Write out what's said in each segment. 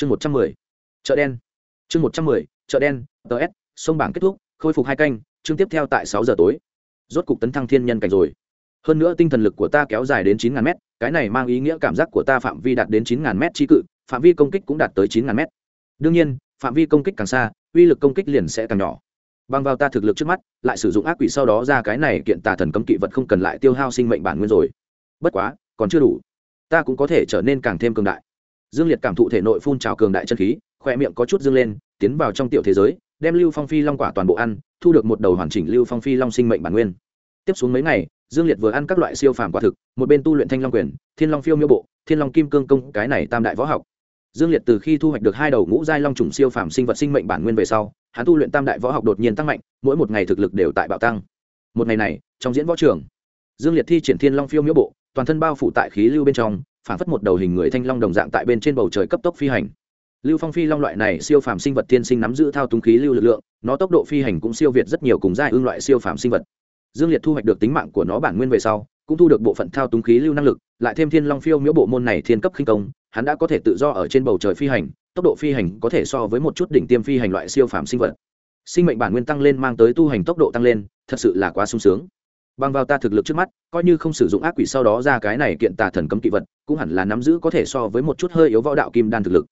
chương một trăm mười, chợ đen. Chương một trăm mười, chợ đen ts sông bảng kết thúc, khôi phục hai canh, chương tiếp theo tại sáu giờ tối. Rốt cục tấn thăng thiên nhân cảnh rồi. Hơn nữa tinh thần lực của ta kéo dài đến chín ngàn mét, cái này mang ý nghĩa cảm giác của ta phạm vi đạt đến chín ngàn mét trí cự, phạm vi công kích cũng đạt tới chín ngàn mét. Đương nhiên, phạm vi công kích càng xa, uy lực công kích liền sẽ càng nhỏ. Bằng vào ta thực lực trước mắt, lại sử dụng ác quỷ sau đó ra cái này kiện tà thần cấm kỵ vật không cần lại tiêu hao sinh mệnh bản nguyên rồi. Bất quá, còn chưa đủ. Ta cũng có thể trở nên càng thêm cường đại dương liệt cảm thụ thể nội phun trào cường đại chân khí khoe miệng có chút dương lên, tiến vào trong tiểu thế giới, đem lưu phong phi long quả toàn bộ ăn, thu được một đầu hoàn chỉnh lưu phong phi long sinh mệnh bản nguyên. Tiếp xuống mấy ngày, dương liệt vừa ăn các loại siêu phàm quả thực, một bên tu luyện thanh long quyền, thiên long phiêu miêu bộ, thiên long kim cương công, cái này tam đại võ học. Dương liệt từ khi thu hoạch được hai đầu ngũ giai long trùng siêu phàm sinh vật sinh mệnh bản nguyên về sau, hắn tu luyện tam đại võ học đột nhiên tăng mạnh, mỗi một ngày thực lực đều tại bạo tăng. Một ngày này, trong diễn võ trường, dương liệt thi triển thiên long phiêu miêu bộ, toàn thân bao phủ tại khí lưu bên trong phản phất một đầu hình người thanh long đồng dạng tại bên trên bầu trời cấp tốc phi hành. Lưu phong phi long loại này siêu phàm sinh vật tiên sinh nắm giữ thao túng khí lưu lực lượng, nó tốc độ phi hành cũng siêu việt rất nhiều cùng giai ương loại siêu phàm sinh vật. Dương liệt thu hoạch được tính mạng của nó bản nguyên về sau, cũng thu được bộ phận thao túng khí lưu năng lực, lại thêm thiên long phiêu miễu bộ môn này thiên cấp khinh công, hắn đã có thể tự do ở trên bầu trời phi hành, tốc độ phi hành có thể so với một chút đỉnh tiêm phi hành loại siêu phàm sinh vật. Sinh mệnh bản nguyên tăng lên mang tới tu hành tốc độ tăng lên, thật sự là quá sung sướng bằng vào ta thực lực trước mắt, coi như không sử dụng ác quỷ sau đó ra cái này kiện tà thần cấm kỵ vật, cũng hẳn là nắm giữ có thể so với một chút hơi yếu võ đạo kim đan thực lực.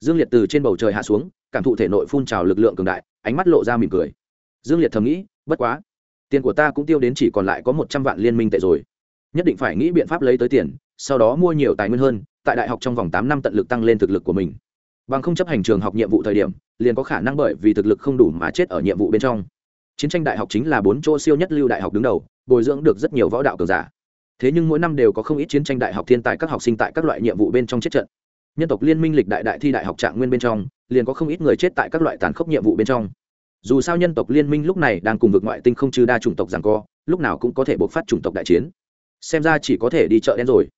Dương liệt từ trên bầu trời hạ xuống, cảm thụ thể nội phun trào lực lượng cường đại, ánh mắt lộ ra mỉm cười. Dương liệt thầm nghĩ, bất quá, tiền của ta cũng tiêu đến chỉ còn lại có một trăm vạn liên minh tệ rồi. Nhất định phải nghĩ biện pháp lấy tới tiền, sau đó mua nhiều tài nguyên hơn, tại đại học trong vòng tám năm tận lực tăng lên thực lực của mình. Bằng không chấp hành trường học nhiệm vụ thời điểm, liền có khả năng bởi vì thực lực không đủ mà chết ở nhiệm vụ bên trong chiến tranh đại học chính là bốn chỗ siêu nhất lưu đại học đứng đầu, bồi dưỡng được rất nhiều võ đạo cường giả. Thế nhưng mỗi năm đều có không ít chiến tranh đại học thiên tài các học sinh tại các loại nhiệm vụ bên trong chết trận. Nhân tộc liên minh lịch đại đại thi đại học trạng nguyên bên trong, liền có không ít người chết tại các loại tàn khốc nhiệm vụ bên trong. Dù sao nhân tộc liên minh lúc này đang cùng vực ngoại tinh không trừ đa chủng tộc rằng co, lúc nào cũng có thể bộc phát chủng tộc đại chiến. Xem ra chỉ có thể đi chợ đen rồi.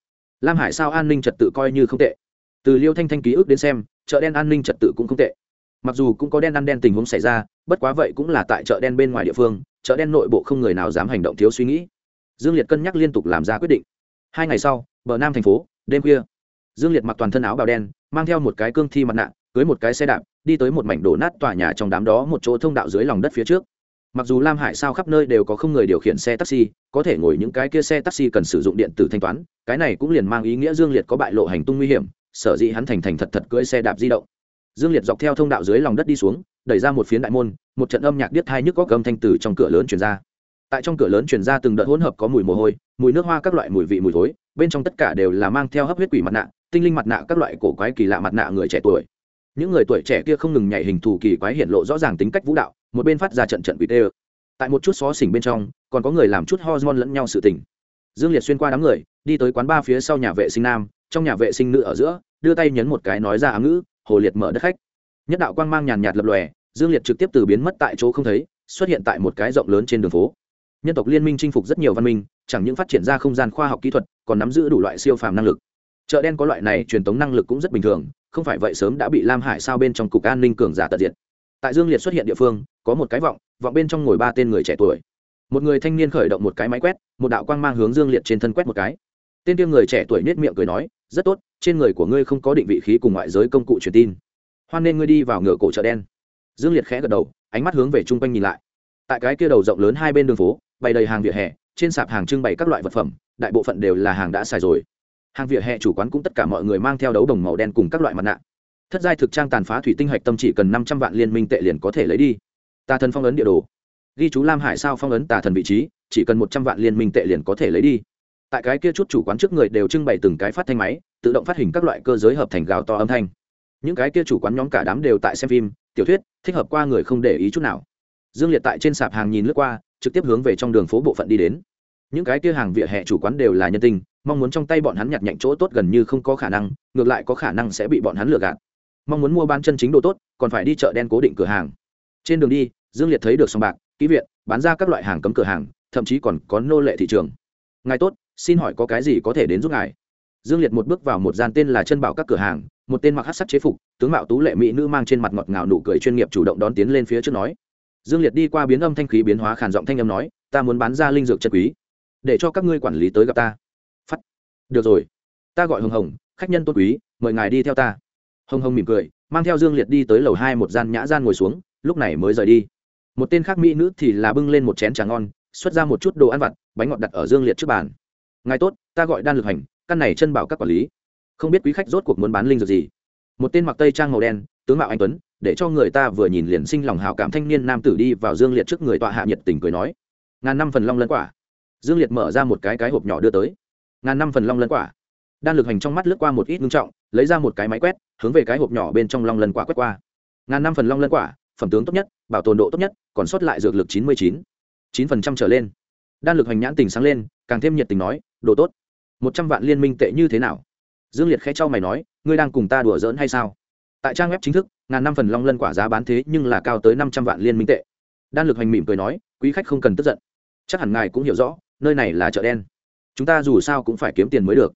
Lam hải sao an ninh trật tự coi như không tệ. Từ liêu thanh thanh ký ức đến xem, chợ đen an ninh trật tự cũng không tệ mặc dù cũng có đen ăn đen tình huống xảy ra, bất quá vậy cũng là tại chợ đen bên ngoài địa phương, chợ đen nội bộ không người nào dám hành động thiếu suy nghĩ. Dương liệt cân nhắc liên tục làm ra quyết định. Hai ngày sau, bờ nam thành phố, đêm khuya, dương liệt mặc toàn thân áo bào đen, mang theo một cái cương thi mặt nạ, cưới một cái xe đạp, đi tới một mảnh đổ nát tòa nhà trong đám đó một chỗ thông đạo dưới lòng đất phía trước. Mặc dù lam hải sao khắp nơi đều có không người điều khiển xe taxi, có thể ngồi những cái kia xe taxi cần sử dụng điện tử thanh toán, cái này cũng liền mang ý nghĩa dương liệt có bại lộ hành tung nguy hiểm, sở dĩ hắn thành thành thật thật cưỡi xe đạp di động dương liệt dọc theo thông đạo dưới lòng đất đi xuống, đẩy ra một phiến đại môn, một trận âm nhạc điếc thai nhức có cầm thanh từ trong cửa lớn chuyển ra. Tại trong cửa lớn chuyển ra từng đợt hỗn hợp có mùi mồ hôi, mùi nước hoa các loại mùi vị mùi thối, bên trong tất cả đều là mang theo hấp huyết quỷ mặt nạ, tinh linh mặt nạ các loại cổ quái kỳ lạ mặt nạ người trẻ tuổi. Những người tuổi trẻ kia không ngừng nhảy hình thù kỳ quái hiện lộ rõ ràng tính cách vũ đạo, một bên phát ra trận trận quỷ tê tại một chút xó xỉnh bên trong, còn có người làm chút hormone lẫn nhau sự tình. Dương liệt xuyên qua đám người, đi tới quán ba phía sau nhà vệ sinh nam, trong nhà vệ sinh nữ ở giữa, đưa tay nhấn một cái nói ra ám ngữ hồ liệt mở đất khách. Nhất đạo quang mang nhàn nhạt lập lòe, dương liệt trực tiếp từ biến mất tại chỗ không thấy, xuất hiện tại một cái rộng lớn trên đường phố. Nhân tộc liên minh chinh phục rất nhiều văn minh, chẳng những phát triển ra không gian khoa học kỹ thuật, còn nắm giữ đủ loại siêu phàm năng lực. Chợ đen có loại này truyền tống năng lực cũng rất bình thường, không phải vậy sớm đã bị lam hải sao bên trong cục an ninh cường giả tận diệt. Tại dương liệt xuất hiện địa phương, có một cái vọng vọng bên trong ngồi ba tên người trẻ tuổi. Một người thanh niên khởi động một cái máy quét, một đạo quang mang hướng dương liệt trên thân quét một cái tên kia người trẻ tuổi nết miệng cười nói, rất tốt, trên người của ngươi không có định vị khí cùng ngoại giới công cụ truyền tin. Hoan nên ngươi đi vào ngựa cổ chợ đen. Dương liệt khẽ gật đầu, ánh mắt hướng về chung quanh nhìn lại. Tại cái kia đầu rộng lớn hai bên đường phố, bày đầy hàng vỉa hè, trên sạp hàng trưng bày các loại vật phẩm, đại bộ phận đều là hàng đã xài rồi. Hàng vỉa hè chủ quán cũng tất cả mọi người mang theo đấu đồng màu đen cùng các loại mặt nạ. Thất giai thực trang tàn phá thủy tinh hạch tâm chỉ cần năm trăm vạn liên minh tệ liền có thể lấy đi. Tà thần phong ấn địa đồ. Ghi chú lam hải sao phong ấn tà thần vị trí, chỉ cần một trăm vạn liên minh tệ liền có thể lấy đi tại cái kia chút chủ quán trước người đều trưng bày từng cái phát thanh máy, tự động phát hình các loại cơ giới hợp thành gào to âm thanh. Những cái kia chủ quán nhóm cả đám đều tại xem phim, tiểu thuyết, thích hợp qua người không để ý chút nào. Dương liệt tại trên sạp hàng nhìn lướt qua, trực tiếp hướng về trong đường phố bộ phận đi đến. Những cái kia hàng vỉa hè chủ quán đều là nhân tình, mong muốn trong tay bọn hắn nhặt nhạnh chỗ tốt gần như không có khả năng, ngược lại có khả năng sẽ bị bọn hắn lừa gạt. Mong muốn mua bán chân chính đồ tốt, còn phải đi chợ đen cố định cửa hàng. Trên đường đi, dương liệt thấy được sòng bạc, ký viện, bán ra các loại hàng cấm cửa hàng, thậm chí còn có nô lệ thị trường. Ngài tốt xin hỏi có cái gì có thể đến giúp ngài? Dương liệt một bước vào một gian tên là chân bảo các cửa hàng, một tên mặc hát sắc chế phục, tướng mạo tú lệ mỹ nữ mang trên mặt ngọt ngào nụ cười chuyên nghiệp chủ động đón tiến lên phía trước nói. Dương liệt đi qua biến âm thanh khí biến hóa khản giọng thanh âm nói, ta muốn bán ra linh dược chân quý, để cho các ngươi quản lý tới gặp ta. Phắt được rồi, ta gọi hồng hồng, khách nhân tôn quý, mời ngài đi theo ta. Hồng hồng mỉm cười, mang theo dương liệt đi tới lầu hai một gian nhã gian ngồi xuống, lúc này mới rời đi. Một tên khác mỹ nữ thì là bưng lên một chén trà ngon, xuất ra một chút đồ ăn vặt, bánh ngọt đặt ở dương liệt trước bàn ngài tốt, ta gọi đan lực hành, căn này chân bảo các quản lý. Không biết quý khách rốt cuộc muốn bán linh dược gì? Một tên mặc tây trang màu đen, tướng mạo anh tuấn, để cho người ta vừa nhìn liền sinh lòng hào cảm thanh niên nam tử đi vào dương liệt trước người tọa hạ nhiệt tình cười nói. Ngàn năm phần long lân quả. Dương liệt mở ra một cái cái hộp nhỏ đưa tới. Ngàn năm phần long lân quả. Đan lực hành trong mắt lướt qua một ít ngưng trọng, lấy ra một cái máy quét, hướng về cái hộp nhỏ bên trong long lân quả quét qua. Ngàn năm phần long lân quả, phẩm tướng tốt nhất, bảo tồn độ tốt nhất, còn sót lại dược lực chín mươi chín. chín phần trăm trở lên. Đan lực hành nhãn tình sáng lên, càng thêm nhiệt tình nói đồ tốt. Một trăm vạn liên minh tệ như thế nào? Dương liệt khẽ cho mày nói, ngươi đang cùng ta đùa giỡn hay sao? Tại trang web chính thức, ngàn năm phần long lân quả giá bán thế nhưng là cao tới năm trăm vạn liên minh tệ. Đan lực hành mỉm cười nói, quý khách không cần tức giận. Chắc hẳn ngài cũng hiểu rõ, nơi này là chợ đen. Chúng ta dù sao cũng phải kiếm tiền mới được.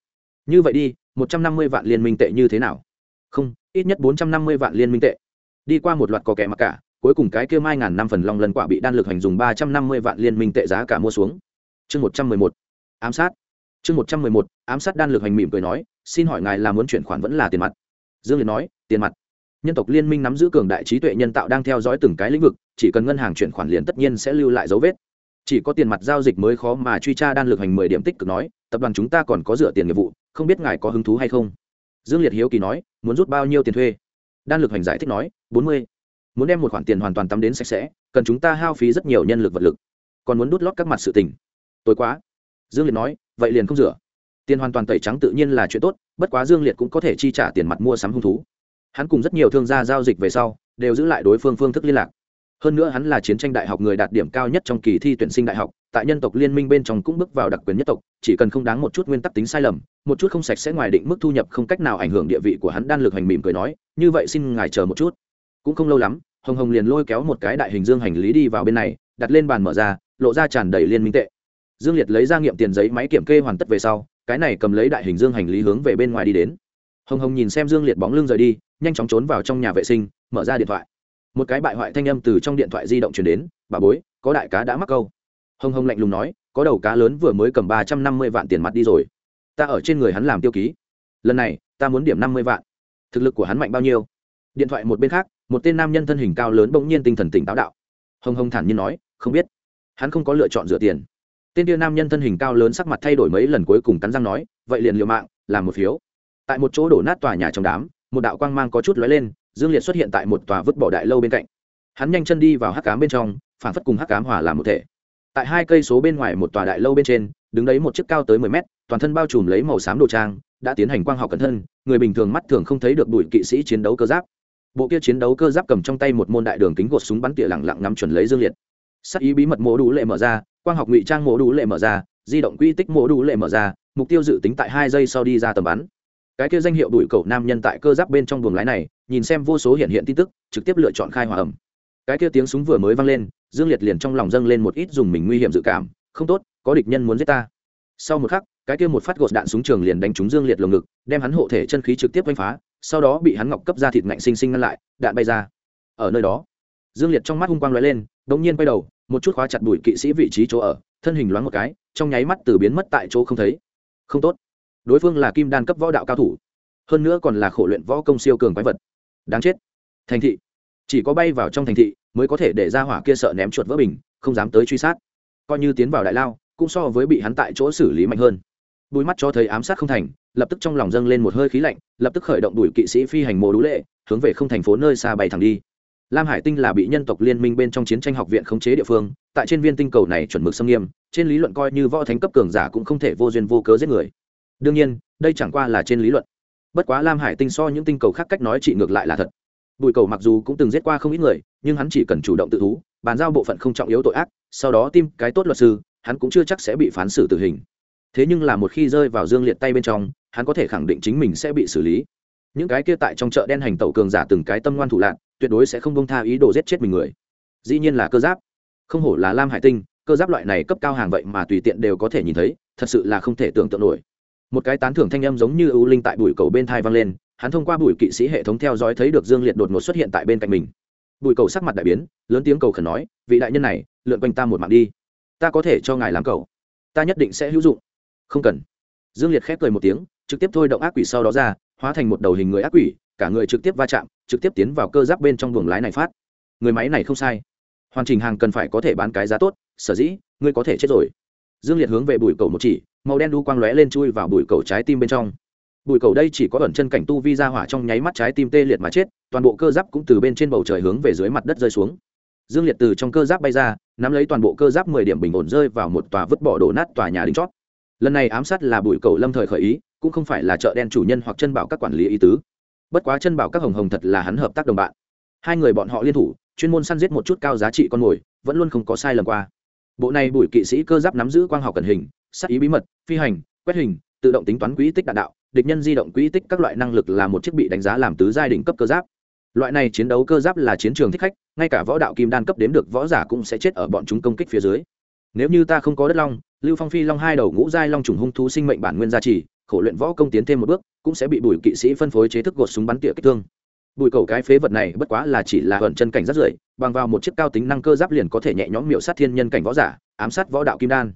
Như vậy đi, một trăm năm mươi vạn liên minh tệ như thế nào? Không, ít nhất bốn trăm năm mươi vạn liên minh tệ. Đi qua một loạt cò kẻ mặc cả, cuối cùng cái kia mai ngàn năm phần long lân quả bị đan lực hành dùng ba trăm năm mươi vạn liên minh tệ giá cả mua xuống. Chương một trăm mười một. Ám sát chương một trăm mười một, ám sát đan lực hành mỉm cười nói, xin hỏi ngài là muốn chuyển khoản vẫn là tiền mặt? Dương liệt nói, tiền mặt. Nhân tộc liên minh nắm giữ cường đại trí tuệ nhân tạo đang theo dõi từng cái lĩnh vực, chỉ cần ngân hàng chuyển khoản liền tất nhiên sẽ lưu lại dấu vết. Chỉ có tiền mặt giao dịch mới khó mà truy tra đan lực hành mười điểm tích cực nói, tập đoàn chúng ta còn có dựa tiền nghiệp vụ, không biết ngài có hứng thú hay không? Dương liệt hiếu kỳ nói, muốn rút bao nhiêu tiền thuê? Đan lực hành giải thích nói, bốn mươi. Muốn đem một khoản tiền hoàn toàn tắm đến sạch sẽ, cần chúng ta hao phí rất nhiều nhân lực vật lực. Còn muốn đút lót các mặt sự tình. Tối quá. Dương liệt nói vậy liền không rửa. Tiền hoàn toàn tẩy trắng tự nhiên là chuyện tốt, bất quá dương liệt cũng có thể chi trả tiền mặt mua sắm hung thú. Hắn cùng rất nhiều thương gia giao dịch về sau, đều giữ lại đối phương phương thức liên lạc. Hơn nữa hắn là chiến tranh đại học người đạt điểm cao nhất trong kỳ thi tuyển sinh đại học, tại nhân tộc liên minh bên trong cũng bước vào đặc quyền nhất tộc, chỉ cần không đáng một chút nguyên tắc tính sai lầm, một chút không sạch sẽ ngoài định mức thu nhập không cách nào ảnh hưởng địa vị của hắn đan lực hành mỉm cười nói, như vậy xin ngài chờ một chút. Cũng không lâu lắm, hồng hồng liền lôi kéo một cái đại hình dương hành lý đi vào bên này, đặt lên bàn mở ra, lộ ra tràn đầy liên minh tệ dương liệt lấy ra nghiệm tiền giấy máy kiểm kê hoàn tất về sau, cái này cầm lấy đại hình dương hành lý hướng về bên ngoài đi đến. Hồng hồng nhìn xem dương liệt bóng lưng rời đi, nhanh chóng trốn vào trong nhà vệ sinh, mở ra điện thoại. Một cái bại hoại thanh âm từ trong điện thoại di động chuyển đến, bà bối, có đại cá đã mắc câu. Hồng hồng lạnh lùng nói, có đầu cá lớn vừa mới cầm ba trăm năm mươi vạn tiền mặt đi rồi. Ta ở trên người hắn làm tiêu ký. Lần này, ta muốn điểm năm mươi vạn. Thực lực của hắn mạnh bao nhiêu? Điện thoại một bên khác, một tên nam nhân thân hình cao lớn bỗng nhiên tinh thần tỉnh táo đạo. Hồng hồng thản nhiên nói, không biết. Hắn không có lựa chọn rửa tiền tên tia nam nhân thân hình cao lớn sắc mặt thay đổi mấy lần cuối cùng cắn răng nói, vậy liền liều mạng, làm một phiếu. Tại một chỗ đổ nát tòa nhà trong đám, một đạo quang mang có chút lóe lên, dương liệt xuất hiện tại một tòa vứt bỏ đại lâu bên cạnh. Hắn nhanh chân đi vào hắc cám bên trong, phản phất cùng hắc cám hòa làm một thể. Tại hai cây số bên ngoài một tòa đại lâu bên trên, đứng đấy một chiếc cao tới mười mét, toàn thân bao trùm lấy màu xám đồ trang, đã tiến hành quang học cẩn thân, người bình thường mắt thường không thấy được đuổi kỵ sĩ chiến đấu cơ giáp. Bộ kia chiến đấu cơ giáp cầm trong tay một môn đại đường kính gột súng bắn tỉa lẳng lặng ngắm chuẩn lấy dương liệt. Sắc ý bí mật mộ đủ lệ mở ra quang học ngụy trang mổ đủ lệ mở ra, di động quy tích mổ đủ lệ mở ra, mục tiêu dự tính tại hai giây sau đi ra tầm bắn. Cái kia danh hiệu đuổi cầu nam nhân tại cơ giáp bên trong buồng lái này, nhìn xem vô số hiện hiện tin tức, trực tiếp lựa chọn khai hỏa ẩm. Cái kia tiếng súng vừa mới vang lên, dương liệt liền trong lòng dâng lên một ít dùng mình nguy hiểm dự cảm, không tốt, có địch nhân muốn giết ta. Sau một khắc, cái kia một phát gột đạn súng trường liền đánh trúng dương liệt lồng ngực, đem hắn hộ thể chân khí trực tiếp đánh phá, sau đó bị hắn ngọc cấp ra thịt ngạnh sinh sinh ngăn lại, đạn bay ra. Ở nơi đó, dương liệt trong mắt hung quang lóe lên, đột nhiên quay đầu một chút khóa chặt đuổi kỵ sĩ vị trí chỗ ở, thân hình loáng một cái, trong nháy mắt từ biến mất tại chỗ không thấy. Không tốt. Đối phương là kim đan cấp võ đạo cao thủ. Hơn nữa còn là khổ luyện võ công siêu cường quái vật. Đáng chết. Thành thị. Chỉ có bay vào trong thành thị mới có thể để ra hỏa kia sợ ném chuột vỡ bình, không dám tới truy sát. Coi như tiến vào đại lao, cũng so với bị hắn tại chỗ xử lý mạnh hơn. Bùi mắt cho thấy ám sát không thành, lập tức trong lòng dâng lên một hơi khí lạnh, lập tức khởi động đuổi kỵ sĩ phi hành mồ đũ lệ, hướng về không thành phố nơi xa bay thẳng đi lam hải tinh là bị nhân tộc liên minh bên trong chiến tranh học viện khống chế địa phương, tại trên viên tinh cầu này chuẩn mực xâm nghiêm, trên lý luận coi như võ thánh cấp cường giả cũng không thể vô duyên vô cớ giết người. Đương nhiên, đây chẳng qua là trên lý luận. Bất quá lam hải tinh so những tinh cầu khác cách nói chị ngược lại là thật. Bùi cầu mặc dù cũng từng giết qua không ít người, nhưng hắn chỉ cần chủ động tự thú, bàn giao bộ phận không trọng yếu tội ác, sau đó tìm cái tốt luật sư, hắn cũng chưa chắc sẽ bị phán xử tử hình. Thế nhưng là một khi rơi vào dương liệt tay bên trong, hắn có thể khẳng định chính mình sẽ bị xử lý. Những cái kia tại trong chợ đen hành tẩu cường giả từng cái tâm ngoan thủ lạc tuyệt đối sẽ không bông tha ý đồ giết chết mình người. Dĩ nhiên là cơ giáp. Không hổ là lam hải tinh, cơ giáp loại này cấp cao hàng vậy mà tùy tiện đều có thể nhìn thấy, thật sự là không thể tưởng tượng nổi. Một cái tán thưởng thanh âm giống như ưu linh tại bụi cầu bên thai vang lên, hắn thông qua bụi kỵ sĩ hệ thống theo dõi thấy được dương liệt đột ngột xuất hiện tại bên cạnh mình. Bụi cầu sắc mặt đại biến, lớn tiếng cầu khẩn nói, vị đại nhân này, lượn quanh ta một mạng đi. Ta có thể cho ngài làm cầu. Ta nhất định sẽ hữu dụng. Không cần. Dương liệt khép cười một tiếng, trực tiếp thôi động ác quỷ sau đó ra, hóa thành một đầu hình người ác quỷ cả người trực tiếp va chạm, trực tiếp tiến vào cơ giáp bên trong buồng lái này phát. Người máy này không sai. Hoàn chỉnh hàng cần phải có thể bán cái giá tốt, sở dĩ, ngươi có thể chết rồi. Dương liệt hướng về bụi cầu một chỉ, màu đen đu quang lóe lên chui vào bụi cầu trái tim bên trong. Bụi cầu đây chỉ có ẩn chân cảnh tu vi ra hỏa trong nháy mắt trái tim tê liệt mà chết, toàn bộ cơ giáp cũng từ bên trên bầu trời hướng về dưới mặt đất rơi xuống. Dương liệt từ trong cơ giáp bay ra, nắm lấy toàn bộ cơ giáp mười điểm bình ổn rơi vào một tòa vứt bỏ đổ nát tòa nhà đính chót. Lần này ám sát là bụi cầu lâm thời khởi ý, cũng không phải là chợ đen chủ nhân hoặc chân bảo các quản lý ý tứ bất quá chân bảo các hồng hồng thật là hắn hợp tác đồng bạn. Hai người bọn họ liên thủ, chuyên môn săn giết một chút cao giá trị con mồi, vẫn luôn không có sai lầm qua. Bộ này bùi kỵ sĩ cơ giáp nắm giữ quang học cẩn hình, sắc ý bí mật, phi hành, quét hình, tự động tính toán quỹ tích đạn đạo, địch nhân di động quỹ tích các loại năng lực là một thiết bị đánh giá làm tứ giai đỉnh cấp cơ giáp. Loại này chiến đấu cơ giáp là chiến trường thích khách, ngay cả võ đạo kim đan cấp đếm được võ giả cũng sẽ chết ở bọn chúng công kích phía dưới. Nếu như ta không có đất long, lưu phong phi long hai đầu ngũ giai long trùng hung thú sinh mệnh bản nguyên gia trì khổ luyện võ công tiến thêm một bước cũng sẽ bị bùi kỵ sĩ phân phối chế thức gột súng bắn tỉa kích thương. Bùi cầu cái phế vật này bất quá là chỉ là hận chân cảnh rất rưỡi, bằng vào một chiếc cao tính năng cơ giáp liền có thể nhẹ nhõm miệu sát thiên nhân cảnh võ giả ám sát võ đạo kim đan.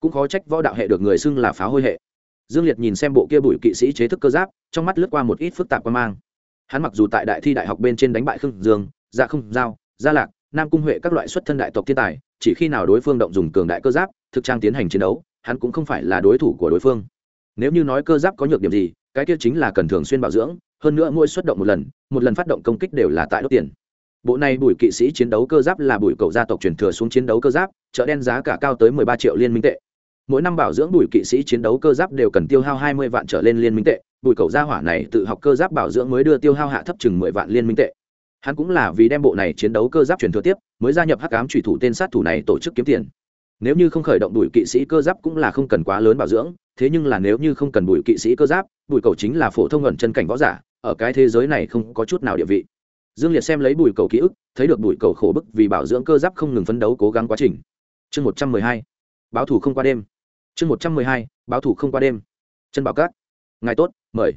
Cũng khó trách võ đạo hệ được người xưng là phá hôi hệ. Dương liệt nhìn xem bộ kia bùi kỵ sĩ chế thức cơ giáp trong mắt lướt qua một ít phức tạp quan mang. Hắn mặc dù tại đại thi đại học bên trên đánh bại khương dương gia dạ không giao gia lạc nam cung huệ các loại xuất thân đại tộc thiên tài chỉ khi nào đối phương động dùng cường đại cơ giáp thực trang tiến hành chiến đấu hắn cũng không phải là đối thủ của đối phương nếu như nói cơ giáp có nhược điểm gì, cái kia chính là cần thường xuyên bảo dưỡng, hơn nữa mỗi xuất động một lần một lần phát động công kích đều là tại đốt tiền. Bộ này bùi kỵ sĩ chiến đấu cơ giáp là bùi cầu gia tộc truyền thừa xuống chiến đấu cơ giáp, chợ đen giá cả cao tới mười ba triệu liên minh tệ. Mỗi năm bảo dưỡng bùi kỵ sĩ chiến đấu cơ giáp đều cần tiêu hao hai mươi vạn trở lên liên minh tệ, bùi cầu gia hỏa này tự học cơ giáp bảo dưỡng mới đưa tiêu hao hạ thấp chừng mười vạn liên minh tệ. Hắn cũng là vì đem bộ này chiến đấu cơ giáp truyền thừa tiếp, mới gia nhập hắc ám thủy thủ tên sát thủ này tổ chức kiếm tiền nếu như không khởi động bùi kỵ sĩ cơ giáp cũng là không cần quá lớn bảo dưỡng, thế nhưng là nếu như không cần bùi kỵ sĩ cơ giáp bùi cầu chính là phổ thông ẩn chân cảnh võ giả, ở cái thế giới này không có chút nào địa vị. Dương liệt xem lấy bùi cầu ký ức, thấy được bùi cầu khổ bức vì bảo dưỡng cơ giáp không ngừng phấn đấu cố gắng quá trình. Chương một trăm mười hai, báo thủ không qua đêm. Chương một trăm mười hai, báo thủ không qua đêm. Chân bảo cát ngài tốt, mời.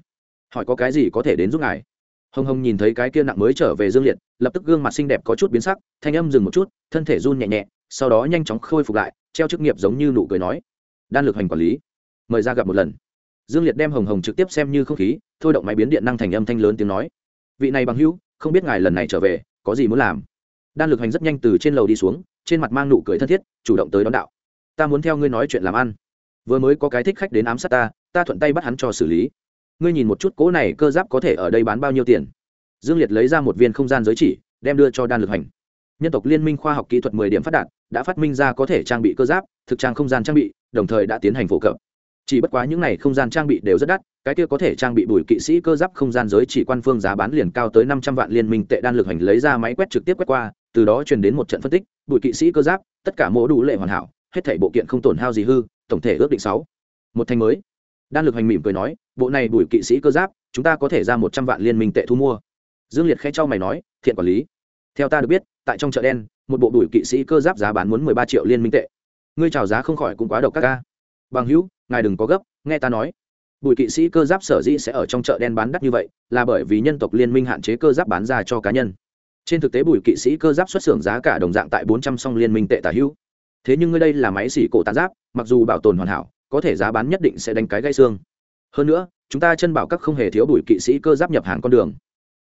Hỏi có cái gì có thể đến giúp ngài? Hồng hồng nhìn thấy cái kia nặng mới trở về dương liệt, lập tức gương mặt xinh đẹp có chút biến sắc, thanh âm dừng một chút, thân thể run nhẹ nhẹ sau đó nhanh chóng khôi phục lại, treo chức nghiệp giống như nụ cười nói, đan lực hành quản lý, mời ra gặp một lần. Dương liệt đem hồng hồng trực tiếp xem như không khí, thôi động máy biến điện năng thành âm thanh lớn tiếng nói, vị này bằng hữu, không biết ngài lần này trở về, có gì muốn làm? Đan lực hành rất nhanh từ trên lầu đi xuống, trên mặt mang nụ cười thân thiết, chủ động tới đón đạo, ta muốn theo ngươi nói chuyện làm ăn. Vừa mới có cái thích khách đến ám sát ta ta thuận tay bắt hắn cho xử lý. Ngươi nhìn một chút cố này cơ giáp có thể ở đây bán bao nhiêu tiền. Dương liệt lấy ra một viên không gian giới chỉ, đem đưa cho đan lực hành nhân tộc liên minh khoa học kỹ thuật mười điểm phát đạt, đã phát minh ra có thể trang bị cơ giáp, thực trang không gian trang bị, đồng thời đã tiến hành phổ cập. Chỉ bất quá những này không gian trang bị đều rất đắt, cái kia có thể trang bị bùi kỵ sĩ cơ giáp không gian giới chỉ quan phương giá bán liền cao tới năm trăm vạn liên minh tệ đan lực hành lấy ra máy quét trực tiếp quét qua, từ đó truyền đến một trận phân tích, bùi kỵ sĩ cơ giáp, tất cả mỗ đủ lệ hoàn hảo, hết thảy bộ kiện không tổn hao gì hư, tổng thể ước định sáu. Một thành mới. Đan lực hành mỉm cười nói, bộ này bùi kỵ sĩ cơ giáp, chúng ta có thể ra một trăm vạn liên minh tệ thu mua. Dương liệt khẽ cho mày nói, thiện quản lý. Theo ta được biết tại trong chợ đen, một bộ đuổi kỵ sĩ cơ giáp giá bán muốn mười ba triệu liên minh tệ. Ngươi chào giá không khỏi cũng quá độc các ca. Bằng hữu, ngài đừng có gấp, nghe ta nói. Bùi kỵ sĩ cơ giáp sở dĩ sẽ ở trong chợ đen bán đắt như vậy, là bởi vì nhân tộc liên minh hạn chế cơ giáp bán ra cho cá nhân. Trên thực tế bùi kỵ sĩ cơ giáp xuất xưởng giá cả đồng dạng tại bốn trăm song liên minh tệ tả hữu. Thế nhưng ngươi đây là máy xỉ cổ tàn giáp, mặc dù bảo tồn hoàn hảo, có thể giá bán nhất định sẽ đánh cái gây xương. Hơn nữa, chúng ta chân bảo các không hề thiếu bùi kỵ sĩ cơ giáp nhập hàng con đường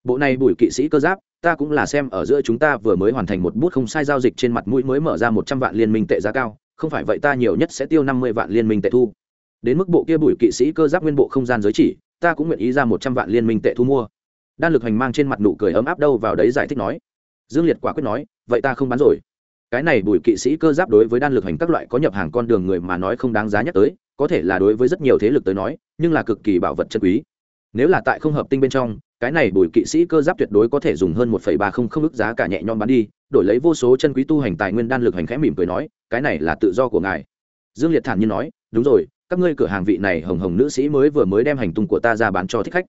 bộ này bùi kỵ sĩ cơ giáp, ta cũng là xem ở giữa chúng ta vừa mới hoàn thành một bút không sai giao dịch trên mặt mũi mới mở ra một trăm vạn liên minh tệ giá cao, không phải vậy ta nhiều nhất sẽ tiêu năm mươi vạn liên minh tệ thu. Đến mức bộ kia bùi kỵ sĩ cơ giáp nguyên bộ không gian giới chỉ, ta cũng nguyện ý ra một trăm vạn liên minh tệ thu mua. Đan lực hành mang trên mặt nụ cười ấm áp đâu vào đấy giải thích nói. Dương liệt quả quyết nói, vậy ta không bán rồi. Cái này bùi kỵ sĩ cơ giáp đối với đan lực hành các loại có nhập hàng con đường người mà nói không đáng giá nhắc tới, có thể là đối với rất nhiều thế lực tới nói, nhưng là cực kỳ bảo vật chân quý. Nếu là tại không hợp tinh bên trong cái này bùi kỵ sĩ cơ giáp tuyệt đối có thể dùng hơn một ba không không ức giá cả nhẹ nhõm bán đi, đổi lấy vô số chân quý tu hành tài nguyên đan lực hành khẽ mỉm cười nói, cái này là tự do của ngài. Dương liệt thản nhiên nói, đúng rồi, các ngươi cửa hàng vị này hồng hồng nữ sĩ mới vừa mới đem hành tung của ta ra bán cho thích khách.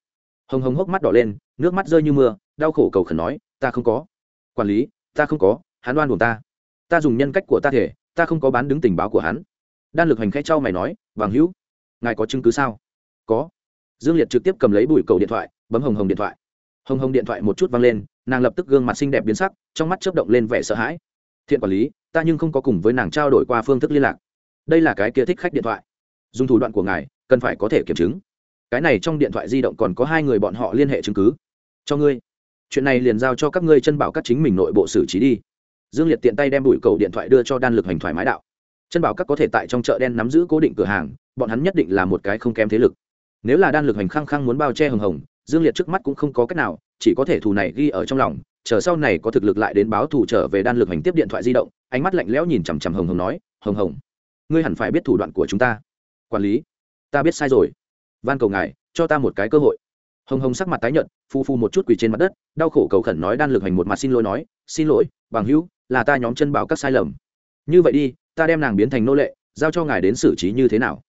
Hồng hồng hốc mắt đỏ lên, nước mắt rơi như mưa, đau khổ cầu khẩn nói, ta không có. Quản lý, ta không có, hắn đoan buồn ta. Ta dùng nhân cách của ta thể, ta không có bán đứng tình báo của hắn. Đan lực hành khẽ trao mày nói vàng hữu, ngài có chứng cứ sao? Có. Dương liệt trực tiếp cầm lấy bùi cầu điện thoại bấm hồng hồng điện thoại. Hồng hồng điện thoại một chút văng lên, nàng lập tức gương mặt xinh đẹp biến sắc, trong mắt chớp động lên vẻ sợ hãi. Thiện quản lý, ta nhưng không có cùng với nàng trao đổi qua phương thức liên lạc. Đây là cái kia thích khách điện thoại. Dùng thủ đoạn của ngài, cần phải có thể kiểm chứng. Cái này trong điện thoại di động còn có hai người bọn họ liên hệ chứng cứ. Cho ngươi. Chuyện này liền giao cho các ngươi chân bảo các chính mình nội bộ xử trí đi. Dương liệt tiện tay đem bụi cầu điện thoại đưa cho đan lực hành thoải mái đạo. Chân bảo các có thể tại trong chợ đen nắm giữ cố định cửa hàng, bọn hắn nhất định là một cái không kém thế lực. Nếu là đan lực hành khăng khăng muốn bao che hồng hồng dương liệt trước mắt cũng không có cách nào, chỉ có thể thù này ghi ở trong lòng, chờ sau này có thực lực lại đến báo thù trở về đan lực hành tiếp điện thoại di động, ánh mắt lạnh lẽo nhìn chằm chằm hồng hồng nói, hồng hồng, ngươi hẳn phải biết thủ đoạn của chúng ta. Quản lý, ta biết sai rồi. Van cầu ngài, cho ta một cái cơ hội. Hồng hồng sắc mặt tái nhợt, phu phu một chút quỳ trên mặt đất, đau khổ cầu khẩn nói đan lực hành một mặt xin lỗi nói, xin lỗi, bằng hữu, là ta nhóm chân bảo các sai lầm. Như vậy đi, ta đem nàng biến thành nô lệ, giao cho ngài đến xử trí như thế nào?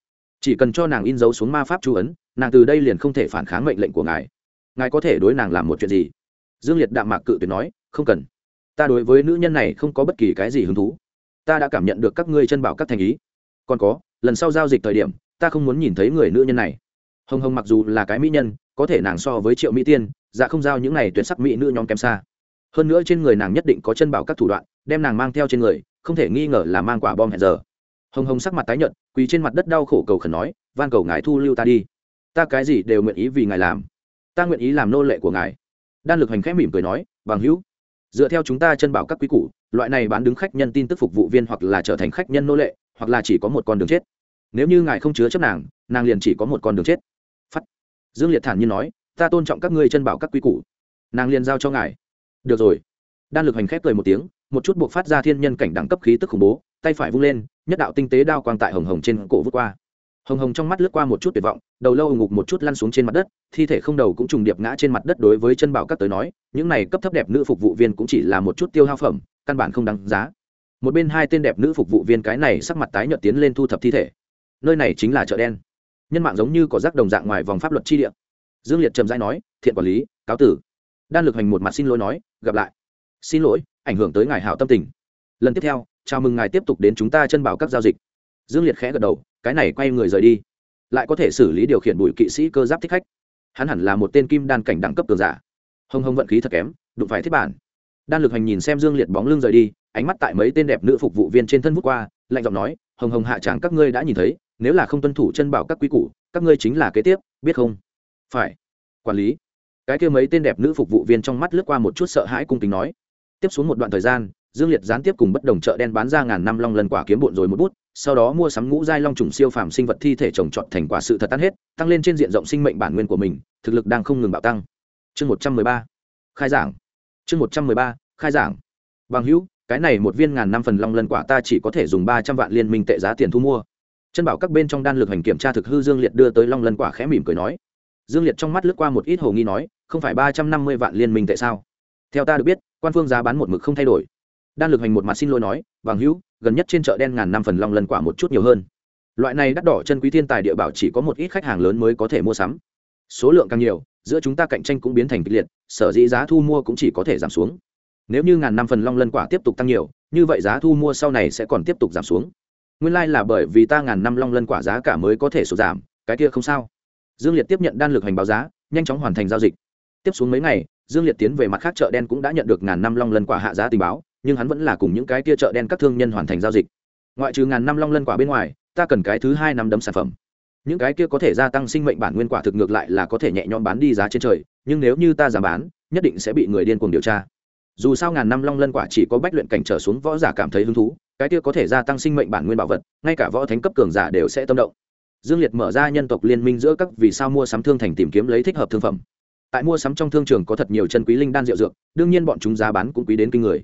Chỉ cần cho nàng in dấu xuống ma pháp chú ấn, nàng từ đây liền không thể phản kháng mệnh lệnh của ngài. Ngài có thể đối nàng làm một chuyện gì? Dương liệt đạm mạc cự tuyệt nói, không cần. Ta đối với nữ nhân này không có bất kỳ cái gì hứng thú. Ta đã cảm nhận được các ngươi chân bảo các thành ý. Còn có, lần sau giao dịch thời điểm, ta không muốn nhìn thấy người nữ nhân này. Hồng hồng mặc dù là cái mỹ nhân, có thể nàng so với triệu mỹ tiên dạ không giao những này tuyệt sắc mỹ nữ nhóm kém xa. Hơn nữa trên người nàng nhất định có chân bảo các thủ đoạn, đem nàng mang theo trên người, không thể nghi ngờ là mang quả bom hẹn giờ hồng hồng sắc mặt tái nhợt, quỳ trên mặt đất đau khổ cầu khẩn nói, van cầu ngài thu lưu ta đi. Ta cái gì đều nguyện ý vì ngài làm. Ta nguyện ý làm nô lệ của ngài. Đan lực hành khẽ mỉm cười nói, bằng hữu, dựa theo chúng ta chân bảo các quý củ, loại này bán đứng khách nhân tin tức phục vụ viên hoặc là trở thành khách nhân nô lệ, hoặc là chỉ có một con đường chết. Nếu như ngài không chứa chấp nàng nàng liền chỉ có một con đường chết. Phắt. Dương liệt thản nhiên nói, ta tôn trọng các ngươi chân bảo các quý củ. Nàng liền giao cho ngài. Được rồi. Đan lực hành khép cười một tiếng, một chút buộc phát ra thiên nhân cảnh đẳng cấp khí tức khủng bố, tay phải vung lên nhất đạo tinh tế đao quang tại hồng hồng trên cổ vút qua. Hồng hồng trong mắt lướt qua một chút tuyệt vọng, đầu lâu ngục một chút lăn xuống trên mặt đất, thi thể không đầu cũng trùng điệp ngã trên mặt đất đối với chân bảo các tới nói, những này cấp thấp đẹp nữ phục vụ viên cũng chỉ là một chút tiêu hao phẩm, căn bản không đáng giá. Một bên hai tên đẹp nữ phục vụ viên cái này sắc mặt tái nhợt tiến lên thu thập thi thể. Nơi này chính là chợ đen. Nhân mạng giống như có rác đồng dạng ngoài vòng pháp luật chi địa. Dương liệt trầm rãi nói, thiện quản lý, cáo tử. Đan lực hành một mặt xin lỗi nói, gặp lại. Xin lỗi, ảnh hưởng tới ngài hảo tâm tình. Lần tiếp theo chào mừng ngài tiếp tục đến chúng ta chân bảo các giao dịch. Dương liệt khẽ gật đầu, cái này quay người rời đi. Lại có thể xử lý điều khiển bụi kỵ sĩ cơ giáp thích khách. Hắn hẳn là một tên kim đan cảnh đẳng cấp cường giả. Hông hông vận khí thật kém, đụng phải thiết bản. Đan lực hành nhìn xem dương liệt bóng lưng rời đi, ánh mắt tại mấy tên đẹp nữ phục vụ viên trên thân vút qua, lạnh giọng nói, hồng hồng hạ tráng các ngươi đã nhìn thấy, nếu là không tuân thủ chân bảo các quy củ, các ngươi chính là kế tiếp, biết không? Phải. Quản lý. Cái kia mấy tên đẹp nữ phục vụ viên trong mắt lướt qua một chút sợ hãi cung kính nói. Tiếp xuống một đoạn thời gian dương liệt gián tiếp cùng bất đồng chợ đen bán ra ngàn năm long lần quả kiếm bộn rồi một bút, sau đó mua sắm ngũ giai long trùng siêu phàm sinh vật thi thể trồng trọt thành quả sự thật tan hết, tăng lên trên diện rộng sinh mệnh bản nguyên của mình, thực lực đang không ngừng bạo tăng. Chương một trăm mười ba, khai giảng. Chương một trăm mười ba, khai giảng. Bằng hữu, cái này một viên ngàn năm phần long lân quả ta chỉ có thể dùng ba trăm vạn liên minh tệ giá tiền thu mua. Chân bảo các bên trong đan lực hành kiểm tra thực hư dương liệt đưa tới long lân quả khẽ mỉm cười nói. Dương liệt trong mắt lướt qua một ít hồ nghi nói, không phải ba trăm năm mươi vạn liên minh tệ sao? Theo ta được biết, quan phương giá bán một mực không thay đổi đan lực hành một mặt xin lỗi nói bằng hữu, gần nhất trên chợ đen ngàn năm phần long lần quả một chút nhiều hơn. Loại này đắt đỏ chân quý thiên tài địa bảo chỉ có một ít khách hàng lớn mới có thể mua sắm. Số lượng càng nhiều, giữa chúng ta cạnh tranh cũng biến thành kịch liệt, sở dĩ giá thu mua cũng chỉ có thể giảm xuống. Nếu như ngàn năm phần long lân quả tiếp tục tăng nhiều, như vậy giá thu mua sau này sẽ còn tiếp tục giảm xuống. Nguyên lai、like、là bởi vì ta ngàn năm long lân quả giá cả mới có thể sụt giảm, cái kia không sao. Dương liệt tiếp nhận đan lực hành báo giá, nhanh chóng hoàn thành giao dịch. Tiếp xuống mấy ngày, dương liệt tiến về mặt khác chợ đen cũng đã nhận được ngàn năm long lân quả hạ giá tình báo nhưng hắn vẫn là cùng những cái kia chợ đen các thương nhân hoàn thành giao dịch. Ngoại trừ ngàn năm long lân quả bên ngoài, ta cần cái thứ hai năm đấm sản phẩm. Những cái kia có thể gia tăng sinh mệnh bản nguyên quả thực ngược lại là có thể nhẹ nhõm bán đi giá trên trời, nhưng nếu như ta giảm bán, nhất định sẽ bị người điên cuồng điều tra. Dù sao ngàn năm long lân quả chỉ có bách luyện cảnh trở xuống võ giả cảm thấy hứng thú, cái kia có thể gia tăng sinh mệnh bản nguyên bảo vật, ngay cả võ thánh cấp cường giả đều sẽ tâm động. Dương liệt mở ra nhân tộc liên minh giữa các vì sao mua sắm thương thành tìm kiếm lấy thích hợp thương phẩm. Tại mua sắm trong thương trường có thật nhiều chân quý linh đan rượu dược, đương nhiên bọn chúng giá bán cũng quý đến kinh người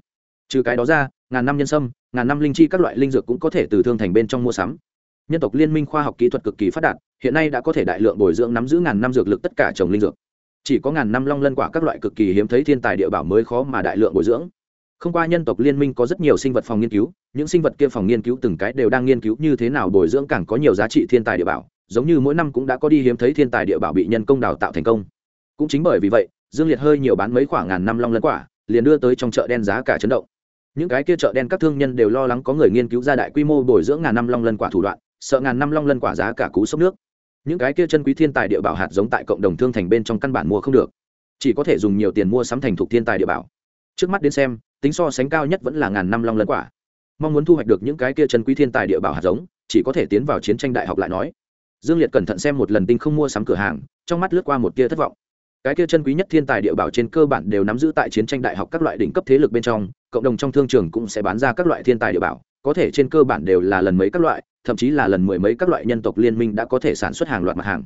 trừ cái đó ra, ngàn năm nhân sâm, ngàn năm linh chi các loại linh dược cũng có thể từ thương thành bên trong mua sắm. Nhân tộc liên minh khoa học kỹ thuật cực kỳ phát đạt, hiện nay đã có thể đại lượng bồi dưỡng nắm giữ ngàn năm dược lực tất cả trồng linh dược. Chỉ có ngàn năm long lân quả các loại cực kỳ hiếm thấy thiên tài địa bảo mới khó mà đại lượng bồi dưỡng. Không qua nhân tộc liên minh có rất nhiều sinh vật phòng nghiên cứu, những sinh vật kia phòng nghiên cứu từng cái đều đang nghiên cứu như thế nào bồi dưỡng càng có nhiều giá trị thiên tài địa bảo, giống như mỗi năm cũng đã có đi hiếm thấy thiên tài địa bảo bị nhân công đào tạo thành công. Cũng chính bởi vì vậy, dương liệt hơi nhiều bán mấy khoảng ngàn năm long lân quả, liền đưa tới trong chợ đen giá cả chấn động những cái kia chợ đen các thương nhân đều lo lắng có người nghiên cứu ra đại quy mô bồi dưỡng ngàn năm long lân quả thủ đoạn, sợ ngàn năm long lân quả giá cả cú sốc nước. Những cái kia chân quý thiên tài địa bảo hạt giống tại cộng đồng thương thành bên trong căn bản mua không được. Chỉ có thể dùng nhiều tiền mua sắm thành thục thiên tài địa bảo. Trước mắt đến xem, tính so sánh cao nhất vẫn là ngàn năm long lân quả. Mong muốn thu hoạch được những cái kia chân quý thiên tài địa bảo hạt giống, chỉ có thể tiến vào chiến tranh đại học lại nói. Dương liệt cẩn thận xem một lần tinh không mua sắm cửa hàng, trong mắt lướt qua một tia thất vọng cái kia chân quý nhất thiên tài địa bảo trên cơ bản đều nắm giữ tại chiến tranh đại học các loại đỉnh cấp thế lực bên trong, cộng đồng trong thương trường cũng sẽ bán ra các loại thiên tài địa bảo, có thể trên cơ bản đều là lần mấy các loại, thậm chí là lần mười mấy các loại nhân tộc liên minh đã có thể sản xuất hàng loạt mặt hàng.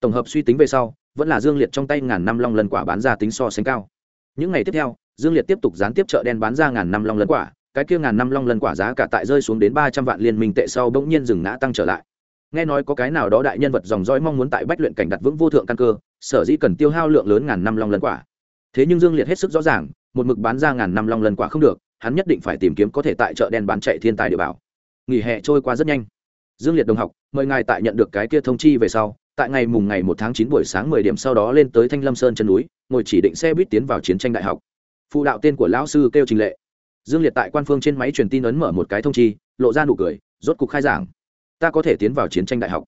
Tổng hợp suy tính về sau, vẫn là dương liệt trong tay ngàn năm long lần quả bán ra tính so sánh cao. Những ngày tiếp theo, dương liệt tiếp tục gián tiếp chợ đen bán ra ngàn năm long lần quả, cái kia ngàn năm long lần quả giá cả tại rơi xuống đến ba trăm vạn liên minh tệ sau bỗng nhiên dừng ngã tăng trở lại nghe nói có cái nào đó đại nhân vật dòng dõi mong muốn tại bách luyện cảnh đặt vững vô thượng căn cơ, sở dĩ cần tiêu hao lượng lớn ngàn năm long lần quả. Thế nhưng dương liệt hết sức rõ ràng, một mực bán ra ngàn năm long lần quả không được, hắn nhất định phải tìm kiếm có thể tại chợ đen bán chạy thiên tài địa bảo. Nghỉ hè trôi qua rất nhanh. Dương liệt đồng học, mời ngài tại nhận được cái kia thông chi về sau, tại ngày mùng ngày một tháng chín buổi sáng mười điểm sau đó lên tới thanh lâm sơn chân núi, ngồi chỉ định xe buýt tiến vào chiến tranh đại học. Phụ đạo tên của lão sư kêu trình lệ. Dương liệt tại quan phương trên máy truyền tin ấn mở một cái thông chi, lộ ra nụ cười, rốt cục khai giảng ta có thể tiến vào chiến tranh đại học.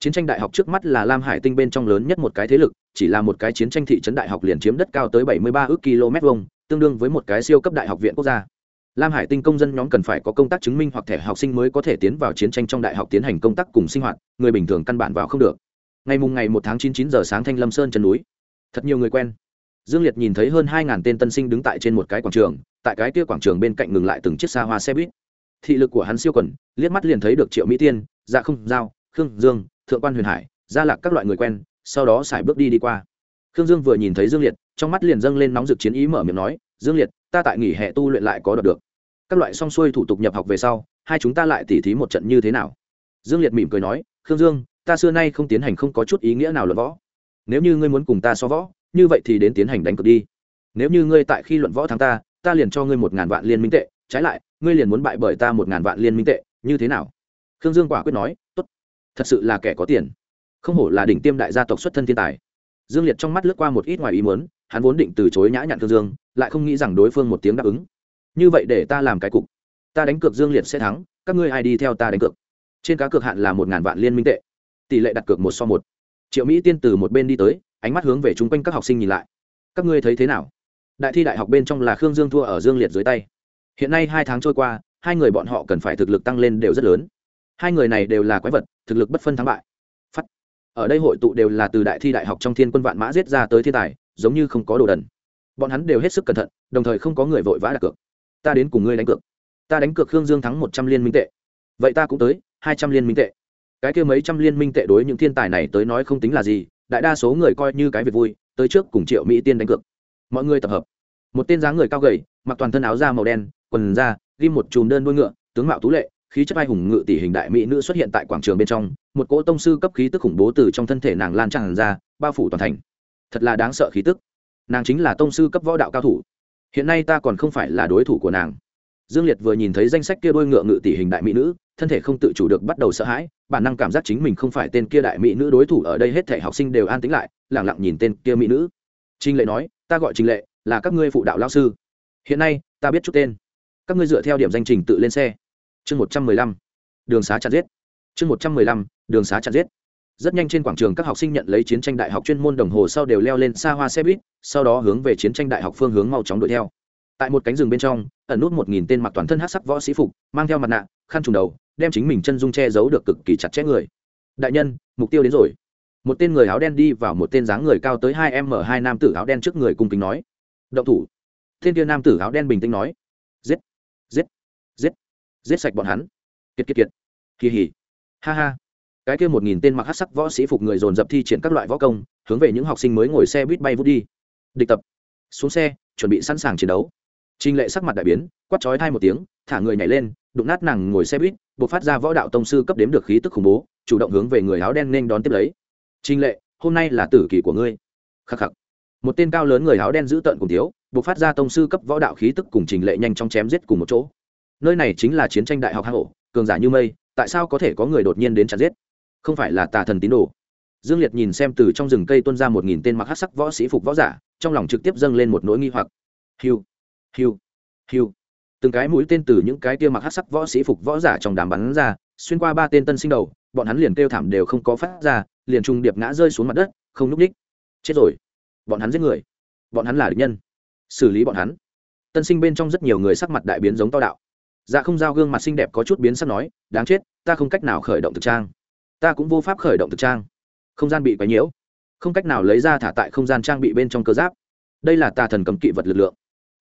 Chiến tranh đại học trước mắt là lam hải tinh bên trong lớn nhất một cái thế lực, chỉ là một cái chiến tranh thị trấn đại học liền chiếm đất cao tới bảy mươi ba ước km vuông, tương đương với một cái siêu cấp đại học viện quốc gia. Lam hải tinh công dân nhóm cần phải có công tác chứng minh hoặc thẻ học sinh mới có thể tiến vào chiến tranh trong đại học tiến hành công tác cùng sinh hoạt, người bình thường căn bản vào không được. Ngày mùng ngày một tháng chín chín giờ sáng thanh lâm sơn chân núi. Thật nhiều người quen. Dương liệt nhìn thấy hơn hai ngàn tên tân sinh đứng tại trên một cái quảng trường, tại cái kia quảng trường bên cạnh ngừng lại từng chiếc xa hoa xe buýt. Thị lực của hắn siêu quần, liếc mắt liền thấy được triệu mỹ tiên dạ không, giao, khương, dương, thượng quan huyền hải, gia lạc các loại người quen, sau đó xài bước đi đi qua. Khương dương vừa nhìn thấy dương liệt, trong mắt liền dâng lên nóng rực chiến ý mở miệng nói, dương liệt, ta tại nghỉ hè tu luyện lại có đọc được. Các loại song xuôi thủ tục nhập học về sau, hai chúng ta lại tỉ thí một trận như thế nào? Dương liệt mỉm cười nói, khương dương, ta xưa nay không tiến hành không có chút ý nghĩa nào luận võ. Nếu như ngươi muốn cùng ta so võ, như vậy thì đến tiến hành đánh cược đi. Nếu như ngươi tại khi luận võ thắng ta ta liền cho ngươi một ngàn vạn liên minh tệ, trái lại, ngươi liền muốn bại bởi ta một ngàn vạn liên minh tệ, như thế nào? Khương dương quả quyết nói, tốt, thật sự là kẻ có tiền. Không hổ là đỉnh tiêm đại gia tộc xuất thân thiên tài. Dương liệt trong mắt lướt qua một ít ngoài ý muốn, hắn vốn định từ chối nhã nhặn khương dương, lại không nghĩ rằng đối phương một tiếng đáp ứng. Như vậy để ta làm cái cục. Ta đánh cược dương liệt sẽ thắng, các ngươi ai đi theo ta đánh cược? Trên cá cược hạn là một ngàn vạn liên minh tệ. Tỷ lệ đặt cược một so một. Triệu mỹ tiên từ một bên đi tới, ánh mắt hướng về chung quanh các học sinh nhìn lại. Các ngươi thấy thế nào? Đại thi đại học bên trong là khương dương thua ở dương liệt dưới tay. Hiện nay hai tháng trôi qua, hai người bọn họ cần phải thực lực tăng lên đều rất lớn hai người này đều là quái vật, thực lực bất phân thắng bại. Phắt. Ở đây hội tụ đều là từ đại thi đại học trong thiên quân vạn mã giết ra tới thiên tài, giống như không có đồ đần. Bọn hắn đều hết sức cẩn thận, đồng thời không có người vội vã đặt cược. Ta đến cùng ngươi đánh cược. Ta đánh cược khương dương thắng một trăm liên minh tệ. Vậy ta cũng tới, hai trăm liên minh tệ. Cái kia mấy trăm liên minh tệ đối những thiên tài này tới nói không tính là gì, đại đa số người coi như cái việc vui, tới trước cùng triệu mỹ tiên đánh cược. Mọi người tập hợp. Một tên dáng người cao gầy, mặc toàn thân áo da màu đen, quần da ghi một chùm đơn đuôi ngựa, tướng mạo tú lệ khí chất ai hùng ngự tỷ hình đại mỹ nữ xuất hiện tại quảng trường bên trong, một cỗ tông sư cấp khí tức khủng bố từ trong thân thể nàng lan tràn ra, bao phủ toàn thành. Thật là đáng sợ khí tức. Nàng chính là tông sư cấp võ đạo cao thủ. Hiện nay ta còn không phải là đối thủ của nàng. Dương liệt vừa nhìn thấy danh sách kia đôi ngựa ngự tỷ hình đại mỹ nữ, thân thể không tự chủ được bắt đầu sợ hãi, bản năng cảm giác chính mình không phải tên kia đại mỹ nữ đối thủ ở đây hết thể học sinh đều an tính lại lẳng lặng nhìn tên kia mỹ nữ. Trinh lệ nói, ta gọi trinh lệ, là các ngươi phụ đạo lao sư. Hiện nay, ta biết chút tên. Các ngươi dựa theo điểm danh trình tự lên xe chương một trăm mười lăm. Đường xá chặt giết. Chương một trăm mười lăm, đường xá chặt giết. Rất nhanh trên quảng trường các học sinh nhận lấy chiến tranh đại học chuyên môn đồng hồ sau đều leo lên xa hoa xe buýt, sau đó hướng về chiến tranh đại học phương hướng mau chóng đuổi theo. Tại một cánh rừng bên trong, ẩn nút một nghìn tên mặc toàn thân hát sắc võ sĩ phục, mang theo mặt nạ, khăn trùng đầu, đem chính mình chân dung che giấu được cực kỳ chặt chẽ người. Đại nhân, mục tiêu đến rồi. Một tên người áo đen đi vào một tên dáng người cao tới hai m hai nam tử áo đen trước người cung kính nói. Động thủ. Tên kia nam tử áo đen bình tĩnh nói. Giết giết giết sạch bọn hắn kiệt kiệt kiệt kỳ hỉ ha ha cái kia một nghìn tên mặc hát sắc võ sĩ phục người dồn dập thi triển các loại võ công hướng về những học sinh mới ngồi xe buýt bay vút đi địch tập xuống xe chuẩn bị sẵn sàng chiến đấu Trình Lệ sắc mặt đại biến, quát chói thai một tiếng, thả người nhảy lên, đụng nát nàng ngồi xe buýt, bộc phát ra võ đạo tông sư cấp đếm được khí tức khủng bố, chủ động hướng về người áo đen nên đón tiếp lấy. Trình Lệ, hôm nay là tử kỳ của ngươi. Khắc khắc. Một tên cao lớn người áo đen giữ tận cùng thiếu, bộc phát ra tông sư cấp võ đạo khí tức cùng Trình Lệ nhanh chóng chém giết cùng một chỗ. Nơi này chính là chiến tranh đại học hang ổ, cường giả như mây, tại sao có thể có người đột nhiên đến chặt giết? Không phải là tà thần tín đồ. Dương Liệt nhìn xem từ trong rừng cây tuân ra một nghìn tên mặc hắc sắc võ sĩ phục võ giả, trong lòng trực tiếp dâng lên một nỗi nghi hoặc. Hiu, hiu hiu. Từng cái mũi tên từ những cái kia mặc hát sắc võ sĩ phục võ giả trong đám bắn ra xuyên qua ba tên tân sinh đầu bọn hắn liền kêu thảm đều không có phát ra liền trung điệp ngã rơi xuống mặt đất không núp ních. Chết rồi. Bọn hắn giết người. Bọn hắn là địch nhân. Xử lý bọn hắn. Tân sinh bên trong rất nhiều người sắc mặt đại biến giống to đạo dạ không giao gương mặt xinh đẹp có chút biến sắc nói, đáng chết, ta không cách nào khởi động thực trang. Ta cũng vô pháp khởi động thực trang. Không gian bị quấy nhiễu. Không cách nào lấy ra thả tại không gian trang bị bên trong cơ giáp. Đây là tà thần cấm kỵ vật lực lượng.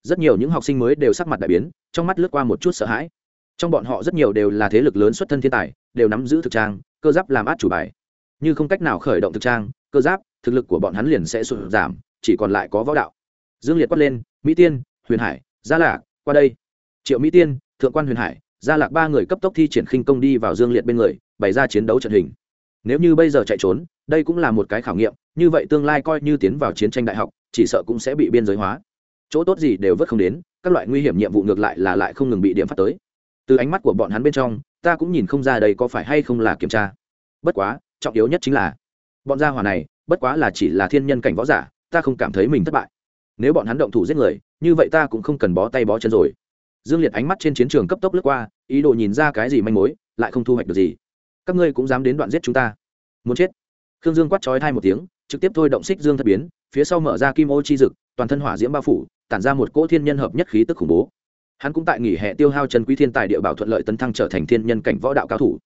Rất nhiều những học sinh mới đều sắc mặt đại biến, trong mắt lướt qua một chút sợ hãi. Trong bọn họ rất nhiều đều là thế lực lớn xuất thân thiên tài, đều nắm giữ thực trang, cơ giáp làm át chủ bài. Như không cách nào khởi động thực trang, cơ giáp, thực lực của bọn hắn liền sẽ sụt giảm, chỉ còn lại có võ đạo. Dương liệt quát lên, mỹ tiên, huyền hải, gia lạc qua đây. Triệu mỹ tiên thượng quan huyền hải, gia lạc ba người cấp tốc thi triển khinh công đi vào dương liệt bên người, bày ra chiến đấu trận hình. Nếu như bây giờ chạy trốn, đây cũng là một cái khảo nghiệm, như vậy tương lai coi như tiến vào chiến tranh đại học, chỉ sợ cũng sẽ bị biên giới hóa. Chỗ tốt gì đều vớt không đến, các loại nguy hiểm nhiệm vụ ngược lại là lại không ngừng bị điểm phát tới. Từ ánh mắt của bọn hắn bên trong, ta cũng nhìn không ra đây có phải hay không là kiểm tra. Bất quá, trọng yếu nhất chính là, bọn gia hỏa này, bất quá là chỉ là thiên nhân cảnh võ giả, ta không cảm thấy mình thất bại. Nếu bọn hắn động thủ giết người, như vậy ta cũng không cần bó tay bó chân rồi dương liệt ánh mắt trên chiến trường cấp tốc lướt qua, ý đồ nhìn ra cái gì manh mối, lại không thu hoạch được gì. Các ngươi cũng dám đến đoạn giết chúng ta. Muốn chết. Khương dương quát trói thai một tiếng, trực tiếp thôi động xích dương thất biến, phía sau mở ra kim ô chi dực, toàn thân hỏa diễm bao phủ, tản ra một cỗ thiên nhân hợp nhất khí tức khủng bố. Hắn cũng tại nghỉ hè tiêu hao chân quý thiên tài địa bảo thuận lợi tấn thăng trở thành thiên nhân cảnh võ đạo cao thủ.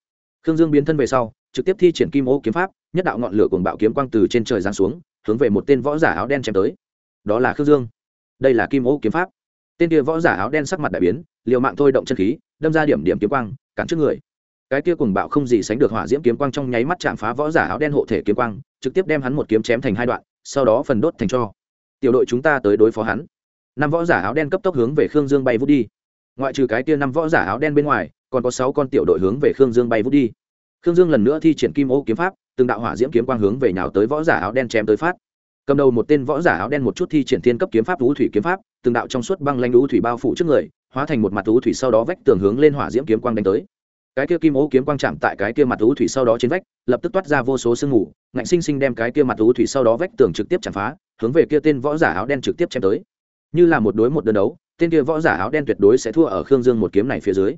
Khương dương biến thân về sau, trực tiếp thi triển kim ô kiếm pháp, nhất đạo ngọn lửa cùng bạo kiếm quang từ trên trời giáng xuống, hướng về một tên võ giả áo đen chém tới. Đó là khương dương. Đây là kim ô kiếm pháp tên kia võ giả áo đen sắc mặt đại biến, liều mạng thôi động chân khí, đâm ra điểm điểm kiếm quang, cản trước người. Cái kia cùng bạo không gì sánh được hỏa diễm kiếm quang trong nháy mắt chạm phá võ giả áo đen hộ thể kiếm quang, trực tiếp đem hắn một kiếm chém thành hai đoạn, sau đó phần đốt thành cho. Tiểu đội chúng ta tới đối phó hắn. Năm võ giả áo đen cấp tốc hướng về khương dương bay vút đi. Ngoại trừ cái kia năm võ giả áo đen bên ngoài, còn có sáu con tiểu đội hướng về khương dương bay vút đi. Khương dương lần nữa thi triển kim ô kiếm pháp, từng đạo hỏa diễm kiếm quang hướng về nhào tới võ giả áo đen chém tới phát. Cầm đầu một tên võ giả áo đen một chút thi triển thiên cấp kiếm pháp, vũ thủy kiếm pháp từng đạo trong suốt băng lanh lũ thủy bao phủ trước người, hóa thành một mặt lũ thủy sau đó vách tường hướng lên hỏa diễm kiếm quang đánh tới. Cái kia kim ô kiếm quang chạm tại cái kia mặt lũ thủy sau đó trên vách, lập tức toát ra vô số sương mù, ngạnh sinh sinh đem cái kia mặt lũ thủy sau đó vách tường trực tiếp chạm phá, hướng về kia tên võ giả áo đen trực tiếp chém tới. Như là một đối một đơn đấu, tên kia võ giả áo đen tuyệt đối sẽ thua ở khương dương một kiếm này phía dưới.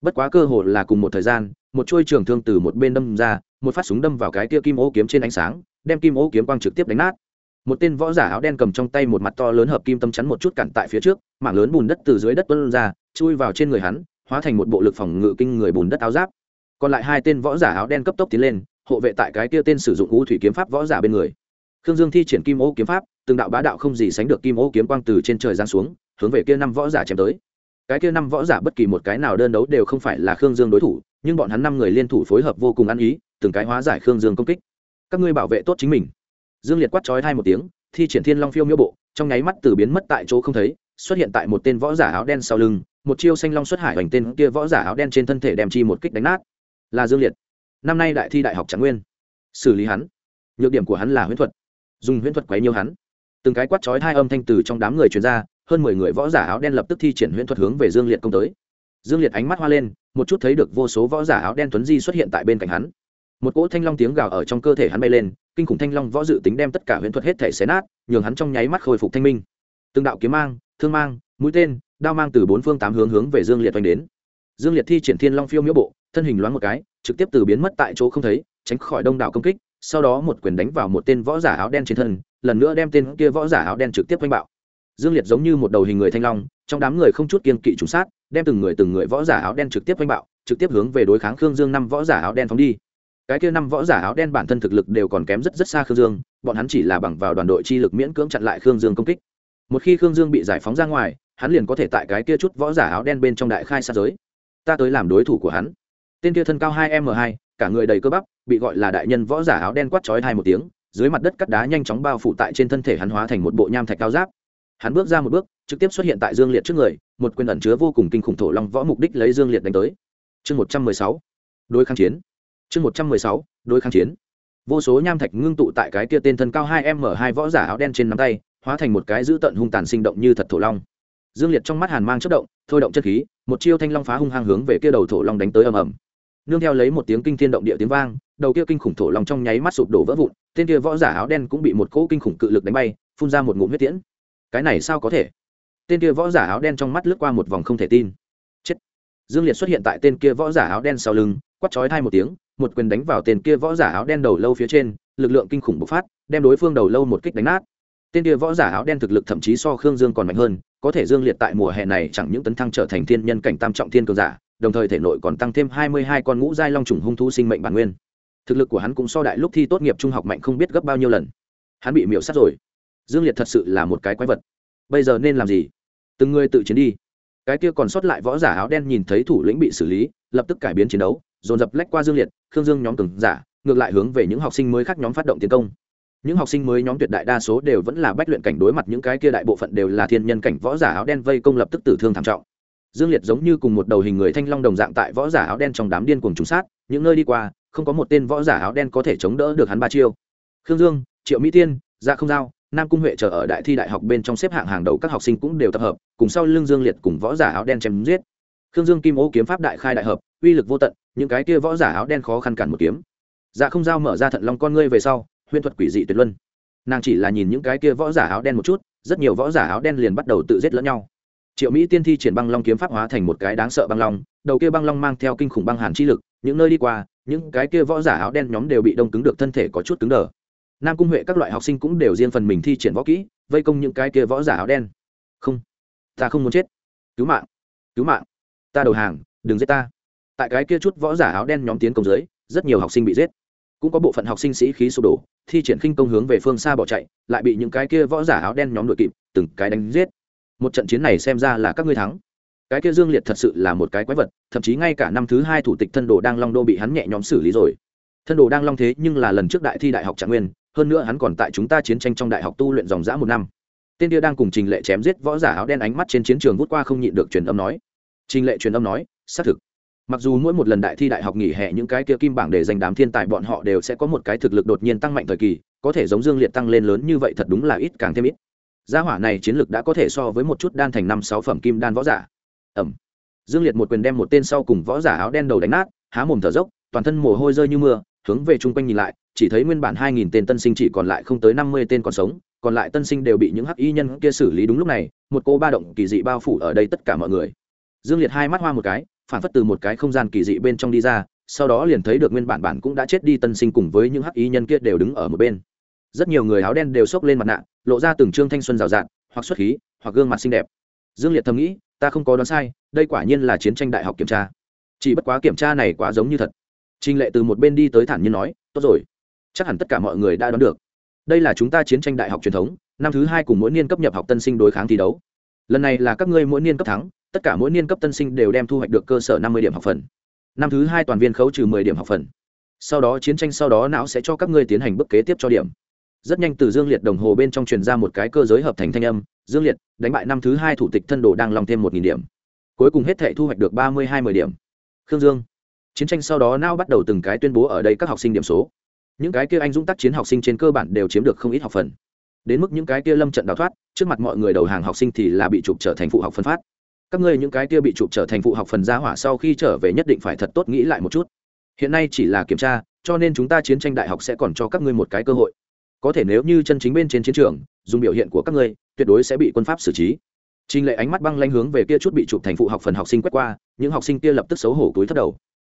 Bất quá cơ hội là cùng một thời gian, một chuôi trường thương từ một bên đâm ra, một phát súng đâm vào cái kia kim ô kiếm trên ánh sáng, đem kim ô kiếm quang trực tiếp đánh nát một tên võ giả áo đen cầm trong tay một mặt to lớn hợp kim tâm chắn một chút cản tại phía trước, mảng lớn bùn đất từ dưới đất tuân ra, chui vào trên người hắn, hóa thành một bộ lực phòng ngự kinh người bùn đất áo giáp. Còn lại hai tên võ giả áo đen cấp tốc tiến lên, hộ vệ tại cái kia tên sử dụng u thủy kiếm pháp võ giả bên người. Khương dương thi triển kim ô kiếm pháp, từng đạo bá đạo không gì sánh được kim ô kiếm quang từ trên trời giáng xuống, hướng về kia năm võ giả chém tới. Cái kia năm võ giả bất kỳ một cái nào đơn đấu đều không phải là khương dương đối thủ, nhưng bọn hắn năm người liên thủ phối hợp vô cùng ăn ý, từng cái hóa giải khương dương công kích. Các ngươi bảo vệ tốt chính mình dương liệt quát trói hai một tiếng, thi triển thiên long phiêu miêu bộ, trong nháy mắt từ biến mất tại chỗ không thấy, xuất hiện tại một tên võ giả áo đen sau lưng, một chiêu xanh long xuất hải hoành tên kia võ giả áo đen trên thân thể đem chi một kích đánh nát. Là dương liệt. Năm nay đại thi đại học trạng nguyên. Xử lý hắn. Nhược điểm của hắn là huyễn thuật. Dùng huyễn thuật quấy nhiêu hắn. Từng cái quát chói hai âm thanh từ trong đám người truyền ra, hơn mười người võ giả áo đen lập tức thi triển huyễn thuật hướng về dương liệt công tới. Dương liệt ánh mắt hoa lên, một chút thấy được vô số võ giả áo đen tuấn di xuất hiện tại bên cạnh hắn một cỗ thanh long tiếng gào ở trong cơ thể hắn bay lên, kinh khủng thanh long võ dự tính đem tất cả huyễn thuật hết thể xé nát, nhường hắn trong nháy mắt khôi phục thanh minh. Từng đạo kiếm mang, thương mang, mũi tên, đao mang từ bốn phương tám hướng hướng về dương liệt oanh đến. Dương liệt thi triển thiên long phiêu miễu bộ, thân hình loáng một cái, trực tiếp từ biến mất tại chỗ không thấy, tránh khỏi đông đảo công kích, sau đó một quyền đánh vào một tên võ giả áo đen trên thân, lần nữa đem tên kia võ giả áo đen trực tiếp oanh bạo. Dương liệt giống như một đầu hình người thanh long, trong đám người không chút kiên kỵ trùng sát, đem từng người từng người võ giả áo đen trực tiếp oanh bạo, trực tiếp hướng về đối kháng khương dương năm võ giả áo đen phóng đi cái kia năm võ giả áo đen bản thân thực lực đều còn kém rất rất xa khương dương, bọn hắn chỉ là bằng vào đoàn đội chi lực miễn cưỡng chặn lại khương dương công kích. Một khi khương dương bị giải phóng ra ngoài, hắn liền có thể tại cái kia chút võ giả áo đen bên trong đại khai sát giới. Ta tới làm đối thủ của hắn. Tên kia thân cao hai m hai, cả người đầy cơ bắp, bị gọi là đại nhân võ giả áo đen quát chói hai một tiếng, dưới mặt đất cắt đá nhanh chóng bao phủ tại trên thân thể hắn hóa thành một bộ nham thạch cao giáp. Hắn bước ra một bước, trực tiếp xuất hiện tại dương liệt trước người, một quyền ẩn chứa vô cùng kinh khủng thổ long võ mục đích lấy dương liệt đánh tới. Chương một trăm mười sáu. Đối kháng chiến chương một trăm mười sáu, đối kháng chiến. Vô số nham thạch ngưng tụ tại cái kia tên thân cao hai m hai võ giả áo đen trên nắm tay, hóa thành một cái dữ tận hung tàn sinh động như thật thổ long. Dương liệt trong mắt hàn mang chất động, thôi động chất khí, một chiêu thanh long phá hung hăng hướng về kia đầu thổ long đánh tới ầm ầm. Nương theo lấy một tiếng kinh thiên động địa tiếng vang, đầu kia kinh khủng thổ long trong nháy mắt sụp đổ vỡ vụn, tên kia võ giả áo đen cũng bị một cỗ kinh khủng cự lực đánh bay, phun ra một ngụm huyết tiễn. Cái này sao có thể? Tên kia võ giả áo đen trong mắt lướt qua một vòng không thể tin. Chết! Dương liệt xuất hiện tại tên kia võ giả áo đen sau lưng quắt chói thai một tiếng một quyền đánh vào tên kia võ giả áo đen đầu lâu phía trên, lực lượng kinh khủng bộc phát, đem đối phương đầu lâu một kích đánh nát. Tên kia võ giả áo đen thực lực thậm chí so khương dương còn mạnh hơn, có thể dương liệt tại mùa hè này chẳng những tấn thăng trở thành thiên nhân cảnh tam trọng thiên cường giả, đồng thời thể nội còn tăng thêm hai mươi hai con ngũ giai long trùng hung thú sinh mệnh bản nguyên. Thực lực của hắn cũng so đại lúc thi tốt nghiệp trung học mạnh không biết gấp bao nhiêu lần. Hắn bị miễu sát rồi. Dương liệt thật sự là một cái quái vật. Bây giờ nên làm gì? Từng người tự chiến đi. Cái kia còn sót lại võ giả áo đen nhìn thấy thủ lĩnh bị xử lý, lập tức cải biến chiến đấu dồn dập lách qua dương liệt, khương dương nhóm cường giả, ngược lại hướng về những học sinh mới khác nhóm phát động tiến công. Những học sinh mới nhóm tuyệt đại đa số đều vẫn là bách luyện cảnh đối mặt, những cái kia đại bộ phận đều là thiên nhân cảnh võ giả áo đen vây công lập tức tử thương thảm trọng. Dương liệt giống như cùng một đầu hình người thanh long đồng dạng tại võ giả áo đen trong đám điên cuồng trúng sát, những nơi đi qua, không có một tên võ giả áo đen có thể chống đỡ được hắn ba chiêu. Khương dương, triệu mỹ tiên gia không giao, nam cung huệ chờ ở đại thi đại học bên trong xếp hạng hàng đầu các học sinh cũng đều tập hợp, cùng sau lưng dương liệt cùng võ giả áo đen chém giết. Thương dương kim ô kiếm pháp đại khai đại hợp, uy lực vô tận, những cái kia võ giả áo đen khó khăn cản một kiếm. Dạ không giao mở ra thận long con ngươi về sau, huyền thuật quỷ dị tuyệt luân. Nàng chỉ là nhìn những cái kia võ giả áo đen một chút, rất nhiều võ giả áo đen liền bắt đầu tự giết lẫn nhau. Triệu mỹ tiên thi triển băng long kiếm pháp hóa thành một cái đáng sợ băng long, đầu kia băng long mang theo kinh khủng băng hàn chi lực, những nơi đi qua, những cái kia võ giả áo đen nhóm đều bị đông cứng được thân thể có chút cứng đờ. Nam cung huệ các loại học sinh cũng đều riêng phần mình thi triển võ kỹ, vây công những cái kia võ giả áo đen. Không, ta không muốn chết. Cứu mạng cứu mạng ta đầu hàng, đừng giết ta. Tại cái kia chút võ giả áo đen nhóm tiến công dưới, rất nhiều học sinh bị giết. Cũng có bộ phận học sinh sĩ khí sụp đổ, thi triển khinh công hướng về phương xa bỏ chạy, lại bị những cái kia võ giả áo đen nhóm đội kịp, từng cái đánh giết. Một trận chiến này xem ra là các ngươi thắng. Cái kia dương liệt thật sự là một cái quái vật, thậm chí ngay cả năm thứ hai thủ tịch thân đồ đang long đô bị hắn nhẹ nhóm xử lý rồi. Thân đồ đang long thế nhưng là lần trước đại thi đại học trạng nguyên, hơn nữa hắn còn tại chúng ta chiến tranh trong đại học tu luyện dòng dã một năm. Tên kia đang cùng trình lệ chém giết võ giả áo đen ánh mắt trên chiến trường vút qua không nhịn được truyền âm nói trình lệ truyền âm nói, xác thực. Mặc dù mỗi một lần đại thi đại học nghỉ hè những cái kia kim bảng để giành đám thiên tài bọn họ đều sẽ có một cái thực lực đột nhiên tăng mạnh thời kỳ, có thể giống dương liệt tăng lên lớn như vậy thật đúng là ít càng thêm ít. Gia hỏa này chiến lực đã có thể so với một chút đan thành năm sáu phẩm kim đan võ giả. Ẩm dương liệt một quyền đem một tên sau cùng võ giả áo đen đầu đánh nát, há mồm thở dốc, toàn thân mồ hôi rơi như mưa, hướng về chung quanh nhìn lại, chỉ thấy nguyên bản hai nghìn tên tân sinh chỉ còn lại không tới năm mươi tên còn sống, còn lại tân sinh đều bị những hắc y nhân kia xử lý đúng lúc này, một cô ba động kỳ dị bao phủ ở đây tất cả mọi người dương liệt hai mắt hoa một cái phản phất từ một cái không gian kỳ dị bên trong đi ra sau đó liền thấy được nguyên bản bản cũng đã chết đi tân sinh cùng với những hắc y nhân kia đều đứng ở một bên. Rất nhiều người áo đen đều xốc lên mặt nạ lộ ra từng trương thanh xuân rào rạt hoặc xuất khí hoặc gương mặt xinh đẹp. Dương liệt thầm nghĩ ta không có đoán sai đây quả nhiên là chiến tranh đại học kiểm tra. Chỉ bất quá kiểm tra này quá giống như thật. Trình Lệ từ một bên đi tới thản nhiên nói, "Tốt rồi, chắc hẳn tất cả mọi người đã đoán được. Đây là chúng ta chiến tranh đại học truyền thống, năm thứ hai cùng mỗi niên cấp nhập học tân sinh đối kháng thi đấu. Lần này là các ngươi mỗi niên cấp thắng, tất cả mỗi niên cấp tân sinh đều đem thu hoạch được cơ sở năm mươi điểm học phần. Năm thứ hai toàn viên khấu trừ mười điểm học phần. Sau đó chiến tranh sau đó não sẽ cho các ngươi tiến hành bước kế tiếp cho điểm." Rất nhanh từ Dương Liệt đồng hồ bên trong truyền ra một cái cơ giới hợp thành thanh âm, "Dương Liệt, đánh bại năm thứ hai thủ tịch thân đồ đang lòng thêm một nghìn điểm." Cuối cùng hết thảy thu hoạch được ba mươi hai mười điểm. Khương Dương chiến tranh sau đó não bắt đầu từng cái tuyên bố ở đây các học sinh điểm số những cái kia anh dũng tác chiến học sinh trên cơ bản đều chiếm được không ít học phần đến mức những cái kia lâm trận đào thoát trước mặt mọi người đầu hàng học sinh thì là bị chụp trở thành phụ học phân phát các ngươi những cái kia bị chụp trở thành phụ học phần gia hỏa sau khi trở về nhất định phải thật tốt nghĩ lại một chút. Hiện nay chỉ là kiểm tra cho nên chúng ta chiến tranh đại học sẽ còn cho các ngươi một cái cơ hội. Có thể nếu như chân chính bên trên chiến trường dùng biểu hiện của các ngươi tuyệt đối sẽ bị quân pháp xử trí. Trình lệ ánh mắt băng lanh hướng về kia chút bị chụp thành phụ học phần học sinh quét qua những học sinh kia lập tức xấu hổ túi thất đầu.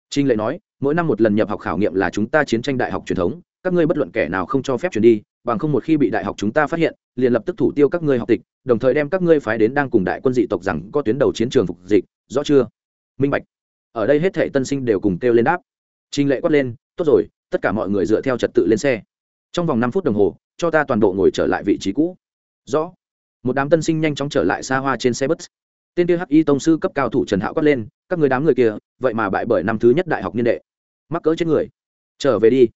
Trình lệ nói, mỗi năm một lần nhập học khảo nghiệm là chúng ta chiến tranh đại học truyền thống, các ngươi bất luận kẻ nào không cho phép chuyển đi, bằng không một khi bị đại học chúng ta phát hiện, liền lập tức thủ tiêu các ngươi học tịch, đồng thời đem các ngươi phái đến đang cùng đại quân dị tộc rằng có tuyến đầu chiến trường phục dịch, rõ chưa? Minh bạch. Ở đây hết thệ tân sinh đều cùng kêu lên đáp. Trình lệ quát lên, tốt rồi, tất cả mọi người dựa theo trật tự lên xe. Trong vòng năm phút đồng hồ, cho ta toàn bộ ngồi trở lại vị trí cũ. Rõ. Một đám tân sinh nhanh chóng trở lại xa hoa trên xe bus tên kia hắc y tông sư cấp cao thủ trần hạo quát lên các người đám người kia vậy mà bại bởi năm thứ nhất đại học niên đệ mắc cỡ chết người trở về đi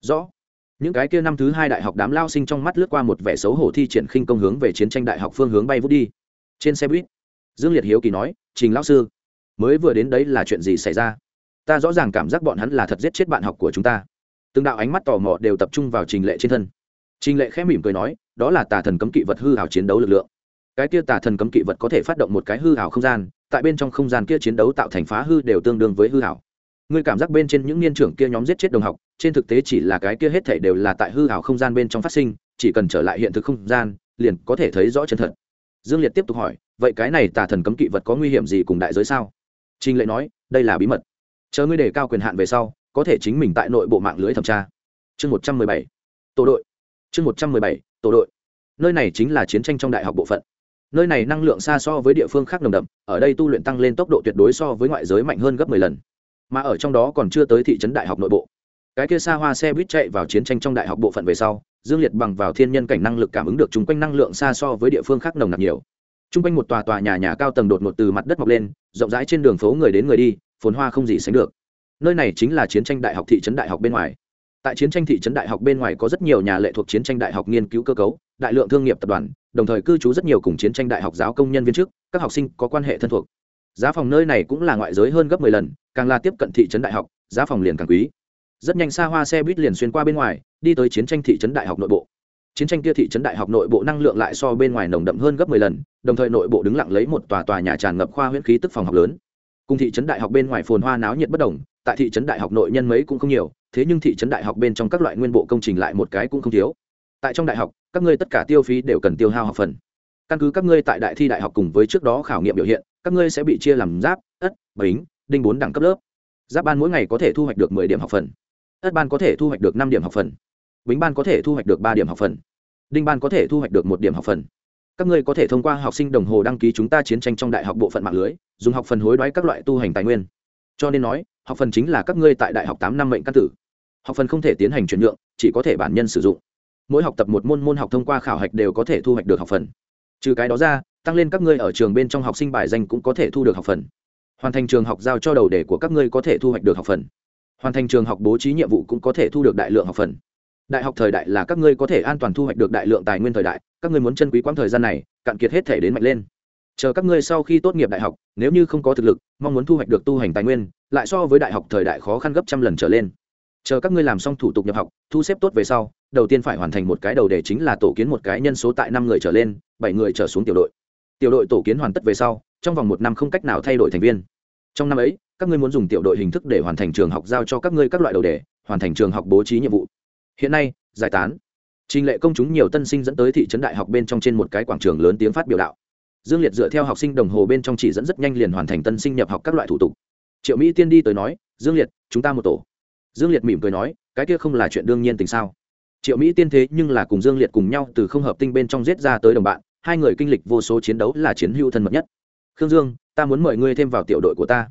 rõ những cái kia năm thứ hai đại học đám lao sinh trong mắt lướt qua một vẻ xấu hổ thi triển khinh công hướng về chiến tranh đại học phương hướng bay vút đi. Trên xe buýt, dương liệt hiếu kỳ nói, trình lão sư, mới vừa đến đấy là chuyện gì xảy ra? Ta rõ ràng cảm giác bọn hắn là thật giết chết bạn học của chúng ta. Từng đạo ánh mắt tò mò đều tập trung vào trình lệ trên thân. Trình lệ khẽ mỉm cười nói, đó là tà thần cấm kỵ vật hư hào chiến đấu lực lượng. Cái kia tà thần cấm kỵ vật có thể phát động một cái hư hảo không gian, tại bên trong không gian kia chiến đấu tạo thành phá hư đều tương đương với hư hảo ngươi cảm giác bên trên những niên trưởng kia nhóm giết chết đồng học, trên thực tế chỉ là cái kia hết thể đều là tại hư hảo không gian bên trong phát sinh, chỉ cần trở lại hiện thực không gian, liền có thể thấy rõ chân thật. Dương liệt tiếp tục hỏi, vậy cái này tà thần cấm kỵ vật có nguy hiểm gì cùng đại giới sao? Trinh lệ nói, đây là bí mật. Chờ ngươi đề cao quyền hạn về sau, có thể chính mình tại nội bộ mạng lưới thẩm tra. Chương một trăm mười bảy, tổ đội. Chương một trăm mười bảy, tổ đội. Nơi này chính là chiến tranh trong đại học bộ phận. Nơi này năng lượng xa so với địa phương khác nồng đậm, ở đây tu luyện tăng lên tốc độ tuyệt đối so với ngoại giới mạnh hơn gấp mười lần mà ở trong đó còn chưa tới thị trấn đại học nội bộ. Cái kia xa hoa xe buýt chạy vào chiến tranh trong đại học bộ phận về sau, dương liệt bằng vào thiên nhân cảnh năng lực cảm ứng được chung quanh năng lượng xa so với địa phương khác nồng nặc nhiều. Chung quanh một tòa tòa nhà nhà cao tầng đột ngột từ mặt đất mọc lên, rộng rãi trên đường phố người đến người đi, phồn hoa không gì sánh được. Nơi này chính là chiến tranh đại học thị trấn đại học bên ngoài. Tại chiến tranh thị trấn đại học bên ngoài có rất nhiều nhà lệ thuộc chiến tranh đại học nghiên cứu cơ cấu, đại lượng thương nghiệp tập đoàn, đồng thời cư trú rất nhiều cùng chiến tranh đại học giáo công nhân viên chức các học sinh có quan hệ thân thuộc giá phòng nơi này cũng là ngoại giới hơn gấp mười lần, càng là tiếp cận thị trấn đại học, giá phòng liền càng quý. Rất nhanh xa hoa xe buýt liền xuyên qua bên ngoài, đi tới chiến tranh thị trấn đại học nội bộ. Chiến tranh kia thị trấn đại học nội bộ năng lượng lại so bên ngoài nồng đậm hơn gấp mười lần, đồng thời nội bộ đứng lặng lấy một tòa tòa nhà tràn ngập khoa huyễn khí tức phòng học lớn. Cùng thị trấn đại học bên ngoài phồn hoa náo nhiệt bất đồng, tại thị trấn đại học nội nhân mấy cũng không nhiều, thế nhưng thị trấn đại học bên trong các loại nguyên bộ công trình lại một cái cũng không thiếu. Tại trong đại học, các ngươi tất cả tiêu phí đều cần tiêu hao học phần. Căn cứ các ngươi tại đại thi đại học cùng với trước đó khảo nghiệm biểu hiện các ngươi sẽ bị chia làm giáp, ất, bính, đinh bốn đẳng cấp lớp. Giáp ban mỗi ngày có thể thu hoạch được mười điểm học phần. Ất ban có thể thu hoạch được năm điểm học phần. Bính ban có thể thu hoạch được ba điểm học phần. Đinh ban có thể thu hoạch được một điểm học phần. Các ngươi có thể thông qua học sinh đồng hồ đăng ký chúng ta chiến tranh trong đại học bộ phận mạng lưới, dùng học phần hối đoái các loại tu hành tài nguyên. Cho nên nói, học phần chính là các ngươi tại đại học tám năm mệnh căn tử. Học phần không thể tiến hành chuyển nhượng, chỉ có thể bản nhân sử dụng. Mỗi học tập một môn môn học thông qua khảo hạch đều có thể thu hoạch được học phần. Trừ cái đó ra tăng lên các ngươi ở trường bên trong học sinh bài danh cũng có thể thu được học phần. Hoàn thành trường học giao cho đầu đề của các ngươi có thể thu hoạch được học phần. Hoàn thành trường học bố trí nhiệm vụ cũng có thể thu được đại lượng học phần. Đại học thời đại là các ngươi có thể an toàn thu hoạch được đại lượng tài nguyên thời đại, các ngươi muốn chân quý quãng thời gian này, cạn kiệt hết thể đến mạnh lên. Chờ các ngươi sau khi tốt nghiệp đại học, nếu như không có thực lực, mong muốn thu hoạch được tu hành tài nguyên, lại so với đại học thời đại khó khăn gấp trăm lần trở lên. Chờ các ngươi làm xong thủ tục nhập học, thu xếp tốt về sau, đầu tiên phải hoàn thành một cái đầu đề chính là tổ kiến một cái nhân số tại năm người trở lên, bảy người trở xuống tiểu đội tiểu đội tổ kiến hoàn tất về sau, trong vòng một năm không cách nào thay đổi thành viên. Trong năm ấy, các ngươi muốn dùng tiểu đội hình thức để hoàn thành trường học giao cho các ngươi các loại đầu đề, hoàn thành trường học bố trí nhiệm vụ. Hiện nay, giải tán. Trình lệ công chúng nhiều tân sinh dẫn tới thị trấn đại học bên trong trên một cái quảng trường lớn tiếng phát biểu đạo. Dương liệt dựa theo học sinh đồng hồ bên trong chỉ dẫn rất nhanh liền hoàn thành tân sinh nhập học các loại thủ tục. Triệu mỹ tiên đi tới nói, dương liệt, chúng ta một tổ. Dương liệt mỉm cười nói, cái kia không là chuyện đương nhiên tình sao? Triệu mỹ tiên thế nhưng là cùng dương liệt cùng nhau từ không hợp tinh bên trong giết ra tới đồng bạn hai người kinh lịch vô số chiến đấu là chiến hữu thân mật nhất. Khương dương, ta muốn mời ngươi thêm vào tiểu đội của ta.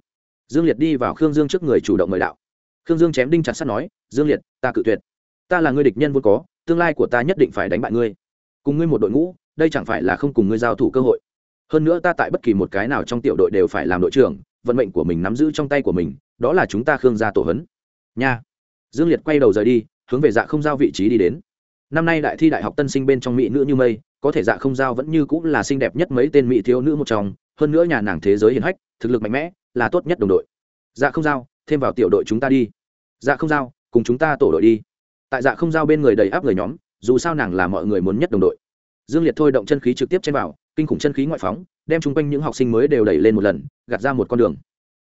Dương liệt đi vào khương dương trước người chủ động mời đạo. Khương dương chém đinh chặt sắt nói, dương liệt, ta cự tuyệt. Ta là ngươi địch nhân vốn có, tương lai của ta nhất định phải đánh bại ngươi. Cùng ngươi một đội ngũ, đây chẳng phải là không cùng ngươi giao thủ cơ hội. Hơn nữa ta tại bất kỳ một cái nào trong tiểu đội đều phải làm đội trưởng, vận mệnh của mình nắm giữ trong tay của mình, đó là chúng ta khương gia tổ hấn. Nha. Dương liệt quay đầu rời đi, hướng về dạ không giao vị trí đi đến. Năm nay đại thi đại học tân sinh bên trong mỹ nữ như mây có thể dạ không giao vẫn như cũng là xinh đẹp nhất mấy tên mỹ thiếu nữ một trong, hơn nữa nhà nàng thế giới hiền hách, thực lực mạnh mẽ, là tốt nhất đồng đội. Dạ không giao, thêm vào tiểu đội chúng ta đi. Dạ không giao, cùng chúng ta tổ đội đi. Tại dạ không giao bên người đầy áp người nhóm, dù sao nàng là mọi người muốn nhất đồng đội. Dương liệt thôi động chân khí trực tiếp trên vào, kinh khủng chân khí ngoại phóng, đem chung quanh những học sinh mới đều đẩy lên một lần, gạt ra một con đường.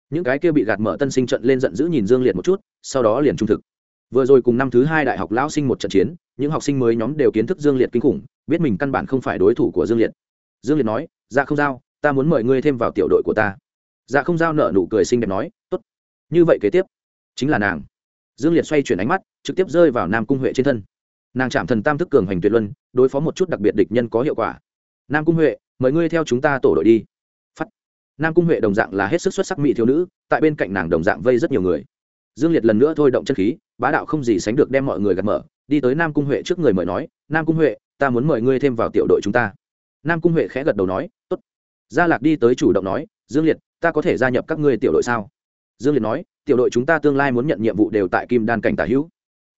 Những cái kia bị gạt mở tân sinh trận lên giận dữ nhìn dương liệt một chút, sau đó liền trung thực. Vừa rồi cùng năm thứ hai đại học lão sinh một trận chiến, những học sinh mới nhóm đều kiến thức dương liệt kinh khủng biết mình căn bản không phải đối thủ của dương liệt. Dương liệt nói dạ không giao, ta muốn mời ngươi thêm vào tiểu đội của ta. Dạ không giao nợ nụ cười xinh đẹp nói, tốt. Như vậy kế tiếp, chính là nàng. Dương liệt xoay chuyển ánh mắt, trực tiếp rơi vào nam cung huệ trên thân. Nàng chạm thần tam thức cường hành tuyệt luân, đối phó một chút đặc biệt địch nhân có hiệu quả. Nam cung huệ, mời ngươi theo chúng ta tổ đội đi. Phắt nam cung huệ đồng dạng là hết sức xuất sắc mỹ thiếu nữ, tại bên cạnh nàng đồng dạng vây rất nhiều người. Dương liệt lần nữa thôi động chân khí bá đạo không gì sánh được đem mọi người gạt mở, đi tới nam cung huệ trước người mời nói, nam cung huệ, ta muốn mời ngươi thêm vào tiểu đội chúng ta. Nam cung huệ khẽ gật đầu nói t ố t gia lạc đi tới chủ động nói, dương liệt, ta có thể gia nhập các ngươi tiểu đội sao? Dương liệt nói, tiểu đội chúng ta tương lai muốn nhận nhiệm vụ đều tại kim đan cảnh tả hữu.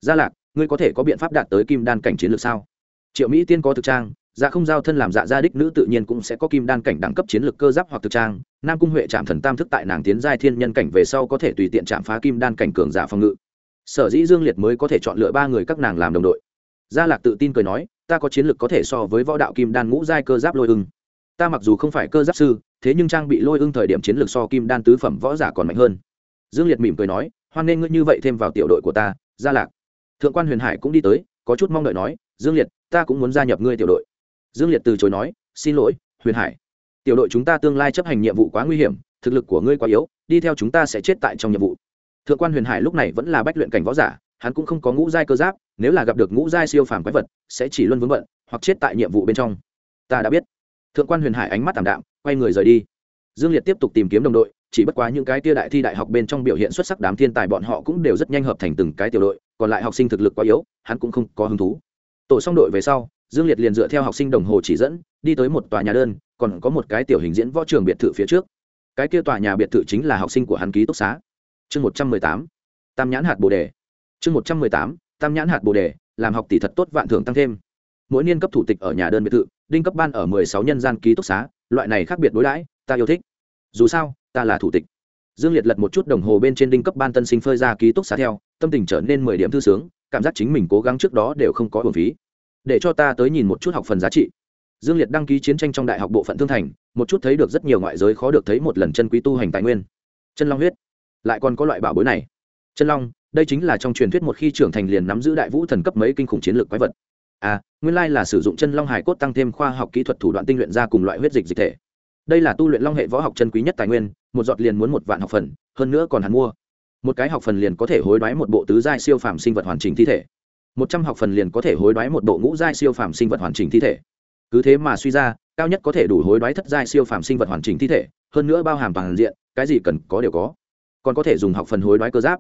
Gia lạc, ngươi có thể có biện pháp đạt tới kim đan cảnh chiến lược sao? Triệu mỹ tiên có thực trang dạ không giao thân làm dạ gia đích nữ tự nhiên cũng sẽ có kim đan cảnh đẳng cấp chiến lược cơ giáp hoặc thực trang. Nam cung huệ chạm thần tam thức tại nàng tiến giai thiên nhân cảnh về sau có thể tùy tiện chạm phá kim đan cảnh cường giả phòng ngự sở dĩ dương liệt mới có thể chọn lựa ba người các nàng làm đồng đội. Gia lạc tự tin cười nói, ta có chiến lược có thể so với võ đạo kim đan ngũ giai cơ giáp lôi ưng. Ta mặc dù không phải cơ giáp sư, thế nhưng trang bị lôi ưng thời điểm chiến lược so kim đan tứ phẩm võ giả còn mạnh hơn. Dương liệt mỉm cười nói, hoan nên ngươi như vậy thêm vào tiểu đội của ta, gia lạc. Thượng quan huyền hải cũng đi tới, có chút mong đợi nói, dương liệt, ta cũng muốn gia nhập ngươi tiểu đội. Dương liệt từ chối nói, xin lỗi, huyền hải. Tiểu đội chúng ta tương lai chấp hành nhiệm vụ quá nguy hiểm, thực lực của ngươi quá yếu, đi theo chúng ta sẽ chết tại trong nhiệm vụ thượng quan huyền hải lúc này vẫn là bách luyện cảnh võ giả, hắn cũng không có ngũ giai cơ giáp, nếu là gặp được ngũ giai siêu phàm quái vật, sẽ chỉ luôn vướng bận, hoặc chết tại nhiệm vụ bên trong. Ta đã biết. Thượng quan huyền hải ánh mắt t đạm, quay người rời đi. Dương liệt tiếp tục tìm kiếm đồng đội, chỉ bất quá những cái tia đại thi đại học bên trong biểu hiện xuất sắc đám thiên tài bọn họ cũng đều rất nhanh hợp thành từng cái tiểu đội, còn lại học sinh thực lực quá yếu, hắn cũng không có hứng thú. Tổ xong đội về sau, dương liệt liền dựa theo học sinh đồng hồ chỉ dẫn, đi tới một tòa nhà đơn, còn có một cái tiểu hình diễn võ trường biệt thự phía trước. Cái kia tòa nhà biệt thự chính là học sinh của hắn ký túc xá chương một trăm mười tám, tam nhãn hạt bồ đề. Chương một trăm mười tám, tam nhãn hạt bồ đề, làm học tỷ thật tốt vạn thưởng tăng thêm. Mỗi niên cấp thủ tịch ở nhà đơn biệt thự, đinh cấp ban ở mười sáu nhân gian ký túc xá, loại này khác biệt đối đãi, ta yêu thích. Dù sao, ta là thủ tịch. Dương liệt lật một chút đồng hồ bên trên đinh cấp ban tân sinh phơi ra ký túc xá theo, tâm tình trở nên mười điểm thư sướng, cảm giác chính mình cố gắng trước đó đều không có hồn phí. Để cho ta tới nhìn một chút học phần giá trị. Dương liệt đăng ký chiến tranh trong đại học bộ phận thương thành, một chút thấy được rất nhiều ngoại giới khó được thấy một lần chân quý tu hành tài nguyên. Chân long huyết lại còn có loại bảo bối này. Chân long, đây chính là trong truyền thuyết một khi trưởng thành liền nắm giữ đại vũ thần cấp mấy kinh khủng chiến lược quái vật. À nguyên lai là sử dụng chân long hải cốt tăng thêm khoa học kỹ thuật thủ đoạn tinh luyện ra cùng loại huyết dịch dịch thể. Đây là tu luyện long hệ võ học chân quý nhất tài nguyên, một giọt liền muốn một vạn học phần, hơn nữa còn hắn mua. Một cái học phần liền có thể hối đoái một bộ tứ giai siêu phàm sinh vật hoàn chỉnh thi thể. Một trăm học phần liền có thể hối đoái một bộ ngũ giai siêu phàm sinh vật hoàn chỉnh thi thể. Cứ thế mà suy ra, cao nhất có thể đủ hối đoái thất giai siêu phàm sinh vật hoàn chỉnh thi thể, hơn nữa bao hàm toàn diện, cái gì cần có đều có còn có thể dùng học phần hối đoái cơ giáp.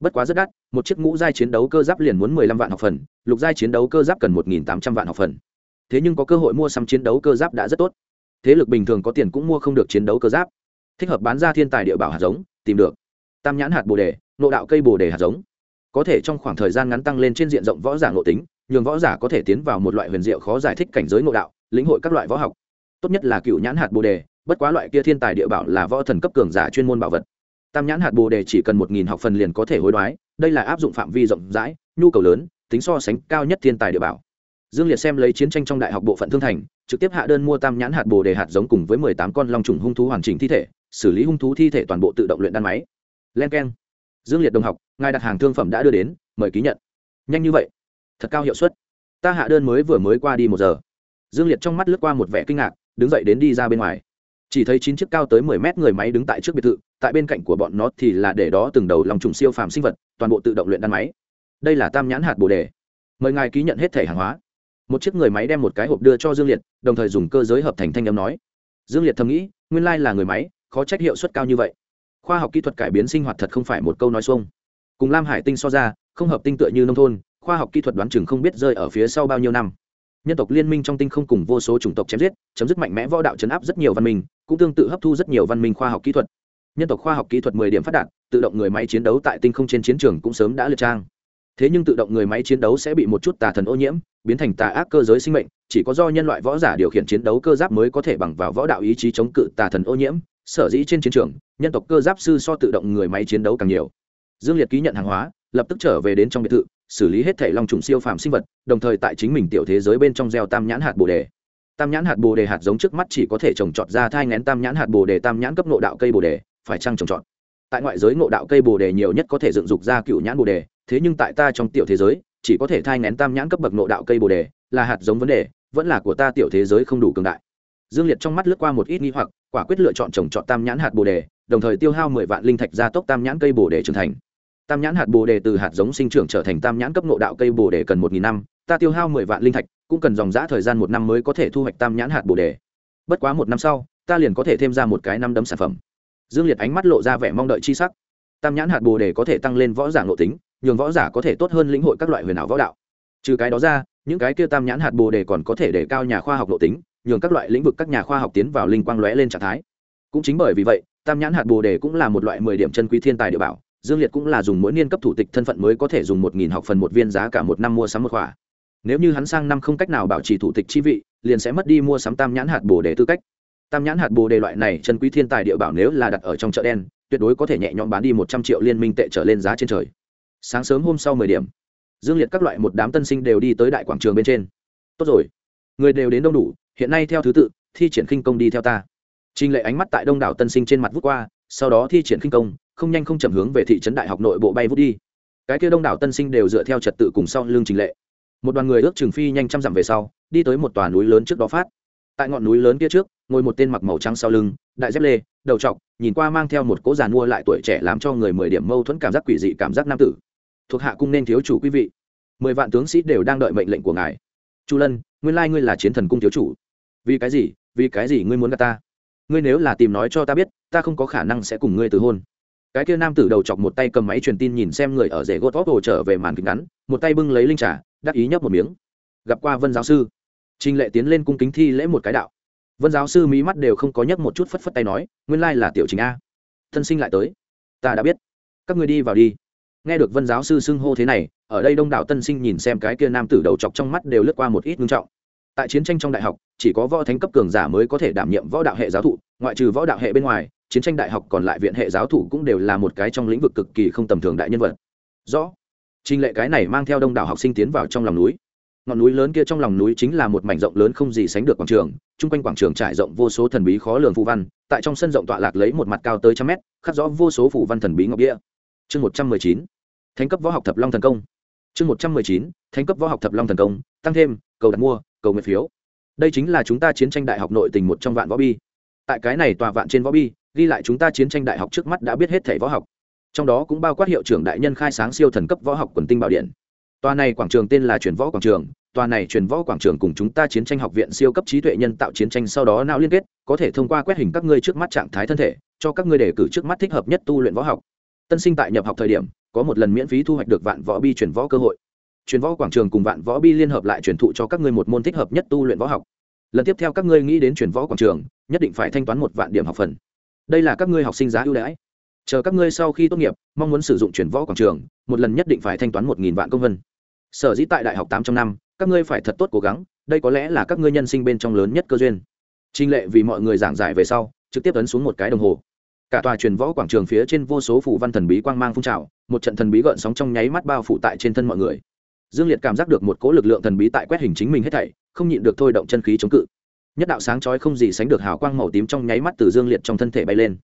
Bất quá rất đắt, một chiếc ngũ giai chiến đấu cơ giáp liền muốn mười lăm vạn học phần, lục giai chiến đấu cơ giáp cần một nghìn tám trăm vạn học phần. Thế nhưng có cơ hội mua sắm chiến đấu cơ giáp đã rất tốt. Thế lực bình thường có tiền cũng mua không được chiến đấu cơ giáp. Thích hợp bán ra thiên tài địa bảo hạt giống, tìm được. Tam nhãn hạt bồ đề, nộ đạo cây bồ đề hạt giống. Có thể trong khoảng thời gian ngắn tăng lên trên diện rộng võ giả ngộ tính, nhường võ giả có thể tiến vào một loại huyền diệu khó giải thích cảnh giới ngộ đạo, lĩnh hội các loại võ học. Tốt nhất là cựu nhãn hạt bồ đề, bất quá loại kia thiên tài địa bảo là võ thần cấp cường giả chuyên môn bảo vật tam nhãn hạt bồ đề chỉ cần một nghìn học phần liền có thể hối đoái, đây là áp dụng phạm vi rộng rãi, nhu cầu lớn, tính so sánh cao nhất thiên tài địa bảo. Dương liệt xem lấy chiến tranh trong đại học bộ phận thương thành, trực tiếp hạ đơn mua tam nhãn hạt bồ đề hạt giống cùng với mười tám con long trùng hung thú hoàn chỉnh thi thể, xử lý hung thú thi thể toàn bộ tự động luyện đan máy. Len k e n dương liệt đồng học, ngài đặt hàng thương phẩm đã đưa đến, mời ký nhận. Nhanh như vậy. Thật cao hiệu suất. Ta hạ đơn mới vừa mới qua đi một giờ. Dương liệt trong mắt lướt qua một vẻ kinh ngạc, đứng dậy đến đi ra bên ngoài. Chỉ thấy chín chiếc cao tới mười mét người máy đứng tại trước biệt thự tại bên cạnh của bọn nó thì là để đó từng đầu lòng trùng siêu phàm sinh vật, toàn bộ tự động luyện đan máy. Đây là tam nhãn hạt bồ đề. Mời ngài ký nhận hết thẻ hàng hóa. Một chiếc người máy đem một cái hộp đưa cho dương liệt, đồng thời dùng cơ giới hợp thành thanh âm nói. Dương liệt thầm nghĩ, nguyên lai là người máy, khó trách hiệu suất cao như vậy. Khoa học kỹ thuật cải biến sinh hoạt thật không phải một câu nói xuông. Cùng lam hải tinh so ra, không hợp tinh tựa như nông thôn, khoa học kỹ thuật đoán chừng không biết rơi ở phía sau bao nhiêu năm. Nhân tộc liên minh trong tinh không cùng vô số chủng tộc chém giết, chấm dứt mạnh mẽ võ đạo chấn áp rất nhiều văn minh, cũng tương tự hấp thu rất nhiều văn minh khoa học kỹ thuật nhân tộc khoa học kỹ thuật mười điểm phát đạt, tự động người máy chiến đấu tại tinh không trên chiến trường cũng sớm đã liệt trang. Thế nhưng tự động người máy chiến đấu sẽ bị một chút tà thần ô nhiễm, biến thành tà ác cơ giới sinh mệnh, chỉ có do nhân loại võ giả điều khiển chiến đấu cơ giáp mới có thể bằng vào võ đạo ý chí chống cự tà thần ô nhiễm. Sở dĩ trên chiến trường, nhân tộc cơ giáp sư so tự động người máy chiến đấu càng nhiều. Dương liệt ký nhận hàng hóa, lập tức trở về đến trong biệt thự, xử lý hết thể long trùng siêu phàm sinh vật, đồng thời tại chính mình tiểu thế giới bên trong gieo tam nhãn hạt bồ đề. Tam nhãn hạt bồ đề hạt giống trước mắt chỉ có thể trồng trọt ra thai ngén tam nhãn hạt bồ đề tam nhãn cấp nộ đạo cây bồ đề phải chăng trồng trọt. Tại ngoại giới ngộ đạo cây bồ đề nhiều nhất có thể dựng dục ra cựu nhãn bồ đề, thế nhưng tại ta trong tiểu thế giới, chỉ có thể thai ngén tam nhãn cấp bậc ngộ đạo cây bồ đề, là hạt giống vấn đề, vẫn là của ta tiểu thế giới không đủ cường đại. Dương liệt trong mắt lướt qua một ít nghi hoặc, quả quyết lựa chọn trồng trọt tam nhãn hạt bồ đề, đồng thời tiêu hao mười vạn linh thạch gia tốc tam nhãn cây bồ đề trưởng thành. Tam nhãn hạt bồ đề từ hạt giống sinh trưởng trở thành tam nhãn cấp ngộ đạo cây bồ đề cần một nghìn năm, ta tiêu hao mười vạn linh thạch, cũng cần dòng giã thời gian một năm mới có thể thu hoạch tam nhãn hạt bồ đề. Bất quá một năm sau, ta liền có thể thêm ra một cái năm đấm sản phẩm dương liệt ánh mắt lộ ra vẻ mong đợi chi sắc. Tam nhãn hạt bồ đề có thể tăng lên võ giả ngộ tính, nhường võ giả có thể tốt hơn lĩnh hội các loại huyền ảo võ đạo. Trừ cái đó ra, những cái kia tam nhãn hạt bồ đề còn có thể để cao nhà khoa học ngộ tính, nhường các loại lĩnh vực các nhà khoa học tiến vào linh quang lóe lên trạng thái. Cũng chính bởi vì vậy, tam nhãn hạt bồ đề cũng là một loại mười điểm chân quý thiên tài địa bảo, dương liệt cũng là dùng mỗi niên cấp thủ tịch thân phận mới có thể dùng một nghìn học phần một viên giá cả một năm mua sắm một khỏa nếu như hắn sang năm không cách nào bảo trì thủ tịch chi vị, liền sẽ mất đi mua sắm tam nhãn hạt bồ đề tư cách tam nhãn hạt bồ đề loại này chân quý thiên tài địa bảo nếu là đặt ở trong chợ đen, tuyệt đối có thể nhẹ nhõm bán đi một trăm triệu liên minh tệ trở lên giá trên trời. Sáng sớm hôm sau mười điểm, dương liệt các loại một đám tân sinh đều đi tới đại quảng trường bên trên. Tốt rồi, người đều đến đông đủ, hiện nay theo thứ tự, thi triển khinh công đi theo ta. Trình lệ ánh mắt tại đông đảo tân sinh trên mặt vút qua, sau đó thi triển khinh công, không nhanh không chậm hướng về thị trấn đại học nội bộ bay vút đi. Cái kia đông đảo tân sinh đều dựa theo trật tự cùng sau lương trình lệ. Một đoàn người ước trường phi nhanh chăm dặm về sau, đi tới một tòa núi lớn trước đó phát. Tại ngọn núi lớn kia trước ngồi một tên mặc màu trắng sau lưng, đại dép lê, đầu trọc, nhìn qua mang theo một cỗ giàn mua lại tuổi trẻ làm cho người mười điểm mâu thuẫn cảm giác quỷ dị cảm giác nam tử. Thuộc hạ cung nên thiếu chủ quý vị. Mười vạn tướng sĩ đều đang đợi mệnh lệnh của ngài. Chu lân, nguyên lai ngươi là chiến thần cung thiếu chủ. Vì cái gì? Vì cái gì ngươi muốn gặp ta? Ngươi nếu là tìm nói cho ta biết, ta không có khả năng sẽ cùng ngươi từ hôn. Cái kia nam tử đầu chọc một tay cầm máy truyền tin nhìn xem người ở rể gỗ vóc hồ trở về màn kính ngắn, một tay bưng lấy linh trà, đắc ý nhấp một miếng. Gặp qua vân giáo sư, trình lệ tiến lên cung kính thi lễ một cái đạo vân giáo sư mỹ mắt đều không có nhấc một chút phất phất tay nói, nguyên lai là tiểu Chính a. Thân sinh lại tới. Ta đã biết. Các người đi vào đi. Nghe được vân giáo sư xưng hô thế này, ở đây đông đảo tân sinh nhìn xem cái kia nam tử đầu chọc trong mắt đều lướt qua một ít ngưng trọng. Tại chiến tranh trong đại học, chỉ có võ thánh cấp cường giả mới có thể đảm nhiệm võ đạo hệ giáo thụ, ngoại trừ võ đạo hệ bên ngoài, chiến tranh đại học còn lại viện hệ giáo thụ cũng đều là một cái trong lĩnh vực cực kỳ không tầm thường đại nhân vật. Rõ. Trình lệ cái này mang theo đông đảo học sinh tiến vào trong lòng núi ngọn núi lớn kia trong lòng núi chính là một mảnh rộng lớn không gì sánh được quảng trường, chung quanh quảng trường trải rộng vô số thần bí khó lường phù văn, tại trong sân rộng tọa lạc lấy một mặt cao tới trăm mét, khắc rõ vô số phù văn thần bí ngọc đĩa chương một trăm mười chín, thánh cấp võ học thập long thần công. Chương một trăm mười chín, thánh cấp võ học thập long thần công, tăng thêm, cầu đặt mua, cầu nguyện phiếu. Đây chính là chúng ta chiến tranh đại học nội tình một trong vạn võ bi. Tại cái này tòa vạn trên võ bi, ghi lại chúng ta chiến tranh đại học trước mắt đã biết hết thẻ võ học. Trong đó cũng bao quát hiệu trưởng đại nhân khai sáng siêu thần cấp võ học quần tinh bảo điện tòa này quảng trường tên là truyền võ quảng trường. Tòa này truyền võ quảng trường cùng chúng ta chiến tranh học viện siêu cấp trí tuệ nhân tạo chiến tranh sau đó não liên kết, có thể thông qua quét hình các ngươi trước mắt trạng thái thân thể, cho các ngươi đề cử trước mắt thích hợp nhất tu luyện võ học. Tân sinh tại nhập học thời điểm, có một lần miễn phí thu hoạch được vạn võ bi truyền võ cơ hội. Truyền võ quảng trường cùng vạn võ bi liên hợp lại truyền thụ cho các ngươi một môn thích hợp nhất tu luyện võ học. Lần tiếp theo các ngươi nghĩ đến truyền võ quảng trường, nhất định phải thanh toán một vạn điểm học phần. Đây là các ngươi học sinh giá ưu đãi. Chờ các ngươi sau khi tốt nghiệp, mong muốn sử dụng truyền võ quảng trường, một lần nhất định phải thanh toán một nghìn vạn công vân sở dĩ tại đại học tám trong năm, các ngươi phải thật tốt cố gắng, đây có lẽ là các ngươi nhân sinh bên trong lớn nhất cơ duyên. Trinh lệ vì mọi người giảng giải về sau, trực tiếp ấn xuống một cái đồng hồ. Cả tòa truyền võ quảng trường phía trên vô số phủ văn thần bí quang mang phun trào, một trận thần bí gợn sóng trong nháy mắt bao phủ tại trên thân mọi người. Dương liệt cảm giác được một cỗ lực lượng thần bí tại quét hình chính mình hết thảy, không nhịn được thôi động chân khí chống cự. Nhất đạo sáng chói không gì sánh được hào quang màu tím trong nháy mắt từ dương liệt trong thân thể bay lên.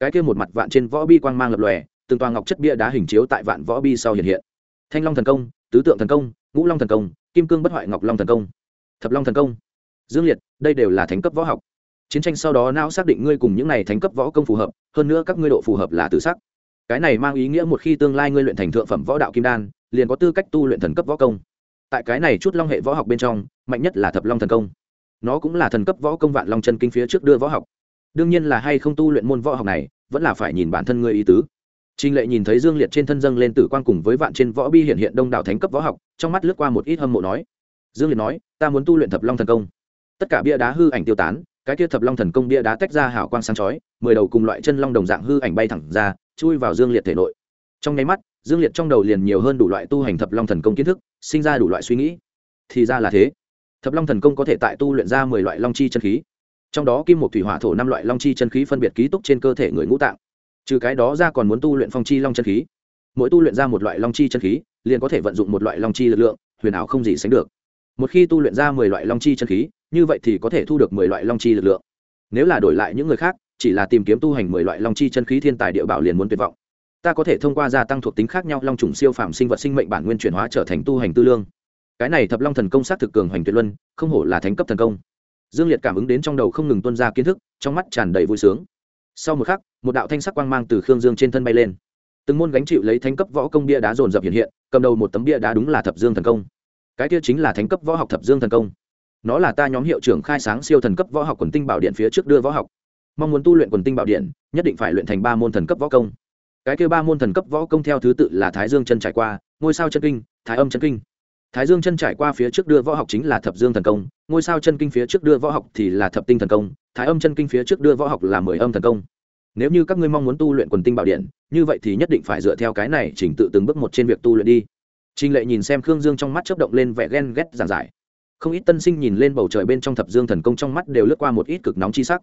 Cái kia một mặt vạn trên võ bi quang mang lập lòe, từng toa ngọc chất bia đá hình chiếu tại vạn võ bi sau hiện hiện. Thanh long thần công tứ tượng thần công, ngũ long thần công, kim cương bất hoại ngọc long thần công, thập long thần công. Dương liệt, đây đều là thánh cấp võ học. Chiến tranh sau đó não xác định ngươi cùng những này thánh cấp võ công phù hợp, hơn nữa các ngươi độ phù hợp là tự sắc. Cái này mang ý nghĩa một khi tương lai ngươi luyện thành thượng phẩm võ đạo kim đan, liền có tư cách tu luyện thần cấp võ công. Tại cái này chút long hệ võ học bên trong, mạnh nhất là thập long thần công. Nó cũng là thần cấp võ công vạn long chân kinh phía trước đưa võ học. Đương nhiên là hay không tu luyện môn võ học này, vẫn là phải nhìn bản thân ngươi ý tứ. Trình Lệ nhìn thấy Dương Liệt trên thân dâng lên tử quang cùng với vạn trên võ bi hiện hiện đông đảo thánh cấp võ học, trong mắt lướt qua một ít hâm mộ nói. Dương Liệt nói, ta muốn tu luyện Thập Long thần công. Tất cả bia đá hư ảnh tiêu tán, cái kia Thập Long thần công bia đá tách ra hào quang sáng chói, mười đầu cùng loại chân long đồng dạng hư ảnh bay thẳng ra, chui vào Dương Liệt thể nội. Trong nháy mắt, Dương Liệt trong đầu liền nhiều hơn đủ loại tu hành Thập Long thần công kiến thức, sinh ra đủ loại suy nghĩ. Thì ra là thế. Thập Long thần công có thể tại tu luyện ra mười loại long chi chân khí. Trong đó kim một thủy hỏa thổ năm loại long chi chân khí phân biệt ký túc trên cơ thể người ngũ tạng trừ cái đó ra còn muốn tu luyện phong chi long chân khí. Mỗi tu luyện ra một loại long chi chân khí, liền có thể vận dụng một loại long chi lực lượng, huyền ảo không gì sánh được. Một khi tu luyện ra mười loại long chi chân khí, như vậy thì có thể thu được mười loại long chi lực lượng. Nếu là đổi lại những người khác, chỉ là tìm kiếm tu hành mười loại long chi chân khí thiên tài địa bảo liền muốn tuyệt vọng. Ta có thể thông qua gia tăng thuộc tính khác nhau long trùng siêu phạm sinh vật sinh mệnh bản nguyên chuyển hóa trở thành tu hành tư lương. Cái này thập long thần công sát thực cường hoành tuyệt luân, không hổ là thánh cấp thần công. Dương liệt cảm ứng đến trong đầu không ngừng tuân ra kiến thức, trong mắt tràn đầy vui sướng. Sau một khắc một đạo thanh sắc quang mang từ khương dương trên thân bay lên. Từng môn gánh chịu lấy thánh cấp võ công bia đá dồn dập hiện hiện, cầm đầu một tấm bia đá đúng là thập dương thần công. Cái kia chính là thánh cấp võ học thập dương thần công. Nó là ta nhóm hiệu trưởng khai sáng siêu thần cấp võ học quần tinh bảo điện phía trước đưa võ học. Mong muốn tu luyện quần tinh bảo điện, nhất định phải luyện thành ba môn thần cấp võ công. Cái kia ba môn thần cấp võ công theo thứ tự là thái dương chân trải qua, ngôi sao chân kinh, thái âm chân kinh. Thái dương chân trải qua phía trước đưa võ học chính là thập dương thần công, ngôi sao chân kinh phía trước đưa võ học thì là thập tinh thần công, thái âm chân kinh phía trước đưa võ học là mười âm thần công nếu như các ngươi mong muốn tu luyện quần tinh bảo điện như vậy thì nhất định phải dựa theo cái này chỉnh tự từng bước một trên việc tu luyện đi Trình Lệ nhìn xem Khương Dương trong mắt chớp động lên vẻ ghen ghét giản giải. Không ít tân sinh nhìn lên bầu trời bên trong thập dương thần công trong mắt đều lướt qua một ít cực nóng chi sắc.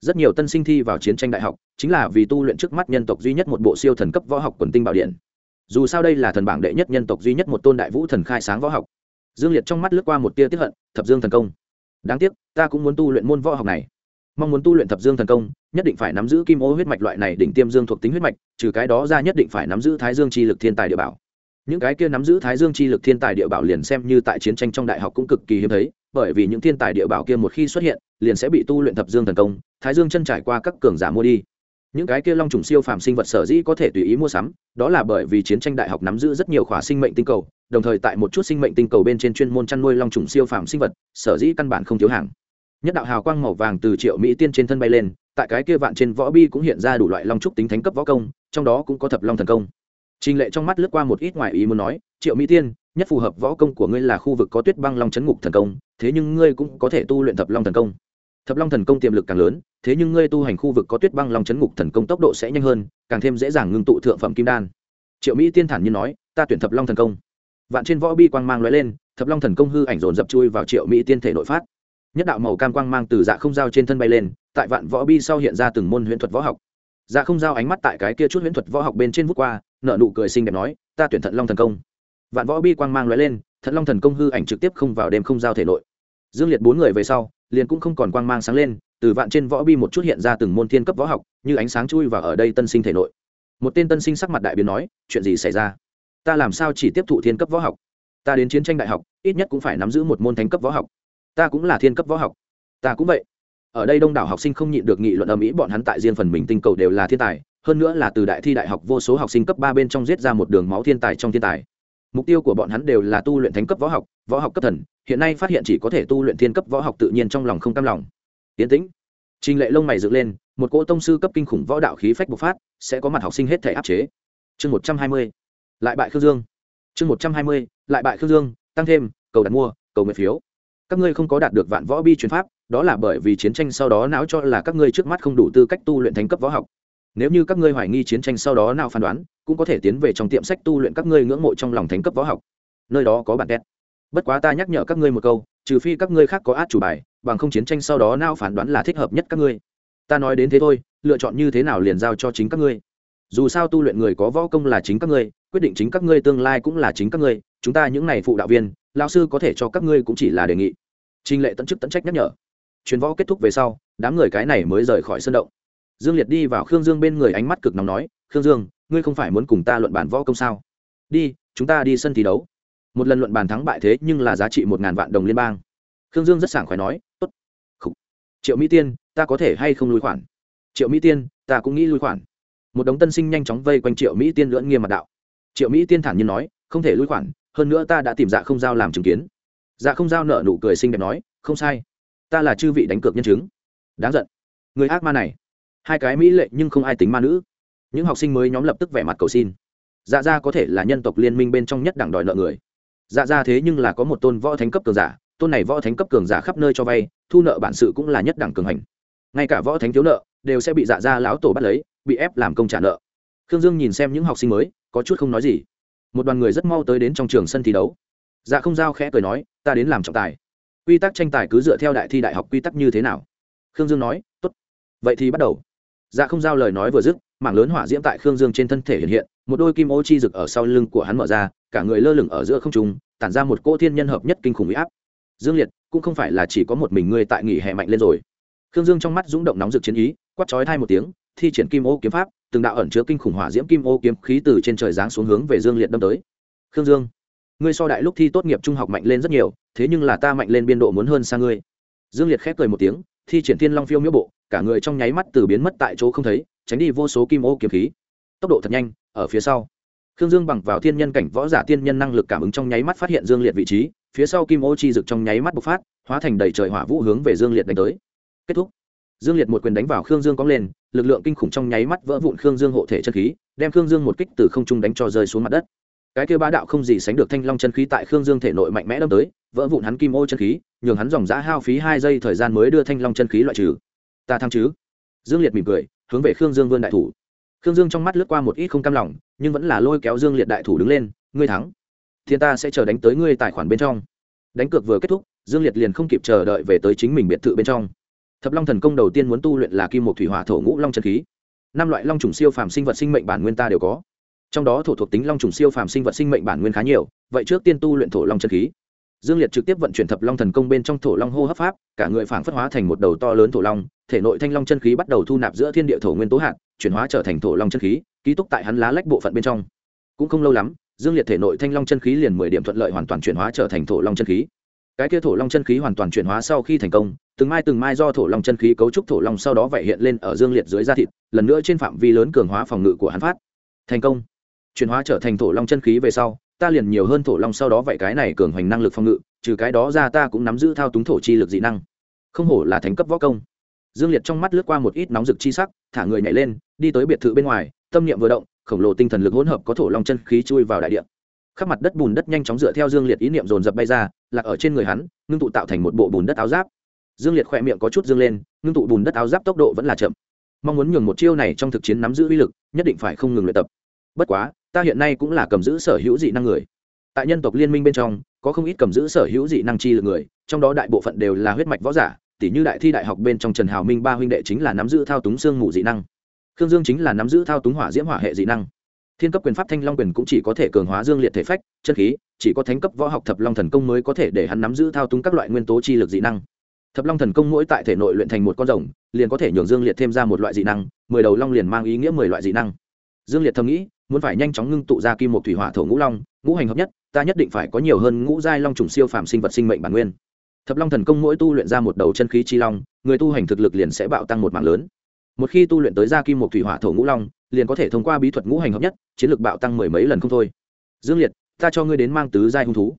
Rất nhiều tân sinh thi vào chiến tranh đại học, chính là vì tu luyện trước mắt nhân tộc duy nhất một bộ siêu thần cấp võ học quần tinh bảo điện. Dù sao đây là thần bảng đệ nhất nhân tộc duy nhất một tôn đại vũ thần khai sáng võ học. Dương Liệt trong mắt lướt qua một tia tiếp hận, thập dương thần công. Đáng tiếc, ta cũng muốn tu luyện môn võ học này mong muốn tu luyện thập dương thần công, nhất định phải nắm giữ kim ô huyết mạch loại này đỉnh tiêm dương thuộc tính huyết mạch, trừ cái đó ra nhất định phải nắm giữ thái dương chi lực thiên tài địa bảo. Những cái kia nắm giữ thái dương chi lực thiên tài địa bảo liền xem như tại chiến tranh trong đại học cũng cực kỳ hiếm thấy, bởi vì những thiên tài địa bảo kia một khi xuất hiện, liền sẽ bị tu luyện thập dương thần công, thái dương chân trải qua các cường giả mua đi. Những cái kia long trùng siêu phàm sinh vật sở dĩ có thể tùy ý mua sắm, đó là bởi vì chiến tranh đại học nắm giữ rất nhiều khóa sinh mệnh tinh cầu, đồng thời tại một chút sinh mệnh tinh cầu bên trên chuyên môn chăn nuôi long trùng siêu phàm sinh vật, sở dĩ căn bản không thiếu hàng nhất đạo hào quang màu vàng từ triệu mỹ tiên trên thân bay lên, tại cái kia vạn trên võ bi cũng hiện ra đủ loại long trúc tính thánh cấp võ công, trong đó cũng có thập long thần công. Trình lệ trong mắt lướt qua một ít ngoại ý muốn nói, triệu mỹ tiên, nhất phù hợp võ công của ngươi là khu vực có tuyết băng long chấn ngục thần công, thế nhưng ngươi cũng có thể tu luyện thập long thần công. Thập long thần công tiềm lực càng lớn, thế nhưng ngươi tu hành khu vực có tuyết băng long chấn ngục thần công tốc độ sẽ nhanh hơn, càng thêm dễ dàng ngưng tụ thượng phẩm kim đan. Triệu mỹ tiên thản nhiên nói, ta tuyển thập long thần công. Vạn trên võ bi quang mang lóe lên, thập long thần công hư ảnh dồn dập chui vào triệu mỹ tiên thể nội phát nhất đạo màu cam quang mang từ dạ không giao trên thân bay lên, tại vạn võ bi sau hiện ra từng môn huyễn thuật võ học. Dạ không giao ánh mắt tại cái kia chút huyễn thuật võ học bên trên vút qua nợ nụ cười xinh đẹp nói, ta tuyển thận long thần công. Vạn võ bi quang mang lóe lên, thận long thần công hư ảnh trực tiếp không vào đêm không giao thể nội. Dương liệt bốn người về sau, liền cũng không còn quang mang sáng lên, từ vạn trên võ bi một chút hiện ra từng môn thiên cấp võ học, như ánh sáng chui vào ở đây tân sinh thể nội. Một tên tân sinh sắc mặt đại biến nói, chuyện gì xảy ra? Ta làm sao chỉ tiếp thụ thiên cấp võ học? Ta đến chiến tranh đại học, ít nhất cũng phải nắm giữ một môn thánh cấp võ học ta cũng là thiên cấp võ học. Ta cũng vậy. Ở đây đông đảo học sinh không nhịn được nghị luận ở mỹ bọn hắn tại riêng phần mình tinh cầu đều là thiên tài, hơn nữa là từ đại thi đại học vô số học sinh cấp ba bên trong giết ra một đường máu thiên tài trong thiên tài. Mục tiêu của bọn hắn đều là tu luyện thánh cấp võ học võ học cấp thần, hiện nay phát hiện chỉ có thể tu luyện thiên cấp võ học tự nhiên trong lòng không cam lòng. Tiến tĩnh. Trình lệ lông mày dựng lên, một cỗ tông sư cấp kinh khủng võ đạo khí phách bộc phát, sẽ có mặt học sinh hết thể áp chế. Chương một trăm hai mươi, lại bại khương dương. Chương một trăm hai mươi, lại bại khương dương, tăng thêm, cầu đặt mua, cầu nguyện phiếu các ngươi không có đạt được vạn võ bi truyền pháp, đó là bởi vì chiến tranh sau đó não cho là các ngươi trước mắt không đủ tư cách tu luyện thành cấp võ học. Nếu như các ngươi hoài nghi chiến tranh sau đó nào phán đoán, cũng có thể tiến về trong tiệm sách tu luyện các ngươi ngưỡng mộ trong lòng thánh cấp võ học. Nơi đó có bản tét. Bất quá ta nhắc nhở các ngươi một câu, trừ phi các ngươi khác có át chủ bài, bằng không chiến tranh sau đó nào phán đoán là thích hợp nhất các ngươi. Ta nói đến thế thôi, lựa chọn như thế nào liền giao cho chính các ngươi. Dù sao tu luyện người có võ công là chính các ngươi, quyết định chính các ngươi tương lai cũng là chính các ngươi. Chúng ta những n à y phụ đạo viên lao sư có thể cho các ngươi cũng chỉ là đề nghị trình lệ tận chức tận trách nhắc nhở. Chuyến võ kết thúc về sau, đám người cái này mới rời khỏi sân động. Dương liệt đi vào khương dương bên người ánh mắt cực nóng nói, khương dương, ngươi không phải muốn cùng ta luận bàn võ công sao? Đi, chúng ta đi sân thi đấu. Một lần luận bàn thắng bại thế nhưng là giá trị một ngàn vạn đồng liên bang. Khương dương rất sảng khoái nói, tốt. Triệu mỹ tiên, ta có thể hay không lui khoản? Triệu mỹ tiên, ta cũng nghĩ lui khoản. Một đống tân sinh nhanh chóng vây quanh triệu mỹ tiên lưỡng nghiêm mặt đạo. Triệu mỹ tiên thản nhiên nói, không thể lui khoản, hơn nữa ta đã tìm dạ không giao làm chứng kiến dạ không giao nợ nụ cười xinh đẹp nói, không sai. Ta là chư vị đánh cược nhân chứng. Đáng giận. Người ác ma này. Hai cái mỹ lệ nhưng không ai tính ma nữ. Những học sinh mới nhóm lập tức vẻ mặt cầu xin. Dạ ra có thể là nhân tộc liên minh bên trong nhất đảng đòi nợ người. Dạ ra thế nhưng là có một tôn võ thánh cấp cường giả, tôn này võ thánh cấp cường giả khắp nơi cho vay, thu nợ bản sự cũng là nhất đẳng cường hành. Ngay cả võ thánh thiếu nợ đều sẽ bị dạ ra lão tổ bắt lấy, bị ép làm công trả nợ. Khương dương nhìn xem những học sinh mới, có chút không nói gì. Một đoàn người rất mau tới đến trong trường sân thi đấu dạ không giao khẽ cười nói, ta đến làm trọng tài. Quy tắc tranh tài cứ dựa theo đại thi đại học quy tắc như thế nào? Khương dương nói t ố t vậy thì bắt đầu. Dạ không giao lời nói vừa dứt, mảng lớn hỏa diễm tại khương dương trên thân thể hiện hiện, một đôi kim ô chi rực ở sau lưng của hắn mở ra, cả người lơ lửng ở giữa không trung, tản ra một cỗ thiên nhân hợp nhất kinh khủng huy áp. Dương liệt, cũng không phải là chỉ có một mình ngươi tại nghỉ hè mạnh lên rồi. Khương dương trong mắt rúng động nóng rực chiến ý quắt chói thai một tiếng, thi triển kim ô kiếm pháp, từng đạo ẩn chứa kinh khủng hỏa diễm kim ô kiếm khí từ trên trời giáng xuống hướng về dương liệt đâm tới. Khương dương ngươi so đại lúc thi tốt nghiệp trung học mạnh lên rất nhiều, thế nhưng là ta mạnh lên biên độ muốn hơn xa ngươi. Dương liệt khép cười một tiếng, thi triển thiên long phiêu miễu bộ, cả người trong nháy mắt từ biến mất tại chỗ không thấy, tránh đi vô số kim ô kiếm khí. Tốc độ thật nhanh, ở phía sau. Khương dương bằng vào thiên nhân cảnh võ giả Thiên nhân năng lực cảm ứng trong nháy mắt phát hiện dương liệt vị trí, phía sau kim ô chi rực trong nháy mắt bộc phát, hóa thành đầy trời hỏa vũ hướng về dương liệt đánh tới. Kết thúc. Dương liệt một quyền đánh vào khương dương cóng lên, lực lượng kinh khủng trong nháy mắt vỡ vụn khương dương hộ thể chân khí, đem khương dương một kích từ không trung đánh cho rơi xuống mặt đất cái kia ba đạo không gì sánh được thanh long chân khí tại khương dương thể nội mạnh mẽ đâm tới, vỡ vụn hắn kim ô chân khí, nhường hắn dòng giã hao phí hai giây thời gian mới đưa thanh long chân khí loại trừ. Ta thắng chứ? Dương liệt mỉm cười, hướng về khương dương vươn đại thủ. Khương dương trong mắt lướt qua một ít không cam lòng, nhưng vẫn là lôi kéo dương liệt đại thủ đứng lên, ngươi thắng. Thiên ta sẽ chờ đánh tới ngươi tài khoản bên trong. Đánh cược vừa kết thúc, dương liệt liền không kịp chờ đợi về tới chính mình biệt thự bên trong. Thập long thần công đầu tiên muốn tu luyện là kim một thủy hỏa thổ ngũ long chân khí. Năm loại long trùng siêu phàm sinh vật sinh mệnh bản nguyên ta đều có trong đó thổ thuộc tính long trùng siêu phàm sinh vật sinh mệnh bản nguyên khá nhiều, vậy trước tiên tu luyện thổ long chân khí. Dương liệt trực tiếp vận chuyển thập long thần công bên trong thổ long hô hấp pháp, cả người phảng phất hóa thành một đầu to lớn thổ long, thể nội thanh long chân khí bắt đầu thu nạp giữa thiên địa thổ nguyên tố hạt, chuyển hóa trở thành thổ long chân khí, ký túc tại hắn lá lách bộ phận bên trong. Cũng không lâu lắm, dương liệt thể nội thanh long chân khí liền mười điểm thuận lợi hoàn toàn chuyển hóa trở thành thổ long chân khí. Cái kia thổ long chân khí hoàn toàn chuyển hóa sau khi thành công, từng mai từng mai do thổ long chân khí cấu trúc thổ long sau đó vậy hiện lên ở dương liệt dưới da thịt, lần nữa trên phạm vi lớn cường hóa phòng ngự của hắn phát. Thành công chuyển hóa trở thành thổ long chân khí về sau, ta liền nhiều hơn thổ long sau đó vậy cái này cường hoành năng lực phòng ngự, trừ cái đó ra ta cũng nắm giữ thao túng thổ chi lực dị năng. Không hổ là thành cấp võ công. Dương liệt trong mắt lướt qua một ít nóng rực chi sắc, thả người nhảy lên, đi tới biệt thự bên ngoài, tâm niệm vừa động, khổng lồ tinh thần lực hỗn hợp có thổ long chân khí chui vào đại địa. Khắp mặt đất bùn đất nhanh chóng dựa theo dương liệt ý niệm dồn dập bay ra, lạc ở trên người hắn, ngưng tụ tạo thành một bộ bùn đất áo giáp. Dương liệt khỏe miệng có chút dương lên, ngưng tụ bùn đất áo giáp tốc độ vẫn là chậm. Mong muốn nhường một chiêu này trong thực chiến nắm giữ uy lực, nhất định phải không ngừng luyện tập. Bất quá ta hiện nay cũng là cầm giữ sở hữu dị năng người. Tại nhân tộc liên minh bên trong, có không ít cầm giữ sở hữu dị năng chi lực người, trong đó đại bộ phận đều là huyết mạch võ giả tỷ như đại thi đại học bên trong trần hào minh ba huynh đệ chính là nắm giữ thao túng xương mù dị năng. Khương dương chính là nắm giữ thao túng hỏa diễm hỏa hệ dị năng. Thiên cấp quyền pháp thanh long quyền cũng chỉ có thể cường hóa dương liệt thể phách, chân khí, chỉ có thánh cấp võ học thập long thần công mới có thể để hắn nắm giữ thao túng các loại nguyên tố chi lực dị năng. Thập long thần công mỗi tại thể nội luyện thành một con rồng, liền có thể nhường dương liệt thêm ra một loại dị năng, mười đầu long liền mang ý nghĩa mười loại dị năng. Dương liệt thầm nghĩ muốn phải nhanh chóng ngưng tụ ra kim một thủy hỏa thổ ngũ long, ngũ hành hợp nhất, ta nhất định phải có nhiều hơn ngũ giai long trùng siêu phàm sinh vật sinh mệnh bản nguyên. Thập long thần công mỗi tu luyện ra một đầu chân khí chi long, người tu hành thực lực liền sẽ bạo tăng một mạng lớn. Một khi tu luyện tới ra kim một thủy hỏa thổ ngũ long, liền có thể thông qua bí thuật ngũ hành hợp nhất, chiến lược bạo tăng mười mấy lần không thôi. Dương liệt, ta cho ngươi đến mang tứ giai hung thú.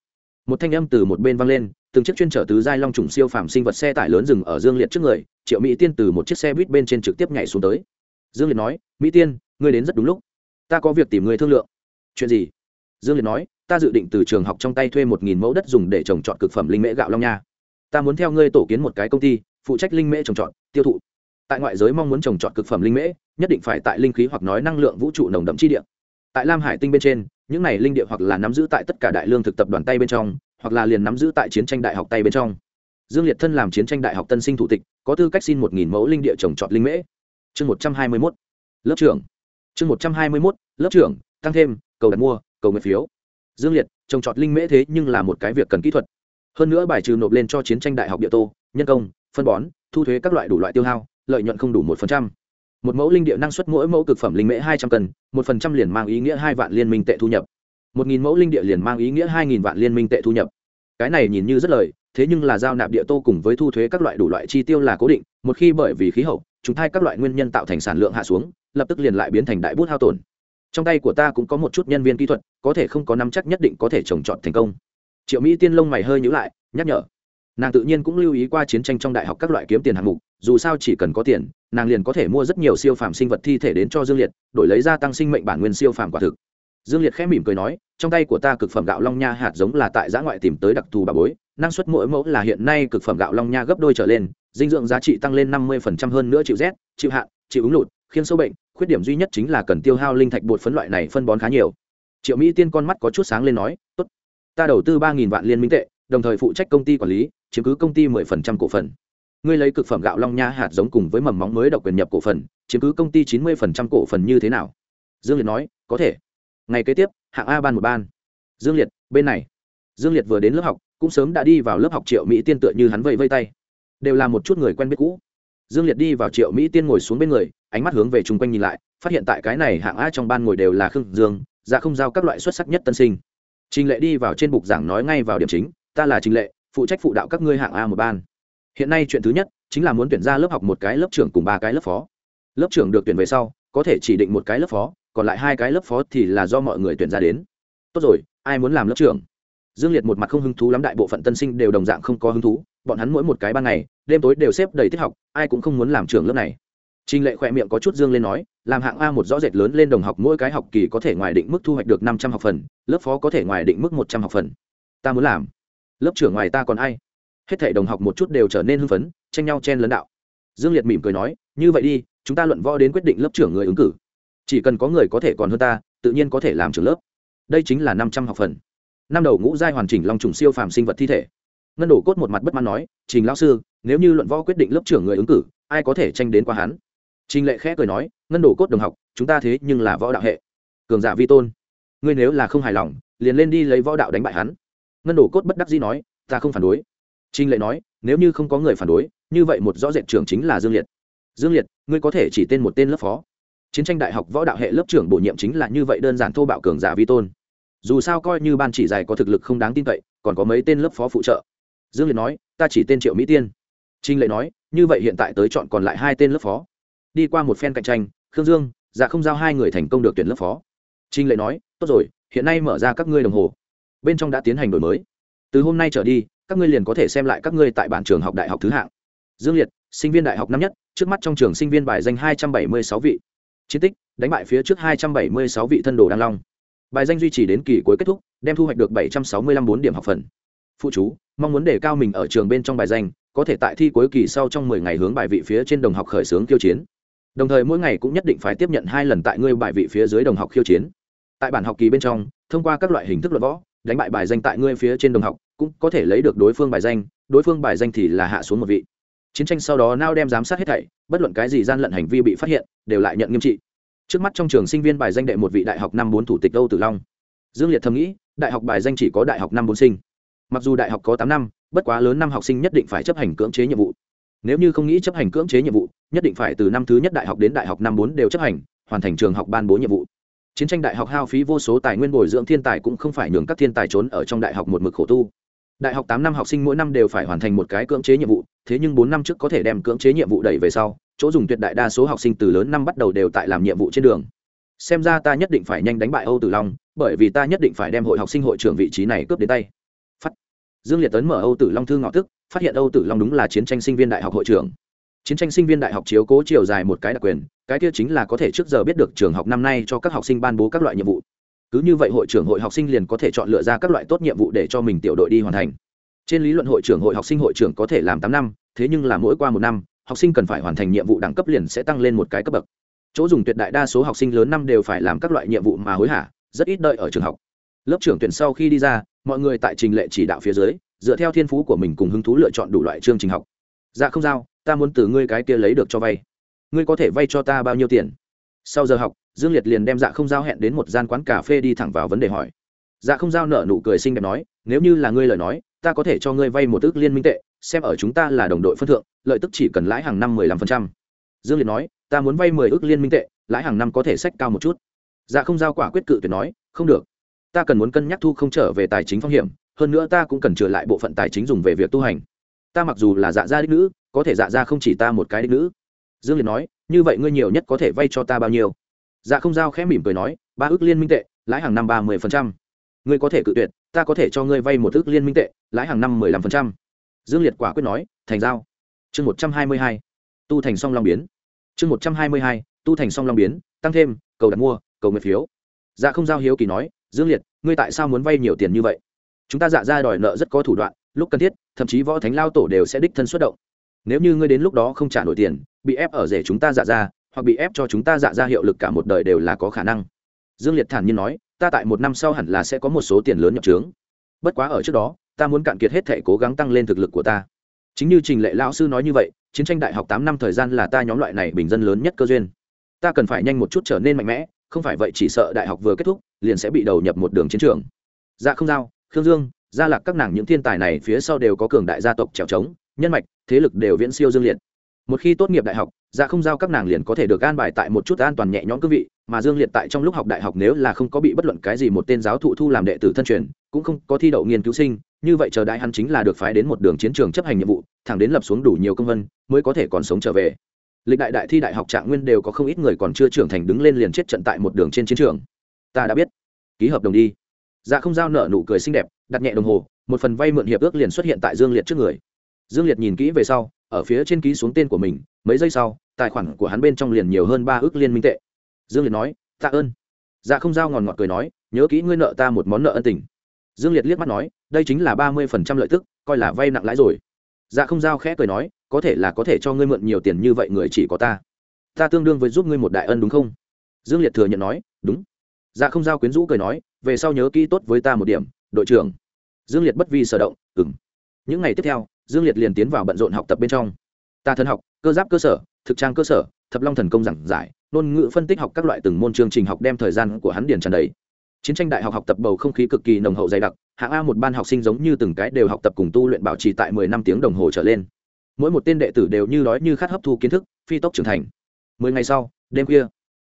Một thanh âm từ một bên vang lên, từng chiếc chuyên trở tứ giai long trùng siêu phàm sinh vật xe tải lớn dừng ở dương liệt trước người, triệu mỹ tiên từ một chiếc xe buýt bên trên trực tiếp nhảy xuống tới. Dương liệt nói, mỹ tiên, ngươi đến rất đúng lúc ta có việc tìm người thương lượng. Chuyện gì? Dương liệt nói, ta dự định từ trường học trong tay thuê một nghìn mẫu đất dùng để trồng trọt cực phẩm linh mễ gạo long nha. Ta muốn theo ngươi tổ kiến một cái công ty, phụ trách linh mễ trồng trọt, tiêu thụ. Tại ngoại giới mong muốn trồng trọt cực phẩm linh mễ, nhất định phải tại linh khí hoặc nói năng lượng vũ trụ nồng đậm chi địa. Tại lam hải tinh bên trên, những này linh địa hoặc là nắm giữ tại tất cả đại lương thực tập đoàn tay bên trong, hoặc là liền nắm giữ tại chiến tranh đại học tay bên trong. Dương liệt thân làm chiến tranh đại học tân sinh thủ tịch, có tư cách xin một nghìn mẫu linh địa trồng trọt linh mễ. Chương một trăm hai mươi mốt. Lớp trưởng chương một trăm hai mươi mốt, lớp trưởng, tăng thêm, cầu đặt mua, cầu nguyện phiếu. Dương liệt, trồng trọt linh mễ thế nhưng là một cái việc cần kỹ thuật. Hơn nữa bài trừ nộp lên cho chiến tranh đại học địa tô, nhân công, phân bón, thu thuế các loại đủ loại tiêu hao, lợi nhuận không đủ một phần trăm. Một mẫu linh địa năng suất mỗi mẫu cực phẩm linh mễ hai trăm cân, một phần trăm liền mang ý nghĩa hai vạn liên minh tệ thu nhập. một nghìn mẫu linh địa liền mang ý nghĩa hai nghìn vạn liên minh tệ thu nhập. Cái này nhìn như rất lời, thế nhưng là giao nạp địa tô cùng với thu thuế các loại đủ loại chi tiêu là cố định, một khi bởi vì khí hậu, chúng thay các loại nguyên nhân tạo thành sản lượng hạ xuống lập tức liền lại biến thành đại bút hao tổn. Trong tay của ta cũng có một chút nhân viên kỹ thuật, có thể không có nắm chắc nhất định có thể trồng trọt thành công. Triệu mỹ tiên lông mày hơi nhữ lại, nhắc nhở. Nàng tự nhiên cũng lưu ý qua chiến tranh trong đại học các loại kiếm tiền hạng mục, dù sao chỉ cần có tiền, nàng liền có thể mua rất nhiều siêu phàm sinh vật thi thể đến cho dương liệt, đổi lấy gia tăng sinh mệnh bản nguyên siêu phàm quả thực. Dương liệt khẽ mỉm cười nói, trong tay của ta cực phẩm gạo long nha hạt giống là tại giã ngoại tìm tới đặc thù bà bối, năng suất mỗi mẫu là hiện nay cực phẩm gạo long nha gấp đôi trở lên, dinh dưỡng giá trị tăng lên năm mươi hơn nữa chịu rét, chịu hạn, chịu ứng lụt khiến sâu bệnh khuyết điểm duy nhất chính là cần tiêu hao linh thạch bột phấn loại này phân bón khá nhiều. Triệu mỹ tiên con mắt có chút sáng lên nói, tốt, ta đầu tư ba nghìn vạn liên minh tệ, đồng thời phụ trách công ty quản lý, chiếm cứ công ty mười phần trăm cổ phần. Ngươi lấy cực phẩm gạo long nha hạt giống cùng với mầm móng mới độc quyền nhập cổ phần, chiếm cứ công ty chín mươi phần trăm cổ phần như thế nào? Dương liệt nói, có thể. Ngày kế tiếp, hạng a ban một ban. Dương liệt, bên này. Dương liệt vừa đến lớp học, cũng sớm đã đi vào lớp học triệu mỹ tiên tựa như hắn vẫy vây tay. Đều là một chút người quen biết cũ dương liệt đi vào triệu mỹ tiên ngồi xuống bên người, ánh mắt hướng về chung quanh nhìn lại, phát hiện tại cái này hạng a trong ban ngồi đều là khương dương dạ không giao các loại xuất sắc nhất tân sinh. Trình lệ đi vào trên bục giảng nói ngay vào điểm chính, ta là trình lệ, phụ trách phụ đạo các ngươi hạng a một ban. Hiện nay chuyện thứ nhất chính là muốn tuyển ra lớp học một cái lớp trưởng cùng ba cái lớp phó. Lớp trưởng được tuyển về sau, có thể chỉ định một cái lớp phó, còn lại hai cái lớp phó thì là do mọi người tuyển ra đến. Tốt rồi, ai muốn làm lớp trưởng? Dương liệt một mặt không hứng thú lắm, đại bộ phận tân sinh đều đồng dạng không có hứng thú, bọn hắn mỗi một cái ban ngày đêm tối đều xếp đầy tiết học ai cũng không muốn làm trưởng lớp này Trình Lệ khỏe miệng có chút dương lên nói, làm hạng A một rõ rệt lớn lên đồng học mỗi cái học kỳ có thể ngoài định mức thu hoạch được năm trăm học phần, lớp phó có thể ngoài định mức một trăm học phần. Ta muốn làm. Lớp trưởng ngoài ta còn ai? Hết thảy đồng học một chút đều trở nên hưng phấn, tranh nhau chen lấn đạo. Dương Liệt mỉm cười nói, như vậy đi, chúng ta luận võ đến quyết định lớp trưởng người ứng cử. Chỉ cần có người có thể còn hơn ta, tự nhiên có thể làm trưởng lớp. Đây chính là năm trăm học phần. Năm đầu ngũ giai hoàn chỉnh long trùng siêu phàm sinh vật thi thể. Ngân Đổ Cốt một mặt bất mãn nói, "Trình lão sư, nếu như luận võ quyết định lớp trưởng người ứng cử, ai có thể tranh đến qua hắn?" Trình Lệ khẽ cười nói, ngân đổ cốt đồng học, chúng ta thế nhưng là võ đạo hệ, cường giả vi tôn. Ngươi nếu là không hài lòng, liền lên đi lấy võ đạo đánh bại hắn. Ngân đổ cốt bất đắc dĩ nói, ta không phản đối. Trình Lệ nói, nếu như không có người phản đối, như vậy một rõ rệt trưởng chính là Dương Liệt. Dương Liệt, ngươi có thể chỉ tên một tên lớp phó. Chiến tranh đại học võ đạo hệ lớp trưởng bổ nhiệm chính là như vậy đơn giản thô bạo cường giả vi tôn. Dù sao coi như ban chỉ dài có thực lực không đáng tin cậy, còn có mấy tên lớp phó phụ trợ. Dương Liệt nói, ta chỉ tên Triệu Mỹ Tiên. Trình Lệ nói, như vậy hiện tại tới chọn còn lại hai tên lớp phó. Đi qua một phen cạnh tranh khương dương dạ không giao hai người thành công được tuyển lớp phó. Trinh lệ nói tốt rồi hiện nay mở ra các ngươi đồng hồ. Bên trong đã tiến hành đổi mới. Từ hôm nay trở đi các ngươi liền có thể xem lại các ngươi tại bản trường học đại học thứ hạng. Dương liệt sinh viên đại học năm nhất trước mắt trong trường sinh viên bài danh hai trăm bảy mươi sáu vị. Chiến tích đánh bại phía trước 276 vị thân đồ đăng long. Bài danh duy trì đến kỳ cuối kết thúc đem thu hoạch được 765 bốn điểm học phần. Phụ chú mong muốn đề cao mình ở trường bên trong bài danh có thể tại thi cuối kỳ sau trong 10 ngày hướng bài vị phía trên đồng học khởi xướng khiêu chiến. Đồng thời mỗi ngày cũng nhất định phải tiếp nhận hai lần tại ngươi bài vị phía dưới đồng học khiêu chiến. Tại bản học kỳ bên trong, thông qua các loại hình thức luận võ, đánh bại bài danh tại ngươi phía trên đồng học, cũng có thể lấy được đối phương bài danh, đối phương bài danh thì là hạ xuống một vị. Chiến tranh sau đó nao đem giám sát hết thảy, bất luận cái gì gian lận hành vi bị phát hiện, đều lại nhận nghiêm trị. Trước mắt trong trường sinh viên bài danh đệ một vị đại học năm bốn thủ tịch âu tử long. Dương liệt thầm nghĩ, đại học bài danh chỉ có đại học năm bốn sinh mặc dù đại học có tám năm, bất quá lớn năm học sinh nhất định phải chấp hành cưỡng chế nhiệm vụ. Nếu như không nghĩ chấp hành cưỡng chế nhiệm vụ, nhất định phải từ năm thứ nhất đại học đến đại học năm bốn đều chấp hành, hoàn thành trường học ban bố nhiệm vụ. Chiến tranh đại học hao phí vô số tài nguyên bồi dưỡng thiên tài cũng không phải nhường các thiên tài trốn ở trong đại học một mực khổ tu. Đại học tám năm học sinh mỗi năm đều phải hoàn thành một cái cưỡng chế nhiệm vụ, thế nhưng bốn năm trước có thể đem cưỡng chế nhiệm vụ đẩy về sau, chỗ dùng tuyệt đại đa số học sinh từ lớn năm bắt đầu đều tại làm nhiệm vụ trên đường. Xem ra ta nhất định phải nhanh đánh bại âu tử long, bởi vì ta nhất định phải đem hội học sinh hội trưởng vị trí này cướp đến tay dương liệt tấn mở âu tử long thư ngọ tức, phát hiện âu tử long đúng là chiến tranh sinh viên đại học hội trưởng. Chiến tranh sinh viên đại học chiếu cố chiều dài một cái đặc quyền, cái kia chính là có thể trước giờ biết được trường học năm nay cho các học sinh ban bố các loại nhiệm vụ. Cứ như vậy hội trưởng hội học sinh liền có thể chọn lựa ra các loại tốt nhiệm vụ để cho mình tiểu đội đi hoàn thành. Trên lý luận hội trưởng hội học sinh hội trưởng có thể làm tám năm, thế nhưng là mỗi qua một năm, học sinh cần phải hoàn thành nhiệm vụ đẳng cấp liền sẽ tăng lên một cái cấp bậc. Chỗ dùng tuyệt đại đa số học sinh lớn năm đều phải làm các loại nhiệm vụ mà hối hả, rất ít đợi ở trường học. Lớp trưởng tuyển sau khi đi ra mọi người tại trình lệ chỉ đạo phía dưới, dựa theo thiên phú của mình cùng hứng thú lựa chọn đủ loại chương trình học. Dạ không giao, ta muốn từ ngươi cái kia lấy được cho vay. Ngươi có thể vay cho ta bao nhiêu tiền? Sau giờ học, dương liệt liền đem dạ không giao hẹn đến một gian quán cà phê đi thẳng vào vấn đề hỏi. Dạ không giao nợ nụ cười xinh đẹp nói, nếu như là ngươi lời nói, ta có thể cho ngươi vay một ước liên minh tệ, xem ở chúng ta là đồng đội phân thượng, lợi tức chỉ cần lãi hàng năm mười lăm phần trăm. Dương liệt nói, ta muốn vay mười ước liên minh tệ, lãi hàng năm có thể sách cao một chút. Dạ không giao quả quyết cự tuyệt nói, không được ta cần muốn cân nhắc thu không trở về tài chính phong hiểm, hơn nữa ta cũng cần trở lại bộ phận tài chính dùng về việc tu hành. Ta mặc dù là dạ gia đích nữ, có thể dạ gia không chỉ ta một cái đích nữ. Dương liệt nói, như vậy ngươi nhiều nhất có thể vay cho ta bao nhiêu? Dạ không giao khẽ mỉm cười nói, ba ước liên minh tệ, lãi hàng năm ba mươi phần trăm. Ngươi có thể cự tuyệt, ta có thể cho ngươi vay một ước liên minh tệ, lãi hàng năm mười lăm phần trăm. Dương liệt quả quyết nói, thành giao. Chương một trăm hai mươi hai, tu thành song long biến. Chương một trăm hai mươi hai, tu thành song long biến, tăng thêm, cầu đặt mua, cầu nguyện phiếu. Dạ không giao hiếu kỳ nói dương liệt, ngươi tại sao muốn vay nhiều tiền như vậy? Chúng ta dạ ra đòi nợ rất có thủ đoạn, lúc cần thiết, thậm chí võ thánh lao tổ đều sẽ đích thân xuất động. Nếu như ngươi đến lúc đó không trả nổi tiền, bị ép ở rể chúng ta dạ ra, hoặc bị ép cho chúng ta dạ ra hiệu lực cả một đời đều là có khả năng. Dương liệt thản nhiên nói, ta tại một năm sau hẳn là sẽ có một số tiền lớn nhập trướng. Bất quá ở trước đó, ta muốn cạn kiệt hết thể cố gắng tăng lên thực lực của ta. Chính như trình lệ lão sư nói như vậy, chiến tranh đại học tám năm thời gian là ta nhóm loại này bình dân lớn nhất cơ duyên. Ta cần phải nhanh một chút trở nên mạnh mẽ, không phải vậy chỉ sợ đại học vừa kết thúc liền sẽ bị đầu nhập một đường chiến trường. Dạ không giao, khương dương, gia lạc các nàng những thiên tài này phía sau đều có cường đại gia tộc trèo trống, nhân mạch, thế lực đều viễn siêu dương liệt. Một khi tốt nghiệp đại học dạ không giao các nàng liền có thể được an bài tại một chút an toàn nhẹ nhõm cương vị, mà dương liệt tại trong lúc học đại học nếu là không có bị bất luận cái gì một tên giáo thụ thu làm đệ tử thân truyền, cũng không có thi đậu nghiên cứu sinh, như vậy chờ đại hắn chính là được phái đến một đường chiến trường chấp hành nhiệm vụ, thẳng đến lập xuống đủ nhiều công vân, mới có thể còn sống trở về. Lịch đại đại thi đại học trạng nguyên đều có không ít người còn chưa trưởng thành đứng lên liền chết trận tại một đường trên chiến trường ta đã biết. Ký hợp đồng đi. Dạ không giao nợ, nụ cười xinh đẹp, đặt nhẹ đồng hồ, một phần vay mượn hiệp ước liền xuất hiện tại dương liệt trước người. Dương liệt nhìn kỹ về sau, ở phía trên ký xuống tên của mình, mấy giây sau, tài khoản của hắn bên trong liền nhiều hơn ba ước liên minh tệ. Dương liệt nói, tạ ơn. Dạ không giao ngòn ngọt cười nói, nhớ kỹ ngươi nợ ta một món nợ ân tình. Dương liệt liếc mắt nói, đây chính là ba mươi phần trăm lợi tức, coi là vay nặng lãi rồi. Dạ không giao khẽ cười nói, có thể là có thể cho ngươi mượn nhiều tiền như vậy người chỉ có ta. Ta tương đương với giúp ngươi một đại ân đúng không? Dương liệt thừa nhận nói, đúng dạ không giao quyến rũ cười nói, về sau nhớ kỹ tốt với ta một điểm, đội trưởng. Dương liệt bất vi sở động ừng những ngày tiếp theo, dương liệt liền tiến vào bận rộn học tập bên trong. Ta thần học, cơ giáp cơ sở, thực trang cơ sở, thập long thần công giảng giải, ngôn ngữ phân tích học các loại từng môn chương trình học đem thời gian của hắn điền tràn đầy. Chiến tranh đại học học tập bầu không khí cực kỳ nồng hậu dày đặc, hạng a một ban học sinh giống như từng cái đều học tập cùng tu luyện bảo trì tại mười năm tiếng đồng hồ trở lên. Mỗi một tên đệ tử đều như đói như khát hấp thu kiến thức, phi tốc trưởng thành. Mười ngày sau, đêm khuya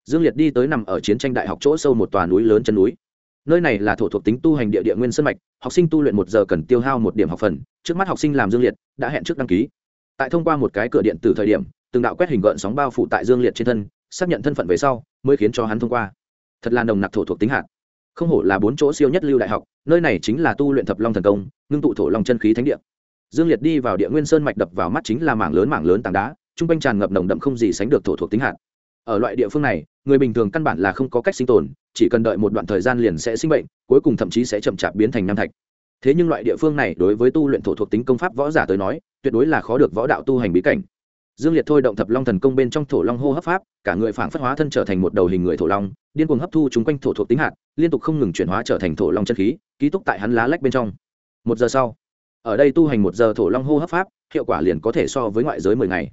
dương liệt đi tới nằm ở chiến tranh đại học chỗ sâu một tòa núi lớn chân núi. Nơi này là thổ thuộc tính tu hành địa địa nguyên sân mạch, học sinh tu luyện một giờ cần tiêu hao một điểm học phần, trước mắt học sinh làm dương liệt đã hẹn trước đăng ký. Tại thông qua một cái cửa điện từ thời điểm, từng đạo quét hình gợn sóng bao phủ tại dương liệt trên thân, xác nhận thân phận về sau, mới khiến cho hắn thông qua. Thật là nồng nặc thổ thuộc tính hạt. Không hổ là bốn chỗ siêu nhất lưu đại học, nơi này chính là tu luyện thập long thần công, ngưng tụ thổ long chân khí thánh địa. Dương liệt đi vào địa nguyên sơn mạch đập vào mắt chính là mảng lớn mảng lớn tảng đá t r u n g quanh tràn ngập nồng đậm không gì sánh được thổ thuộc tính hạt. Ở loại địa phương này người bình thường căn bản là không có cách sinh tồn, chỉ cần đợi một đoạn thời gian liền sẽ sinh bệnh, cuối cùng thậm chí sẽ chậm chạp biến thành nam thạch. Thế nhưng loại địa phương này đối với tu luyện thổ thuộc tính công pháp võ giả tới nói, tuyệt đối là khó được võ đạo tu hành bí cảnh. Dương liệt thôi động thập long thần công bên trong thổ long hô hấp pháp, cả người phảng phất hóa thân trở thành một đầu hình người thổ long, điên cuồng hấp thu chúng quanh thổ thuộc tính hạt, liên tục không ngừng chuyển hóa trở thành thổ long chân khí, ký túc tại hắn lá lách bên trong. Một giờ sau, ở đây tu hành một giờ thổ long hô hấp pháp, hiệu quả liền có thể so với ngoại giới mười ngày.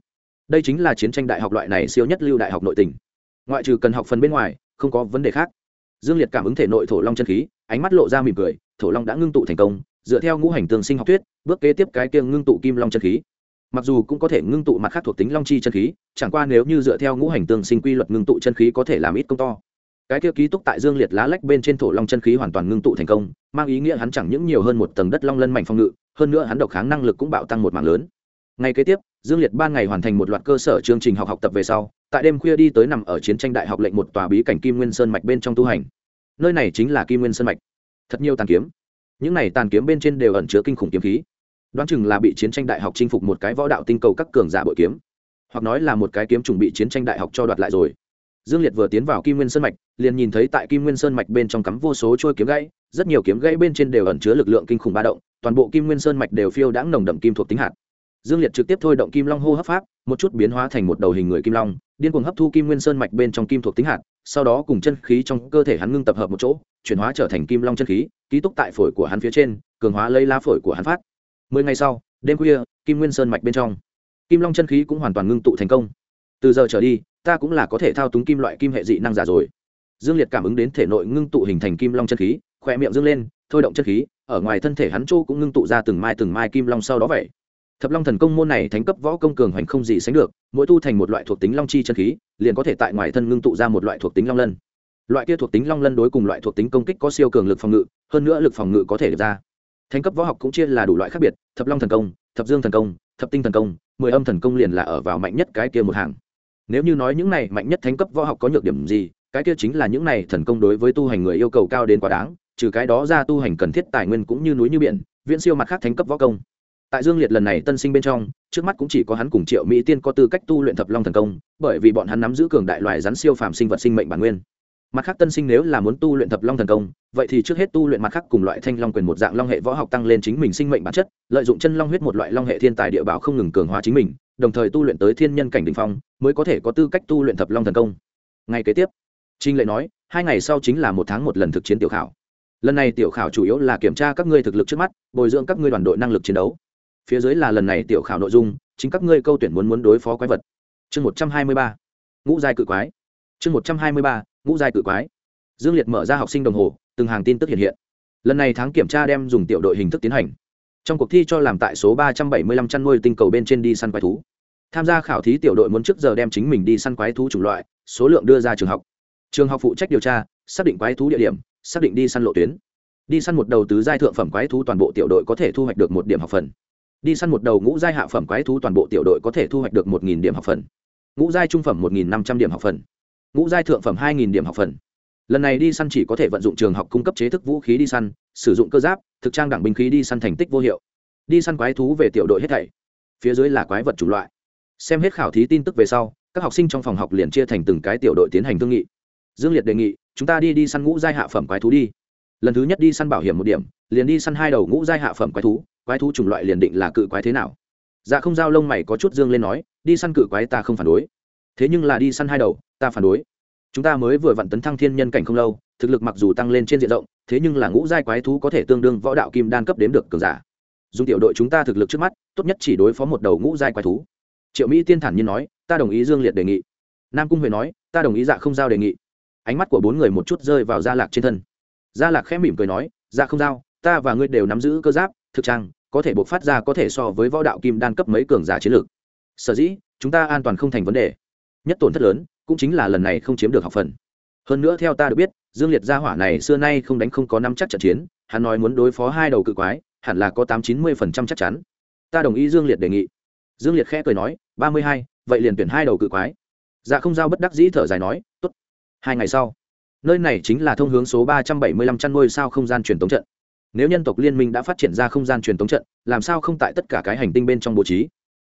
Đây chính là chiến tranh đại học loại này siêu nhất lưu đại học nội tình ngoại trừ cần học phần bên ngoài, không có vấn đề khác. Dương liệt cảm ứng thể nội thổ long chân khí, ánh mắt lộ ra mỉm cười, thổ long đã ngưng tụ thành công, dựa theo ngũ hành tương sinh học thuyết, bước kế tiếp cái kia ngưng tụ kim long chân khí. Mặc dù cũng có thể ngưng tụ mặt khác thuộc tính long chi chân khí, chẳng qua nếu như dựa theo ngũ hành tương sinh quy luật ngưng tụ chân khí có thể làm ít công to. Cái kia ký túc tại dương liệt lá lách bên trên thổ long chân khí hoàn toàn ngưng tụ thành công, mang ý nghĩa hắn chẳng những nhiều hơn một tầng đất long lân mạnh phong ngự, hơn nữa hắn độc kháng năng lực cũng bạo tăng một mạng lớn ngày kế tiếp, dương liệt ban ngày hoàn thành một loạt cơ sở chương trình học học tập về sau, tại đêm khuya đi tới nằm ở chiến tranh đại học lệnh một tòa bí cảnh kim nguyên sơn mạch bên trong tu hành. Nơi này chính là kim nguyên sơn mạch. Thật nhiều tàn kiếm. Những này tàn kiếm bên trên đều ẩn chứa kinh khủng kiếm khí. Đoán chừng là bị chiến tranh đại học chinh phục một cái võ đạo tinh cầu các cường giả bội kiếm. Hoặc nói là một cái kiếm chuẩn bị chiến tranh đại học cho đoạt lại rồi. Dương liệt vừa tiến vào kim nguyên sơn mạch, liền nhìn thấy tại kim nguyên sơn mạch bên trong cắm vô số trôi kiếm gãy, rất nhiều kiếm gãy bên trên đều ẩn chứa lực lượng kinh khủng ba động, toàn bộ kim nguyên sơn mạch đều phiêu đãng nồng đậm kim thuộc tính hạt dương liệt trực tiếp thôi động kim long hô hấp pháp, một chút biến hóa thành một đầu hình người kim long, điên cuồng hấp thu kim nguyên sơn mạch bên trong kim thuộc tính hạt, sau đó cùng chân khí trong cơ thể hắn ngưng tập hợp một chỗ, chuyển hóa trở thành kim long chân khí, ký túc tại phổi của hắn phía trên, cường hóa lấy lá phổi của hắn phát. Mười ngày sau, đêm khuya, kim nguyên sơn mạch bên trong, kim long chân khí cũng hoàn toàn ngưng tụ thành công. Từ giờ trở đi, ta cũng là có thể thao túng kim loại kim hệ dị năng giả rồi. Dương liệt cảm ứng đến thể nội ngưng tụ hình thành kim long chân khí, khỏe miệng dương lên, thôi động chân khí, ở ngoài thân thể hắn chỗ cũng ngưng tụ ra từng mai từng mai kim long sau đó vậy thập long thần công môn này thánh cấp võ công cường hoành không gì sánh được, mỗi tu thành một loại thuộc tính long chi chân khí, liền có thể tại ngoài thân ngưng tụ ra một loại thuộc tính long lân. Loại kia thuộc tính long lân đối cùng loại thuộc tính công kích có siêu cường lực phòng ngự, hơn nữa lực phòng ngự có thể được ra. Thánh cấp võ học cũng chia là đủ loại khác biệt, thập long thần công, thập dương thần công, thập tinh thần công, mười âm thần công liền là ở vào mạnh nhất cái kia một hàng. Nếu như nói những này mạnh nhất thánh cấp võ học có nhược điểm gì, cái kia chính là những này thần công đối với tu hành người yêu cầu cao đến quá đáng, trừ cái đó ra tu hành cần thiết tài nguyên cũng như núi như biển, viễn siêu mặt khác thánh cấp võ công tại dương liệt lần này tân sinh bên trong, trước mắt cũng chỉ có hắn cùng triệu mỹ tiên có tư cách tu luyện thập long thần công, bởi vì bọn hắn nắm giữ cường đại loài rắn siêu phàm sinh vật sinh mệnh bản nguyên. Mặt khác tân sinh nếu là muốn tu luyện thập long thần công, vậy thì trước hết tu luyện mặt khác cùng loại thanh long quyền một dạng long hệ võ học tăng lên chính mình sinh mệnh bản chất, lợi dụng chân long huyết một loại long hệ thiên tài địa bảo không ngừng cường hóa chính mình, đồng thời tu luyện tới thiên nhân cảnh đ ỉ n h phong, mới có thể có tư cách tu luyện thập long thần công. Ngày kế tiếp trinh lệ nói, hai ngày sau chính là một tháng một lần thực chiến tiểu khảo. Lần này tiểu khảo chủ yếu là kiểm tra các ngươi thực lực trước mắt, bồi dưỡng các ngươi đoàn đội năng lực chiến đấu phía dưới là lần này tiểu khảo nội dung, chính các ngươi câu tuyển muốn muốn đối phó quái vật. Chương một trăm hai mươi ba, ngũ giai cự quái. Chương một trăm hai mươi ba, ngũ giai cự quái. Dương liệt mở ra học sinh đồng hồ, từng hàng tin tức hiện hiện. Lần này tháng kiểm tra đem dùng tiểu đội hình thức tiến hành. Trong cuộc thi cho làm tại số ba trăm bảy mươi lăm chăn nuôi tinh cầu bên trên đi săn quái thú. Tham gia khảo thí tiểu đội muốn trước giờ đem chính mình đi săn quái thú chủng loại, số lượng đưa ra trường học. Trường học phụ trách điều tra, xác định quái thú địa điểm, xác định đi săn lộ tuyến. Đi săn một đầu tứ giai thượng phẩm quái thú toàn bộ tiểu đội có thể thu hoạch được một điểm học phần đi săn một đầu ngũ giai hạ phẩm quái thú toàn bộ tiểu đội có thể thu hoạch được một điểm học phần. Ngũ giai trung phẩm một năm trăm điểm học phần. Ngũ giai thượng phẩm hai nghìn điểm học phần. Lần này đi săn chỉ có thể vận dụng trường học cung cấp chế thức vũ khí đi săn, sử dụng cơ giáp, thực trang đẳng binh khí đi săn thành tích vô hiệu. Đi săn quái thú về tiểu đội hết thảy. Phía dưới là quái vật chủ loại. Xem hết khảo thí tin tức về sau, các học sinh trong phòng học liền chia thành từng cái tiểu đội tiến hành thương nghị. Dương liệt đề nghị, chúng ta đi đi săn ngũ giai hạ phẩm quái thú đi. Lần thứ nhất đi săn bảo hiểm một điểm, liền đi săn hai đầu ngũ giai hạ phẩm quái thú quái thú chủng loại liền định là cự quái thế nào? Dạ không giao lông mày có chút dương lên nói, đi săn cự quái ta không phản đối. Thế nhưng là đi săn hai đầu, ta phản đối. Chúng ta mới vừa vặn tấn thăng thiên nhân cảnh không lâu, thực lực mặc dù tăng lên trên diện rộng, thế nhưng là ngũ giai quái thú có thể tương đương võ đạo kim đan cấp đếm được cường giả. Dùng tiểu đội chúng ta thực lực trước mắt, tốt nhất chỉ đối phó một đầu ngũ giai quái thú. Triệu mỹ tiên thản nhiên nói, ta đồng ý dương liệt đề nghị. Nam cung huệ nói, ta đồng ý dạ không giao đề nghị. Ánh mắt của bốn người một chút rơi vào gia lạc trên thân. Gia lạc khẽ mỉm cười nói dạ không giao, ta và ngươi đều nắm giữ cơ giáp, thực trang có thể buộc phát ra có thể so với võ đạo kim đan cấp mấy cường giả chiến lược. Sở dĩ, chúng ta an toàn không thành vấn đề. Nhất tổn thất lớn, cũng chính là lần này không chiếm được học phần. Hơn nữa theo ta được biết, dương liệt gia hỏa này xưa nay không đánh không có năm chắc trận chiến, hắn nói muốn đối phó hai đầu cự quái, hẳn là có tám chín mươi phần trăm chắc chắn. Ta đồng ý dương liệt đề nghị. Dương liệt khẽ cười nói, ba mươi hai, vậy liền tuyển hai đầu cự quái. Dạ không giao bất đắc dĩ thở dài nói, tốt. Hai ngày sau, nơi này chính là thông hướng số ba trăm bảy mươi lăm chăn nuôi sao không gian truyền tống trận nếu nhân tộc liên minh đã phát triển ra không gian truyền tống trận, làm sao không tại tất cả cái hành tinh bên trong bố trí?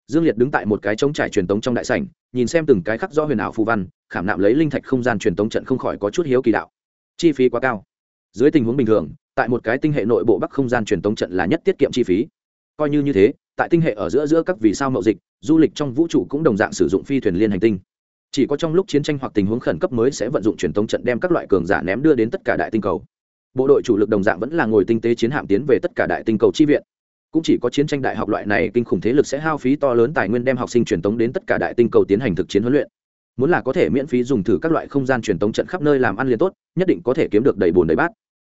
Dương liệt đứng tại một cái trống trải truyền tống trong đại sảnh, nhìn xem từng cái khắc do huyền ảo phù văn, khảm nạm lấy linh thạch không gian truyền tống trận không khỏi có chút hiếu kỳ đạo. Chi phí quá cao. Dưới tình huống bình thường, tại một cái tinh hệ nội bộ bắc không gian truyền tống trận là nhất tiết kiệm chi phí. Coi như như thế, tại tinh hệ ở giữa giữa các vì sao mậu dịch, du lịch trong vũ trụ cũng đồng dạng sử dụng phi thuyền liên hành tinh. Chỉ có trong lúc chiến tranh hoặc tình huống khẩn cấp mới sẽ vận dụng truyền tống trận đem các loại cường giả ném đưa đến tất cả đại tinh cầu bộ đội chủ lực đồng dạng vẫn là ngồi tinh tế chiến hạm tiến về tất cả đại tinh cầu chi viện. Cũng chỉ có chiến tranh đại học loại này kinh khủng thế lực sẽ hao phí to lớn tài nguyên đem học sinh truyền tống đến tất cả đại tinh cầu tiến hành thực chiến huấn luyện. Muốn là có thể miễn phí dùng thử các loại không gian truyền tống trận khắp nơi làm ăn liền tốt, nhất định có thể kiếm được đầy bồn đầy bát.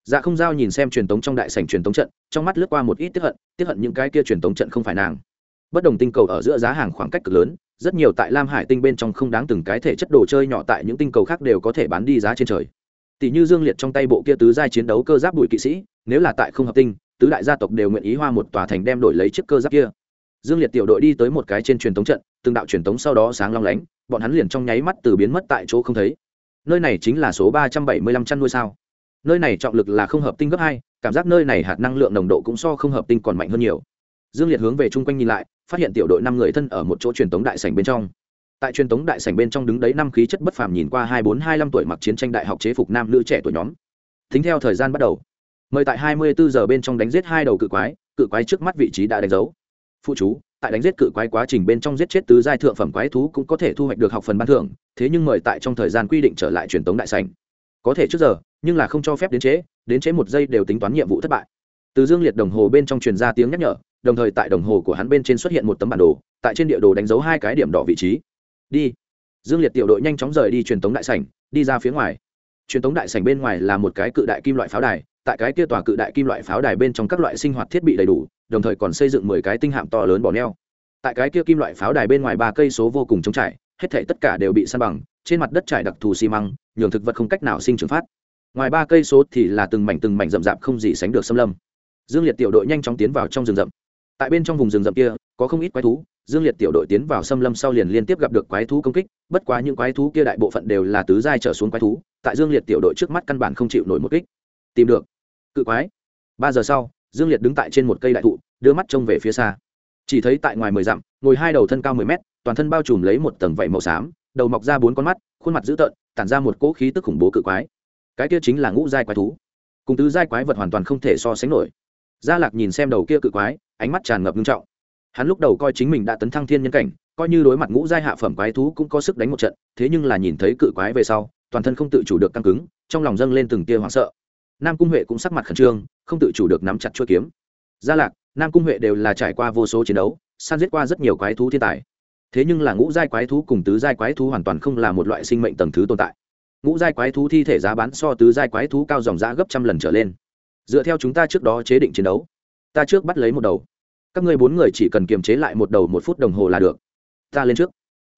Dạ không giao nhìn xem truyền tống trong đại sảnh truyền tống trận, trong mắt lướt qua một ít tiếp hận tiếp hận những cái kia truyền tống trận không phải nàng. Bất đồng tinh cầu ở giữa giá hàng khoảng cách cực lớn, rất nhiều tại lam hải tinh bên trong không đáng từng cái thể chất đồ chơi nhỏ tại những tinh cầu khác đều có thể bán đi giá trên trời tỷ như dương liệt trong tay bộ kia tứ giai chiến đấu cơ giáp bụi kỵ sĩ, nếu là tại không hợp tinh, tứ đại gia tộc đều nguyện ý hoa một tòa thành đem đổi lấy chiếc cơ giáp kia. Dương liệt tiểu đội đi tới một cái trên truyền thống trận, từng đạo truyền thống sau đó sáng long lánh, bọn hắn liền trong nháy mắt từ biến mất tại chỗ không thấy. Nơi này chính là số ba trăm bảy mươi lăm chăn nuôi sao? Nơi này trọng lực là không hợp tinh gấp hai, cảm giác nơi này hạt năng lượng nồng độ cũng so không hợp tinh còn mạnh hơn nhiều. Dương liệt hướng về chung quanh nhìn lại, phát hiện tiểu đội năm người thân ở một chỗ truyền thống đại sảnh bên trong tại truyền thống đại sảnh bên trong đứng đấy năm khí chất bất phàm nhìn qua hai bốn hai năm tuổi mặc chiến tranh đại học chế phục nam nữ trẻ tuổi nhóm. Tính theo thời gian bắt đầu, mời tại hai mươi bốn giờ bên trong đánh giết hai đầu cự quái cự quái trước mắt vị trí đã đánh dấu. Phụ chú, tại đánh giết cự quái quá trình bên trong giết chết tứ giai thượng phẩm quái thú cũng có thể thu hoạch được học phần ban thưởng, thế nhưng mời tại trong thời gian quy định trở lại truyền thống đại sảnh. Có thể trước giờ, nhưng là không cho phép đến chế đến chế một giây đều tính toán nhiệm vụ thất bại. Từ dương liệt đồng hồ bên trong truyền ra tiếng nhắc nhở, đồng thời tại đồng hồ của hắn bên trên xuất hiện một tấm bản đồ, tại trên địa đồ đánh dấu hai cái điểm đỏ vị trí đi. Dương liệt tiểu đội nhanh chóng rời đi truyền tống đại sảnh, đi ra phía ngoài. Truyền tống đại sảnh bên ngoài là một cái cự đại kim loại pháo đài, tại cái kia tòa cự đại kim loại pháo đài bên trong các loại sinh hoạt thiết bị đầy đủ, đồng thời còn xây dựng mười cái tinh hạm to lớn bỏ neo. Tại cái kia kim loại pháo đài bên ngoài ba cây số vô cùng trống trải, hết thể tất cả đều bị san bằng, trên mặt đất trải đặc thù xi măng, nhường thực vật không cách nào sinh trưởng phát. Ngoài ba cây số thì là từng mảnh từng mảnh rậm rạp không gì sánh được xâm lâm. Dương liệt tiểu đội nhanh chóng tiến vào trong rừng rậm. Tại bên trong vùng rừng rậm kia, có không ít quái thú dương liệt tiểu đội tiến vào xâm lâm sau liền liên tiếp gặp được quái thú công kích, bất quá những quái thú kia đại bộ phận đều là tứ giai trở xuống quái thú, tại dương liệt tiểu đội trước mắt căn bản không chịu nổi một kích. Tìm được. Cự quái. Ba giờ sau, dương liệt đứng tại trên một cây đại thụ, đưa mắt trông về phía xa. Chỉ thấy tại ngoài mười dặm, ngồi hai đầu thân cao mười mét, toàn thân bao trùm lấy một tầng vảy màu xám, đầu mọc ra bốn con mắt, khuôn mặt dữ tợn, tản ra một cỗ khí tức khủng bố cự quái. Cái kia chính là ngũ giai quái thú. Cùng tứ giai quái vật hoàn toàn không thể so sánh nổi. Gia lạc nhìn xem đầu kia cự quái, ánh mắt tràn ngập nghiêm trọng hắn lúc đầu coi chính mình đã tấn thăng thiên nhân cảnh, coi như đối mặt ngũ giai hạ phẩm quái thú cũng có sức đánh một trận, thế nhưng là nhìn thấy cự quái về sau, toàn thân không tự chủ được căng cứng, trong lòng dâng lên từng tia hoảng sợ. Nam cung huệ cũng sắc mặt khẩn trương, không tự chủ được nắm chặt chuỗi kiếm. Gia lạc, nam cung huệ đều là trải qua vô số chiến đấu san giết qua rất nhiều quái thú thiên tài. Thế nhưng là ngũ giai quái thú cùng tứ giai quái thú hoàn toàn không là một loại sinh mệnh tầng thứ tồn tại. Ngũ giai quái thú thi thể giá bán so tứ giai quái thú cao dòng giá gấp trăm lần trở lên. Dựa theo chúng ta trước đó chế định chiến đấu, ta trước bắt lấy một đầu các ngươi bốn người chỉ cần kiềm chế lại một đầu một phút đồng hồ là được. Ta lên trước.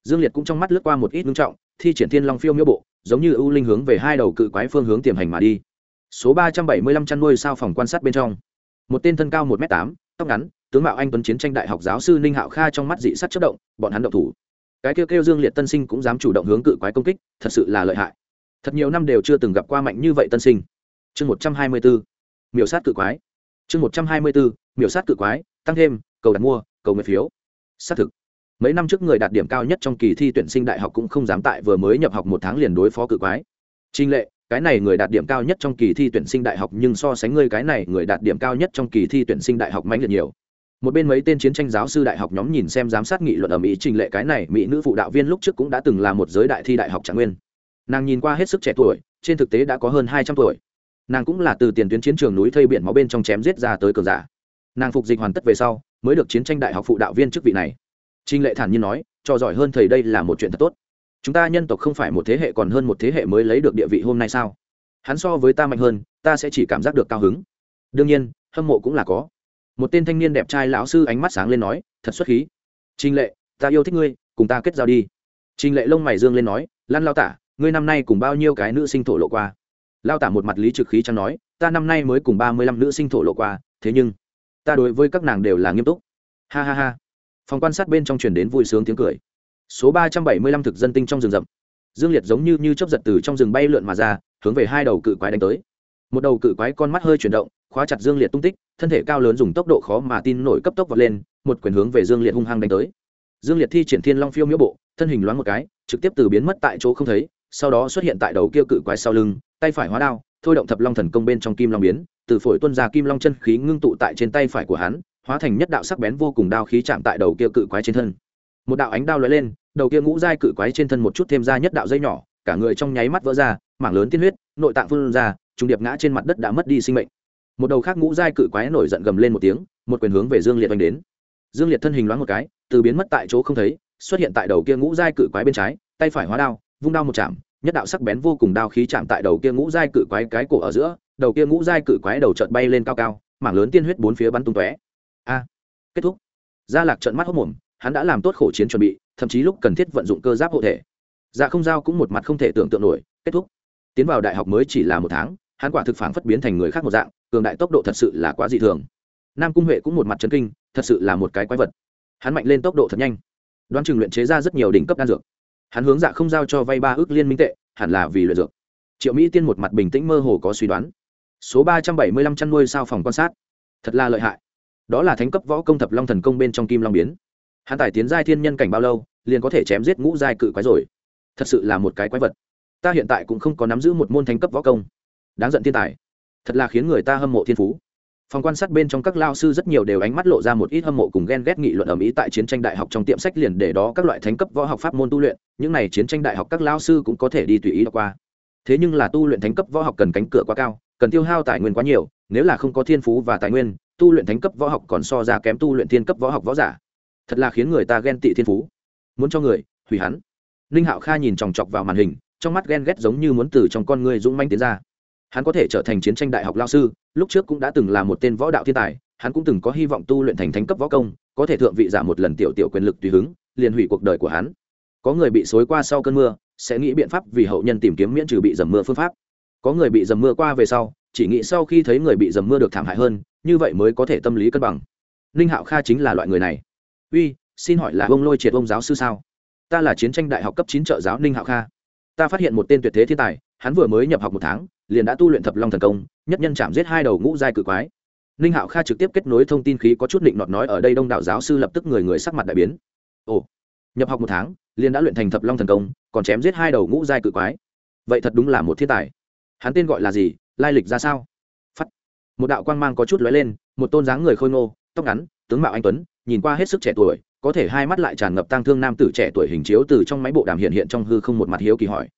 Dương liệt cũng trong mắt lướt qua một ít ngưng trọng, thi triển thiên long phiêu miễu bộ, giống như ưu linh hướng về hai đầu cự quái phương hướng tiềm hành mà đi. Số ba trăm bảy mươi lăm chăn nuôi sao phòng quan sát bên trong. Một tên thân cao một m tám, tóc ngắn, tướng mạo anh tuấn chiến tranh đại học giáo sư ninh hạo kha trong mắt dị sắt chất động, bọn hắn động thủ. Cái kêu kêu dương liệt tân sinh cũng dám chủ động hướng cự quái công kích, thật sự là lợi hại. Thật nhiều năm đều chưa từng gặp qua mạnh như vậy tân sinh. Chương một trăm hai mươi bốn miểu sát cự quái chương một trăm hai mươi bốn miểu sát cự quái, tăng thêm, cầu đặt mua, cầu nguyện phiếu. Xác thực, mấy năm trước người đạt điểm cao nhất trong kỳ thi tuyển sinh đại học cũng không dám tại vừa mới nhập học một tháng liền đối phó cự quái. Trinh lệ, cái này người đạt điểm cao nhất trong kỳ thi tuyển sinh đại học nhưng so sánh ngươi cái này người đạt điểm cao nhất trong kỳ thi tuyển sinh đại học mạnh liệt nhiều. Một bên mấy tên chiến tranh giáo sư đại học nhóm nhìn xem giám sát nghị luận ở mỹ, trình lệ cái này mỹ nữ phụ đạo viên lúc trước cũng đã từng là một giới đại thi đại học trạng nguyên. Nàng nhìn qua hết sức trẻ tuổi, trên thực tế đã có hơn hai trăm tuổi nàng cũng là từ tiền tuyến chiến trường núi thây biển máu bên trong chém giết ra tới cường giả. Nàng phục dịch hoàn tất về sau, mới được chiến tranh đại học phụ đạo viên chức vị này. Trinh lệ thản nhiên nói, cho giỏi hơn thầy đây là một chuyện thật tốt. Chúng ta nhân tộc không phải một thế hệ còn hơn một thế hệ mới lấy được địa vị hôm nay sao? Hắn so với ta mạnh hơn, ta sẽ chỉ cảm giác được cao hứng. Đương nhiên, hâm mộ cũng là có. Một tên thanh niên đẹp trai lão sư ánh mắt sáng lên nói, thật xuất khí. Trinh lệ, ta yêu thích ngươi, cùng ta kết giao đi. Trinh lệ lông mày dương lên nói lan lao tả, ngươi năm nay cùng bao nhiêu cái nữ sinh thổ lộ qua? Lao tả một mặt lý trực khí chẳng nói, ta năm nay mới cùng ba mươi lăm nữ sinh thổ lộ qua, thế nhưng, ta đối với các nàng đều là nghiêm túc. Ha ha ha. Phòng quan sát bên trong truyền đến vui sướng tiếng cười. Số ba trăm bảy mươi lăm thực dân tinh trong rừng rậm. Dương liệt giống như như chấp giật từ trong rừng bay lượn mà ra, hướng về hai đầu cự quái đánh tới. Một đầu cự quái con mắt hơi chuyển động, khóa chặt dương liệt tung tích, thân thể cao lớn dùng tốc độ khó mà tin nổi cấp tốc vọt lên, một quyền hướng về dương liệt hung hăng đánh tới. Dương liệt thi triển thiên long phiêu miễu bộ, thân hình loáng một cái, trực tiếp từ biến mất tại chỗ không thấy sau đó xuất hiện tại đầu kia cự quái sau lưng, tay phải hóa đao, thôi động thập long thần công bên trong kim long biến, từ phổi tuân ra kim long chân khí ngưng tụ tại trên tay phải của hắn, hóa thành nhất đạo sắc bén vô cùng đao khí chạm tại đầu kia cự quái trên thân. Một đạo ánh đao lóe lên, đầu kia ngũ giai cự quái trên thân một chút thêm ra nhất đạo dây nhỏ, cả người trong nháy mắt vỡ ra, mảng lớn tiên huyết, nội tạng phun ra, trùng điệp ngã trên mặt đất đã mất đi sinh mệnh. Một đầu khác ngũ giai cự quái nổi giận gầm lên một tiếng, một quyền hướng về dương liệt oanh đến. Dương liệt thân hình loáng một cái, từ biến mất tại chỗ không thấy, xuất hiện tại đầu kia ngũ giai cự quái bên trái, tay phải hóa đao vung đao một chạm, nhất đạo sắc bén vô cùng đao khí chạm tại đầu kia ngũ giai cự quái cái cổ ở giữa, đầu kia ngũ giai cự quái đầu trợn bay lên cao cao, mảng lớn tiên huyết bốn phía bắn tung tóe. A, kết thúc. Gia lạc trợn mắt hốc mồm, hắn đã làm tốt khổ chiến chuẩn bị, thậm chí lúc cần thiết vận dụng cơ giáp hộ thể. Dạ không giao cũng một mặt không thể tưởng tượng nổi, kết thúc. Tiến vào đại học mới chỉ là một tháng, hắn quả thực phản phất biến thành người khác một dạng, cường đại tốc độ thật sự là quá dị thường. Nam cung huệ cũng một mặt chấn kinh, thật sự là một cái quái vật. Hắn mạnh lên tốc độ thật nhanh. Đoán chừng luyện chế ra rất nhiều đỉnh cấp đan dược hắn hướng dạ không giao cho vay ba ước liên minh tệ, hẳn là vì luyện dược. Triệu mỹ tiên một mặt bình tĩnh mơ hồ có suy đoán. Số ba trăm bảy mươi lăm chăn nuôi sao phòng quan sát. Thật là lợi hại. Đó là thánh cấp võ công thập long thần công bên trong kim long biến. Hắn tài tiến giai thiên nhân cảnh bao lâu, liền có thể chém giết ngũ giai cự quái rồi. Thật sự là một cái quái vật. Ta hiện tại cũng không có nắm giữ một môn thánh cấp võ công. Đáng giận thiên tài. Thật là khiến người ta hâm mộ thiên phú phòng quan sát bên trong các lao sư rất nhiều đều ánh mắt lộ ra một ít hâm mộ cùng ghen ghét nghị luận ở mỹ tại chiến tranh đại học trong tiệm sách liền để đó các loại thánh cấp võ học pháp môn tu luyện, những này chiến tranh đại học các lao sư cũng có thể đi tùy ý đọc qua. Thế nhưng là tu luyện thánh cấp võ học cần cánh cửa quá cao, cần tiêu hao tài nguyên quá nhiều, nếu là không có thiên phú và tài nguyên, tu luyện thánh cấp võ học còn so ra kém tu luyện thiên cấp võ học võ giả. Thật là khiến người ta ghen tị thiên phú. Muốn cho người, hủy hắn. Ninh hạo kha nhìn chòng chọc vào màn hình, trong mắt ghen ghét giống như muốn từ trong con người dũng manh tiến ra hắn có thể trở thành chiến tranh đại học lao sư, lúc trước cũng đã từng là một tên võ đạo thiên tài, hắn cũng từng có hy vọng tu luyện thành thánh cấp võ công, có thể thượng vị giả một lần tiểu tiểu quyền lực tùy hứng, liền hủy cuộc đời của hắn. Có người bị xối qua sau cơn mưa, sẽ nghĩ biện pháp vì hậu nhân tìm kiếm miễn trừ bị dầm mưa phương pháp. Có người bị dầm mưa qua về sau, chỉ nghĩ sau khi thấy người bị dầm mưa được thảm hại hơn, như vậy mới có thể tâm lý cân bằng. Ninh hạo kha chính là loại người này. Uy, xin hỏi là ông lôi triệt ông giáo sư sao? Ta là chiến tranh đại học cấp chín trợ giáo ninh hạo kha. Ta phát hiện một tên tuyệt thế thiên tài, hắn vừa mới nhập học một tháng liền đã tu luyện thập long thần công, nhất nhân chạm giết hai đầu ngũ giai cự quái. Ninh hạo kha trực tiếp kết nối thông tin khí có chút định nọt nói ở đây đông đạo giáo sư lập tức người người sắc mặt đại biến. Ồ, nhập học một tháng, liền đã luyện thành thập long thần công, còn chém giết hai đầu ngũ giai cự quái. Vậy thật đúng là một thiên tài. Hắn tên gọi là gì? Lai lịch ra sao? Phắt một đạo quang mang có chút lóe lên, một tôn dáng người khôi ngô, tóc ngắn, tướng mạo anh tuấn, nhìn qua hết sức trẻ tuổi, có thể hai mắt lại tràn ngập tang thương nam tử trẻ tuổi hình chiếu từ trong máy bộ đàm hiện hiện trong hư không một mặt hiếu kỳ hỏi.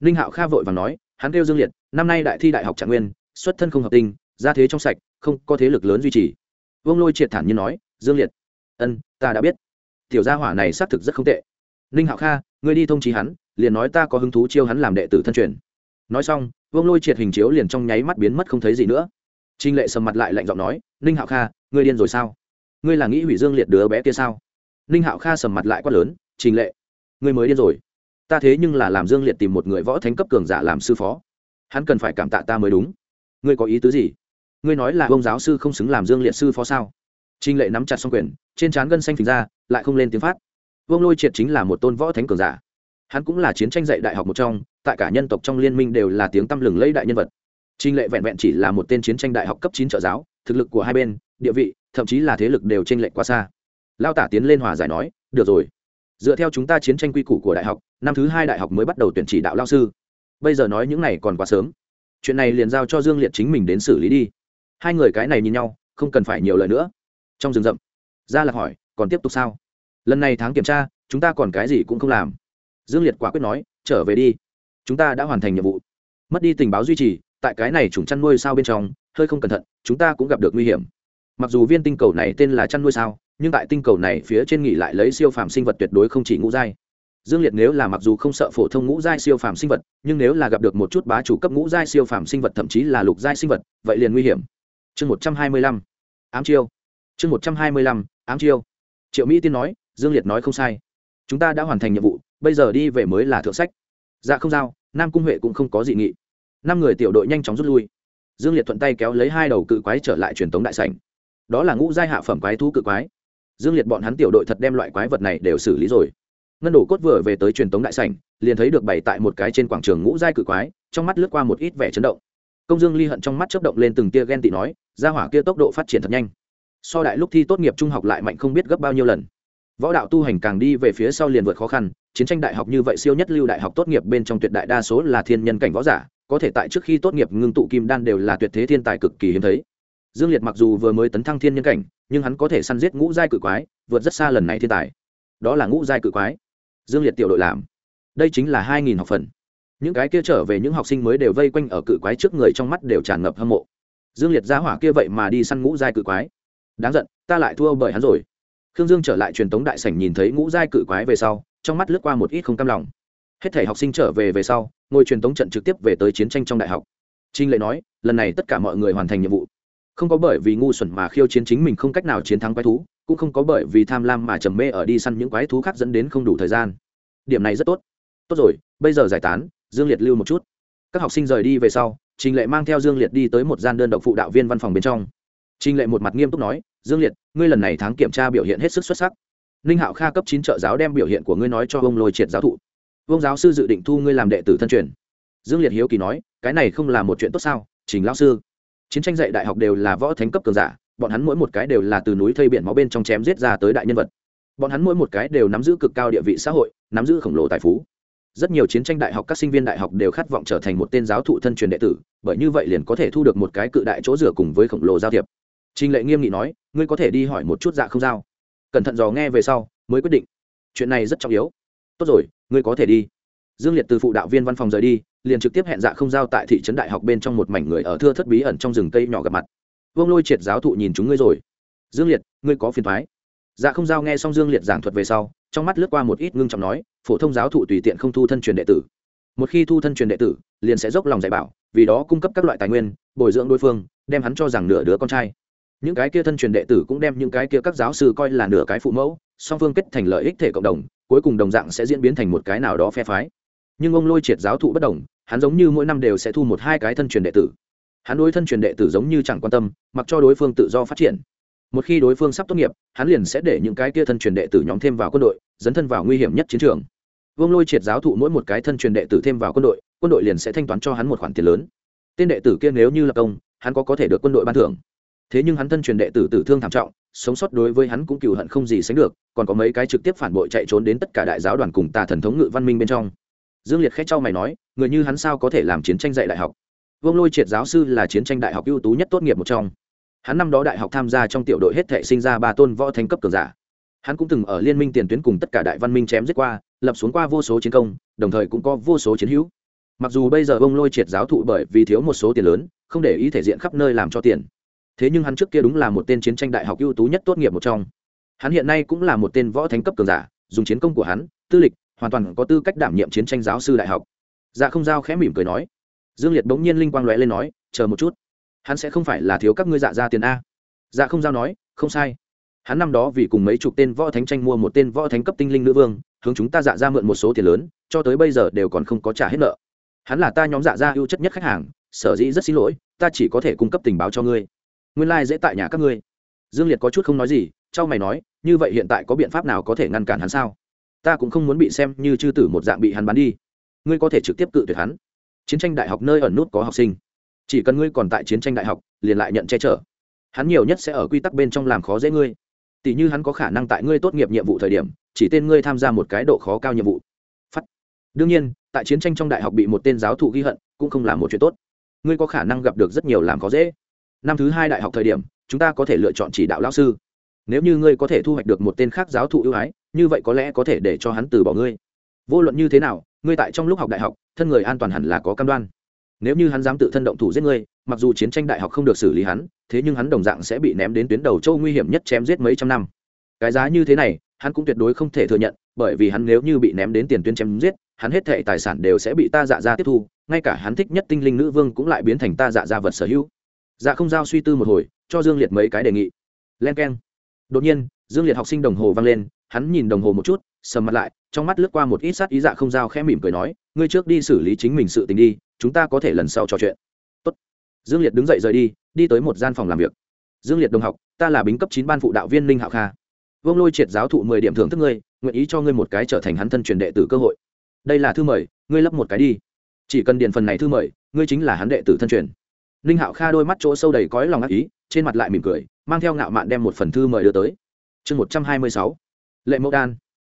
Ninh hạo kha vội và nói hắn kêu dương liệt, năm nay đại thi đại học trạng nguyên, xuất thân không hợp tinh gia thế trong sạch, không có thế lực lớn duy trì. Vương lôi triệt thản như nói, dương liệt, ân, ta đã biết. Tiểu gia hỏa này xác thực rất không tệ. Ninh hạo kha, ngươi đi thông trí hắn, liền nói ta có hứng thú chiêu hắn làm đệ tử thân truyền. Nói xong, vương lôi triệt hình chiếu liền trong nháy mắt biến mất không thấy gì nữa. Trinh lệ sầm mặt lại lạnh giọng nói, ninh hạo kha, ngươi điên rồi sao? Ngươi là nghĩ hủy dương liệt đứa bé kia sao? Ninh hạo kha sầm mặt lại quát lớn, trình lệ, ngươi mới điên rồi ta thế nhưng là làm dương liệt tìm một người võ thánh cấp cường giả làm sư phó. Hắn cần phải cảm tạ ta mới đúng. Ngươi có ý tứ gì? Ngươi nói là ông giáo sư không xứng làm dương liệt sư phó sao? Trinh lệ nắm chặt xong quyền, trên trán gân xanh phình ra, lại không lên tiếng phát. Vương lôi triệt chính là một tôn võ thánh cường giả. Hắn cũng là chiến tranh dạy đại học một trong, tại cả nhân tộc trong liên minh đều là tiếng tăm lừng lẫy đại nhân vật. Trinh lệ vẹn vẹn chỉ là một tên chiến tranh đại học cấp chín trợ giáo, thực lực của hai bên, địa vị, thậm chí là thế lực đều t r ê n lệch quá xa. Lao tả tiến lên hòa giải nói, được rồi dựa theo chúng ta chiến tranh quy củ của đại học, năm thứ hai đại học mới bắt đầu tuyển chỉ đạo lao sư. Bây giờ nói những này còn quá sớm. Chuyện này liền giao cho dương liệt chính mình đến xử lý đi. Hai người cái này nhìn nhau, không cần phải nhiều lời nữa. Trong rừng rậm, gia lạc hỏi, còn tiếp tục sao? Lần này tháng kiểm tra, chúng ta còn cái gì cũng không làm. Dương liệt quả quyết nói, trở về đi. Chúng ta đã hoàn thành nhiệm vụ. Mất đi tình báo duy trì, tại cái này chủng chăn nuôi sao bên trong, hơi không cẩn thận, chúng ta cũng gặp được nguy hiểm. Mặc dù viên tinh cầu này tên là chăn nuôi sao nhưng tại tinh cầu này phía trên nghỉ lại lấy siêu phàm sinh vật tuyệt đối không chỉ ngũ giai. Dương liệt nếu là mặc dù không sợ phổ thông ngũ giai siêu phàm sinh vật, nhưng nếu là gặp được một chút bá chủ cấp ngũ giai siêu phàm sinh vật thậm chí là lục giai sinh vật, vậy liền nguy hiểm. Chương một trăm hai mươi lăm. Ám chiêu. Chương một trăm hai mươi lăm. Ám chiêu. Triệu mỹ tiên nói, dương liệt nói không sai. Chúng ta đã hoàn thành nhiệm vụ, bây giờ đi về mới là thượng sách. Dạ không giao, nam cung huệ cũng không có dị nghị. Năm người tiểu đội nhanh chóng rút lui. Dương liệt thuận tay kéo lấy hai đầu cự quái trở lại truyền tống đại sảnh. Đó là ngũ giai hạ phẩm quái thú cự quái dương liệt bọn hắn tiểu đội thật đem loại quái vật này đều xử lý rồi. Ngân đổ cốt vừa về tới truyền tống đại sảnh, liền thấy được bày tại một cái trên quảng trường ngũ giai cự quái, trong mắt lướt qua một ít vẻ chấn động. Công dương ly hận trong mắt chớp động lên từng tia ghen tị nói ra hỏa kia tốc độ phát triển thật nhanh. So đại lúc thi tốt nghiệp trung học lại mạnh không biết gấp bao nhiêu lần. Võ đạo tu hành càng đi về phía sau liền vượt khó khăn, chiến tranh đại học như vậy siêu nhất lưu đại học tốt nghiệp bên trong tuyệt đại đa số là thiên nhân cảnh võ giả, có thể tại trước khi tốt nghiệp ngưng tụ kim đan đều là tuyệt thế thiên tài cực kỳ hiếm thấy dương liệt mặc dù vừa mới tấn thăng thiên nhân cảnh, nhưng hắn có thể săn giết ngũ giai cự quái, vượt rất xa lần này thiên tài. Đó là ngũ giai cự quái. Dương liệt tiểu đội làm. Đây chính là hai nghìn học phần. Những cái kia trở về những học sinh mới đều vây quanh ở cự quái trước người trong mắt đều tràn ngập hâm mộ. Dương liệt ra hỏa kia vậy mà đi săn ngũ giai cự quái. Đáng giận, ta lại thua bởi hắn rồi. Khương dương trở lại truyền tống đại sảnh nhìn thấy ngũ giai cự quái về sau, trong mắt lướt qua một ít không cam lòng. Hết thể học sinh trở về về sau, ngồi truyền tống trận trực tiếp về tới chiến tranh trong đại học. Trinh lệ nói, lần này tất cả mọi người hoàn thành nhiệm vụ không có bởi vì ngu xuẩn mà khiêu chiến chính mình không cách nào chiến thắng quái thú, cũng không có bởi vì tham lam mà trầm mê ở đi săn những quái thú khác dẫn đến không đủ thời gian. Điểm này rất tốt. Tốt rồi, bây giờ giải tán, dương liệt lưu một chút. Các học sinh rời đi về sau, trình lệ mang theo dương liệt đi tới một gian đơn độc phụ đạo viên văn phòng bên trong. Trình lệ một mặt nghiêm túc nói, dương liệt, ngươi lần này tháng kiểm tra biểu hiện hết sức xuất sắc. Ninh hạo kha cấp chín trợ giáo đem biểu hiện của ngươi nói cho ông lôi triệt giáo thụ. Ông giáo sư dự định thu ngươi làm đệ tử thân truyền. Dương liệt hiếu kỳ nói, cái này không là một chuyện tốt sao? Trình lão sư chiến tranh dạy đại học đều là võ thánh cấp cường giả, bọn hắn mỗi một cái đều là từ núi thây biển máu bên trong chém giết ra tới đại nhân vật. Bọn hắn mỗi một cái đều nắm giữ cực cao địa vị xã hội, nắm giữ khổng lồ tài phú. Rất nhiều chiến tranh đại học các sinh viên đại học đều khát vọng trở thành một tên giáo thụ thân truyền đệ tử, bởi như vậy liền có thể thu được một cái cự đại chỗ rửa cùng với khổng lồ giao thiệp. Trình lệ nghiêm nghị nói, ngươi có thể đi hỏi một chút dạ không giao. Cẩn thận dò nghe về sau, mới quyết định. Chuyện này rất trọng yếu. Tốt rồi, ngươi có thể đi dương liệt từ phụ đạo viên văn phòng rời đi, liền trực tiếp hẹn dạ không giao tại thị trấn đại học bên trong một mảnh người ở thưa thất bí ẩn trong rừng cây nhỏ gặp mặt. Vương lôi triệt giáo thụ nhìn chúng ngươi rồi. Dương liệt, ngươi có phiền thoái dạ không giao nghe xong dương liệt giảng thuật về sau, trong mắt lướt qua một ít ngưng trọng nói, phổ thông giáo thụ tùy tiện không thu thân truyền đệ tử. Một khi thu thân truyền đệ tử, liền sẽ dốc lòng dạy bảo, vì đó cung cấp các loại tài nguyên, bồi dưỡng đối phương, đem hắn cho rằng nửa đứa con trai. Những cái kia thân truyền đệ tử cũng đem những cái kia các giáo sư coi là nửa cái phụ mẫu, song phương kết thành lợi ích thể cộng đồng, cuối cùng đồng dạng sẽ diễn biến thành một cái nào đó phe phái nhưng ông lôi triệt giáo thụ bất đồng, hắn giống như mỗi năm đều sẽ thu một hai cái thân truyền đệ tử. Hắn đối thân truyền đệ tử giống như chẳng quan tâm, mặc cho đối phương tự do phát triển. Một khi đối phương sắp tốt nghiệp, hắn liền sẽ để những cái kia thân truyền đệ tử nhóm thêm vào quân đội, dấn thân vào nguy hiểm nhất chiến trường. Vương lôi triệt giáo thụ mỗi một cái thân truyền đệ tử thêm vào quân đội quân đội liền sẽ thanh toán cho hắn một khoản tiền lớn. Tên đệ tử kia nếu như là công, hắn có có thể được quân đội ban thưởng. Thế nhưng hắn thân truyền đệ tử tử thương thảm trọng, sống sót đối với hắn cũng cựu hận không gì sánh được, còn có mấy cái trực tiếp phản bội chạy trốn đến tất cả đại giáo đoàn cùng tà thần thống ngự văn minh bên trong dương liệt khét trao mày nói, người như hắn sao có thể làm chiến tranh dạy đại học? Vương lôi triệt giáo sư là chiến tranh đại học ưu tú nhất tốt nghiệp một trong. Hắn năm đó đại học tham gia trong tiểu đội hết thệ sinh ra ba tôn võ thánh cấp cường giả. Hắn cũng từng ở liên minh tiền tuyến cùng tất cả đại văn minh chém giết qua, lập xuống qua vô số chiến công, đồng thời cũng có vô số chiến hữu. Mặc dù bây giờ ông lôi triệt giáo thụ bởi vì thiếu một số tiền lớn, không để ý thể diện khắp nơi làm cho tiền. Thế nhưng hắn trước kia đúng là một tên chiến tranh đại học ưu tú nhất tốt nghiệp một trong. Hắn hiện nay cũng là một tên võ thánh cấp cường giả, dùng chiến công của hắn, tư lịch hoàn toàn có tư cách đảm nhiệm chiến tranh giáo sư đại học. Dạ không giao khẽ mỉm cười nói. Dương liệt bỗng nhiên linh quang lóe lên nói, chờ một chút, hắn sẽ không phải là thiếu các ngươi dạ ra tiền a. Dạ không giao nói, không sai. Hắn năm đó vì cùng mấy chục tên võ thánh tranh mua một tên võ thánh cấp tinh linh nữ vương, hướng chúng ta dạ ra mượn một số tiền lớn, cho tới bây giờ đều còn không có trả hết nợ. Hắn là ta nhóm dạ ra ưu chất nhất khách hàng, sở dĩ rất xin lỗi, ta chỉ có thể cung cấp tình báo cho ngươi. Nguyên lai、like、dễ tại nhà các ngươi. Dương liệt có chút không nói gì c mày nói, như vậy hiện tại có biện pháp nào có thể ngăn cản hắn sao? Ta cũng không muốn bị xem như chư tử một dạng bị hắn bắn đi. Ngươi có thể trực tiếp cự tuyệt hắn. Chiến tranh đại học nơi ẩn nút có học sinh. Chỉ cần ngươi còn tại chiến tranh đại học, liền lại nhận che chở. Hắn nhiều nhất sẽ ở quy tắc bên trong làm khó dễ ngươi. Tỷ như hắn có khả năng tại ngươi tốt nghiệp nhiệm vụ thời điểm, chỉ tên ngươi tham gia một cái độ khó cao nhiệm vụ. Phát. đương nhiên, tại chiến tranh trong đại học bị một tên giáo thụ ghi hận, cũng không là một chuyện tốt. Ngươi có khả năng gặp được rất nhiều làm khó dễ. Năm thứ hai đại học thời điểm, chúng ta có thể lựa chọn chỉ đạo lao sư nếu như ngươi có thể thu hoạch được một tên khác giáo thụ ưu ái, như vậy có lẽ có thể để cho hắn từ bỏ ngươi. Vô luận như thế nào, ngươi tại trong lúc học đại học, thân người an toàn hẳn là có cam đoan. Nếu như hắn dám tự thân động thủ giết ngươi, mặc dù chiến tranh đại học không được xử lý hắn, thế nhưng hắn đồng dạng sẽ bị ném đến tuyến đầu châu nguy hiểm nhất chém giết mấy trăm năm. Cái giá như thế này, hắn cũng tuyệt đối không thể thừa nhận, bởi vì hắn nếu như bị ném đến tiền tuyến chém giết, hắn hết thệ tài sản đều sẽ bị ta dạ ra tiếp thu, ngay cả hắn thích nhất tinh linh nữ vương cũng lại biến thành ta dạ ra vật sở hữu. Dạ không giao suy tư một hồi, cho dương liệt mấy cái đề nghị. Len k e n đột nhiên, dương liệt học sinh đồng hồ vang lên, hắn nhìn đồng hồ một chút, sầm mặt lại, trong mắt lướt qua một ít sát ý dạ không giao khẽ mỉm cười nói, ngươi trước đi xử lý chính mình sự tình đi, chúng ta có thể lần sau trò chuyện. Tốt. dương liệt đứng dậy rời đi đi tới một gian phòng làm việc. Dương liệt đồng học, ta là bính cấp chín ban phụ đạo viên linh hạo kha. Vương lôi triệt giáo thụ mười điểm thưởng thức ngươi, nguyện ý cho ngươi một cái trở thành hắn thân truyền đệ tử cơ hội. Đây là thư mời, ngươi lấp một cái đi. Chỉ cần điền phần này thư mời, ngươi chính là hắn đệ tử thân truyền. Ninh hạo kha đôi mắt chỗ sâu đầy cõi lòng ác ý trên mặt lại mỉm cười, mang theo ngạo mạn đem một phần thư mời đưa tới. Chương một trăm hai mươi sáu, lệ mẫu đan.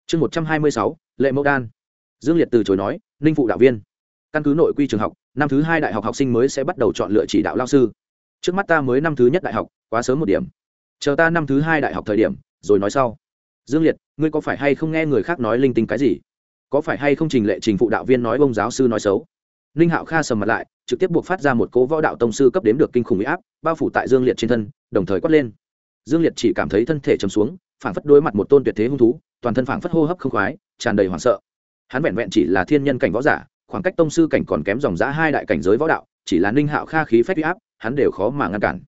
Chương một trăm hai mươi sáu, lệ mẫu đan. Dương liệt từ chối nói, ninh phụ đạo viên. Căn cứ nội quy trường học, năm thứ hai đại học học sinh mới sẽ bắt đầu chọn lựa chỉ đạo lao sư. Trước mắt ta mới năm thứ nhất đại học, quá sớm một điểm. Chờ ta năm thứ hai đại học thời điểm, rồi nói sau. Dương liệt, ngươi có phải hay không nghe người khác nói linh tinh cái gì? Có phải hay không trình lệ trình phụ đạo viên nói bông giáo sư nói xấu? Ninh hạo kha sầm mặt lại, trực tiếp buộc phát ra một cố võ đạo tông sư cấp đếm được kinh khủng huy áp, bao phủ tại dương liệt trên thân, đồng thời quát lên. Dương liệt chỉ cảm thấy thân thể chấm xuống, phảng phất đối mặt một tôn tuyệt thế hung thú, toàn thân phảng phất hô hấp không khoái, tràn đầy hoảng sợ. Hắn vẹn vẹn chỉ là thiên nhân cảnh võ giả, khoảng cách tông sư cảnh còn kém dòng giã hai đại cảnh giới võ đạo, chỉ là ninh hạo kha khí phép huy áp, hắn đều khó mà ngăn cản.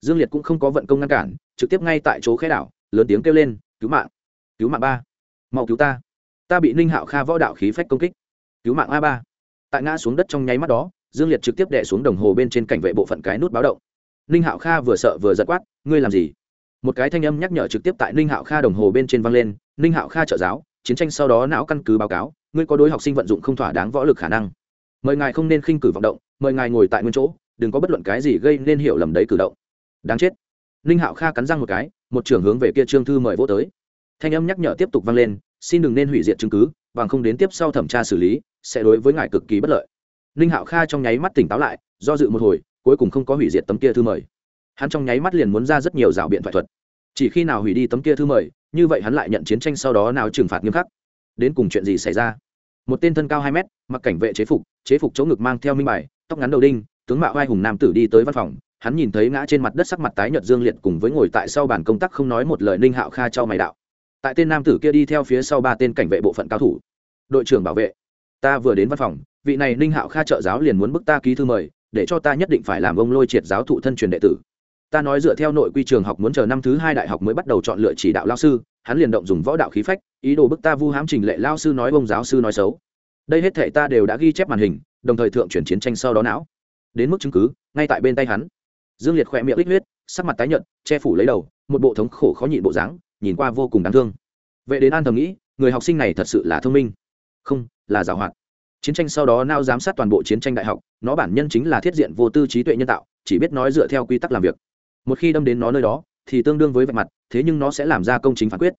Dương liệt cũng không có vận công ngăn cản, trực tiếp ngay tại chỗ khẽ đảo, lớn tiếng kêu lên, cứu mạng! Cứu mạng ba! Mau cứu ta! Ta bị ninh hạo kha võ đạo khí phách công kích! Cứu mạng a ba! Tại ngã xuống đất trong nháy mắt đó, dương liệt trực tiếp đẻ xuống đồng hồ bên trên cảnh vệ bộ phận cái nút báo động. Ninh hạo kha vừa sợ vừa giật quát, ngươi làm gì? Một cái thanh âm nhắc nhở trực tiếp tại ninh hạo kha đồng hồ bên trên văng lên, ninh hạo kha trợ giáo, chiến tranh sau đó não căn cứ báo cáo, ngươi có đối học sinh vận dụng không thỏa đáng võ lực khả năng. Mời ngài không nên khinh cử vọng động, mời ngài ngồi tại nguyên chỗ, đừng có bất luận cái gì gây nên hiểu lầm đấy cử động. Đáng chết. Ninh hạo kha cắn răng một cái, một trưởng hướng về kia trương thư mời vô tới. Thanh âm nhắc nhở tiếp tục vang lên, xin đừng nên hủy diệt chứng cứ, bằng không đến tiếp sau thẩm tra xử lý sẽ đối với ngài cực kỳ bất lợi. Ninh hạo kha trong nháy mắt tỉnh táo lại, do dự một hồi, cuối cùng không có hủy diệt tấm kia thư mời. Hắn trong nháy mắt liền muốn ra rất nhiều rào biện thoại thuật. Chỉ khi nào hủy đi tấm kia thư mời, như vậy hắn lại nhận chiến tranh sau đó nào trừng phạt nghiêm khắc. Đến cùng chuyện gì xảy ra? Một tên thân cao hai mét, mặc cảnh vệ chế phục chế phục chỗ ngực mang theo minh bài, tóc ngắn đầu đinh, tướng mạo vai hùng nam tử đi tới văn phòng. Hắn nhìn thấy ngã trên mặt đất sắc mặt tái nhợt dương liệt cùng với ngồi tại sau bàn công tác không nói một lời ninh hạo kha cho mày đạo. Tại tên nam tử kia đi theo phía sau ba tên cảnh vệ bộ phận cao thủ. Đội trưởng bảo vệ ta vừa đến văn phòng, vị này ninh hạo kha trợ giáo liền muốn bức ta ký thư mời, để cho ta nhất định phải làm ông lôi triệt giáo thụ thân truyền đệ tử. Ta nói dựa theo nội quy trường học muốn chờ năm thứ hai đại học mới bắt đầu chọn lựa chỉ đạo lao sư, hắn liền động dùng võ đạo khí phách, ý đồ bức ta vu hám trình lệ lao sư nói ông giáo sư nói xấu. Đây hết thể ta đều đã ghi chép màn hình, đồng thời thượng chuyển chiến tranh sau đó não. Đến mức chứng cứ, ngay tại bên tay hắn. Dương liệt khỏe miệng ít huyết, sắc mặt tái nhợt, che phủ lấy đầu, một bộ thống khổ khó nhịn bộ dáng, nhìn qua vô cùng đáng thương. Vậy đến an thầm nghĩ, người học sinh này thật sự là thông minh. Không là giảo hoạt. Chiến tranh sau đó nao giám sát toàn bộ chiến tranh đại học, nó bản nhân chính là thiết diện vô tư trí tuệ nhân tạo, chỉ biết nói dựa theo quy tắc làm việc. Một khi đâm đến nó nơi đó, thì tương đương với vạch mặt, thế nhưng nó sẽ làm ra công chính phán quyết.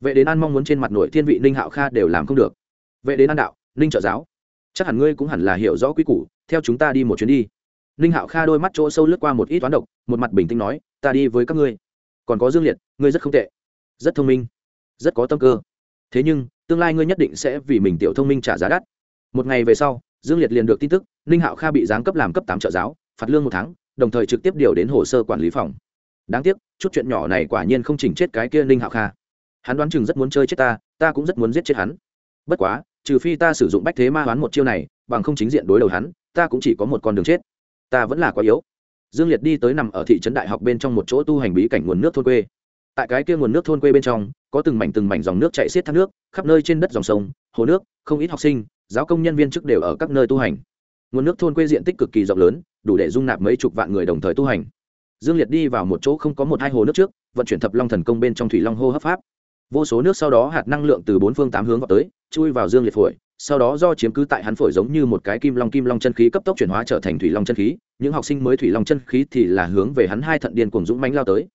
Vậy đến an mong muốn trên mặt nội thiên vị ninh hạo kha đều làm không được. Vậy đến an đạo, ninh trợ giáo, chắc hẳn ngươi cũng hẳn là hiểu rõ quy củ, theo chúng ta đi một chuyến đi. Ninh hạo kha đôi mắt chỗ sâu lướt qua một ít toán độc, một mặt bình tĩnh nói, ta đi với các ngươi. Còn có dương liệt, ngươi rất không tệ, rất thông minh, rất có tâm cơ thế nhưng, tương lai ngươi nhất định sẽ vì mình tiểu thông minh trả giá đắt. Một ngày về sau, dương liệt liền được tin tức, ninh hạo kha bị giáng cấp làm cấp tám trợ giáo, phạt lương một tháng, đồng thời trực tiếp điều đến hồ sơ quản lý phòng. Đáng tiếc, chút chuyện nhỏ này quả nhiên không chỉnh chết cái kia ninh hạo kha. Hắn đoán chừng rất muốn chơi chết ta ta cũng rất muốn giết chết hắn. Bất quá, trừ phi ta sử dụng bách thế ma hoán một chiêu này, bằng không chính diện đối đầu hắn, ta cũng chỉ có một con đường chết. Ta vẫn là quá yếu. Dương liệt đi tới nằm ở thị trấn đại học bên trong một chỗ tu hành bí cảnh nguồn nước thôn quê tại cái kia nguồn nước thôn quê bên trong, có từng mảnh từng mảnh dòng nước chạy xiết thác nước, khắp nơi trên đất dòng sông, hồ nước, không ít học sinh, giáo công nhân viên chức đều ở các nơi tu hành. Nguồn nước thôn quê diện tích cực kỳ rộng lớn, đủ để dung nạp mấy chục vạn người đồng thời tu hành. Dương liệt đi vào một chỗ không có một hai hồ nước trước, vận chuyển thập long thần công bên trong thủy long hô hấp pháp. Vô số nước sau đó hạt năng lượng từ bốn phương tám hướng vào tới, chui vào dương liệt phổi, sau đó do chiếm cứ tại hắn phổi giống như một cái kim long kim long chân khí cấp tốc chuyển hóa trở thành thủy long chân khí, những học sinh mới thủy long chân khí thì là hướng về hắn hai thận điên cuồng dũng mánh lao tới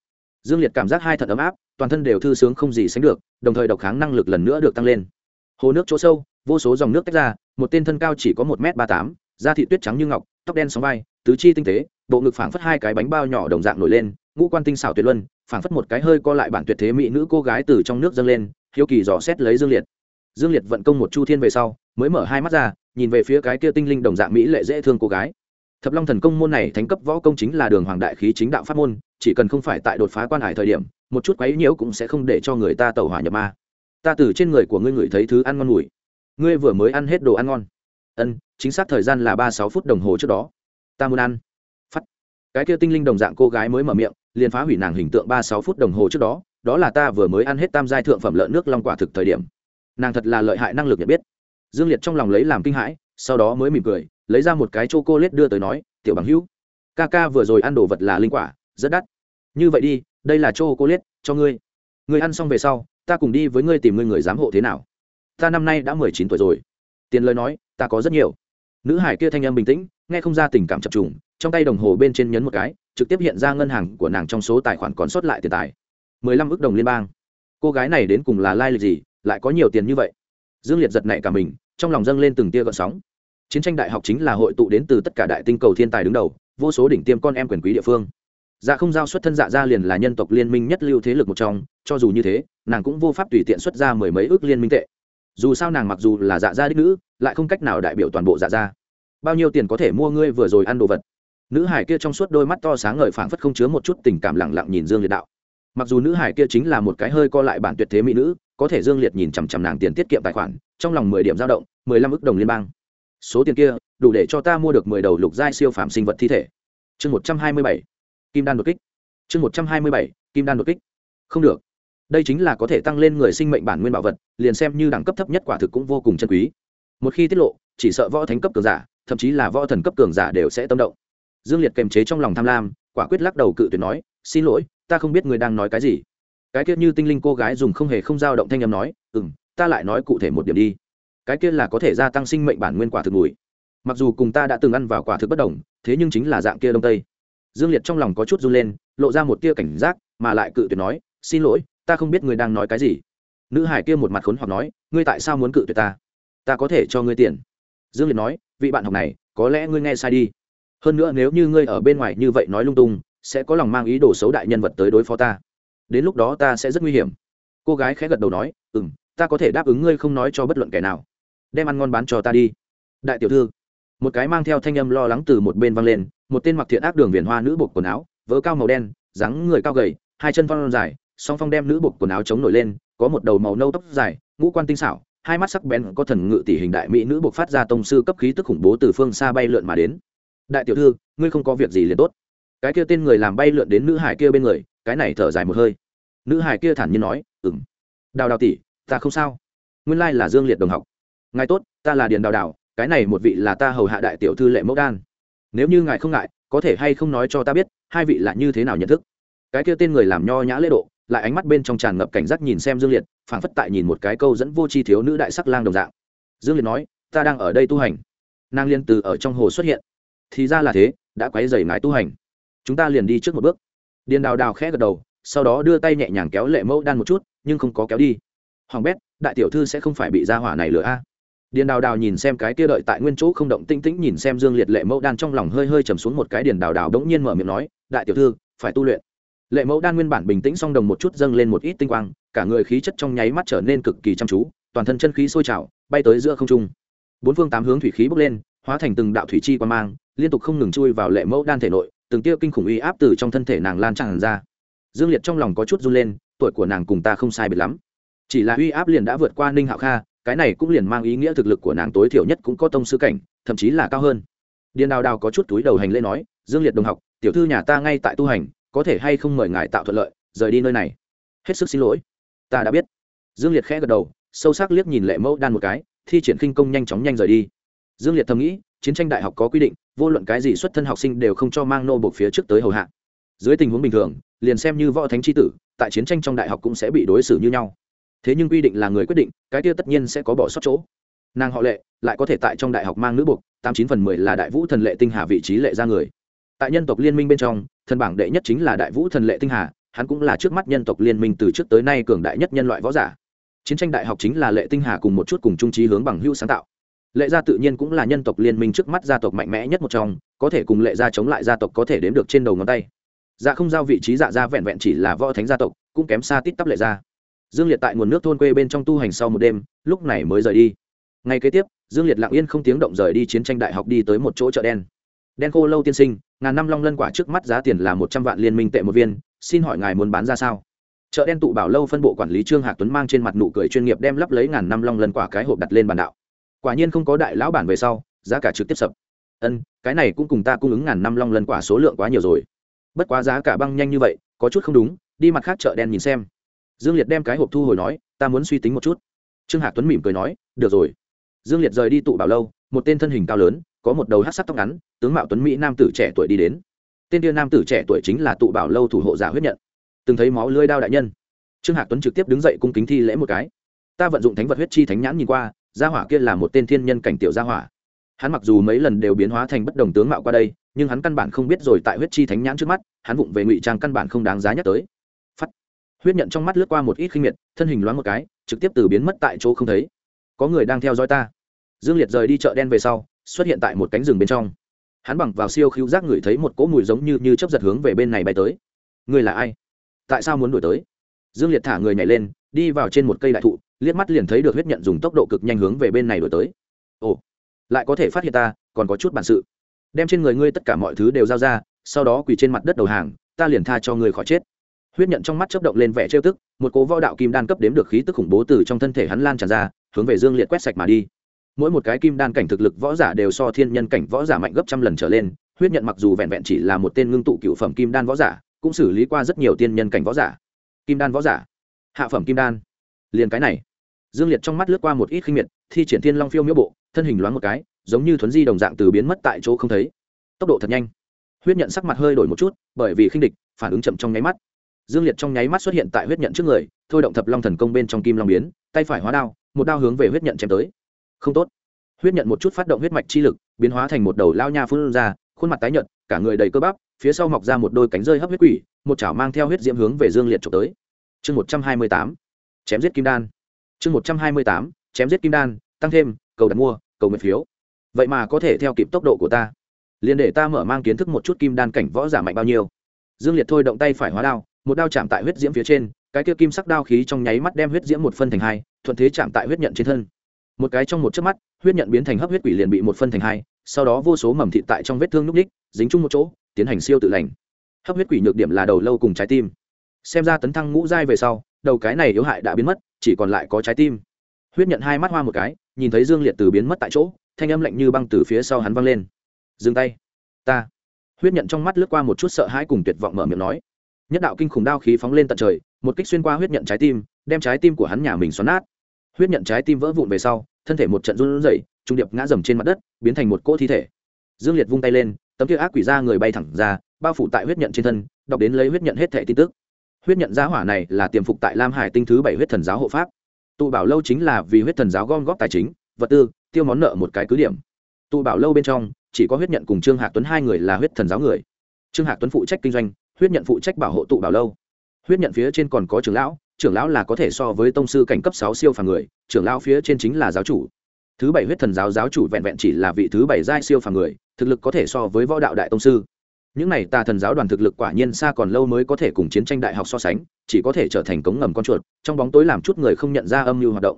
dương liệt cảm giác hai thận ấm áp, toàn thân đều thư sướng không gì sánh được, đồng thời độc kháng năng lực lần nữa được tăng lên. Hồ nước chỗ sâu, vô số dòng nước tách ra, một tên thân cao chỉ có một m ba tám, da thị tuyết trắng như ngọc, tóc đen sóng vai, tứ chi tinh tế, bộ ngực phảng phất hai cái bánh bao nhỏ đồng dạng nổi lên, ngũ quan tinh xảo tuyệt luân, phảng phất một cái hơi co lại bản tuyệt thế mỹ nữ cô gái từ trong nước dâng lên, hiếu kỳ dò xét lấy dương liệt. Dương liệt vận công một chu thiên về sau, mới mở hai mắt ra, nhìn về phía cái kia tinh linh đồng dạng mỹ lệ dễ thương cô gái. Thập long thần công môn này thánh cấp võ công chính là đường hoàng đại khí chính đạo pháp môn chỉ cần không phải tại đột phá quan hải thời điểm, một chút quấy nhiễu cũng sẽ không để cho người ta tẩu hỏa nhập ma. Ta từ trên người của ngươi ngửi thấy thứ ăn ngon ngủi ngươi vừa mới ăn hết đồ ăn ngon. Ân, chính xác thời gian là ba sáu phút đồng hồ trước đó. Ta muốn ăn. Phắt. Cái kia tinh linh đồng dạng cô gái mới mở miệng, liền phá hủy nàng hình tượng ba sáu phút đồng hồ trước đó đó là ta vừa mới ăn hết tam giai thượng phẩm lợn nước long quả thực thời điểm. Nàng thật là lợi hại năng lực nhận biết. Dương liệt trong lòng lấy làm kinh hãi, sau đó mới mỉm cười, lấy ra một cái c h o c l a t e đưa tới nói, tiểu bằng hữu, ca ca vừa rồi ăn đồ vật là linh quả rất đắt. Như vậy đi, đây là c cô liết cho ngươi. Ngươi ăn xong về sau, ta cùng đi với ngươi tìm ngươi người giám hộ thế nào. Ta năm nay đã mười chín tuổi rồi. Tiền lời nói, ta có rất nhiều. Nữ hải kia thanh âm bình tĩnh, nghe không ra tình cảm chập trùng, trong tay đồng hồ bên trên nhấn một cái, trực tiếp hiện ra ngân hàng của nàng trong số tài khoản còn sót lại tiền tài. mười lăm ước đồng liên bang. Cô gái này đến cùng là lai lịch gì, lại có nhiều tiền như vậy? Dương liệt giật nảy cả mình, trong lòng dâng lên từng tia gợn sóng. Chiến tranh đại học chính là hội tụ đến từ tất cả đại tinh cầu thiên tài đứng đầu, vô số đỉnh tiêm con em quyền quý địa phương dạ không giao xuất thân dạ ra liền là nhân tộc liên minh nhất lưu thế lực một trong, cho dù như thế, nàng cũng vô pháp tùy tiện xuất ra mười mấy ước liên minh tệ. Dù sao nàng mặc dù là dạ gia đích nữ, lại không cách nào đại biểu toàn bộ dạ gia. Bao nhiêu tiền có thể mua ngươi vừa rồi ăn đồ vật? Nữ hải kia trong suốt đôi mắt to sáng ngời phảng phất không chứa một chút tình cảm lẳng lặng nhìn dương liệt đạo. Mặc dù nữ hải kia chính là một cái hơi co lại bản tuyệt thế mỹ nữ, có thể dương liệt nhìn chằm chằm nàng tiền tiết kiệm tài khoản, trong lòng mười điểm dao động, mười lăm ước đồng liên bang. Số tiền kia, đủ để cho ta mua được mười đầu lục giai siêu phạm sinh vật thi thể. Chương một trăm hai mươi bảy kim đan đột kích. Chương một trăm hai mươi bảy, kim đan đột kích. Không được. Đây chính là có thể tăng lên người sinh mệnh bản nguyên bảo vật, liền xem như đẳng cấp thấp nhất quả thực cũng vô cùng chân quý. Một khi tiết lộ, chỉ sợ võ thánh cấp cường giả, thậm chí là võ thần cấp cường giả đều sẽ tâm động. Dương liệt kềm chế trong lòng tham lam, quả quyết lắc đầu cự tuyệt nói, xin lỗi, ta không biết người đang nói cái gì. Cái kia như tinh linh cô gái dùng không hề không dao động thanh âm nói ừ m ta lại nói cụ thể một điểm đi. Cái kia là có thể gia tăng sinh mệnh bản nguyên quả thực mùi. Mặc dù cùng ta đã từng ăn vào quả thực bất đồng, thế nhưng chính là dạng kia đông tây dương liệt trong lòng có chút run lên, lộ ra một tia cảnh giác, mà lại cự tuyệt nói, xin lỗi, ta không biết người đang nói cái gì. Nữ hải kia một mặt khốn hoặc nói, ngươi tại sao muốn cự tuyệt ta? Ta có thể cho ngươi tiền. Dương liệt nói, vị bạn học này, có lẽ ngươi nghe sai đi. Hơn nữa nếu như ngươi ở bên ngoài như vậy nói lung tung, sẽ có lòng mang ý đồ xấu đại nhân vật tới đối phó ta. Đến lúc đó ta sẽ rất nguy hiểm. Cô gái khẽ gật đầu nói ừ m ta có thể đáp ứng ngươi không nói cho bất luận kẻ nào. Đem ăn ngon bán cho ta đi. Đại tiểu thư một cái mang theo thanh âm lo lắng từ một bên văng lên, một tên mặc thiện ác đường viền hoa nữ bột quần áo, vớ cao màu đen, dáng người cao gầy, hai chân phong dài, song phong đem nữ bột quần áo chống nổi lên, có một đầu màu nâu tóc dài, ngũ quan tinh xảo, hai mắt sắc bén, có thần ngự tỷ hình đại mỹ nữ bột phát ra tông sư cấp khí tức khủng bố từ phương xa bay lượn mà đến. Đại tiểu thư, ngươi không có việc gì liền tốt. Cái kia tên người làm bay lượn đến nữ hải kia bên người, cái này thở dài một hơi. Nữ hải kia thản nhiên nói ừng đào đào tỷ, ta không sao. Nguyên lai là dương liệt đồng học. Ngài tốt, ta là điền đào đào cái này một vị là ta hầu hạ đại tiểu thư lệ mẫu đan. Nếu như ngài không ngại, có thể hay không nói cho ta biết, hai vị là như thế nào nhận thức? Cái kia tên người làm nho nhã lễ độ, lại ánh mắt bên trong tràn ngập cảnh giác nhìn xem dương liệt, phảng phất tại nhìn một cái câu dẫn vô tri thiếu nữ đại sắc lang đồng dạng. Dương liệt nói, ta đang ở đây tu hành. Nàng liên từ ở trong hồ xuất hiện. Thì ra là thế, đã quấy dày ngài tu hành. Chúng ta liền đi trước một bước. Điền đào đào khẽ gật đầu, sau đó đưa tay nhẹ nhàng kéo lệ mẫu đan một chút, nhưng không có kéo đi. Hoàng bét, đại tiểu thư sẽ không phải bị ra hỏa này lừa a điền đào đào nhìn xem cái kia đợi tại nguyên chỗ không động tinh tĩnh nhìn xem dương liệt lệ mẫu đan trong lòng hơi hơi trầm xuống một cái, điền đào đào đống nhiên mở miệng nói, đại tiểu thư, phải tu luyện. Lệ mẫu đan nguyên bản bình tĩnh song đồng một chút dâng lên một ít tinh quang, cả người khí chất trong nháy mắt trở nên cực kỳ chăm chú, toàn thân chân khí sôi trào, bay tới giữa không trung. Bốn phương tám hướng thủy khí bốc lên, hóa thành từng đạo thủy chi quan mang, liên tục không ngừng chui vào lệ mẫu đan thể nội, từng tia kinh khủng uy áp từ trong thân thể nàng lan tràn ra. Dương liệt trong lòng có chút run lên, tuổi của nàng cùng ta không sai biệt lắm. Chỉ là uy áp liền đã vượt qua ninh hạo kha cái này cũng liền mang ý nghĩa thực lực của nàng tối thiểu nhất cũng có tông sư cảnh, thậm chí là cao hơn. Điền đào đào có chút túi đầu hành lễ nói, dương liệt đồng học, tiểu thư nhà ta ngay tại tu hành, có thể hay không mời ngài tạo thuận lợi, rời đi nơi này. Hết sức xin lỗi. Ta đã biết. Dương liệt khẽ gật đầu, sâu sắc liếc nhìn lệ mẫu đan một cái, thi triển khinh công nhanh chóng nhanh rời đi. Dương liệt thầm nghĩ, chiến tranh đại học có quy định, vô luận cái gì xuất thân học sinh đều không cho mang nô buộc phía trước tới hầu hạ. Dưới tình huống bình thường, liền xem như võ thánh tri tử, tại chiến tranh trong đại học cũng sẽ bị đối xử như nhau thế nhưng quy định là người quyết định, cái kia tất nhiên sẽ có bỏ sót chỗ. Nàng họ lệ, lại có thể tại trong đại học mang nữ buộc, tám chín phần mười là đại vũ thần lệ tinh hà vị trí lệ ra người. Tại nhân tộc liên minh bên trong, thần bảng đệ nhất chính là đại vũ thần lệ tinh hà, hắn cũng là trước mắt nhân tộc liên minh từ trước tới nay cường đại nhất nhân loại võ giả. Chiến tranh đại học chính là lệ tinh hà cùng một chút cùng trung trí hướng bằng hữu sáng tạo. Lệ gia tự nhiên cũng là nhân tộc liên minh trước mắt gia tộc mạnh mẽ nhất một trong, có thể cùng lệ gia chống lại gia tộc có thể đếm được trên đầu ngón tay. Dạ không giao vị trí dạ gia vẹn vẹn chỉ là võ thánh gia tộc, cũng kém xa tít tắp lệ gia dương liệt tại nguồn nước thôn quê bên trong tu hành sau một đêm, lúc này mới rời đi. Ngay kế tiếp, dương liệt lặng yên không tiếng động rời đi chiến tranh đại học đi tới một chỗ chợ đen. Đen khô lâu tiên sinh, ngàn năm long lân quả trước mắt giá tiền là một trăm vạn liên minh tệ một viên, xin hỏi ngài muốn bán ra sao? Chợ đen tụ bảo lâu phân bộ quản lý trương hạc tuấn mang trên mặt nụ cười chuyên nghiệp đem lắp lấy ngàn năm long lân quả cái hộp đặt lên bàn đạo. Quả nhiên không có đại lão bản về sau, giá cả trực tiếp sập. Ân, cái này cũng cùng ta cung ứng ngàn năm long lân quả số lượng quá nhiều rồi. Bất quá giá cả băng nhanh như vậy, có chút không đúng, đi mặt khác chợ đen nhìn xem dương liệt đem cái hộp thu hồi nói, ta muốn suy tính một chút. Trương hạc tuấn mỉm cười nói, được rồi. Dương liệt rời đi tụ bảo lâu, một tên thân hình cao lớn, có một đầu hát sắc tóc ngắn, tướng mạo tuấn mỹ nam tử trẻ tuổi đi đến. Tên tiên nam tử trẻ tuổi chính là tụ bảo lâu thủ hộ giả huyết nhận. Từng thấy máu lưới đao đại nhân. Trương hạc tuấn trực tiếp đứng dậy cung kính thi lễ một cái. Ta vận dụng thánh vật huyết chi thánh nhãn nhìn qua, gia hỏa kia là một tên thiên nhân cảnh tiểu gia hỏa. Hắn mặc dù mấy lần đều biến hóa thành bất đồng tướng mạo qua đây, nhưng hắn căn bản không biết rồi tại huyết chi thánh nhãn trước mắt, hắn vụng về ngụy trang căn bản không đáng giá nhắc tới huyết nhận trong mắt lướt qua một ít khinh miệt, thân hình loáng một cái, trực tiếp từ biến mất tại chỗ không thấy. Có người đang theo dõi ta. Dương liệt rời đi chợ đen về sau, xuất hiện tại một cánh rừng bên trong. Hắn bằng vào siêu khiêu giác ngửi thấy một cỗ mùi giống như như chấp giật hướng về bên này bay tới. Người là ai? Tại sao muốn đuổi tới? Dương liệt thả người nhảy lên, đi vào trên một cây đại thụ, liếc mắt liền thấy được huyết nhận dùng tốc độ cực nhanh hướng về bên này đuổi tới. Ồ, lại có thể phát hiện ta, còn có chút bản sự. Đem trên người ngươi tất cả mọi thứ đều giao ra, sau đó quỳ trên mặt đất đầu hàng, ta liền tha cho ngươi khỏi chết huyết nhận trong mắt chớp động lên vẻ trêu tức, một cố võ đạo kim đan cấp đếm được khí tức khủng bố từ trong thân thể hắn lan tràn ra, hướng về dương liệt quét sạch mà đi. Mỗi một cái kim đan cảnh thực lực võ giả đều so thiên nhân cảnh võ giả mạnh gấp trăm lần trở lên, huyết nhận mặc dù vẹn vẹn chỉ là một tên ngưng tụ cựu phẩm kim đan võ giả, cũng xử lý qua rất nhiều tiên nhân cảnh võ giả. Kim đan võ giả. Hạ phẩm kim đan. Liền cái này. Dương liệt trong mắt lướt qua một ít khinh miệt, thi triển thiên long phiêu miễu bộ, thân hình loáng một cái, giống như thuấn di đồng dạng từ biến mất tại chỗ không thấy. Tốc độ thật nhanh. Huyết nhận sắc mặt hơi đổi một chút, bởi vì khinh địch, phản ứng chậm trong nháy mắt dương liệt trong nháy mắt xuất hiện tại huyết nhận trước người, thôi động thập long thần công bên trong kim long biến, tay phải hóa đao, một đao hướng về huyết nhận chém tới. Không tốt. Huyết nhận một chút phát động huyết mạch chi lực, biến hóa thành một đầu lao nha phun ra, khuôn mặt tái nhợt, cả người đầy cơ bắp, phía sau mọc ra một đôi cánh rơi hấp huyết quỷ, một chảo mang theo huyết diễm hướng về dương liệt trộm tới. Chương một trăm hai mươi tám. Chém giết kim đan. Chương một trăm hai mươi tám. Chém giết kim đan, tăng thêm, cầu đặt mua, cầu nguyện phiếu. Vậy mà có thể theo kịp tốc độ của ta. Liền để ta mở mang kiến thức một chút kim đan cảnh võ giả mạnh bao nhiêu. Dương liệt thôi động tay phải hóa đao một đao chạm tại huyết diễm phía trên, cái kia kim sắc đao khí trong nháy mắt đem huyết diễm một phân thành hai, thuận thế chạm tại huyết nhận trên thân. Một cái trong một chớp mắt, huyết nhận biến thành hấp huyết quỷ liền bị một phân thành hai, sau đó vô số mầm thịt tại trong vết thương núc ních dính chung một chỗ, tiến hành siêu tự lành. Hấp huyết quỷ nhược điểm là đầu lâu cùng trái tim. Xem ra tấn thăng ngũ giai về sau, đầu cái này yếu hại đã biến mất, chỉ còn lại có trái tim. Huyết nhận hai mắt hoa một cái, nhìn thấy dương liệt từ biến mất tại chỗ, thanh âm lạnh như băng từ phía sau hắn văng lên. Dừng tay, ta. Huyết nhận trong mắt lướt qua một chút sợ hãi cùng tuyệt vọng mở miệng nói nhất đạo kinh khủng đao khí phóng lên tận trời, một kích xuyên qua huyết nhận trái tim, đem trái tim của hắn nhà mình xoắn nát. Huyết nhận trái tim vỡ vụn về sau, thân thể một trận run rẩy, trung điệp ngã dầm trên mặt đất, biến thành một cỗ thi thể. Dương liệt vung tay lên, tấm kia ác quỷ ra người bay thẳng ra, bao phủ tại huyết nhận trên thân, đọc đến lấy huyết nhận hết thẻ tin tức. Huyết nhận giá hỏa này là tiềm phục tại lam hải tinh thứ bảy huyết thần giáo hộ pháp. Tụ bảo lâu chính là vì huyết thần giáo gom góp tài chính, vật tư, tiêu món nợ một cái cứ điểm. Tụ bảo lâu bên trong, chỉ có huyết nhận cùng trương Hạ tuấn hai người là huyết thần giáo người trương hạc tuấn phụ trách kinh doanh, huyết nhận phụ trách bảo hộ tụ bảo lâu. Huyết nhận phía trên còn có trưởng lão trưởng lão là có thể so với tông sư cảnh cấp sáu siêu phàm người, trưởng lão phía trên chính là giáo chủ. Thứ bảy huyết thần giáo giáo chủ vẹn vẹn chỉ là vị thứ bảy giai siêu phàm người, thực lực có thể so với võ đạo đại tông sư. Những này tà thần giáo đoàn thực lực quả nhiên xa còn lâu mới có thể cùng chiến tranh đại học so sánh, chỉ có thể trở thành cống ngầm con chuột, trong bóng tối làm chút người không nhận ra âm mưu hoạt động.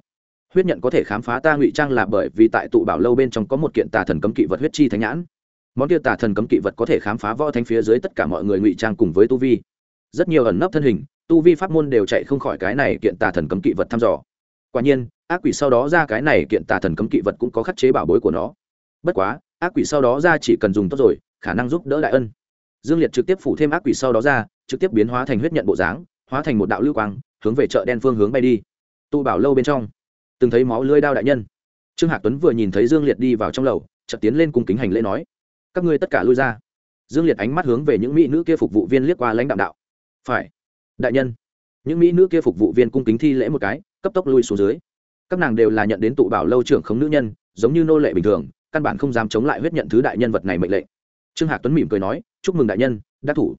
Huyết nhận có thể khám phá ta ngụy trang là bởi vì tại tụ bảo lâu bên trong có một kiện tà thần cấm kỵ vật huyết chi thánh nhãn món kia tà thần cấm kỵ vật có thể khám phá võ thánh phía dưới tất cả mọi người ngụy trang cùng với tu vi. Rất nhiều ẩn nấp thân hình, tu vi pháp môn đều chạy không khỏi cái này kiện tà thần cấm kỵ vật thăm dò. Quả nhiên, ác quỷ sau đó ra cái này kiện tà thần cấm kỵ vật cũng có khắc chế bảo bối của nó. Bất quá, ác quỷ sau đó ra chỉ cần dùng tốt rồi, khả năng giúp đỡ đại ân. Dương liệt trực tiếp phủ thêm ác quỷ sau đó ra, trực tiếp biến hóa thành huyết nhận bộ dáng, hóa thành một đạo lưu quang, hướng về chợ đen phương hướng bay đi. Tu bảo lâu bên trong, từng thấy máu lưới đao đại nhân. Trương hạc tuấn vừa nhìn thấy dương liệt đi vào trong lầu, chợt tiến lên cung kính hành lễ nói các ngươi tất cả lui ra. Dương liệt ánh mắt hướng về những mỹ nữ kia phục vụ viên liếc qua lãnh đạo đạo. Phải. Đại nhân. Những mỹ nữ kia phục vụ viên cung kính thi lễ một cái, cấp tốc lui xuống dưới. Các nàng đều là nhận đến tụ bảo lâu trưởng khống nữ nhân, giống như nô lệ bình thường, căn bản không dám chống lại huyết nhận thứ đại nhân vật này mệnh lệnh. Trương hạc tuấn mỉm cười nói, chúc mừng đại nhân, đắc thủ.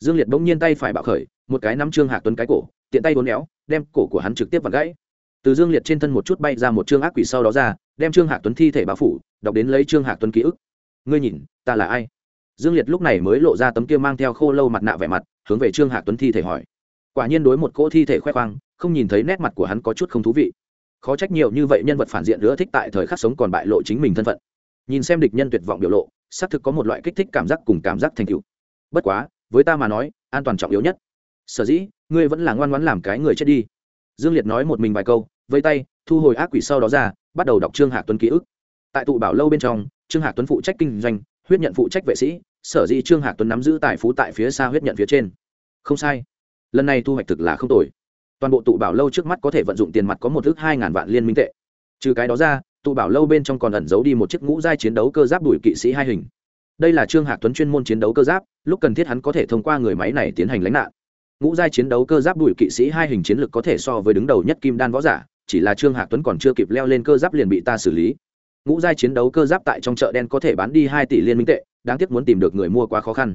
Dương liệt bỗng nhiên tay phải bạo khởi, một cái nắm trương hạc tuấn cái cổ, tiện tay bốn éo, đem cổ của hắn trực tiếp vặt gãy. Từ dương liệt trên thân một chút bay ra một trương ác quỷ sau đó ra, đem trương hạc tuấn thi thể bao phủ, đọc đến lấy trương hạc tuấn ký ức ngươi nhìn, ta là ai? Dương liệt lúc này mới lộ ra tấm kia mang theo khô lâu mặt nạ vẻ mặt, hướng về trương hạc tuấn thi thể hỏi. Quả nhiên đối một cỗ thi thể khoe khoang, không nhìn thấy nét mặt của hắn có chút không thú vị. Khó trách nhiều như vậy nhân vật phản diện nữa thích tại thời khắc sống còn bại lộ chính mình thân phận. Nhìn xem địch nhân tuyệt vọng biểu lộ, xác thực có một loại kích thích cảm giác cùng cảm giác thành cựu bất quá, với ta mà nói, an toàn trọng yếu nhất. Sở dĩ, ngươi vẫn là ngoan ngoãn làm cái người chết đi. Dương liệt nói một mình vài câu, vây tay, thu hồi ác quỷ sau đó ra, bắt đầu đọc trương hạ tuấn ký ức. Tại tụ bảo lâu bên trong trương hạ tuấn phụ trách kinh doanh, huyết nhận phụ trách vệ sĩ, sở dĩ trương hạ tuấn nắm giữ tài phú tại phía xa huyết nhận phía trên. Không sai. Lần này thu hoạch thực là không tồi. Toàn bộ tụ bảo lâu trước mắt có thể vận dụng tiền mặt có một ước hai ngàn vạn liên minh tệ. Trừ cái đó ra, tụ bảo lâu bên trong còn ẩn giấu đi một chiếc ngũ giai chiến đấu cơ giáp đuổi kỵ sĩ hai hình. Đây là trương hạc tuấn chuyên môn chiến đấu cơ giáp, lúc cần thiết hắn có thể thông qua người máy này tiến hành lánh nạn. Ngũ giai chiến đấu cơ giáp đuổi kỵ sĩ hai hình chiến lược có thể so với đứng đầu nhất kim đan võ giả, chỉ là trương hạc tuấn còn chưa kịp leo lên cơ giáp liền bị ta xử lý ngũ giai chiến đấu cơ giáp tại trong chợ đen có thể bán đi hai tỷ liên minh tệ, đáng tiếc muốn tìm được người mua quá khó khăn.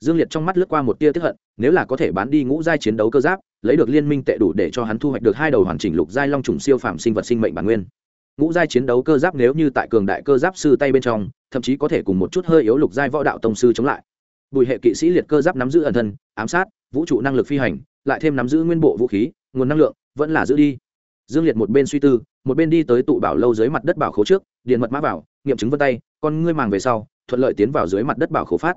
Dương liệt trong mắt lướt qua một tia tiếp hận, nếu là có thể bán đi ngũ giai chiến đấu cơ giáp, lấy được liên minh tệ đủ để cho hắn thu hoạch được hai đầu hoàn chỉnh lục giai long trùng siêu phàm sinh vật sinh mệnh bản nguyên. Ngũ giai chiến đấu cơ giáp nếu như tại cường đại cơ giáp sư tay bên trong, thậm chí có thể cùng một chút hơi yếu lục giai võ đạo tông sư chống lại. Bùi hệ kỵ sĩ liệt cơ giáp nắm giữ ẩn thân, ám sát, vũ trụ năng lực phi hành, lại thêm nắm giữ nguyên bộ vũ khí, nguồn năng lượng, vẫn là giữ đi dương liệt một bên suy tư, một bên đi tới tụ bảo lâu dưới mặt đất bảo khố trước, điện mật mã vào, nghiệm chứng vân tay, con ngươi màng về sau, thuận lợi tiến vào dưới mặt đất bảo khố phát.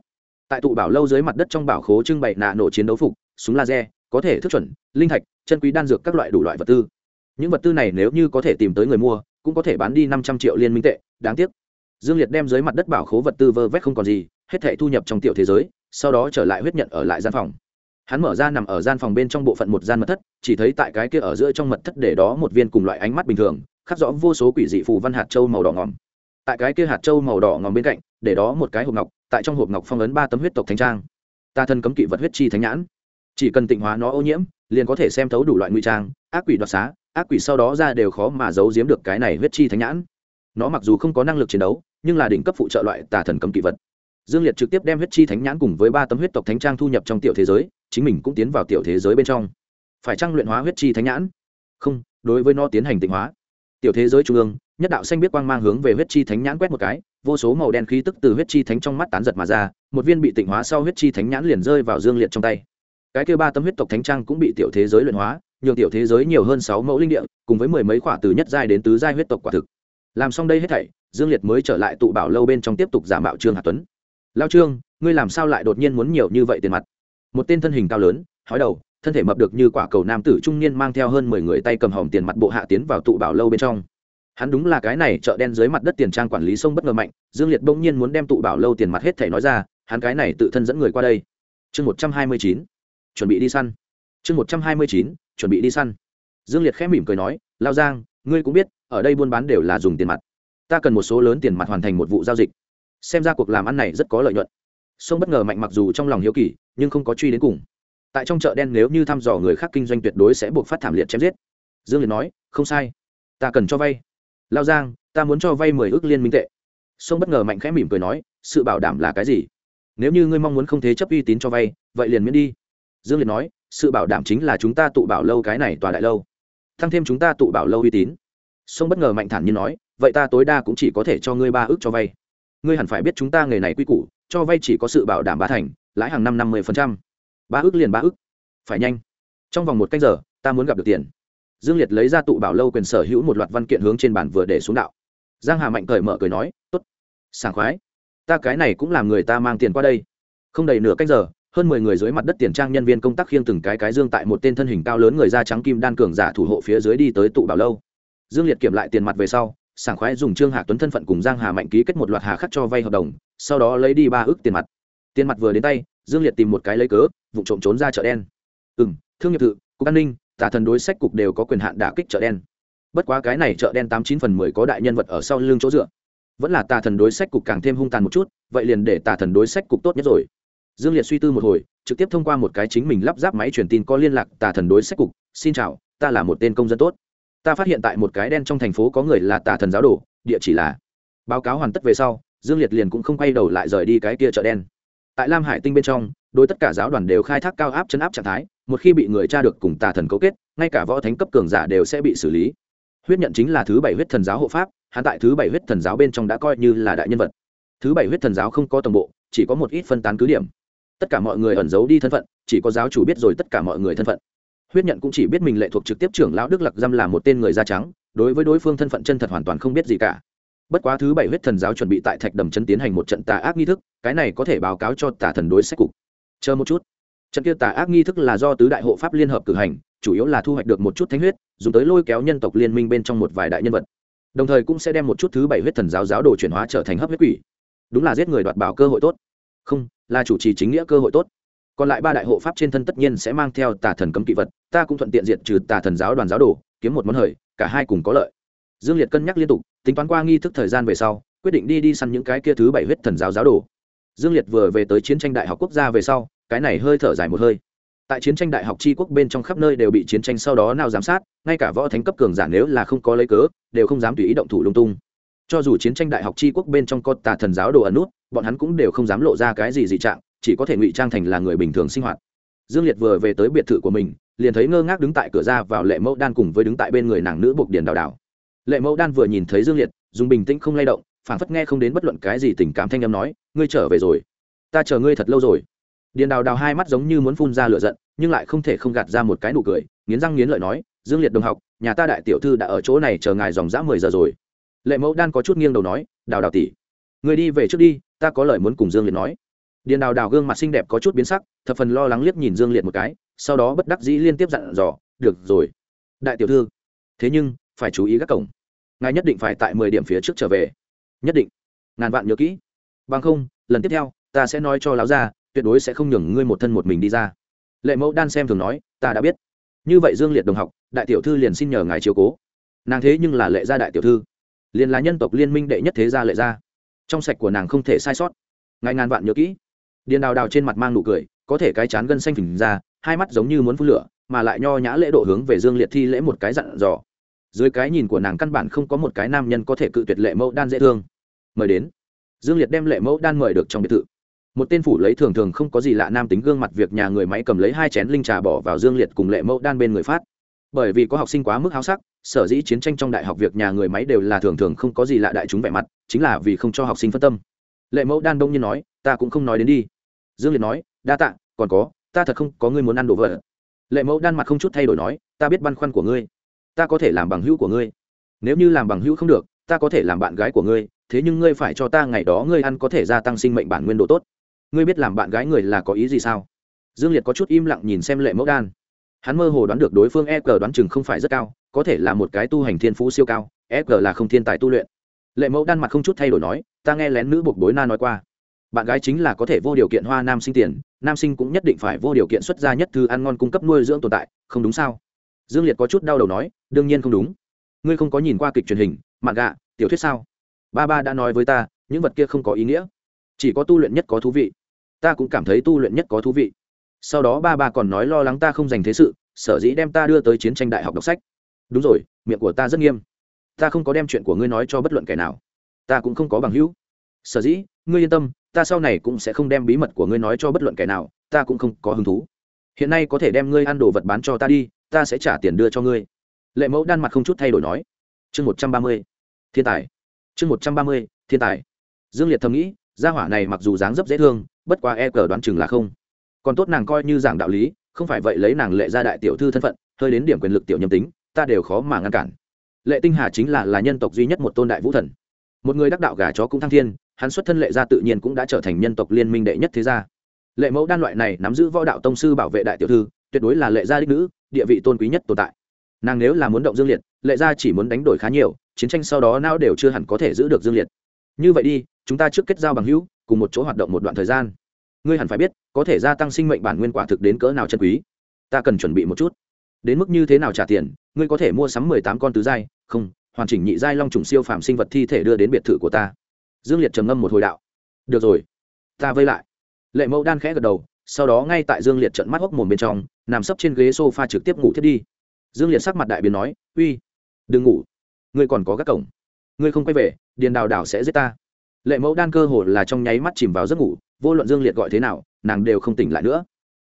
Tại tụ bảo lâu dưới mặt đất trong bảo khố trưng bày nạ nổ chiến đấu phục, súng laser, có thể thức chuẩn, linh thạch, chân quý đan dược các loại đủ loại vật tư. Những vật tư này nếu như có thể tìm tới người mua, cũng có thể bán đi năm trăm triệu liên minh tệ, đáng tiếc. Dương liệt đem dưới mặt đất bảo khố vật tư vơ vét không còn gì, hết thể thu nhập trong tiểu thế giới, sau đó trở lại huyết nhận ở lại gian phòng hắn mở ra nằm ở gian phòng bên trong bộ phận một gian mật thất, chỉ thấy tại cái kia ở giữa trong mật thất để đó một viên cùng loại ánh mắt bình thường, khắc rõ vô số quỷ dị phù văn hạt châu màu đỏ ngòm. Tại cái kia hạt châu màu đỏ ngòm bên cạnh, để đó một cái hộp ngọc, tại trong hộp ngọc phong ấn ba tấm huyết tộc thánh trang. Ta thân cấm kỵ vật huyết chi thánh nhãn. Chỉ cần tịnh hóa nó ô nhiễm, liền có thể xem thấu đủ loại nguy trang, ác quỷ đoạt xá, ác quỷ sau đó ra đều khó mà giấu giếm được cái này huyết chi thánh nhãn. Nó mặc dù không có năng lực chiến đấu, nhưng là đỉnh cấp phụ trợ loại tà thần cấm kỵ vật. Dương liệt trực tiếp đem huyết chi thánh nhãn cùng với ba tấm huyết tộc thánh trang thu nhập trong tiểu thế giới chính mình cũng tiến vào tiểu thế giới bên trong. Phải trang luyện hóa huyết chi thánh nhãn? Không, đối với nó tiến hành tịnh hóa. Tiểu thế giới trung ương, nhất đạo xanh biết quang mang hướng về huyết chi thánh nhãn quét một cái, vô số màu đen khí tức từ huyết chi thánh trong mắt tán giật mà ra, một viên bị tịnh hóa sau huyết chi thánh nhãn liền rơi vào dương liệt trong tay. Cái kêu ba tấm huyết tộc thánh trang cũng bị tiểu thế giới luyện hóa, nhường tiểu thế giới nhiều hơn sáu mẫu linh địa, cùng với mười mấy khoả từ nhất giai đến tứ giai huyết tộc quả thực. Làm xong đây hết thảy, dương liệt mới trở lại tụ bảo lâu bên trong tiếp tục giả mạo trương hà tuấn. Lao trương, ngươi làm sao lại đột nhiên muốn nhiều như vậy tiền mặt? Một tên thân hình cao lớn, hói đầu, thân thể mập được như quả cầu nam tử trung niên mang theo hơn mười người tay cầm hòm tiền mặt bộ hạ tiến vào tụ bảo lâu bên trong. Hắn đúng là cái này chợ đen dưới mặt đất tiền trang quản lý sông bất ngờ mạnh, dương liệt bỗng nhiên muốn đem tụ bảo lâu tiền mặt hết thể nói ra, hắn cái này tự thân dẫn người qua đây. Chương một trăm hai mươi chín, chuẩn bị đi săn. Chương một trăm hai mươi chín, chuẩn bị đi săn. Dương liệt khẽ mỉm cười nói, lao giang, ngươi cũng biết, ở đây buôn bán đều là dùng tiền mặt. Ta cần một số lớn tiền mặt hoàn thành một vụ giao dịch. Xem ra cuộc làm ăn này rất có lợi nhuận sông bất ngờ mạnh mặc dù trong lòng hiếu kỳ, nhưng không có truy đến cùng. Tại trong chợ đen nếu như thăm dò người khác kinh doanh tuyệt đối sẽ buộc phát thảm liệt chém giết. Dương liệt nói, không sai. Ta cần cho vay. Lao giang, ta muốn cho vay mười ước liên minh tệ. Sông bất ngờ mạnh khẽ mỉm cười nói, sự bảo đảm là cái gì? Nếu như ngươi mong muốn không thế chấp uy tín cho vay, vậy liền miễn đi. Dương liệt nói, sự bảo đảm chính là chúng ta tụ bảo lâu cái này tòa đại lâu. Thăng thêm chúng ta tụ bảo lâu uy tín. Sông bất ngờ mạnh thản như nói, vậy ta tối đa cũng chỉ có thể cho ngươi ba ước cho vay. Ngươi hẳn phải biết chúng ta nghề này quy củ cho vay chỉ có sự bảo đảm ba thành, lãi hàng năm năm mươi ba ước liền ba ước phải nhanh. Trong vòng một canh giờ, ta muốn gặp được tiền. Dương liệt lấy ra tụ bảo lâu quyền sở hữu một loạt văn kiện hướng trên bản vừa để xuống đạo. Giang hà mạnh cởi mở cười nói, tốt. Sảng khoái. Ta cái này cũng làm người ta mang tiền qua đây. Không đầy nửa canh giờ, hơn mười người dưới mặt đất tiền trang nhân viên công tác khiêng từng cái cái dương tại một tên thân hình cao lớn người da trắng kim đan cường giả thủ hộ phía dưới đi tới tụ bảo lâu. Dương liệt kiểm lại tiền mặt về sau, sảng khoái dùng trương hạ tuấn thân phận cùng giang hà mạnh ký kết một loạt hà khắc cho vay hợp đồng sau đó lấy đi ba ước tiền mặt. Tiền mặt vừa đến tay, dương liệt tìm một cái lấy cớ vụ trộm trốn ra chợ đen. Ừ m thương nghiệp thự, cục an ninh tà thần đối sách cục đều có quyền hạn đả kích chợ đen. Bất quá cái này chợ đen tám chín phần mười có đại nhân vật ở sau lưng chỗ dựa. Vẫn là tà thần đối sách cục càng thêm hung tàn một chút, vậy liền để tà thần đối sách cục tốt nhất rồi. Dương liệt suy tư một hồi, trực tiếp thông qua một cái chính mình lắp ráp máy truyền tin có liên lạc tà thần đối sách cục, xin chào, ta là một tên công dân tốt. Ta phát hiện tại một cái đen trong thành phố có người là tà thần giáo đồ, địa chỉ là báo cáo hoàn tất về sau dương liệt liền cũng không quay đầu lại rời đi cái kia chợ đen. Tại lam hải tinh bên trong, đối tất cả giáo đoàn đều khai thác cao áp chấn áp trạng thái, một khi bị người cha được cùng tà thần cấu kết, ngay cả võ thánh cấp cường giả đều sẽ bị xử lý. Huyết nhận chính là thứ bảy huyết thần giáo hộ pháp, hắn tại thứ bảy huyết thần giáo bên trong đã coi như là đại nhân vật. Thứ bảy huyết thần giáo không có tổng bộ, chỉ có một ít phân tán cứ điểm. Tất cả mọi người ẩn giấu đi thân phận, chỉ có giáo chủ biết rồi tất cả mọi người thân phận. Huyết nhận cũng chỉ biết mình lệ thuộc trực tiếp trưởng lão đức lặc dăm là một tên người da trắng, đối với đối phương thân phận chân thật hoàn toàn không biết gì cả bất quá thứ bảy huyết thần giáo chuẩn bị tại thạch đầm chân tiến hành một trận tà ác nghi thức, cái này có thể báo cáo cho tà thần đối sách cục. Chờ một chút. Trận kia tà ác nghi thức là do tứ đại hộ pháp liên hợp cử hành, chủ yếu là thu hoạch được một chút thánh huyết, dùng tới lôi kéo nhân tộc liên minh bên trong một vài đại nhân vật. Đồng thời cũng sẽ đem một chút thứ bảy huyết thần giáo giáo đồ chuyển hóa trở thành hấp huyết quỷ. Đúng là giết người đoạt bảo cơ hội tốt. Không, là chủ trì chính nghĩa cơ hội tốt. Còn lại ba đại hộ pháp trên thân tất nhiên sẽ mang theo tà thần cấm kỵ vật, ta cũng thuận tiện diệt trừ tà thần giáo đoàn giáo đồ, kiếm một món hời, cả hai cùng có lợi dương liệt cân nhắc liên tục, tính toán qua nghi thức thời gian về sau, quyết định đi đi săn những cái kia thứ bảy huyết thần giáo giáo đồ. Dương liệt vừa về tới chiến tranh đại học quốc gia về sau, cái này hơi thở dài một hơi. Tại chiến tranh đại học tri quốc bên trong khắp nơi đều bị chiến tranh sau đó nào giám sát, ngay cả võ thánh cấp cường giả nếu là không có lấy cớ, đều không dám tùy ý động thủ lung tung. Cho dù chiến tranh đại học tri quốc bên trong có tà thần giáo đồ ẩn nút, bọn hắn cũng đều không dám lộ ra cái gì dị trạng, chỉ có thể ngụy trang thành là người bình thường sinh hoạt. Dương liệt vừa về tới biệt thự của mình, liền thấy ngơ ngác đứng tại cửa ra vào lệ mẫu đan cùng với đứng tại bên người nàng nữ buộc điền đào đào lệ mẫu đan vừa nhìn thấy dương liệt, dùng bình tĩnh không lay động, phảng phất nghe không đến bất luận cái gì tình cảm thanh âm nói, ngươi trở về rồi. Ta chờ ngươi thật lâu rồi. Điền đào đào hai mắt giống như muốn phun ra lửa giận, nhưng lại không thể không gạt ra một cái nụ cười, nghiến răng nghiến lợi nói, dương liệt đồng học, nhà ta đại tiểu thư đã ở chỗ này chờ ngài dòng dã mười giờ rồi. Lệ mẫu đan có chút nghiêng đầu nói, đào đào tỷ người đi về trước đi, ta có lời muốn cùng dương liệt nói. Điền đào đào gương mặt xinh đẹp có chút biến sắc, thập phần lo lắng liếc nhìn dương liệt một cái, sau đó bất đắc dĩ liên tiếp dặn dò, được rồi, đại tiểu thư, thế nhưng, phải chú ý các cổng ngài nhất định phải tại mười điểm phía trước trở về. Nhất định. Ngàn vạn nhớ kỹ. Bằng không, lần tiếp theo, ta sẽ nói cho láo ra tuyệt đối sẽ không nhường ngươi một thân một mình đi ra. Lệ mẫu đan xem thường nói, ta đã biết. Như vậy dương liệt đồng học, đại tiểu thư liền xin nhờ ngài chiếu cố. Nàng thế nhưng là lệ gia đại tiểu thư. Liền là nhân tộc liên minh đệ nhất thế gia lệ gia. Trong sạch của nàng không thể sai sót. Ngài ngàn vạn nhớ kỹ. Điền đào đào trên mặt mang nụ cười, có thể cái chán gân xanh phình ra, hai mắt giống như muốn phun lửa, mà lại nho nhã lễ độ hướng về dương liệt thi lễ một cái dặn dò dưới cái nhìn của nàng căn bản không có một cái nam nhân có thể cự tuyệt lệ mẫu đan dễ thương. Mời đến. Dương liệt đem lệ mẫu đan mời được trong biệt thự. Một tên phủ lấy thường thường không có gì lạ nam tính gương mặt việc nhà người máy cầm lấy hai chén linh trà bỏ vào dương liệt cùng lệ mẫu đan bên người phát. Bởi vì có học sinh quá mức háo sắc, sở dĩ chiến tranh trong đại học việc nhà người máy đều là thường thường không có gì lạ đại chúng vẻ mặt, chính là vì không cho học sinh phân tâm. Lệ mẫu đan đông nhiên nói, ta cũng không nói đến đi. Dương liệt nói, đa tạ, còn có, ta thật không có ngươi muốn ăn đồ vợ lệ mẫu đan mặt không chút thay đổi nói, ta biết băn khoăn của ngươi ta có thể làm bằng hữu của ngươi. Nếu như làm bằng hữu không được, ta có thể làm bạn gái của ngươi, thế nhưng ngươi phải cho ta ngày đó ngươi ăn có thể gia tăng sinh mệnh bản nguyên độ tốt. Ngươi biết làm bạn gái người là có ý gì sao? Dương liệt có chút im lặng nhìn xem lệ mẫu đan. Hắn mơ hồ đoán được đối phương e g đoán chừng không phải rất cao, có thể là một cái tu hành thiên phú siêu cao e g là không thiên tài tu luyện. Lệ mẫu đan mặt không chút thay đổi nói, ta nghe lén nữ buộc bối na nói qua, bạn gái chính là có thể vô điều kiện hoa nam sinh tiền, nam sinh cũng nhất định phải vô điều kiện xuất ra nhất thư ăn ngon cung cấp nuôi dưỡng tồn tại, không đúng sao? Dương liệt có chút đau đầu nói, đương nhiên không đúng. Ngươi không có nhìn qua kịch truyền hình, mạn gạ, tiểu thuyết sao? Ba ba đã nói với ta, những vật kia không có ý nghĩa. Chỉ có tu luyện nhất có thú vị. Ta cũng cảm thấy tu luyện nhất có thú vị. Sau đó ba ba còn nói lo lắng ta không dành thế sự, sở dĩ đem ta đưa tới chiến tranh đại học đọc sách. Đúng rồi, miệng của ta rất nghiêm. Ta không có đem chuyện của ngươi nói cho bất luận kẻ nào. Ta cũng không có bằng hữu. Sở dĩ, ngươi yên tâm, ta sau này cũng sẽ không đem bí mật của ngươi nói cho bất luận kẻ nào, ta cũng không có hứng thú. Hiện nay có thể đem ngươi ăn đồ vật bán cho ta đi ta sẽ trả tiền đưa cho ngươi. Lệ mẫu đan mặt không chút thay đổi nói. Chương một trăm ba mươi, thiên tài. Chương một trăm ba mươi, thiên tài. Dương liệt thầm nghĩ, gia hỏa này mặc dù dáng dấp dễ thương, bất quá e cờ đoán chừng là không. Còn tốt nàng coi như giảng đạo lý, không phải vậy lấy nàng lệ gia đại tiểu thư thân phận, hơi đến điểm quyền lực tiểu nhâm tính, ta đều khó mà ngăn cản. Lệ tinh hà chính là là nhân tộc duy nhất một tôn đại vũ thần. Một người đắc đạo gà chó cũng thăng thiên, hắn xuất thân lệ gia tự nhiên cũng đã trở thành nhân tộc liên minh đệ nhất thế gia. Lệ mẫu đan loại này nắm giữ võ đạo tông sư bảo vệ đại tiểu thư tuyệt đối là lệ gia đích nữ, địa vị tôn quý nhất tồn tại. Nàng nếu là muốn động dương liệt, lệ gia chỉ muốn đánh đổi khá nhiều, chiến tranh sau đó nào đều chưa hẳn có thể giữ được dương liệt. Như vậy đi, chúng ta trước kết giao bằng hữu, cùng một chỗ hoạt động một đoạn thời gian. Ngươi hẳn phải biết, có thể gia tăng sinh mệnh bản nguyên quả thực đến cỡ nào chân quý. Ta cần chuẩn bị một chút. Đến mức như thế nào trả tiền, ngươi có thể mua sắm mười tám con tứ giai, không, hoàn chỉnh nhị giai long trùng siêu phàm sinh vật thi thể đưa đến biệt thự của ta. Dương liệt trầm ngâm một hồi đạo. Được rồi. Ta vây lại. Lệ mẫu đan khẽ gật đầu sau đó ngay tại dương liệt trận mắt hốc mồm bên trong, nằm sấp trên ghế s o f a trực tiếp ngủ thiết đi. Dương liệt sắc mặt đại biến nói, uy, đừng ngủ. Ngươi còn có các cổng. Ngươi không quay về, điền đào Đảo sẽ giết ta. Lệ mẫu đan cơ hồ là trong nháy mắt chìm vào giấc ngủ, vô luận dương liệt gọi thế nào, nàng đều không tỉnh lại nữa.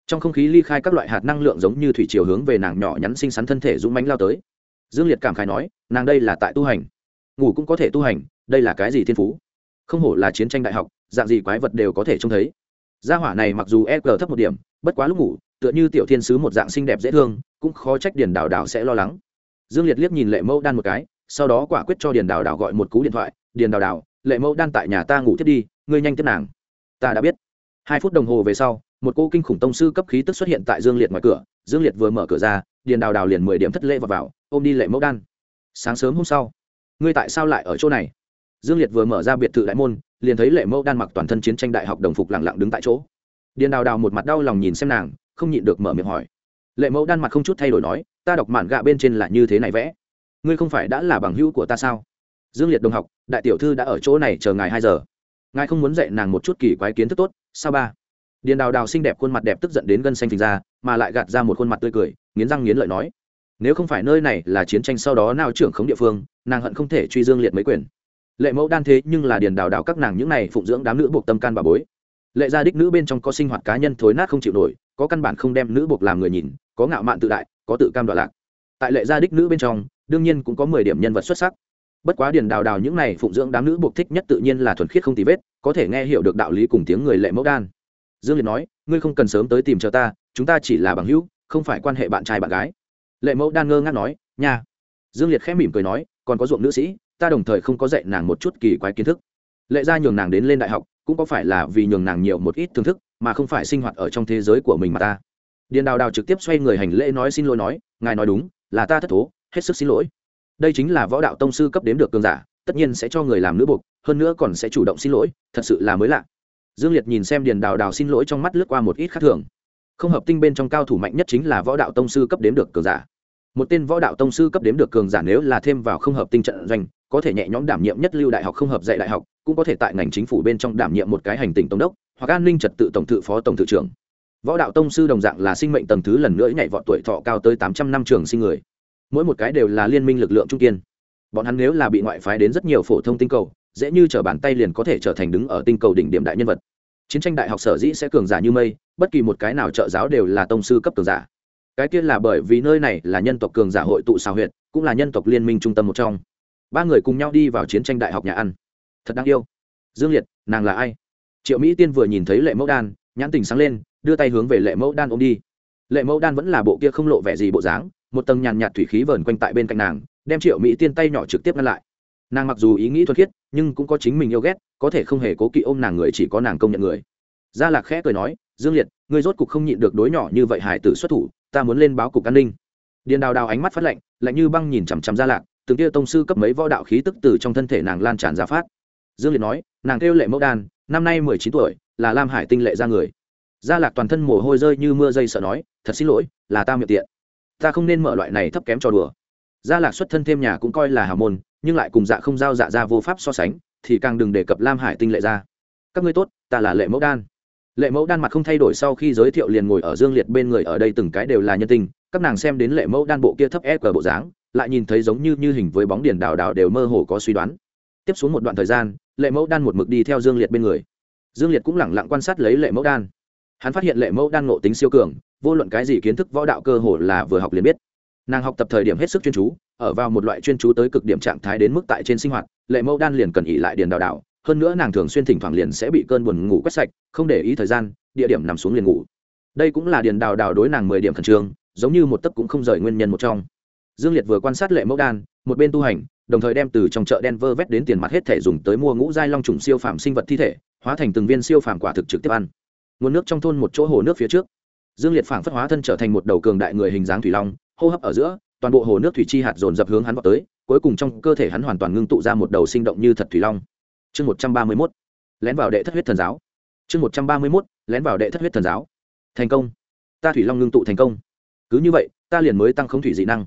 Trong không khí ly khai các loại hạt năng lượng giống như thủy chiều hướng về nàng nhỏ nhắn xinh xắn thân thể dũng mánh lao tới. Dương liệt cảm khái nói, nàng đây là tại tu hành. Ngủ cũng có thể tu hành, đây là cái gì thiên phú? Không hổ là chiến tranh đại học, dạng gì quái vật đều có thể trông thấy gia hỏa này mặc dù e g thấp một điểm bất quá lúc ngủ tựa như tiểu thiên sứ một dạng xinh đẹp dễ thương cũng khó trách điền đào đào sẽ lo lắng. Dương liệt liếc nhìn lệ mẫu đan một cái sau đó quả quyết cho điền đào đào gọi một cú điện thoại điền đào đào lệ mẫu đan tại nhà ta ngủ thiết đi ngươi nhanh tiếp nàng. Ta đã biết. Hai phút đồng hồ về sau một cô kinh khủng tông sư cấp khí tức xuất hiện tại dương liệt ngoài cửa dương liệt vừa mở cửa ra điền đào đào liền mười điểm thất lễ vào, vào ôm đi lệ mẫu đan. Sáng sớm hôm sau ngươi tại sao lại ở chỗ này? Dương liệt vừa mở ra biệt thự đại môn liền thấy lệ mẫu đan mặc toàn thân chiến tranh đại học đồng phục lẳng lặng đứng tại chỗ. Điền đào đào một mặt đau lòng nhìn xem nàng, không nhịn được mở miệng hỏi. Lệ mẫu đan mặt không chút thay đổi nói, ta đọc mản gạ bên trên là như thế này vẽ. Ngươi không phải đã là bằng hữu của ta sao? Dương liệt đồng học, đại tiểu thư đã ở chỗ này chờ ngài hai giờ. Ngài không muốn dạy nàng một chút kỳ quái kiến thức tốt, sao ba? Điền đào đào xinh đẹp khuôn mặt đẹp tức giận đến gân xanh phình ra, mà lại gạt ra một khuôn mặt tươi cười, nghiến răng nghiến lợi nói. Nếu không phải nơi này là chiến tranh sau đó nào trưởng khống địa phương, nàng hận không thể truy dương liệt mấy quyền lệ mẫu đan thế nhưng là điền đào đào các nàng những này phụng dưỡng đám nữ buộc tâm can bà bối. Lệ gia đích nữ bên trong có sinh hoạt cá nhân thối nát không chịu nổi, có căn bản không đem nữ buộc làm người nhìn, có ngạo mạn tự đại, có tự cam đoạn lạc. Tại lệ gia đích nữ bên trong, đương nhiên cũng có mười điểm nhân vật xuất sắc. Bất quá điền đào đào những này phụng dưỡng đám nữ buộc thích nhất tự nhiên là thuần khiết không tì vết, có thể nghe hiểu được đạo lý cùng tiếng người lệ mẫu đan. Dương liệt nói, ngươi không cần sớm tới tìm chờ ta, chúng ta chỉ là bằng hữu, không phải quan hệ bạn trai bạn gái. Lệ mẫu đan ngơ ngác nói, nha. Dương liệt khẽ mỉm cười nói, còn có ruộng nữ sĩ ta đồng thời không có dạy nàng một chút kỳ quái kiến thức. Lệ ra nhường nàng đến lên đại học, cũng có phải là vì nhường nàng nhiều một ít thưởng thức, mà không phải sinh hoạt ở trong thế giới của mình mà ta. Điền đào đào trực tiếp xoay người hành lễ nói xin lỗi nói, ngài nói đúng, là ta thất thố, hết sức xin lỗi. Đây chính là võ đạo tông sư cấp đếm được cường giả, tất nhiên sẽ cho người làm nữ buộc hơn nữa còn sẽ chủ động xin lỗi, thật sự là mới lạ. Dương liệt nhìn xem điền đào đào xin lỗi trong mắt lướt qua một ít khác thường. Không hợp tinh bên trong cao thủ mạnh nhất chính là võ đạo tông sư cấp đếm được cường giả một tên võ đạo tông sư cấp đếm được cường giả nếu là thêm vào không hợp tinh trận doanh, có thể nhẹ nhõm đảm nhiệm nhất lưu đại học không hợp dạy đại học, cũng có thể tại ngành chính phủ bên trong đảm nhiệm một cái hành tỉnh tổng đốc, hoặc an ninh trật tự tổng thự phó tổng thự trưởng. Võ đạo tông sư đồng dạng là sinh mệnh tầng thứ lần nữa nhảy vọt tuổi thọ cao tới tám trăm năm trường sinh người. Mỗi một cái đều là liên minh lực lượng trung kiên. Bọn hắn nếu là bị ngoại phái đến rất nhiều phổ thông tinh cầu, dễ như t r ở bàn tay liền có thể trở thành đứng ở tinh cầu đỉnh điểm đại nhân vật. Chiến tranh đại học sở dĩ sẽ cường giả như mây, bất kỳ một cái nào trợ giáo đều là tông sư cấp cường giả cái kia là bởi vì nơi này là nhân tộc cường giả hội tụ xào huyện cũng là nhân tộc liên minh trung tâm một trong. Ba người cùng nhau đi vào chiến tranh đại học nhà ăn. Thật đáng yêu. Dương liệt, nàng là ai? Triệu mỹ tiên vừa nhìn thấy lệ mẫu đan, nhãn tình sáng lên, đưa tay hướng về lệ mẫu đan ôm đi. Lệ mẫu đan vẫn là bộ kia không lộ vẻ gì bộ dáng, một tầng nhàn nhạt thủy khí vờn quanh tại bên cạnh nàng, đem triệu mỹ tiên tay nhỏ trực tiếp ngăn lại. Nàng mặc dù ý nghĩ thuần khiết, nhưng cũng có chính mình yêu ghét, có thể không hề cố kỵ ôm nàng người chỉ có nàng công nhận người. Gia lạc khẽ cười nói, dương liệt, ngươi rốt cục không nhịn được đối nhỏ như vậy hải tử xuất thủ ta muốn lên báo cục an ninh. Điền đào đào ánh mắt phát lạnh lạnh như băng nhìn chằm chằm gia lạc, từng kia tông sư cấp mấy võ đạo khí tức từ trong thân thể nàng lan tràn ra phát. Dương liệt nói, nàng kêu lệ mẫu đan, năm nay mười chín tuổi, là lam hải tinh lệ ra người. Gia lạc toàn thân mồ hôi rơi như mưa dây sợ nói, thật xin lỗi, là ta miệng tiện. Ta không nên mở loại này thấp kém cho đùa. Gia lạc xuất thân thêm nhà cũng coi là hào môn, nhưng lại cùng dạ không giao dạ ra vô pháp so sánh, thì càng đừng đề cập lam hải tinh lệ ra các ngươi tốt, ta là lệ mẫu đan lệ mẫu đan mặt không thay đổi sau khi giới thiệu liền ngồi ở dương liệt bên người ở đây từng cái đều là nhân tình, các nàng xem đến lệ mẫu đan bộ kia thấp ép cờ bộ dáng, lại nhìn thấy giống như như hình với bóng điền đào đào đều mơ hồ có suy đoán. Tiếp xuống một đoạn thời gian, lệ mẫu đan một mực đi theo dương liệt bên người. Dương liệt cũng lẳng lặng quan sát lấy lệ mẫu đan. Hắn phát hiện lệ mẫu đan ngộ tính siêu cường, vô luận cái gì kiến thức võ đạo cơ hồ là vừa học liền biết. Nàng học tập thời điểm hết sức chuyên chú, ở vào một loại chuyên chú tới cực điểm trạng thái đến mức tại trên sinh hoạt, lệ mẫu đan liền cần ỉ lại điền đào đào hơn nữa nàng thường xuyên thỉnh thoảng liền sẽ bị cơn buồn ngủ quét sạch, không để ý thời gian, địa điểm nằm xuống liền ngủ. Đây cũng là điền đào đào đối nàng mười điểm khẩn trương, giống như một tấc cũng không rời nguyên nhân một trong. Dương liệt vừa quan sát lệ mẫu đan, một bên tu hành, đồng thời đem từ trong chợ đen vơ vét đến tiền mặt hết thể dùng tới mua ngũ giai long trùng siêu phàm sinh vật thi thể, hóa thành từng viên siêu phàm quả thực trực tiếp ăn. Nguồn nước trong thôn một chỗ hồ nước phía trước. Dương liệt phảng phất hóa thân trở thành một đầu cường đại người hình dáng thủy long, hô hấp ở giữa, toàn bộ hồ nước thủy chi hạt dồn dập hướng hắn vào tới, cuối cùng trong cơ thể hắn hoàn toàn ngưng tụ ra một đầu sinh động như thật thủy long chương một trăm ba mươi mốt, lén vào đệ thất huyết thần giáo. Chương một trăm ba mươi mốt, lén vào đệ thất huyết thần giáo. Thành công. Ta thủy long ngưng tụ thành công. Cứ như vậy, ta liền mới tăng không thủy dị năng.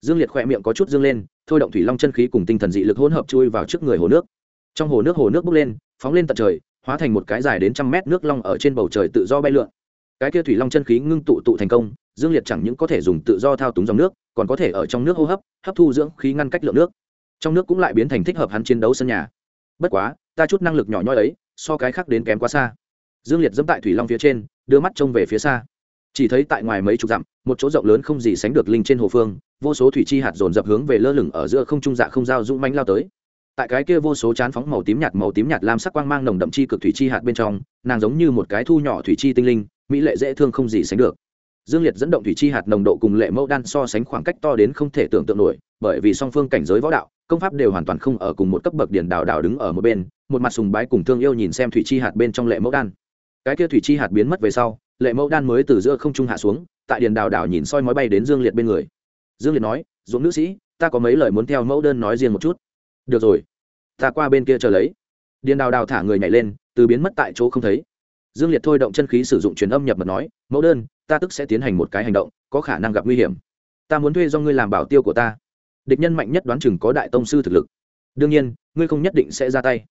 Dương liệt khỏe miệng có chút dương lên, thôi động thủy long chân khí cùng tinh thần dị lực hỗn hợp chui vào trước người hồ nước. Trong hồ nước hồ nước bốc lên, phóng lên tận trời, hóa thành một cái dài đến trăm mét nước long ở trên bầu trời tự do bay lượn. Cái kia thủy long chân khí ngưng tụ tụ thành công, dương liệt chẳng những có thể dùng tự do thao túng dòng nước, còn có thể ở trong nước hô hấp hấp thu dưỡng khí ngăn cách lượng nước. Trong nước cũng lại biến thành thích hợp hắn chiến đấu sân nhà bất quá, ta chút năng lực nhỏ nhoi ấy, so cái khác đến kém quá xa. Dương liệt dẫm tại thủy long phía trên, đưa mắt trông về phía xa. Chỉ thấy tại ngoài mấy chục dặm, một chỗ rộng lớn không gì sánh được linh trên hồ phương, vô số thủy chi hạt dồn dập hướng về lơ lửng ở giữa không trung dạ không giao dũng mánh lao tới. Tại cái kia vô số chán phóng màu tím nhạt màu tím nhạt lam sắc quang mang nồng đậm chi cực thủy chi hạt bên trong, nàng giống như một cái thu nhỏ thủy chi tinh linh, mỹ lệ dễ thương không gì sánh được. Dương liệt dẫn động thủy chi hạt nồng độ cùng lệ mẫu đan so sánh khoảng cách to đến không thể tưởng tượng nổi, bởi vì song phương cảnh giới võ đạo công pháp đều hoàn toàn không ở cùng một cấp bậc điển đào đào đứng ở một bên, một mặt sùng bái cùng thương yêu nhìn xem thủy chi hạt bên trong lệ mẫu đan. Cái kia thủy chi hạt biến mất về sau, lệ mẫu đan mới từ giữa không trung hạ xuống, tại điền đào đảo nhìn soi mói bay đến dương liệt bên người. Dương liệt nói dũng nữ sĩ, ta có mấy lời muốn theo mẫu đơn nói riêng một chút. Được rồi, ta qua bên kia chờ lấy. Điền đào đào thả người nhảy lên, từ biến mất tại chỗ không thấy. Dương liệt thôi động chân khí sử dụng truyền âm nhập mật nói, mẫu đơn, ta tức sẽ tiến hành một cái hành động, có khả năng gặp nguy hiểm. Ta muốn thuê do ngươi làm bảo tiêu của ta địch nhân mạnh nhất đoán chừng có đại tông sư thực lực. Đương nhiên, ngươi không nhất định sẽ ra tay.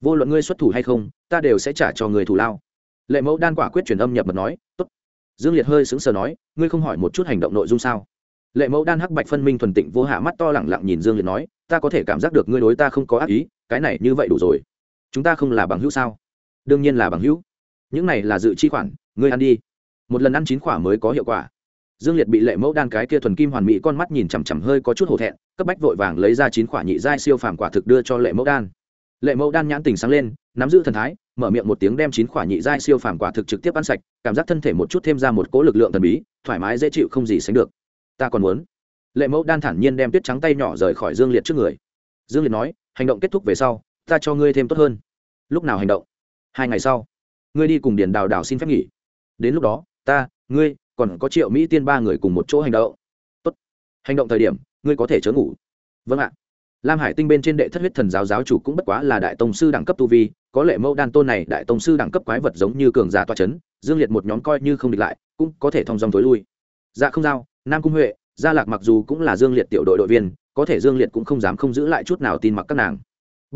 Vô luận ngươi xuất thủ hay không, ta đều sẽ trả cho người thủ lao. Lệ mẫu đan quả quyết truyền âm nhập mật nói, tốt. Dương liệt hơi sững sờ nói, ngươi không hỏi một chút hành động nội dung sao? Lệ mẫu đan hắc bạch phân minh thuần tịnh vô hạ mắt to lẳng lặng nhìn dương liệt nói, ta có thể cảm giác được ngươi đối ta không có ác ý, cái này như vậy đủ rồi. Chúng ta không là bằng hữu sao? Đương nhiên là bằng hữu. Những này là dự chi khoản, ngươi ăn đi. Một lần ăn chín quả mới có hiệu quả dương liệt bị lệ mẫu đan cái kia thuần kim hoàn mỹ con mắt nhìn chằm chằm hơi có chút hổ thẹn, cấp bách vội vàng lấy ra chín quả nhị giai siêu phàm quả thực đưa cho lệ mẫu đan. Lệ mẫu đan nhãn tình sáng lên, nắm giữ thần thái, mở miệng một tiếng đem chín quả nhị giai siêu phàm quả thực trực tiếp ăn sạch, cảm giác thân thể một chút thêm ra một cỗ lực lượng thần bí, thoải mái dễ chịu không gì sánh được. Ta còn muốn. Lệ mẫu đan thản nhiên đem tuyết trắng tay nhỏ rời khỏi dương liệt trước người. Dương liệt nói, hành động kết thúc về sau, ta cho ngươi thêm tốt hơn. Lúc nào hành động? Hai ngày sau. Ngươi đi cùng điền đào đào xin phép nghỉ. Đến lúc đó, ta, ngươi còn có triệu mỹ tiên ba người cùng một chỗ hành động. Tốt. Hành động thời điểm, ngươi có thể chớ ngủ. Vâng ạ. Lam hải tinh bên trên đệ thất huyết thần giáo giáo chủ cũng bất quá là đại tông sư đẳng cấp tu vi, có lệ mẫu đan tôn này đại tông sư đẳng cấp quái vật giống như cường giả toa c h ấ n dương liệt một nhóm coi như không địch lại, cũng có thể thong dòng tối lui. Dạ không giao, nam cung huệ, gia lạc mặc dù cũng là dương liệt tiểu đội đội viên, có thể dương liệt cũng không dám không giữ lại chút nào tin mặc các nàng.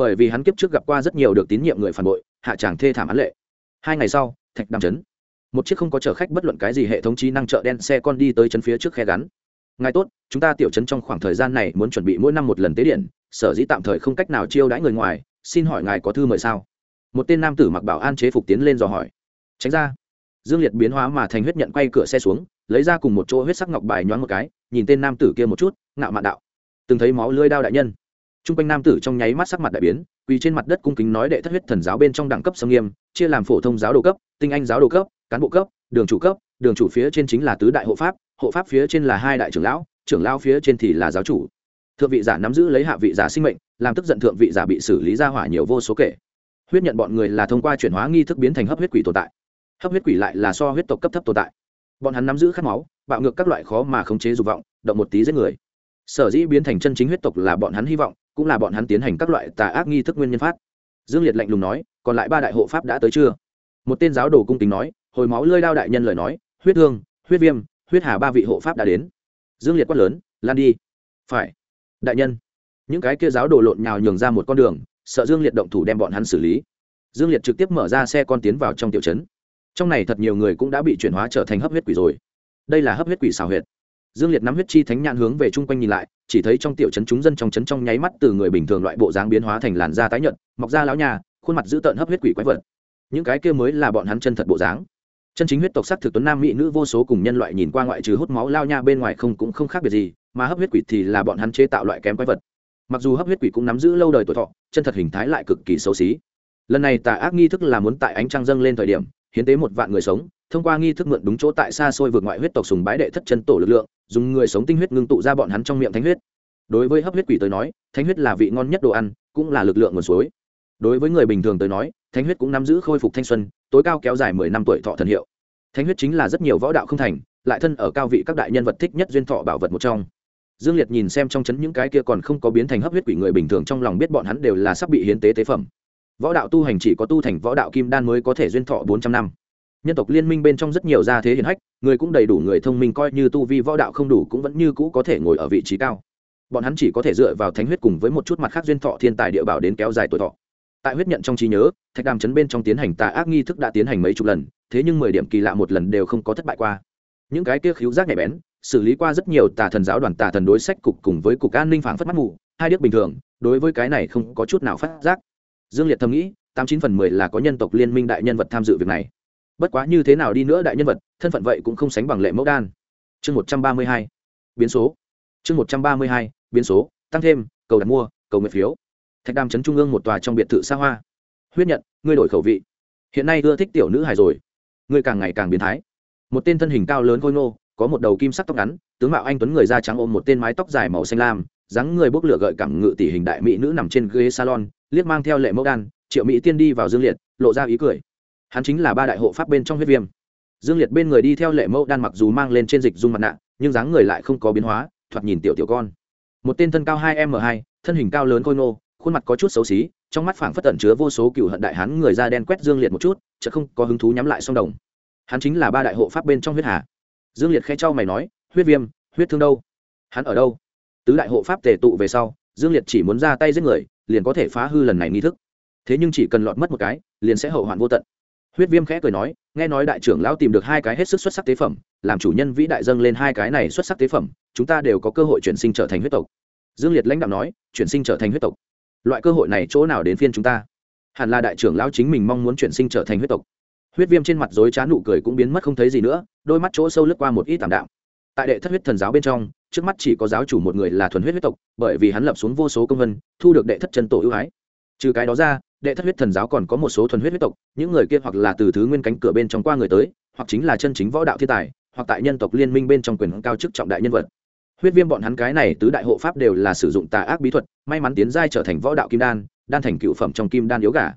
Bởi vì hắn kiếp trước gặp qua rất nhiều được tín nhiệm người phản bội, hạ tràng thê thảm án lệ. Hai ngày sau, thạch đàm trấn một chiếc không có chở khách bất luận cái gì hệ thống trí năng chợ đen xe con đi tới chân phía trước khe gắn. Ngài tốt, chúng ta tiểu trấn trong khoảng thời gian này muốn chuẩn bị mỗi năm một lần tế điện, sở dĩ tạm thời không cách nào chiêu đãi người ngoài, xin hỏi ngài có thư mời sao? Một tên nam tử mặc bảo an chế phục tiến lên dò hỏi. Tránh ra. Dương liệt biến hóa mà thành huyết nhận quay cửa xe xuống, lấy ra cùng một chỗ huyết sắc ngọc bài nhoáng một cái, nhìn tên nam tử kia một chút, ngạo mạn đạo. Từng thấy máu lưới đao đại nhân. T r u n g quanh nam tử trong nháy mắt sắc mặt đại biến quỳ trên mặt đất cung kính nói đệ thất huyết thần giáo bên trong đẳng cấp sâm nghiêm, chia làm phổ thông giáo đồ cấp, tinh anh giáo đồ cấp, cán bộ cấp, đường chủ cấp, đường chủ phía trên chính là tứ đại hộ pháp hộ pháp phía trên là hai đại trưởng lão trưởng lão phía trên thì là giáo chủ. Thượng vị giả nắm giữ lấy hạ vị giả sinh mệnh, làm tức giận thượng vị giả bị xử lý ra hỏa nhiều vô số kể. Huyết nhận bọn người là thông qua chuyển hóa nghi thức biến thành hấp huyết quỷ tồn tại. Hấp huyết quỷ lại là so huyết tộc cấp thấp tồn tại. Bọn hắn nắm giữ khát máu, bạo ngược các loại khó mà khống chế dục vọng, động một tí giết người. Sở dĩ biến thành chân chính huyết tộc là bọn hắn hy vọng cũng là bọn hắn tiến hành các loại tà ác nghi thức nguyên nhân phát. Dương liệt lạnh lùng nói, còn lại ba đại hộ pháp đã tới chưa? Một tên giáo đồ cung kính nói, hồi máu lơi đao đại nhân lời nói, huyết thương, huyết viêm, huyết hà ba vị hộ pháp đã đến. Dương liệt quát lớn, lan đi. Phải. Đại nhân. Những cái kia giáo đồ lộn nhào nhường ra một con đường, sợ dương liệt động thủ đem bọn hắn xử lý. Dương liệt trực tiếp mở ra xe con tiến vào trong tiểu trấn. Trong này thật nhiều người cũng đã bị chuyển hóa trở thành hấp huyết quỷ rồi. Đây là hấp huyết quỷ xào huyệt. Dương liệt nắm huyết chi thánh nhãn hướng về chung quanh nhìn lại chỉ thấy trong tiểu trấn chúng dân trong trấn trong nháy mắt từ người bình thường loại bộ dáng biến hóa thành làn da tái nhợt, mọc ra lão nhà, khuôn mặt dữ tợn hấp huyết quỷ quái vật. Những cái kia mới là bọn hắn chân thật bộ dáng. Chân chính huyết tộc sắc thực tuấn nam mỹ nữ vô số cùng nhân loại nhìn qua ngoại trừ hút máu lao nha bên ngoài không cũng không khác biệt gì, mà hấp huyết quỷ thì là bọn hắn chế tạo loại kém quái vật. Mặc dù hấp huyết quỷ cũng nắm giữ lâu đời tuổi thọ, chân thật hình thái lại cực kỳ xấu xí. Lần này tà ác nghi thức là muốn tại ánh trăng dâng lên thời điểm hiến tế một vạn người sống, thông qua nghi thức mượn đúng chỗ tại xa xôi vượt ngoại huyết tộc sùng bái đệ thất chân tổ lực lượng, dùng người sống tinh huyết ngưng tụ ra bọn hắn trong miệng thánh huyết. Đối với hấp huyết quỷ tới nói, thánh huyết là vị ngon nhất đồ ăn, cũng là lực lượng nguồn suối. Đối với người bình thường tới nói, thánh huyết cũng nắm giữ khôi phục thanh xuân, tối cao kéo dài mười năm tuổi thọ thần hiệu. Thánh huyết chính là rất nhiều võ đạo không thành, lại thân ở cao vị các đại nhân vật thích nhất duyên thọ bảo vật một trong. Dương liệt nhìn xem trong chấn những cái kia còn không có biến thành hấp huyết quỷ người bình thường trong lòng biết bọn hắn đều là sắp bị hiến tế tế phẩm võ đạo tu hành chỉ có tu thành võ đạo kim đan mới có thể duyên thọ bốn trăm năm. Nhân tộc liên minh bên trong rất nhiều gia thế hiển hách, người cũng đầy đủ người thông minh coi như tu vi võ đạo không đủ cũng vẫn như cũ có thể ngồi ở vị trí cao. Bọn hắn chỉ có thể dựa vào thánh huyết cùng với một chút mặt khác duyên thọ thiên tài địa bảo đến kéo dài tuổi thọ. Tại huyết nhận trong trí nhớ, thạch đàm chấn bên trong tiến hành tà ác nghi thức đã tiến hành mấy chục lần, thế nhưng mười điểm kỳ lạ một lần đều không có thất bại qua. Những cái kia khiếu giác nhạy bén, xử lý qua rất nhiều tà thần giáo đoàn tà thần đối sách cục cùng với cục an ninh phảng phất mắt mù, hai điếc bình thường, đối với cái này không có chút nào phát giác dương liệt thầm nghĩ, tám chín phần mười là có nhân tộc liên minh đại nhân vật tham dự việc này. Bất quá như thế nào đi nữa đại nhân vật, thân phận vậy cũng không sánh bằng lệ mẫu đan. Chương một trăm ba mươi hai, biến số. Chương một trăm ba mươi hai, biến số, tăng thêm, cầu đặt mua, cầu nguyện phiếu. Thạch đàm trấn trung ương một tòa trong biệt thự xa hoa. Huyết nhận, ngươi đổi khẩu vị. Hiện nay ưa thích tiểu nữ hài rồi. Ngươi càng ngày càng biến thái. Một tên thân hình cao lớn khôi ngô, có một đầu kim sắc tóc ngắn, tướng mạo anh tuấn người da trắng ôm một tên mái tóc dài màu xanh lam dáng người bốc lửa gợi cảm ngự tỷ hình đại mỹ nữ nằm trên ghế salon, liếc mang theo lệ mẫu đan, triệu mỹ tiên đi vào dương liệt, lộ ra ý cười. Hắn chính là ba đại hộ pháp bên trong huyết viêm. Dương liệt bên người đi theo lệ mẫu đan mặc dù mang lên trên dịch dung mặt nạ, nhưng dáng người lại không có biến hóa, thoạt nhìn tiểu tiểu con. Một tên thân cao hai m hai, thân hình cao lớn khôi ngô, khuôn mặt có chút xấu xí, trong mắt phảng phất tẩn chứa vô số cựu hận đại hán người da đen quét dương liệt một chút chợ không có hứng thú nhắm lại song đồng. Hắn chính là ba đại hộ pháp bên trong huyết hà. Dương liệt khe trao mày nói, huyết viêm, huyết thương đâu? Hắn ở đâu? Tứ đại hộ pháp tề tụ về sau, dương liệt chỉ muốn ra tay giết người, liền có thể phá hư lần này nghi thức. Thế nhưng chỉ cần lọt mất một cái, liền sẽ hậu hoạn vô tận. Huyết viêm khẽ cười nói, nghe nói đại trưởng lão tìm được hai cái hết sức xuất sắc tế phẩm, làm chủ nhân vĩ đại dâng lên hai cái này xuất sắc tế phẩm, chúng ta đều có cơ hội chuyển sinh trở thành huyết tộc. Dương liệt lãnh đạo nói, chuyển sinh trở thành huyết tộc. Loại cơ hội này chỗ nào đến phiên chúng ta? Hẳn là đại trưởng lão chính mình mong muốn chuyển sinh trở thành huyết tộc. Huyết viêm trên mặt dối trá nụ cười cũng biến mất không thấy gì nữa, đôi mắt chỗ sâu lướt qua một ít tảm đạm. Tại đệ thất huyết thần giáo bên trong trước mắt chỉ có giáo chủ một người là thuần huyết huyết tộc, bởi vì hắn lập xuống vô số công vân, thu được đệ thất chân tổ ưu ái. Trừ cái đó ra, đệ thất huyết thần giáo còn có một số thuần huyết huyết tộc, những người kia hoặc là từ thứ nguyên cánh cửa bên trong qua người tới, hoặc chính là chân chính võ đạo thiên tài, hoặc tại nhân tộc liên minh bên trong quyền cao chức trọng đại nhân vật. Huyết viêm bọn hắn cái này tứ đại hộ pháp đều là sử dụng tà ác bí thuật, may mắn tiến giai trở thành võ đạo kim đan đan thành cựu phẩm trong kim đan yếu gà.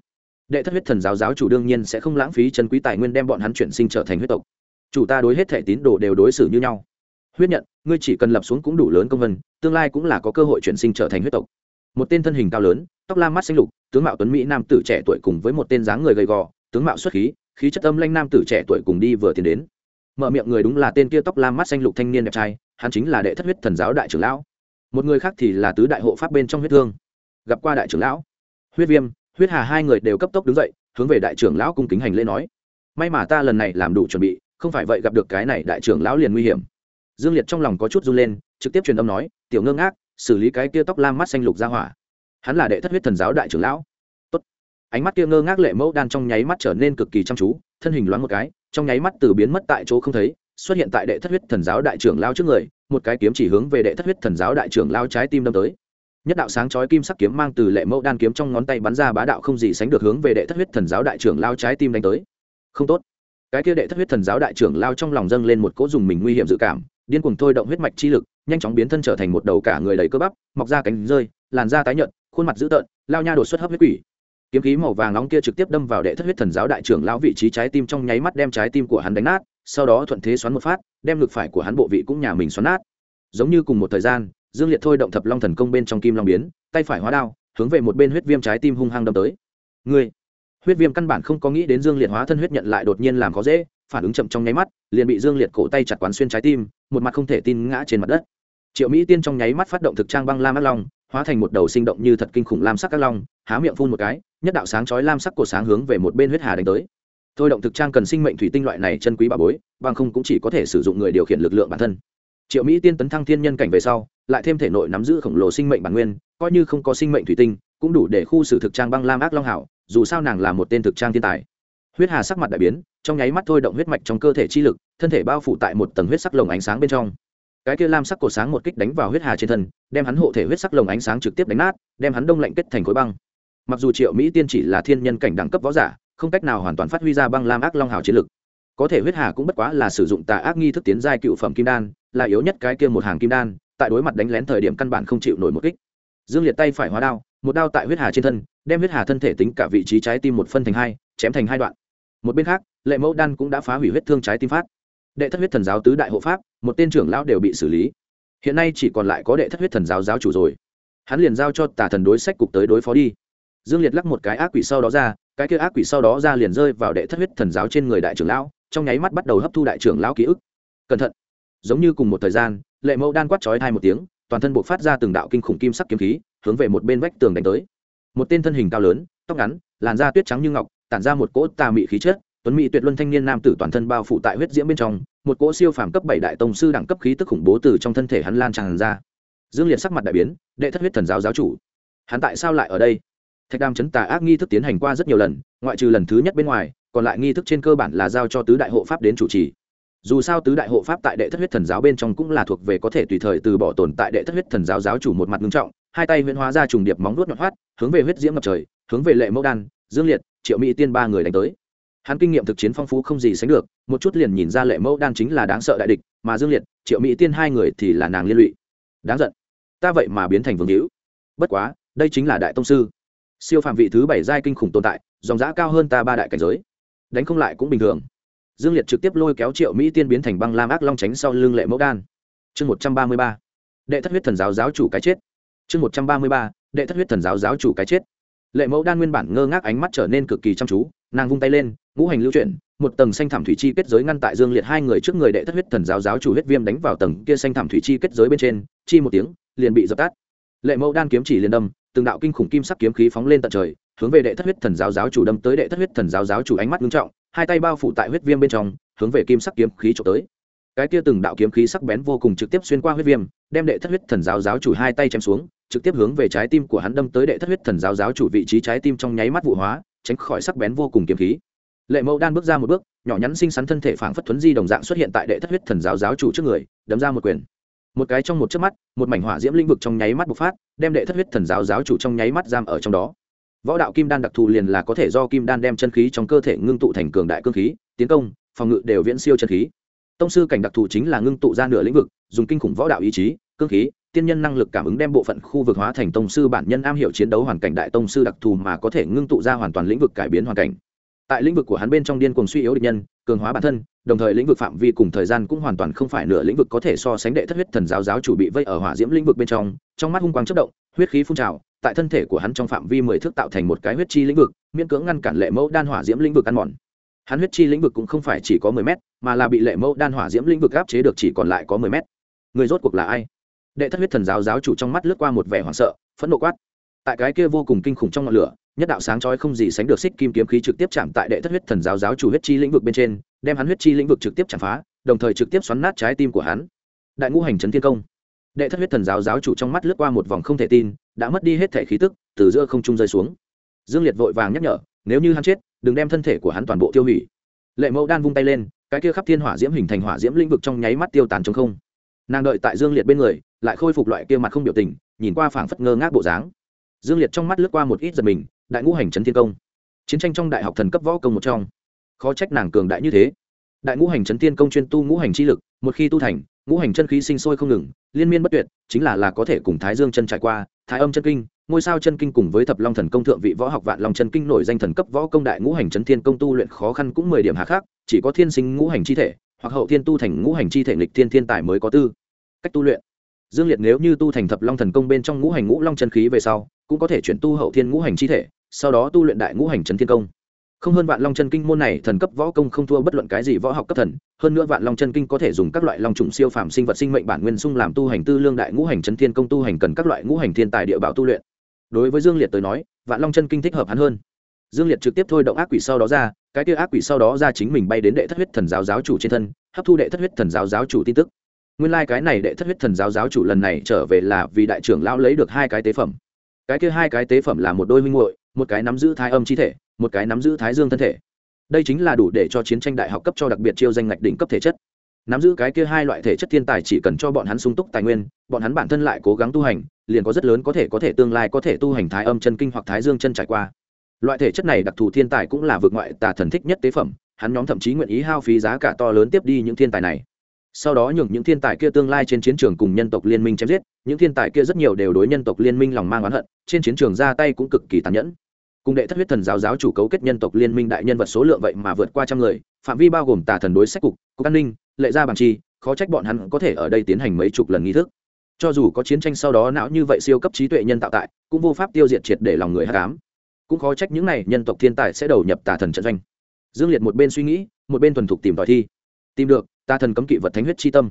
Đệ thất huyết thần giáo giáo chủ đương nhiên sẽ không lãng phí chân quý tài nguyên đem bọn hắn chuyển sinh trở thành huyết tộc. Chủ ta đối hết thể tín đồ đều đối xử như nhau. Huyết nhận ngươi chỉ cần lập xuống cũng đủ lớn công vân, tương lai cũng là có cơ hội chuyển sinh trở thành huyết tộc. Một tên thân hình cao lớn, tóc lam mắt xanh lục, tướng mạo tuấn mỹ nam tử trẻ tuổi cùng với một tên dáng người gầy gò, tướng mạo xuất khí khí chất âm lanh nam tử trẻ tuổi cùng đi vừa tiến đến. Mở miệng người đúng là tên kia tóc lam mắt xanh lục thanh niên đẹp trai, hắn chính là đệ thất huyết thần giáo đại trưởng lão. Một người khác thì là tứ đại hộ pháp bên trong huyết thương. Gặp qua đại trưởng lão. Huyết viêm, huyết hà hai người đều cấp tốc đứng dậy, hướng về đại trưởng lão cung kính hành lễ nói. May mà ta lần này làm đủ chuẩn bị, không phải vậy gặp được cái này đại trưởng lão liền nguy hiểm dương liệt trong lòng có chút run lên, trực tiếp truyền âm nói, tiểu ngơ ngác, xử lý cái kia tóc lam mắt xanh lục ra hỏa. Hắn là đệ thất huyết thần giáo đại trưởng lão. Tốt. ánh mắt kia ngơ ngác lệ mẫu đan trong nháy mắt trở nên cực kỳ chăm chú, thân hình loáng một cái, trong nháy mắt từ biến mất tại chỗ không thấy, xuất hiện tại đệ thất huyết thần giáo đại trưởng lao trước người, một cái kiếm chỉ hướng về đệ thất huyết thần giáo đại trưởng lao trái tim đâm tới. Nhất đạo sáng chói kim sắc kiếm mang từ lệ mẫu đan kiếm trong ngón tay bắn ra bá đạo không gì sánh được hướng về đệ thất huyết thần giáo đại trưởng lao trái tim đánh tới. Không tốt. Cái kia đệ thất huyết thần giáo đại trưởng lao trong lòng dâng lên một cỗ dùng mình nguy hiểm dự cảm điên cuồng thôi động huyết mạch chi lực, nhanh chóng biến thân trở thành một đầu cả người đầy cơ bắp, mọc ra cánh rơi, làn da tái nhợt, khuôn mặt dữ tợn, lao nha đột xuất hấp huyết quỷ. Kiếm khí màu vàng nóng kia trực tiếp đâm vào đệ thất huyết thần giáo đại trưởng lão vị trí trái tim trong nháy mắt đem trái tim của hắn đánh nát, sau đó thuận thế xoắn một phát, đem ngực phải của hắn bộ vị cũng nhà mình xoắn nát. Giống như cùng một thời gian, dương liệt thôi động thập long thần công bên trong kim long biến, tay phải hóa đao, hướng về một bên huyết viêm trái tim hung hăng đâm tới. Ngươi, huyết viêm căn bản không có nghĩ đến dương liệt hóa thân huyết nhận lại đột nhiên làm khó dễ phản ứng chậm trong nháy mắt, liền bị dương liệt cổ tay chặt quán xuyên trái tim, một mặt không thể tin ngã trên mặt đất. Triệu mỹ tiên trong nháy mắt phát động thực trang băng lam ác long, hóa thành một đầu sinh động như thật kinh khủng lam sắc ác long, há miệng phun một cái, nhất đạo sáng chói lam sắc cổ sáng hướng về một bên huyết hà đánh tới. Thôi động thực trang cần sinh mệnh thủy tinh loại này chân quý bà bối, bằng không cũng chỉ có thể sử dụng người điều khiển lực lượng bản thân. Triệu mỹ tiên tấn thăng thiên nhân cảnh về sau, lại thêm thể nội nắm giữ khổng lồ sinh mệnh bản nguyên, coi như không có sinh mệnh thủy tinh, cũng đủ để khu xử thực trang băng lam ác long hảo, dù sao nàng là một tên thực trang thiên tài huyết hà sắc mặt đại biến, trong nháy mắt thôi động huyết mạch trong cơ thể chi lực, thân thể bao phủ tại một tầng huyết sắc lồng ánh sáng bên trong. Cái kia lam sắc cổ sáng một kích đánh vào huyết hà trên thân, đem hắn hộ thể huyết sắc lồng ánh sáng trực tiếp đánh nát, đem hắn đông lạnh kết thành khối băng. Mặc dù triệu mỹ tiên chỉ là thiên nhân cảnh đẳng cấp võ giả, không cách nào hoàn toàn phát huy ra băng lam ác long hào chiến lực. Có thể huyết hà cũng bất quá là sử dụng tà ác nghi thức tiến giai cựu phẩm kim đan, là yếu nhất cái kia một hàng kim đan, tại đối mặt đánh lén thời điểm căn bản không chịu nổi một kích. Dương liệt tay phải hóa đao, một đao tại huyết hà trên thân, đem huyết hà thân thể tính cả vị trí trái tim một phân thành hai, chém thành hai đoạn một bên khác, lệ mẫu đan cũng đã phá hủy huyết thương trái tim phát. Đệ thất huyết thần giáo tứ đại hộ pháp, một tên trưởng lão đều bị xử lý. Hiện nay chỉ còn lại có đệ thất huyết thần giáo giáo chủ rồi. Hắn liền giao cho tà thần đối sách cục tới đối phó đi. Dương liệt lắc một cái ác quỷ sau đó ra, cái kia ác quỷ sau đó ra liền rơi vào đệ thất huyết thần giáo trên người đại trưởng lão, trong nháy mắt bắt đầu hấp thu đại trưởng lão ký ức. Cẩn thận! Giống như cùng một thời gian, lệ mẫu đan quát chói hai một tiếng, toàn thân buộc phát ra từng đạo kinh khủng kim sắc kiếm khí, hướng về một bên vách tường đánh tới. Một tên thân hình cao lớn, tóc ngắn, làn da tuyết trắng như ngọc tản ra một cỗ tà mị khí chất, tuấn mỹ tuyệt luân thanh niên nam tử toàn thân bao phủ tại huyết diễm bên trong, một cỗ siêu phàm cấp bảy đại tông sư đẳng cấp khí tức khủng bố từ trong thân thể hắn lan tràn ra. Dương liệt sắc mặt đại biến, đệ thất huyết thần giáo giáo chủ. Hắn tại sao lại ở đây? Thạch đam chấn tà ác nghi thức tiến hành qua rất nhiều lần, ngoại trừ lần thứ nhất bên ngoài, còn lại nghi thức trên cơ bản là giao cho tứ đại hộ pháp đến chủ trì. Dù sao tứ đại hộ pháp tại đệ thất huyết thần giáo bên trong cũng là thuộc về có thể tùy thời từ bỏ tồn tại đệ thất huyết thần giáo giáo chủ một mặt ngưng trọng, hai tay huyễn hóa ra trùng điệp móng nuốt nhọn hoắt, hướng về huyết diễm ngập trời, hướng về lệ mẫu đan, dương liệt triệu mỹ tiên ba người đánh tới. Hắn kinh nghiệm thực chiến phong phú không gì sánh được, một chút liền nhìn ra lệ mẫu đan chính là đáng sợ đại địch, mà dương liệt, triệu mỹ tiên hai người thì là nàng liên lụy. Đáng giận. Ta vậy mà biến thành vương hữu. Bất quá, đây chính là đại tông sư. Siêu phạm vị thứ bảy giai kinh khủng tồn tại, dòng giã cao hơn ta ba đại cảnh giới. Đánh không lại cũng bình thường. Dương liệt trực tiếp lôi kéo triệu mỹ tiên biến thành băng lam ác long tránh sau lưng lệ mẫu đan. Chương một trăm ba mươi ba. Đệ thất huyết thần giáo giáo chủ cái chết. Chương một trăm ba mươi ba. Đệ thất huyết thần giáo giáo chủ cái chết lệ mẫu đan nguyên bản ngơ ngác ánh mắt trở nên cực kỳ chăm chú, nàng vung tay lên, ngũ hành lưu chuyển, một tầng xanh thảm thủy chi kết giới ngăn tại dương liệt hai người trước người đệ thất huyết thần giáo giáo chủ huyết viêm đánh vào tầng kia xanh thảm thủy chi kết giới bên trên, chi một tiếng, liền bị dập tắt. Lệ mẫu đan kiếm chỉ liền đâm, từng đạo kinh khủng kim sắc kiếm khí phóng lên tận trời, hướng về đệ thất huyết thần giáo giáo chủ đâm tới đệ thất huyết thần giáo giáo chủ ánh mắt nghiêm trọng, hai tay bao phủ tại huyết viêm bên trong, hướng về kim sắc kiếm khí trộm tới. Cái kia từng đạo kiếm khí sắc bén vô cùng trực tiếp xuyên qua huyết viêm, đem đệ thất huyết thần giáo giáo chủ hai tay chém xuống trực tiếp hướng về trái tim của hắn đâm tới đệ thất huyết thần giáo giáo chủ vị trí trái tim trong nháy mắt vụ hóa, tránh khỏi sắc bén vô cùng kiếm khí. Lệ mẫu đan bước ra một bước, nhỏ nhắn xinh xắn thân thể phảng phất thuấn di đồng dạng xuất hiện tại đệ thất huyết thần giáo giáo chủ trước người, đấm ra một quyền. Một cái trong một chớp mắt, một mảnh hỏa diễm lĩnh vực trong nháy mắt bộc phát, đem đệ thất huyết thần giáo giáo chủ trong nháy mắt giam ở trong đó. Võ đạo kim đan đặc thù liền là có thể do kim đan đem chân khí trong cơ thể ngưng tụ thành cường đại cương khí, tiến công, phòng ngự đều viễn siêu chân khí. Tông sư cảnh đặc thù chính là ngưng tụ ra nửa lĩnh vực, dùng kinh khủng võ đạo ý chí, cương khí tiên nhân năng lực cảm ứng đem bộ phận khu vực hóa thành tông sư bản nhân am hiểu chiến đấu hoàn cảnh đại tông sư đặc thù mà có thể ngưng tụ ra hoàn toàn lĩnh vực cải biến hoàn cảnh. Tại lĩnh vực của hắn bên trong điên cuồng suy yếu địch nhân, cường hóa bản thân, đồng thời lĩnh vực phạm vi cùng thời gian cũng hoàn toàn không phải nửa lĩnh vực có thể so sánh đệ thất huyết thần giáo giáo chủ bị vây ở hỏa diễm lĩnh vực bên trong trong mắt hung quang chất động, huyết khí phun trào, tại thân thể của hắn trong phạm vi mười thước tạo thành một cái huyết chi lĩnh vực, miễn cưỡng ngăn cản lệ mẫu đan hỏa diễm lĩnh vực ăn mòn. Hắn huyết chi lĩnh vực cũng không phải chỉ có mười mét, mà là bị lệ mẫu đan hỏa diễm lĩnh vực áp chế được chỉ còn lại có mười mét. Người rốt cuộc là ai? Đệ thất huyết thần giáo giáo chủ trong mắt lướt qua một vẻ hoảng sợ, phẫn nộ quát. Tại cái kia vô cùng kinh khủng trong ngọn lửa, nhất đạo sáng chói không gì sánh được xích kim kiếm khí trực tiếp chạm tại đệ thất huyết thần giáo giáo chủ huyết chi lĩnh vực bên trên, đem hắn huyết chi lĩnh vực trực tiếp chạm phá, đồng thời trực tiếp xoắn nát trái tim của hắn. Đại ngũ hành trấn thiên công. Đệ thất huyết thần giáo giáo chủ trong mắt lướt qua một vòng không thể tin, đã mất đi hết thể khí tức, từ giữa không trung rơi xuống. Dương liệt vội vàng nhắc nhở, nếu như hắn chết, đừng đem thân thể của hắn toàn bộ tiêu hủy. Lệ mẫu đan vung tay lên, cái kia khắp thiên hỏa diễm hình thành hỏa diễm lĩnh vực trong nháy mắt tiêu tàn trong không. Nàng đợi tại dương liệt bên người lại khôi phục loại kia mặt không biểu tình, nhìn qua phảng phất ngơ ngác bộ dáng. Dương liệt trong mắt lướt qua một ít giật mình, đại ngũ hành trấn thiên công. Chiến tranh trong đại học thần cấp võ công một trong. Khó trách nàng cường đại như thế. Đại ngũ hành trấn thiên công chuyên tu ngũ hành chi lực, một khi tu thành, ngũ hành chân khí sinh sôi không ngừng, liên miên bất tuyệt, chính là là có thể cùng thái dương chân trải qua, thái âm chân kinh, ngôi sao chân kinh cùng với thập long thần công thượng vị võ học vạn long chân kinh nổi danh thần cấp võ công đại ngũ hành trấn thiên công tu luyện khó khăn cũng mười điểm hạ khác chỉ có thiên sinh ngũ hành chi thể, hoặc hậu thiên tu thành ngũ hành chi thể nghịch thiên thiên tài mới có tư. Cách tu luyện dương liệt nếu như tu thành thập long thần công bên trong ngũ hành ngũ long chân khí về sau, cũng có thể chuyển tu hậu thiên ngũ hành chi thể, sau đó tu luyện đại ngũ hành trấn thiên công. Không hơn vạn long chân kinh môn này, thần cấp võ công không thua bất luận cái gì võ học cấp thần, hơn nữa vạn long chân kinh có thể dùng các loại long trùng siêu phàm sinh vật sinh mệnh bản nguyên sung làm tu hành tư lương đại ngũ hành trấn thiên công tu hành cần các loại ngũ hành thiên tài địa bảo tu luyện. Đối với dương liệt tới nói, vạn long chân kinh thích hợp hắn hơn. Dương liệt trực tiếp thôi động ác quỷ sau đó ra, cái kia ác quỷ sau đó ra chính mình bay đến đệ thất huyết thần giáo giáo chủ trên thân, hấp thu đệ thất huyết thần giáo giáo chủ tin tức nguyên lai、like、cái này đệ thất huyết thần giáo giáo chủ lần này trở về là vì đại trưởng lão lấy được hai cái tế phẩm. Cái kia hai cái tế phẩm là một đôi minh hội một cái nắm giữ thái âm chi thể, một cái nắm giữ thái dương thân thể. Đây chính là đủ để cho chiến tranh đại học cấp cho đặc biệt chiêu danh ngạch đỉnh cấp thể chất. Nắm giữ cái kia hai loại thể chất thiên tài chỉ cần cho bọn hắn sung túc tài nguyên, bọn hắn bản thân lại cố gắng tu hành, liền có rất lớn có thể có thể tương lai có thể tu hành thái âm chân kinh hoặc thái dương chân trải qua. Loại thể chất này đặc thù thiên tài cũng là vượt ngoại tà thần thích nhất tế phẩm, hắn nhóm thậm chí nguyện ý hao phí giá cả to lớn tiếp đi những thiên tài này sau đó nhường những thiên tài kia tương lai trên chiến trường cùng nhân tộc liên minh chém giết, những thiên tài kia rất nhiều đều đối nhân tộc liên minh lòng mang oán hận, trên chiến trường ra tay cũng cực kỳ tàn nhẫn. Cùng đệ thất huyết thần giáo giáo chủ cấu kết nhân tộc liên minh đại nhân vật số lượng vậy mà vượt qua trăm người, phạm vi bao gồm tà thần đối sách cục cục an ninh, lệ gia bằng chi, khó trách bọn hắn có thể ở đây tiến hành mấy chục lần nghi thức. Cho dù có chiến tranh sau đó não như vậy siêu cấp trí tuệ nhân tạo tại, cũng vô pháp tiêu diệt triệt để lòng người hát cám cũng khó trách những này nhân tộc thiên tài sẽ đầu nhập tà thần trận doanh. Dương liệt một bên suy nghĩ, một bên thuần thục tìm tòi thi. Tìm được tà thần cấm kỵ vật thánh huyết chi tâm.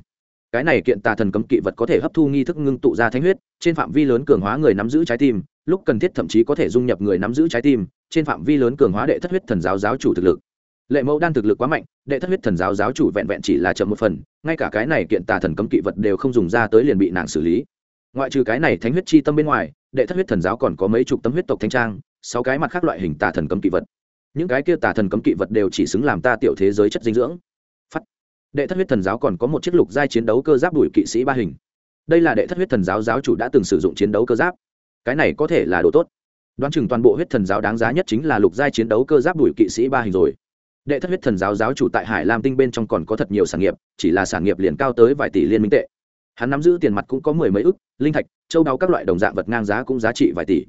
Cái này kiện tà thần cấm kỵ vật có thể hấp thu nghi thức ngưng tụ ra thánh huyết, trên phạm vi lớn cường hóa người nắm giữ trái tim, lúc cần thiết thậm chí có thể dung nhập người nắm giữ trái tim, trên phạm vi lớn cường hóa đệ thất huyết thần giáo giáo chủ thực lực. Lệ mẫu đan thực lực quá mạnh, đệ thất huyết thần giáo giáo chủ vẹn vẹn chỉ là chậm một phần, ngay cả cái này kiện tà thần cấm kỵ vật đều không dùng ra tới liền bị nàng xử lý. Ngoại trừ cái này thánh huyết chi tâm bên ngoài, đệ thất huyết thần giáo còn có mấy chục tấm huyết tộc thanh trang, sáu cái mặt khác loại hình tà thần cấm kỵ vật. Những cái kia tà thần cấm kỵ vật đều chỉ xứng làm ta tiểu thế giới chất dinh dưỡng đệ thất huyết thần giáo còn có một chiếc lục giai chiến đấu cơ giáp đuổi kỵ sĩ ba hình. Đây là đệ thất huyết thần giáo giáo chủ đã từng sử dụng chiến đấu cơ giáp. Cái này có thể là đồ tốt. Đoán chừng toàn bộ huyết thần giáo đáng giá nhất chính là lục giai chiến đấu cơ giáp đuổi kỵ sĩ ba hình rồi. Đệ thất huyết thần giáo giáo chủ tại hải lam tinh bên trong còn có thật nhiều sản nghiệp, chỉ là sản nghiệp liền cao tới vài tỷ liên minh tệ. Hắn nắm giữ tiền mặt cũng có mười mấy ức, linh thạch, châu đáo các loại đồng dạng vật ngang giá cũng giá trị vài tỷ.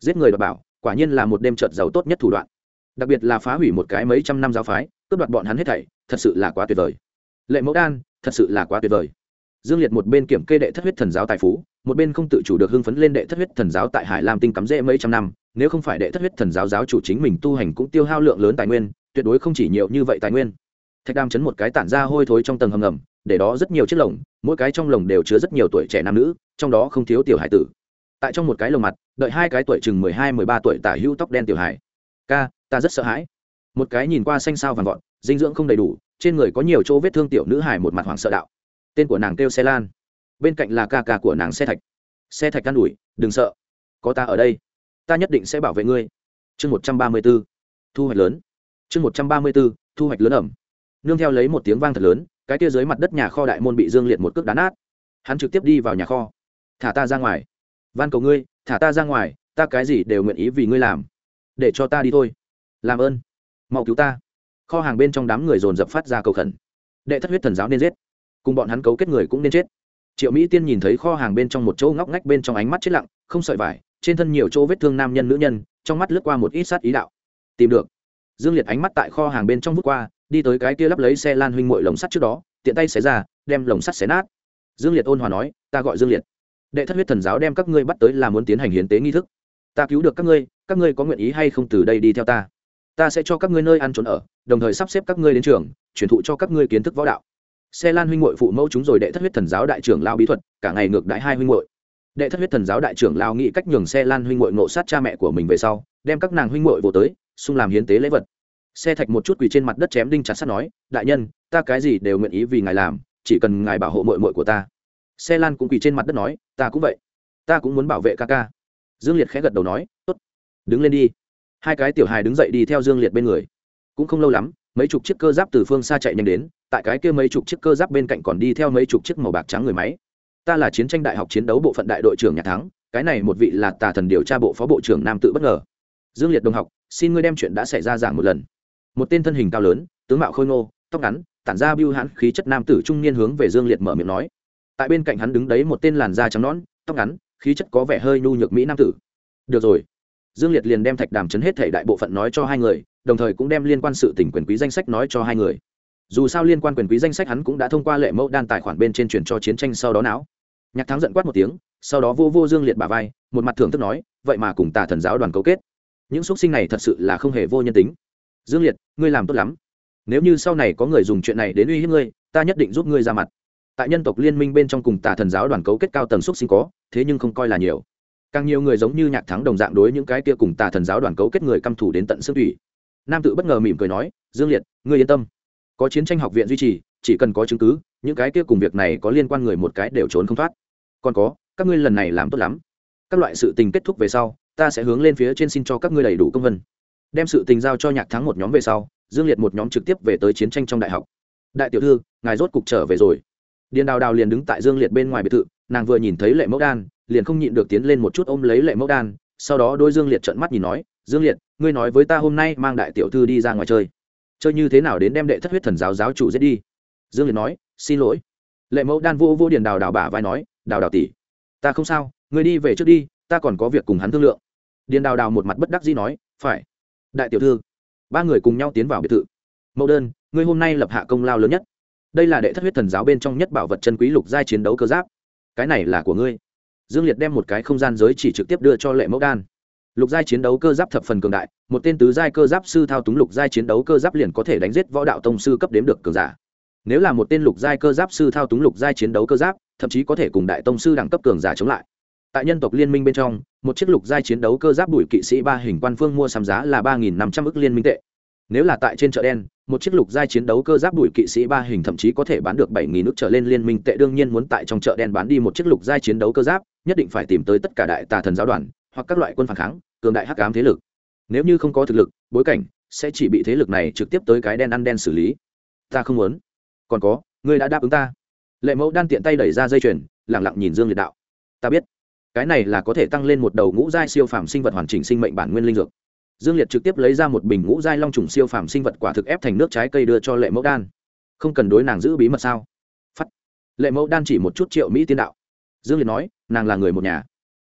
Giết người đọc bảo, quả nhiên là một đêm trợt giàu tốt nhất thủ đoạn. Đặc biệt là phá hủy một cái mấy trăm năm giáo phái, cướp đoạt bọn hắn hết thảy, thật sự là quá tuyệt vời lệ mẫu đan thật sự là quá tuyệt vời. Dương liệt một bên kiểm kê đệ thất huyết thần giáo tài phú một bên không tự chủ được hưng phấn lên đệ thất huyết thần giáo tại hải lam tinh cắm rễ mấy trăm năm nếu không phải đệ thất huyết thần giáo giáo chủ chính mình tu hành cũng tiêu hao lượng lớn tài nguyên tuyệt đối không chỉ nhiều như vậy tài nguyên. Thạch đam chấn một cái tản ra hôi thối trong tầng hầm ngầm để đó rất nhiều chiếc lồng mỗi cái trong lồng đều chứa rất nhiều tuổi trẻ nam nữ trong đó không thiếu tiểu hải tử. Tại trong một cái lồng mặt đợi hai cái tuổi chừng mười hai mười ba tuổi tả hữu tóc đen tiểu hải. Ca ta rất sợ hãi. Một cái nhìn qua xanh sao vàng vọt, dinh dưỡng không đầy đủ trên người có nhiều chỗ vết thương tiểu nữ hải một mặt hoảng sợ đạo. Tên của nàng kêu xe lan. Bên cạnh là ca ca của nàng xe thạch. Xe thạch can đủi đừng sợ. Có ta ở đây. Ta nhất định sẽ bảo vệ ngươi. Chương một trăm ba mươi b ố thu hoạch lớn. Chương một trăm ba mươi bốn thu hoạch lớn ẩm. Nương theo lấy một tiếng vang thật lớn, cái kia dưới mặt đất nhà kho đại môn bị dương liệt một cước đá nát. Hắn trực tiếp đi vào nhà kho. Thả ta ra ngoài. Van cầu ngươi, thả ta ra ngoài, ta cái gì đều nguyện ý vì ngươi làm. Để cho ta đi thôi. Làm ơn. Mau cứu ta kho hàng bên trong đám người dồn dập phát ra cầu khẩn. Đệ thất huyết thần giáo nên giết. Cùng bọn hắn cấu kết người cũng nên chết. Triệu mỹ tiên nhìn thấy kho hàng bên trong một chỗ ngóc ngách bên trong ánh mắt chết lặng, không sợi vải, trên thân nhiều chỗ vết thương nam nhân nữ nhân, trong mắt lướt qua một ít sát ý đạo. Tìm được. Dương liệt ánh mắt tại kho hàng bên trong vút qua, đi tới cái kia lắp lấy xe lan huynh mội lồng sắt trước đó, tiện tay xé ra, đem lồng sắt xé nát. Dương liệt ôn hòa nói, ta gọi dương liệt. Đệ thất huyết thần giáo đem các ngươi bắt tới là muốn tiến hành hiến tế nghi thức. Ta cứu được các ngươi các ngươi có nguyện ý hay không từ đây đi theo ta? Ta sẽ cho các ngươi nơi ăn trốn ở đồng thời sắp xếp các ngươi đến trường, truyền thụ cho các ngươi kiến thức võ đạo. Xe lan huynh hội phụ mẫu chúng rồi đệ thất huyết thần giáo đại trưởng lao bí thuật, cả ngày ngược đại hai huynh hội đệ thất huyết thần giáo đại trưởng lao nghĩ cách nhường xe lan huynh hội nộ sát cha mẹ của mình về sau, đem các nàng huynh hội vô tới, xung làm hiến tế lễ vật. Xe thạch một chút quỳ trên mặt đất chém đinh chặt sắt nói, đại nhân, ta cái gì đều nguyện ý vì ngài làm, chỉ cần ngài bảo hộ mội mội của ta. Xe lan cũng quỳ trên mặt đất nói, ta cũng vậy. Ta cũng muốn bảo vệ ca ca. Dương liệt khẽ gật đầu nói, tốt. Đứng lên đi. Hai cái tiểu hài đứng dậy đi theo dương liệt bên người cũng không lâu lắm, mấy chục chiếc cơ giáp từ phương xa chạy nhanh đến, tại cái kia mấy chục chiếc cơ giáp bên cạnh còn đi theo mấy chục chiếc màu bạc trắng người máy. Ta là chiến tranh đại học chiến đấu bộ phận đại đội trưởng nhà thắng, cái này một vị là tà thần điều tra bộ phó bộ trưởng nam tự bất ngờ. Dương liệt đồng học, xin ngươi đem chuyện đã xảy ra giảng một lần. Một tên thân hình cao lớn, tướng mạo khôi ngô, tóc ngắn, tản ra biêu hãn khí chất nam tử trung niên hướng về dương liệt mở miệng nói. Tại bên cạnh hắn đứng đấy một tên làn da trắng nõn, tóc ngắn, khí chất có vẻ hơi nhu nhược mỹ nam tử. Được rồi. Dương liệt liền đem thạch đàm chấn hết thể đại bộ phận nói cho hai người đồng thời cũng đem liên quan sự tỉnh quyền quý danh sách nói cho hai người. Dù sao liên quan quyền quý danh sách hắn cũng đã thông qua lệ mẫu đan tài khoản bên trên chuyển cho chiến tranh sau đó não. Nhạc thắng giận quát một tiếng, sau đó vô vô dương liệt bà vai, một mặt thưởng thức nói, vậy mà cùng tà thần giáo đoàn cấu kết. Những x u ấ t sinh này thật sự là không hề vô nhân tính. Dương liệt, ngươi làm tốt lắm. Nếu như sau này có người dùng chuyện này đến uy hiếp ngươi, ta nhất định giúp ngươi ra mặt. Tại nhân tộc liên minh bên trong cùng tà thần giáo đoàn cấu kết cao tầng x u ấ t sinh có, thế nhưng không coi là nhiều. Càng nhiều người giống như nhạc thắng đồng dạng đối những cái kia cùng tà thần giáo đoàn cấu kết người căm thủ đến tận xương thủy nam tự bất ngờ mỉm cười nói, dương liệt, ngươi yên tâm. Có chiến tranh học viện duy trì, chỉ cần có chứng cứ, những cái kia cùng việc này có liên quan người một cái đều trốn không thoát. Còn có, các ngươi lần này làm tốt lắm. Các loại sự tình kết thúc về sau, ta sẽ hướng lên phía trên xin cho các ngươi đầy đủ công vân. Đem sự tình giao cho nhạc thắng một nhóm về sau, dương liệt một nhóm trực tiếp về tới chiến tranh trong đại học. Đại tiểu thư, ngài rốt cục trở về rồi. Điền đào đào liền đứng tại dương liệt bên ngoài biệt thự, nàng vừa nhìn thấy lệ mẫu đan, liền không nhịn được tiến lên một chút ôm lấy lệ mẫu đan, sau đó đôi dương liệt trợn mắt nhìn nói dương liệt, ngươi nói với ta hôm nay mang đại tiểu thư đi ra ngoài chơi. Chơi như thế nào đến đem đệ thất huyết thần giáo giáo chủ giết đi? Dương liệt nói, xin lỗi. Lệ mẫu đan vô vô điền đào đào bả vai nói, đào đào tỷ, ta không sao, ngươi đi về trước đi, ta còn có việc cùng hắn thương lượng. Điền đào đào một mặt bất đắc dĩ nói, phải. Đại tiểu thư, ba người cùng nhau tiến vào biệt thự. Mẫu đơn, ngươi hôm nay lập hạ công lao lớn nhất. Đây là đệ thất huyết thần giáo bên trong nhất bảo vật chân quý lục giai chiến đấu cơ giáp. Cái này là của ngươi. Dương liệt đem một cái không gian giới chỉ trực tiếp đưa cho lệ mẫu đan lục giai chiến đấu cơ giáp thập phần cường đại, một tên tứ giai cơ giáp sư thao túng lục giai chiến đấu cơ giáp liền có thể đánh giết võ đạo tông sư cấp đếm được cường giả. Nếu là một tên lục giai cơ giáp sư thao túng lục giai chiến đấu cơ giáp, thậm chí có thể cùng đại tông sư đẳng cấp cường giả chống lại. Tại nhân tộc liên minh bên trong, một chiếc lục giai chiến đấu cơ giáp bụi kỵ sĩ ba hình quan phương mua sắm giá là ba nghìn năm trăm ước liên minh tệ. Nếu là tại trên chợ đen, một chiếc lục giai chiến đấu cơ giáp bụi kỵ sĩ ba hình thậm chí có thể bán được bảy nghìn nước trở lên liên minh tệ, đương nhiên muốn tại trong chợ đen bán đi một chiếc lục giai chiến đấu cơ giáp, nhất định phải tìm tới tất cả đại tà thần giáo đoàn hoặc các loại quân phản kháng cường đại hắc ám thế lực. Nếu như không có thực lực, bối cảnh sẽ chỉ bị thế lực này trực tiếp tới cái đen ăn đen xử lý. Ta không muốn. Còn có, ngươi đã đáp ứng ta. Lệ mẫu đan tiện tay đẩy ra dây chuyền lẳng lặng nhìn dương liệt đạo. Ta biết. Cái này là có thể tăng lên một đầu ngũ giai siêu phàm sinh vật hoàn chỉnh sinh mệnh bản nguyên linh dược. Dương liệt trực tiếp lấy ra một bình ngũ giai long trùng siêu phàm sinh vật quả thực ép thành nước trái cây đưa cho lệ mẫu đan. Không cần đối nàng giữ bí mật sao? Phắt. Lệ mẫu đan chỉ một chút triệu mỹ tiên đạo. Dương liệt nói, nàng là người một nhà.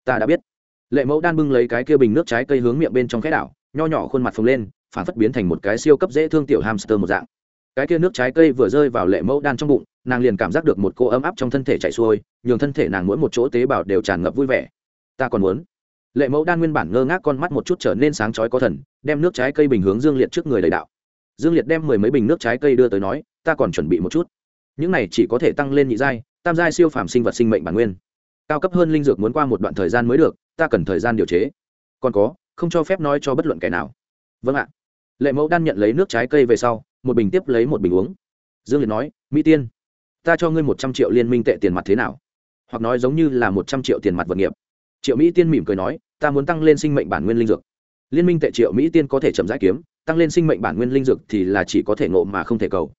Ta đã biết lệ mẫu đan bưng lấy cái kia bình nước trái cây hướng miệng bên trong cái đảo, nho nhỏ khuôn mặt phồng lên, phản phất biến thành một cái siêu cấp dễ thương tiểu hamster một dạng. Cái kia nước trái cây vừa rơi vào lệ mẫu đan trong bụng, nàng liền cảm giác được một cô ấm áp trong thân thể chạy xuôi, nhường thân thể nàng mỗi một chỗ tế bào đều tràn ngập vui vẻ. Ta còn muốn. Lệ mẫu đan nguyên bản ngơ ngác con mắt một chút trở nên sáng chói có thần, đem nước trái cây bình hướng dương liệt trước người đầy đạo. Dương liệt đem mười mấy bình nước trái cây đưa tới nói, ta còn chuẩn bị một chút. Những này chỉ có thể tăng lên nhị giai, tam giai siêu phàm sinh vật sinh mệnh bản nguyên cao cấp hơn linh dược muốn qua một đoạn thời gian mới được, ta cần thời gian điều chế. Còn có, không cho phép nói cho bất luận kẻ nào. Vâng ạ. Lệ mẫu đan nhận lấy nước trái cây về sau, một bình tiếp lấy một bình uống. Dương liệt nói, mỹ tiên, ta cho ngươi một trăm triệu liên minh tệ tiền mặt thế nào? Hoặc nói giống như là một trăm triệu tiền mặt vật nghiệp. Triệu mỹ tiên mỉm cười nói, ta muốn tăng lên sinh mệnh bản nguyên linh dược. Liên minh tệ triệu mỹ tiên có thể chậm rãi kiếm, tăng lên sinh mệnh bản nguyên linh dược thì là chỉ có thể ngộ mà không thể cầu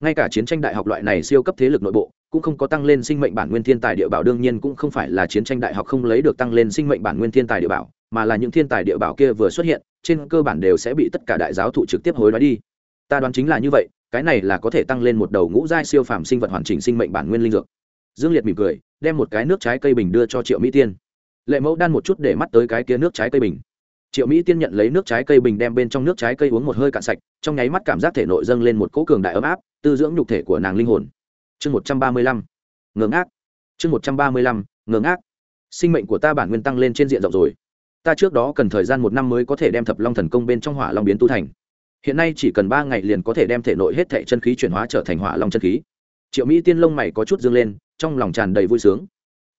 ngay cả chiến tranh đại học loại này siêu cấp thế lực nội bộ, cũng không có tăng lên sinh mệnh bản nguyên thiên tài địa bảo, đương nhiên cũng không phải là chiến tranh đại học không lấy được tăng lên sinh mệnh bản nguyên thiên tài địa bảo, mà là những thiên tài địa bảo kia vừa xuất hiện, trên cơ bản đều sẽ bị tất cả đại giáo thụ trực tiếp hối đoái đi. Ta đoán chính là như vậy, cái này là có thể tăng lên một đầu ngũ giai siêu phàm sinh vật hoàn chỉnh sinh mệnh bản nguyên linh dược. Dương liệt mỉm cười, đem một cái nước trái cây bình đưa cho triệu mỹ tiên. Lệ mẫu đan một chút để mắt tới cái kia nước trái cây bình triệu mỹ tiên nhận lấy nước trái cây bình đem bên trong nước trái cây uống một hơi cạn sạch, trong nháy mắt cảm giác thể nội dâng lên một cỗ cường đại ấm áp, tư dưỡng nhục thể của nàng linh hồn. Chương một trăm ba mươi lăm. Ngưỡng ác. Chương một trăm ba mươi lăm. Ngưỡng ác. Sinh mệnh của ta bản nguyên tăng lên trên diện rộng rồi. Ta trước đó cần thời gian một năm mới có thể đem thập long thần công bên trong hỏa long biến tu thành. Hiện nay chỉ cần ba ngày liền có thể đem thể nội hết thể chân khí chuyển hóa trở thành hỏa long chân khí. Triệu mỹ tiên lông mày có chút dương lên, trong lòng tràn đầy vui sướng.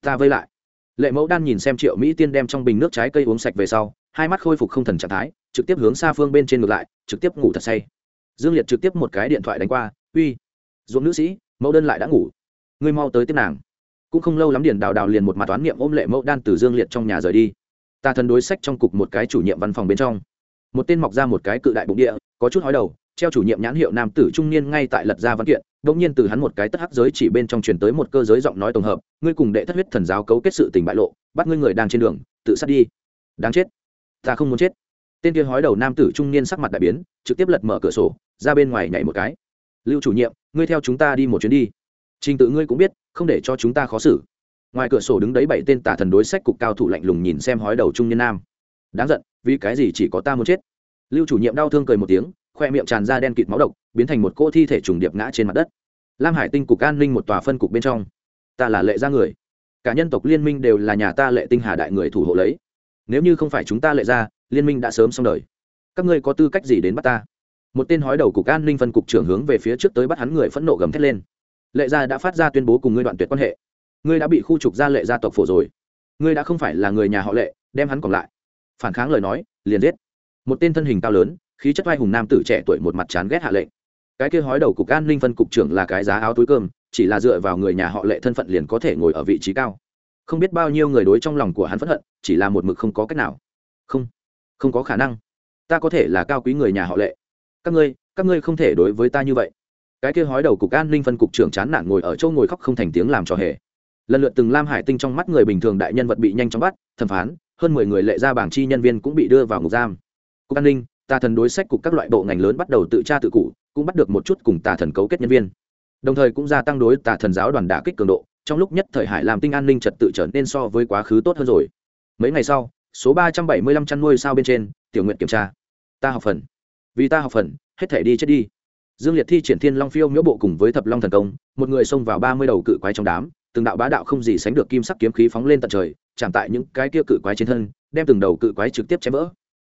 Ta vây lại. Lệ mẫu đan nhìn xem triệu mỹ tiên đem trong bình nước trái cây uống sạch về sau hai mắt khôi phục không thần trạng thái, trực tiếp hướng xa phương bên trên ngược lại, trực tiếp ngủ thật say. Dương liệt trực tiếp một cái điện thoại đánh qua, uy dũng nữ sĩ, mẫu đơn lại đã ngủ. Ngươi mau tới tiếp nàng. Cũng không lâu lắm điền đào đào liền một mặt toán niệm ôm lệ mẫu đan từ dương liệt trong nhà rời đi. Ta thần đối sách trong cục một cái chủ nhiệm văn phòng bên trong. Một tên mọc ra một cái cự đại bụng địa, có chút hói đầu, treo chủ nhiệm nhãn hiệu nam tử trung niên ngay tại lật ra văn kiện đ ỗ n g nhiên từ hắn một cái tất hắc giới chỉ bên trong truyền tới một cơ giới giọng nói tổng hợp, ngươi cùng đệ thất huyết thần giáo cấu kết sự tình bại lộ, bắt ngươi người đang trên đường, tự sát đi. Đáng chết ta không muốn chết. Tên kia hói đầu nam tử trung niên sắc mặt đại biến, trực tiếp lật mở cửa sổ, ra bên ngoài nhảy một cái. Lưu chủ nhiệm, ngươi theo chúng ta đi một chuyến đi. Trình tự ngươi cũng biết, không để cho chúng ta khó xử. Ngoài cửa sổ đứng đấy bảy tên tà thần đối sách cục cao thủ lạnh lùng nhìn xem hói đầu trung niên nam. Đáng giận, vì cái gì chỉ có ta muốn chết? Lưu chủ nhiệm đau thương cười một tiếng, khoe miệng tràn ra đen kịt máu độc, biến thành một cô thi thể trùng điệp ngã trên mặt đất. Lam hải tinh cục an ninh một tòa phân cục bên trong. Ta là lệ gia người. Cả nhân tộc liên minh đều là nhà ta lệ tinh hà đại người thủ hộ lấy nếu như không phải chúng ta lệ ra, liên minh đã sớm xong đời. Các ngươi có tư cách gì đến bắt ta? Một tên hói đầu cục an ninh phân cục trưởng hướng về phía trước tới bắt hắn người phẫn nộ gầm thét lên. Lệ gia đã phát ra tuyên bố cùng ngươi đoạn tuyệt quan hệ. Ngươi đã bị khu trục ra lệ gia tộc phổ rồi. Ngươi đã không phải là người nhà họ lệ, đem hắn còn lại. Phản kháng lời nói, liền giết. Một tên thân hình cao lớn, khí chất vai hùng nam tử trẻ tuổi một mặt chán ghét hạ lệnh. Cái kia hói đầu cục an ninh phân cục trưởng là cái giá áo túi cơm, chỉ là dựa vào người nhà họ lệ thân phận liền có thể ngồi ở vị trí cao không biết bao nhiêu người đối trong lòng của hắn phẫn hận, chỉ là một mực không có cách nào. Không không có khả năng. Ta có thể là cao quý người nhà họ lệ. Các ngươi các ngươi không thể đối với ta như vậy. Cái kia hói đầu cục an ninh phân cục trưởng chán nản ngồi ở chỗ ngồi khóc không thành tiếng làm trò hề. Lần lượt từng lam hải tinh trong mắt người bình thường đại nhân vật bị nhanh chóng bắt, thẩm phán, hơn mười người lệ ra bảng chi nhân viên cũng bị đưa vào ngục giam. Cục an ninh tà thần đối sách cục các loại bộ ngành lớn bắt đầu tự tra tự cụ, cũng bắt được một chút cùng tà thần cấu kết nhân viên. Đồng thời cũng gia tăng đối tà thần giáo đoàn đả kích cường độ trong lúc nhất thời hải làm tinh an ninh trật tự trở nên so với quá khứ tốt hơn rồi. Mấy ngày sau, số ba trăm bảy mươi lăm chăn nuôi sao bên trên, tiểu nguyện kiểm tra. Ta học phần. Vì ta học phần, hết thể đi chết đi. Dương liệt thi triển thiên long phiêu miễu bộ cùng với thập long thần công, một người xông vào ba mươi đầu cự quái trong đám, từng đạo bá đạo không gì sánh được kim sắc kiếm khí phóng lên tận trời, chạm tại những cái kia cự quái trên thân, đem từng đầu cự quái trực tiếp chém vỡ.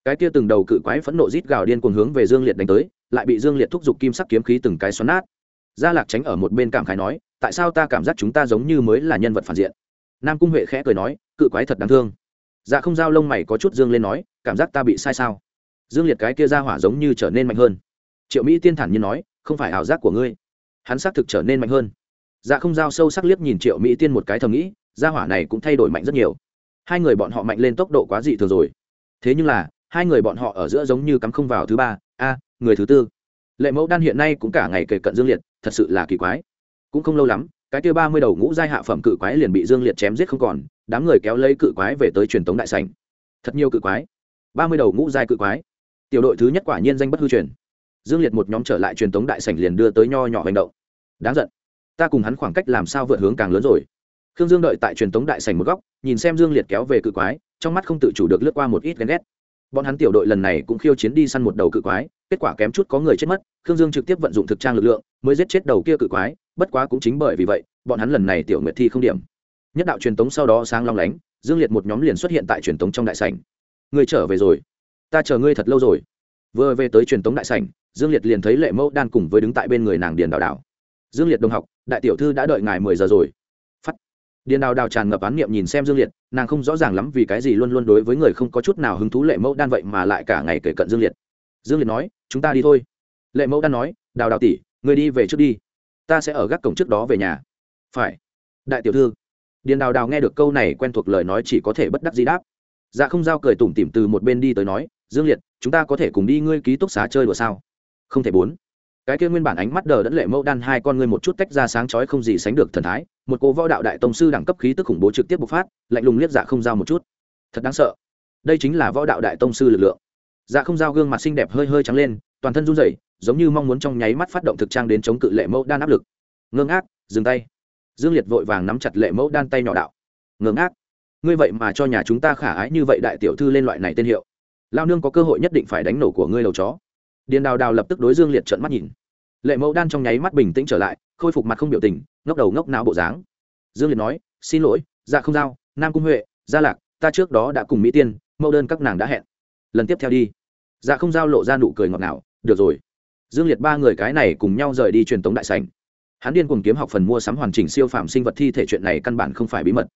Cái kia từng đầu cự quái phẫn nộ rít gào điên cuồng hướng về dương liệt đánh tới, lại bị dương liệt thúc giục kim sắc kiếm khí từng cái xoắn nát gia lạc tránh ở một bên cảm khái nói, tại sao ta cảm giác chúng ta giống như mới là nhân vật phản diện? Nam cung huệ khẽ cười nói, cự quái thật đáng thương. Dạ không giao lông mày có chút dương lên nói, cảm giác ta bị sai sao? Dương liệt cái kia ra hỏa giống như trở nên mạnh hơn. Triệu mỹ tiên thản nhiên nói, không phải ảo giác của ngươi. Hắn xác thực trở nên mạnh hơn. Dạ không giao sâu sắc liếc nhìn triệu mỹ tiên một cái thầm nghĩ, gia hỏa này cũng thay đổi mạnh rất nhiều. Hai người bọn họ mạnh lên tốc độ quá dị thường rồi. Thế nhưng là, hai người bọn họ ở giữa giống như cắm không vào thứ ba. A, người thứ tư lệ mẫu đan hiện nay cũng cả ngày kề cận dương liệt, thật sự là kỳ quái. Cũng không lâu lắm, cái kia ba mươi đầu ngũ giai hạ phẩm cự quái liền bị dương liệt chém giết không còn, đám người kéo lấy cự quái về tới truyền tống đại sành thật nhiều cự quái. Ba mươi đầu ngũ giai cự quái. Tiểu đội thứ nhất quả nhiên danh bất hư truyền. Dương liệt một nhóm trở lại truyền tống đại sảnh liền đưa tới nho nhỏ hành động. Đáng giận. Ta cùng hắn khoảng cách làm sao vượt hướng càng lớn rồi. Khương dương đợi tại truyền tống đại sảnh một góc, nhìn xem dương liệt kéo về cự quái, trong mắt không tự chủ được lướt qua một ít ghen ghét bọn hắn tiểu đội lần này cũng khiêu chiến đi săn một đầu cự quái, kết quả kém chút có người chết mất, khương dương trực tiếp vận dụng thực trang lực lượng, mới giết chết đầu kia cự quái, bất quá cũng chính bởi vì vậy, bọn hắn lần này tiểu nguyệt thi không điểm. Nhất đạo truyền tống sau đó sáng long lánh, dương liệt một nhóm liền xuất hiện tại truyền tống trong đại sảnh. Người trở về rồi. Ta chờ ngươi thật lâu rồi. Vừa về tới truyền tống đại sảnh, dương liệt liền thấy lệ mẫu đan cùng với đứng tại bên người nàng điền đào đào. Dương liệt đồng học, đại tiểu thư đã đợi ngài mười giờ rồi điền đào đào tràn ngập án niệm nhìn xem dương liệt nàng không rõ ràng lắm vì cái gì luôn luôn đối với người không có chút nào hứng thú lệ mẫu đan vậy mà lại cả ngày kể cận dương liệt. Dương liệt nói chúng ta đi thôi. Lệ mẫu đan nói đào đào tỷ, người đi về trước đi. Ta sẽ ở gác cổng trước đó về nhà. Phải. Đại tiểu thư. Điền đào đào nghe được câu này quen thuộc lời nói chỉ có thể bất đắc gì đáp. Dạ không giao cười tủm tỉm từ một bên đi tới nói dương liệt chúng ta có thể cùng đi ngươi ký túc xá chơi đùa sao? Không thể bốn cái kia nguyên bản ánh mắt đờ đẫn lệ mẫu đan hai con ngươi một chút tách ra sáng chói không gì sánh được thần thái, một cô võ đạo đại tông sư đẳng cấp khí tức khủng bố trực tiếp bộc phát, lạnh lùng liếc dạ không giao một chút. Thật đáng sợ. Đây chính là võ đạo đại tông sư lực lượng. Dạ không giao gương mặt xinh đẹp hơi hơi trắng lên, toàn thân run rẩy, giống như mong muốn trong nháy mắt phát động thực trang đến chống cự lệ mẫu đan áp lực. Ngơ ngác, dừng tay. Dương liệt vội vàng nắm chặt lệ mẫu đan tay nhỏ đạo. Ngơ ngác. Ngươi vậy mà cho nhà chúng ta khả ái như vậy đại tiểu thư lên loại này tên hiệu. Lao nương có cơ hội nhất định phải đánh nổ của ngươi đầu chó. Điền đào đào lập tức đối dương liệt trợn mắt nhìn lệ mẫu đan trong nháy mắt bình tĩnh trở lại, khôi phục mặt không biểu tình, ngốc đầu ngốc não bộ dáng. Dương liệt nói, xin lỗi dạ không giao, nam cung huệ, gia lạc, ta trước đó đã cùng mỹ tiên, mẫu đơn các nàng đã hẹn. Lần tiếp theo đi. Dạ không giao lộ ra nụ cười ngọt ngào, được rồi. Dương liệt ba người cái này cùng nhau rời đi truyền tống đại sành hắn điên cùng kiếm học phần mua sắm hoàn chỉnh siêu phạm sinh vật thi thể chuyện này căn bản không phải bí mật.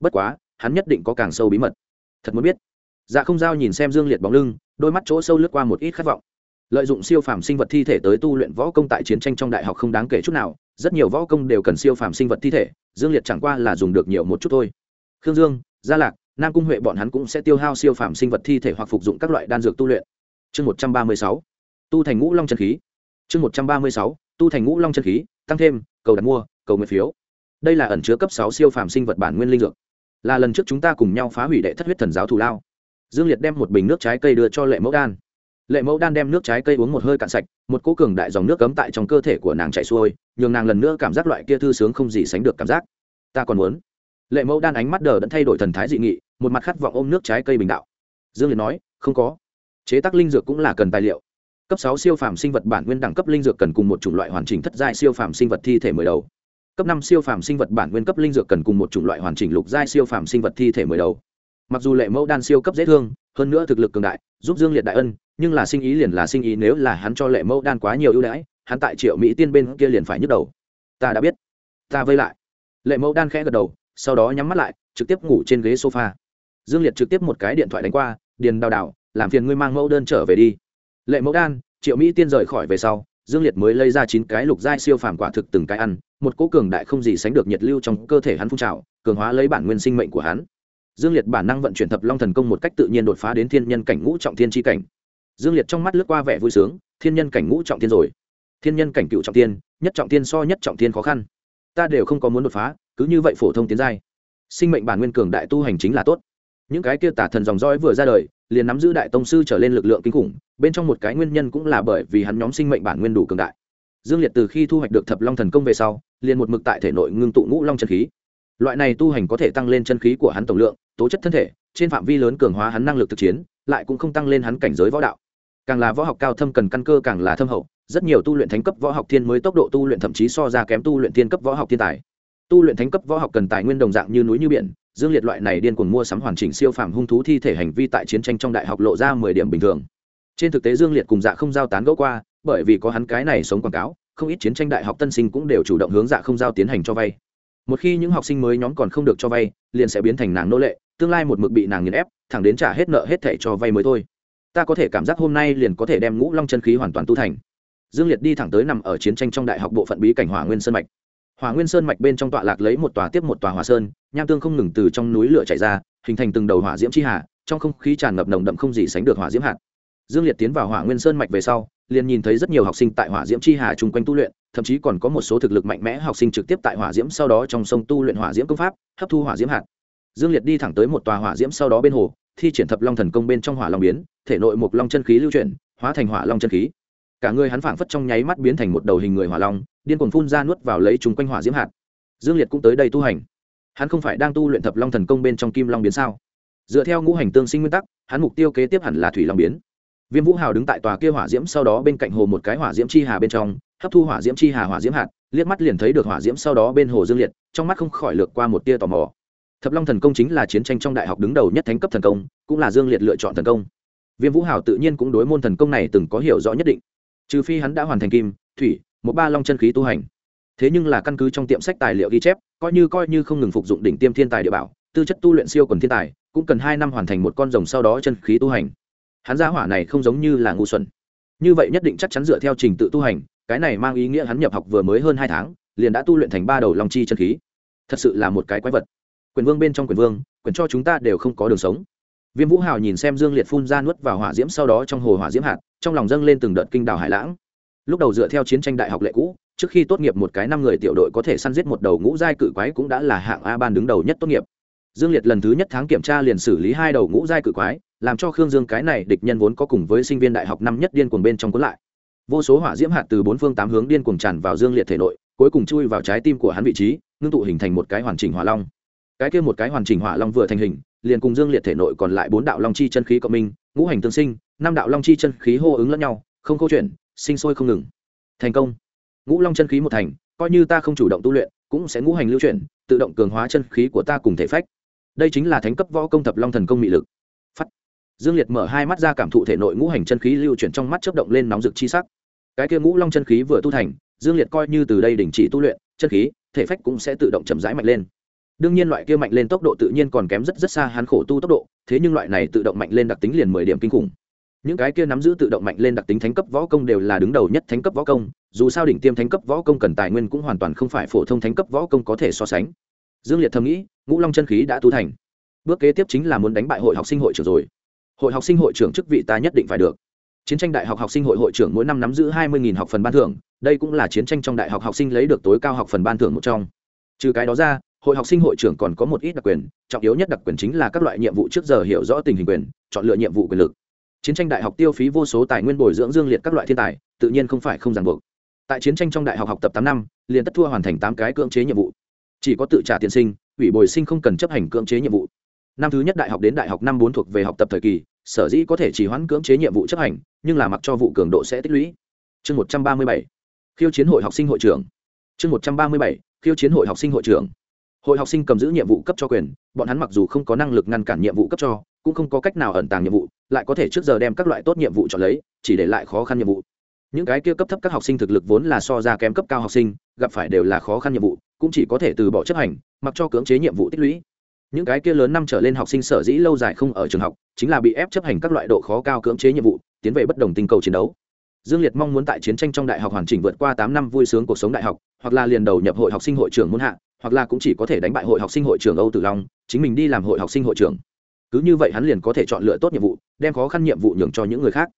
Bất quá, hắn nhất định có càng sâu bí mật. Thật muốn biết. Dạ không giao nhìn xem dương liệt bóng lưng, đôi mắt chỗ sâu lướt qua một ít khát vọng lợi dụng siêu phàm sinh vật thi thể tới tu luyện võ công tại chiến tranh trong đại học không đáng kể chút nào, rất nhiều võ công đều cần siêu phàm sinh vật thi thể, dương liệt chẳng qua là dùng được nhiều một chút thôi. Khương dương, gia lạc, nam cung huệ bọn hắn cũng sẽ tiêu hao siêu phàm sinh vật thi thể hoặc phục dụng các loại đan dược tu luyện. Chương một trăm ba mươi sáu, tu thành ngũ long chân khí. Chương một trăm ba mươi sáu, tu thành ngũ long chân khí, tăng thêm, cầu đặt mua, cầu nguyện phiếu. Đây là ẩn chứa cấp sáu siêu phàm sinh vật bản nguyên linh dược. Là lần trước chúng ta cùng nhau phá hủy đệ thất huyết thần giáo thù lao. Dương liệt đem một bình nước trái cây đưa cho lệ mẫu đan lệ mẫu đan đem nước trái cây uống một hơi cạn sạch, một cỗ cường đại dòng nước cấm tại trong cơ thể của nàng chạy xuôi, nhường nàng lần nữa cảm giác loại kia thư sướng không gì sánh được cảm giác. Ta còn muốn. Lệ mẫu đan ánh mắt đờ đẫn thay đổi thần thái dị nghị, một mặt khát vọng ôm nước trái cây bình đạo. Dương liệt nói, không có. Chế tác linh dược cũng là cần tài liệu. Cấp sáu siêu phàm sinh vật bản nguyên đẳng cấp linh dược cần cùng một chủng loại hoàn chỉnh thất giai siêu phàm sinh vật thi thể mới đầu. Cấp năm siêu phàm sinh vật bản nguyên cấp linh dược cần cùng một chủng loại hoàn chỉnh lục giai siêu phàm sinh vật thi thể mới đầu. Mặc dù lệ mẫu đan siêu cấp dễ thương hơn nữa thực lực cường đại, giúp dương liệt đại ân, nhưng là sinh ý liền là sinh ý, nếu là hắn cho lệ mẫu đan quá nhiều ưu đãi, hắn tại triệu mỹ tiên bên kia liền phải nhức đầu. Ta đã biết. Ta vây lại. Lệ mẫu đan khẽ gật đầu, sau đó nhắm mắt lại, trực tiếp ngủ trên ghế sofa. Dương liệt trực tiếp một cái điện thoại đánh qua, điền đào đào, làm phiền ngươi mang mẫu đơn trở về đi. Lệ mẫu đan, triệu mỹ tiên rời khỏi về sau, dương liệt mới lấy ra chín cái lục giai siêu phàm quả thực từng cái ăn, một cỗ cường đại không gì sánh được nhiệt lưu trong cơ thể hắn phun trào, cường hóa lấy bản nguyên sinh mệnh của hắn dương liệt bản năng vận chuyển thập long thần công một cách tự nhiên đột phá đến thiên nhân cảnh ngũ trọng thiên tri cảnh. Dương liệt trong mắt lướt qua vẻ vui sướng, thiên nhân cảnh ngũ trọng thiên rồi. Thiên nhân cảnh cựu trọng thiên, nhất trọng thiên so nhất trọng thiên khó khăn. Ta đều không có muốn đột phá, cứ như vậy phổ thông tiến giai. Sinh mệnh bản nguyên cường đại tu hành chính là tốt. Những cái kia tả thần dòng dõi vừa ra đời, liền nắm giữ đại tông sư trở lên lực lượng kinh khủng, bên trong một cái nguyên nhân cũng là bởi vì hắn nhóm sinh mệnh bản nguyên đủ cường đại. Dương liệt từ khi thu hoạch được thập long thần công về sau, liền một mực tại thể nội ngưng tụ ngũ long Trần khí loại này tu hành có thể tăng lên chân khí của hắn tổng lượng, tố chất thân thể, trên phạm vi lớn cường hóa hắn năng lực thực chiến, lại cũng không tăng lên hắn cảnh giới võ đạo. Càng là võ học cao thâm cần căn cơ càng là thâm hậu, rất nhiều tu luyện thánh cấp võ học thiên mới tốc độ tu luyện thậm chí so ra kém tu luyện thiên cấp võ học thiên tài. Tu luyện thánh cấp võ học cần tài nguyên đồng dạng như núi như biển, dương liệt loại này điên cuồng mua sắm hoàn chỉnh siêu phàm hung thú thi thể hành vi tại chiến tranh trong đại học lộ ra mười điểm bình thường. Trên thực tế dương liệt cùng dạ không giao tán gẫu qua, bởi vì có hắn cái này sống quảng cáo, không ít chiến tranh đại học tân sinh cũng đều chủ động hướng dạ không giao tiến hành cho vay một khi những học sinh mới nhóm còn không được cho vay, liền sẽ biến thành nàng nô lệ, tương lai một mực bị nàng nghiền ép, thẳng đến trả hết nợ hết thẻ cho vay mới thôi. Ta có thể cảm giác hôm nay liền có thể đem ngũ long chân khí hoàn toàn tu thành. Dương liệt đi thẳng tới nằm ở chiến tranh trong đại học bộ phận bí cảnh hỏa nguyên sơn mạch. Hỏa nguyên sơn mạch bên trong tọa lạc lấy một tòa tiếp một tòa hỏa sơn, nham tương không ngừng từ trong núi lửa chảy ra, hình thành từng đầu hỏa diễm chi hà, trong không khí tràn ngập nồng đậm không gì sánh được hỏa diễm hạt. Dương liệt tiến vào hỏa nguyên sơn mạch về sau liền nhìn thấy rất nhiều học sinh tại hỏa diễm chi hà chung quanh tu luyện, thậm chí còn có một số thực lực mạnh mẽ học sinh trực tiếp tại hỏa diễm sau đó trong sông tu luyện hỏa diễm công pháp, hấp thu hỏa diễm hạt. Dương liệt đi thẳng tới một tòa hỏa diễm sau đó bên hồ, thi triển thập long thần công bên trong hỏa long biến, thể nội một long chân khí lưu chuyển, hóa thành hỏa long chân khí. Cả người hắn phảng phất trong nháy mắt biến thành một đầu hình người hỏa long, điên cuồng phun ra nuốt vào lấy chúng quanh hỏa diễm hạt. Dương liệt cũng tới đây tu hành. Hắn không phải đang tu luyện thập long thần công bên trong kim long biến sao? Dựa theo ngũ hành tương sinh nguyên tắc, hắn mục tiêu kế tiếp hẳn là thủy long biến viêm vũ hào đứng tại tòa kia hỏa diễm sau đó bên cạnh hồ một cái hỏa diễm chi hà bên trong, hấp thu hỏa diễm chi hà hỏa diễm hạt, liếc mắt liền thấy được hỏa diễm sau đó bên hồ dương liệt, trong mắt không khỏi lược qua một tia tò mò. Thập long thần công chính là chiến tranh trong đại học đứng đầu nhất thánh cấp thần công, cũng là dương liệt lựa chọn thần công. Viêm vũ hào tự nhiên cũng đối môn thần công này từng có hiểu rõ nhất định. Trừ phi hắn đã hoàn thành kim, thủy, một ba long chân khí tu hành. Thế nhưng là căn cứ trong tiệm sách tài liệu ghi chép, coi như coi như không ngừng phục dụng đỉnh tiêm thiên tài địa bảo, tư chất tu luyện siêu quần thiên tài, cũng cần hai năm hoàn thành một con rồng sau đó chân khí tu hành hắn gia hỏa này không giống như là ngu xuẩn. Như vậy nhất định chắc chắn dựa theo trình tự tu hành, cái này mang ý nghĩa hắn nhập học vừa mới hơn hai tháng, liền đã tu luyện thành ba đầu long chi chân khí. Thật sự là một cái quái vật. Quyền vương bên trong quyền vương, quyền cho chúng ta đều không có đường sống. Viêm vũ hào nhìn xem dương liệt phun ra nuốt vào hỏa diễm sau đó trong hồ hỏa diễm hạt, trong lòng dâng lên từng đợt kinh đảo hải lãng. Lúc đầu dựa theo chiến tranh đại học lệ cũ, trước khi tốt nghiệp một cái năm người tiểu đội có thể săn giết một đầu ngũ giai cự quái cũng đã là hạng a ban đứng đầu nhất tốt nghiệp. Dương liệt lần thứ nhất tháng kiểm tra liền xử lý hai đầu ngũ giai cự quái làm cho khương dương cái này địch nhân vốn có cùng với sinh viên đại học năm nhất điên cuồng bên trong cuốn lại. Vô số hỏa diễm hạt từ bốn phương tám hướng điên cuồng tràn vào dương liệt thể nội, cuối cùng chui vào trái tim của hắn vị trí, ngưng tụ hình thành một cái hoàn chỉnh hỏa long. Cái kia một cái hoàn chỉnh hỏa long vừa thành hình, liền cùng dương liệt thể nội còn lại bốn đạo long chi chân khí cộng minh, ngũ hành tương sinh, năm đạo long chi chân khí hô ứng lẫn nhau, không câu chuyện, sinh sôi không ngừng. Thành công. Ngũ long chân khí một thành, coi như ta không chủ động tu luyện, cũng sẽ ngũ hành lưu chuyển, tự động cường hóa chân khí của ta cùng thể phách. Đây chính là thánh cấp võ công thập long thần công mị lực dương liệt mở hai mắt ra cảm thụ thể nội ngũ hành chân khí lưu chuyển trong mắt chấp động lên nóng rực chi sắc. Cái kia ngũ long chân khí vừa tu thành, dương liệt coi như từ đây đình chỉ tu luyện, chân khí, thể phách cũng sẽ tự động chậm rãi mạnh lên. Đương nhiên loại kia mạnh lên tốc độ tự nhiên còn kém rất rất xa hắn khổ tu tốc độ, thế nhưng loại này tự động mạnh lên đặc tính liền mười điểm kinh khủng. Những cái kia nắm giữ tự động mạnh lên đặc tính thánh cấp võ công đều là đứng đầu nhất thánh cấp võ công, dù sao đỉnh tiêm thánh cấp võ công cần tài nguyên cũng hoàn toàn không phải phổ thông thánh cấp võ công có thể so sánh. Dương liệt thầm nghĩ, ngũ long chân khí đã tu thành. Bước kế tiếp chính là muốn đánh bại hội học sinh hội trưởng rồi hội học sinh hội trưởng chức vị ta nhất định phải được. Chiến tranh đại học học sinh hội hội trưởng mỗi năm nắm giữ hai mươi học phần ban thưởng, đây cũng là chiến tranh trong đại học học sinh lấy được tối cao học phần ban thưởng một trong. Trừ cái đó ra, hội học sinh hội trưởng còn có một ít đặc quyền, trọng yếu nhất đặc quyền chính là các loại nhiệm vụ trước giờ hiểu rõ tình hình quyền, chọn lựa nhiệm vụ quyền lực. Chiến tranh đại học tiêu phí vô số tài nguyên bồi dưỡng dương liệt các loại thiên tài, tự nhiên không phải không ràng buộc. Tại chiến tranh trong đại học học tập tám năm, liền tất thua hoàn thành tám cái cưỡng chế nhiệm vụ. Chỉ có tự trả tiền sinh, ủy bồi sinh không cần chấp hành cưỡng chế nhiệm vụ. Năm thứ nhất đại học đến đại học năm bốn thuộc về học tập thời kỳ sở dĩ có thể chỉ hoãn cưỡng chế nhiệm vụ chấp hành, nhưng là mặc cho vụ cường độ sẽ tích lũy. Chương một trăm ba mươi bảy, khiêu chiến hội học sinh hội trưởng. Chương một trăm ba mươi bảy, khiêu chiến hội học sinh hội trưởng. Hội học sinh cầm giữ nhiệm vụ cấp cho quyền, bọn hắn mặc dù không có năng lực ngăn cản nhiệm vụ cấp cho, cũng không có cách nào ẩn tàng nhiệm vụ, lại có thể trước giờ đem các loại tốt nhiệm vụ chọn lấy, chỉ để lại khó khăn nhiệm vụ. Những cái kia cấp thấp các học sinh thực lực vốn là so ra kém cấp cao học sinh, gặp phải đều là khó khăn nhiệm vụ, cũng chỉ có thể từ bỏ chấp hành, mặc cho cưỡng chế nhiệm vụ tích lũy những cái kia lớn năm trở lên học sinh sở dĩ lâu dài không ở trường học, chính là bị ép chấp hành các loại độ khó cao cưỡng chế nhiệm vụ, tiến về bất đồng tinh cầu chiến đấu. Dương liệt mong muốn tại chiến tranh trong đại học hoàn chỉnh vượt qua tám năm vui sướng cuộc sống đại học, hoặc là liền đầu nhập hội học sinh hội trưởng muốn hạ, hoặc là cũng chỉ có thể đánh bại hội học sinh hội trưởng âu tử long, chính mình đi làm hội học sinh hội trưởng cứ như vậy hắn liền có thể chọn lựa tốt nhiệm vụ, đem khó khăn nhiệm vụ nhường cho những người khác.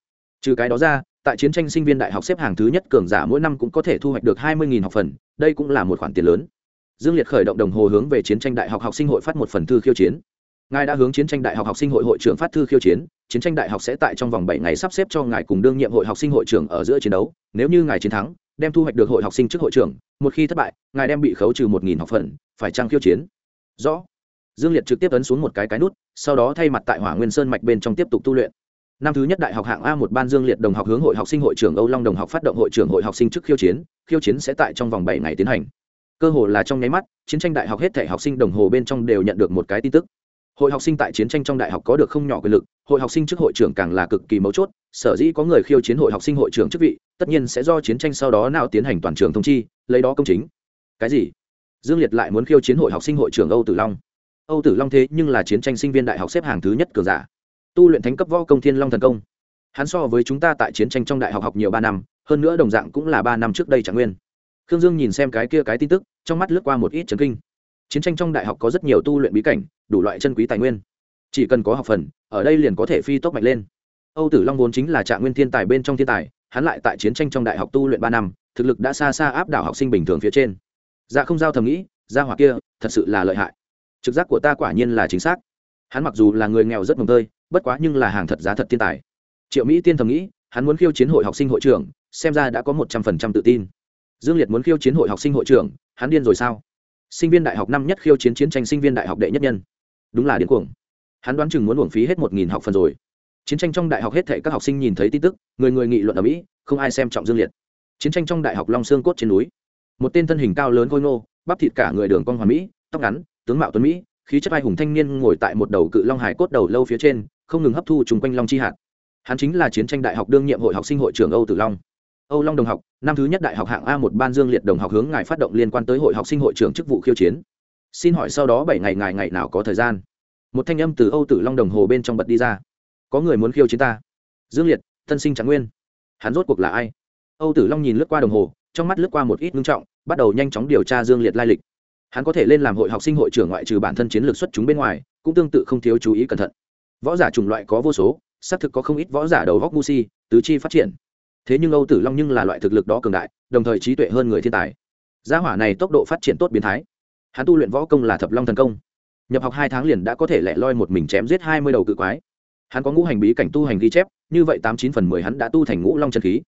Trừ cái đó ra, tại chiến tranh sinh viên đại học xếp hàng thứ nhất cường giả mỗi năm cũng có thể thu hoạch được hai mươi học phần, đây cũng là một khoản tiền lớn dương liệt khởi động đồng hồ hướng về chiến tranh đại học học sinh hội phát một phần thư khiêu chiến. Ngài đã hướng chiến tranh đại học học sinh hội hội trưởng phát thư khiêu chiến chiến tranh đại học sẽ tại trong vòng bảy ngày sắp xếp cho ngài cùng đương nhiệm hội học sinh hội trưởng ở giữa chiến đấu. Nếu như ngài chiến thắng, đem thu hoạch được hội học sinh trước hội trưởng, một khi thất bại, ngài đem bị khấu trừ một nghìn học phần, phải trăng khiêu chiến? Rõ. Dương liệt trực tiếp ấn xuống một cái cái nút, sau đó thay mặt tại hỏa nguyên sơn mạch bên trong tiếp tục tu luyện. Năm thứ nhất đại học hạng a một ban dương liệt đồng học hướng hội học sinh hội trưởng âu long đồng học phát động hội trưởng hội học sinh trước khiêu chiến khiêu chiến sẽ tại trong vòng bảy ngày tiến hành cơ hồ là trong nháy mắt, chiến tranh đại học hết thể học sinh đồng hồ bên trong đều nhận được một cái tin tức. Hội học sinh tại chiến tranh trong đại học có được không nhỏ quyền lực, hội học sinh trước hội trưởng càng là cực kỳ mấu chốt, sở dĩ có người khiêu chiến hội học sinh hội trưởng chức vị, tất nhiên sẽ do chiến tranh sau đó nào tiến hành toàn trường thông chi, lấy đó công chính. Cái gì? Dương liệt lại muốn khiêu chiến hội học sinh hội trưởng âu tử long. Âu tử long thế nhưng là chiến tranh sinh viên đại học xếp hàng thứ nhất cường giả. Tu luyện thánh cấp võ công thiên long thần công. Hắn so với chúng ta tại chiến tranh trong đại học học nhiều ba năm, hơn nữa đồng dạng cũng là ba năm trước đây trạng nguyên khương dương nhìn xem cái kia cái tin tức, trong mắt lướt qua một ít chấn kinh. Chiến tranh trong đại học có rất nhiều tu luyện bí cảnh, đủ loại chân quý tài nguyên. Chỉ cần có học phần, ở đây liền có thể phi tốc mạnh lên. Âu tử long vốn chính là trạng nguyên thiên tài bên trong thiên tài, hắn lại tại chiến tranh trong đại học tu luyện ba năm, thực lực đã xa xa áp đảo học sinh bình thường phía trên. Dạ không giao thầm nghĩ, gia hỏa kia, thật sự là lợi hại. Trực giác của ta quả nhiên là chính xác. Hắn mặc dù là người nghèo rất mồng tơi, bất quá nhưng là hàng thật giá thật thiên tài. Triệu mỹ tiên thầm nghĩ, hắn muốn khiêu chiến hội học sinh hội trưởng, xem ra đã có một trăm phần trăm tự tin dương liệt muốn khiêu chiến hội học sinh hội trưởng, hắn điên rồi sao? Sinh viên đại học năm nhất khiêu chiến chiến tranh sinh viên đại học đệ nhất nhân. Đúng là điên cuồng. Hắn đoán chừng muốn uổng phí hết một nghìn học phần rồi. Chiến tranh trong đại học hết thể các học sinh nhìn thấy tin tức, người người nghị luận ở mỹ, không ai xem trọng dương liệt. Chiến tranh trong đại học long sương cốt trên núi. Một tên thân hình cao lớn khôi ngô, bắp thịt cả người đường con hoàn mỹ, tóc ngắn, tướng mạo tuấn mỹ, khí chất ai hùng thanh niên ngồi tại một đầu cự long hải cốt đầu lâu phía trên, không ngừng hấp thu chung quanh long chi hạt. Hắn chính là chiến tranh đại học đương nhiệm hội học sinh hội trưởng âu tử long âu long đồng học, năm thứ nhất đại học hạng a một ban dương liệt đồng học hướng ngài phát động liên quan tới hội học sinh hội trưởng chức vụ khiêu chiến. Xin hỏi sau đó bảy ngày ngài ngày nào có thời gian? Một thanh âm từ âu tử long đồng hồ bên trong bật đi ra. Có người muốn khiêu chiến ta. Dương liệt, thân sinh trạng nguyên. Hắn rốt cuộc là ai? Âu tử long nhìn lướt qua đồng hồ, trong mắt lướt qua một ít ngưng trọng, bắt đầu nhanh chóng điều tra dương liệt lai lịch. Hắn có thể lên làm hội học sinh hội trưởng ngoại trừ bản thân chiến lược xuất chúng bên ngoài, cũng tương tự không thiếu chú ý cẩn thận. Võ giả chủng loại có vô số, xác thực có không ít võ giả đầu góc ngu si, tứ chi phát triển thế nhưng âu tử long nhưng là loại thực lực đó cường đại, đồng thời trí tuệ hơn người thiên tài. Gia hỏa này tốc độ phát triển tốt biến thái. Hắn tu luyện võ công là thập long thần công. Nhập học hai tháng liền đã có thể lẻ loi một mình chém giết hai mươi đầu cự quái. Hắn có ngũ hành bí cảnh tu hành ghi chép, như vậy tám chín phần mười hắn đã tu thành ngũ long chân khí.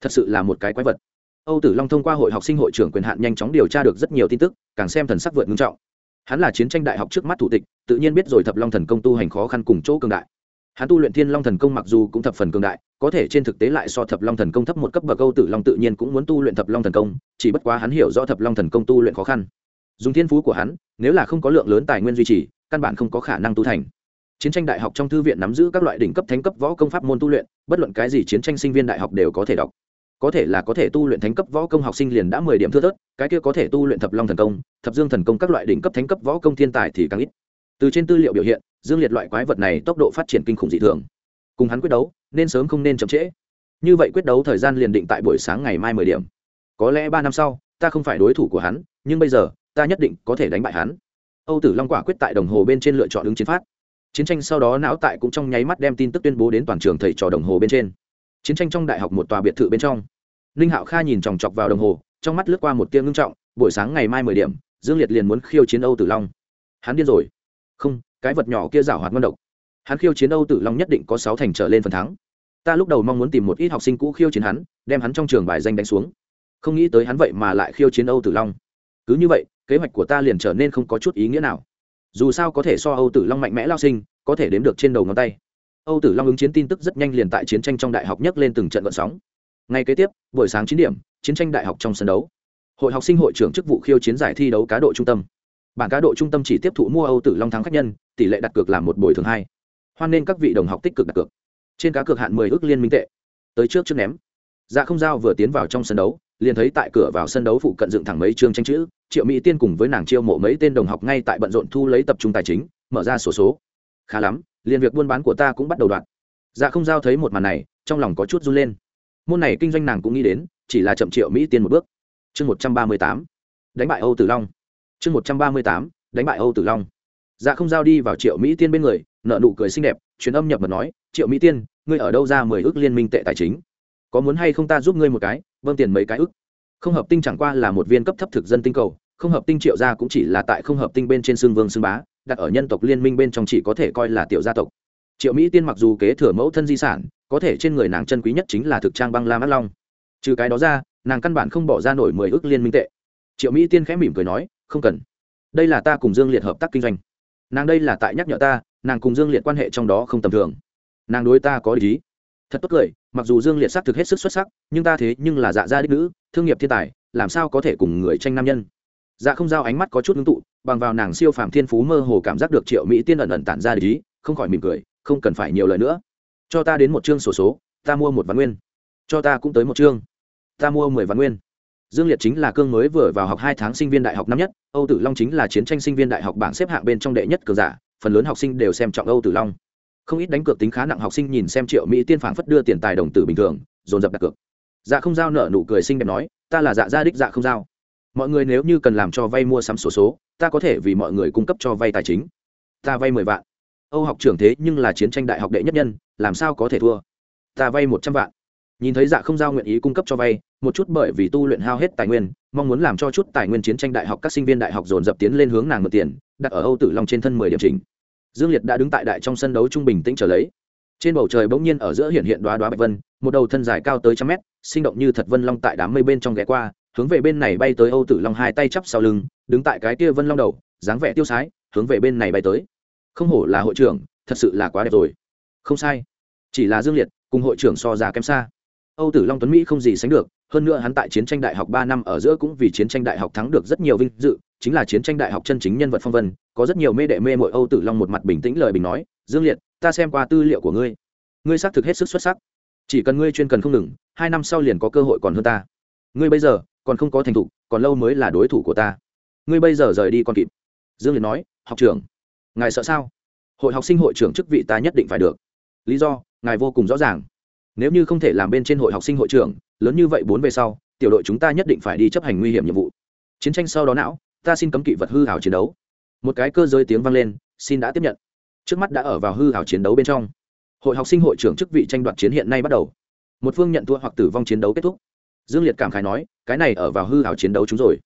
Thật sự là một cái quái vật. Âu tử long thông qua hội học sinh hội trưởng quyền hạn nhanh chóng điều tra được rất nhiều tin tức, càng xem thần sắc vượt ngưng trọng. Hắn là chiến tranh đại học trước mắt thủ tịch, tự nhiên biết rồi thập long thần công tu hành khó khăn cùng chỗ cường đại hắn tu luyện thiên long thần công mặc dù cũng thập phần cường đại, có thể trên thực tế lại so thập long thần công thấp một cấp bậc Câu tử long tự nhiên cũng muốn tu luyện thập long thần công, chỉ bất quá hắn hiểu rõ thập long thần công tu luyện khó khăn. Dùng thiên phú của hắn, nếu là không có lượng lớn tài nguyên duy trì, căn bản không có khả năng tu thành. Chiến tranh đại học trong thư viện nắm giữ các loại đỉnh cấp thánh cấp võ công pháp môn tu luyện, bất luận cái gì chiến tranh sinh viên đại học đều có thể đọc. Có thể là có thể tu luyện thánh cấp võ công học sinh liền đã mười điểm thưa thớt, cái kia có thể tu luyện thập long thần công, thập dương thần công các loại đỉnh cấp thánh cấp võ công thiên tài thì càng ít từ trên tư liệu biểu hiện, dương liệt loại quái vật này tốc độ phát triển kinh khủng dị thường. Cùng hắn quyết đấu, nên sớm không nên chậm trễ. Như vậy quyết đấu thời gian liền định tại buổi sáng ngày mai mười điểm. Có lẽ ba năm sau, ta không phải đối thủ của hắn, nhưng bây giờ, ta nhất định có thể đánh bại hắn. Âu tử long quả quyết tại đồng hồ bên trên lựa chọn ứng chiến phát chiến tranh sau đó não tại cũng trong nháy mắt đem tin tức tuyên bố đến toàn trường thầy trò đồng hồ bên trên. Chiến tranh trong đại học một tòa biệt thự bên trong. Ninh hạo kha nhìn chòng chọc vào đồng hồ, trong mắt lướt qua một tia ngưng trọng, buổi sáng ngày mai mười điểm, dương liệt liền muốn khiêu chiến âu tử long. Hắn điên rồi không, cái vật nhỏ kia giảo hoạt ngon độc. Hắn khiêu chiến âu tử long nhất định có sáu thành trở lên phần thắng. Ta lúc đầu mong muốn tìm một ít học sinh cũ khiêu chiến hắn, đem hắn trong trường bài danh đánh xuống. Không nghĩ tới hắn vậy mà lại khiêu chiến âu tử long. Cứ như vậy, kế hoạch của ta liền trở nên không có chút ý nghĩa nào. Dù sao có thể so âu tử long mạnh mẽ lao sinh, có thể đếm được trên đầu ngón tay. Âu tử long ứng chiến tin tức rất nhanh liền tại chiến tranh trong đại học nhấc lên từng trận vận sóng. Ngay kế tiếp, buổi sáng chín điểm, chiến tranh đại học trong sân đấu. Hội học sinh hội trưởng chức vụ khiêu chiến giải thi đấu cá độ trung tâm bản cá độ trung tâm chỉ tiếp thụ mua âu tử long thắng khách nhân tỷ lệ đặt cược là một bồi thường hai. Hoan nên các vị đồng học tích cực đặt cược. Trên cá cược hạn mười ước liên minh tệ. Tới trước trước ném. Dạ không giao vừa tiến vào trong sân đấu liền thấy tại cửa vào sân đấu phụ cận dựng thẳng mấy chương tranh chữ triệu mỹ tiên cùng với nàng chiêu mộ mấy tên đồng học ngay tại bận rộn thu lấy tập trung tài chính mở ra sổ số, số khá lắm liền việc buôn bán của ta cũng bắt đầu đoạn. Dạ không giao thấy một màn này trong lòng có chút run lên. Môn này kinh doanh nàng cũng nghĩ đến chỉ là chậm triệu mỹ tiên một bước. Chương một trăm ba mươi tám. Đánh bại âu tử long chương một trăm ba mươi tám, đánh bại âu tử long. Dạ không giao đi vào triệu mỹ tiên bên người nợ nụ cười xinh đẹp, truyền âm nhập mật nói, triệu mỹ tiên, ngươi ở đâu ra mười ước liên minh tệ tài chính? Có muốn hay không ta giúp ngươi một cái vâng tiền mấy cái ước? Không hợp tinh chẳng qua là một viên cấp thấp thực dân tinh cầu, không hợp tinh triệu gia cũng chỉ là tại không hợp tinh bên trên xương vương xương bá, đặt ở nhân tộc liên minh bên trong chỉ có thể coi là tiểu gia tộc. Triệu mỹ tiên mặc dù kế thừa mẫu thân di sản, có thể trên người nàng chân quý nhất chính là thực trang băng la mắt long. Trừ cái đó ra, nàng căn bản không bỏ ra nổi mười ước liên minh tệ. Triệu mỹ tiên khẽ mỉm cười nói không cần. Đây là ta cùng dương liệt hợp tác kinh doanh. Nàng đây là tại nhắc nhở ta nàng cùng dương liệt quan hệ trong đó không tầm thường. Nàng đối ta có lý thật tốt cười mặc dù dương liệt s ắ c thực hết sức xuất sắc nhưng ta thế nhưng là dạ gia đích nữ thương nghiệp thiên tài làm sao có thể cùng người tranh nam nhân? Dạ không giao ánh mắt có chút ngưng tụ bằng vào nàng siêu phàm thiên phú mơ hồ cảm giác được triệu mỹ tiên ẩn ẩn tản ra lý không khỏi mỉm cười không cần phải nhiều lời nữa. Cho ta đến một chương sổ số, số ta mua một ván nguyên. Cho ta cũng tới một chương. Ta mua mười ván nguyên dương liệt chính là cương mới vừa vào học hai tháng sinh viên đại học năm nhất âu tử long chính là chiến tranh sinh viên đại học bảng xếp hạng bên trong đệ nhất cường giả phần lớn học sinh đều xem trọng âu tử long. Không ít đánh cược tính khá nặng học sinh nhìn xem triệu mỹ tiên phản phất đưa tiền tài đồng tử bình thường dồn dập đặt cược. Dạ không giao nợ nụ cười xinh đẹp nói ta là dạ gia đích dạ không giao. Mọi người nếu như cần làm cho vay mua sắm sổ số, số ta có thể vì mọi người cung cấp cho vay tài chính. Ta vay mười vạn. Âu học trưởng thế nhưng là chiến tranh đại học đệ nhất nhân làm sao có thể thua? Ta vay một trăm vạn nhìn thấy dạ không giao nguyện ý cung cấp cho vay, một chút bởi vì tu luyện hao hết tài nguyên, mong muốn làm cho chút tài nguyên chiến tranh đại học các sinh viên đại học dồn dập tiến lên hướng nàng mượn tiền, đặt ở âu tử long trên thân mười điểm trình dương liệt đã đứng tại đại trong sân đấu trung bình tĩnh trở lấy. Trên bầu trời bỗng nhiên ở giữa hiện hiện đoá đoá bạch vân, một đầu thân dài cao tới trăm mét, sinh động như thật vân long tại đám mây bên trong ghé qua, hướng về bên này bay tới âu tử long hai tay chắp sau lưng, đứng tại cái kia vân long đầu, dáng vẻ tiêu sái, hướng về bên này bay tới. Không hổ là hội trưởng, thật sự là quá đẹp rồi. Không sai. Chỉ là dương liệt, cùng hội trưởng so ra kém xa âu tử long tuấn mỹ không gì sánh được hơn nữa hắn tại chiến tranh đại học ba năm ở giữa cũng vì chiến tranh đại học thắng được rất nhiều vinh dự chính là chiến tranh đại học chân chính nhân vật phong vân có rất nhiều mê đệ mê mội âu tử long một mặt bình tĩnh lời bình nói dương liệt ta xem qua tư liệu của ngươi. Ngươi xác thực hết sức xuất sắc. Chỉ cần ngươi chuyên cần không ngừng hai năm sau liền có cơ hội còn hơn ta. Ngươi bây giờ còn không có thành tựu, còn lâu mới là đối thủ của ta. Ngươi bây giờ rời đi còn kịp. Dương liệt nói học trưởng ngài sợ sao? Hội học sinh hội trưởng chức vị ta nhất định phải được. Lý do ngài vô cùng rõ ràng nếu như không thể làm bên trên hội học sinh hội trưởng, lớn như vậy bốn về sau, tiểu đội chúng ta nhất định phải đi chấp hành nguy hiểm nhiệm vụ. Chiến tranh sau đó não, ta xin cấm kỵ vật hư hảo chiến đấu. Một cái cơ giới tiếng vang lên, xin đã tiếp nhận. Trước mắt đã ở vào hư hảo chiến đấu bên trong. Hội học sinh hội trưởng chức vị tranh đoạt chiến hiện nay bắt đầu. Một phương nhận thua hoặc tử vong chiến đấu kết thúc. Dương liệt cảm khái nói, cái này ở vào hư hảo chiến đấu chúng rồi.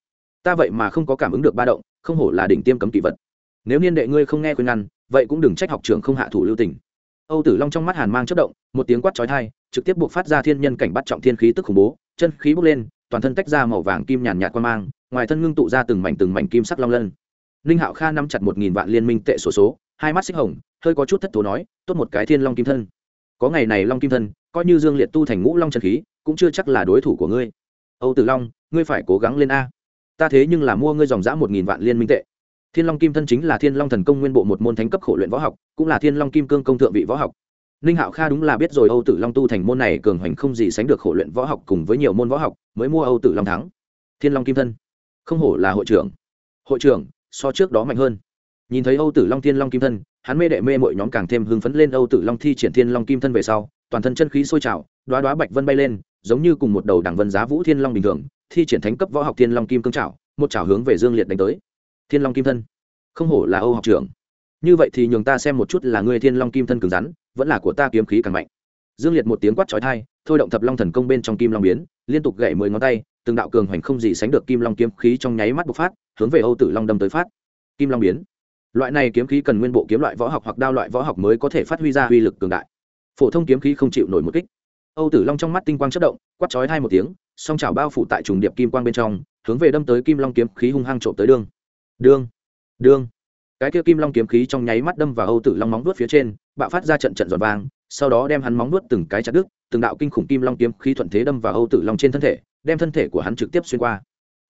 Ta vậy mà không có cảm ứng được ba động, không hổ là đỉnh tiêm cấm kỵ vật. Nếu niên đệ ngươi không nghe khuyên ngăn, vậy cũng đừng trách học trưởng không hạ thủ lưu tình âu tử long trong mắt hàn mang chớp động một tiếng quát chói tai, trực tiếp buộc phát ra thiên nhân cảnh bắt trọng thiên khí tức khủng bố chân khí bốc lên toàn thân tách ra màu vàng kim nhàn nhạt quang mang ngoài thân ngưng tụ ra từng mảnh từng mảnh kim sắc long lân. Linh hạo kha nắm chặt một nghìn vạn liên minh tệ sổ số, số hai mắt xích hồng hơi có chút thất thố nói tốt một cái thiên long kim thân. Có ngày này long kim thân coi như dương liệt tu thành ngũ long chân khí cũng chưa chắc là đối thủ của ngươi. Âu tử long ngươi phải cố gắng lên a. Ta thế nhưng là mua ngươi dòng dã một nghìn vạn liên minh tệ thiên long kim thân chính là thiên long thần công nguyên bộ một môn thánh cấp khổ luyện võ học, cũng là thiên long kim cương công thượng vị võ học. Ninh hạo kha đúng là biết rồi âu tử long tu thành môn này cường hoành không gì sánh được khổ luyện võ học cùng với nhiều môn võ học, mới mua âu tử long thắng. Thiên long kim thân. Không hổ là hội trưởng. Hội trưởng, so trước đó mạnh hơn. Nhìn thấy âu tử long thiên long kim thân, hắn mê đệ mê mọi nhóm càng thêm hưng phấn lên âu tử long thi triển thiên long kim thân về sau, toàn thân chân khí sôi trào đoá đoá bạch vân bay lên, giống như cùng một đầu đẳng vân giá vũ thiên long bình thường, thi triển thánh cấp võ học thiên long kim cương trảo, một trảo hướng về dương liệt đánh tới thiên long kim thân. Không hổ là âu học trưởng. Như vậy thì nhường ta xem một chút là ngươi thiên long kim thân cứng rắn, vẫn là của ta kiếm khí càng mạnh. Dương liệt một tiếng quát trói thai thôi động thập long thần công bên trong kim long biến, liên tục gậy mười ngón tay, từng đạo cường hoành không gì sánh được kim long kiếm khí trong nháy mắt bộc phát, hướng về âu tử long đâm tới phát. Kim long biến. Loại này kiếm khí cần nguyên bộ kiếm loại võ học hoặc đao loại võ học mới có thể phát huy ra uy lực cường đại. Phổ thông kiếm khí không chịu nổi một kích. Âu tử long trong mắt tinh quang chất động, quát chói thai một tiếng, song chảo bao phủ tại trùng điệp kim quang bên trong, hướng về đâm tới kim long kiếm khí hung hăng trộm tới đương đương đương. Cái kia kim long kiếm khí trong nháy mắt đâm vào âu tử long móng vuốt phía trên, bạo phát ra trận trận giòn vang, sau đó đem hắn móng vuốt từng cái chặt đứt, từng đạo kinh khủng kim long kiếm khí thuận thế đâm vào âu tử long trên thân thể, đem thân thể của hắn trực tiếp xuyên qua.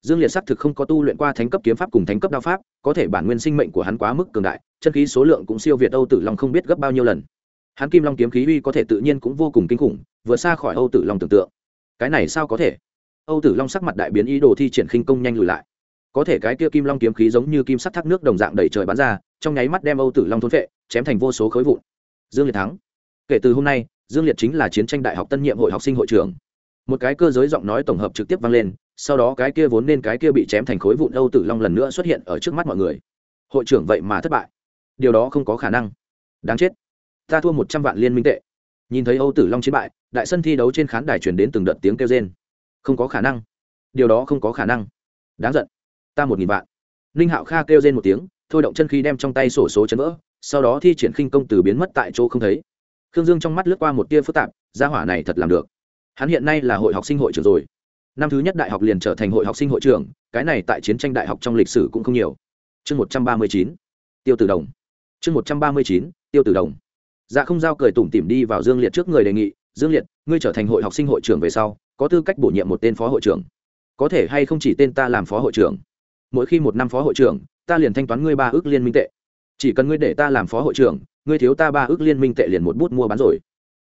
Dương liệt xác thực không có tu luyện qua thánh cấp kiếm pháp cùng thánh cấp đao pháp, có thể bản nguyên sinh mệnh của hắn quá mức cường đại, chân khí số lượng cũng siêu việt âu tử long không biết gấp bao nhiêu lần. Hắn kim long kiếm khí uy có thể tự nhiên cũng vô cùng kinh khủng vừa xa khỏi âu tử long tưởng tượng. Cái này sao có thể? Âu tử long sắc mặt đại biến ý đồ thi triển khinh công nhanh lùi lại có thể cái kia kim long kiếm khí giống như kim sắt thác nước đồng dạng đầy trời bắn ra, trong nháy mắt đem âu tử long thôn vệ chém thành vô số khối vụn. Dương liệt thắng. Kể từ hôm nay, dương liệt chính là chiến tranh đại học tân nhiệm hội học sinh hội trưởng. Một cái cơ giới giọng nói tổng hợp trực tiếp vang lên, sau đó cái kia vốn nên cái kia bị chém thành khối vụn âu tử long lần nữa xuất hiện ở trước mắt mọi người. Hội trưởng vậy mà thất bại. Điều đó không có khả năng. Đáng chết. Ta thua một trăm vạn liên minh tệ. Nhìn thấy âu tử long chiến bại, đại sân thi đấu trên khán đài truyền đến từng đợt tiếng kêu rên. Không có khả năng. Điều đó không có khả năng. Đáng giận ta một nghìn vạn. Ninh hạo kha kêu lên một tiếng, thôi động chân khí đem trong tay sổ số chấn vỡ, sau đó thi triển khinh công từ biến mất tại chỗ không thấy. Khương dương trong mắt lướt qua một tia phức tạp, gia hỏa này thật làm được. Hắn hiện nay là hội học sinh hội trưởng rồi. Năm thứ nhất đại học liền trở thành hội học sinh hội trưởng, cái này tại chiến tranh đại học trong lịch sử cũng không nhiều. Chương một trăm ba mươi chín, tiêu tử đồng. Chương một trăm ba mươi chín, tiêu tử đồng. Dạ không giao cười tủm tỉm đi vào dương liệt trước người đề nghị, dương liệt, ngươi trở thành hội học sinh hội trưởng về sau, có tư cách bổ nhiệm một tên phó hội trưởng. Có thể hay không chỉ tên ta làm phó hội trưởng? Mỗi khi một năm phó hội trưởng, ta liền thanh toán ngươi ba ước liên minh tệ. Chỉ cần ngươi để ta làm phó hội trưởng, ngươi thiếu ta ba ước liên minh tệ liền một bút mua bán rồi.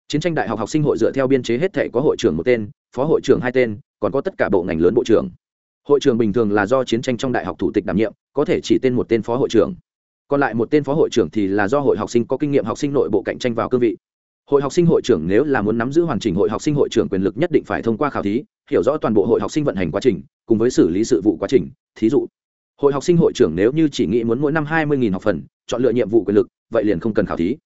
Chiến tranh đại học học sinh hội dựa theo biên chế hết thể có hội trưởng một tên, phó hội trưởng hai tên, còn có tất cả bộ ngành lớn bộ trưởng. Hội trưởng bình thường là do chiến tranh trong đại học thủ tịch đảm nhiệm, có thể chỉ tên một tên phó hội trưởng. Còn lại một tên phó hội trưởng thì là do hội học sinh có kinh nghiệm học sinh nội bộ cạnh tranh vào cương vị hội học sinh hội trưởng nếu là muốn nắm giữ hoàn chỉnh hội học sinh hội trưởng quyền lực nhất định phải thông qua khảo thí, hiểu rõ toàn bộ hội học sinh vận hành quá trình, cùng với xử lý sự vụ quá trình. Thí dụ, hội học sinh hội trưởng nếu như chỉ nghĩ muốn mỗi năm hai mươi học phần, chọn lựa nhiệm vụ quyền lực, vậy liền không cần khảo thí.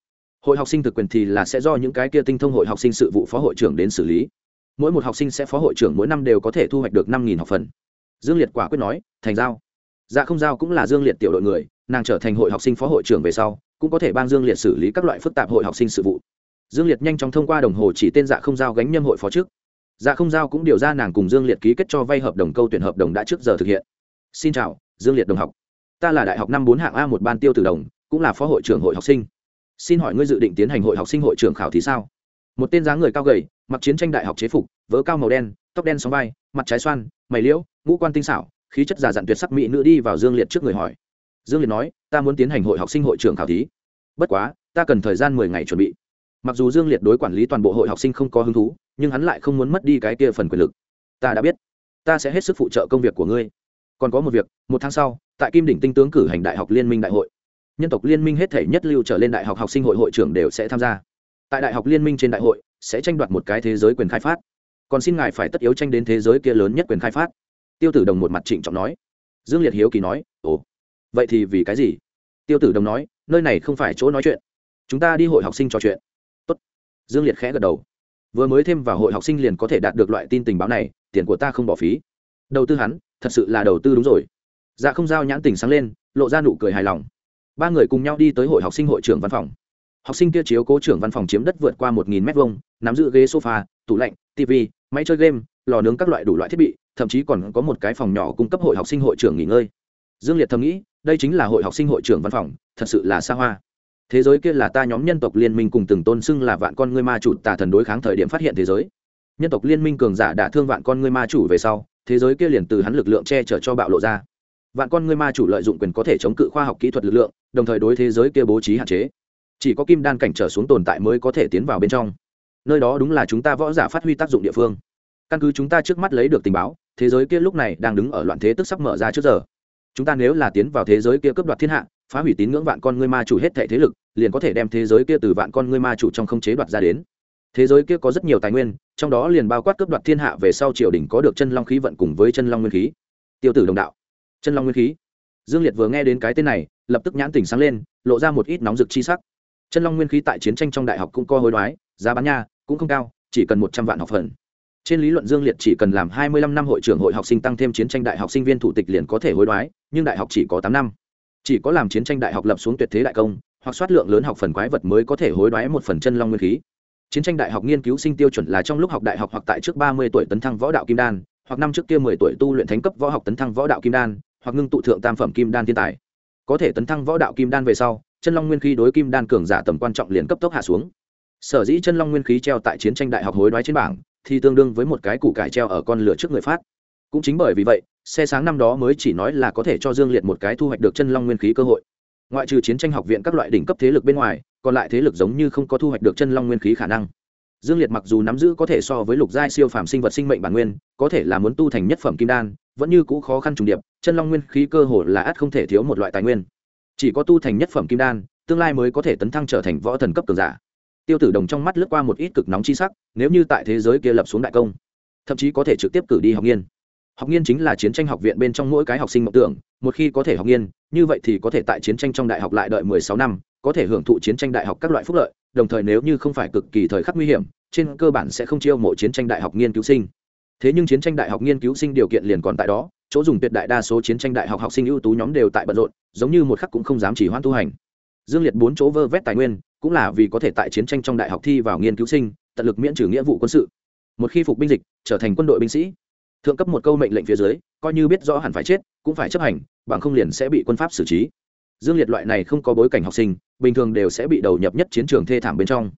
Hội học sinh thực quyền thì là sẽ do những cái kia tinh thông hội học sinh sự vụ phó hội trưởng đến xử lý. Mỗi một học sinh sẽ phó hội trưởng mỗi năm đều có thể thu hoạch được năm học phần. Dương liệt quả quyết nói, thành giao. Dạ không giao cũng là dương liệt tiểu đội người, nàng trở thành hội học sinh phó hội trưởng về sau, cũng có thể ban dương liệt xử lý các loại phức tạp hội học sinh sự vụ dương liệt nhanh chóng thông qua đồng hồ chỉ tên dạ không giao gánh nhâm hội phó trước. Dạ không giao cũng điều ra nàng cùng dương liệt ký kết cho vay hợp đồng câu tuyển hợp đồng đã trước giờ thực hiện. Xin chào, dương liệt đồng học. Ta là đại học năm bốn hạng a một ban tiêu tử đồng, cũng là phó hội trưởng hội học sinh. Xin hỏi ngươi dự định tiến hành hội học sinh hội trưởng khảo thí sao? Một tên dáng người cao gầy, mặc chiến tranh đại học chế phục, vớ cao màu đen, tóc đen sóng vai, mặt trái xoan, mày liễu, ngũ quan tinh xảo, khí chất già dặn tuyệt sắc mỹ nữ đi vào dương liệt trước người hỏi. Dương liệt nói, ta muốn tiến hành hội học sinh hội trưởng khảo thí. Bất quá, ta cần thời gian mười ngày chuẩn bị mặc dù dương liệt đối quản lý toàn bộ hội học sinh không có hứng thú, nhưng hắn lại không muốn mất đi cái kia phần quyền lực. Ta đã biết. Ta sẽ hết sức phụ trợ công việc của ngươi. Còn có một việc, một tháng sau, tại kim đỉnh tinh tướng cử hành đại học liên minh đại hội, nhân tộc liên minh hết thể nhất lưu trở lên đại học học sinh hội hội trưởng đều sẽ tham gia. Tại đại học liên minh trên đại hội, sẽ tranh đoạt một cái thế giới quyền khai phát. Còn xin ngài phải tất yếu tranh đến thế giới kia lớn nhất quyền khai phát. Tiêu tử đồng một mặt trịnh trọng nói. Dương liệt hiếu kỳ nói, ồ, vậy thì vì cái gì? Tiêu tử đồng nói, nơi này không phải chỗ nói chuyện. Chúng ta đi hội học sinh trò chuyện dương liệt khẽ gật đầu. Vừa mới thêm vào hội học sinh liền có thể đạt được loại tin tình báo này, tiền của ta không bỏ phí. Đầu tư hắn, thật sự là đầu tư đúng rồi. Dạ không giao nhãn tình sáng lên, lộ ra nụ cười hài lòng. Ba người cùng nhau đi tới hội học sinh hội trưởng văn phòng. Học sinh kia chiếu cố trưởng văn phòng chiếm đất vượt qua một nghìn m hai nắm giữ ghế sofa, tủ lạnh tv máy chơi game, lò nướng các loại đủ loại thiết bị, thậm chí còn có một cái phòng nhỏ cung cấp hội học sinh hội trưởng nghỉ ngơi. Dương liệt thầm nghĩ, đây chính là hội học sinh hội trưởng văn phòng, thật sự là xa hoa thế giới kia là ta nhóm nhân tộc liên minh cùng từng tôn xưng là vạn con ngươi ma chủ, tà thần đối kháng thời điểm phát hiện thế giới. Nhân tộc liên minh cường giả đã thương vạn con ngươi ma chủ về sau, thế giới kia liền từ hắn lực lượng che chở cho bạo lộ ra. Vạn con ngươi ma chủ lợi dụng quyền có thể chống cự khoa học kỹ thuật lực lượng, đồng thời đối thế giới kia bố trí hạn chế. Chỉ có kim đan cảnh trở xuống tồn tại mới có thể tiến vào bên trong. Nơi đó đúng là chúng ta võ giả phát huy tác dụng địa phương. Căn cứ chúng ta trước mắt lấy được tình báo, thế giới kia lúc này đang đứng ở loạn thế tức sắp mở ra trước giờ. Chúng ta nếu là tiến vào thế giới kia cướp đoạt thiên hạ phá hủy tín ngưỡng vạn con ngươi ma chủ hết thệ thế lực, liền có thể đem thế giới kia từ vạn con ngươi ma chủ trong không chế đoạt ra đến. Thế giới kia có rất nhiều tài nguyên, trong đó liền bao quát cướp đoạt thiên hạ về sau triều đình có được chân long khí vận cùng với chân long nguyên khí. Tiêu tử đồng đạo. Chân long nguyên khí. Dương liệt vừa nghe đến cái tên này, lập tức nhãn tỉnh sáng lên, lộ ra một ít nóng rực chi sắc. Chân long nguyên khí tại chiến tranh trong đại học cũng co hối đoái, giá bán nha, cũng không cao, chỉ cần một trăm vạn học phần. Trên lý luận dương liệt chỉ cần làm hai mươi lăm năm hội trưởng hội học sinh tăng thêm chiến tranh đại học sinh viên thủ tịch liền có thể hối đoái, nhưng đại học chỉ có tám năm chỉ có làm chiến tranh đại học lập xuống tuyệt thế đại công, hoặc soát lượng lớn học phần quái vật mới có thể hối đoái một phần chân long nguyên khí. Chiến tranh đại học nghiên cứu sinh tiêu chuẩn là trong lúc học đại học hoặc tại trước ba mươi tuổi tấn thăng võ đạo kim đan, hoặc năm trước kia mười tuổi tu luyện thánh cấp võ học tấn thăng võ đạo kim đan, hoặc ngưng tụ thượng tam phẩm kim đan thiên tài. Có thể tấn thăng võ đạo kim đan về sau, chân long nguyên khí đối kim đan cường giả tầm quan trọng liền cấp tốc hạ xuống. Sở dĩ chân long nguyên khí treo tại chiến tranh đại học hối đoái trên bảng, thì tương đương với một cái củ cải treo ở con lửa trước người phát cũng chính bởi vì vậy, xe sáng năm đó mới chỉ nói là có thể cho dương liệt một cái thu hoạch được chân long nguyên khí cơ hội. Ngoại trừ chiến tranh học viện các loại đỉnh cấp thế lực bên ngoài, còn lại thế lực giống như không có thu hoạch được chân long nguyên khí khả năng. Dương liệt mặc dù nắm giữ có thể so với lục giai siêu phàm sinh vật sinh mệnh bản nguyên, có thể là muốn tu thành nhất phẩm kim đan, vẫn như cũ khó khăn trùng điệp, chân long nguyên khí cơ hồ là ắt không thể thiếu một loại tài nguyên. Chỉ có tu thành nhất phẩm kim đan, tương lai mới có thể tấn thăng trở thành võ thần cấp cường giả. Tiêu tử đồng trong mắt lướt qua một ít cực nóng chi sắc, nếu như tại thế giới kia lập xuống đại công, thậm chí có thể trực tiếp cử đi học nghiên học nghiên chính là chiến tranh học viện bên trong mỗi cái học sinh mộng tưởng, một khi có thể học nghiên, như vậy thì có thể tại chiến tranh trong đại học lại đợi mười sáu năm, có thể hưởng thụ chiến tranh đại học các loại phúc lợi, đồng thời nếu như không phải cực kỳ thời khắc nguy hiểm, trên cơ bản sẽ không chiêu mộ chiến tranh đại học nghiên cứu sinh. Thế nhưng chiến tranh đại học nghiên cứu sinh điều kiện liền còn tại đó, chỗ dùng tuyệt đại đa số chiến tranh đại học học sinh ưu tú nhóm đều tại bận rộn, giống như một khắc cũng không dám chỉ hoãn tu hành. Dương liệt bốn chỗ vơ vét tài nguyên, cũng là vì có thể tại chiến tranh trong đại học thi vào nghiên cứu sinh, tận lực miễn trừ nghĩa vụ quân sự. Một khi phục binh dịch, trở thành quân đội binh sĩ thượng cấp một câu mệnh lệnh phía dưới, coi như biết rõ hẳn phải chết, cũng phải chấp hành, bằng không liền sẽ bị quân pháp xử trí. Dương liệt loại này không có bối cảnh học sinh, bình thường đều sẽ bị đầu nhập nhất chiến trường thê thảm bên trong.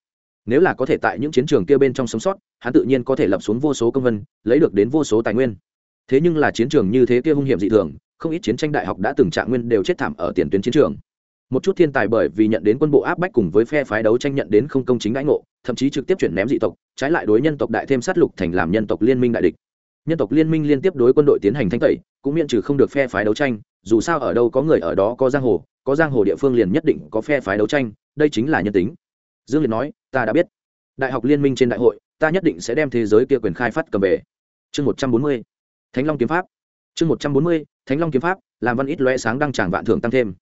Nếu là có thể tại những chiến trường kia bên trong sống sót, hắn tự nhiên có thể lập xuống vô số công vân, lấy được đến vô số tài nguyên. Thế nhưng là chiến trường như thế kia hung hiểm dị thường, không ít chiến tranh đại học đã từng trạng nguyên đều chết thảm ở tiền tuyến chiến trường. Một chút thiên tài bởi vì nhận đến quân bộ áp bách cùng với phe phái đấu tranh nhận đến không công chính đãi ngộ, thậm chí trực tiếp chuyển ném dị tộc, trái lại đối nhân tộc đại thêm sát lục thành làm nhân tộc liên minh đại địch nhân tộc liên minh liên tiếp đối quân đội tiến hành thanh tẩy, cũng miễn trừ không được phe phái đấu tranh, dù sao ở đâu có người ở đó có giang hồ, có giang hồ địa phương liền nhất định có phe phái đấu tranh, đây chính là nhân tính. Dương liệt nói, ta đã biết. Đại học liên minh trên đại hội, ta nhất định sẽ đem thế giới kia quyền khai phát cầm về. Chương một trăm bốn mươi, thánh long kiếm pháp. Chương một trăm bốn mươi, thánh long kiếm pháp, làm văn ít loe sáng đăng tràng vạn thưởng tăng thêm.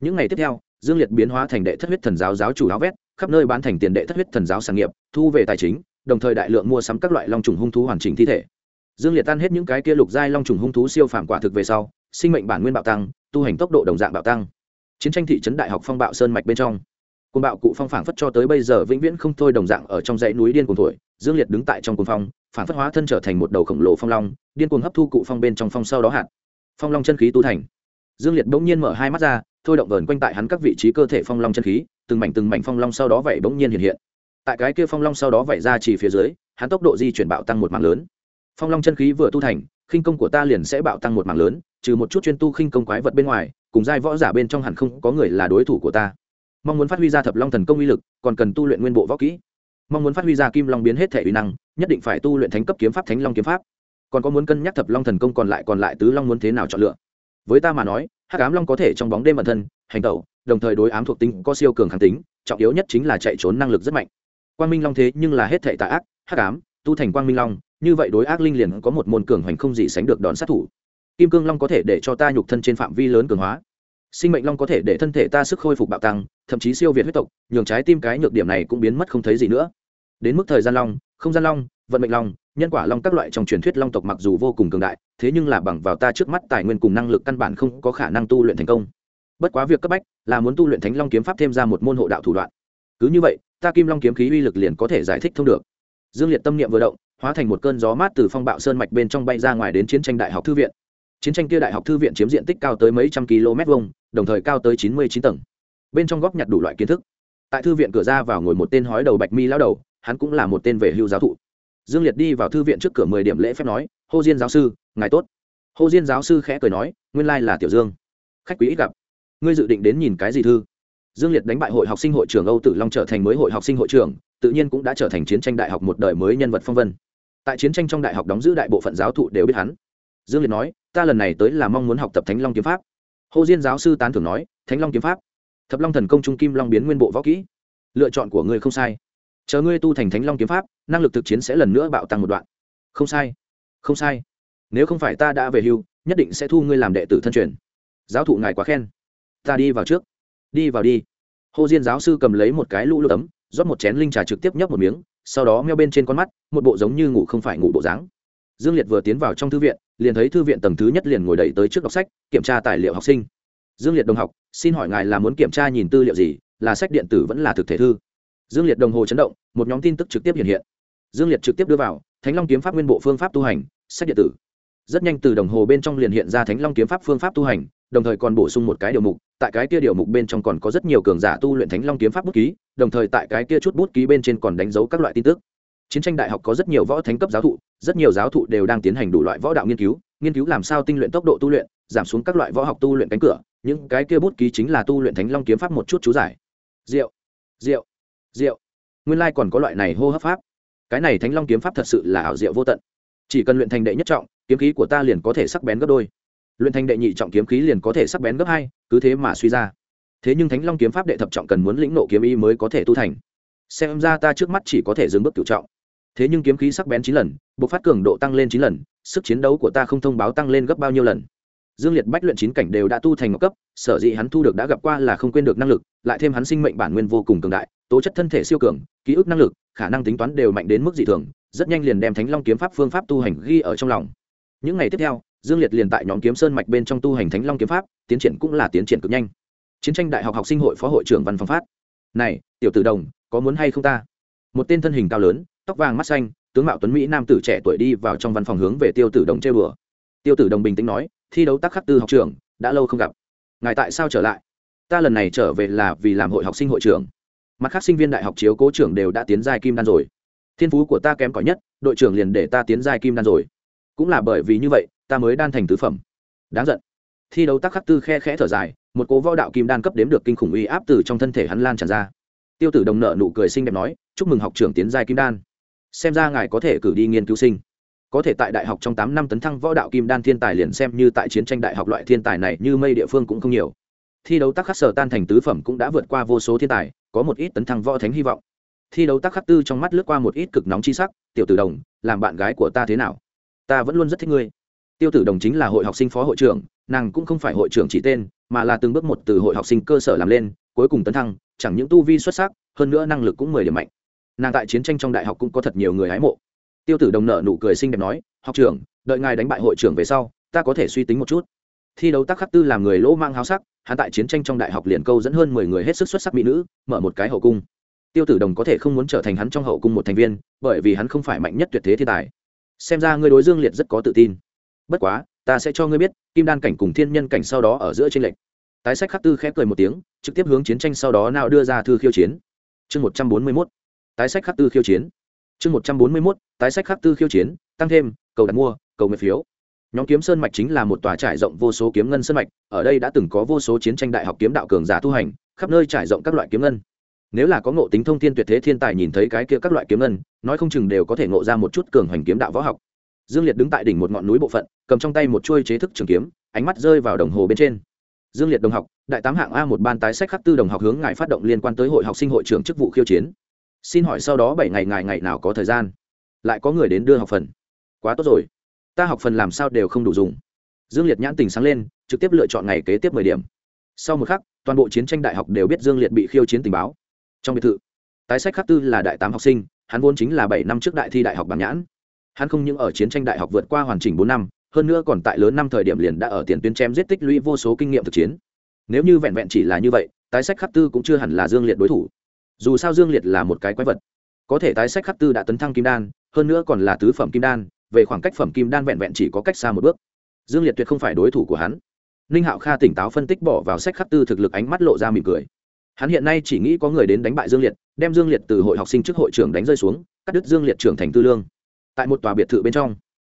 Những ngày tiếp theo, dương liệt biến hóa thành đệ thất huyết thần giáo giáo chủ áo vét, khắp nơi bán thành tiền đệ thất huyết thần giáo sản nghiệp, thu về tài chính, đồng thời đại lượng mua sắm các loại long trùng hung thú hoàn chỉnh thi thể dương liệt tan hết những cái kia lục giai long trùng hung thú siêu phàm quả thực về sau, sinh mệnh bản nguyên bạo tăng, tu hành tốc độ đồng dạng bạo tăng. Chiến tranh thị trấn đại học phong bạo sơn mạch bên trong côn bạo cụ phong phảng phất cho tới bây giờ vĩnh viễn không thôi đồng dạng ở trong dãy núi điên cuồng thổi, dương liệt đứng tại trong cồn phong, phảng phất hóa thân trở thành một đầu khổng lồ phong long, điên cuồng hấp thu cụ phong bên trong phong sau đó hạt. Phong long chân khí tu thành. Dương liệt bỗng nhiên mở hai mắt ra, thôi động vờn quanh tại hắn các vị trí cơ thể phong long chân khí, từng mảnh từng mảnh phong long sau đó vậy bỗng nhiên hiện hiện. Tại cái kia phong long sau đó vậy ra chỉ phía dưới, hắn tốc độ di chuyển bạo tăng một mạng lớn phong long chân khí vừa tu thành, khinh công của ta liền sẽ bạo tăng một mảng lớn, trừ một chút chuyên tu khinh công quái vật bên ngoài, cùng giai võ giả bên trong hẳn không có người là đối thủ của ta. Mong muốn phát huy ra thập long thần công uy lực, còn cần tu luyện nguyên bộ võ kỹ. Mong muốn phát huy ra kim long biến hết thể uy năng, nhất định phải tu luyện thánh cấp kiếm pháp, thánh long kiếm pháp. Còn có muốn cân nhắc thập long thần công còn lại còn lại tứ long muốn thế nào chọn lựa? Với ta mà nói, hắc ám long có thể trong bóng đêm bản thân, hành tẩu, đồng thời đối ám thuộc tính có siêu cường kháng tính, trọng yếu nhất chính là chạy trốn năng lực rất mạnh. Quang minh long thế nhưng là hết thể tà ác, hắc ám, tu thành quang minh long như vậy đối ác linh liền có một môn cường hoành không gì sánh được đòn sát thủ. Kim cương long có thể để cho ta nhục thân trên phạm vi lớn cường hóa. Sinh mệnh long có thể để thân thể ta sức khôi phục bạo tăng, thậm chí siêu việt huyết tộc, nhường trái tim cái nhược điểm này cũng biến mất không thấy gì nữa. Đến mức thời gian long, không gian long, vận mệnh long, nhân quả long các loại trong truyền thuyết long tộc mặc dù vô cùng cường đại, thế nhưng là bằng vào ta trước mắt tài nguyên cùng năng lực căn bản không có khả năng tu luyện thành công. Bất quá việc cấp bách là muốn tu luyện thánh long kiếm pháp thêm ra một môn hộ đạo thủ đoạn. Cứ như vậy, ta kim long kiếm khí uy lực liền có thể giải thích thông được. Dương liệt tâm niệm vừa động hóa thành một cơn gió mát từ phong bạo sơn mạch bên trong bay ra ngoài đến chiến tranh đại học thư viện. Chiến tranh kia đại học thư viện chiếm diện tích cao tới mấy trăm km vuông, đồng thời cao tới chín mươi chín tầng. Bên trong góc nhặt đủ loại kiến thức. Tại thư viện cửa ra vào ngồi một tên hói đầu bạch mi lao đầu, hắn cũng là một tên về hưu giáo thụ. Dương liệt đi vào thư viện trước cửa mười điểm lễ phép nói, hô diên giáo sư, ngài tốt. Hô diên giáo sư khẽ cười nói, nguyên lai là tiểu dương. Khách quý ít gặp. Ngươi dự định đến nhìn cái gì thư? Dương liệt đánh bại hội học sinh hội trưởng âu tử long trở thành mới hội học sinh hội trưởng, tự nhiên cũng đã trở thành chiến tranh đại học một đời mới nhân vật phong vân tại chiến tranh trong đại học đóng giữ đại bộ phận giáo thụ đều biết hắn. Dương liệt nói, ta lần này tới là mong muốn học tập thánh long kiếm pháp. Hồ diên giáo sư tán thưởng nói, thánh long kiếm pháp? Thập long thần công trung kim long biến nguyên bộ võ kỹ. Lựa chọn của ngươi không sai. Chờ ngươi tu thành thánh long kiếm pháp, năng lực thực chiến sẽ lần nữa bạo tăng một đoạn. Không sai không sai. Nếu không phải ta đã về hưu, nhất định sẽ thu ngươi làm đệ tử thân truyền. Giáo thụ ngài quá khen. Ta đi vào trước. Đi vào đi. Hồ diên giáo sư cầm lấy một cái lũ lụt tấm, rót một chén linh trà trực tiếp nhấp một miếng sau đó meo bên trên con mắt, một bộ giống như ngủ không phải ngủ bộ dáng. Dương liệt vừa tiến vào trong thư viện, liền thấy thư viện tầng thứ nhất liền ngồi đẩy tới trước đọc sách, kiểm tra tài liệu học sinh. Dương liệt đồng học, xin hỏi ngài là muốn kiểm tra nhìn tư liệu gì, là sách điện tử vẫn là thực thể thư? Dương liệt đồng hồ chấn động, một nhóm tin tức trực tiếp hiện hiện. Dương liệt trực tiếp đưa vào, thánh long kiếm pháp nguyên bộ phương pháp tu hành, sách điện tử. Rất nhanh từ đồng hồ bên trong liền hiện ra thánh long kiếm pháp phương pháp tu hành đồng thời còn bổ sung một cái điều mục, tại cái kia điều mục bên trong còn có rất nhiều cường giả tu luyện thánh long kiếm pháp bút ký, đồng thời tại cái kia chút bút ký bên trên còn đánh dấu các loại tin tức. Chiến tranh đại học có rất nhiều võ thánh cấp giáo thụ, rất nhiều giáo thụ đều đang tiến hành đủ loại võ đạo nghiên cứu nghiên cứu làm sao tinh luyện tốc độ tu luyện, giảm xuống các loại võ học tu luyện cánh cửa, những cái kia bút ký chính là tu luyện thánh long kiếm pháp một chút chú giải. Rượu rượu rượu. Nguyên lai còn có loại này hô hấp pháp. Cái này thánh long kiếm pháp thật sự là ảo diệu vô tận. Chỉ cần luyện thành đệ nhất trọng, kiếm khí của ta liền có thể sắc bén gấp đôi luyện thành đệ nhị trọng kiếm khí liền có thể sắc bén gấp hai, cứ thế mà suy ra. Thế nhưng thánh long kiếm pháp đệ thập trọng cần muốn lĩnh nộ kiếm ý mới có thể tu thành. Xem ra ta trước mắt chỉ có thể dừng bước cựu trọng. Thế nhưng kiếm khí sắc bén chín lần buộc phát cường độ tăng lên chín lần, sức chiến đấu của ta không thông báo tăng lên gấp bao nhiêu lần. Dương liệt bách luyện chín cảnh đều đã tu thành ngọc cấp, sở dĩ hắn thu được đã gặp qua là không quên được năng lực, lại thêm hắn sinh mệnh bản nguyên vô cùng cường đại, tố chất thân thể siêu cường, ký ức năng lực, khả năng tính toán đều mạnh đến mức dị thường, rất nhanh liền đem thánh long kiếm pháp phương pháp tu hành ghi ở trong lòng. Những ngày tiếp theo dương liệt liền tại nhóm kiếm sơn mạch bên trong tu hành thánh long kiếm pháp, tiến triển cũng là tiến triển cực nhanh. Chiến tranh đại học học sinh hội phó hội trưởng văn phòng phát. Này, tiểu tử đồng, có muốn hay không ta? Một tên thân hình cao lớn, tóc vàng mắt xanh, tướng mạo tuấn mỹ nam tử trẻ tuổi đi vào trong văn phòng hướng về tiêu tử đồng chơi bừa tiêu tử đồng bình tĩnh nói, thi đấu tác khắc tư học trường đã lâu không gặp. Ngài tại sao trở lại? Ta lần này trở về là vì làm hội học sinh hội trưởng. Mặt khác sinh viên đại học chiếu cố trưởng đều đã tiến giai kim đan rồi. Thiên phú của ta kém cỏi nhất, đội trưởng liền để ta tiến giai kim đan rồi. Cũng là bởi vì như vậy ta mới đan thành tứ phẩm. Đáng giận. Thi đấu tác khắc tư khe khẽ thở dài, một cố võ đạo kim đan cấp đếm được kinh khủng uy áp từ trong thân thể hắn lan tràn ra. Tiêu tử đồng nợ nụ cười xinh đẹp nói, chúc mừng học trưởng tiến giai kim đan. Xem ra ngài có thể cử đi nghiên cứu sinh. Có thể tại đại học trong tám năm tấn thăng võ đạo kim đan thiên tài liền xem như tại chiến tranh đại học loại thiên tài này như mây địa phương cũng không nhiều. Thi đấu tác khắc sở tan thành tứ phẩm cũng đã vượt qua vô số thiên tài, có một ít tấn thăng võ thánh hy vọng. Thi đấu tác khắc tư trong mắt lướt qua một ít cực nóng chi sắc, tiểu tử đồng, làm bạn gái của ta thế nào? Ta vẫn luôn rất thích ngươi tiêu tử đồng chính là hội học sinh phó hội trưởng, nàng cũng không phải hội trưởng chỉ tên, mà là từng bước một từ hội học sinh cơ sở làm lên, cuối cùng tấn thăng, chẳng những tu vi xuất sắc, hơn nữa năng lực cũng mười điểm mạnh. Nàng tại chiến tranh trong đại học cũng có thật nhiều người hái mộ. Tiêu tử đồng nợ nụ cười xinh đẹp nói, học trưởng, đợi ngài đánh bại hội trưởng về sau, ta có thể suy tính một chút. Thi đấu tác khắc tư làm người lỗ mang háo sắc, hắn tại chiến tranh trong đại học liền câu dẫn hơn mười người hết sức xuất sắc mỹ nữ, mở một cái hậu cung. Tiêu tử đồng có thể không muốn trở thành hắn trong hậu cung một thành viên, bởi vì hắn không phải mạnh nhất tuyệt thế thiên tài. Xem ra ngươi đối dương liệt rất có tự tin bất quá, ta sẽ cho ngươi biết, kim đan cảnh cùng thiên nhân cảnh sau đó ở giữa tranh lệch. Tái sách khắc tư khép cười một tiếng, trực tiếp hướng chiến tranh sau đó nào đưa ra thư khiêu chiến. Chương một trăm bốn mươi mốt, tái sách khắc tư khiêu chiến. Chương một trăm bốn mươi mốt, tái sách khắc tư khiêu chiến, tăng thêm, cầu đặt mua, cầu nguyện phiếu. Nhóm kiếm sơn mạch chính là một tòa trải rộng vô số kiếm ngân sơn mạch, ở đây đã từng có vô số chiến tranh đại học kiếm đạo cường giả tu hành, khắp nơi trải rộng các loại kiếm ngân. Nếu là có ngộ tính thông thiên tuyệt thế thiên tài nhìn thấy cái kia các loại kiếm ngân, nói không chừng đều có thể ngộ ra một chút cường hoành kiếm đạo võ học dương liệt đứng tại đỉnh một ngọn núi bộ phận, cầm trong tay một chuôi chế thức trường kiếm, ánh mắt rơi vào đồng hồ bên trên. Dương liệt đồng học, đại tám hạng a một ban tái sách khắc tư đồng học hướng ngài phát động liên quan tới hội học sinh hội trưởng chức vụ khiêu chiến. Xin hỏi sau đó bảy ngày ngày ngày nào có thời gian? Lại có người đến đưa học phần. Quá tốt rồi. Ta học phần làm sao đều không đủ dùng. Dương liệt nhãn tình sáng lên, trực tiếp lựa chọn ngày kế tiếp mười điểm. Sau một khắc, toàn bộ chiến tranh đại học đều biết dương liệt bị khiêu chiến tình báo. Trong biệt thự, tái sách khắc tư là đại tám học sinh, hắn vốn chính là bảy năm trước đại thi đại học bằng nhãn hắn không những ở chiến tranh đại học vượt qua hoàn chỉnh bốn năm, hơn nữa còn tại lớn năm thời điểm liền đã ở tiền tuyến chém giết tích lũy vô số kinh nghiệm thực chiến. Nếu như vẹn vẹn chỉ là như vậy, tái sách khắc tư cũng chưa hẳn là dương liệt đối thủ. Dù sao dương liệt là một cái quái vật. Có thể tái sách khắc tư đã tấn thăng kim đan, hơn nữa còn là tứ phẩm kim đan, về khoảng cách phẩm kim đan vẹn vẹn chỉ có cách xa một bước. Dương liệt tuyệt không phải đối thủ của hắn. Ninh hạo kha tỉnh táo phân tích bỏ vào sách khắc tư thực lực ánh mắt lộ ra mỉm cười. Hắn hiện nay chỉ nghĩ có người đến đánh bại dương liệt, đem dương liệt từ hội học sinh trước hội trưởng đánh rơi xuống, cắt đứt dương liệt trưởng thành tư lương tại một tòa biệt thự bên trong.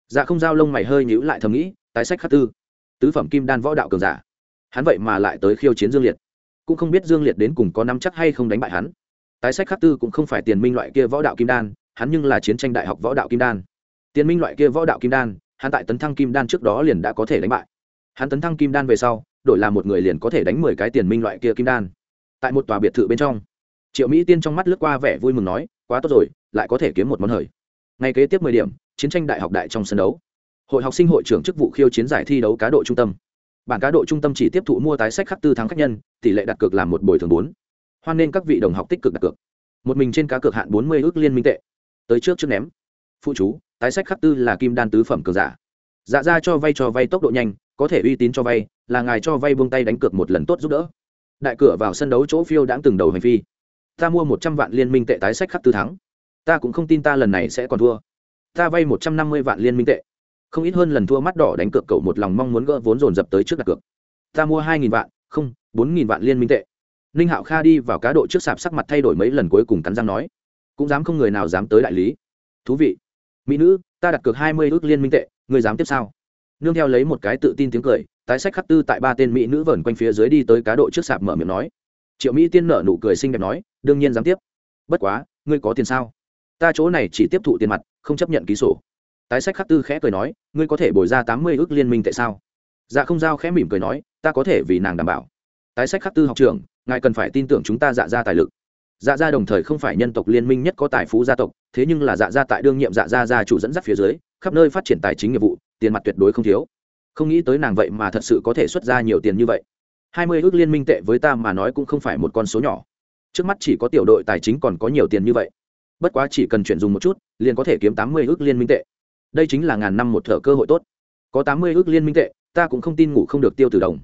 Dạ không giao lông mày hơi nhíu lại thầm nghĩ, tái sách khắc tư. Tứ phẩm kim đan võ đạo cường giả. Hắn vậy mà lại tới khiêu chiến dương liệt. Cũng không biết dương liệt đến cùng có nắm chắc hay không đánh bại hắn. Tái sách khắc tư cũng không phải tiền minh loại kia võ đạo kim đan, hắn nhưng là chiến tranh đại học võ đạo kim đan. Tiền minh loại kia võ đạo kim đan, hắn tại tấn thăng kim đan trước đó liền đã có thể đánh bại. Hắn tấn thăng kim đan về sau, đổi là một người liền có thể đánh mười cái tiền minh loại kia kim đan. Tại một tòa biệt thự bên trong, triệu mỹ tiên trong mắt lướt qua vẻ vui mừng nói, quá tốt rồi, lại có thể kiếm một món hời ngày kế tiếp mười điểm, chiến tranh đại học đại trong sân đấu. Hội học sinh hội trưởng chức vụ khiêu chiến giải thi đấu cá độ trung tâm. Bản cá độ trung tâm chỉ tiếp thụ mua tái sách khắc tư thắng khách nhân, tỷ lệ đặt cược làm một bồi thường bốn. Hoan nên các vị đồng học tích cực đặt cược. Một mình trên cá cược hạn bốn mươi ước liên minh tệ. Tới trước trước ném. Phụ chú, tái sách khắc tư là kim đan tứ phẩm cường giả. Dạ ra cho vay cho vay tốc độ nhanh, có thể uy tín cho vay, là ngài cho vay buông tay đánh cược một lần tốt giúp đỡ. Đại cửa vào sân đấu chỗ phiêu đãng từng đầu hành phi ta mua một trăm vạn liên minh tệ tái sách khắc tư thắng ta cũng không tin ta lần này sẽ còn thua. Ta vay một trăm năm mươi vạn liên minh tệ. Không ít hơn lần thua mắt đỏ đánh cược cậu một lòng mong muốn gỡ vốn dồn dập tới trước đặt cược. Ta mua hai nghìn vạn, không, bốn nghìn vạn liên minh tệ. Ninh hạo kha đi vào cá độ trước sạp sắc mặt thay đổi mấy lần cuối cùng cắn răng nói. Cũng dám không người nào dám tới đại lý. Thú vị. Mỹ nữ, ta đặt cược hai mươi ước liên minh tệ người dám tiếp sao? Nương theo lấy một cái tự tin tiếng cười, tái sách khắc tư tại ba tên mỹ nữ vẩn quanh phía dưới đi tới cá độ trước sạp mở miệng nói. Triệu mỹ tiên nở nụ cười xinh đẹp nói, đương nhiên dám tiếp. Bất quá, ngươi có tiền sao? Ta chỗ này chỉ tiếp thụ tiền mặt, không chấp nhận ký sổ. Tái sách khắc tư khẽ cười nói, ngươi có thể bồi ra tám mươi ước liên minh tại sao? Dạ không giao khẽ mỉm cười nói, ta có thể vì nàng đảm bảo. Tái sách khắc tư học trường ngài cần phải tin tưởng chúng ta dạ ra tài lực. Dạ gia đồng thời không phải nhân tộc liên minh nhất có tài phú gia tộc, thế nhưng là dạ gia tại đương nhiệm dạ gia gia chủ dẫn dắt phía dưới, khắp nơi phát triển tài chính nghiệp vụ, tiền mặt tuyệt đối không thiếu. Không nghĩ tới nàng vậy mà thật sự có thể xuất ra nhiều tiền như vậy. Hai mươi ước liên minh tệ với ta mà nói cũng không phải một con số nhỏ. Trước mắt chỉ có tiểu đội tài chính còn có nhiều tiền như vậy bất quá chỉ cần chuyển dùng một chút liền có thể kiếm tám mươi ước liên minh tệ. Đây chính là ngàn năm một thợ cơ hội tốt. Có tám mươi ước liên minh tệ ta cũng không tin ngủ không được tiêu từ đồng.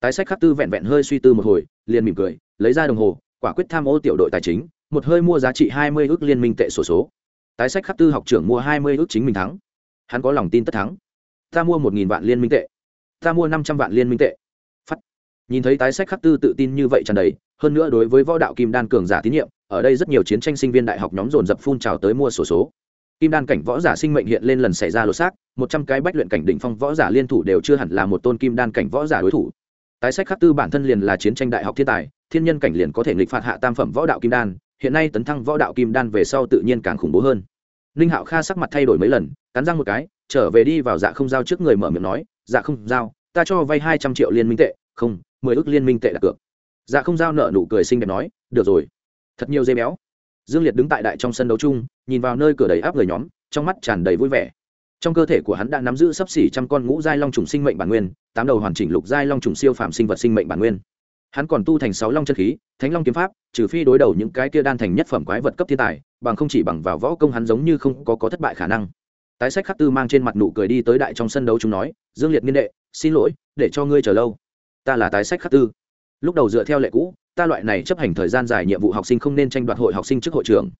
Tái sách khắc tư vẹn vẹn hơi suy tư một hồi liền mỉm cười lấy ra đồng hồ quả quyết tham ô tiểu đội tài chính một hơi mua giá trị hai mươi ước liên minh tệ sổ số, số tái sách khắc tư học trưởng mua hai mươi ước chính mình thắng. Hắn có lòng tin tất thắng. Ta mua một nghìn vạn liên minh tệ. Ta mua năm trăm vạn liên minh tệ. Phắt nhìn thấy tái sách khắc tư tự tin như vậy tràn đầy hơn nữa đối với võ đạo kim đan cường giả tín nhiệm ở đây rất nhiều chiến tranh sinh viên đại học nhóm dồn dập phun trào tới mua sổ số. Kim đan cảnh võ giả sinh mệnh hiện lên lần xảy ra lột xác, một trăm cái bách luyện cảnh đỉnh phong võ giả liên thủ đều chưa hẳn là một tôn kim đan cảnh võ giả đối thủ. Tái sách khắc tư bản thân liền là chiến tranh đại học thiên tài, thiên nhân cảnh liền có thể nghịch phạt hạ tam phẩm võ đạo kim đan, hiện nay tấn thăng võ đạo kim đan về sau tự nhiên càng khủng bố hơn. Ninh hạo kha sắc mặt thay đổi mấy lần, cắn răng một cái, trở về đi vào dạ không giao trước người mở miệng nói dạ không giao, ta cho vay hai trăm triệu liên minh tệ, không, mười ước liên minh tệ đặt cược. Dạ không giao nợ nụ cười xinh đẹp nói, được rồi thật nhiều dây béo. Dương liệt đứng tại đại trong sân đấu chung, nhìn vào nơi cửa đầy áp người nhóm, trong mắt tràn đầy vui vẻ. Trong cơ thể của hắn đã nắm giữ sấp xỉ trăm con ngũ giai long trùng sinh mệnh bản nguyên, tám đầu hoàn chỉnh lục giai long trùng siêu phạm sinh vật sinh mệnh bản nguyên. Hắn còn tu thành sáu long chân khí, thánh long kiếm pháp, trừ phi đối đầu những cái kia đan thành nhất phẩm quái vật cấp thiên tài, bằng không chỉ bằng vào võ công hắn giống như không có có thất bại khả năng. Tái sách khắc tư mang trên mặt nụ cười đi tới đại trong sân đấu chúng nói, dương liệt nghiên đệ, xin lỗi, để cho ngươi chờ lâu. Ta là tái sách khắc tư lúc đầu dựa theo lệ cũ, ta loại này chấp hành thời gian dài nhiệm vụ học sinh không nên tranh đoạt hội học sinh trước hội trưởng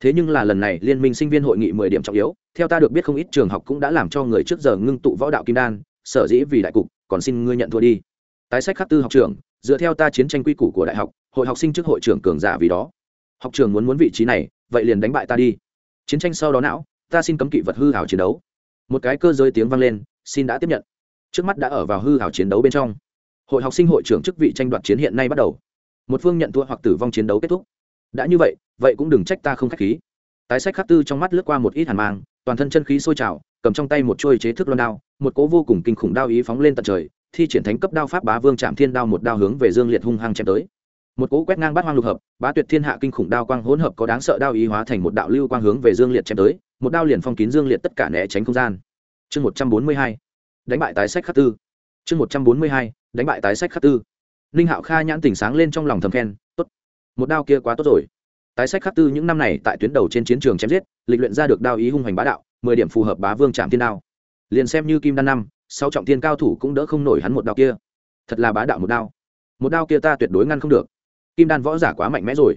thế nhưng là lần này, liên minh sinh viên hội nghị mười điểm trọng yếu, theo ta được biết không ít trường học cũng đã làm cho người trước giờ ngưng tụ võ đạo kim đan, sở dĩ vì đại cục, còn xin ngươi nhận thua đi. Tái sách khắc tư học trưởng dựa theo ta chiến tranh quy củ của đại học, hội học sinh trước hội trưởng cường giả vì đó. Học trường muốn muốn vị trí này, vậy liền đánh bại ta đi. Chiến tranh sau đó não, ta xin cấm kỵ vật hư hảo chiến đấu. Một cái cơ giới tiếng vang lên, xin đã tiếp nhận. Trước mắt đã ở vào hư hảo chiến đấu bên trong hội học sinh hội trưởng chức vị tranh đoạt chiến hiện nay bắt đầu. Một phương nhận thua hoặc tử vong chiến đấu kết thúc. Đã như vậy vậy cũng đừng trách ta không k h á c h khí. Tái sách khắc tư trong mắt lướt qua một ít hàn mang, toàn thân chân khí sôi trào, cầm trong tay một chuôi chế thức loan đao, một cố vô cùng kinh khủng đao ý phóng lên tận trời, thi triển thánh cấp đao pháp bá vương Trạm thiên đao một đao hướng về dương liệt hung hăng chém tới. Một cỗ quét ngang bát hoang lục hợp, bá tuyệt thiên hạ kinh khủng đao quang hỗn hợp có đáng sợ đao ý hóa thành một đạo lưu quang hướng về dương liệt chém tới, một đao liền phong kín dương liệt tất cả né tránh không gian. Chương một trăm bốn mươi hai, đánh bại tái sách khắc tư. Chương một trăm bốn mươi hai đánh bại tái sách khắc tư. Ninh hạo kha nhãn tình sáng lên trong lòng thầm khen, tốt, một đao kia quá tốt rồi. Tái sách khắc tư những năm này tại tuyến đầu trên chiến trường chém giết, lịch luyện ra được đao ý hung hoành bá đạo, mười điểm phù hợp bá vương trạm thiên đao. Liền xem như kim đan năm sau trọng thiên cao thủ cũng đỡ không nổi hắn một đao kia. Thật là bá đạo một đao. Một đao kia ta tuyệt đối ngăn không được. Kim đan võ giả quá mạnh mẽ rồi.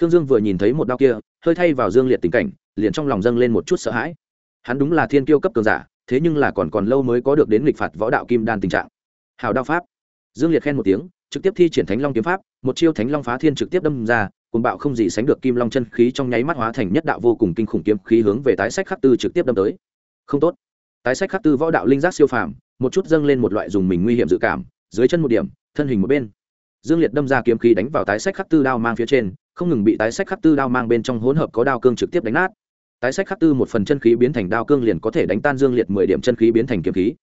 Khương dương vừa nhìn thấy một đao kia, hơi thay vào dương liệt tình cảnh, liền trong lòng dâng lên một chút sợ hãi. Hắn đúng là thiên kiêu cấp cường giả, thế nhưng là còn còn lâu mới có được đến lịch phạt võ đạo kim đan tình trạng hào đao pháp. Dương liệt khen một tiếng, trực tiếp thi triển thánh long kiếm pháp, một chiêu thánh long phá thiên trực tiếp đâm ra cùng bạo không gì sánh được kim long chân khí trong nháy mắt hóa thành nhất đạo vô cùng kinh khủng kiếm khí hướng về tái sách khắc tư trực tiếp đâm tới. Không tốt. Tái sách khắc tư võ đạo linh giác siêu phàm, một chút dâng lên một loại dùng mình nguy hiểm dự cảm, dưới chân một điểm, thân hình một bên. Dương liệt đâm ra kiếm khí đánh vào tái sách khắc tư đao mang phía trên, không ngừng bị tái sách khắc tư đao mang bên trong hỗn hợp có đao cương trực tiếp đánh nát. Tái sách khắc tư một phần chân khí biến thành đao cương liền có thể đánh tan dương liệt mười điểm chân khí biến thành kiếm khí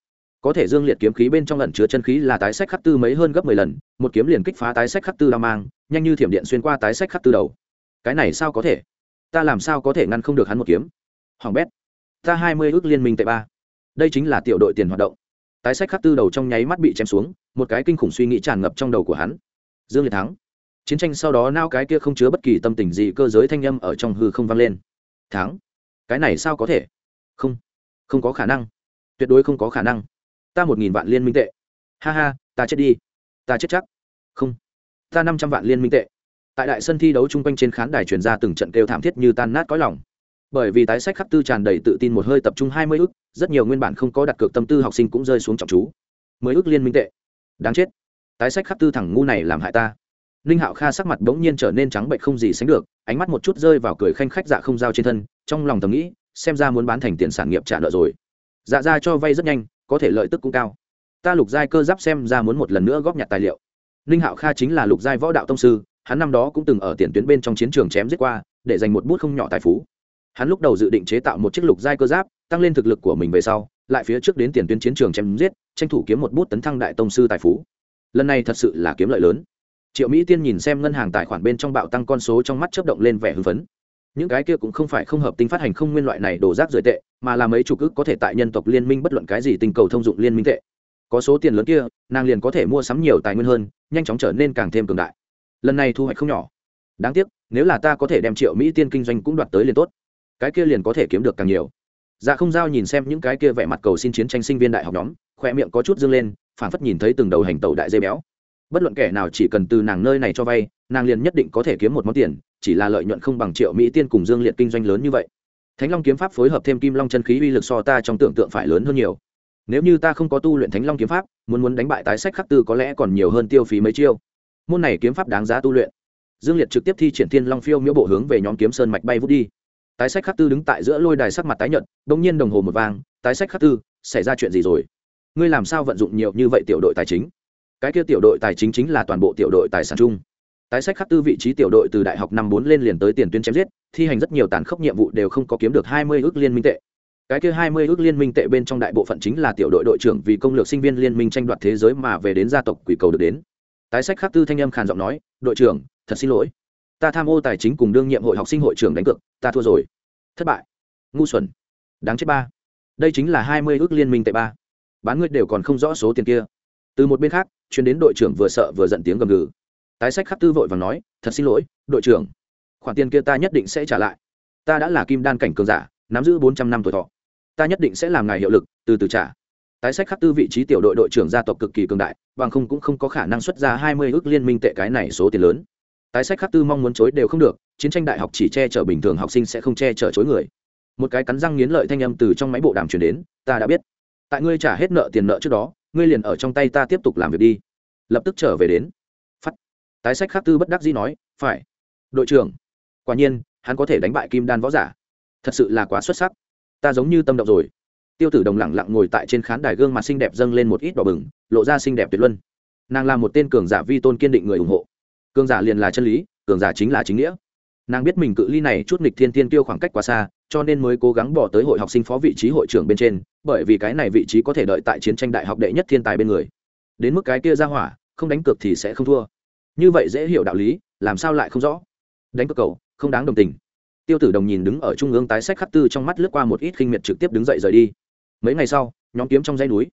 có thể dương liệt kiếm khí bên trong lần chứa chân khí là tái sách khắc tư mấy hơn gấp mười lần, một kiếm liền kích phá tái sách khắc tư đao mang, nhanh như thiểm điện xuyên qua tái sách khắc tư đầu. Cái này sao có thể? Ta làm sao có thể ngăn không được hắn một kiếm? Hoàng bét, ta hai mươi ước liên minh tệ ba. Đây chính là tiểu đội tiền hoạt động. Tái sách khắc tư đầu trong nháy mắt bị chém xuống, một cái kinh khủng suy nghĩ tràn ngập trong đầu của hắn. Dương liệt thắng. Chiến tranh sau đó nao cái kia không chứa bất kỳ tâm tình gì, cơ giới thanh âm ở trong hư không vang lên. Thắng. Cái này sao có thể? Không. Không có khả năng. Tuyệt đối không có khả năng ta một nghìn vạn liên minh tệ. Ha ha, ta chết đi. Ta chết chắc. Không. Ta năm trăm vạn liên minh tệ. Tại đại sân thi đấu chung quanh trên khán đài truyền ra từng trận kêu thảm thiết như tan nát cõi lòng. Bởi vì tái sách khắc tư tràn đầy tự tin một hơi tập trung hai mươi ước, rất nhiều nguyên bản không có đặt cược tâm tư học sinh cũng rơi xuống trọng chú. Mới ước liên minh tệ. Đáng chết. Tái sách khắc tư thẳng ngu này làm hại ta. Ninh hạo kha sắc mặt bỗng nhiên trở nên trắng bệnh không gì sánh được, ánh mắt một chút rơi vào cười khanh khách dạ không giao trên thân, trong lòng thầm nghĩ, xem ra muốn bán thành tiền sản nghiệp trả nợ rồi. Dạ ra cho vay rất nhanh có thể lợi tức cũng cao. Ta lục giai cơ giáp xem ra muốn một lần nữa góp nhặt tài liệu. Ninh hạo kha chính là lục giai võ đạo tông sư, hắn năm đó cũng từng ở tiền tuyến bên trong chiến trường chém giết qua, để giành một bút không nhỏ tài phú. Hắn lúc đầu dự định chế tạo một chiếc lục giai cơ giáp, tăng lên thực lực của mình về sau, lại phía trước đến tiền tuyến chiến trường chém giết, tranh thủ kiếm một bút tấn thăng đại tông sư tài phú. Lần này thật sự là kiếm lợi lớn. Triệu mỹ tiên nhìn xem ngân hàng tài khoản bên trong bạo tăng con số trong mắt chấp động lên vẻ hưng phấn những cái kia cũng không phải không hợp tinh phát hành không nguyên loại này đổ rác rời tệ, mà là mấy chủ ức có thể tại nhân tộc liên minh bất luận cái gì tinh cầu thông dụng liên minh tệ. Có số tiền lớn kia, nàng liền có thể mua sắm nhiều tài nguyên hơn, nhanh chóng trở nên càng thêm cường đại. Lần này thu hoạch không nhỏ. Đáng tiếc, nếu là ta có thể đem triệu mỹ tiên kinh doanh cũng đoạt tới liền tốt. Cái kia liền có thể kiếm được càng nhiều. Dạ không giao nhìn xem những cái kia vẻ mặt cầu xin chiến tranh sinh viên đại học nhóm khoe miệng có chút dương lên phản phất nhìn thấy từng đầu hành tàu đại dây béo bất luận kẻ nào chỉ cần từ nàng nơi này cho vay, nàng liền nhất định có thể kiếm một món tiền, chỉ là lợi nhuận không bằng triệu mỹ tiên cùng dương liệt kinh doanh lớn như vậy. Thánh long kiếm pháp phối hợp thêm kim long chân khí uy lực so ta trong tưởng tượng phải lớn hơn nhiều. Nếu như ta không có tu luyện thánh long kiếm pháp, muốn muốn đánh bại tái sách khắc tư có lẽ còn nhiều hơn tiêu phí mấy chiêu. Môn này kiếm pháp đáng giá tu luyện. Dương liệt trực tiếp thi triển thiên long phiêu miễu bộ hướng về nhóm kiếm sơn mạch bay vút đi. Tái sách khắc tư đứng tại giữa lôi đài sắc mặt tái nhợt bỗng nhiên đồng hồ một vang, tái sách khắc tư, xảy ra chuyện gì rồi? Ngươi làm sao vận dụng nhiều như vậy tiểu đội tài chính? Cái kia tiểu đội tài chính chính là toàn bộ tiểu đội tài sản chung. Tái sách khắc tư vị trí tiểu đội từ đại học năm bốn lên liền tới tiền tuyến chém giết, thi hành rất nhiều tàn khốc nhiệm vụ đều không có kiếm được hai mươi ước liên minh tệ. Cái kia hai mươi ước liên minh tệ bên trong đại bộ phận chính là tiểu đội đội trưởng vì công lược sinh viên liên minh tranh đoạt thế giới mà về đến gia tộc quỷ cầu được đến. Tái sách khắc tư thanh âm khàn giọng nói, đội trưởng, thật xin lỗi. Ta tham ô tài chính cùng đương nhiệm hội học sinh hội trưởng đánh cược, ta thua rồi. Thất bại. Ngu xuẩn. Đáng chết ba. Đây chính là hai mươi ước liên minh tệ ba. Bán ngươi đều còn không rõ số tiền kia từ một bên khác chuyến đến đội trưởng vừa sợ vừa giận tiếng gầm gừ. Tái sách khắc tư vội và nói, thật xin lỗi, đội trưởng. Khoản tiền kia ta nhất định sẽ trả lại. Ta đã là kim đan cảnh cường giả, nắm giữ bốn trăm năm tuổi thọ. Ta nhất định sẽ làm ngài hiệu lực, từ từ trả. Tái sách khắc tư vị trí tiểu đội đội trưởng gia tộc cực kỳ cường đại, bằng không cũng không có khả năng xuất ra hai mươi ước liên minh tệ cái này số tiền lớn. Tái sách khắc tư mong muốn chối đều không được, chiến tranh đại học chỉ che chở bình thường học sinh sẽ không che chở chối người. Một cái cắn răng nghiến lợi thanh âm từ trong máy bộ đàm truyền đến, ta đã biết. Tại ngươi trả hết nợ tiền nợ trước đó ngươi liền ở trong tay ta tiếp tục làm việc đi. Lập tức trở về đến. Phát. Tái sách khắc tư bất đắc dĩ nói, phải. Đội trưởng. Quả nhiên, hắn có thể đánh bại kim đan võ giả. Thật sự là quá xuất sắc. Ta giống như tâm động rồi. Tiêu tử đồng lẳng lặng ngồi tại trên khán đài gương mặt xinh đẹp dâng lên một ít đỏ bừng, lộ ra xinh đẹp tuyệt luân. Nàng là một tên cường giả vi tôn kiên định người ủng hộ. Cường giả liền là chân lý, cường giả chính là chính nghĩa. Nàng biết mình cự ly này chút nghịch thiên thiên tiêu khoảng cách quá xa cho nên mới cố gắng bỏ tới hội học sinh phó vị trí hội trưởng bên trên, bởi vì cái này vị trí có thể đợi tại chiến tranh đại học đệ nhất thiên tài bên người. Đến mức cái kia ra hỏa, không đánh cược thì sẽ không thua. Như vậy dễ hiểu đạo lý, làm sao lại không rõ? Đánh cược cầu không đáng đồng tình. Tiêu tử đồng nhìn đứng ở trung ương tái sách khắc tư trong mắt lướt qua một ít khinh miệt trực tiếp đứng dậy rời đi. Mấy ngày sau, nhóm kiếm trong dãy núi.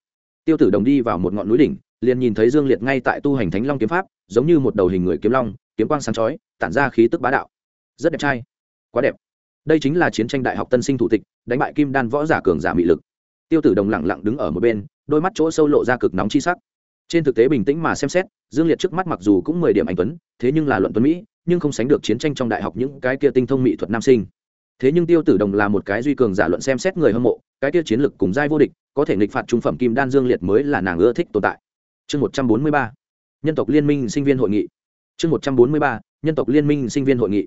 Tiêu tử đồng đi vào một ngọn núi đỉnh, liền nhìn thấy dương liệt ngay tại tu hành thánh long kiếm pháp, giống như một đầu hình người kiếm long, kiếm quang sáng chói, tản ra khí tức bá đạo. Rất đẹp trai. Quá đẹp đây chính là chiến tranh đại học tân sinh thủ tịch, đánh bại kim đan võ giả cường giả mị lực. Tiêu tử đồng lẳng lặng đứng ở một bên, đôi mắt chỗ sâu lộ ra cực nóng chi sắc. Trên thực tế bình tĩnh mà xem xét, dương liệt trước mắt mặc dù cũng mười điểm anh tuấn, thế nhưng là luận tuấn mỹ, nhưng không sánh được chiến tranh trong đại học những cái kia tinh thông mỹ thuật nam sinh. Thế nhưng tiêu tử đồng là một cái duy cường giả luận xem xét người hâm mộ, cái kia chiến lực cùng giai vô địch, có thể nghịch phạt trung phẩm kim đan dương liệt mới là nàng ưa thích tồn tại. Chương một trăm bốn mươi ba, nhân tộc liên minh sinh viên hội nghị. Chương một trăm bốn mươi ba, nhân tộc liên minh sinh viên hội nghị.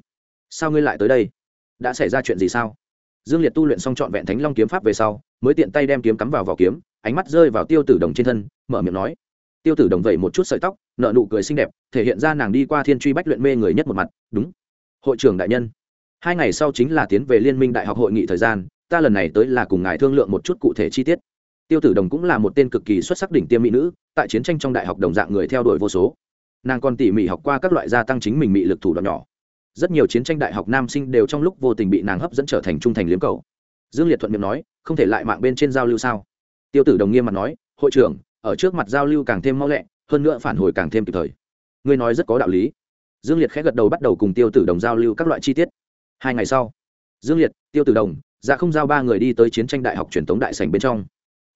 Sao ngươi lại tới đây? Đã xảy ra chuyện gì sao? Dương liệt tu luyện xong trọn vẹn thánh long kiếm pháp về sau, mới tiện tay đem kiếm cắm vào vỏ kiếm, ánh mắt rơi vào tiêu tử đồng trên thân, mở miệng nói. Tiêu tử đồng vẩy một chút sợi tóc nợ nụ cười xinh đẹp, thể hiện ra nàng đi qua thiên truy bách luyện mê người nhất một mặt. Đúng. Hội trưởng đại nhân, hai ngày sau chính là tiến về liên minh đại học hội nghị thời gian, ta lần này tới là cùng ngài thương lượng một chút cụ thể chi tiết. Tiêu tử đồng cũng là một tên cực kỳ xuất sắc đỉnh tiêm mỹ nữ, tại chiến tranh trong đại học đồng dạng người theo đuổi vô số. Nàng còn tỉ mỉ học qua các loại gia tăng chính mình mị lực thủ đoạn nhỏ rất nhiều chiến tranh đại học nam sinh đều trong lúc vô tình bị nàng hấp dẫn trở thành trung thành liếm cầu. Dương liệt thuận miệng nói, không thể lại mạng bên trên giao lưu sao? Tiêu tử đồng nghiêm mặt nói, hội trưởng, ở trước mặt giao lưu càng thêm mau lẹ, hơn nữa phản hồi càng thêm kịp thời. Ngươi nói rất có đạo lý. Dương liệt khẽ gật đầu bắt đầu cùng tiêu tử đồng giao lưu các loại chi tiết. Hai ngày sau, dương liệt, tiêu tử đồng dạ không giao ba người đi tới chiến tranh đại học truyền thống đại sảnh bên trong.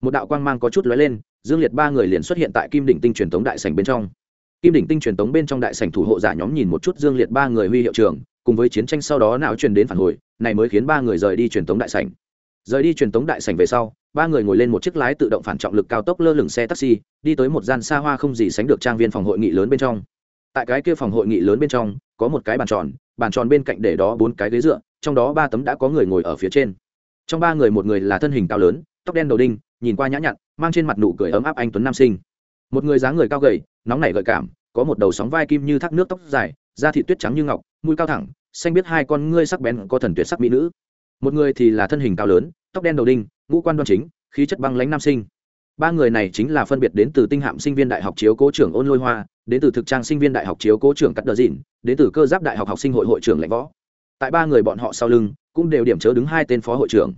Một đạo quang mang có chút lóe lên, dương liệt ba người liền xuất hiện tại kim đỉnh tinh truyền thống đại sảnh bên trong kim đỉnh tinh truyền tống bên trong đại sảnh thủ hộ giả nhóm nhìn một chút dương liệt ba người huy hiệu trưởng, cùng với chiến tranh sau đó não truyền đến phản hồi, này mới khiến ba người rời đi truyền tống đại sảnh. Rời đi truyền tống đại sảnh về sau, ba người ngồi lên một chiếc lái tự động phản trọng lực cao tốc lơ lửng xe taxi, đi tới một gian xa hoa không gì sánh được trang viên phòng hội nghị lớn bên trong. Tại cái kia phòng hội nghị lớn bên trong, có một cái bàn tròn bàn tròn bên cạnh để đó bốn cái ghế dựa, trong đó ba tấm đã có người ngồi ở phía trên. Trong ba người một người là thân hình cao lớn, tóc đen đầu đinh, nhìn qua nhã nhặn, mang trên mặt nụ cười ấm áp anh tuấn nam sinh một người dáng người cao gầy, nóng nảy gợi cảm, có một đầu sóng vai kim như thác nước tóc dài, da thị tuyết trắng như ngọc, mũi cao thẳng, xanh biết hai con ngươi sắc bén có thần tuyệt sắc mỹ nữ. Một người thì là thân hình cao lớn, tóc đen đầu đinh, ngũ quan đoan chính, khí chất băng lãnh nam sinh. Ba người này chính là phân biệt đến từ tinh hạm sinh viên đại học chiếu cố trưởng ôn lôi hoa, đến từ thực trang sinh viên đại học chiếu cố trưởng cắt đờ dìn đến từ cơ giáp đại học học sinh hội hội trưởng lãnh võ. Tại ba người bọn họ sau lưng, cũng đều điểm chớ đứng hai tên phó hội trưởng.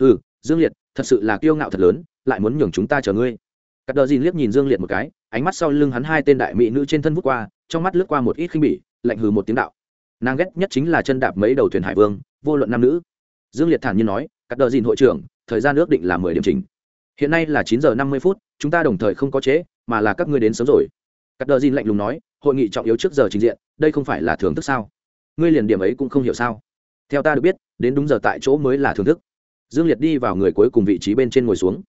Ừ dương liệt, thật sự là kiêu ngạo thật lớn, lại muốn nhường chúng ta chờ ngươi cắt đờ dìn liếc nhìn dương liệt một cái ánh mắt sau lưng hắn hai tên đại mỹ nữ trên thân vút qua trong mắt lướt qua một ít khinh bỉ lạnh hừ một tiếng đạo. Nàng ghét nhất chính là chân đạp mấy đầu thuyền hải vương vô luận nam nữ. Dương liệt thản nhiên nói cắt đờ dìn hội trưởng thời gian ước định là mười điểm chính, hiện nay là chín giờ năm mươi phút chúng ta đồng thời không có chế mà là các ngươi đến sớm rồi. Cắt đờ dìn lạnh lùng nói hội nghị trọng yếu trước giờ trình diện đây không phải là thưởng thức sao? Ngươi liền điểm ấy cũng không hiểu sao? Theo ta được biết đến đúng giờ tại chỗ mới là thưởng thức. Dương liệt đi vào người cuối cùng vị trí bên trên ngồi xuống.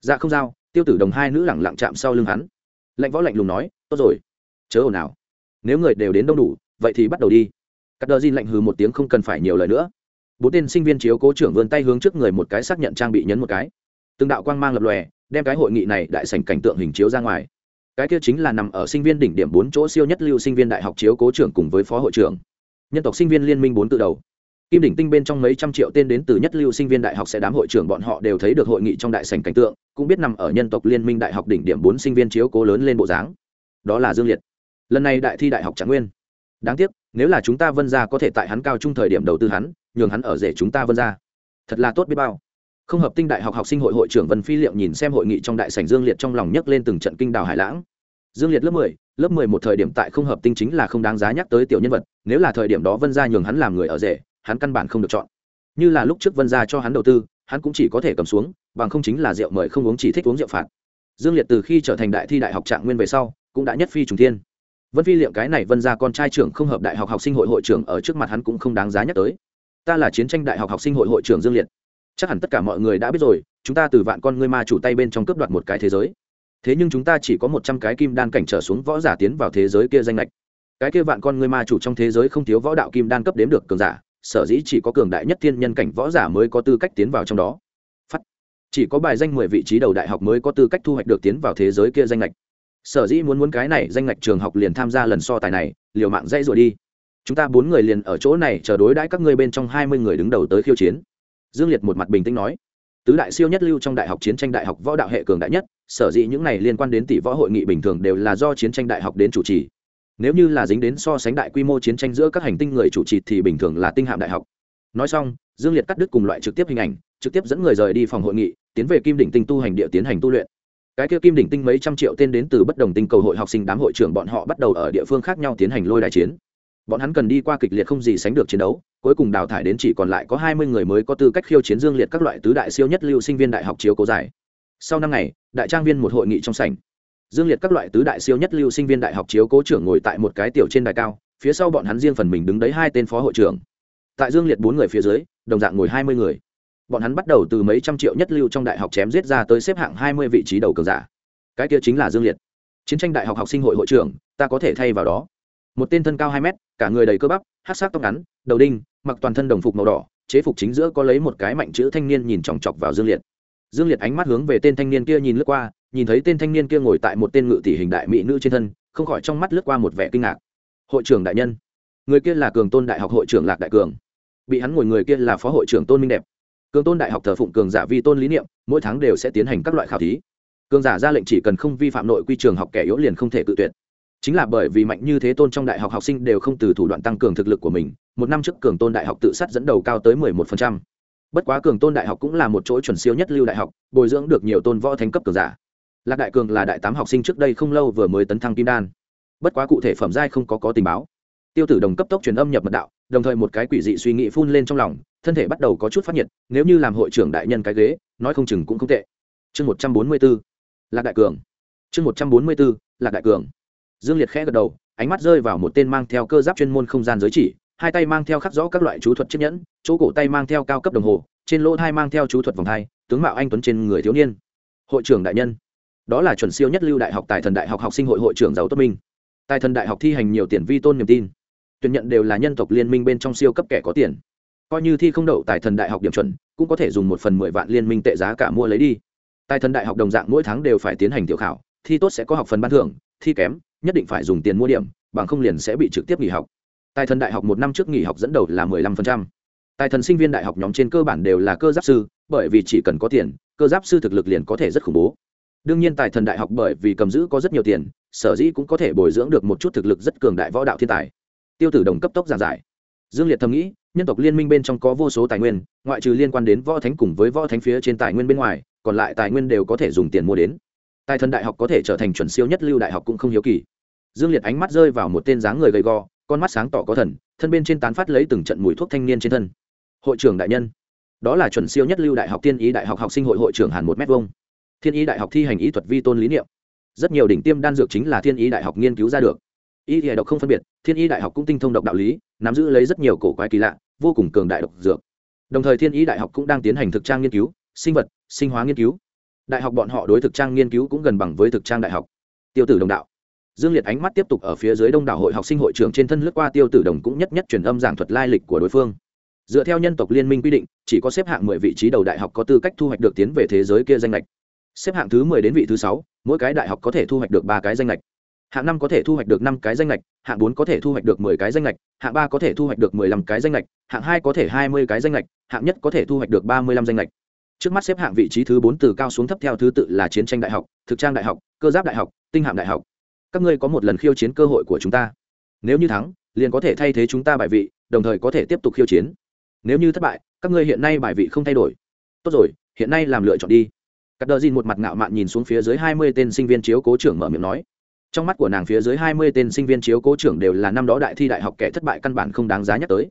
Dạ không giao tiêu tử đồng hai nữ lẳng lặng chạm sau lưng hắn. Lạnh võ lạnh lùng nói, tốt rồi. Chớ ồn nào nếu người đều đến đông đủ, vậy thì bắt đầu đi. Cắt đờ xin lạnh hừ một tiếng không cần phải nhiều lời nữa. Bốn tên sinh viên chiếu cố trưởng vươn tay hướng trước người một cái xác nhận trang bị nhấn một cái. Từng đạo quang mang lập lòe, đem cái hội nghị này đại sảnh cảnh tượng hình chiếu ra ngoài. Cái kia chính là nằm ở sinh viên đỉnh điểm bốn chỗ siêu nhất lưu sinh viên đại học chiếu cố trưởng cùng với phó hội trưởng. Nhân tộc sinh viên liên minh bốn tự đầu kim đỉnh tinh bên trong mấy trăm triệu tên đến từ nhất lưu sinh viên đại học sẽ đám hội trưởng bọn họ đều thấy được hội nghị trong đại sảnh cảnh tượng, cũng biết nằm ở nhân tộc liên minh đại học đỉnh điểm bốn sinh viên chiếu cố lớn lên bộ dáng. Đó là dương liệt. Lần này đại thi đại học trạng nguyên. Đáng tiếc, nếu là chúng ta vân ra có thể tại hắn cao trung thời điểm đầu tư hắn, nhường hắn ở rể chúng ta vân ra thật là tốt biết bao. Không hợp tinh đại học học sinh hội hội trưởng vân phi liệu nhìn xem hội nghị trong đại sảnh dương liệt trong lòng nhấc lên từng trận kinh đào hải lãng. Dương liệt lớp mười lớp mười một thời điểm tại không hợp tinh chính là không đáng giá nhắc tới tiểu nhân vật, nếu là thời điểm đó vân gia nhường hắn làm người ở rể hắn căn bản không được chọn. Như là lúc trước vân gia cho hắn đầu tư, hắn cũng chỉ có thể cầm xuống, bằng không chính là rượu mời không uống chỉ thích uống rượu phạt. Dương liệt từ khi trở thành đại thi đại học trạng nguyên về sau, cũng đã nhất phi trùng thiên. Vân phi liệu cái này vân gia con trai trưởng không hợp đại học học sinh hội hội trưởng ở trước mặt hắn cũng không đáng giá nhắc tới. Ta là chiến tranh đại học học sinh hội hội trưởng dương liệt. Chắc hẳn tất cả mọi người đã biết rồi, chúng ta từ vạn con ngươi ma chủ tay bên trong cướp đoạt một cái thế giới. Thế nhưng chúng ta chỉ có một trăm cái kim đan cảnh trở xuống võ giả tiến vào thế giới kia danh lệch cái kia vạn con ngươi ma chủ trong thế giới không thiếu võ đạo kim đan cấp đếm được cường giả sở dĩ chỉ có cường đại nhất thiên nhân cảnh võ giả mới có tư cách tiến vào trong đó. Phát. Chỉ có bài danh mười vị trí đầu đại học mới có tư cách thu hoạch được tiến vào thế giới kia danh lệch sở dĩ muốn muốn cái này danh lệch trường học liền tham gia lần so tài này, liều mạng dây rồi đi. Chúng ta bốn người liền ở chỗ này chờ đối đãi các ngươi bên trong hai mươi người đứng đầu tới khiêu chiến. Dương liệt một mặt bình tĩnh nói. Tứ đại siêu nhất lưu trong đại học chiến tranh đại học võ đạo hệ cường đại nhất, sở dĩ những này liên quan đến tỷ võ hội nghị bình thường đều là do chiến tranh đại học đến chủ trì nếu như là dính đến so sánh đại quy mô chiến tranh giữa các hành tinh người chủ trì thì bình thường là tinh hạm đại học. Nói xong, dương liệt cắt đứt cùng loại trực tiếp hình ảnh, trực tiếp dẫn người rời đi phòng hội nghị, tiến về kim đỉnh tinh tu hành địa tiến hành tu luyện. Cái kia kim đỉnh tinh mấy trăm triệu tên đến từ bất đồng tinh cầu hội học sinh đám hội trưởng bọn họ bắt đầu ở địa phương khác nhau tiến hành lôi đại chiến. Bọn hắn cần đi qua kịch liệt không gì sánh được chiến đấu, cuối cùng đào thải đến chỉ còn lại có hai mươi người mới có tư cách khiêu chiến dương liệt các loại tứ đại siêu nhất lưu sinh viên đại học chiếu cố giải. Sau năm ngày, đại trang viên một hội nghị trong sảnh dương liệt các loại tứ đại siêu nhất lưu sinh viên đại học chiếu cố trưởng ngồi tại một cái tiểu trên đài cao, phía sau bọn hắn riêng phần mình đứng đấy hai tên phó hội trưởng. Tại dương liệt bốn người phía dưới, đồng dạng ngồi hai mươi người. Bọn hắn bắt đầu từ mấy trăm triệu nhất lưu trong đại học chém giết ra tới xếp hạng hai mươi vị trí đầu cường giả. Cái kia chính là dương liệt. Chiến tranh đại học học sinh hội hội trưởng, ta có thể thay vào đó. Một tên thân cao hai mét, cả người đầy cơ bắp, hát sát tóc ngắn, đầu đinh, mặc toàn thân đồng phục màu đỏ, chế phục chính giữa có lấy một cái mạnh chữ thanh niên nhìn chòng chọc vào dương liệt. Dương liệt ánh mắt hướng về tên thanh niên kia nhìn lướt qua nhìn thấy tên thanh niên kia ngồi tại một tên ngự tỷ hình đại mỹ nữ trên thân, không khỏi trong mắt lướt qua một vẻ kinh ngạc. Hội trưởng đại nhân, người kia là cường tôn đại học hội trưởng lạc đại cường. Bị hắn ngồi người kia là phó hội trưởng tôn minh đẹp. Cường tôn đại học thờ phụng cường giả vi tôn lý niệm, mỗi tháng đều sẽ tiến hành các loại khảo thí. Cường giả ra lệnh chỉ cần không vi phạm nội quy trường học kẻ yếu liền không thể tự tuyệt. Chính là bởi vì mạnh như thế tôn trong đại học học sinh đều không từ thủ đoạn tăng cường thực lực của mình, một năm trước cường tôn đại học tự sát dẫn đầu cao tới mười một phần trăm. Bất quá cường tôn đại học cũng là một chỗ chuẩn siêu nhất lưu đại học, bồi dưỡng được nhiều tôn võ thánh cấp cường giả lạc đại cường là đại tám học sinh trước đây không lâu vừa mới tấn thăng kim đan. Bất quá cụ thể phẩm giai không có có tình báo. Tiêu tử đồng cấp tốc truyền âm nhập mật đạo, đồng thời một cái quỷ dị suy nghĩ phun lên trong lòng, thân thể bắt đầu có chút phát nhiệt, nếu như làm hội trưởng đại nhân cái ghế, nói không chừng cũng không tệ. Chương một trăm bốn mươi b ố lạc đại cường. Chương một trăm bốn mươi b ố lạc đại cường. Dương liệt khẽ gật đầu, ánh mắt rơi vào một tên mang theo cơ giáp chuyên môn không gian giới chỉ, hai tay mang theo khắc rõ các loại chú thuật chiếc nhẫn, chỗ cổ tay mang theo cao cấp đồng hồ, trên lỗ thai mang theo chú thuật vòng thai tướng mạo anh tuấn trên người thiếu niên. Hội trưởng đại nhân đó là chuẩn siêu nhất lưu đại học tài thần đại học học sinh hội hội trưởng giàu tốt minh. Tài thần đại học thi hành nhiều tiền vi tôn niềm tin. Tuyển nhận đều là nhân tộc liên minh bên trong siêu cấp kẻ có tiền. Coi như thi không đậu tài thần đại học điểm chuẩn, cũng có thể dùng một phần mười vạn liên minh tệ giá cả mua lấy đi. Tài thần đại học đồng dạng mỗi tháng đều phải tiến hành tiểu khảo, thi tốt sẽ có học phần ban thưởng, thi kém, nhất định phải dùng tiền mua điểm, bằng không liền sẽ bị trực tiếp nghỉ học. Tài thần đại học một năm trước nghỉ học dẫn đầu là mười lăm phần trăm. Tài thần sinh viên đại học nhóm trên cơ bản đều là cơ giáp sư, bởi vì chỉ cần có tiền, cơ giáp sư thực lực liền có thể rất khủng bố đương nhiên tài thần đại học bởi vì cầm giữ có rất nhiều tiền, sở dĩ cũng có thể bồi dưỡng được một chút thực lực rất cường đại võ đạo thiên tài. Tiêu tử đồng cấp tốc giảng giải. Dương liệt thầm nghĩ, nhân tộc liên minh bên trong có vô số tài nguyên, ngoại trừ liên quan đến võ thánh cùng với võ thánh phía trên tài nguyên bên ngoài, còn lại tài nguyên đều có thể dùng tiền mua đến. Tài thần đại học có thể trở thành chuẩn siêu nhất lưu đại học cũng không hiếu kỳ. Dương liệt ánh mắt rơi vào một tên dáng người gầy gò, con mắt sáng tỏ có thần, thân bên trên tán phát lấy từng trận mùi thuốc thanh niên trên thân. Hội trưởng đại nhân. Đó là chuẩn siêu nhất lưu đại học tiên ý đại học học sinh hội hội trưởng hàn một m vông thiên Y đại học thi hành ý thuật vi tôn lý niệm. Rất nhiều đỉnh tiêm đan dược chính là thiên Y đại học nghiên cứu ra được. Y y độc không phân biệt, thiên y đại học cũng tinh thông độc đạo lý, nắm giữ lấy rất nhiều cổ quái kỳ lạ, vô cùng cường đại độc dược. Đồng thời thiên y đại học cũng đang tiến hành thực trang nghiên cứu, sinh vật, sinh hóa nghiên cứu. Đại học bọn họ đối thực trang nghiên cứu cũng gần bằng với thực trang đại học. Tiêu tử đồng đạo. Dương liệt ánh mắt tiếp tục ở phía dưới đông đảo hội học sinh hội trưởng trên thân lướt qua tiêu tử đồng cũng nhất nhất truyền âm giảng thuật lai lịch của đối phương. Dựa theo nhân tộc liên minh quy định, chỉ có xếp hạng mười vị trí đầu đại học có tư cách thu hoạch được tiến về thế giới kia danh lệch xếp hạng thứ mười đến vị thứ sáu, mỗi cái đại học có thể thu hoạch được ba cái danh lệch hạng năm có thể thu hoạch được năm cái danh lệch hạng bốn có thể thu hoạch được mười cái danh lệch hạng ba có thể thu hoạch được mười lăm cái danh lệch hạng hai có thể hai mươi cái danh lệch hạng nhất có thể thu hoạch được ba mươi lăm danh lệch trước mắt xếp hạng vị trí thứ bốn từ cao xuống thấp theo thứ tự là chiến tranh đại học, thực trang đại học, cơ giáp đại học, tinh hạm đại học. Các ngươi có một lần khiêu chiến cơ hội của chúng ta. Nếu như thắng, liền có thể thay thế chúng ta bài vị, đồng thời có thể tiếp tục khiêu chiến. Nếu như thất bại, các ngươi hiện nay bài vị không thay đổi. Tốt rồi, hiện nay làm lựa chọn đi cắt Đở dìn một mặt ngạo mạn nhìn xuống phía dưới hai mươi tên sinh viên chiếu cố trưởng mở miệng nói. Trong mắt của nàng phía dưới hai mươi tên sinh viên chiếu cố trưởng đều là năm đó đại thi đại học kẻ thất bại căn bản không đáng giá nhắc tới.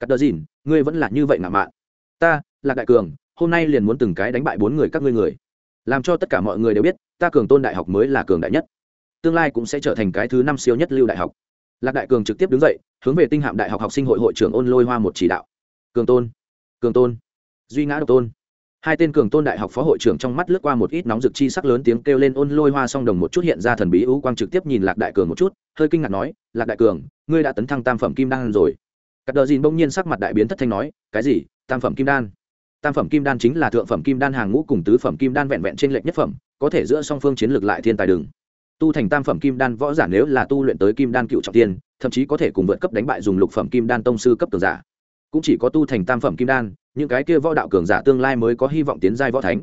Cắt Đở dìn ngươi vẫn là như vậy ngạo mạn. Ta là đại cường, hôm nay liền muốn từng cái đánh bại bốn người các ngươi người. Làm cho tất cả mọi người đều biết, ta cường tôn đại học mới là cường đại nhất. Tương lai cũng sẽ trở thành cái thứ năm siêu nhất lưu đại học. Lạc đại cường trực tiếp đứng dậy, hướng về tinh hạm đại học học sinh hội hội trưởng ôn lôi hoa một chỉ đạo. Cường tôn cường tôn. Duy ngã độc tôn hai tên cường tôn đại học phó hội trưởng trong mắt lướt qua một ít nóng rực chi sắc lớn tiếng kêu lên ôn lôi hoa song đồng một chút hiện ra thần bí ưu quang trực tiếp nhìn lạc đại cường một chút, hơi kinh ngạc nói, lạc đại cường, ngươi đã tấn thăng tam phẩm kim đan rồi. Cắt đờ dìn bỗng nhiên sắc mặt đại biến thất thanh nói, cái gì? Tam phẩm kim đan? Tam phẩm kim đan chính là thượng phẩm kim đan hàng ngũ cùng tứ phẩm kim đan vẹn vẹn trên lệnh nhất phẩm, có thể giữa song phương chiến lược lại thiên tài đường. Tu thành tam phẩm kim đan võ giả nếu là tu luyện tới kim đan cựu trọng tiên, thậm chí có thể cùng vượt cấp đánh bại dùng lục phẩm kim đan tông sư cấp cường giả cũng chỉ có tu thành tam phẩm kim đan, những cái kia võ đạo cường giả tương lai mới có hy vọng tiến giai võ thánh.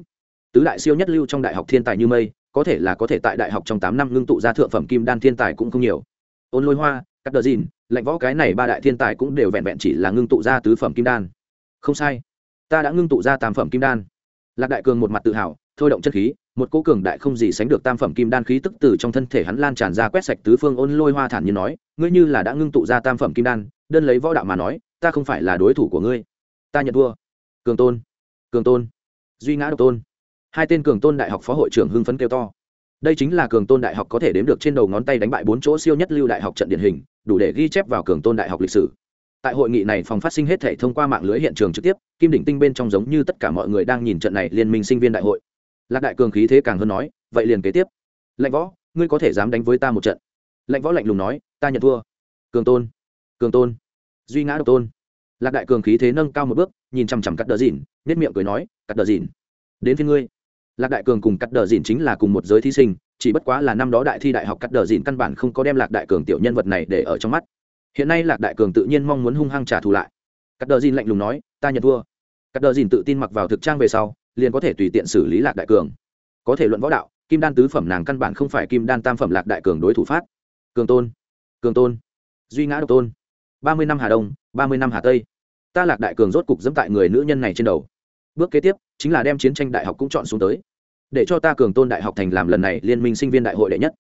Tứ đại siêu nhất lưu trong đại học thiên tài như mây, có thể là có thể tại đại học trong tám năm ngưng tụ ra thượng phẩm kim đan thiên tài cũng không nhiều. Ôn lôi hoa, cắt đờ dìn, lạnh võ cái này ba đại thiên tài cũng đều vẹn vẹn chỉ là ngưng tụ ra tứ phẩm kim đan. Không sai, ta đã ngưng tụ ra tam phẩm kim đan. Lạc đại cường một mặt tự hào, thôi động chân khí, một cô cường đại không gì sánh được tam phẩm kim đan khí tức từ trong thân thể hắn lan tràn ra quét sạch tứ phương. Ôn lôi hoa thản như nói, ngươi như là đã ngưng tụ ra tam phẩm kim đan, đơn lấy võ đạo mà nói ta không phải là đối thủ của ngươi. Ta nhận thua. Cường tôn. Cường tôn. Duy ngã độc tôn. Hai tên cường tôn đại học phó hội trưởng hưng phấn kêu to. Đây chính là cường tôn đại học có thể đếm được trên đầu ngón tay đánh bại bốn chỗ siêu nhất lưu đại học trận điển hình, đủ để ghi chép vào cường tôn đại học lịch sử. Tại hội nghị này phòng phát sinh hết thể thông qua mạng lưới hiện trường trực tiếp, kim đỉnh tinh bên trong giống như tất cả mọi người đang nhìn trận này liên minh sinh viên đại hội. Lạc đại cường khí thế càng hơn nói, vậy liền kế tiếp. Lạnh võ, ngươi có thể dám đánh với ta một trận. Lạnh võ lạnh lùng nói, ta nhận thua. Cường tôn. Cường tôn duy ngã độc tôn. Lạc đại cường khí thế nâng cao một bước, nhìn chằm chằm cắt đờ dìn nết miệng cười nói, cắt đờ dìn, đến phía ngươi. Lạc đại cường cùng cắt đờ dìn chính là cùng một giới thí sinh, chỉ bất quá là năm đó đại thi đại học cắt đờ dìn căn bản không có đem lạc đại cường tiểu nhân vật này để ở trong mắt. Hiện nay lạc đại cường tự nhiên mong muốn hung hăng trả thù lại. Cắt đờ dìn lạnh lùng nói, ta nhận thua. Cắt đờ dìn tự tin mặc vào thực trang về sau, liền có thể tùy tiện xử lý lạc đại cường. Có thể luận võ đạo, kim đan tứ phẩm nàng căn bản không phải kim đan tam phẩm lạc đại cường đối thủ phát. Cường tôn cường tôn, duy ngã độc tôn ba mươi năm hà đông, ba mươi năm hà tây. Ta lạc đại cường rốt cục dẫm tại người nữ nhân này trên đầu. Bước kế tiếp, chính là đem chiến tranh đại học cũng chọn xuống tới. Để cho ta cường tôn đại học thành làm lần này liên minh sinh viên đại hội đệ nhất.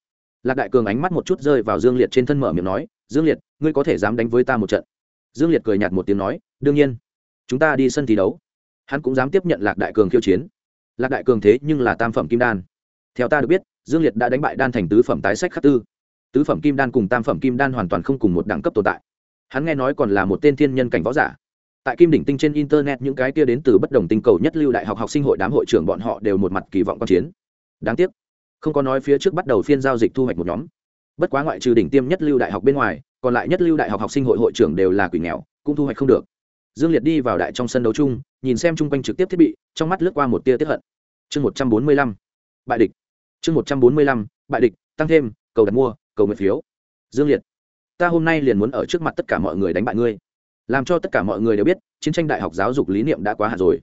Lạc đại cường ánh mắt một chút rơi vào dương liệt trên thân mở miệng nói, dương liệt, ngươi có thể dám đánh với ta một trận? Dương liệt cười nhạt một tiếng nói, đương nhiên. Chúng ta đi sân thi đấu. Hắn cũng dám tiếp nhận lạc đại cường khiêu chiến. Lạc đại cường thế nhưng là tam phẩm kim đan. Theo ta được biết, dương liệt đã đánh bại đan thành tứ phẩm tái sách khắc tư. Tứ phẩm kim đan cùng tam phẩm kim đan hoàn toàn không cùng một đẳng cấp tồn tại hắn nghe nói còn là một tên thiên nhân cảnh võ giả. Tại kim đỉnh tinh trên internet, những cái kia đến từ bất đồng tinh cầu nhất lưu đại học học sinh hội đám hội trưởng bọn họ đều một mặt kỳ vọng q chiến. Đáng tiếc, không có nói phía trước bắt đầu phiên giao dịch thu hoạch một nhóm. Bất quá ngoại trừ đỉnh tiêm nhất lưu đại học bên ngoài, còn lại nhất lưu đại học học sinh hội hội trưởng đều là quỷ nghèo, cũng thu hoạch không được. Dương liệt đi vào đại trong sân đấu chung, nhìn xem chung quanh trực tiếp thiết bị, trong mắt lướt qua một tia tiếp hận. Chương một trăm bốn mươi lăm, bại địch. Chương một trăm bốn mươi lăm, bại địch, tăng thêm, cầu đặt mua, cầu nguyện phiếu. Dương liệt ta hôm nay liền muốn ở trước mặt tất cả mọi người đánh bại ngươi. Làm cho tất cả mọi người đều biết, chiến tranh đại học giáo dục lý niệm đã quá hạn rồi.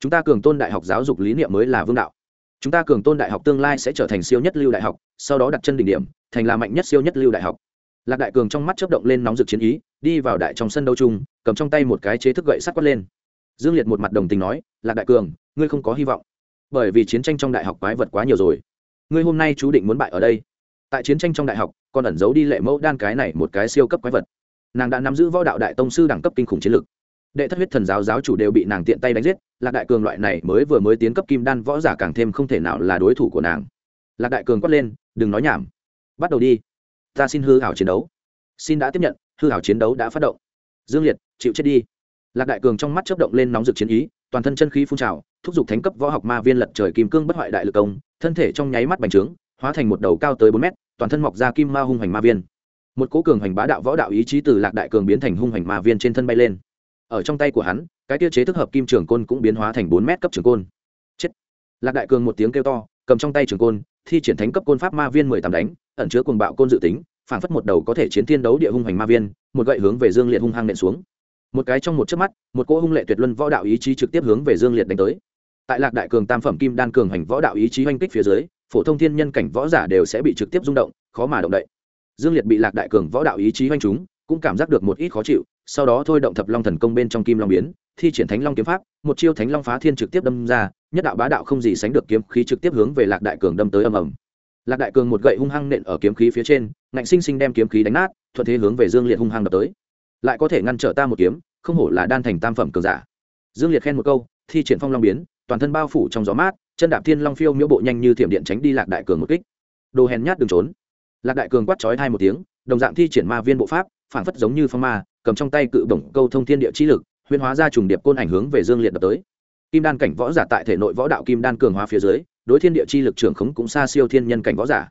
Chúng ta cường tôn đại học giáo dục lý niệm mới là vương đạo. Chúng ta cường tôn đại học tương lai sẽ trở thành siêu nhất lưu đại học, sau đó đặt chân đỉnh điểm, thành là mạnh nhất siêu nhất lưu đại học. Lạc đại cường trong mắt chớp động lên nóng rực chiến ý, đi vào đại trong sân đấu chung, cầm trong tay một cái chế thức gậy sắt quát lên. Dương liệt một mặt đồng tình nói, lạc đại cường, ngươi không có hy vọng, bởi vì chiến tranh trong đại học quái vật quá nhiều rồi. Ngươi hôm nay chú định muốn bại ở đây tại chiến tranh trong đại học, còn ẩn giấu đi lệ mẫu đan cái này một cái siêu cấp quái vật. Nàng đã nắm giữ võ đạo đại tông sư đẳng cấp kinh khủng chiến lực. Đệ thất huyết thần giáo giáo chủ đều bị nàng tiện tay đánh giết, lạc đại cường loại này mới vừa mới tiến cấp kim đan võ giả càng thêm không thể nào là đối thủ của nàng. Lạc đại cường quát lên, đừng nói nhảm. Bắt đầu đi. Ta xin hư hảo chiến đấu. Xin đã tiếp nhận, hư hảo chiến đấu đã phát động. Dương liệt, chịu chết đi. Lạc đại cường trong mắt chớp động lên nóng rực chiến ý, toàn thân chân khí phun trào, thúc giục thánh cấp võ học ma viên lật trời kim cương bất hoại đại lực công, thân thể trong nháy mắt bành trướng hóa thành một đầu cao tới bốn mét, toàn thân mọc ra kim ma hung hoành ma viên. Một cố cường hoành bá đạo võ đạo ý chí từ lạc đại cường biến thành hung hoành ma viên trên thân bay lên. Ở trong tay của hắn, cái tiêu chế thức hợp kim trường côn cũng biến hóa thành bốn mét cấp trường côn. Chết! Lạc đại cường một tiếng kêu to, cầm trong tay trường côn, thi triển thánh cấp côn pháp ma viên mười tám đánh, ẩn chứa cuồng bạo côn dự tính, phản phất một đầu có thể chiến thiên đấu địa hung hoành ma viên, một gậy hướng về dương liệt hung hăng nện xuống. Một cái trong một chớp mắt, một cỗ hung lệ tuyệt luân võ đạo ý chí trực tiếp hướng về dương liệt đánh tới. Tại lạc đại cường tam phẩm kim đan cường hành võ đạo ý chí oanh kích phía dưới phổ thông thiên nhân cảnh võ giả đều sẽ bị trực tiếp rung động, khó mà động đậy. Dương liệt bị lạc đại cường võ đạo ý chí oanh chúng cũng cảm giác được một ít khó chịu, sau đó thôi động thập long thần công bên trong kim long biến, thi triển thánh long kiếm pháp, một chiêu thánh long phá thiên trực tiếp đâm ra, nhất đạo bá đạo không gì sánh được kiếm khí trực tiếp hướng về lạc đại cường đâm tới ầm ầm. Lạc đại cường một gậy hung hăng nện ở kiếm khí phía trên, ngạnh sinh sinh đem kiếm khí đánh nát, thuận thế hướng về dương liệt hung hăng đập tới. Lại có thể ngăn trở ta một kiếm, không hổ là đan thành tam phẩm cường giả. Dương liệt khen một câu, thi triển phong long biến, toàn thân bao phủ trong gió mát chân đạp thiên long phiêu miễu bộ nhanh như thiểm điện tránh đi lạc đại cường một kích. Đồ hèn nhát đừng trốn. Lạc đại cường quát chói hai một tiếng, đồng dạng thi triển ma viên bộ pháp phản phất giống như phong ma, cầm trong tay cự bổng câu thông thiên địa chi lực huyên hóa ra trùng điệp côn ảnh hướng về dương liệt đập tới. Kim đan cảnh võ giả tại thể nội võ đạo kim đan cường hóa phía dưới, đối thiên địa chi lực trường khống cũng xa siêu thiên nhân cảnh võ giả.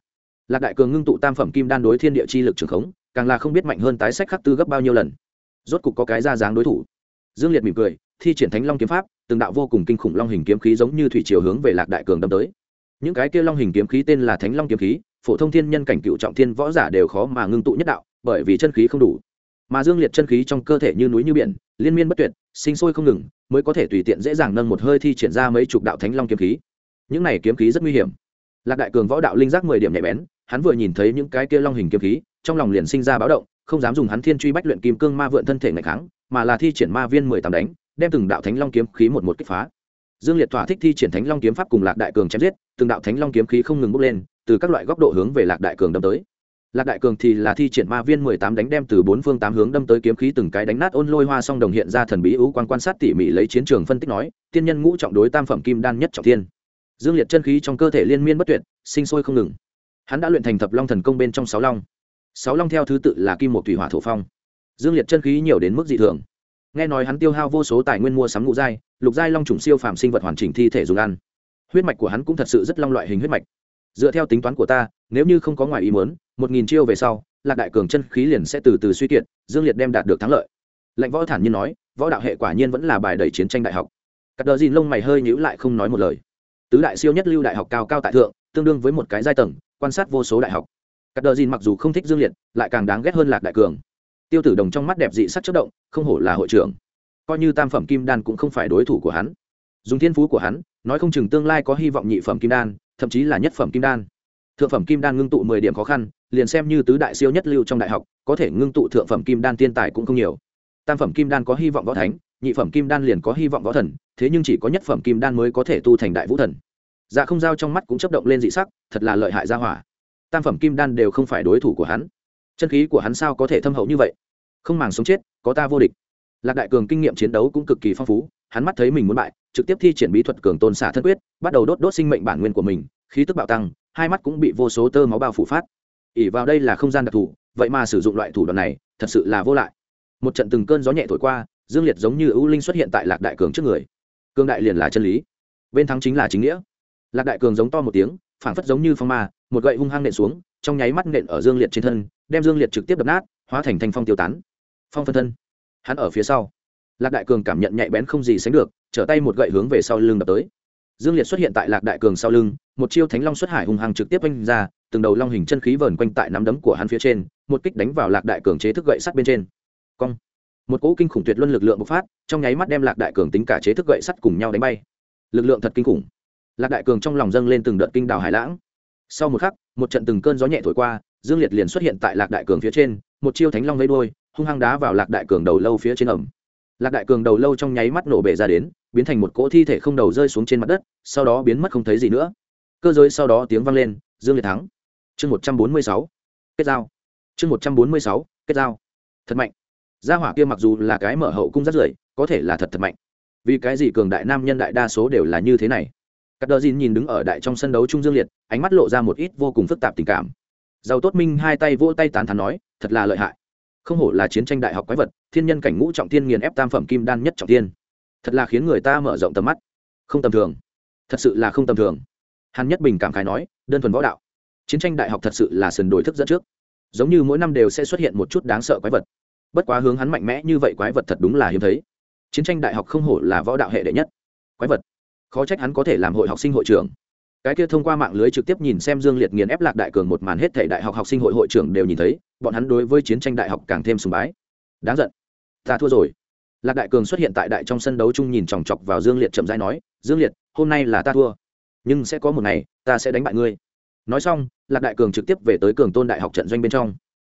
Lạc đại cường ngưng tụ tam phẩm kim đan đối thiên địa chi lực trường khống, càng là không biết mạnh hơn tái sách khắc tư gấp bao nhiêu lần. Rốt cục có cái ra dáng đối thủ dương liệt mỉm cười, thi triển thánh long kiếm pháp, từng đạo vô cùng kinh khủng long hình kiếm khí giống như thủy chiều hướng về lạc đại cường đâm tới. Những cái kia long hình kiếm khí tên là thánh long kiếm khí, phổ thông thiên nhân cảnh cựu trọng thiên võ giả đều khó mà ngưng tụ nhất đạo, bởi vì chân khí không đủ. Mà dương liệt chân khí trong cơ thể như núi như biển, liên miên bất tuyệt, sinh sôi không ngừng, mới có thể tùy tiện dễ dàng nâng một hơi thi triển ra mấy chục đạo thánh long kiếm khí. Những này kiếm khí rất nguy hiểm. Lạc đại cường võ đạo linh giác mười điểm nhạy bén, hắn vừa nhìn thấy những cái kia long hình kiếm khí, trong lòng liền sinh ra báo động, không dám dùng hắn thiên truy bách luyện kim cương ma vượn thân thể ngày kháng mà là thi triển ma viên mười tám đánh, đem từng đạo thánh long kiếm khí một một kích phá. Dương liệt thỏa thích thi triển thánh long kiếm pháp cùng lạc đại cường chém giết, từng đạo thánh long kiếm khí không ngừng bốc lên, từ các loại góc độ hướng về lạc đại cường đâm tới. Lạc đại cường thì là thi triển ma viên mười tám đánh đem từ bốn phương tám hướng đâm tới kiếm khí từng cái đánh nát ôn lôi hoa song đồng hiện ra thần bí ưu quan quan sát tỉ mỉ lấy chiến trường phân tích nói, tiên nhân ngũ trọng đối tam phẩm kim đan nhất trọng thiên. Dương liệt chân khí trong cơ thể liên miên bất tuyệt, sinh sôi không ngừng. Hắn đã luyện thành thập long thần công bên trong sáu long. Sáu long theo thứ tự là kim một thủy hỏa thổ phong dương liệt chân khí nhiều đến mức dị thường. Nghe nói hắn tiêu hao vô số tài nguyên mua sắm ngũ giai, lục giai long trùng siêu phàm sinh vật hoàn chỉnh thi thể dùng ăn. Huyết mạch của hắn cũng thật sự rất long loại hình huyết mạch. Dựa theo tính toán của ta, nếu như không có ngoài ý muốn, một nghìn chiêu về sau, lạc đại cường chân khí liền sẽ từ từ suy kiệt, dương liệt đem đạt được thắng lợi. Lệnh võ thản nhiên nói, võ đạo hệ quả nhiên vẫn là bài đẩy chiến tranh đại học. Cắt đờ dìn lông mày hơi nhíu lại không nói một lời. Tứ đại siêu nhất lưu đại học cao cao tại thượng, tương đương với một cái giai tầng, quan sát vô số đại học. Cắt đờ dìn mặc dù không thích dương liệt, lại càng đáng ghét hơn lạc đại cường tiêu tử đồng trong mắt đẹp dị sắc chất động, không hổ là hội trưởng. Coi như tam phẩm kim đan cũng không phải đối thủ của hắn. Dùng thiên phú của hắn, nói không chừng tương lai có hy vọng nhị phẩm kim đan, thậm chí là nhất phẩm kim đan. Thượng phẩm kim đan ngưng tụ mười điểm khó khăn, liền xem như tứ đại siêu nhất lưu trong đại học, có thể ngưng tụ thượng phẩm kim đan tiên tài cũng không nhiều. Tam phẩm kim đan có hy vọng võ thánh, nhị phẩm kim đan liền có hy vọng võ thần, thế nhưng chỉ có nhất phẩm kim đan mới có thể tu thành đại vũ thần. Dạ không giao trong mắt cũng chấp động lên dị sắc, thật là lợi hại ra hỏa. Tam phẩm kim đan đều không phải đối thủ của hắn chân khí của hắn sao có thể thâm hậu như vậy? Không màng sống chết, có ta vô địch. Lạc đại cường kinh nghiệm chiến đấu cũng cực kỳ phong phú, hắn mắt thấy mình muốn bại, trực tiếp thi triển bí thuật cường tôn xả thân quyết, bắt đầu đốt đốt sinh mệnh bản nguyên của mình, khí tức bạo tăng, hai mắt cũng bị vô số tơ máu bao phủ phát. Ỉ vào đây là không gian đặc thù, vậy mà sử dụng loại thủ đoạn này, thật sự là vô lại. Một trận từng cơn gió nhẹ thổi qua, dương liệt giống như ưu linh xuất hiện tại lạc đại cường trước người. Cương đại liền là chân lý. Bên thắng chính là chính nghĩa. Lạc đại cường giống to một tiếng phảng phất giống như phong ma, một gậy hung hăng nện xuống, trong nháy mắt nện ở dương liệt trên thân, đem dương liệt trực tiếp đập nát, hóa thành thanh phong tiêu tán. Phong phân thân. Hắn ở phía sau. Lạc đại cường cảm nhận nhạy bén không gì sánh được, trở tay một gậy hướng về sau lưng đập tới. Dương liệt xuất hiện tại lạc đại cường sau lưng, một chiêu thánh long xuất hải hung hăng trực tiếp oanh ra, từng đầu long hình chân khí vờn quanh tại nắm đấm của hắn phía trên, một kích đánh vào lạc đại cường chế thức gậy sắt bên trên. Cong. Một cỗ kinh khủng tuyệt luân lực lượng bộc phát, trong nháy mắt đem lạc đại cường tính cả chế thức gậy sắt cùng nhau đánh bay. Lực lượng thật kinh khủng lạc đại cường trong lòng dâng lên từng đợt kinh đào hải lãng. Sau một khắc, một trận từng cơn gió nhẹ thổi qua, dương liệt liền xuất hiện tại lạc đại cường phía trên, một chiêu thánh long lấy đôi hung hăng đá vào lạc đại cường đầu lâu phía trên ẩm. Lạc đại cường đầu lâu trong nháy mắt nổ bể ra đến, biến thành một cỗ thi thể không đầu rơi xuống trên mặt đất, sau đó biến mất không thấy gì nữa. Cơ giới sau đó tiếng vang lên, dương liệt thắng. Chương một trăm bốn mươi sáu, kết giao. Chương một trăm bốn mươi sáu, kết giao. Thật mạnh. Gia hỏa kia mặc dù là cái mở hậu cung rất rưởi, có thể là thật thật mạnh. Vì cái gì cường đại nam nhân đại đa số đều là như thế này? Cắt Đở dìn nhìn đứng ở đại trong sân đấu trung dương liệt, ánh mắt lộ ra một ít vô cùng phức tạp tình cảm. Giàu tốt minh hai tay vỗ tay tán thán nói, thật là lợi hại. Không hổ là chiến tranh đại học quái vật, thiên nhân cảnh ngũ trọng thiên nghiền ép tam phẩm kim đan nhất trọng thiên thật là khiến người ta mở rộng tầm mắt. Không tầm thường. Thật sự là không tầm thường. Hàn nhất bình cảm khái nói, đơn thuần võ đạo. Chiến tranh đại học thật sự là sườn đổi thức dẫn trước. Giống như mỗi năm đều sẽ xuất hiện một chút đáng sợ quái vật. Bất quá hướng hắn mạnh mẽ như vậy quái vật thật đúng là hiếm thấy. Chiến tranh đại học không hổ là võ đạo hệ đệ nhất. Quái vật khó trách hắn có thể làm hội học sinh hội trưởng. Cái kia thông qua mạng lưới trực tiếp nhìn xem dương liệt nghiền ép lạc đại cường một màn hết thể đại học học sinh hội hội trưởng đều nhìn thấy, bọn hắn đối với chiến tranh đại học càng thêm sùng bái. Đáng giận. Ta thua rồi. Lạc đại cường xuất hiện tại đại trong sân đấu chung nhìn chòng chọc vào dương liệt chậm rãi nói, dương liệt, hôm nay là ta thua, nhưng sẽ có một ngày, ta sẽ đánh bại ngươi. Nói xong, lạc đại cường trực tiếp về tới cường tôn đại học trận doanh bên trong.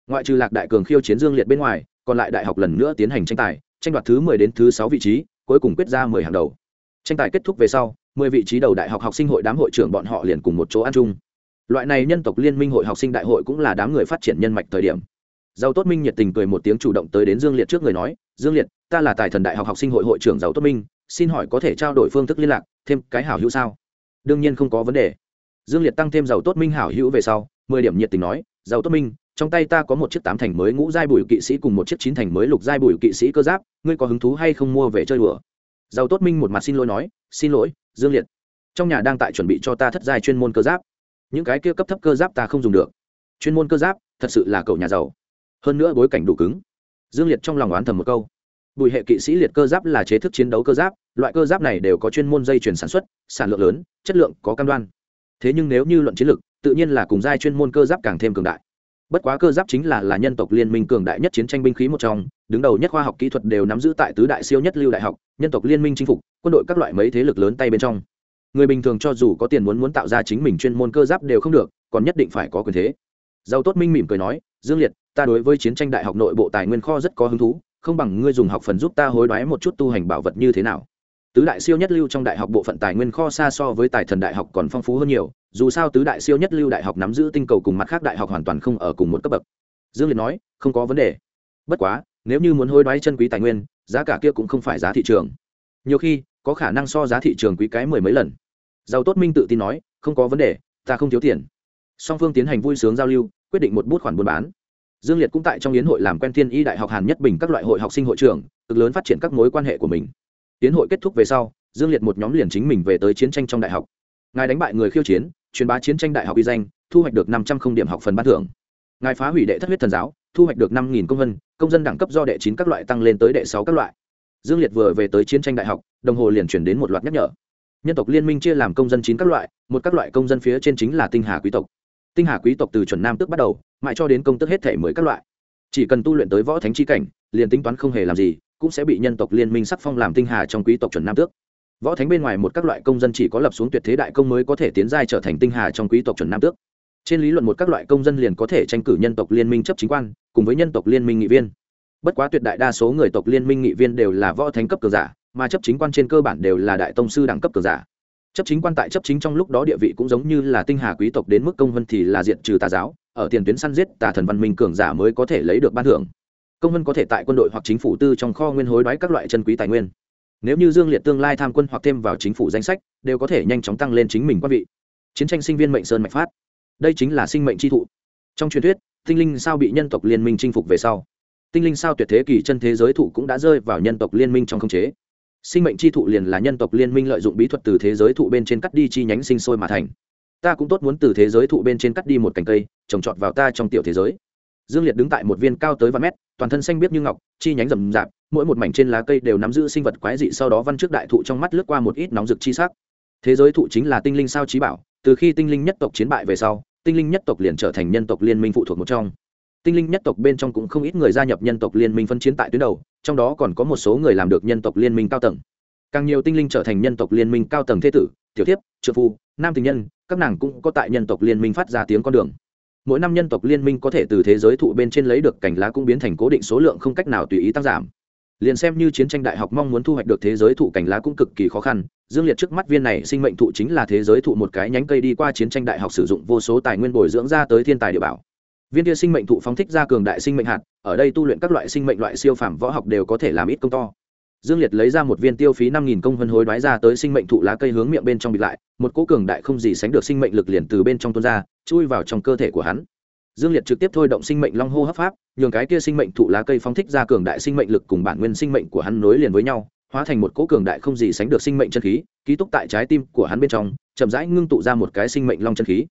Ngoại trừ lạc đại cường khiêu chiến dương liệt bên ngoài, còn lại đại học lần nữa tiến hành tranh tài, tranh đoạt thứ mười đến thứ sáu vị trí, cuối cùng quyết ra mười hàng đầu tranh tài kết thúc về sau, mười vị trí đầu đại học học sinh hội đám hội trưởng bọn họ liền cùng một chỗ ăn chung. Loại này nhân tộc liên minh hội học sinh đại hội cũng là đám người phát triển nhân mạch thời điểm. Giàu tốt minh nhiệt tình cười một tiếng chủ động tới đến dương liệt trước người nói, dương liệt, ta là tài thần đại học học sinh hội hội trưởng giàu tốt minh, xin hỏi có thể trao đổi phương thức liên lạc, thêm cái hảo hữu sao? Đương nhiên không có vấn đề. Dương liệt tăng thêm giàu tốt minh hảo hữu về sau, mười điểm nhiệt tình nói, giàu tốt minh, trong tay ta có một chiếc tám thành mới ngũ giai bùi kỵ sĩ cùng một chiếc chín thành mới lục giai bùi kỵ sĩ cơ giáp, ngươi có hứng thú hay không mua về chơi đùa? Giàu tốt minh một mặt xin lỗi nói, xin lỗi, dương liệt. Trong nhà đang tại chuẩn bị cho ta thất giai chuyên môn cơ giáp. Những cái kia cấp thấp cơ giáp ta không dùng được. Chuyên môn cơ giáp, thật sự là cậu nhà giàu. Hơn nữa bối cảnh đủ cứng. Dương liệt trong lòng oán thầm một câu. Bùi hệ kỵ sĩ liệt cơ giáp là chế thức chiến đấu cơ giáp, loại cơ giáp này đều có chuyên môn dây chuyển sản xuất, sản lượng lớn, chất lượng có cam đoan. Thế nhưng nếu như luận chiến lược tự nhiên là cùng giai chuyên môn cơ giáp càng thêm cường đại bất quá cơ giáp chính là là nhân tộc liên minh cường đại nhất chiến tranh binh khí một trong, đứng đầu nhất khoa học kỹ thuật đều nắm giữ tại tứ đại siêu nhất lưu đại học, nhân tộc liên minh chinh phục, quân đội các loại mấy thế lực lớn tay bên trong. Người bình thường cho dù có tiền muốn muốn tạo ra chính mình chuyên môn cơ giáp đều không được, còn nhất định phải có quyền thế. Giàu tốt minh mỉm cười nói, dương liệt, ta đối với chiến tranh đại học nội bộ tài nguyên kho rất có hứng thú, không bằng ngươi dùng học phần giúp ta hối đoái một chút tu hành bảo vật như thế nào tứ đại siêu nhất lưu trong đại học bộ phận tài nguyên kho xa so với tài thần đại học còn phong phú hơn nhiều, dù sao tứ đại siêu nhất lưu đại học nắm giữ tinh cầu cùng mặt khác đại học hoàn toàn không ở cùng một cấp bậc. Dương liệt nói, không có vấn đề. Bất quá, nếu như muốn hối đoái chân quý tài nguyên, giá cả kia cũng không phải giá thị trường. Nhiều khi, có khả năng so giá thị trường quý cái mười mấy lần. Giàu tốt minh tự tin nói, không có vấn đề, ta không thiếu tiền. Song phương tiến hành vui sướng giao lưu, quyết định một bút khoản buôn bán. Dương liệt cũng tại trong yến hội làm quen thiên y đại học hàn nhất bình các loại hội học sinh hội trưởng, cực lớn phát triển các mối quan hệ của mình. Tiến hội kết thúc về sau, dương liệt một nhóm liền chính mình về tới chiến tranh trong đại học. Ngài đánh bại người khiêu chiến, truyền bá chiến tranh đại học uy danh, thu hoạch được năm trăm không điểm học phần ban thưởng. Ngài phá hủy đệ thất huyết thần giáo, thu hoạch được năm nghìn công vân, công dân đẳng cấp do đệ chín các loại tăng lên tới đệ sáu các loại. Dương liệt vừa về tới chiến tranh đại học, đồng hồ liền chuyển đến một loạt nhắc nhở. Nhân tộc liên minh chia làm công dân chín các loại, một các loại công dân phía trên chính là tinh hà quý tộc. Tinh hà quý tộc từ chuẩn nam tước bắt đầu, mãi cho đến công tức hết thể mới các loại. Chỉ cần tu luyện tới võ thánh chi cảnh, liền tính toán không hề làm gì cũng sẽ bị nhân tộc liên minh sắc phong làm tinh hà trong quý tộc chuẩn nam tước. Võ thánh bên ngoài một các loại công dân chỉ có lập xuống tuyệt thế đại công mới có thể tiến giai trở thành tinh hà trong quý tộc chuẩn nam tước. Trên lý luận một các loại công dân liền có thể tranh cử nhân tộc liên minh chấp chính quan, cùng với nhân tộc liên minh nghị viên. Bất quá tuyệt đại đa số người tộc liên minh nghị viên đều là võ thánh cấp cường giả, mà chấp chính quan trên cơ bản đều là đại tông sư đẳng cấp cường giả. Chấp chính quan tại chấp chính trong lúc đó địa vị cũng giống như là tinh hà quý tộc đến mức công vân thì là diện trừ tà giáo, ở tiền tuyến săn giết tà thần văn minh cường giả mới có thể lấy được ban thưởng công vân có thể tại quân đội hoặc chính phủ tư trong kho nguyên hối đoái các loại chân quý tài nguyên. Nếu như dương liệt tương lai tham quân hoặc thêm vào chính phủ danh sách, đều có thể nhanh chóng tăng lên chính mình quan vị. Chiến tranh sinh viên mệnh sơn mạch phát. Đây chính là sinh mệnh tri thụ. Trong truyền thuyết, tinh linh sao bị nhân tộc liên minh chinh phục về sau? Tinh linh sao tuyệt thế kỷ chân thế giới thụ cũng đã rơi vào nhân tộc liên minh trong khống chế. Sinh mệnh chi thụ liền là nhân tộc liên minh lợi dụng bí thuật từ thế giới thụ bên trên cắt đi chi nhánh sinh sôi mà thành. Ta cũng tốt muốn từ thế giới thụ bên trên cắt đi một cành cây, trồng trọt vào ta trong tiểu thế giới dương liệt đứng tại một viên cao tới vài mét, toàn thân xanh biếc như ngọc, chi nhánh rậm rạp, mỗi một mảnh trên lá cây đều nắm giữ sinh vật quái dị sau đó văn trước đại thụ trong mắt lướt qua một ít nóng rực chi sắc. Thế giới thụ chính là tinh linh sao trí bảo, từ khi tinh linh nhất tộc chiến bại về sau, tinh linh nhất tộc liền trở thành nhân tộc liên minh phụ thuộc một trong. Tinh linh nhất tộc bên trong cũng không ít người gia nhập nhân tộc liên minh phân chiến tại tuyến đầu, trong đó còn có một số người làm được nhân tộc liên minh cao tầng. Càng nhiều tinh linh trở thành nhân tộc liên minh cao tầng thế tử, tiểu thiếp trợ phu, nam tình nhân, các nàng cũng có tại nhân tộc liên minh phát ra tiếng con đường mỗi năm nhân tộc liên minh có thể từ thế giới thụ bên trên lấy được cảnh lá cũng biến thành cố định số lượng không cách nào tùy ý tăng giảm. Liền xem như chiến tranh đại học mong muốn thu hoạch được thế giới thụ cảnh lá cũng cực kỳ khó khăn, dương liệt trước mắt viên này sinh mệnh thụ chính là thế giới thụ một cái nhánh cây đi qua chiến tranh đại học sử dụng vô số tài nguyên bồi dưỡng ra tới thiên tài địa bảo. Viên kia sinh mệnh thụ phóng thích ra cường đại sinh mệnh hạt, ở đây tu luyện các loại sinh mệnh loại siêu phẩm võ học đều có thể làm ít công to dương liệt lấy ra một viên tiêu phí năm nghìn công vân hối đoái ra tới sinh mệnh thụ lá cây hướng miệng bên trong bịt lại một cỗ cường đại không gì sánh được sinh mệnh lực liền từ bên trong tuôn ra chui vào trong cơ thể của hắn dương liệt trực tiếp thôi động sinh mệnh long hô hấp pháp nhường cái kia sinh mệnh thụ lá cây phóng thích ra cường đại sinh mệnh lực cùng bản nguyên sinh mệnh của hắn nối liền với nhau hóa thành một cỗ cường đại không gì sánh được sinh mệnh chân khí ký túc tại trái tim của hắn bên trong chậm rãi ngưng tụ ra một cái sinh mệnh long chân khí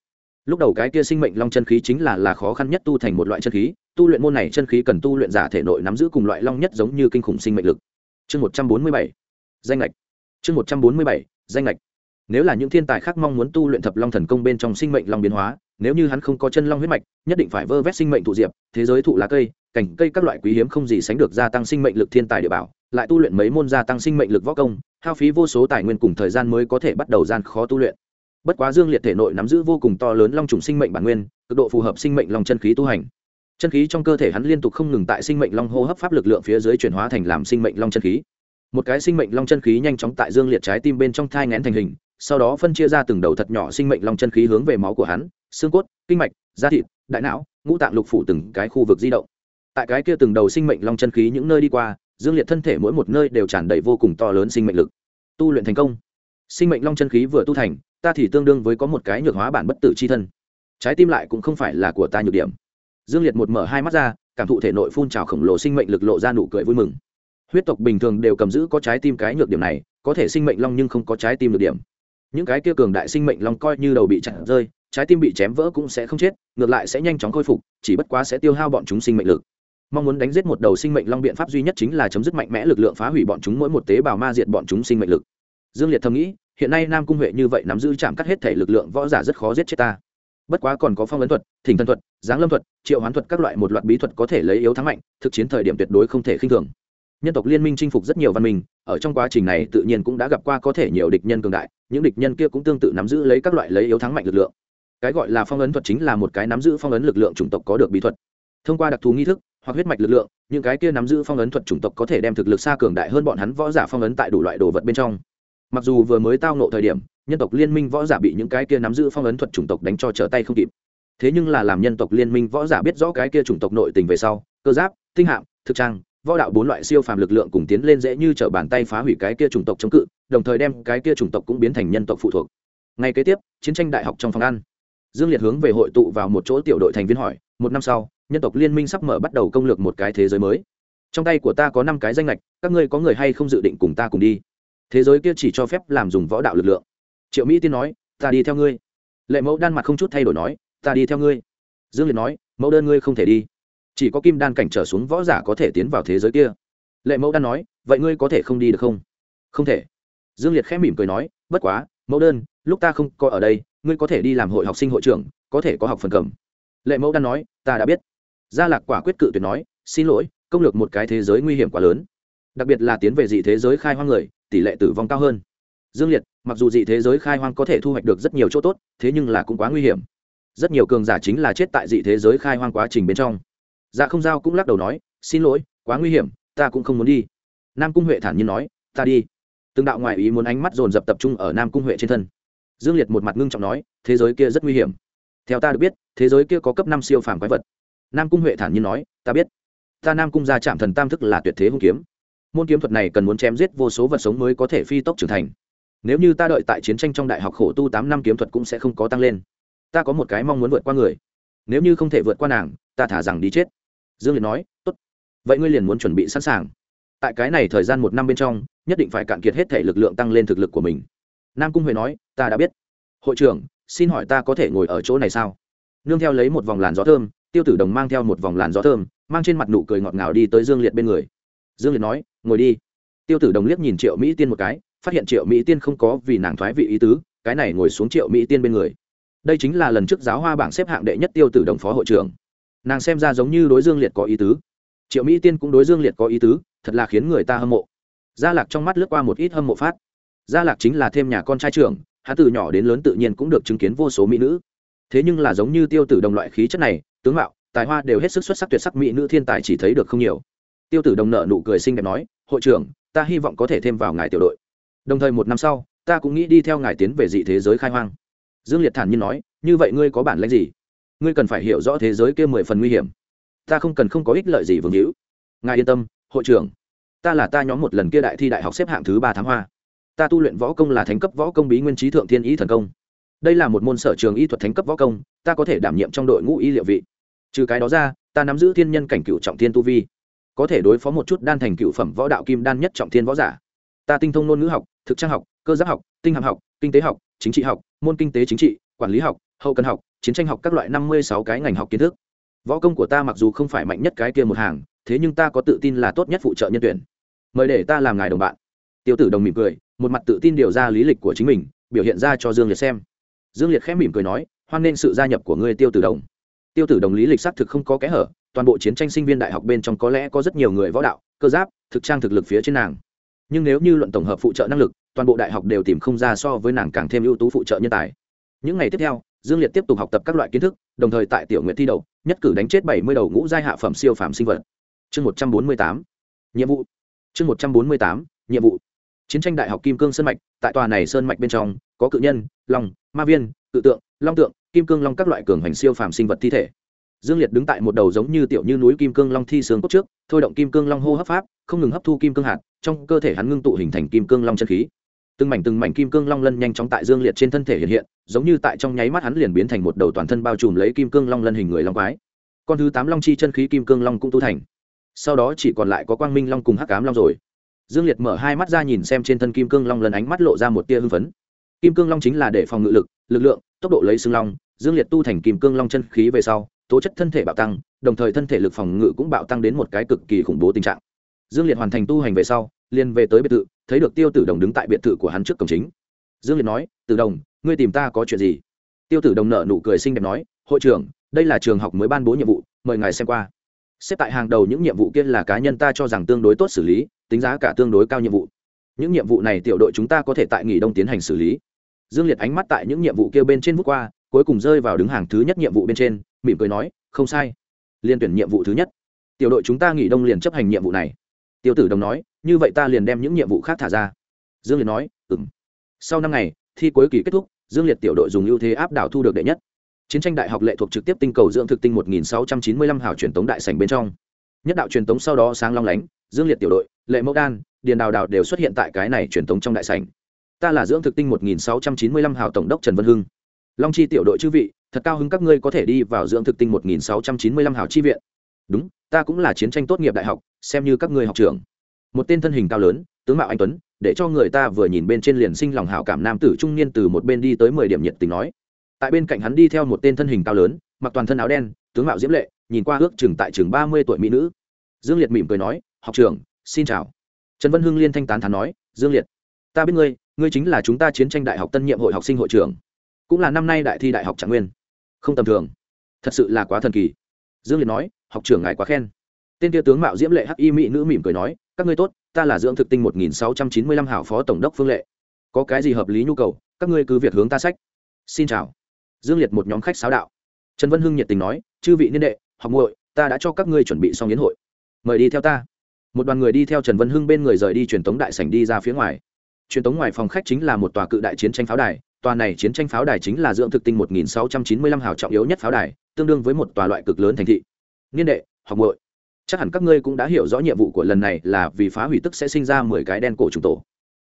lúc đầu cái kia sinh mệnh long chân khí chính là là khó khăn nhất tu thành một loại chân khí tu luyện môn này chân khí cần tu luyện giả thể nội nắm giữ cùng loại long nhất giống như kinh khủng sinh mệnh lực chương một trăm bốn mươi bảy, danh lệch chương một trăm bốn mươi bảy, danh lệch nếu là những thiên tài khác mong muốn tu luyện thập long thần công bên trong sinh mệnh long biến hóa, nếu như hắn không có chân long huyết mạch, nhất định phải vơ vét sinh mệnh thụ diệp, thế giới thụ lá cây, cảnh cây các loại quý hiếm không gì sánh được gia tăng sinh mệnh lực thiên tài địa bảo, lại tu luyện mấy môn gia tăng sinh mệnh lực võ công, hao phí vô số tài nguyên cùng thời gian mới có thể bắt đầu gian khó tu luyện. Bất quá dương liệt thể nội nắm giữ vô cùng to lớn long trùng sinh mệnh bản nguyên, cực độ phù hợp sinh mệnh long chân khí tu hành chân khí trong cơ thể hắn liên tục không ngừng tại sinh mệnh long hô hấp pháp lực lượng phía dưới chuyển hóa thành làm sinh mệnh long chân khí. Một cái sinh mệnh long chân khí nhanh chóng tại dương liệt trái tim bên trong thai ngén thành hình, sau đó phân chia ra từng đầu thật nhỏ sinh mệnh long chân khí hướng về máu của hắn, xương cốt, kinh mạch, da thịt, đại não, ngũ tạng lục phủ từng cái khu vực di động. Tại cái kia từng đầu sinh mệnh long chân khí những nơi đi qua, dương liệt thân thể mỗi một nơi đều tràn đầy vô cùng to lớn sinh mệnh lực. Tu luyện thành công. Sinh mệnh long chân khí vừa tu thành, ta thì tương đương với có một cái nhược hóa bản bất tử c h i thân. Trái tim lại cũng không phải là của ta nhược điểm dương liệt một mở hai mắt ra, cảm thụ thể nội phun trào khổng lồ sinh mệnh lực lộ ra nụ cười vui mừng. Huyết tộc bình thường đều cầm giữ có trái tim cái nhược điểm này, có thể sinh mệnh long nhưng không có trái tim được điểm. Những cái kia cường đại sinh mệnh long coi như đầu bị chặt rơi, trái tim bị chém vỡ cũng sẽ không chết, ngược lại sẽ nhanh chóng khôi phục, chỉ bất quá sẽ tiêu hao bọn chúng sinh mệnh lực. Mong muốn đánh giết một đầu sinh mệnh long biện pháp duy nhất chính là chấm dứt mạnh mẽ lực lượng phá hủy bọn chúng mỗi một tế bào ma diệt bọn chúng sinh mệnh lực. Dương liệt thầm nghĩ, hiện nay nam cung huệ như vậy nắm giữ chạm cắt hết thể lực lượng võ giả rất khó giết chết ta bất quá còn có phong ấn thuật, thỉnh thần thuật, giáng lâm thuật, triệu hoán thuật các loại một loạt bí thuật có thể lấy yếu thắng mạnh, thực chiến thời điểm tuyệt đối không thể khinh thường. Nhân tộc liên minh chinh phục rất nhiều văn minh, ở trong quá trình này tự nhiên cũng đã gặp qua có thể nhiều địch nhân cường đại, những địch nhân kia cũng tương tự nắm giữ lấy các loại lấy yếu thắng mạnh lực lượng. Cái gọi là phong ấn thuật chính là một cái nắm giữ phong ấn lực lượng chủng tộc có được bí thuật. Thông qua đặc thù nghi thức, hoặc huyết mạch lực lượng, những cái kia nắm giữ phong ấn thuật chủng tộc có thể đem thực lực xa cường đại hơn bọn hắn võ giả phong ấn tại đủ loại đồ vật bên trong. Mặc dù vừa mới tao nộ thời điểm nhân tộc liên minh võ giả bị những cái kia nắm giữ phong ấn thuật chủng tộc đánh cho trở tay không kịp. Thế nhưng là làm nhân tộc liên minh võ giả biết rõ cái kia chủng tộc nội tình về sau, cơ giáp, tinh hạm, thực trang, võ đạo bốn loại siêu phàm lực lượng cùng tiến lên dễ như t r ở bàn tay phá hủy cái kia chủng tộc chống cự, đồng thời đem cái kia chủng tộc cũng biến thành nhân tộc phụ thuộc. Ngay kế tiếp, chiến tranh đại học trong phòng ăn. Dương liệt hướng về hội tụ vào một chỗ tiểu đội thành viên hỏi, một năm sau, nhân tộc liên minh sắp mở bắt đầu công lược một cái thế giới mới. Trong tay của ta có năm cái danh lệch các ngươi có người hay không dự định cùng ta cùng đi? Thế giới kia chỉ cho phép làm dùng võ đạo lực lượng triệu mỹ tiên nói, ta đi theo ngươi. Lệ mẫu đan mặt không chút thay đổi nói, ta đi theo ngươi. Dương liệt nói, mẫu đơn ngươi không thể đi. Chỉ có kim đan cảnh trở xuống võ giả có thể tiến vào thế giới kia. Lệ mẫu đan nói, vậy ngươi có thể không đi được không? Không thể. Dương liệt khẽ mỉm cười nói, bất quá, mẫu đơn, lúc ta không có ở đây, ngươi có thể đi làm hội học sinh hội trưởng, có thể có học phần cầm. Lệ mẫu đan nói, ta đã biết. Gia lạc quả quyết cự tuyệt nói, xin lỗi, công lược một cái thế giới nguy hiểm quá lớn. Đặc biệt là tiến về dị thế giới khai hoang người, tỷ lệ tử vong cao hơn dương liệt, mặc dù dị thế giới khai hoang có thể thu hoạch được rất nhiều chỗ tốt, thế nhưng là cũng quá nguy hiểm. Rất nhiều cường giả chính là chết tại dị thế giới khai hoang quá trình bên trong. Dạ không giao cũng lắc đầu nói, xin lỗi, quá nguy hiểm, ta cũng không muốn đi. Nam cung huệ thản nhiên nói, ta đi. Từng đạo ngoại ý muốn ánh mắt dồn dập tập trung ở nam cung huệ trên thân. Dương liệt một mặt ngưng trọng nói, thế giới kia rất nguy hiểm. Theo ta được biết, thế giới kia có cấp năm siêu phàm quái vật. Nam cung huệ thản nhiên nói, ta biết. Ta nam cung ra chạm thần tam thức là tuyệt thế hung kiếm. Môn kiếm thuật này cần muốn chém giết vô số vật sống mới có thể phi tốc trưởng thành nếu như ta đợi tại chiến tranh trong đại học khổ tu tám năm kiếm thuật cũng sẽ không có tăng lên. Ta có một cái mong muốn vượt qua người. Nếu như không thể vượt qua nàng, ta thả rằng đi chết. Dương liệt nói, tốt. Vậy ngươi liền muốn chuẩn bị sẵn sàng. Tại cái này thời gian một năm bên trong, nhất định phải cạn kiệt hết thể lực lượng tăng lên thực lực của mình. Nam cung huệ nói, ta đã biết. Hội trưởng, xin hỏi ta có thể ngồi ở chỗ này sao? Nương theo lấy một vòng làn gió thơm, tiêu tử đồng mang theo một vòng làn gió thơm, mang trên mặt nụ cười ngọt ngào đi tới dương liệt bên người. Dương liệt nói, ngồi đi. Tiêu tử đồng liếc nhìn triệu mỹ tiên một cái phát hiện triệu mỹ tiên không có vì nàng thoái vị ý tứ, cái này ngồi xuống triệu mỹ tiên bên người. Đây chính là lần trước giáo hoa bảng xếp hạng đệ nhất tiêu tử đồng phó hội trưởng. Nàng xem ra giống như đối dương liệt có ý tứ. Triệu mỹ tiên cũng đối dương liệt có ý tứ, thật là khiến người ta hâm mộ. Gia lạc trong mắt lướt qua một ít hâm mộ phát. Gia lạc chính là thêm nhà con trai trưởng, hắn từ nhỏ đến lớn tự nhiên cũng được chứng kiến vô số mỹ nữ. Thế nhưng là giống như tiêu tử đồng loại khí chất này, tướng mạo, tài hoa đều hết sức xuất sắc tuyệt sắc mỹ nữ thiên tài chỉ thấy được không nhiều. Tiêu tử đồng nợ nụ cười xinh đẹp nói, hội trưởng, ta hy vọng có thể thêm vào ngài tiểu đội đồng thời một năm sau, ta cũng nghĩ đi theo ngài tiến về dị thế giới khai hoang. Dương liệt thản nhiên nói, như vậy ngươi có bản lãnh gì? Ngươi cần phải hiểu rõ thế giới kia mười phần nguy hiểm. Ta không cần không có ích lợi gì vương hữu. Ngài yên tâm, hội trưởng. Ta là ta nhóm một lần kia đại thi đại học xếp hạng thứ ba tháng hoa. Ta tu luyện võ công là thánh cấp võ công bí nguyên trí thượng thiên ý thần công. Đây là một môn sở trường y thuật thánh cấp võ công, ta có thể đảm nhiệm trong đội ngũ y liệu vị. Trừ cái đó ra, ta nắm giữ thiên nhân cảnh cựu trọng thiên tu vi. Có thể đối phó một chút đan thành cựu phẩm võ đạo kim đan nhất trọng thiên võ giả. Ta tinh thông ngôn ngữ học thực trang học, cơ giáp học, tinh hạm học, kinh tế học, chính trị học, môn kinh tế chính trị, quản lý học, hậu cần học, chiến tranh học các loại năm mươi sáu cái ngành học kiến thức. Võ công của ta mặc dù không phải mạnh nhất cái kia một hàng, thế nhưng ta có tự tin là tốt nhất phụ trợ nhân tuyển. Mời để ta làm ngài đồng bạn. Tiêu tử đồng mỉm cười, một mặt tự tin điều ra lý lịch của chính mình, biểu hiện ra cho dương liệt xem. Dương liệt khẽ mỉm cười nói, hoan nghênh sự gia nhập của ngươi, tiêu tử đồng. Tiêu tử đồng lý lịch xác thực không có kẽ hở, toàn bộ chiến tranh sinh viên đại học bên trong có lẽ có rất nhiều người võ đạo, cơ giáp, thực trang thực lực phía trên nàng. Nhưng nếu như luận tổng hợp phụ trợ năng lực toàn bộ đại học đều tìm không ra so với nàng càng thêm ưu tú phụ trợ nhân tài. Những ngày tiếp theo, dương liệt tiếp tục học tập các loại kiến thức, đồng thời tại tiểu nguyện thi đầu nhất cử đánh chết bảy mươi đầu ngũ giai hạ phẩm siêu phàm sinh vật. Chương một trăm bốn mươi tám, nhiệm vụ. Chương một trăm bốn mươi tám, nhiệm vụ. Chiến tranh đại học kim cương sơn mạch, tại tòa này sơn mạch bên trong, có cự nhân, long, ma viên tự tượng, long tượng, kim cương long các loại cường hành siêu phàm sinh vật thi thể. Dương liệt đứng tại một đầu giống như tiểu như núi kim cương long thi sướng cốt trước, thôi động kim cương long hô hấp pháp, không ngừng hấp thu kim cương hạt trong cơ thể hắn ngưng tụ hình thành kim cương long chân khí. Từng mảnh từng mảnh kim cương long lân nhanh chóng tại dương liệt trên thân thể hiện hiện, giống như tại trong nháy mắt hắn liền biến thành một đầu toàn thân bao trùm lấy kim cương long lân hình người long quái. Con thứ tám long chi chân khí kim cương long cũng tu thành. Sau đó chỉ còn lại có quang minh long cùng hắc cám long rồi. Dương liệt mở hai mắt ra nhìn xem trên thân kim cương long lần ánh mắt lộ ra một tia hưng phấn. Kim cương long chính là để phòng ngự lực lực lượng, tốc độ lấy xương long, dương liệt tu thành kim cương long chân khí về sau, tố chất thân thể bạo tăng, đồng thời thân thể lực phòng ngự cũng bạo tăng đến một cái cực kỳ khủng bố tình trạng dương liệt hoàn thành tu hành về sau, liền về tới biệt thự, thấy được tiêu tử đồng đứng tại biệt thự của hắn trước cổng chính. Dương liệt nói, tử đồng, ngươi tìm ta có chuyện gì? Tiêu tử đồng nợ nụ cười xinh đẹp nói, hội trưởng, đây là trường học mới ban bố nhiệm vụ, mời ngài xem qua. Xếp tại hàng đầu những nhiệm vụ kia là cá nhân ta cho rằng tương đối tốt xử lý, tính giá cả tương đối cao nhiệm vụ. Những nhiệm vụ này tiểu đội chúng ta có thể tại nghỉ đông tiến hành xử lý. Dương liệt ánh mắt tại những nhiệm vụ kia bên trên vút qua, cuối cùng rơi vào đứng hàng thứ nhất nhiệm vụ bên trên, mỉm cười nói, không sai. Liên tuyển nhiệm vụ thứ nhất. Tiểu đội chúng ta nghỉ đông liền chấp hành nhiệm vụ này tiêu tử đồng nói, như vậy ta liền đem những nhiệm vụ khác thả ra. Dương liệt nói ừng sau năm ngày, thi cuối kỳ kết thúc, dương liệt tiểu đội dùng ưu thế áp đảo thu được đệ nhất. Chiến tranh đại học lệ thuộc trực tiếp tinh cầu dưỡng thực tinh 1695 hào truyền tống đại sảnh bên trong. Nhất đạo truyền tống sau đó sáng long lánh, dương liệt tiểu đội, lệ mẫu đan, điền đào đào đều xuất hiện tại cái này truyền tống trong đại sảnh. Ta là dưỡng thực tinh 1695 hào tổng đốc trần vân hưng. Long chi tiểu đội chư vị, thật cao hứng các ngươi có thể đi vào dưỡng thực tinh 1695 hào chi viện. Đúng, ta cũng là chiến tranh tốt nghiệp đại học xem như các ngươi học trưởng. Một tên thân hình cao lớn, tướng mạo anh tuấn, để cho người ta vừa nhìn bên trên liền sinh lòng hảo cảm nam tử trung niên từ một bên đi tới mười điểm nhiệt tình nói. Tại bên cạnh hắn đi theo một tên thân hình cao lớn, mặc toàn thân áo đen, tướng mạo diễm lệ, nhìn qua ước chừng tại chừng ba mươi tuổi mỹ nữ. Dương liệt mỉm cười nói, học trưởng, xin chào. Trần vân hưng liên thanh tán thán nói, dương liệt, ta biết ngươi ngươi chính là chúng ta chiến tranh đại học tân nhiệm hội học sinh hội trưởng. Cũng là năm nay đại thi đại học trạng nguyên. Không tầm thường. Thật sự là quá thần kỳ. Dương liệt nói, học trưởng ngài quá khen tên kia tướng mạo diễm lệ hắc y mỹ nữ mỉm cười nói, các ngươi tốt, ta là dưỡng thực tinh một nghìn sáu trăm chín mươi lăm hảo phó tổng đốc phương lệ. Có cái gì hợp lý nhu cầu, các ngươi cứ việc hướng ta sách. Xin chào. Dương liệt một nhóm khách sáo đạo. Trần vân hưng nhiệt tình nói, chư vị niên đệ, học muội, ta đã cho các ngươi chuẩn bị xong yến hội. Mời đi theo ta. Một đoàn người đi theo trần vân hưng bên người rời đi truyền tống đại sảnh đi ra phía ngoài. Truyền tống ngoài phòng khách chính là một tòa cự đại chiến tranh pháo đài, tòa này chiến tranh pháo đài chính là dưỡng thực tinh 1695 hào trọng yếu nhất pháo đài, tương đương với một tòa loại cực lớn thành thị. Niên đệ, học muội chắc hẳn các ngươi cũng đã hiểu rõ nhiệm vụ của lần này là vì phá hủy tức sẽ sinh ra mười cái đen cổ trùng tổ.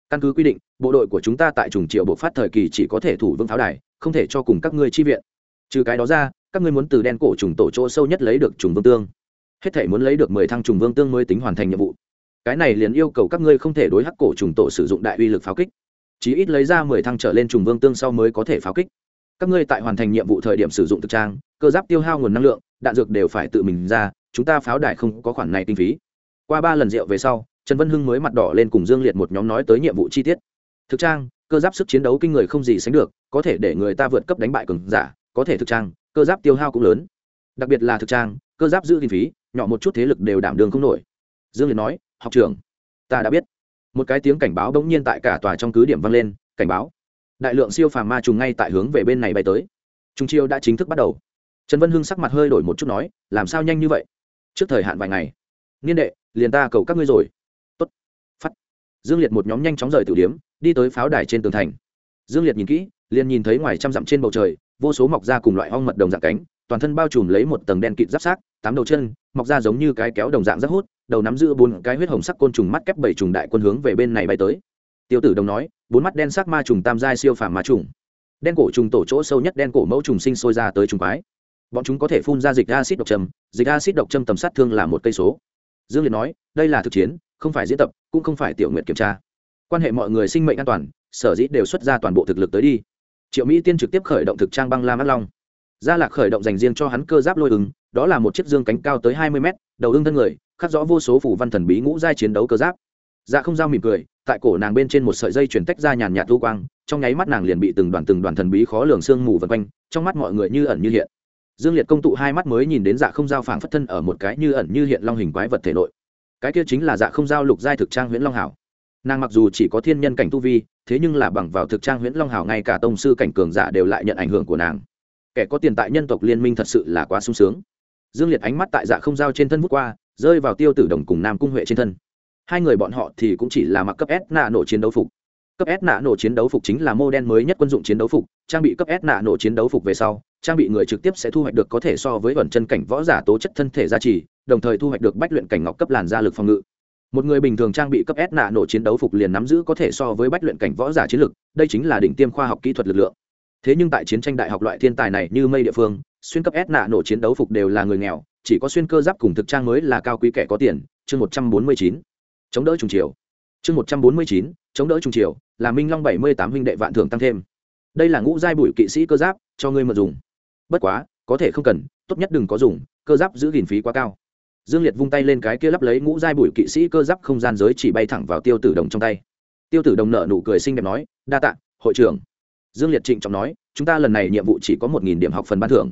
Căn cứ quy định, bộ đội của chúng ta tại trùng triệu bộ phát thời kỳ chỉ có thể thủ vững pháo đài, không thể cho cùng các ngươi chi viện. Trừ cái đó ra, các ngươi muốn từ đen cổ trùng tổ chỗ sâu nhất lấy được trùng vương tương. Hết thể muốn lấy được mười thăng trùng vương tương mới tính hoàn thành nhiệm vụ. Cái này liền yêu cầu các ngươi không thể đối hắc cổ trùng tổ sử dụng đại uy lực pháo kích. Chí ít lấy ra mười thăng trở lên trùng vương tương sau mới có thể pháo kích. Các ngươi tại hoàn thành nhiệm vụ thời điểm sử dụng thực trang, cơ giáp tiêu hao nguồn năng lượng, đạn dược đều phải tự mình ra chúng ta pháo đài không có khoản này kinh phí. Qua ba lần rượu về sau, trần vân hưng mới mặt đỏ lên cùng dương liệt một nhóm nói tới nhiệm vụ chi tiết. Thực trang, cơ giáp sức chiến đấu kinh người không gì sánh được, có thể để người ta vượt cấp đánh bại cường giả, có thể thực trang, cơ giáp tiêu hao cũng lớn. Đặc biệt là thực trang, cơ giáp giữ kinh phí, nhỏ một chút thế lực đều đảm đường không nổi. Dương liệt nói, học trưởng, ta đã biết. Một cái tiếng cảnh báo bỗng nhiên tại cả tòa trong cứ điểm vang lên, cảnh báo. Đại lượng siêu phàm ma trùng ngay tại hướng về bên này bay tới. Trung chiêu đã chính thức bắt đầu. Trần vân hưng sắc mặt hơi đổi một chút nói, làm sao nhanh như vậy? Trước thời hạn vài ngày. Niên đệ, liền ta cầu các ngươi rồi. Tốt. Phát. Dương liệt một nhóm nhanh chóng rời tử điếm, đi tới pháo đài trên tường thành. Dương liệt nhìn kỹ, liền nhìn thấy ngoài trăm dặm trên bầu trời, vô số mọc ra cùng loại ong mật đồng dạng cánh, toàn thân bao trùm lấy một tầng đen kịt giáp sát tám đầu chân, mọc ra giống như cái kéo đồng dạng rất hút, đầu nắm giữ bốn cái huyết hồng sắc côn trùng mắt kép bảy trùng đại quân hướng về bên này bay tới. Tiêu tử đồng nói, bốn mắt đen sắc ma trùng tam giai siêu phàm ma trùng. Đen cổ trùng tổ chỗ sâu nhất đen cổ mẫu trùng sinh sôi ra tới trùng quái bọn chúng có thể phun ra dịch acid độc châm dịch acid độc châm tầm sát thương là một cây số. Dương liệt nói, đây là thực chiến, không phải diễn tập, cũng không phải tiểu nguyện kiểm tra. Quan hệ mọi người sinh mệnh an toàn, sở dĩ đều xuất ra toàn bộ thực lực tới đi. Triệu mỹ tiên trực tiếp khởi động thực trang băng la mắt long. Gia lạc khởi động dành riêng cho hắn cơ giáp lôi ứng, đó là một chiếc dương cánh cao tới hai mươi mét, đầu ưng thân người, khắc rõ vô số phủ văn thần bí ngũ giai chiến đấu cơ giáp. Dạ không giao mỉm cười, tại cổ nàng bên trên một sợi dây chuyển tách ra nhàn nhạt thu quang, trong nháy mắt nàng liền bị từng đoàn từng đoàn thần bí khó lường sương mù vần quanh, trong mắt mọi người như ẩn như hiện dương liệt công tụ hai mắt mới nhìn đến dạ không giao phảng phất thân ở một cái như ẩn như hiện long hình quái vật thể nội. Cái kia chính là dạ không giao lục giai thực trang huyễn long hảo. Nàng mặc dù chỉ có thiên nhân cảnh tu vi, thế nhưng là bằng vào thực trang huyễn long hảo ngay cả tông sư cảnh cường giả đều lại nhận ảnh hưởng của nàng. Kẻ có tiền tại nhân tộc liên minh thật sự là quá sung sướng. Dương liệt ánh mắt tại dạ không giao trên thân vút qua, rơi vào tiêu tử đồng cùng nam cung huệ trên thân. Hai người bọn họ thì cũng chỉ là mặc cấp s nạ nổ chiến đấu phục. Cấp s nạ nổ chiến đấu phục chính là mô đen mới nhất quân dụng chiến đấu phục, trang bị cấp s nạ nổ chiến đấu phục về sau trang bị người trực tiếp sẽ thu hoạch được có thể so với vẩn chân cảnh võ giả tố chất thân thể gia trì, đồng thời thu hoạch được bách luyện cảnh ngọc cấp làn gia lực phòng ngự. Một người bình thường trang bị cấp s nạ nổ chiến đấu phục liền nắm giữ có thể so với bách luyện cảnh võ giả chiến lực, đây chính là đỉnh tiêm khoa học kỹ thuật lực lượng. Thế nhưng tại chiến tranh đại học loại thiên tài này như mây địa phương, xuyên cấp s nạ nổ chiến đấu phục đều là người nghèo, chỉ có xuyên cơ giáp cùng thực trang mới là cao quý kẻ có tiền, chương một trăm bốn mươi chín, chống đỡ trùng chiều. Chương một trăm bốn mươi chín, chống đỡ trùng chiều, là minh long bảy mươi tám huynh đệ vạn thưởng tăng thêm. Đây là ngũ giai bụi kỵ sĩ cơ giáp, cho ngươi mượn dùng bất quá, có thể không cần, tốt nhất đừng có dùng, cơ giáp giữ gìn phí quá cao. Dương liệt vung tay lên cái kia lắp lấy ngũ giai bụi kỵ sĩ cơ giáp không gian giới chỉ bay thẳng vào tiêu tử đồng trong tay. Tiêu tử đồng nợ nụ cười xinh đẹp nói, đa tạ, hội trưởng. Dương liệt trịnh trọng nói, chúng ta lần này nhiệm vụ chỉ có một nghìn điểm học phần ban thưởng.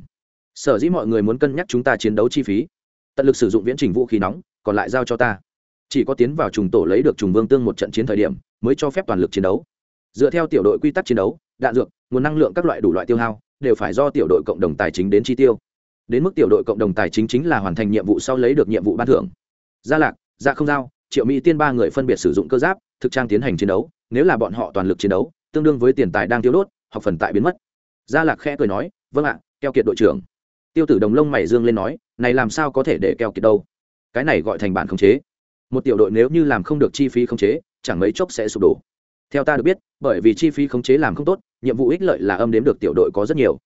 Sở dĩ mọi người muốn cân nhắc chúng ta chiến đấu chi phí. Tận lực sử dụng viễn trình vũ khí nóng, còn lại giao cho ta. Chỉ có tiến vào trùng tổ lấy được trùng vương tương một trận chiến thời điểm, mới cho phép toàn lực chiến đấu. Dựa theo tiểu đội quy tắc chiến đấu, đạn dược, nguồn năng lượng các loại đủ loại tiêu hao đều phải do tiểu đội cộng đồng tài chính đến chi tiêu. Đến mức tiểu đội cộng đồng tài chính chính là hoàn thành nhiệm vụ sau lấy được nhiệm vụ ban thưởng. Gia lạc gia không giao, triệu mỹ tiên ba người phân biệt sử dụng cơ giáp, thực trang tiến hành chiến đấu, nếu là bọn họ toàn lực chiến đấu, tương đương với tiền tài đang tiêu đốt, học phần tại biến mất. Gia lạc khẽ cười nói vâng ạ, keo kiệt đội trưởng. Tiêu tử đồng lông mày dương lên nói, này làm sao có thể để keo kiệt đâu? Cái này gọi thành bản khống chế. Một tiểu đội nếu như làm không được chi phí khống chế, chẳng mấy chốc sẽ sụp đổ theo ta được biết, bởi vì chi phí khống chế làm không tốt, nhiệm vụ ích lợi là âm đếm được tiểu đội có rất nhiều.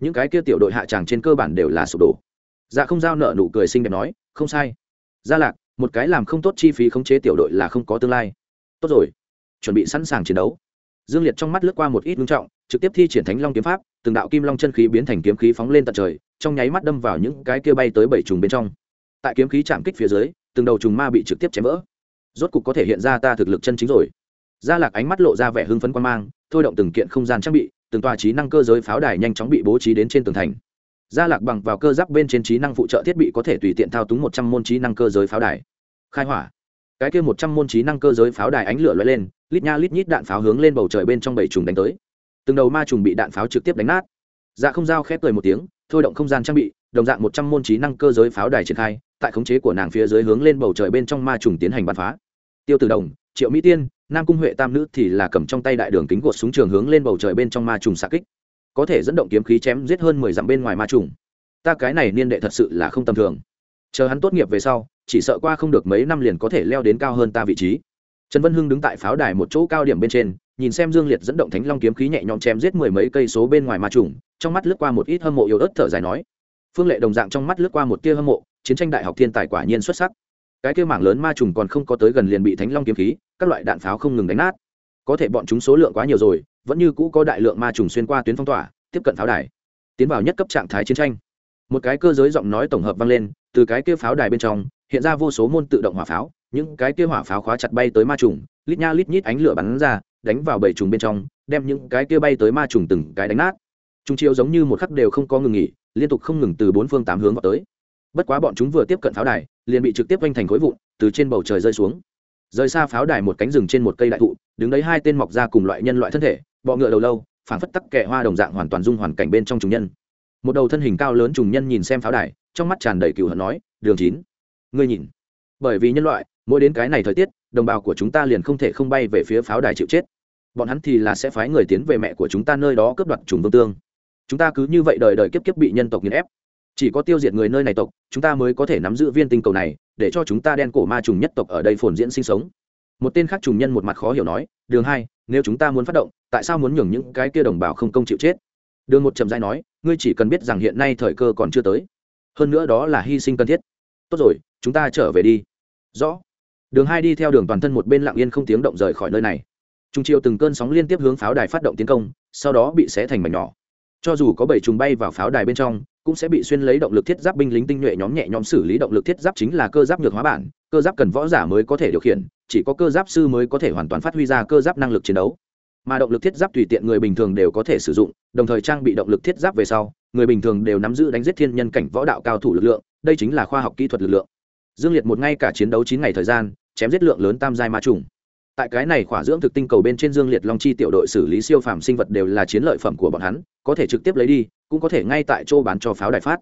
Những cái kia tiểu đội hạ tràng trên cơ bản đều là sụp đổ. Dạ không giao nợ nụ cười xinh đẹp nói, không sai. Gia lạc, một cái làm không tốt chi phí khống chế tiểu đội là không có tương lai. Tốt rồi. Chuẩn bị sẵn sàng chiến đấu. Dương liệt trong mắt lướt qua một ít ngưng trọng, trực tiếp thi triển thánh long kiếm pháp, từng đạo kim long chân khí biến thành kiếm khí phóng lên tận trời, trong nháy mắt đâm vào những cái kia bay tới bảy trùng bên trong. Tại kiếm khí chạm kích phía dưới, từng đầu trùng ma bị trực tiếp chém vỡ. Rốt cục có thể hiện ra ta thực lực chân chính rồi gia lạc ánh mắt lộ ra vẻ hưng phấn quan mang, thôi động từng kiện không gian trang bị, từng tòa trí năng cơ giới pháo đài nhanh chóng bị bố trí đến trên tường thành. Gia lạc bằng vào cơ giáp bên trên trí năng phụ trợ thiết bị có thể tùy tiện thao túng một trăm môn trí năng cơ giới pháo đài. Khai hỏa. Cái kia một trăm môn trí năng cơ giới pháo đài ánh lửa lóe lên, lít nha lít nhít đạn pháo hướng lên bầu trời bên trong bảy trùng đánh tới. Từng đầu ma trùng bị đạn pháo trực tiếp đánh nát. Dạ không giao khép cười một tiếng, thôi động không gian trang bị, đồng dạng một trăm môn trí năng cơ giới pháo đài triển khai, tại khống chế của nàng phía dưới hướng lên bầu trời bên trong ma trùng tiến hành bắn phá. Tiêu tử đồng, triệu mỹ tiên nam cung huệ tam nữ thì là cầm trong tay đại đường kính gột súng trường hướng lên bầu trời bên trong ma trùng xạ kích. Có thể dẫn động kiếm khí chém giết hơn mười dặm bên ngoài ma trùng. Ta cái này niên đệ thật sự là không tầm thường. Chờ hắn tốt nghiệp về sau, chỉ sợ qua không được mấy năm liền có thể leo đến cao hơn ta vị trí. Trần vân hưng đứng tại pháo đài một chỗ cao điểm bên trên, nhìn xem dương liệt dẫn động thánh long kiếm khí nhẹ nhõm chém giết mười mấy cây số bên ngoài ma trùng, trong mắt lướt qua một ít hâm mộ yếu ớt thở dài nói. Phương lệ đồng dạng trong mắt lướt qua một tia hâm mộ, chiến tranh đại học thiên tài quả nhiên xuất sắc cái kia mảng lớn ma trùng còn không có tới gần liền bị thánh long kiếm khí, các loại đạn pháo không ngừng đánh nát. Có thể bọn chúng số lượng quá nhiều rồi, vẫn như cũ có đại lượng ma trùng xuyên qua tuyến phong tỏa, tiếp cận pháo đài, tiến vào nhất cấp trạng thái chiến tranh. Một cái cơ giới giọng nói tổng hợp vang lên, từ cái kia pháo đài bên trong, hiện ra vô số môn tự động hỏa pháo, những cái kia hỏa pháo khóa chặt bay tới ma trùng, lít nha lít nhít ánh lửa bắn ra, đánh vào bầy trùng bên trong, đem những cái kia bay tới ma trùng từng cái đánh nát. Trung chiếu giống như một khắc đều không có ngừng nghỉ, liên tục không ngừng từ bốn phương tám hướng vào tới bất quá bọn chúng vừa tiếp cận pháo đài, liền bị trực tiếp quanh thành khối vụn, từ trên bầu trời rơi xuống. Rời xa pháo đài một cánh rừng trên một cây đại thụ, đứng đấy hai tên mọc ra cùng loại nhân loại thân thể, bọ ngựa đầu lâu, phảng phất tắc kẹ hoa đồng dạng hoàn toàn dung hoàn cảnh bên trong trùng nhân. Một đầu thân hình cao lớn trùng nhân nhìn xem pháo đài, trong mắt tràn đầy cừu hận nói, đường chín, ngươi nhìn. Bởi vì nhân loại, mỗi đến cái này thời tiết, đồng bào của chúng ta liền không thể không bay về phía pháo đài chịu chết. Bọn hắn thì là sẽ phái người tiến về mẹ của chúng ta nơi đó cướp đoạt trùng vương tương. Chúng ta cứ như vậy đời đời kiếp kiếp bị nhân tộc nghiền ép chỉ có tiêu diệt người nơi này tộc, chúng ta mới có thể nắm giữ viên tinh cầu này, để cho chúng ta đen cổ ma trùng nhất tộc ở đây phồn diễn sinh sống. Một tên khác trùng nhân một mặt khó hiểu nói, đường hai, nếu chúng ta muốn phát động, tại sao muốn nhường những cái kia đồng bào không công chịu chết? Đường một trầm dai nói, ngươi chỉ cần biết rằng hiện nay thời cơ còn chưa tới. Hơn nữa đó là hy sinh cần thiết. Tốt rồi, chúng ta trở về đi. Rõ. Đường hai đi theo đường toàn thân một bên lặng yên không tiếng động rời khỏi nơi này. Trung chiều từng cơn sóng liên tiếp hướng pháo đài phát động tiến công, sau đó bị xé thành mảnh nhỏ. Cho dù có bảy trùng bay vào pháo đài bên trong cũng sẽ bị xuyên lấy động lực thiết giáp binh lính tinh nhuệ nhóm nhẹ nhóm xử lý động lực thiết giáp chính là cơ giáp nhược hóa bản, cơ giáp cần võ giả mới có thể điều khiển, chỉ có cơ giáp sư mới có thể hoàn toàn phát huy ra cơ giáp năng lực chiến đấu. Mà động lực thiết giáp tùy tiện người bình thường đều có thể sử dụng, đồng thời trang bị động lực thiết giáp về sau, người bình thường đều nắm giữ đánh giết thiên nhân cảnh võ đạo cao thủ lực lượng, đây chính là khoa học kỹ thuật lực lượng. Dương liệt một ngay cả chiến đấu chín ngày thời gian, chém giết lượng lớn tam giai ma trùng. Tại cái này khỏa dưỡng thực tinh cầu bên trên dương liệt long chi tiểu đội xử lý siêu phàm sinh vật đều là chiến lợi phẩm của bọn hắn, có thể trực tiếp lấy đi cũng có thể ngay tại chỗ bán cho pháo đài phát.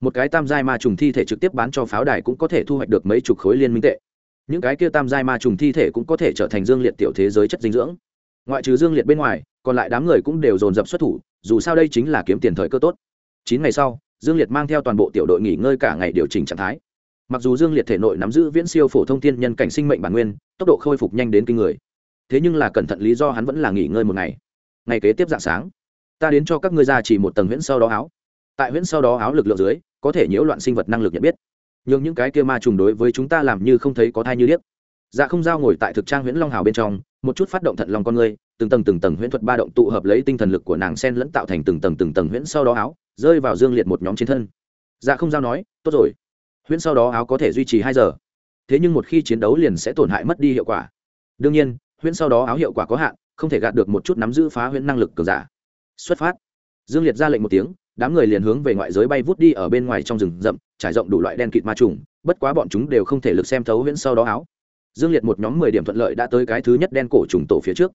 Một cái tam giai ma trùng thi thể trực tiếp bán cho pháo đài cũng có thể thu hoạch được mấy chục khối liên minh tệ. Những cái kia tam giai ma trùng thi thể cũng có thể trở thành dương liệt tiểu thế giới chất dinh dưỡng. Ngoại trừ dương liệt bên ngoài, còn lại đám người cũng đều dồn dập xuất thủ, dù sao đây chính là kiếm tiền thời cơ tốt. Chín ngày sau, dương liệt mang theo toàn bộ tiểu đội nghỉ ngơi cả ngày điều chỉnh trạng thái. Mặc dù dương liệt thể nội nắm giữ viễn siêu phổ thông tiên nhân cảnh sinh mệnh bản nguyên, tốc độ khôi phục nhanh đến kinh người. Thế nhưng là cẩn thận lý do hắn vẫn là nghỉ ngơi một ngày. Ngày kế tiếp dạng sáng ta đến cho các ngươi ra chỉ một tầng huyễn sau đó áo. Tại huyễn sau đó áo lực lượng dưới, có thể nhiễu loạn sinh vật năng lực nhận biết. Nhưng những cái kia ma trùng đối với chúng ta làm như không thấy có thai như điếc. Dạ không giao ngồi tại thực trang huyễn long hào bên trong, một chút phát động thận lòng con người từng tầng từng tầng huyễn thuật ba động tụ hợp lấy tinh thần lực của nàng sen lẫn tạo thành từng tầng từng tầng huyễn sau đó áo, rơi vào dương liệt một nhóm chiến thân. Dạ không giao nói, tốt rồi. Huyễn sau đó áo có thể duy trì hai giờ. Thế nhưng một khi chiến đấu liền sẽ tổn hại mất đi hiệu quả. Đương nhiên, huyễn sau đó áo hiệu quả có hạn, không thể gạt được một chút nắm giữ phá huyễn năng lực cường giả xuất phát. Dương liệt ra lệnh một tiếng, đám người liền hướng về ngoại giới bay vút đi ở bên ngoài trong rừng rậm, trải rộng đủ loại đen kịt ma trùng, bất quá bọn chúng đều không thể lực xem thấu huyễn sau đó áo. Dương liệt một nhóm mười điểm thuận lợi đã tới cái thứ nhất đen cổ trùng tổ phía trước.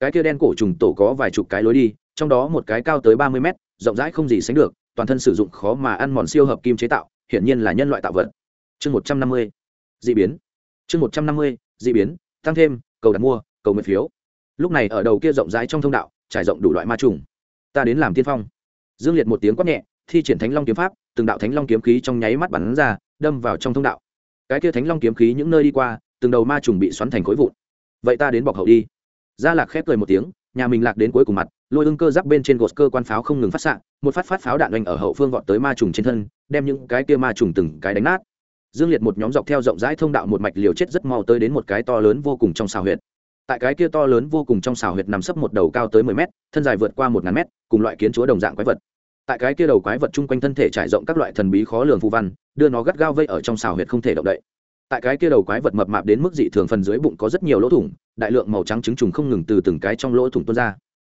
Cái kia đen cổ trùng tổ có vài chục cái lối đi, trong đó một cái cao tới ba mươi mét, rộng rãi không gì sánh được, toàn thân sử dụng khó mà ăn mòn siêu hợp kim chế tạo, hiển nhiên là nhân loại tạo vật. Chương một trăm năm mươi d ị biến. Chương một trăm năm mươi d ị biến, tăng thêm, cầu đặt mua, cầu nguyện phiếu. Lúc này ở đầu kia rộng rãi trong thông đạo, trải rộng đủ loại ma trùng ta đến làm tiên phong. Dương liệt một tiếng quát nhẹ, thi triển thánh long kiếm pháp, từng đạo thánh long kiếm khí trong nháy mắt bắn ra, đâm vào trong thông đạo. Cái kia thánh long kiếm khí những nơi đi qua, từng đầu ma trùng bị xoắn thành khối vụn. Vậy ta đến bọc hậu đi. Gia lạc khép cười một tiếng, nhà mình lạc đến cuối cùng mặt, lôi ưng cơ giáp bên trên gột cơ quan pháo không ngừng phát xạ, một phát phát pháo đạn oanh ở hậu phương vọt tới ma trùng trên thân, đem những cái kia ma trùng từng cái đánh nát. Dương liệt một nhóm dọc theo rộng rãi thông đạo một mạch liều chết rất mau tới đến một cái to lớn vô cùng trong xào huyệt tại cái kia to lớn vô cùng trong xào huyệt nằm sấp một đầu cao tới mười mét, thân dài vượt qua một ngàn mét, cùng loại kiến chúa đồng dạng quái vật. Tại cái kia đầu quái vật chung quanh thân thể trải rộng các loại thần bí khó lường phù văn, đưa nó gắt gao vây ở trong xào huyệt không thể động đậy. Tại cái kia đầu quái vật mập mạp đến mức dị thường phần dưới bụng có rất nhiều lỗ thủng, đại lượng màu trắng trứng trùng không ngừng từ từng cái trong lỗ thủng tuôn ra.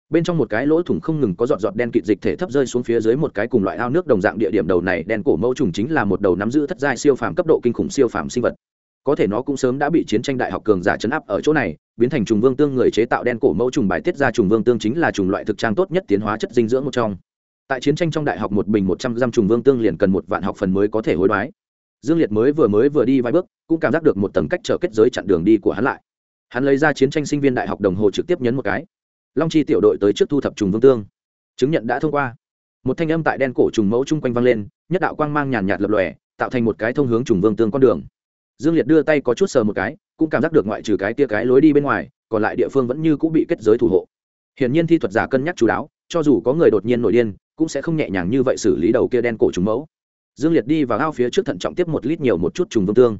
Bên trong một cái lỗ thủng không ngừng có giọt giọt đen kịt dịch thể thấp rơi xuống phía dưới một cái cùng loại ao nước đồng dạng địa điểm đầu này, đen cổ mẫu trùng chính là một đầu nắm giữ thất giai siêu phàm cấp độ kinh khủng siêu phàm sinh vật có thể nó cũng sớm đã bị chiến tranh đại học cường giả chấn áp ở chỗ này, biến thành trùng vương tương người chế tạo đen cổ mẫu trùng bài tiết ra trùng vương tương chính là trùng loại thực trang tốt nhất tiến hóa chất dinh dưỡng một trong. Tại chiến tranh trong đại học một bình một trăm g trùng vương tương liền cần một vạn học phần mới có thể hối đoái. Dương liệt mới vừa mới vừa đi vài bước, cũng cảm giác được một tầng cách trở kết giới chặn đường đi của hắn lại. Hắn lấy ra chiến tranh sinh viên đại học đồng hồ trực tiếp nhấn một cái. Long chi tiểu đội tới trước thu thập trùng vương tương. Chứng nhận đã thông qua. Một thanh âm tại đen cổ trùng mẫu chung quanh vang lên, nhất đạo quang mang nhàn nhạt lập lòe, tạo thành một cái thông hướng trùng vương tương con đường dương liệt đưa tay có chút sờ một cái, cũng cảm giác được ngoại trừ cái tia cái lối đi bên ngoài, còn lại địa phương vẫn như cũng bị kết giới thủ hộ. Hiển nhiên thi thuật giả cân nhắc chú đáo, cho dù có người đột nhiên nổi điên, cũng sẽ không nhẹ nhàng như vậy xử lý đầu kia đen cổ trùng mẫu. Dương liệt đi vào ao phía trước thận trọng tiếp một lít nhiều một chút trùng vương tương.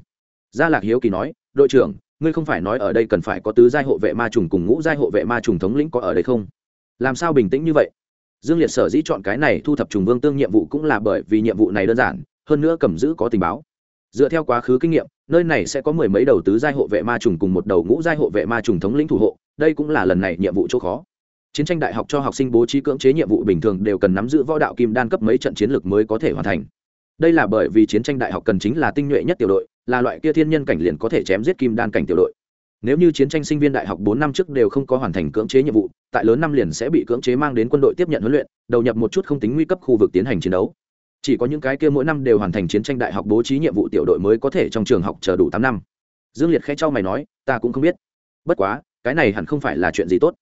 Gia lạc hiếu kỳ nói, đội trưởng, ngươi không phải nói ở đây cần phải có tứ giai hộ vệ ma trùng cùng ngũ giai hộ vệ ma trùng thống lĩnh có ở đây không? Làm sao bình tĩnh như vậy? Dương liệt sở dĩ chọn cái này thu thập trùng vương tương nhiệm vụ cũng là bởi vì nhiệm vụ này đơn giản, hơn nữa cầm giữ có tình báo dựa theo quá khứ kinh nghiệm, nơi này sẽ có mười mấy đầu tứ giai hộ vệ ma trùng cùng một đầu ngũ giai hộ vệ ma trùng thống lĩnh thủ hộ, đây cũng là lần này nhiệm vụ chỗ khó. Chiến tranh đại học cho học sinh bố trí cưỡng chế nhiệm vụ bình thường đều cần nắm giữ võ đạo kim đan cấp mấy trận chiến lược mới có thể hoàn thành. Đây là bởi vì chiến tranh đại học cần chính là tinh nhuệ nhất tiểu đội, là loại kia thiên nhân cảnh liền có thể chém giết kim đan cảnh tiểu đội. Nếu như chiến tranh sinh viên đại học bốn năm trước đều không có hoàn thành cưỡng chế nhiệm vụ, tại lớn năm liền sẽ bị cưỡng chế mang đến quân đội tiếp nhận huấn luyện, đầu nhập một chút không tính nguy cấp khu vực tiến hành chiến đấu chỉ có những cái kia mỗi năm đều hoàn thành chiến tranh đại học bố trí nhiệm vụ tiểu đội mới có thể trong trường học chờ đủ tám năm. Dương liệt khẽ cho mày nói, ta cũng không biết. Bất quá, cái này hẳn không phải là chuyện gì tốt.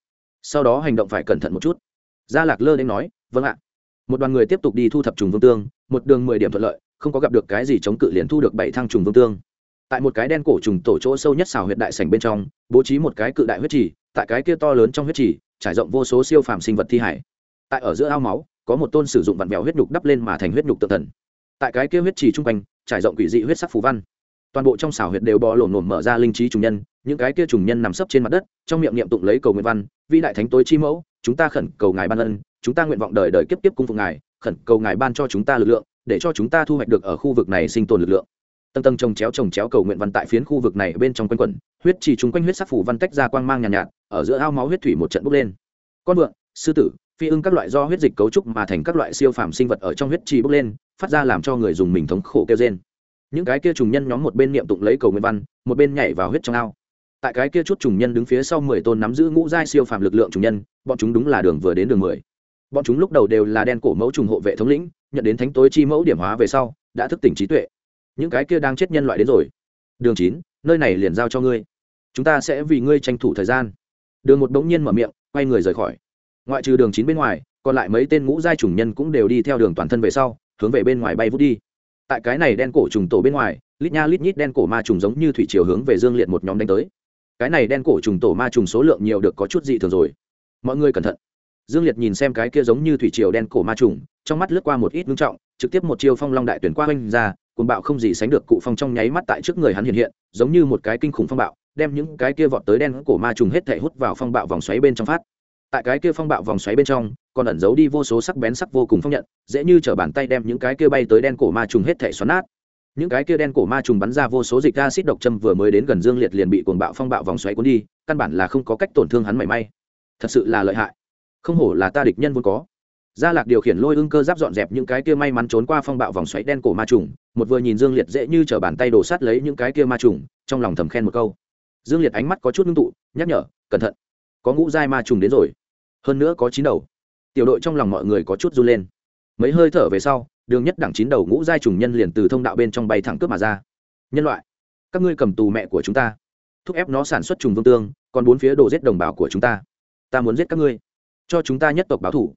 Sau đó hành động phải cẩn thận một chút. Gia lạc lơ đến nói vâng ạ. Một đoàn người tiếp tục đi thu thập trùng vương tương, một đường mười điểm thuận lợi, không có gặp được cái gì chống cự liền thu được bảy thang trùng vương tương. Tại một cái đen cổ trùng tổ chỗ sâu nhất xào huyệt đại sảnh bên trong, bố trí một cái cự đại huyết trì, tại cái kia to lớn trong huyết trì, trải rộng vô số siêu phàm sinh vật thi hải. Tại ở giữa ao máu có một tôn sử dụng vạn vẹo huyết nhục đắp lên mà thành huyết nhục tự thần. Tại cái kia huyết trì trung quanh trải rộng quỷ dị huyết sắc phù văn. Toàn bộ trong xảo huyệt đều bò lổn nổn mở ra linh trí trùng nhân những cái kia trùng nhân nằm sấp trên mặt đất trong miệng niệm tụng lấy cầu nguyện văn vĩ đại thánh tối chi mẫu chúng ta khẩn cầu ngài ban ân chúng ta nguyện vọng đời đời kiếp kiếp cung phục ngài khẩn cầu ngài ban cho chúng ta lực lượng để cho chúng ta thu hoạch được ở khu vực này sinh tồn lực lượng. Tầng tầng trồng chéo trồng chéo cầu nguyện văn tại phiến khu vực này bên trong quanh quẩn huyết chỉ chung quanh huyết sắc phủ văn tách ra quang mang nhàn nhạt, nhạt ở giữa ao máu huyết thủy một trận bốc lên. Con vượn sư tử phi ưng các loại do huyết dịch cấu trúc mà thành các loại siêu phàm sinh vật ở trong huyết trì bốc lên, phát ra làm cho người dùng mình thống khổ kêu trên những cái kia trùng nhân nhóm một bên niệm tụng lấy cầu nguyện văn, một bên nhảy vào huyết trong ao. Tại cái kia chút trùng nhân đứng phía sau mười tôn nắm giữ ngũ giai siêu phàm lực lượng trùng nhân, bọn chúng đúng là đường vừa đến đường mười. Bọn chúng lúc đầu đều là đen cổ mẫu trùng hộ vệ thống lĩnh, nhận đến thánh tối chi mẫu điểm hóa về sau, đã thức tỉnh trí tuệ. Những cái kia đang chết nhân loại đến rồi. Đường chín, nơi này liền giao cho ngươi. Chúng ta sẽ vì ngươi tranh thủ thời gian. Đường một bỗng nhiên mở miệng, quay người rời khỏi ngoại trừ đường chín bên ngoài, còn lại mấy tên ngũ giai trùng nhân cũng đều đi theo đường toàn thân về sau, hướng về bên ngoài bay vút đi. Tại cái này đen cổ trùng tổ bên ngoài, lít nha lít nhít đen cổ ma trùng giống như thủy chiều hướng về dương liệt một nhóm đánh tới. Cái này đen cổ trùng tổ ma trùng số lượng nhiều được có chút dị thường rồi. Mọi người cẩn thận. Dương liệt nhìn xem cái kia giống như thủy triều đen cổ ma trùng, trong mắt lướt qua một ít ngưng trọng, trực tiếp một chiêu phong long đại tuyển qua oanh ra, cuồng bạo không gì sánh được cụ phong trong nháy mắt tại trước người hắn hiện hiện, giống như một cái kinh khủng phong bạo, đem những cái kia vọt tới đen cổ ma trùng hết thể hút vào phong bạo vòng xoáy bên trong phát tại cái kia phong bạo vòng xoáy bên trong, còn ẩn giấu đi vô số sắc bén sắc vô cùng phong nhận, dễ như t bàn tay đem những cái kia bay tới đen cổ ma trùng hết thể xoắn nát. Những cái kia đen cổ ma trùng bắn ra vô số dịch acid độc châm vừa mới đến gần dương liệt liền bị cuồng bạo phong bạo vòng xoáy cuốn đi, căn bản là không có cách tổn thương hắn mảy may. Thật sự là lợi hại. Không hổ là ta địch nhân vốn có. Gia lạc điều khiển lôi ưng cơ giáp dọn dẹp những cái kia may mắn trốn qua phong bạo vòng xoáy đen cổ ma trùng, một vừa nhìn dương liệt dễ như t bàn tay đổ sát lấy những cái kia ma trùng, trong lòng thầm khen một câu. Dương liệt ánh mắt có chút ngưng tụ, nhắc nhở, cẩn thận có ngũ giai ma trùng đến rồi. Hơn nữa có chín đầu. Tiểu đội trong lòng mọi người có chút run lên. Mấy hơi thở về sau, đường nhất đẳng chín đầu ngũ giai trùng nhân liền từ thông đạo bên trong bay thẳng cướp mà ra. Nhân loại, các ngươi cầm tù mẹ của chúng ta. Thúc ép nó sản xuất trùng vương tương, còn bốn phía đồ giết đồng bào của chúng ta. Ta muốn giết các ngươi. Cho chúng ta nhất tộc báo thủ.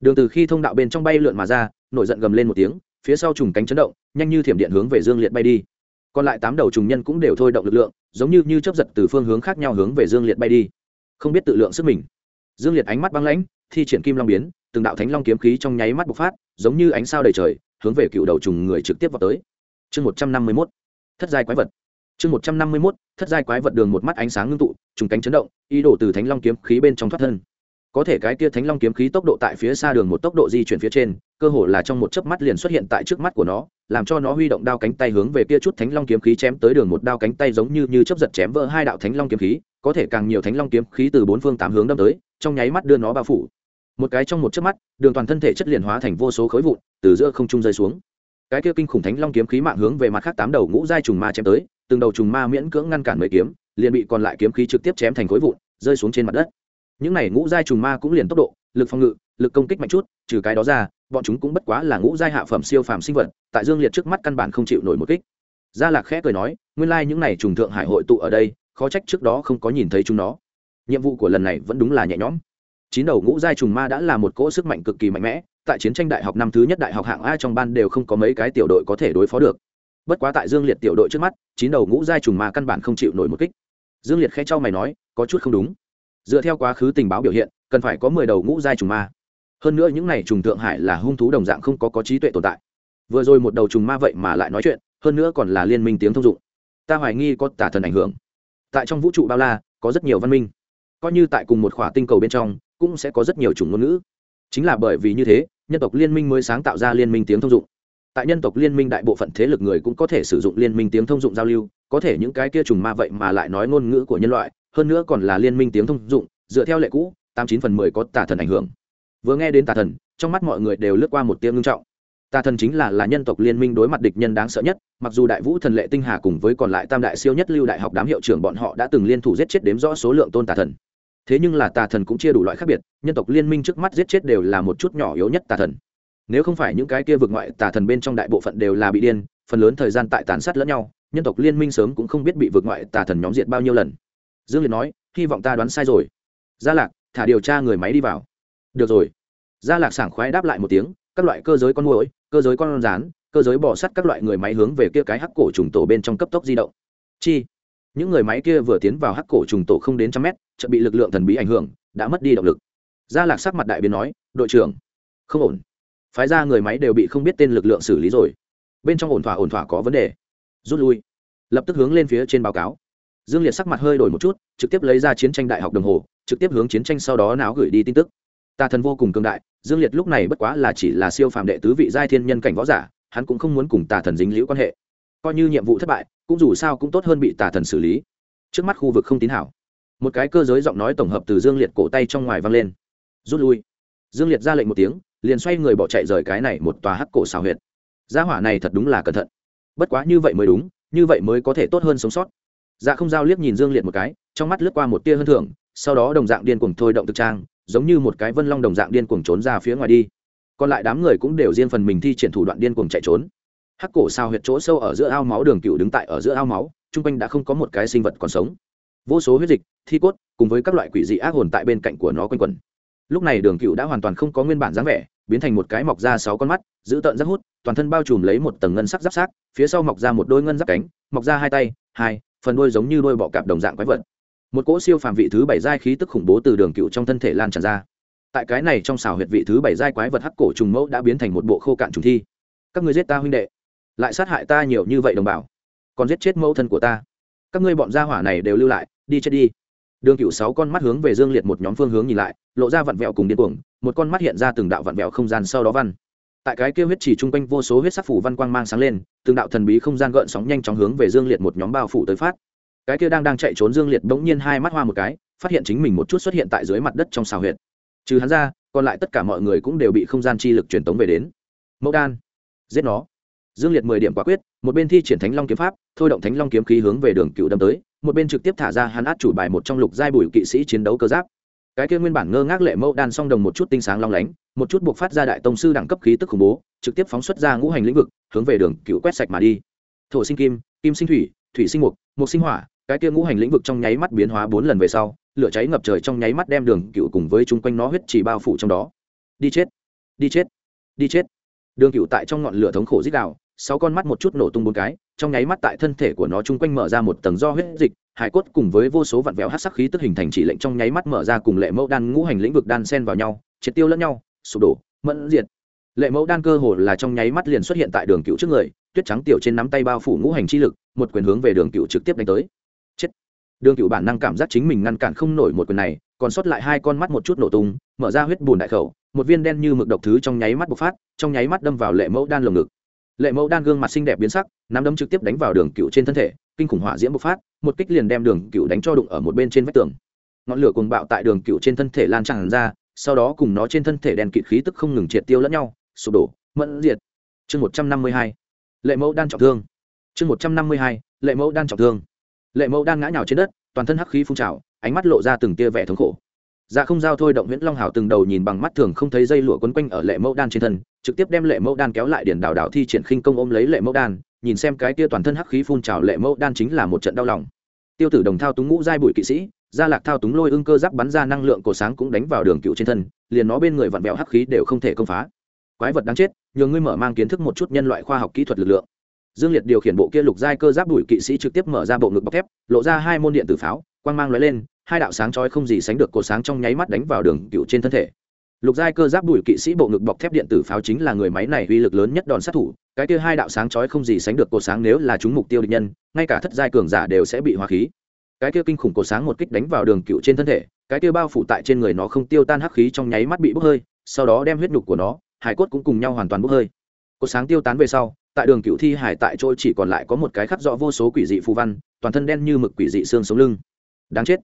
Đường từ khi thông đạo bên trong bay lượn mà ra, nổi giận gầm lên một tiếng, phía sau trùng cánh chấn động, nhanh như thiểm điện hướng về dương liệt bay đi. Còn lại tám đầu trùng nhân cũng đều thôi động lực lượng, giống như như chấp giật từ phương hướng khác nhau hướng về dương liệt bay đi không biết tự lượng sức mình. Dương liệt ánh mắt băng lãnh, thi triển kim long biến, từng đạo thánh long kiếm khí trong nháy mắt bộc phát, giống như ánh sao đầy trời, hướng về cựu đầu trùng người trực tiếp vào tới. Chương một trăm năm mươi mốt, thất giai quái vật. Chương một trăm năm mươi mốt, thất giai quái vật đường một mắt ánh sáng ngưng tụ, trùng cánh chấn động, ý đồ từ thánh long kiếm khí bên trong thoát thân. Có thể cái kia thánh long kiếm khí tốc độ tại phía xa đường một tốc độ di chuyển phía trên, cơ hồ là trong một chớp mắt liền xuất hiện tại trước mắt của nó, làm cho nó huy động đao cánh tay hướng về kia chút thánh long kiếm khí chém tới đường một đao cánh tay giống như như chớp giật chém vỡ hai đạo thánh long kiếm khí có thể càng nhiều thánh long kiếm khí từ bốn phương tám hướng đâm tới, trong nháy mắt đưa nó bao phủ. Một cái trong một chớp mắt, đường toàn thân thể chất liền hóa thành vô số khối vụn, từ giữa không trung rơi xuống. Cái kia kinh khủng thánh long kiếm khí mạng hướng về mặt khác tám đầu ngũ giai trùng ma chém tới, từng đầu trùng ma miễn cưỡng ngăn cản mấy kiếm, liền bị còn lại kiếm khí trực tiếp chém thành khối vụn, rơi xuống trên mặt đất. Những này ngũ giai trùng ma cũng liền tốc độ, lực phòng ngự, lực công kích mạnh chút, trừ cái đó ra, bọn chúng cũng bất quá là ngũ giai hạ phẩm siêu phàm sinh vật, tại dương liệt trước mắt căn bản không chịu nổi một kích. Gia lạc khẽ cười nói, nguyên lai những này trùng thượng hải hội tụ ở đây khó trách trước đó không có nhìn thấy chúng nó. Nhiệm vụ của lần này vẫn đúng là nhẹ nhõm. Chín đầu ngũ giai trùng ma đã là một cỗ sức mạnh cực kỳ mạnh mẽ, tại chiến tranh đại học năm thứ nhất đại học hạng a trong ban đều không có mấy cái tiểu đội có thể đối phó được. Bất quá tại dương liệt tiểu đội trước mắt, chín đầu ngũ giai trùng ma căn bản không chịu nổi một kích. Dương liệt khẽ cho mày nói, có chút không đúng. Dựa theo quá khứ tình báo biểu hiện, cần phải có mười đầu ngũ giai trùng ma. Hơn nữa những này trùng thượng hải là hung thú đồng dạng không có có trí tuệ tồn tại. Vừa rồi một đầu trùng ma vậy mà lại nói chuyện, hơn nữa còn là liên minh tiếng thông dụng. Ta hoài nghi có tả thần ảnh hưởng tại trong vũ trụ bao la, có rất nhiều văn minh. Coi như tại cùng một khỏa tinh cầu bên trong, cũng sẽ có rất nhiều chủng ngôn ngữ. Chính là bởi vì như thế, nhân tộc liên minh mới sáng tạo ra liên minh tiếng thông dụng. Tại nhân tộc liên minh đại bộ phận thế lực người cũng có thể sử dụng liên minh tiếng thông dụng giao lưu, có thể những cái kia trùng ma vậy mà lại nói ngôn ngữ của nhân loại, hơn nữa còn là liên minh tiếng thông dụng, dựa theo lệ cũ, tám chín phần mười có tà thần ảnh hưởng. Vừa nghe đến tà thần, trong mắt mọi người đều lướt qua một tiếng ngưng trọng tà thần chính là là nhân tộc liên minh đối mặt địch nhân đáng sợ nhất, mặc dù đại vũ thần lệ tinh hà cùng với còn lại tam đại siêu nhất lưu đại học đám hiệu trưởng bọn họ đã từng liên thủ giết chết đếm rõ số lượng tôn tà thần. Thế nhưng là tà thần cũng chia đủ loại khác biệt, nhân tộc liên minh trước mắt giết chết đều là một chút nhỏ yếu nhất tà thần. Nếu không phải những cái kia vượt ngoại tà thần bên trong đại bộ phận đều là bị điên, phần lớn thời gian tại tàn sát lẫn nhau, nhân tộc liên minh sớm cũng không biết bị vượt ngoại tà thần nhóm diệt bao nhiêu lần. Dương liệt nói, hy vọng ta đoán sai rồi. Gia lạc, thả điều tra người máy đi vào. Được rồi. Gia lạc sảng khoái đáp lại một tiếng các loại cơ giới con muỗi, cơ giới con rán, cơ giới bò sắt các loại người máy hướng về kia cái hắc cổ trùng tổ bên trong cấp tốc di động. Chi? Những người máy kia vừa tiến vào hắc cổ trùng tổ không đến trăm mét, chợt bị lực lượng thần bí ảnh hưởng, đã mất đi động lực. Gia lạc sắc mặt đại biến nói, đội trưởng, không ổn. Phái ra người máy đều bị không biết tên lực lượng xử lý rồi. Bên trong ổn thỏa ổn thỏa có vấn đề. Rút lui. Lập tức hướng lên phía trên báo cáo. Dương liệt sắc mặt hơi đổi một chút, trực tiếp lấy ra chiến tranh đại học đồng hồ, trực tiếp hướng chiến tranh sau đó náo gửi đi tin tức tà thần vô cùng cường đại, dương liệt lúc này bất quá là chỉ là siêu phàm đệ tứ vị giai thiên nhân cảnh võ giả, hắn cũng không muốn cùng tà thần dính liễu quan hệ. Coi như nhiệm vụ thất bại, cũng dù sao cũng tốt hơn bị tà thần xử lý. Trước mắt khu vực không tín hảo. Một cái cơ giới giọng nói tổng hợp từ dương liệt cổ tay trong ngoài vang lên. Rút lui. Dương liệt ra lệnh một tiếng, liền xoay người bỏ chạy rời cái này một tòa hắc cổ xào huyệt. Gia hỏa này thật đúng là cẩn thận. Bất quá như vậy mới đúng, như vậy mới có thể tốt hơn sống sót. Dạ không giao liếc nhìn dương liệt một cái, trong mắt lướt qua một tia hơn thưởng, sau đó đồng dạng điên cuồng thôi động thực trang giống như một cái vân long đồng dạng điên cuồng trốn ra phía ngoài đi. Còn lại đám người cũng đều riêng phần mình thi triển thủ đoạn điên cuồng chạy trốn. Hắc cổ sao huyệt chỗ sâu ở giữa ao máu đường cựu đứng tại ở giữa ao máu, chung quanh đã không có một cái sinh vật còn sống. Vô số huyết dịch, thi cốt, cùng với các loại quỷ dị ác hồn tại bên cạnh của nó quanh quẩn. Lúc này đường cựu đã hoàn toàn không có nguyên bản dáng vẻ, biến thành một cái mọc ra sáu con mắt, giữ tợn rất hút, toàn thân bao trùm lấy một tầng ngân sắc giáp sát, phía sau mọc ra một đôi ngân giáp cánh, mọc ra hai tay, hai, phần đôi giống như đôi bọ cạp đồng dạng quái vật một cỗ siêu phàm vị thứ bảy giai khí tức khủng bố từ đường cựu trong thân thể lan tràn ra. Tại cái này trong xào huyệt vị thứ bảy giai quái vật hắc cổ trùng mẫu đã biến thành một bộ khô cạn trùng thi. Các ngươi giết ta huynh đệ, lại sát hại ta nhiều như vậy đồng bào, còn giết chết mẫu thân của ta. Các ngươi bọn gia hỏa này đều lưu lại, đi chết đi. Đường cựu sáu con mắt hướng về dương liệt một nhóm phương hướng nhìn lại, lộ ra vặn vẹo cùng điên cuồng, một con mắt hiện ra từng đạo vặn vẹo không gian sau đó văn. Tại cái kia huyết chỉ chung quanh vô số huyết sắc phủ văn quang mang sáng lên, từng đạo thần bí không gian gợn sóng nhanh chóng hướng về dương liệt một nhóm bao phủ tới phát cái kia đang đang chạy trốn dương liệt bỗng nhiên hai mắt hoa một cái, phát hiện chính mình một chút xuất hiện tại dưới mặt đất trong xào huyệt. Trừ hắn ra, còn lại tất cả mọi người cũng đều bị không gian chi lực truyền tống về đến. Mẫu đan, giết nó. Dương liệt mười điểm quả quyết, một bên thi triển thánh long kiếm pháp, thôi động thánh long kiếm khí hướng về đường cựu đâm tới, một bên trực tiếp thả ra hắn át chủ bài một trong lục giai bùi kỵ sĩ chiến đấu cơ giáp. Cái kia nguyên bản ngơ ngác lệ mẫu đan song đồng một chút tinh sáng long lánh, một chút buộc phát ra đại tông sư đẳng cấp khí tức khủng bố, trực tiếp phóng xuất ra ngũ hành lĩnh vực, hướng về đường cựu quét sạch mà đi. Thổ sinh kim kim sinh thủy thủy sinh mục mục sinh hỏa cái kia ngũ hành lĩnh vực trong nháy mắt biến hóa bốn lần về sau, lửa cháy ngập trời trong nháy mắt đem đường cựu cùng với chung quanh nó huyết chỉ bao phủ trong đó. Đi chết đi chết đi chết. Đường cựu tại trong ngọn lửa thống khổ dích đạo sáu con mắt một chút nổ tung bốn cái, trong nháy mắt tại thân thể của nó chung quanh mở ra một tầng do huyết dịch, hải cốt cùng với vô số vặn vẹo hát sắc khí tức hình thành chỉ lệnh trong nháy mắt mở ra cùng lệ mẫu đan ngũ hành lĩnh vực đan sen vào nhau, triệt tiêu lẫn nhau, sụp đổ, mẫn diệt. Lệ mẫu đan cơ hồ là trong nháy mắt liền xuất hiện tại đường cựu trước người, tuyết trắng tiểu trên nắm tay bao phủ ngũ hành chi lực, một quyền hướng về đường cựu trực tiếp đánh tới đường cựu bản năng cảm giác chính mình ngăn cản không nổi một quyền này, còn sót lại hai con mắt một chút nổ tung, mở ra huyết bùn đại khẩu, một viên đen như mực độc thứ trong nháy mắt bộc phát, trong nháy mắt đâm vào lệ mẫu đan lồng ngực. Lệ mẫu đan gương mặt xinh đẹp biến sắc, nắm đấm trực tiếp đánh vào đường cựu trên thân thể, kinh khủng hỏa diễm bộc phát, một kích liền đem đường cựu đánh cho đụng ở một bên trên vách tường. Ngọn lửa cuồng bạo tại đường cựu trên thân thể lan tràn ra, sau đó cùng nó trên thân thể đèn kịt khí tức không ngừng triệt tiêu lẫn nhau, sụp đổ, mẫn diệt. Chương một trăm năm mươi hai, lệ mẫu đan trọng thương. Chương một trăm năm mươi hai, lệ mẫu đan trọng thương lệ mẫu đan ngã nhào trên đất, toàn thân hắc khí phun trào, ánh mắt lộ ra từng tia vẻ thống khổ. Dạ không giao thôi động nguyễn long hào từng đầu nhìn bằng mắt thường không thấy dây lụa quấn quanh ở lệ mẫu đan trên thân, trực tiếp đem lệ mẫu đan kéo lại điển đảo đảo thi triển khinh công ôm lấy lệ mẫu đan, nhìn xem cái tia toàn thân hắc khí phun trào lệ mẫu đan chính là một trận đau lòng. Tiêu tử đồng thao túng ngũ giai bụi kỵ sĩ gia lạc thao túng lôi ưng cơ giáp bắn ra năng lượng cổ sáng cũng đánh vào đường cựu trên thân, liền nó bên người vặn vẹo hắc khí đều không thể công phá. Quái vật đáng chết, nhờ ngươi mở mang kiến thức một chút nhân loại khoa học kỹ thuật lực lượng dương liệt điều khiển bộ kia lục giai cơ giáp đuổi kỵ sĩ trực tiếp mở ra bộ ngực bọc thép, lộ ra hai môn điện tử pháo, quang mang lóe lên, hai đạo sáng chói không gì sánh được cột sáng trong nháy mắt đánh vào đường cựu trên thân thể. Lục giai cơ giáp đuổi kỵ sĩ bộ ngực bọc thép điện tử pháo chính là người máy này uy lực lớn nhất đòn sát thủ, cái kia hai đạo sáng chói không gì sánh được cột sáng nếu là chúng mục tiêu địch nhân, ngay cả thất giai cường giả đều sẽ bị hóa khí. Cái kia kinh khủng cột sáng một kích đánh vào đường cựu trên thân thể, cái kia bao phủ tại trên người nó không tiêu tan hắc khí trong nháy mắt bị bốc hơi, sau đó đem huyết nhục của nó, hải cốt cũng cùng nhau hoàn toàn bốc hơi. Cột sáng tiêu tán về sau tại đường cựu thi hải tại chỗ chỉ còn lại có một cái khắc rõ vô số quỷ dị phù văn, toàn thân đen như mực quỷ dị xương sống lưng. Đáng chết.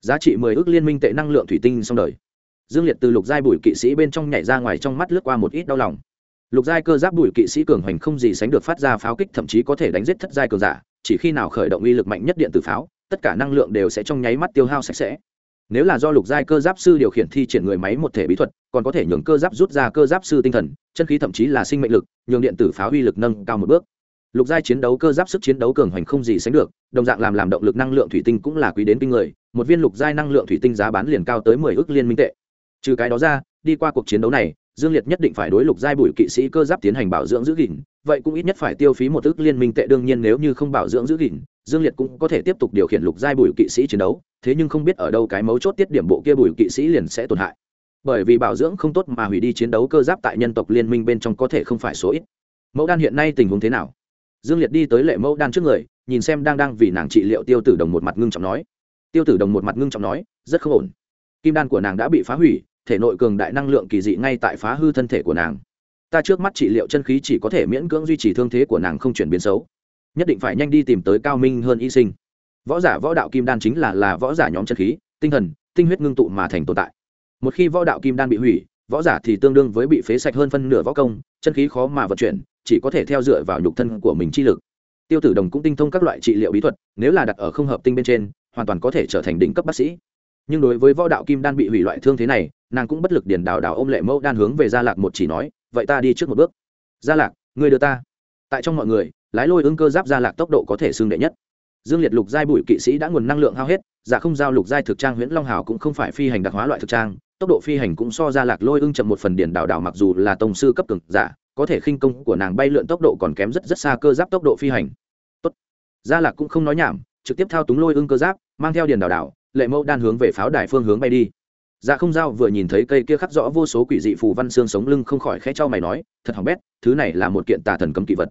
Giá trị mười ước liên minh tệ năng lượng thủy tinh xong đời. Dương liệt từ lục giai bùi kỵ sĩ bên trong nhảy ra ngoài trong mắt lướt qua một ít đau lòng. Lục giai cơ giáp bùi kỵ sĩ cường hoành không gì sánh được phát ra pháo kích, thậm chí có thể đánh giết thất giai cường giả, chỉ khi nào khởi động uy lực mạnh nhất điện tử pháo, tất cả năng lượng đều sẽ trong nháy mắt tiêu hao sạch sẽ nếu là do lục giai cơ giáp sư điều khiển thi triển người máy một thể bí thuật, còn có thể nhường cơ giáp rút ra cơ giáp sư tinh thần, chân khí thậm chí là sinh mệnh lực, nhường điện tử phá huy lực nâng cao một bước. Lục giai chiến đấu cơ giáp sức chiến đấu cường hoành không gì sánh được, đồng dạng làm làm động lực năng lượng thủy tinh cũng là quý đến kinh người, một viên lục giai năng lượng thủy tinh giá bán liền cao tới mười ước liên minh tệ. Trừ cái đó ra, đi qua cuộc chiến đấu này, dương liệt nhất định phải đối lục giai bùi kỵ sĩ cơ giáp tiến hành bảo dưỡng giữ gìn, vậy cũng ít nhất phải tiêu phí một ước liên minh tệ đương nhiên nếu như không bảo dưỡng giữ gìn dương liệt cũng có thể tiếp tục điều khiển lục giai bùi kỵ sĩ chiến đấu, thế nhưng không biết ở đâu cái mấu chốt tiết điểm bộ kia bùi kỵ sĩ liền sẽ tổn hại. Bởi vì bảo dưỡng không tốt mà hủy đi chiến đấu cơ giáp tại nhân tộc liên minh bên trong có thể không phải số ít. Mẫu đan hiện nay tình huống thế nào? Dương liệt đi tới lệ mẫu đan trước người, nhìn xem đang đang vì nàng trị liệu tiêu tử đồng một mặt ngưng trọng nói. Tiêu tử đồng một mặt ngưng trọng nói, rất không ổn. Kim đan của nàng đã bị phá hủy, thể nội cường đại năng lượng kỳ dị ngay tại phá hư thân thể của nàng. Ta trước mắt trị liệu chân khí chỉ có thể miễn cưỡng duy trì thương thế của nàng không chuyển biến xấu nhất định phải nhanh đi tìm tới cao minh hơn y sinh. Võ giả võ đạo kim đan chính là là võ giả nhóm chân khí, tinh thần, tinh huyết ngưng tụ mà thành tồn tại. Một khi võ đạo kim đan bị hủy, võ giả thì tương đương với bị phế sạch hơn phân nửa võ công, chân khí khó mà vận chuyển, chỉ có thể theo dựa vào nhục thân của mình chi lực. Tiêu tử đồng cũng tinh thông các loại trị liệu bí thuật, nếu là đặt ở không hợp tinh bên trên, hoàn toàn có thể trở thành đỉnh cấp bác sĩ. Nhưng đối với võ đạo kim đan bị hủy loại thương thế này, nàng cũng bất lực điền đào đào ôm lệ mẫu đan hướng về gia lạc một chỉ nói, vậy ta đi trước một bước. Gia lạc người đưa ta. Tại trong mọi người lái lôi ương cơ giáp ra lạc tốc độ có thể xương đệ nhất. Dương liệt lục giai bụi kỵ sĩ đã nguồn năng lượng hao hết, giả không giao lục giai thực trang nguyễn long hào cũng không phải phi hành đặc hóa loại thực trang, tốc độ phi hành cũng so ra lạc lôi ưng chậm một phần điển đảo đảo mặc dù là tổng sư cấp cường giả, có thể khinh công của nàng bay lượn tốc độ còn kém rất rất xa cơ giáp tốc độ phi hành. Tốt. gia lạc cũng không nói nhảm, trực tiếp thao túng lôi ưng cơ giáp, mang theo điển đảo đảo, lệ mẫu đan hướng về pháo đài phương hướng bay đi. Dạ không giao vừa nhìn thấy cây kia khắc rõ vô số quỷ dị phù văn xương sống lưng không khỏi khẽ cho mày nói, thật hỏng bét, thứ này là một kiện tà thần cấm kỵ vật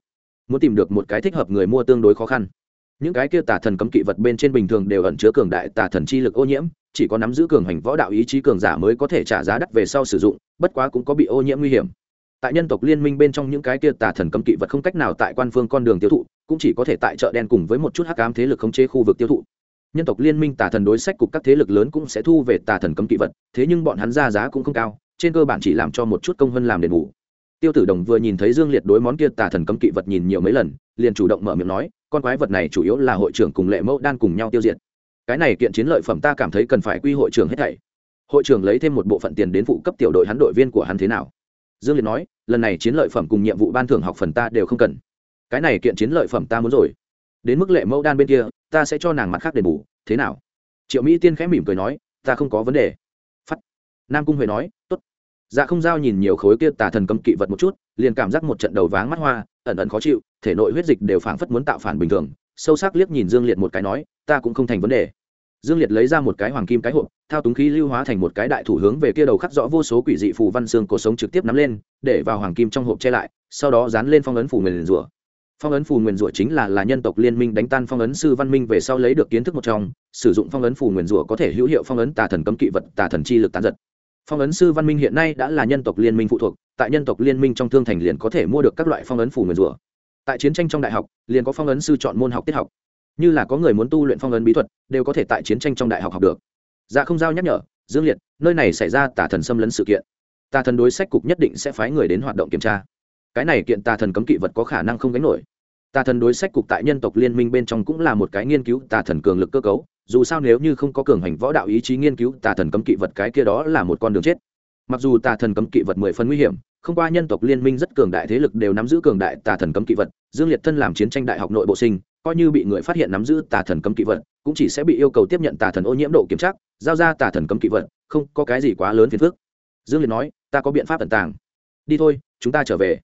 muốn tìm được một cái thích hợp người mua tương đối khó khăn. Những cái kia tà thần cấm kỵ vật bên trên bình thường đều ẩn chứa cường đại tà thần chi lực ô nhiễm, chỉ có nắm giữ cường hành võ đạo ý chí cường giả mới có thể trả giá đắt về sau sử dụng, bất quá cũng có bị ô nhiễm nguy hiểm. Tại nhân tộc liên minh bên trong những cái kia tà thần cấm kỵ vật không cách nào tại quan phương con đường tiêu thụ, cũng chỉ có thể tại chợ đen cùng với một chút hắc ám thế lực khống chế khu vực tiêu thụ. Nhân tộc liên minh tà thần đối sách cục các thế lực lớn cũng sẽ thu về tà thần cấm kỵ vật, thế nhưng bọn hắn ra giá cũng không cao, trên cơ bản chỉ làm cho một chút công hơn làm đền bù tiêu tử đồng vừa nhìn thấy dương liệt đối món kia tà thần cấm kỵ vật nhìn nhiều mấy lần, liền chủ động mở miệng nói, con quái vật này chủ yếu là hội trưởng cùng lệ mẫu đan cùng nhau tiêu diệt. Cái này kiện chiến lợi phẩm ta cảm thấy cần phải quy hội trưởng hết thảy. Hội trưởng lấy thêm một bộ phận tiền đến phụ cấp tiểu đội hắn đội viên của hắn thế nào? Dương liệt nói, lần này chiến lợi phẩm cùng nhiệm vụ ban thưởng học phần ta đều không cần. Cái này kiện chiến lợi phẩm ta muốn rồi. Đến mức lệ mẫu đan bên kia, ta sẽ cho nàng mặt khác đền bù, thế nào? Triệu mỹ tiên khẽ mỉm cười nói, ta không có vấn đề. Phắt. Nam cung huệ nói t ố t dạ không giao nhìn nhiều khối kia tà thần cấm kỵ vật một chút, liền cảm giác một trận đầu váng mắt hoa, ẩn ẩn khó chịu, thể nội huyết dịch đều phảng phất muốn tạo phản bình thường. Sâu sắc liếc nhìn dương liệt một cái nói, ta cũng không thành vấn đề. Dương liệt lấy ra một cái hoàng kim cái hộp, thao túng khí lưu hóa thành một cái đại thủ hướng về kia đầu khắc rõ vô số quỷ dị phù văn xương cổ sống trực tiếp nắm lên, để vào hoàng kim trong hộp che lại, sau đó dán lên phong ấn phù nguyền rủa. Phong ấn phù nguyền rủa chính là là nhân tộc liên minh đánh tan phong ấn sư văn minh về sau lấy được kiến thức một trong, sử dụng phong ấn phù nguyền rủa có thể hữu hiệu phong ấn tà thần cấm kỵ vật, tà thần chi lực tán giật phong ấn sư văn minh hiện nay đã là nhân tộc liên minh phụ thuộc, tại nhân tộc liên minh trong thương thành liền có thể mua được các loại phong ấn phủ nguyền rủa. Tại chiến tranh trong đại học, liền có phong ấn sư chọn môn học tiết học. Như là có người muốn tu luyện phong ấn bí thuật, đều có thể tại chiến tranh trong đại học học được. Dạ không giao nhắc nhở, dương liệt, nơi này xảy ra tà thần xâm lấn sự kiện. Tà thần đối sách cục nhất định sẽ phái người đến hoạt động kiểm tra. Cái này kiện tà thần cấm kỵ vật có khả năng không gánh nổi. Tà thần đối sách cục tại nhân tộc liên minh bên trong cũng là một cái nghiên cứu tà thần cường lực cơ cấu dù sao nếu như không có cường hành võ đạo ý chí nghiên cứu, tà thần cấm kỵ vật cái kia đó là một con đường chết. Mặc dù tà thần cấm kỵ vật mười phần nguy hiểm, không qua nhân tộc liên minh rất cường đại thế lực đều nắm giữ cường đại tà thần cấm kỵ vật, dương liệt thân làm chiến tranh đại học nội bộ sinh, coi như bị người phát hiện nắm giữ tà thần cấm kỵ vật, cũng chỉ sẽ bị yêu cầu tiếp nhận tà thần ô nhiễm độ kiểm tra, giao ra tà thần cấm kỵ vật, không có cái gì quá lớn phiền phức. Dương liệt nói, ta có biện pháp tận tàng. Đi thôi, chúng ta trở về.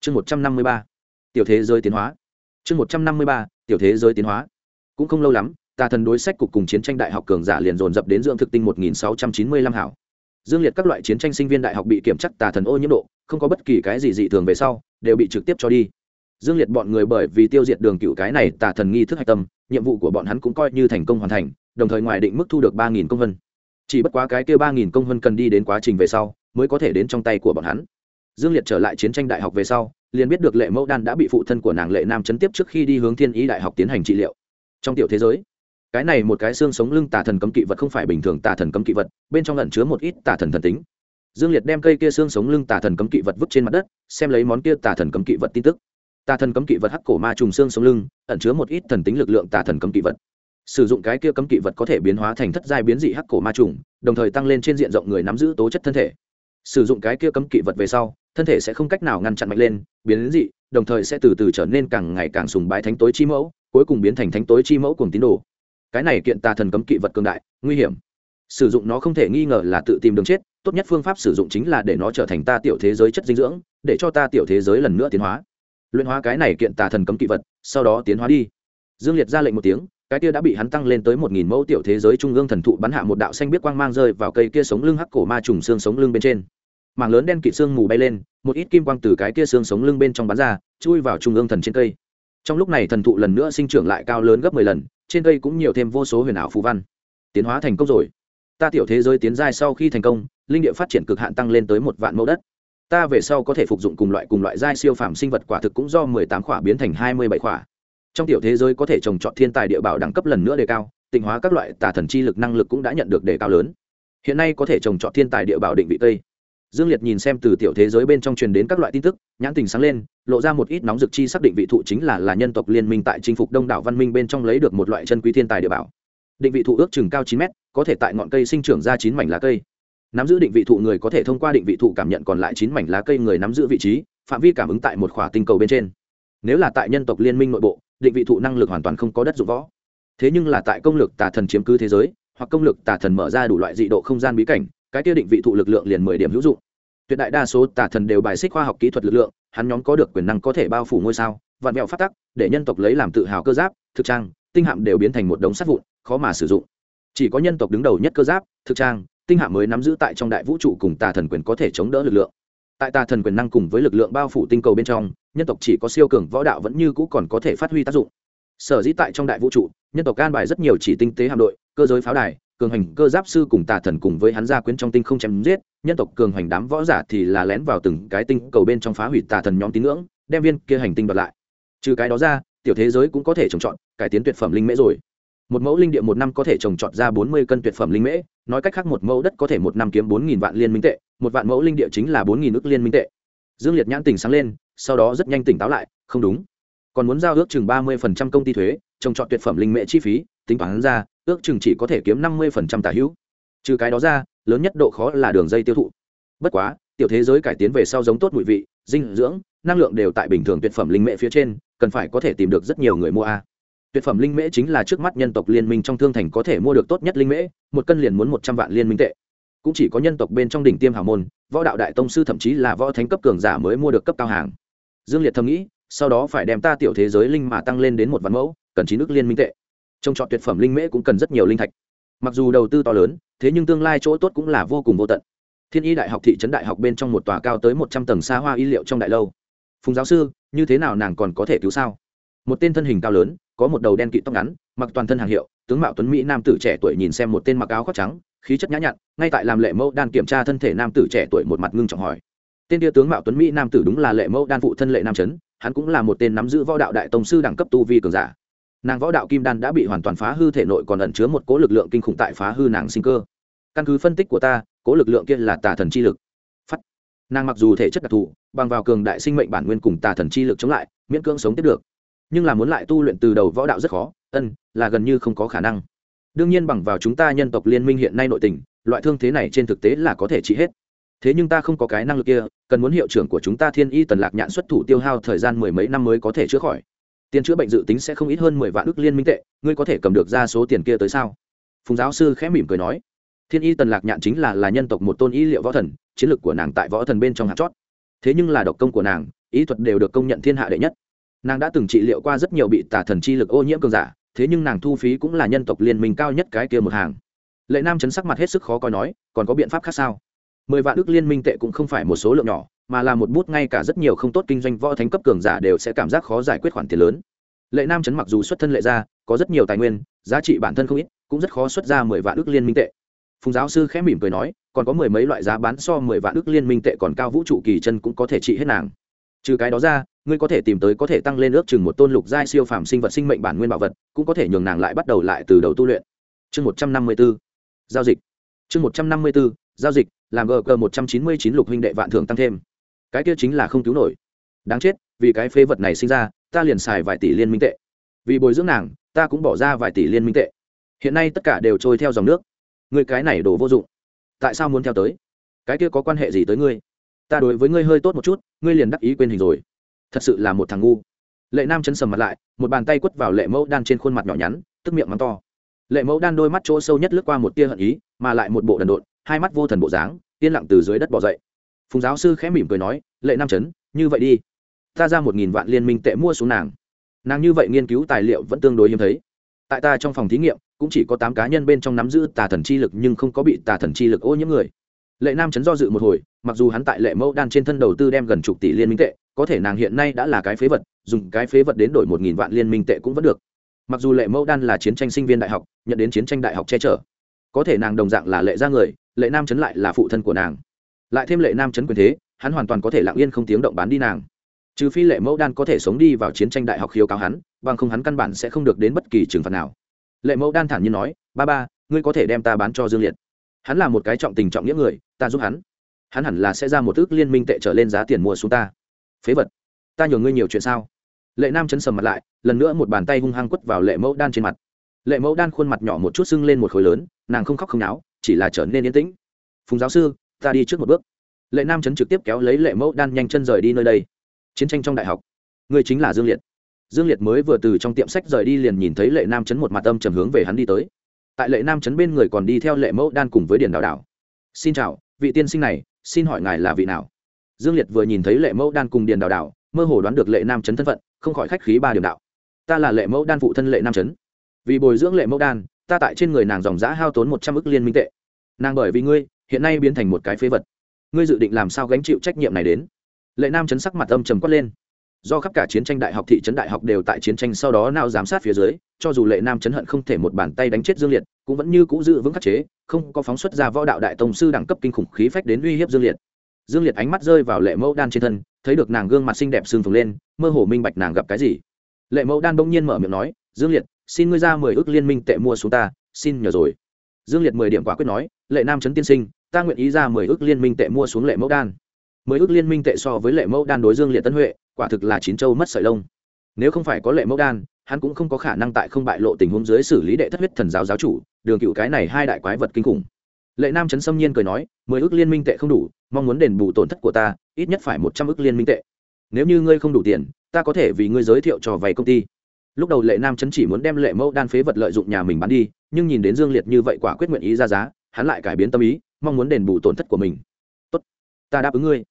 Chương một trăm năm mươi ba. Tiểu thế giới tiến hóa. Chương một trăm năm mươi ba, tiểu thế giới tiến hóa. Cũng không lâu lắm tà thần đối sách cục cùng chiến tranh đại học cường giả liền dồn dập đến dưỡng thực tinh một nghìn sáu trăm chín mươi lăm hảo. Dương liệt các loại chiến tranh sinh viên đại học bị kiểm chắc tà thần ô nhiễm độ, không có bất kỳ cái gì dị thường về sau, đều bị trực tiếp cho đi. Dương liệt bọn người bởi vì tiêu diệt đường cựu cái này tà thần nghi thức hạch tâm, nhiệm vụ của bọn hắn cũng coi như thành công hoàn thành, đồng thời ngoài định mức thu được ba nghìn công vân. Chỉ bất quá cái kia ba nghìn công vân cần đi đến quá trình về sau, mới có thể đến trong tay của bọn hắn. Dương liệt trở lại chiến tranh đại học về sau, liền biết được lệ mẫu đan đã bị phụ thân của nàng lệ nam chấn tiếp trước khi đi hướng thiên ý đại học tiến hành trị liệu. Trong tiểu thế giới cái này một cái xương sống lưng tà thần cấm kỵ vật không phải bình thường tà thần cấm kỵ vật, bên trong lẩn chứa một ít tà thần thần tính. Dương liệt đem cây kia xương sống lưng tà thần cấm kỵ vật vứt trên mặt đất, xem lấy món kia tà thần cấm kỵ vật tin tức. Tà thần cấm kỵ vật hắc cổ ma trùng xương sống lưng, ẩn chứa một ít thần tính lực lượng tà thần cấm kỵ vật. Sử dụng cái kia cấm kỵ vật có thể biến hóa thành thất giai biến dị hắc cổ ma trùng, đồng thời tăng lên trên diện rộng người nắm giữ tố chất thân thể. Sử dụng cái kia cấm kỵ vật về sau, thân thể sẽ không cách nào ngăn chặn mạnh lên, biến dị, đồng thời sẽ từ từ trở nên càng ngày càng sùng bái thánh tối chi mẫu, cuối cùng biến thành thánh tối chi mẫu cùng tín đồ cái này kiện tà thần cấm kỵ vật cường đại, nguy hiểm. Sử dụng nó không thể nghi ngờ là tự tìm đường chết, tốt nhất phương pháp sử dụng chính là để nó trở thành ta tiểu thế giới chất dinh dưỡng, để cho ta tiểu thế giới lần nữa tiến hóa. Luyện hóa cái này kiện tà thần cấm kỵ vật, sau đó tiến hóa đi. Dương liệt ra lệnh một tiếng, cái kia đã bị hắn tăng lên tới một nghìn mẫu tiểu thế giới trung ương thần thụ bắn hạ một đạo xanh biết quang mang rơi vào cây kia sống lưng hắc cổ ma trùng xương sống lưng bên trên. Mảng lớn đen kịt xương mù bay lên, một ít kim quang từ cái kia xương sống lưng bên trong bắn ra, chui vào trung ương thần trên cây. Trong lúc này thần thụ lần nữa sinh trưởng lại cao lớn gấp mười lần trên cây cũng nhiều thêm vô số huyền ảo phù văn. Tiến hóa thành công rồi. Ta tiểu thế giới tiến giai sau khi thành công, linh địa phát triển cực hạn tăng lên tới một vạn mẫu đất. Ta về sau có thể phục dụng cùng loại cùng loại giai siêu phàm sinh vật quả thực cũng do mười tám khỏa biến thành hai mươi bảy khỏa. Trong tiểu thế giới có thể trồng trọt thiên tài địa bảo đẳng cấp lần nữa đề cao, tịnh hóa các loại tà thần chi lực năng lực cũng đã nhận được đề cao lớn. Hiện nay có thể trồng trọt thiên tài địa bảo định vị tây dương liệt nhìn xem từ tiểu thế giới bên trong truyền đến các loại tin tức, nhãn tình sáng lên, lộ ra một ít nóng dực chi xác định vị thụ chính là là nhân tộc liên minh tại chinh phục đông đảo văn minh bên trong lấy được một loại chân quý thiên tài địa bảo. Định vị thụ ước chừng cao chín mét, có thể tại ngọn cây sinh trưởng ra chín mảnh lá cây. Nắm giữ định vị thụ người có thể thông qua định vị thụ cảm nhận còn lại chín mảnh lá cây người nắm giữ vị trí, phạm vi cảm ứng tại một khỏa tinh cầu bên trên. Nếu là tại nhân tộc liên minh nội bộ, định vị thụ năng lực hoàn toàn không có đất dụng võ. Thế nhưng là tại công lực tà thần chiếm cứ thế giới, hoặc công lực tà thần mở ra đủ loại dị độ không gian bí cảnh cái kia định vị thụ lực lượng liền mười điểm hữu dụng. Tuyệt đại đa số tà thần đều bài xích khoa học kỹ thuật lực lượng, hắn nhóm có được quyền năng có thể bao phủ ngôi sao, vạn mẹo phát tắc, để nhân tộc lấy làm tự hào cơ giáp, thực trang, tinh hạm đều biến thành một đống sắt vụn, khó mà sử dụng. Chỉ có nhân tộc đứng đầu nhất cơ giáp, thực trang, tinh hạm mới nắm giữ tại trong đại vũ trụ cùng tà thần quyền có thể chống đỡ lực lượng. Tại tà thần quyền năng cùng với lực lượng bao phủ tinh cầu bên trong, nhân tộc chỉ có siêu cường võ đạo vẫn như cũ còn có thể phát huy tác dụng. Sở dĩ tại trong đại vũ trụ, nhân tộc can bài rất nhiều chỉ tinh tế hạm đội, cơ giới pháo đài cường hành cơ giáp sư cùng tà thần cùng với hắn gia quyến trong tinh không chém giết, nhân tộc cường hành đám võ giả thì là lén vào từng cái tinh cầu bên trong phá hủy tà thần nhóm tín ngưỡng, đem viên kia hành tinh đoạt lại. Trừ cái đó ra, tiểu thế giới cũng có thể trồng trọt, cải tiến tuyệt phẩm linh mễ rồi. Một mẫu linh địa một năm có thể trồng trọt ra bốn mươi cân tuyệt phẩm linh mễ, nói cách khác một mẫu đất có thể một năm kiếm bốn nghìn vạn liên minh tệ, một vạn mẫu linh địa chính là bốn nghìn ước liên minh tệ. Dương liệt nhãn tỉnh sáng lên, sau đó rất nhanh tỉnh táo lại, không đúng. Còn muốn giao ước chừng ba mươi phần trăm công ty thuế, trồng trọt tuyệt phẩm linh mễ chi phí, tính toán ra ước chừng chỉ có thể kiếm năm mươi phần trăm tả hữu. Trừ cái đó ra, lớn nhất độ khó là đường dây tiêu thụ. Bất quá, tiểu thế giới cải tiến về sau giống tốt mùi vị, dinh dưỡng, năng lượng đều tại bình thường tuyệt phẩm linh mễ phía trên, cần phải có thể tìm được rất nhiều người mua a. Tuyệt phẩm linh mễ chính là trước mắt nhân tộc liên minh trong thương thành có thể mua được tốt nhất linh mễ một cân liền muốn một trăm vạn liên minh tệ. Cũng chỉ có nhân tộc bên trong đỉnh tiêm hào môn, võ đạo đại tông sư thậm chí là võ thánh cấp cường giả mới mua được cấp cao hàng. Dương liệt thầm nghĩ, sau đó phải đem ta tiểu thế giới linh mà tăng lên đến một vạn mẫu, cần chín nước liên minh tệ trong chọn tuyệt phẩm linh mễ cũng cần rất nhiều linh thạch. Mặc dù đầu tư to lớn, thế nhưng tương lai chỗ tốt cũng là vô cùng vô tận. Thiên y đại học thị trấn đại học bên trong một tòa cao tới một trăm tầng xa hoa y liệu trong đại lâu. Phùng giáo sư, như thế nào nàng còn có thể cứu sao? Một tên thân hình cao lớn, có một đầu đen kỵ tóc ngắn, mặc toàn thân hàng hiệu, tướng mạo tuấn mỹ nam tử trẻ tuổi nhìn xem một tên mặc áo khoác trắng, khí chất nhã nhặn, ngay tại làm lệ mẫu đan kiểm tra thân thể nam tử trẻ tuổi một mặt ngưng trọng hỏi. Tên tia tướng mạo tuấn mỹ nam tử đúng là lệ mẫu đan phụ thân lệ nam trấn hắn cũng là một tên nắm giữ võ đạo đại tông sư đẳng cấp tu vi cường giả nàng võ đạo kim đan đã bị hoàn toàn phá hư thể nội còn ẩn chứa một cố lực lượng kinh khủng tại phá hư nàng sinh cơ. Căn cứ phân tích của ta cố lực lượng kia là tà thần chi lực. Phắt nàng mặc dù thể chất đặc thù, bằng vào cường đại sinh mệnh bản nguyên cùng tà thần chi lực chống lại, miễn cưỡng sống tiếp được. Nhưng là muốn lại tu luyện từ đầu võ đạo rất khó, ân, là gần như không có khả năng. Đương nhiên bằng vào chúng ta nhân tộc liên minh hiện nay nội tình, loại thương thế này trên thực tế là có thể trị hết. Thế nhưng ta không có cái năng lực kia, cần muốn hiệu trưởng của chúng ta thiên y tần lạc nhạn xuất thủ tiêu hao thời gian mười mấy năm mới có thể chữa khỏi tiền chữa bệnh dự tính sẽ không ít hơn mười vạn ước liên minh tệ, ngươi có thể cầm được ra số tiền kia tới sao? Phùng giáo sư khẽ mỉm cười nói. Thiên y tần lạc nhạn chính là là nhân tộc một tôn y liệu võ thần, chiến lược của nàng tại võ thần bên trong hạt chót. Thế nhưng là độc công của nàng ý thuật đều được công nhận thiên hạ đệ nhất. Nàng đã từng trị liệu qua rất nhiều bị tà thần chi lực ô nhiễm cường giả, thế nhưng nàng thu phí cũng là nhân tộc liên minh cao nhất cái kia một hàng. Lệ nam chấn sắc mặt hết sức khó coi nói, còn có biện pháp khác sao? Mười vạn ước liên minh tệ cũng không phải một số lượng nhỏ mà là một bút ngay cả rất nhiều không tốt kinh doanh võ thánh cấp cường giả đều sẽ cảm giác khó giải quyết khoản tiền lớn. Lệ nam chấn mặc dù xuất thân lệ ra có rất nhiều tài nguyên, giá trị bản thân không ít, cũng rất khó xuất ra mười vạn ước liên minh tệ. Phùng giáo sư khẽ mỉm cười nói, còn có mười mấy loại giá bán so mười vạn ước liên minh tệ còn cao vũ trụ kỳ chân cũng có thể trị hết nàng. Trừ cái đó ra, ngươi có thể tìm tới có thể tăng lên ước chừng một tôn lục giai siêu phàm sinh vật sinh mệnh bản nguyên bảo vật, cũng có thể nhường nàng lại bắt đầu lại từ đầu tu luyện. Chương một trăm năm mươi b ố giao dịch. Chương một trăm năm mươi b ố giao dịch, làm gg một trăm chín mươi chín lục huynh đệ vạn thượng tăng thêm cái kia chính là không cứu nổi. Đáng chết, vì cái phế vật này sinh ra, ta liền xài vài tỷ liên minh tệ. Vì bồi dưỡng nàng, ta cũng bỏ ra vài tỷ liên minh tệ. Hiện nay tất cả đều trôi theo dòng nước. Người cái này đổ vô dụng. Tại sao muốn theo tới? Cái kia có quan hệ gì tới ngươi? Ta đối với ngươi hơi tốt một chút, ngươi liền đắc ý quên hình rồi. Thật sự là một thằng ngu. Lệ nam chấn sầm mặt lại, một bàn tay quất vào lệ mẫu đan trên khuôn mặt nhỏ nhắn, tức miệng mắng to. Lệ mẫu đan đôi mắt chỗ sâu nhất lướt qua một tia hận ý, mà lại một bộ đần độn, hai mắt vô thần bộ dáng, yên lặng từ dưới đất bỏ dậy phùng giáo sư khẽ mỉm cười nói, lệ nam chấn như vậy đi. Ta ra một nghìn vạn liên minh tệ mua xuống nàng. Nàng như vậy nghiên cứu tài liệu vẫn tương đối hiếm thấy. Tại ta trong phòng thí nghiệm, cũng chỉ có tám cá nhân bên trong nắm giữ tà thần chi lực nhưng không có bị tà thần chi lực ô nhiễm người. Lệ nam chấn do dự một hồi, mặc dù hắn tại lệ mẫu đan trên thân đầu tư đem gần chục tỷ liên minh tệ, có thể nàng hiện nay đã là cái phế vật, dùng cái phế vật đến đổi một nghìn vạn liên minh tệ cũng vẫn được. Mặc dù lệ mẫu đan là chiến tranh sinh viên đại học, nhận đến chiến tranh đại học che chở, có thể nàng đồng dạng là lệ gia người, lệ nam chấn lại là phụ thân của nàng lại thêm lệ nam chấn quyền thế, hắn hoàn toàn có thể lặng yên không tiếng động bán đi nàng. Trừ phi lệ mẫu đan có thể sống đi vào chiến tranh đại học khiêu cáo hắn, bằng không hắn căn bản sẽ không được đến bất kỳ trừng phạt nào. Lệ mẫu đan thản nhiên nói, ba ba, ngươi có thể đem ta bán cho dương liệt. Hắn là một cái trọng tình trọng nghĩa người, ta giúp hắn. Hắn hẳn là sẽ ra một ước liên minh tệ trở lên giá tiền mua xuống ta. Phế vật, ta nhường ngươi nhiều chuyện sao? Lệ nam chấn sầm mặt lại, lần nữa một bàn tay hung hăng quất vào lệ mẫu đan trên mặt. Lệ mẫu đan khuôn mặt nhỏ một chút sưng lên một khối lớn, nàng không khóc không náo, chỉ là trở nên yên tĩnh. Phùng giáo sư ta đi trước một bước. Lệ nam chấn trực tiếp kéo lấy lệ mẫu đan nhanh chân rời đi nơi đây. Chiến tranh trong đại học. Người chính là dương liệt. Dương liệt mới vừa từ trong tiệm sách rời đi liền nhìn thấy lệ nam chấn một mặt âm trầm hướng về hắn đi tới. Tại lệ nam chấn bên người còn đi theo lệ mẫu đan cùng với điền đào đảo xin chào, vị tiên sinh này, xin hỏi ngài là vị nào? Dương liệt vừa nhìn thấy lệ mẫu đan cùng điền đào đảo mơ hồ đoán được lệ nam chấn thân phận, không khỏi khách khí ba điểm đạo. Ta là lệ mẫu đan phụ thân lệ nam chấn. Vì bồi dưỡng lệ mẫu đan, ta tại trên người nàng dòng giã hao tốn một trăm ức liên minh tệ. Nàng bởi vì ngươi hiện nay biến thành một cái phế vật. Ngươi dự định làm sao gánh chịu trách nhiệm này đến? Lệ nam chấn sắc mặt âm trầm quát lên. Do khắp cả chiến tranh đại học, thị trấn đại học đều tại chiến tranh sau đó nào giám sát phía dưới, cho dù lệ nam chấn hận không thể một bàn tay đánh chết dương liệt, cũng vẫn như cũ giữ vững khắc chế, không có phóng xuất ra võ đạo đại tông sư đẳng cấp kinh khủng khí phách đến uy hiếp dương liệt. Dương liệt ánh mắt rơi vào lệ mẫu đan trên thân, thấy được nàng gương mặt xinh đẹp sưng phồng lên, mơ hồ minh bạch nàng gặp cái gì. Lệ mẫu đan bỗng nhiên mở miệng nói, dương liệt, xin ngươi ra mười ước liên minh tệ mua xuống ta, xin nhờ rồi. Dương liệt mười điểm quả quyết nói lệ nam trấn tiên sinh, ta nguyện ý ra mười ước liên minh tệ mua xuống lệ mẫu đan. mười ước liên minh tệ so với lệ mẫu đan đối dương liệt tân huệ, quả thực là chín châu mất sợi lông. Nếu không phải có lệ mẫu đan, hắn cũng không có khả năng tại không bại lộ tình huống dưới xử lý đệ thất huyết thần giáo giáo chủ, đường cựu cái này hai đại quái vật kinh khủng. Lệ nam trấn xâm nhiên cười nói, mười ước liên minh tệ không đủ, mong muốn đền bù tổn thất của ta, ít nhất phải một trăm ước liên minh tệ. Nếu như ngươi không đủ tiền, ta có thể vì ngươi giới thiệu cho vay công ty. Lúc đầu lệ nam chấn chỉ muốn đem lệ mẫu đan phế vật lợi dụng nhà mình bán đi, nhưng nhìn đến dương liệt như vậy quả quyết nguyện ý ra giá hắn lại cải biến tâm ý, mong muốn đền bù tổn thất của mình. Tốt, ta đáp ứng ngươi.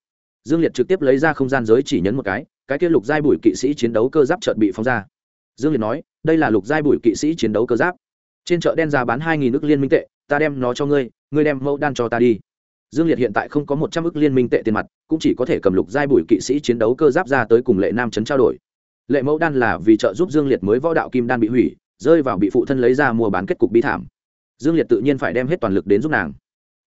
Dương liệt trực tiếp lấy ra không gian giới chỉ nhấn một cái cái kia lục giai bùi kỵ sĩ chiến đấu cơ giáp chợt bị phóng ra. Dương liệt nói, đây là lục giai bùi kỵ sĩ chiến đấu cơ giáp. Trên chợ đen giá bán hai nghìn ước liên minh tệ, ta đem nó cho ngươi ngươi đem mẫu đan cho ta đi. Dương liệt hiện tại không có một trăm ước liên minh tệ tiền mặt, cũng chỉ có thể cầm lục giai bùi kỵ sĩ chiến đấu cơ giáp ra tới cùng lệ nam trấn trao đổi. Lệ mẫu đan là vì trợ giúp dương liệt mới võ đạo kim đan bị hủy, rơi vào bị phụ thân lấy ra mua bán kết cục bi thảm dương liệt tự nhiên phải đem hết toàn lực đến giúp nàng.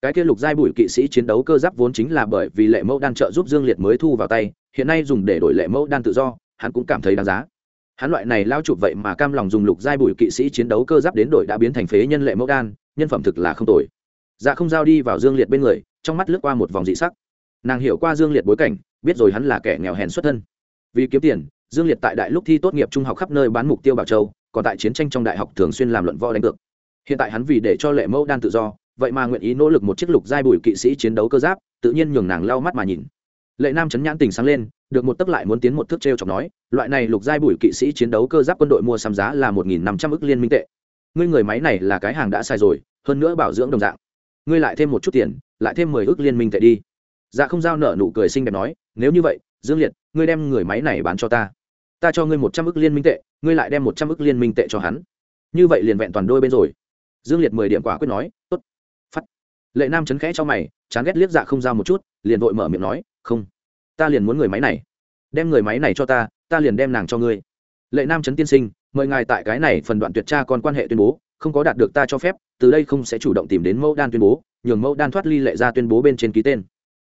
Cái kia lục giai bùi kỵ sĩ chiến đấu cơ giáp vốn chính là bởi vì lệ mẫu đan trợ giúp dương liệt mới thu vào tay, hiện nay dùng để đổi lệ mẫu đan tự do, hắn cũng cảm thấy đáng giá. Hắn loại này lao chụp vậy mà cam lòng dùng lục giai bùi kỵ sĩ chiến đấu cơ giáp đến đổi đã biến thành phế nhân lệ mẫu đan, nhân phẩm thực là không tồi. Dạ không giao đi vào dương liệt bên người, trong mắt lướt qua một vòng dị sắc. Nàng hiểu qua dương liệt bối cảnh, biết rồi hắn là kẻ nghèo hèn xuất thân. Vì kiếm tiền, dương liệt tại đại lúc thi tốt nghiệp trung học khắp nơi bán mục tiêu bảo châu, còn tại chiến tranh trong đại học thường xuyên làm luận võ đánh cược hiện tại hắn vì để cho lệ mẫu đan tự do, vậy mà nguyện ý nỗ lực một chiếc lục giai bùi kỵ sĩ chiến đấu cơ giáp, tự nhiên nhường nàng lau mắt mà nhìn. Lệ nam chấn nhãn tình sáng lên, được một tấc lại muốn tiến một thước t r e o chọc nói, loại này lục giai bùi kỵ sĩ chiến đấu cơ giáp quân đội mua sắm giá là một nghìn năm trăm ức liên minh tệ. Ngươi người máy này là cái hàng đã sai rồi, hơn nữa bảo dưỡng đồng dạng. Ngươi lại thêm một chút tiền, lại thêm mười ước liên minh tệ đi. Dạ không giao nợ nụ cười xinh đẹp nói, nếu như vậy, dương liệt, ngươi đem người máy này bán cho ta. Ta cho ngươi một trăm ước liên minh tệ, ngươi lại đem một trăm ước liên minh tệ cho hắn. Như vậy liền vẹn toàn đôi bên rồi dương liệt mười điểm quả quyết nói, tốt. Phắt lệ nam chấn khẽ cho mày, chán ghét liếc dạ không ra một chút, liền vội mở miệng nói, không, ta liền muốn người máy này. Đem người máy này cho ta ta liền đem nàng cho ngươi. Lệ nam chấn tiên sinh, mời ngài tại cái này phần đoạn tuyệt tra còn quan hệ tuyên bố, không có đạt được ta cho phép, từ đây không sẽ chủ động tìm đến mẫu đan tuyên bố, nhường mẫu đan thoát ly lệ ra tuyên bố bên trên ký tên.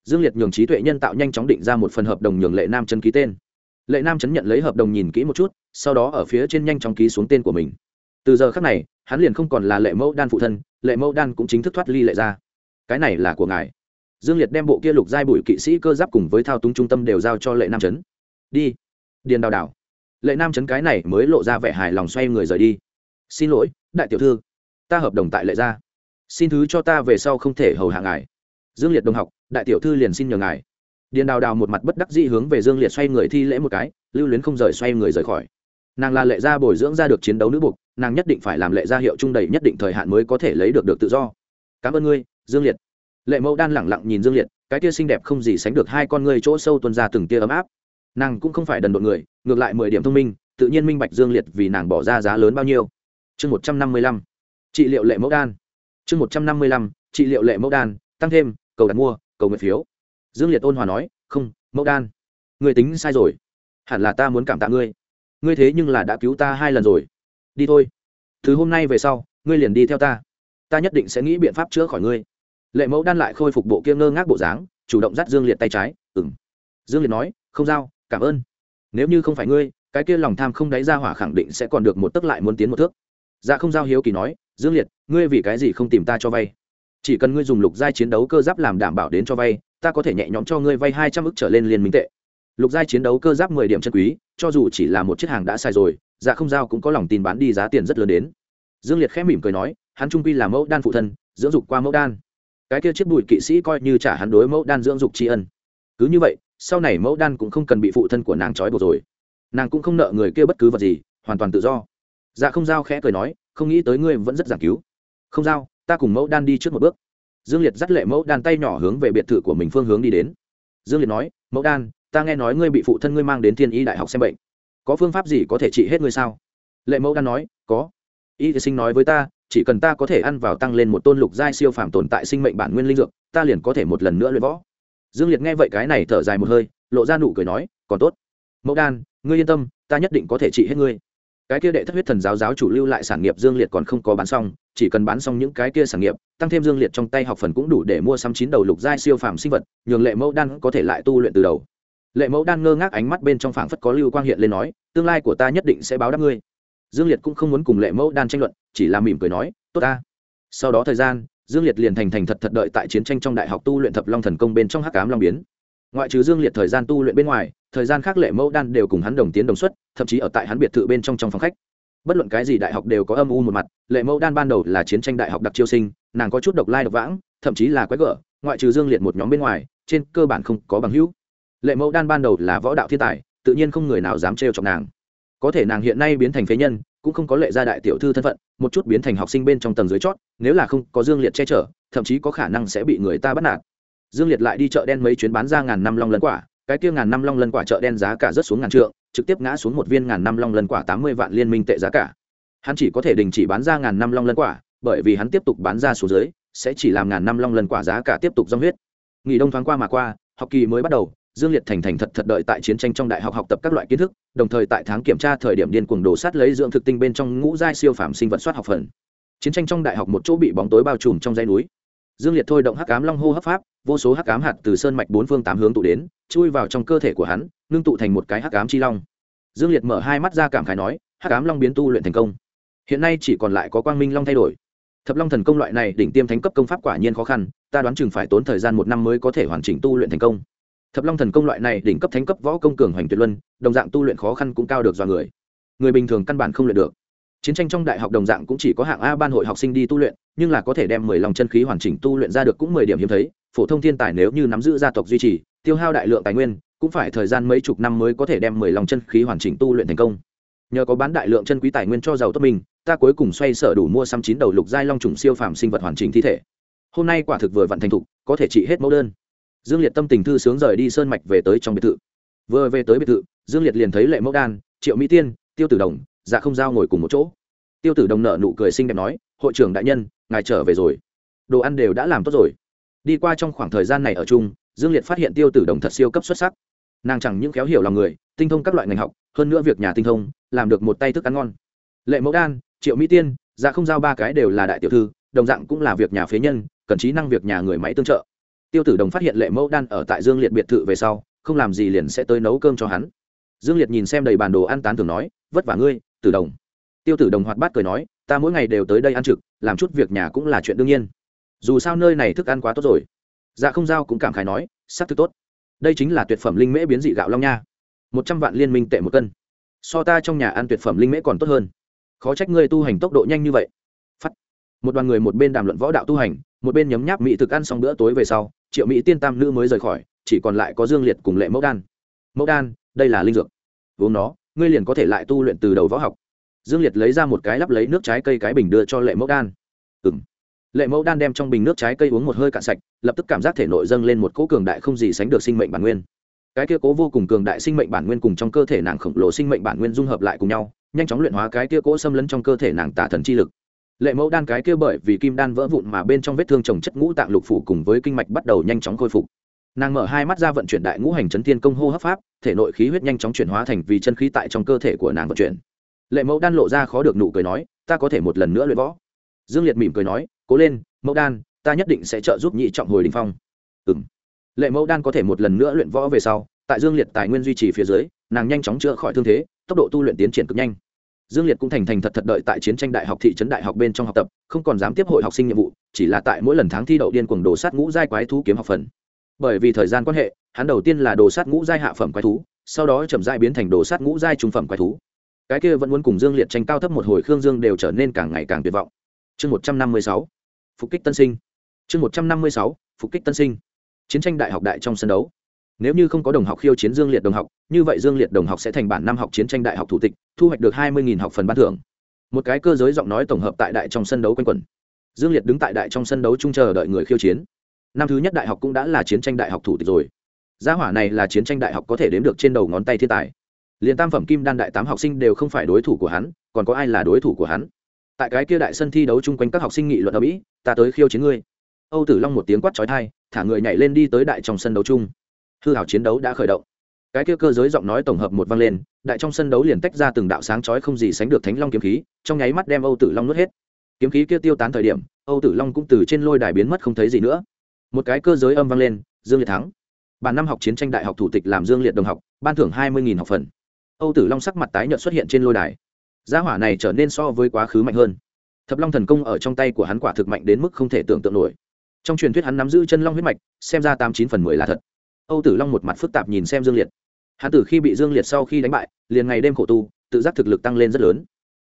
Dương liệt nhường trí tuệ nhân tạo nhanh chóng định ra một phần hợp đồng nhường lệ nam chấn ký tên. Lệ nam chấn nhận lấy hợp đồng nhìn kỹ một chút, sau đó ở phía trên nhanh chóng ký xuống tên của mình từ giờ khắc này, hắn liền không còn là lệ mẫu đan phụ thân, lệ mẫu đan cũng chính thức thoát ly lệ ra cái này là của ngài. Dương liệt đem bộ kia lục giai bụi kỵ sĩ cơ giáp cùng với thao túng trung tâm đều giao cho lệ nam trấn đi. Điền đào đảo lệ nam trấn cái này mới lộ ra vẻ hài lòng xoay người rời đi. Xin lỗi, đại tiểu thư. Ta hợp đồng tại lệ gia. Xin thứ cho ta về sau không thể hầu hạ ngài. Dương liệt đồng học, đại tiểu thư liền xin nhờ ngài. Điền đào đào một mặt bất đắc dĩ hướng về dương liệt xoay người thi lễ một cái, lưu luyến không rời xoay người rời khỏi nàng là lệ gia bồi dưỡng ra được chiến đấu nữ buộc nàng nhất định phải làm lệ gia hiệu trung đầy nhất định thời hạn mới có thể lấy được được tự do. Cảm ơn ngươi, dương liệt. Lệ mẫu đan lẳng lặng nhìn dương liệt, cái tia xinh đẹp không gì sánh được hai con ngươi chỗ sâu tuân ra từng tia ấm áp. Nàng cũng không phải đần độn người, ngược lại mười điểm thông minh, tự nhiên minh bạch dương liệt vì nàng bỏ ra giá lớn bao nhiêu. Chương một trăm năm mươi lăm. Trị liệu lệ mẫu đan. Chương một trăm năm mươi lăm. Trị liệu lệ mẫu đan, tăng thêm, cầu đặt mua, cầu nguyện phiếu. Dương liệt ôn hòa nói, không, mẫu đan người tính sai rồi. Hẳn là ta muốn cảm tạ ngươi ngươi thế nhưng là đã cứu ta hai lần rồi. Đi thôi. Từ hôm nay về sau, ngươi liền đi theo ta. Ta nhất định sẽ nghĩ biện pháp chữa khỏi ngươi. Lệ mẫu đan lại khôi phục bộ kia ngơ ngác bộ dáng, chủ động dắt dương liệt tay trái ừng dương liệt nói, không giao cảm ơn. Nếu như không phải ngươi, cái kia lòng tham không đáy ra hỏa khẳng định sẽ còn được một tấc lại muốn tiến một thước. Dạ không giao hiếu kỳ nói, dương liệt, ngươi vì cái gì không tìm ta cho vay? Chỉ cần ngươi dùng lục giai chiến đấu cơ giáp làm đảm bảo đến cho vay, ta có thể nhẹ nhõm cho ngươi vay hai trăm ức trở lên liên minh tệ lục giai chiến đấu cơ giáp mười điểm chân quý, cho dù chỉ là một chiếc hàng đã sai rồi dạ không giao cũng có lòng tin bán đi giá tiền rất lớn đến. Dương liệt khẽ mỉm cười nói, hắn trung quy là mẫu đan phụ thân, dưỡng dục qua mẫu đan. Cái kia chiếc bụi kỵ sĩ coi như trả hắn đối mẫu đan dưỡng dục tri ân. Cứ như vậy, sau này mẫu đan cũng không cần bị phụ thân của nàng trói buộc rồi. Nàng cũng không nợ người kia bất cứ vật gì, hoàn toàn tự do. Dạ không giao khẽ cười nói, không nghĩ tới ngươi vẫn rất giảng cứu. Không giao, ta cùng mẫu đan đi trước một bước. Dương liệt dắt lệ mẫu đan tay nhỏ hướng về biệt thự của mình phương hướng đi đến. Dương liệt nói, mẫu đan ta nghe nói ngươi bị phụ thân ngươi mang đến thiên y đại học xem bệnh. Có phương pháp gì có thể trị hết ngươi sao? Lệ mẫu đan nói, có. Y sinh nói với ta, chỉ cần ta có thể ăn vào tăng lên một tôn lục giai siêu phàm tồn tại sinh mệnh bản nguyên linh dược, ta liền có thể một lần nữa luyện võ. Dương liệt nghe vậy cái này thở dài một hơi, lộ ra nụ cười nói, còn tốt. Mẫu đan, ngươi yên tâm, ta nhất định có thể trị hết ngươi. Cái kia đệ thất huyết thần giáo giáo chủ lưu lại sản nghiệp dương liệt còn không có bán xong, chỉ cần bán xong những cái kia sản nghiệp, tăng thêm dương liệt trong tay học phần cũng đủ để mua sắm chín đầu lục giai siêu phàm sinh vật, nhường lệ mẫu đan có thể lại tu luyện từ đầu lệ mẫu đan ngơ ngác ánh mắt bên trong phảng phất có lưu quang hiện lên nói, tương lai của ta nhất định sẽ báo đáp ngươi. Dương liệt cũng không muốn cùng lệ mẫu đan tranh luận, chỉ là mỉm cười nói, tốt ta. Sau đó thời gian, dương liệt liền thành thành thật thật đợi tại chiến tranh trong đại học tu luyện thập long thần công bên trong hắc cám long biến. Ngoại trừ dương liệt thời gian tu luyện bên ngoài, thời gian khác lệ mẫu đan đều cùng hắn đồng tiến đồng xuất, thậm chí ở tại hắn biệt thự bên trong trong phòng khách. Bất luận cái gì đại học đều có âm u một mặt, lệ mẫu đan ban đầu là chiến tranh đại học đặc chiêu sinh, nàng có chút độc lai độc vãng, thậm chí là quái gở, ngoại trừ dương liệt một nhóm bên ngoài, trên cơ bản không có bằng hữu lệ mẫu đan ban đầu là võ đạo thiên tài, tự nhiên không người nào dám trêu chọc nàng. Có thể nàng hiện nay biến thành phế nhân, cũng không có lệ gia đại tiểu thư thân phận, một chút biến thành học sinh bên trong tầng dưới chót, nếu là không có dương liệt che chở, thậm chí có khả năng sẽ bị người ta bắt nạt. Dương liệt lại đi chợ đen mấy chuyến bán ra ngàn năm long lân quả, cái kia ngàn năm long lân quả chợ đen giá cả rất xuống ngàn trượng, trực tiếp ngã xuống một viên ngàn năm long lân quả tám mươi vạn liên minh tệ giá cả. Hắn chỉ có thể đình chỉ bán ra ngàn năm long lân quả, bởi vì hắn tiếp tục bán ra số dưới, sẽ chỉ làm ngàn năm long lân quả giá cả tiếp tục dòng huyết. Nghỉ đông thoáng qua mà qua, học kỳ mới bắt đầu dương liệt thành thành thật thật đợi tại chiến tranh trong đại học học tập các loại kiến thức, đồng thời tại tháng kiểm tra thời điểm điên cuồng đổ sát lấy dưỡng thực tinh bên trong ngũ giai siêu phàm sinh vật soát học phần. Chiến tranh trong đại học một chỗ bị bóng tối bao trùm trong dãy núi. Dương liệt thôi động hắc ám long hô hấp pháp, vô số hắc ám hạt từ sơn mạch bốn phương tám hướng tụ đến, chui vào trong cơ thể của hắn, ngưng tụ thành một cái hắc ám chi long. Dương liệt mở hai mắt ra cảm khái nói, hắc ám long biến tu luyện thành công. Hiện nay chỉ còn lại có quang minh long thay đổi. Thập long thần công loại này đỉnh tiêm thánh cấp công pháp quả nhiên khó khăn, ta đoán chừng phải tốn thời gian một năm mới có thể hoàn chỉnh tu luyện thành công thập long thần công loại này đỉnh cấp thánh cấp võ công cường hoành tuyệt luân, đồng dạng tu luyện khó khăn cũng cao được do người. Người bình thường căn bản không luyện được. Chiến tranh trong đại học đồng dạng cũng chỉ có hạng a ban hội học sinh đi tu luyện, nhưng là có thể đem mười lòng chân khí hoàn chỉnh tu luyện ra được cũng mười điểm hiếm thấy, phổ thông thiên tài nếu như nắm giữ gia tộc duy trì, tiêu hao đại lượng tài nguyên, cũng phải thời gian mấy chục năm mới có thể đem mười lòng chân khí hoàn chỉnh tu luyện thành công. Nhờ có bán đại lượng chân quý tài nguyên cho giàu tốt mình, ta cuối cùng xoay sở đủ mua xăm chín đầu lục giai long trùng siêu phàm sinh vật hoàn chỉnh thi thể. Hôm nay quả thực vừa vặn thành thục, có thể trị hết mẫu đơn dương liệt tâm tình thư sướng rời đi sơn mạch về tới trong biệt thự. Vừa về tới biệt thự, dương liệt liền thấy lệ mẫu đan, triệu mỹ tiên, tiêu tử đồng dạ không giao ngồi cùng một chỗ. Tiêu tử đồng nợ nụ cười xinh đẹp nói, hội trưởng đại nhân, ngài trở về rồi. Đồ ăn đều đã làm tốt rồi. Đi qua trong khoảng thời gian này ở chung, dương liệt phát hiện tiêu tử đồng thật siêu cấp xuất sắc. Nàng chẳng những khéo hiểu lòng người, tinh thông các loại ngành học, hơn nữa việc nhà tinh thông, làm được một tay thức ăn ngon. Lệ mẫu đan, triệu mỹ tiên dạ không giao ba cái đều là đại tiểu thư, đồng dạng cũng là việc nhà phế nhân, cần trí năng việc nhà người máy tương trợ tiêu tử đồng phát hiện lệ mẫu đan ở tại dương liệt biệt thự về sau, không làm gì liền sẽ tới nấu cơm cho hắn. Dương liệt nhìn xem đầy bàn đồ ăn tán thường nói, vất vả ngươi, tử đồng. Tiêu tử đồng hoạt bát cười nói, ta mỗi ngày đều tới đây ăn trực, làm chút việc nhà cũng là chuyện đương nhiên. Dù sao nơi này thức ăn quá tốt rồi. Dạ không giao cũng cảm khái nói s ắ c thức tốt. Đây chính là tuyệt phẩm linh mễ biến dị gạo long nha. Một trăm vạn liên minh tệ một cân. So ta trong nhà ăn tuyệt phẩm linh mễ còn tốt hơn. Khó trách ngươi tu hành tốc độ nhanh như vậy. Phắt. Một đoàn người một bên đàm luận võ đạo tu hành một bên nhấm nháp mỹ thực ăn xong bữa tối về sau, triệu mỹ tiên tam nữ mới rời khỏi, chỉ còn lại có dương liệt cùng lệ mẫu đan. Mẫu đan, đây là linh dược. Uống nó, ngươi liền có thể lại tu luyện từ đầu võ học. Dương liệt lấy ra một cái lắp lấy nước trái cây cái bình đưa cho lệ mẫu đan. Ừng lệ mẫu đan đem trong bình nước trái cây uống một hơi cạn sạch, lập tức cảm giác thể nội dâng lên một cỗ cường đại không gì sánh được sinh mệnh bản nguyên. Cái kia cố vô cùng cường đại sinh mệnh bản nguyên cùng trong cơ thể nàng khổng lồ sinh mệnh bản nguyên dung hợp lại cùng nhau, nhanh chóng luyện hóa cái kia cố xâm lấn trong cơ thể nàng tả thần chi lực lệ mẫu đan cái kia bởi vì kim đan vỡ vụn mà bên trong vết thương trồng chất ngũ tạng lục phủ cùng với kinh mạch bắt đầu nhanh chóng khôi phục. Nàng mở hai mắt ra vận chuyển đại ngũ hành chấn thiên công hô hấp pháp, thể nội khí huyết nhanh chóng chuyển hóa thành vì chân khí tại trong cơ thể của nàng vận chuyển. Lệ mẫu đan lộ ra khó được nụ cười nói, ta có thể một lần nữa luyện võ. Dương liệt mỉm cười nói, cố lên, mẫu đan, ta nhất định sẽ trợ giúp nhị trọng hồi đình phong. Ừ m lệ mẫu đan có thể một lần nữa luyện võ về sau, tại dương liệt tài nguyên duy trì phía dưới, nàng nhanh chóng chữa khỏi thương thế, tốc độ tu luyện tiến triển cực nhanh dương liệt cũng thành thành thật thật đợi tại chiến tranh đại học, thị trấn đại học bên trong học tập, không còn dám tiếp hội học sinh nhiệm vụ, chỉ là tại mỗi lần tháng thi đậu điên cuồng đồ sát ngũ giai quái thú kiếm học phần. Bởi vì thời gian quan hệ, hắn đầu tiên là đồ sát ngũ giai hạ phẩm quái thú, sau đó chậm giai biến thành đồ sát ngũ giai trung phẩm quái thú. Cái kia vẫn muốn cùng dương liệt tranh cao thấp một hồi, khương dương đều trở nên càng ngày càng tuyệt vọng. Chương một trăm năm mươi sáu, phục kích tân sinh. Chương một trăm năm mươi sáu, phục kích tân sinh. Chiến tranh đại học đại trong sân đấu nếu như không có đồng học khiêu chiến dương liệt đồng học, như vậy dương liệt đồng học sẽ thành bản năm học chiến tranh đại học thủ tịch, thu hoạch được hai mươi học phần ban thưởng. Một cái cơ giới giọng nói tổng hợp tại đại trong sân đấu quanh quẩn. Dương liệt đứng tại đại trong sân đấu chung chờ đợi người khiêu chiến. Năm thứ nhất đại học cũng đã là chiến tranh đại học thủ tịch rồi. Gia hỏa này là chiến tranh đại học có thể đếm được trên đầu ngón tay thiên tài. Liền tam phẩm kim đan đại tám học sinh đều không phải đối thủ của hắn, còn có ai là đối thủ của hắn? Tại cái kia đại sân thi đấu chung quanh các học sinh nghị luận ở mỹ ta tới khiêu chiến ngươi. Âu tử long một tiếng quát trói thai thả người nhảy lên đi tới đại trong sân đấu chung hư hảo chiến đấu đã khởi động. Cái kia cơ giới giọng nói tổng hợp một vang lên, đại trong sân đấu liền tách ra từng đạo sáng chói không gì sánh được thánh long kiếm khí, trong nháy mắt đem âu tử long nuốt hết. Kiếm khí kia tiêu tán thời điểm, âu tử long cũng từ trên lôi đài biến mất không thấy gì nữa. Một cái cơ giới âm vang lên, dương liệt thắng. Bàn năm học chiến tranh đại học thủ tịch làm dương liệt đồng học, ban thưởng hai mươi học phần. Âu tử long sắc mặt tái nhợt xuất hiện trên lôi đài. Gia hỏa này trở nên so với quá khứ mạnh hơn. Thập long thần công ở trong tay của hắn quả thực mạnh đến mức không thể tưởng tượng nổi. Trong truyền thuyết hắn nắm giữ chân long huyết mạch, xem ra tám chín phần mười là thật âu tử long một mặt phức tạp nhìn xem dương liệt. Hắn từ khi bị dương liệt sau khi đánh bại, liền ngày đêm khổ tu, tự giác thực lực tăng lên rất lớn.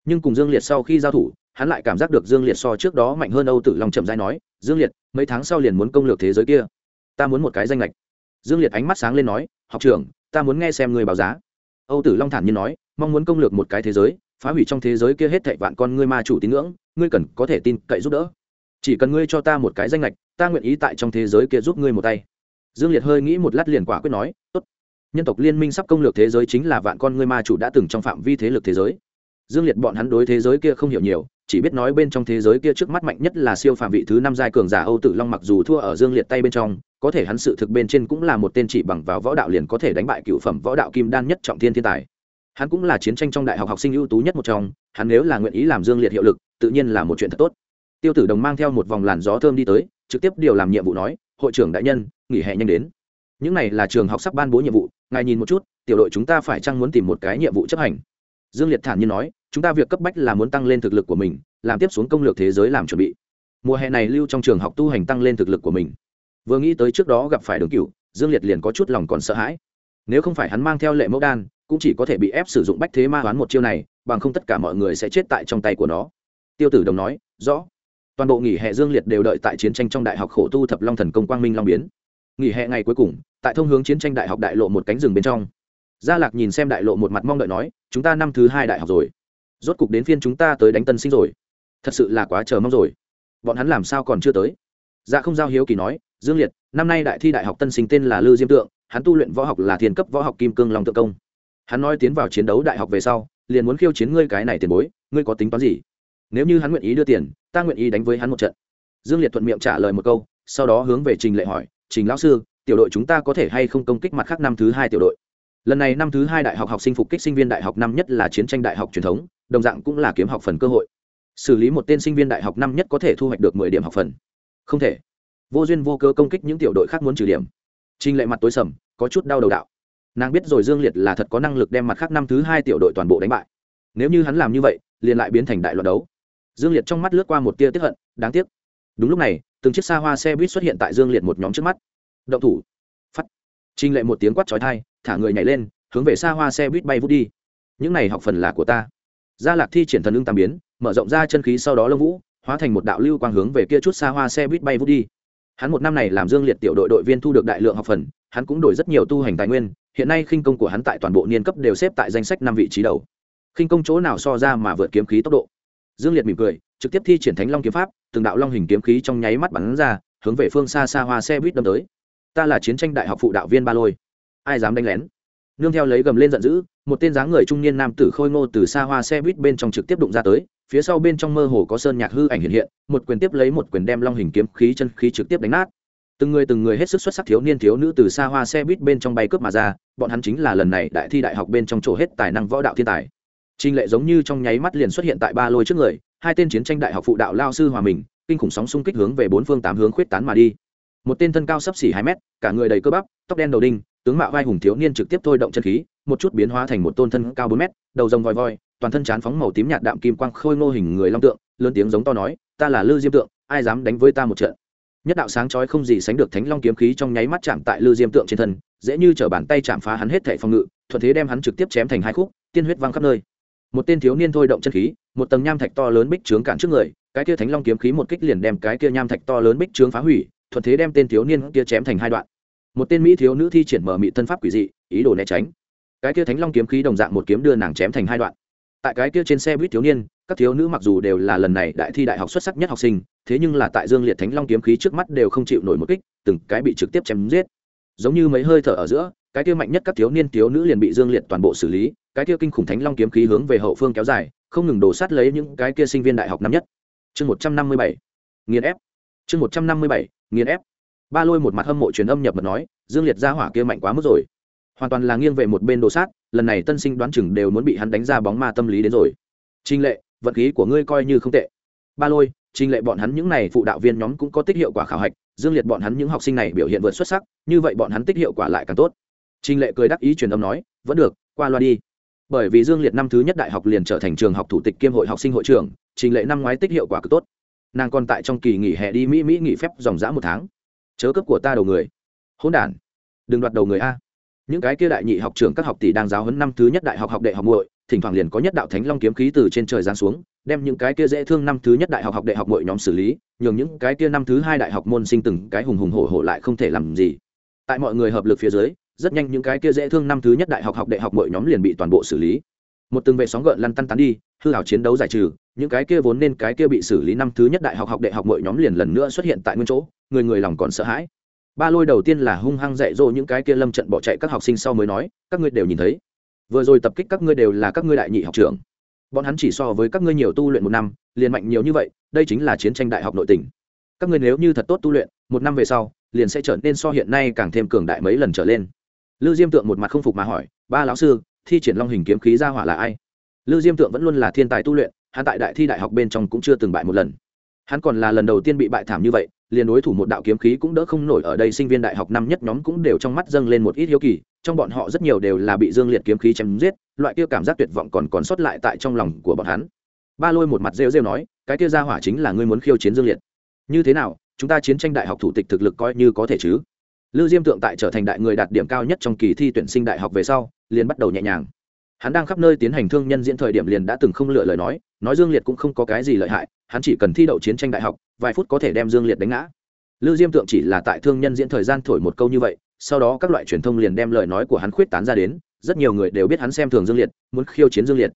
Nhưng cùng dương liệt sau khi giao thủ, hắn lại cảm giác được dương liệt so trước đó mạnh hơn âu tử long chậm rãi nói, dương liệt, mấy tháng sau liền muốn công lược thế giới kia. Ta muốn một cái danh lệch dương liệt ánh mắt sáng lên nói, học trưởng, ta muốn nghe xem người báo giá. Âu tử long thản nhiên nói, mong muốn công lược một cái thế giới, phá hủy trong thế giới kia hết thảy vạn con ngươi ma chủ tín ngưỡng, ngươi cần có thể tin cậy giúp đỡ. Chỉ cần ngươi cho ta một cái danh lệch ta nguyện ý tại trong thế giới kia giúp ngươi một tay dương liệt hơi nghĩ một lát liền quả quyết nói, tốt. Nhân tộc liên minh sắp công lược thế giới chính là vạn con ngươi ma chủ đã từng trong phạm vi thế lực thế giới. Dương liệt bọn hắn đối thế giới kia không hiểu nhiều, chỉ biết nói bên trong thế giới kia trước mắt mạnh nhất là siêu phạm vị thứ năm giai cường giả âu tử long mặc dù thua ở dương liệt tay bên trong, có thể hắn sự thực bên trên cũng là một tên chỉ bằng vào võ đạo liền có thể đánh bại cựu phẩm võ đạo kim đan nhất trọng thiên thiên tài. Hắn cũng là chiến tranh trong đại học học sinh ưu tú nhất một trong, hắn nếu là nguyện ý làm dương liệt hiệu lực, tự nhiên là một chuyện thật tốt. Tiêu tử đồng mang theo một vòng làn gió thơm đi tới, trực tiếp điều làm nhiệm vụ nói hội trưởng đại nhân, nghỉ hè nhanh đến. Những này là trường học sắp ban bố nhiệm vụ, ngài nhìn một chút, tiểu đội chúng ta phải chăng muốn tìm một cái nhiệm vụ chấp hành? Dương liệt thản nhiên nói, chúng ta việc cấp bách là muốn tăng lên thực lực của mình, làm tiếp xuống công lược thế giới làm chuẩn bị. Mùa hè này lưu trong trường học tu hành tăng lên thực lực của mình. Vừa nghĩ tới trước đó gặp phải đường cựu dương liệt liền có chút lòng còn sợ hãi. Nếu không phải hắn mang theo lệ mẫu đan, cũng chỉ có thể bị ép sử dụng bách thế ma toán một chiêu này, bằng không tất cả mọi người sẽ chết tại trong tay của nó. Tiêu tử đồng nói, rõ toàn bộ nghỉ hè dương liệt đều đợi tại chiến tranh trong đại học khổ tu thập long thần công quang minh long biến. Nghỉ hè ngày cuối cùng, tại thông hướng chiến tranh đại học đại lộ một cánh rừng bên trong. Gia lạc nhìn xem đại lộ một mặt mong đợi nói, chúng ta năm thứ hai đại học rồi. Rốt cục đến phiên chúng ta tới đánh tân sinh rồi. Thật sự là quá chờ mong rồi. Bọn hắn làm sao còn chưa tới? Dạ không giao hiếu kỳ nói, dương liệt, năm nay đại thi đại học tân sinh tên là lư diêm tượng, hắn tu luyện võ học là thiên cấp võ học kim cương long tượng công. Hắn nói tiến vào chiến đấu đại học về sau, liền muốn khiêu chiến ngươi cái này tiền bối, ngươi có tính toán gì? Nếu như hắn nguyện ý đưa tiền, ta nguyện ý đánh với hắn một trận. Dương liệt thuận miệng trả lời một câu, sau đó hướng về trình lệ hỏi, trình lão sư, tiểu đội chúng ta có thể hay không công kích mặt khác năm thứ hai tiểu đội? Lần này năm thứ hai đại học học sinh phục kích sinh viên đại học năm nhất là chiến tranh đại học truyền thống, đồng dạng cũng là kiếm học phần cơ hội. Xử lý một tên sinh viên đại học năm nhất có thể thu hoạch được mười điểm học phần. Không thể. Vô duyên vô cơ công kích những tiểu đội khác muốn trừ điểm. Trình lệ mặt tối sầm, có chút đau đầu đạo. Nàng biết rồi dương liệt là thật có năng lực đem mặt khác năm thứ hai tiểu đội toàn bộ đánh bại. Nếu như hắn làm như vậy, liền lại biến thành đại loạt đấu dương liệt trong mắt lướt qua một tia tiếp hận, đáng tiếc. Đúng lúc này, từng chiếc xa hoa xe buýt xuất hiện tại dương liệt một nhóm trước mắt. Động thủ. Phắt. Trinh lệ một tiếng quát trói thai thả người nhảy lên, hướng về xa hoa xe buýt bay vút đi. Những này học phần là của ta. Gia lạc thi triển thần lương tam biến, mở rộng ra chân khí sau đó lông vũ, hóa thành một đạo lưu quang hướng về kia chút xa hoa xe buýt bay vút đi. Hắn một năm này làm dương liệt tiểu đội đội viên thu được đại lượng học phần, hắn cũng đổi rất nhiều tu hành tài nguyên, hiện nay khinh công của hắn tại toàn bộ niên cấp đều xếp tại danh sách năm vị trí đầu. Khinh công chỗ nào so ra mà vượt kiếm khí tốc độ? Dương liệt mỉm cười, trực tiếp thi triển thánh long kiếm pháp, từng đạo long hình kiếm khí trong nháy mắt bắn ra, hướng về phương xa xa hoa xe buýt đâm tới. Ta là chiến tranh đại học phụ đạo viên ba lôi. Ai dám đánh lén? Nương theo lấy gầm lên giận dữ, một tên dáng người trung niên nam tử khôi ngô từ xa hoa xe buýt bên trong trực tiếp đụng ra tới, phía sau bên trong mơ hồ có sơn nhạc hư ảnh hiện hiện, một quyền tiếp lấy một quyền đem long hình kiếm khí chân khí trực tiếp đánh nát. Từng người từng người hết sức xuất sắc thiếu niên thiếu nữ từ xa hoa xe buýt bên trong bay cướp mà ra, bọn hắn chính là lần này đại thi đại học bên trong chỗ hết tài năng võ đạo thiên tài. Trình lệ giống như trong nháy mắt liền xuất hiện tại ba lôi trước người, hai tên chiến tranh đại học phụ đạo lao sư hòa mình, kinh khủng sóng xung kích hướng về bốn phương tám hướng khuyết tán mà đi. Một tên thân cao sấp xỉ hai mét, cả người đầy cơ bắp, tóc đen đầu đinh, tướng mạo vai hùng thiếu niên trực tiếp thôi động chân khí, một chút biến hóa thành một tôn thân cao bốn mét, đầu rồng voi voi toàn thân chán phóng màu tím nhạt đạm kim quang khôi ngô hình người long tượng, lớn tiếng giống to nói, ta là lư diêm tượng, ai dám đánh với ta một trận? Nhất đạo sáng chói không gì sánh được thánh long kiếm khí trong nháy mắt chạm tại lư diêm tượng trên thân, dễ như trở bàn tay chạm phá hắn hết thảy phòng ngự, thuận thế đem hắn trực tiếp chém thành hai khúc, tiên huyết văng khắp nơi một tên thiếu niên thôi động chân khí, một tầng nham thạch to lớn bích trướng cản trước người, cái kia thánh long kiếm khí một kích liền đem cái kia nham thạch to lớn bích trướng phá hủy, thuận thế đem tên thiếu niên kia chém thành hai đoạn. Một tên mỹ thiếu nữ thi triển mở mị thân pháp quỷ dị, ý đồ né tránh. Cái kia thánh long kiếm khí đồng dạng một kiếm đưa nàng chém thành hai đoạn. Tại cái kia trên xe buýt thiếu niên, các thiếu nữ mặc dù đều là lần này đại thi đại học xuất sắc nhất học sinh, thế nhưng là tại dương liệt thánh long kiếm khí trước mắt đều không chịu nổi một kích, từng cái bị trực tiếp chém giết. Giống như mấy hơi thở ở giữa, cái kia mạnh nhất các thiếu niên thiếu nữ liền bị dương liệt toàn bộ xử lý cái kia kinh khủng thánh long kiếm khí hướng về hậu phương kéo dài, không ngừng đổ sát lấy những cái kia sinh viên đại học năm nhất. Chương một trăm năm mươi bảy, nghiền ép. Chương một trăm năm mươi bảy, nghiền ép. Ba lôi một mặt hâm mộ truyền âm nhập mật nói, dương liệt ra hỏa kia mạnh quá mức rồi. Hoàn toàn là nghiêng về một bên đồ sát, lần này tân sinh đoán chừng đều muốn bị hắn đánh ra bóng ma tâm lý đến rồi. Trinh lệ, vận khí của ngươi coi như không tệ. Ba lôi trinh lệ bọn hắn những n à y phụ đạo viên nhóm cũng có tích hiệu quả khảo hạch, dương liệt bọn hắn những học sinh này biểu hiện vượt xuất sắc, như vậy bọn hắn tích hiệu quả lại càng tốt. Trinh lệ cười đắc ý truyền âm nói, vẫn được, qua loa đi bởi vì dương liệt năm thứ nhất đại học liền trở thành trường học thủ tịch kiêm hội học sinh hội trưởng trình lệ năm ngoái tích hiệu quả cực tốt. Nàng còn tại trong kỳ nghỉ hè đi mỹ mỹ nghỉ phép dòng dã một tháng. Chớ cấp của ta đầu người. Hỗn đản. Đừng đoạt đầu người a. Những cái kia đại nhị học trưởng các học tỷ đang giáo huấn năm thứ nhất đại học học đệ học muội, thỉnh thoảng liền có nhất đạo thánh long kiếm khí từ trên trời giáng xuống, đem những cái kia dễ thương năm thứ nhất đại học học đệ học muội nhóm xử lý, nhường những cái kia năm thứ hai đại học môn sinh từng cái hùng hùng hổ hổ lại không thể làm gì. Tại mọi người hợp lực phía dưới rất nhanh những cái kia dễ thương năm thứ nhất đại học học đại học mọi nhóm liền bị toàn bộ xử lý. Một từng vệ sóng gợn lăn tăn tán đi, hư hảo chiến đấu giải trừ, những cái kia vốn nên cái kia bị xử lý năm thứ nhất đại học học đại học mọi nhóm liền lần nữa xuất hiện tại nguyên chỗ, người người lòng còn sợ hãi. Ba lôi đầu tiên là hung hăng dạy dỗ những cái kia lâm trận bỏ chạy các học sinh sau mới nói, các ngươi đều nhìn thấy. Vừa rồi tập kích các ngươi đều là các ngươi đại nhị học trưởng. Bọn hắn chỉ so với các ngươi nhiều tu luyện một năm, liền mạnh nhiều như vậy, đây chính là chiến tranh đại học nội tỉnh các ngươi nếu như thật tốt tu luyện, một năm về sau, liền sẽ trở nên so hiện nay càng thêm cường đại mấy lần trở lên lư diêm tượng một mặt không phục mà hỏi, ba lão sư, thi triển long hình kiếm khí ra hỏa là ai? Lư diêm tượng vẫn luôn là thiên tài tu luyện, hắn tại đại thi đại học bên trong cũng chưa từng bại một lần. Hắn còn là lần đầu tiên bị bại thảm như vậy, liền đối thủ một đạo kiếm khí cũng đỡ không nổi ở đây sinh viên đại học năm nhất nhóm cũng đều trong mắt dâng lên một ít hiếu kỳ, trong bọn họ rất nhiều đều là bị dương liệt kiếm khí chém giết, loại kia cảm giác tuyệt vọng còn còn sót lại tại trong lòng của bọn hắn. Ba lôi một mặt rêu rêu nói, cái kia ra hỏa chính là ngươi muốn khiêu chiến dương liệt. Như thế nào, chúng ta chiến tranh đại học thủ tịch thực lực coi như có thể chứ? Lưu Diêm Tượng tại trở thành đại người đạt điểm cao nhất trong kỳ thi tuyển sinh đại học về sau, liền bắt đầu nhẹ nhàng. Hắn đang khắp nơi tiến hành thương nhân diễn thời điểm liền đã từng không lựa lời nói, nói Dương Liệt cũng không có cái gì lợi hại, hắn chỉ cần thi đậu chiến tranh đại học, vài phút có thể đem Dương Liệt đánh ngã. Lưu Diêm Tượng chỉ là tại thương nhân diễn thời gian thổi một câu như vậy, sau đó các loại truyền thông liền đem lời nói của hắn khuyết tán ra đến, rất nhiều người đều biết hắn xem thường Dương Liệt, muốn khiêu chiến Dương Liệt.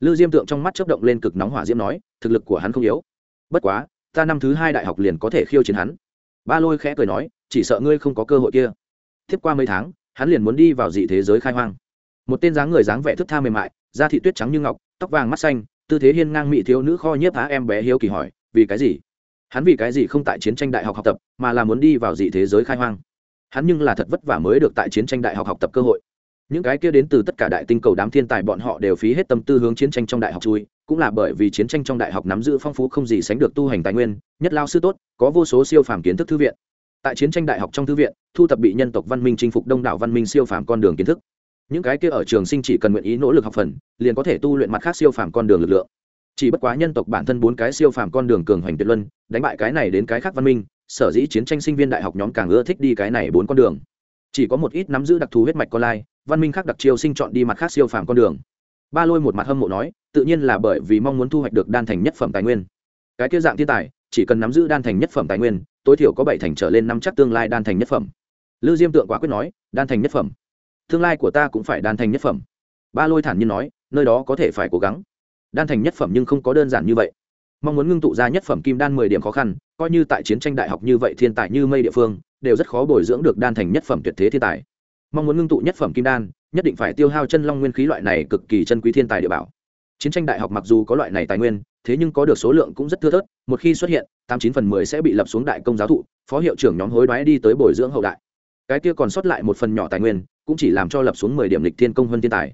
Lưu Diêm Tượng trong mắt chớp động lên cực nóng hỏa diễm nói, thực lực của hắn không yếu. Bất quá, ta năm thứ hai đại học liền có thể khiêu chiến hắn. Ba Lôi khẽ cười nói, chỉ sợ ngươi không có cơ hội kia. Tiếp qua mấy tháng, hắn liền muốn đi vào dị thế giới khai hoang. Một tên dáng người dáng vẻ thức tha mềm mại, da thị tuyết trắng như ngọc, tóc vàng mắt xanh, tư thế hiên ngang mỹ thiếu nữ kho nhiếp á em bé hiếu kỳ hỏi, vì cái gì? Hắn vì cái gì không tại chiến tranh đại học học tập, mà là muốn đi vào dị thế giới khai hoang? Hắn nhưng là thật vất vả mới được tại chiến tranh đại học học tập cơ hội. Những cái kia đến từ tất cả đại tinh cầu đám thiên tài bọn họ đều phí hết tâm tư hướng chiến tranh trong đại học chui, cũng là bởi vì chiến tranh trong đại học nắm giữ phong phú không gì sánh được tu hành tài nguyên, nhất lao sư tốt, có vô số siêu phàm kiến thức thư viện tại chiến tranh đại học trong thư viện, thu thập bị nhân tộc văn minh chinh phục đông đảo văn minh siêu phàm con đường kiến thức. Những cái kia ở trường sinh chỉ cần nguyện ý nỗ lực học phần, liền có thể tu luyện mặt khác siêu phàm con đường lực lượng. Chỉ bất quá nhân tộc bản thân bốn cái siêu phàm con đường cường hoành tuyệt luân, đánh bại cái này đến cái khác văn minh, sở dĩ chiến tranh sinh viên đại học nhóm càng ưa thích đi cái này bốn con đường. Chỉ có một ít nắm giữ đặc thù huyết mạch con lai, văn minh khác đặc chiêu sinh chọn đi mặt khác siêu phàm con đường. Ba lôi một mặt hâm mộ nói, tự nhiên là bởi vì mong muốn thu hoạch được đan thành nhất phẩm tài nguyên. Cái kia dạng thiên tài chỉ cần nắm giữ đan thành nhất phẩm tài nguyên, tối thiểu có bảy thành trở lên năm chắc tương lai đan thành nhất phẩm. Lư diêm tượng quả quyết nói, đan thành nhất phẩm. Tương lai của ta cũng phải đan thành nhất phẩm. Ba lôi thản nhiên nói, nơi đó có thể phải cố gắng. Đan thành nhất phẩm nhưng không có đơn giản như vậy. Mong muốn ngưng tụ ra nhất phẩm kim đan mười điểm khó khăn, coi như tại chiến tranh đại học như vậy thiên tài như mây địa phương, đều rất khó bồi dưỡng được đan thành nhất phẩm tuyệt thế thiên tài. Mong muốn ngưng tụ nhất phẩm kim đan, nhất định phải tiêu hao chân long nguyên khí loại này cực kỳ chân quý thiên tài địa bảo chiến tranh đại học mặc dù có loại này tài nguyên, thế nhưng có được số lượng cũng rất thưa thớt, một khi xuất hiện, tám chín phần mười sẽ bị lập xuống đại công giáo thụ, phó hiệu trưởng nhóm hối đoái đi tới bồi dưỡng hậu đại. Cái kia còn sót lại một phần nhỏ tài nguyên, cũng chỉ làm cho lập xuống mười điểm lịch thiên công hơn thiên tài.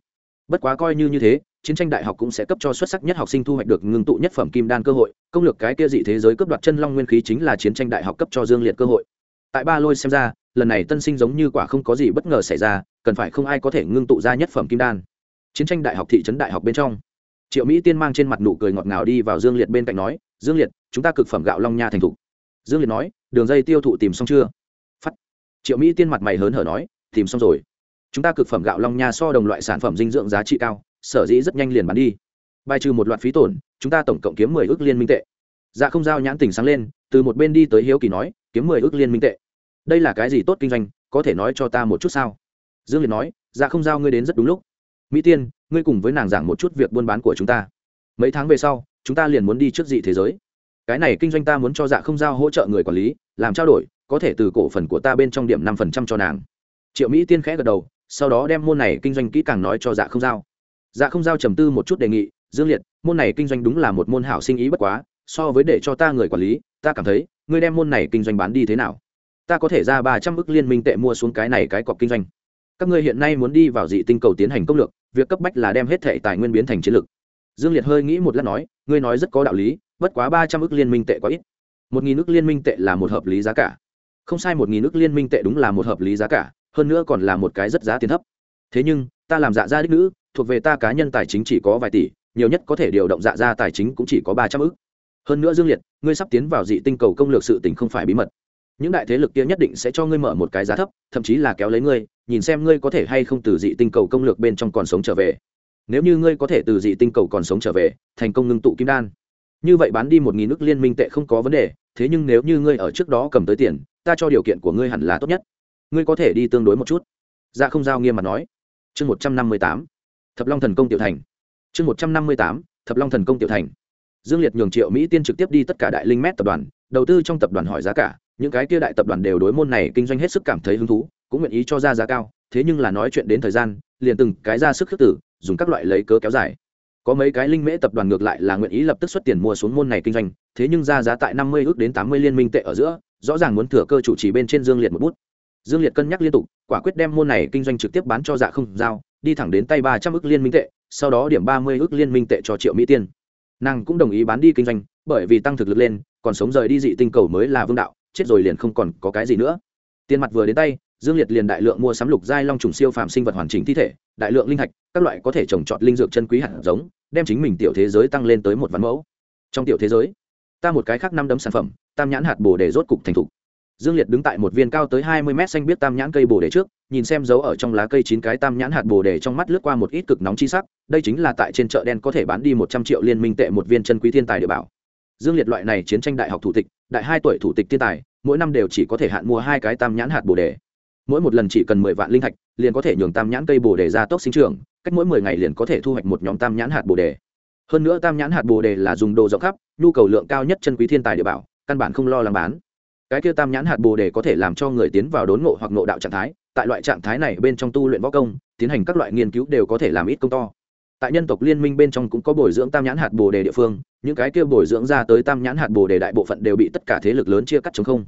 Bất quá coi như như thế, chiến tranh đại học cũng sẽ cấp cho xuất sắc nhất học sinh thu hoạch được ngưng tụ nhất phẩm kim đan cơ hội, công lược cái kia dị thế giới cướp đoạt chân long nguyên khí chính là chiến tranh đại học cấp cho dương liệt cơ hội. Tại ba lôi xem ra, lần này tân sinh giống như quả không có gì bất ngờ xảy ra, cần phải không ai có thể ngưng tụ ra nhất phẩm kim đan. Chiến tranh đại học thị trấn đại học bên trong triệu mỹ tiên mang trên mặt nụ cười ngọt ngào đi vào dương liệt bên cạnh nói, dương liệt, chúng ta cực phẩm gạo long nha thành thục. Dương liệt nói, đường dây tiêu thụ tìm xong chưa? Phắt triệu mỹ tiên mặt mày hớn hở nói, tìm xong rồi. Chúng ta cực phẩm gạo long nha so đồng loại sản phẩm dinh dưỡng giá trị cao, sở dĩ rất nhanh liền bán đi. Bài trừ một loạt phí tổn, chúng ta tổng cộng kiếm mười ước liên minh tệ. Dạ không giao nhãn tình sáng lên, từ một bên đi tới hiếu kỳ nói, kiếm mười ước liên minh tệ. Đây là cái gì tốt kinh doanh, có thể nói cho ta một chút sao? Dương liệt nói dạ không giao ngươi đến rất đúng lúc. Mỹ tiên ngươi cùng với nàng giảng một chút việc buôn bán của chúng ta. Mấy tháng về sau, chúng ta liền muốn đi trước dị thế giới. Cái này kinh doanh ta muốn cho dạ không giao hỗ trợ người quản lý, làm trao đổi, có thể từ cổ phần của ta bên trong điểm năm phần trăm cho nàng. Triệu mỹ tiên khẽ gật đầu, sau đó đem môn này kinh doanh kỹ càng nói cho dạ không giao. Dạ không giao trầm tư một chút đề nghị, dương liệt, môn này kinh doanh đúng là một môn hảo sinh ý bất quá, so với để cho ta người quản lý, ta cảm thấy, ngươi đem môn này kinh doanh bán đi thế nào? Ta có thể ra ba trăm ước liên minh tệ mua xuống cái này cái cọc kinh doanh các ngươi hiện nay muốn đi vào dị tinh cầu tiến hành công lược, việc cấp bách là đem hết thệ tài nguyên biến thành chiến lược dương liệt hơi nghĩ một lát nói, ngươi nói rất có đạo lý, bất quá ba trăm ước liên minh tệ quá ít. Một nghìn ước liên minh tệ là một hợp lý giá cả. Không sai một nghìn ước liên minh tệ đúng là một hợp lý giá cả, hơn nữa còn là một cái rất giá tiền thấp. Thế nhưng, ta làm dạ gia đích nữ, thuộc về ta cá nhân tài chính chỉ có vài tỷ, nhiều nhất có thể điều động dạ gia tài chính cũng chỉ có ba trăm ước hơn nữa dương liệt, ngươi sắp tiến vào dị tinh cầu công lược sự tình không phải bí mật. Những đại thế lực kia nhất định sẽ cho ngươi mở một cái giá thấp, thậm chí là kéo lấy ngươi nhìn xem ngươi có thể hay không từ dị tinh cầu công lược bên trong còn sống trở về. Nếu như ngươi có thể từ dị tinh cầu còn sống trở về, thành công ngưng tụ kim đan. Như vậy bán đi một nghìn nước liên minh tệ không có vấn đề, thế nhưng nếu như ngươi ở trước đó cầm tới tiền, ta cho điều kiện của ngươi hẳn là tốt nhất. Ngươi có thể đi tương đối một chút. Dạ không giao nghiêm mặt nói. Chương một trăm năm mươi tám. Thập long thần công tiểu thành. Chương một trăm năm mươi tám. Thập long thần công tiểu thành. Dương liệt nhường triệu mỹ tiên trực tiếp đi tất cả đại linh mét tập đoàn, đầu tư trong tập đoàn hỏi giá cả, những cái kia đại tập đoàn đều đối môn này kinh doanh hết sức cảm thấy hứng thú cũng nguyện ý cho ra giá cao, thế nhưng là nói chuyện đến thời gian, liền từng cái ra sức khước tử dùng các loại lấy cớ kéo dài. Có mấy cái linh mễ tập đoàn ngược lại là nguyện ý lập tức xuất tiền mua xuống môn này kinh doanh, thế nhưng ra giá tại năm mươi ước đến tám mươi liên minh tệ ở giữa, rõ ràng muốn thừa cơ chủ trì bên trên dương liệt một bút. Dương liệt cân nhắc liên tục, quả quyết đem môn này kinh doanh trực tiếp bán cho dạ không giao, đi thẳng đến tay ba trăm ước liên minh tệ, sau đó điểm ba mươi ước liên minh tệ cho triệu mỹ tiên. Nàng cũng đồng ý bán đi kinh doanh, bởi vì tăng thực lực lên, còn sống rời đi dị tinh cầu mới là vương đạo, chết rồi liền không còn có cái gì nữa. Tiền mặt vừa đến tay dương liệt liền đại lượng mua sắm lục giai long trùng siêu phàm sinh vật hoàn chỉnh thi thể, đại lượng linh hạch, các loại có thể trồng trọt linh dược chân quý hạt giống, đem chính mình tiểu thế giới tăng lên tới một vạn mẫu. Trong tiểu thế giới, ta một cái khác năm đấm sản phẩm, tam nhãn hạt bồ đề rốt cục thành thục. Dương liệt đứng tại một viên cao tới hai mươi mét xanh biết tam nhãn cây bồ đề trước, nhìn xem dấu ở trong lá cây chín cái tam nhãn hạt bồ đề trong mắt lướt qua một ít cực nóng chi sắc, đây chính là tại trên chợ đen có thể bán đi một trăm triệu liên minh tệ một viên chân quý thiên tài địa bảo. Dương liệt loại này chiến tranh đại học thủ tịch, đại hai tuổi thủ tịch thiên tài, mỗi năm đều chỉ có thể hạn mua hai cái tam nhãn hạt bồ đề mỗi một lần chỉ cần mười vạn linh thạch, liền có thể nhường tam nhãn cây bồ đề ra tốc sinh trưởng, cách mỗi mười ngày liền có thể thu hoạch một nhóm tam nhãn hạt bồ đề. Hơn nữa tam nhãn hạt bồ đề là dùng đồ rộng khắp, nhu cầu lượng cao nhất chân quý thiên tài địa bảo, căn bản không lo làm bán. Cái kia tam nhãn hạt bồ đề có thể làm cho người tiến vào đốn ngộ hoặc ngộ đạo trạng thái, tại loại trạng thái này bên trong tu luyện võ công, tiến hành các loại nghiên cứu đều có thể làm ít công to. Tại nhân tộc liên minh bên trong cũng có bồi dưỡng tam nhãn hạt bồ đề địa phương, những cái kia bồi dưỡng ra tới tam nhãn hạt bồ đề đại bộ phận đều bị tất cả thế lực lớn chia cắt chống không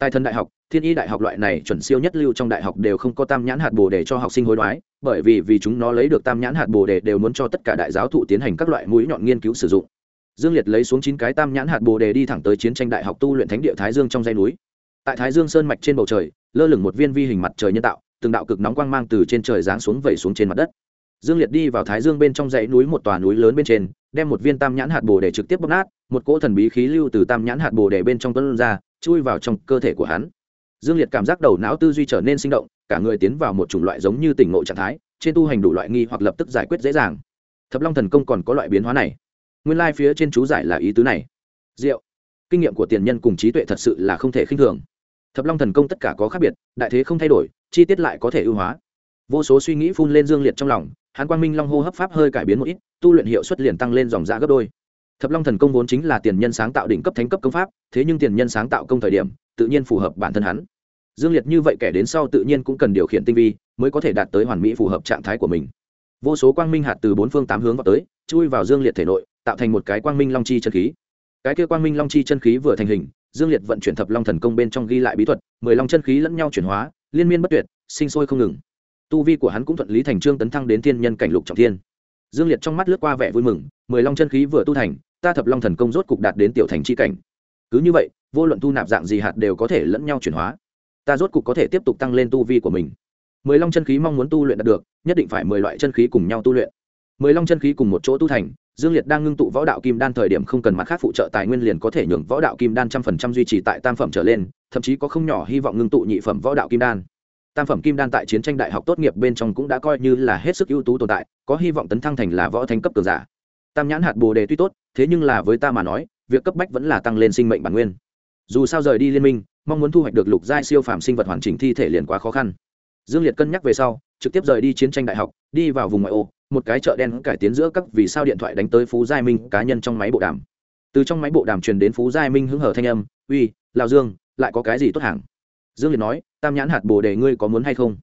tài thần đại học, thiên y đại học loại này chuẩn siêu nhất lưu trong đại học đều không có tam nhãn hạt bồ đề cho học sinh hối đoái, bởi vì vì chúng nó lấy được tam nhãn hạt bồ đề đều muốn cho tất cả đại giáo thụ tiến hành các loại mũi nhọn nghiên cứu sử dụng. Dương liệt lấy xuống chín cái tam nhãn hạt bồ đề đi thẳng tới chiến tranh đại học tu luyện thánh địa thái dương trong dây núi. Tại thái dương sơn mạch trên bầu trời, lơ lửng một viên vi hình mặt trời nhân tạo, từng đạo cực nóng quang mang từ trên trời giáng xuống vẩy xuống trên mặt đất. Dương liệt đi vào thái dương bên trong dãy núi một tòa núi lớn bên trên, đem một viên tam nhãn hạt bồ đề trực tiếp bóc nát, một cỗ thần bí khí lưu từ tam nhãn hạt bồ đề bên trong tuấn ra chui vào trong cơ thể của hắn. Dương liệt cảm giác đầu não tư duy trở nên sinh động, cả người tiến vào một chủng loại giống như tỉnh ngộ trạng thái, trên tu hành đủ loại nghi hoặc lập tức giải quyết dễ dàng. Thập long thần công còn có loại biến hóa này. Nguyên lai、like、phía trên chú giải là ý tứ này. Diệu. Kinh nghiệm của tiền nhân cùng trí tuệ thật sự là không thể khinh thường. Thập long thần công tất cả có khác biệt, đại thế không thay đổi, chi tiết lại có thể ưu hóa. Vô số suy nghĩ phun lên dương liệt trong lòng hán quang minh long hô hấp pháp hơi cải biến một ít, tu luyện hiệu suất liền tăng lên dòng giã gấp đôi thập long thần công vốn chính là tiền nhân sáng tạo đỉnh cấp thánh cấp công pháp, thế nhưng tiền nhân sáng tạo công thời điểm, tự nhiên phù hợp bản thân hắn. Dương liệt như vậy kẻ đến sau tự nhiên cũng cần điều khiển tinh vi, mới có thể đạt tới hoàn mỹ phù hợp trạng thái của mình. Vô số quang minh hạt từ bốn phương tám hướng vào tới, chui vào dương liệt thể nội, tạo thành một cái quang minh long chi chân khí. Cái kia quang minh long chi chân khí vừa thành hình, dương liệt vận chuyển thập long thần công bên trong ghi lại bí thuật, mười long chân khí lẫn nhau chuyển hóa, liên miên bất tuyệt, sinh sôi không ngừng. Tu vi của hắn cũng thuận lý thành trương tấn thăng đến thiên nhân cảnh lục trọng thiên. Dương liệt trong mắt lướt qua vẻ vui mừng, mười long chân khí vừa tu thành ta thập long thần công rốt cục đạt đến tiểu thành c h i cảnh. Cứ như vậy, vô luận thu nạp dạng gì hạt đều có thể lẫn nhau chuyển hóa. Ta rốt cục có thể tiếp tục tăng lên tu vi của mình. Mười long chân khí mong muốn tu luyện đạt được, nhất định phải mười loại chân khí cùng nhau tu luyện. Mười long chân khí cùng một chỗ tu thành, dương liệt đang ngưng tụ võ đạo kim đan thời điểm không cần mặt khác phụ trợ tài nguyên liền có thể nhường võ đạo kim đan trăm phần trăm duy trì tại tam phẩm trở lên, thậm chí có không nhỏ hy vọng ngưng tụ nhị phẩm võ đạo kim đan. Tam phẩm kim đan tại chiến tranh đại học tốt nghiệp bên trong cũng đã coi như là hết sức ưu tú tồn tại, có hy vọng tấn thăng thành là võ thanh cấp cường giả tam nhãn hạt bồ đề tuy tốt, thế nhưng là với ta mà nói, việc cấp bách vẫn là tăng lên sinh mệnh bản nguyên. Dù sao rời đi liên minh, mong muốn thu hoạch được lục giai siêu phàm sinh vật hoàn chỉnh thi thể liền quá khó khăn. Dương liệt cân nhắc về sau, trực tiếp rời đi chiến tranh đại học, đi vào vùng ngoại ô, một cái chợ đen cải tiến giữa các vì sao điện thoại đánh tới phú giai minh cá nhân trong máy bộ đàm. Từ trong máy bộ đàm truyền đến phú giai minh hứng hở thanh âm, uy lào dương, lại có cái gì tốt hàng? Dương liệt nói, tam nhãn hạt bồ đề ngươi có muốn hay không?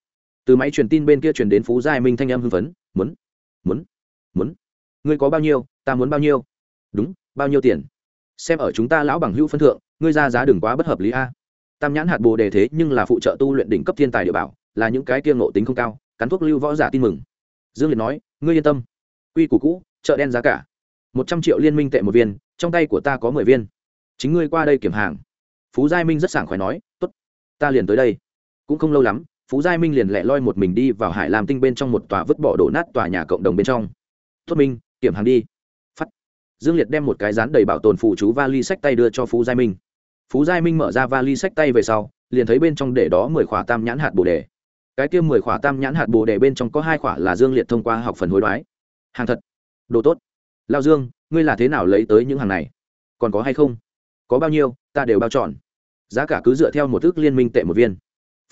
Từ máy truyền tin bên kia truyền đến phú giai minh thanh âm hưng phấn, muốn muốn muốn ngươi có bao nhiêu, ta muốn bao nhiêu? Đúng, bao nhiêu tiền? Xem ở chúng ta lão bằng hữu phân thượng, ngươi ra giá đừng quá bất hợp lý a. Tam nhãn hạt bồ đề thế nhưng là phụ trợ tu luyện đỉnh cấp thiên tài địa bảo, là những cái kiêng ngộ tính không cao, cắn thuốc lưu võ giả tin mừng. Dương liệt nói, ngươi yên tâm. Quy củ cũ, chợ đen giá cả. Một trăm triệu liên minh tệ một viên, trong tay của ta có mười viên. Chính ngươi qua đây kiểm hàng. Phú giai minh rất sảng khoái nói t ố t ta liền tới đây. Cũng không lâu lắm, phú giai minh liền lẹ loi một mình đi vào hải làm tinh bên trong một tòa vứt bỏ đổ nát tòa nhà cộng đồng bên trong. Tốt minh kiểm hàng đi. Phắt dương liệt đem một cái rán đầy bảo tồn phụ chú vali sách tay đưa cho phú giai minh. Phú giai minh mở ra vali sách tay về sau, liền thấy bên trong để đó mười khỏa tam nhãn hạt bồ đề. Cái kia mười khỏa tam nhãn hạt bồ đề bên trong có hai khỏa là dương liệt thông qua học phần hối đoái. Hàng thật. Đồ tốt. Lao dương, ngươi là thế nào lấy tới những hàng này? Còn có hay không? Có bao nhiêu, ta đều bao chọn. Giá cả cứ dựa theo một thước liên minh tệ một viên.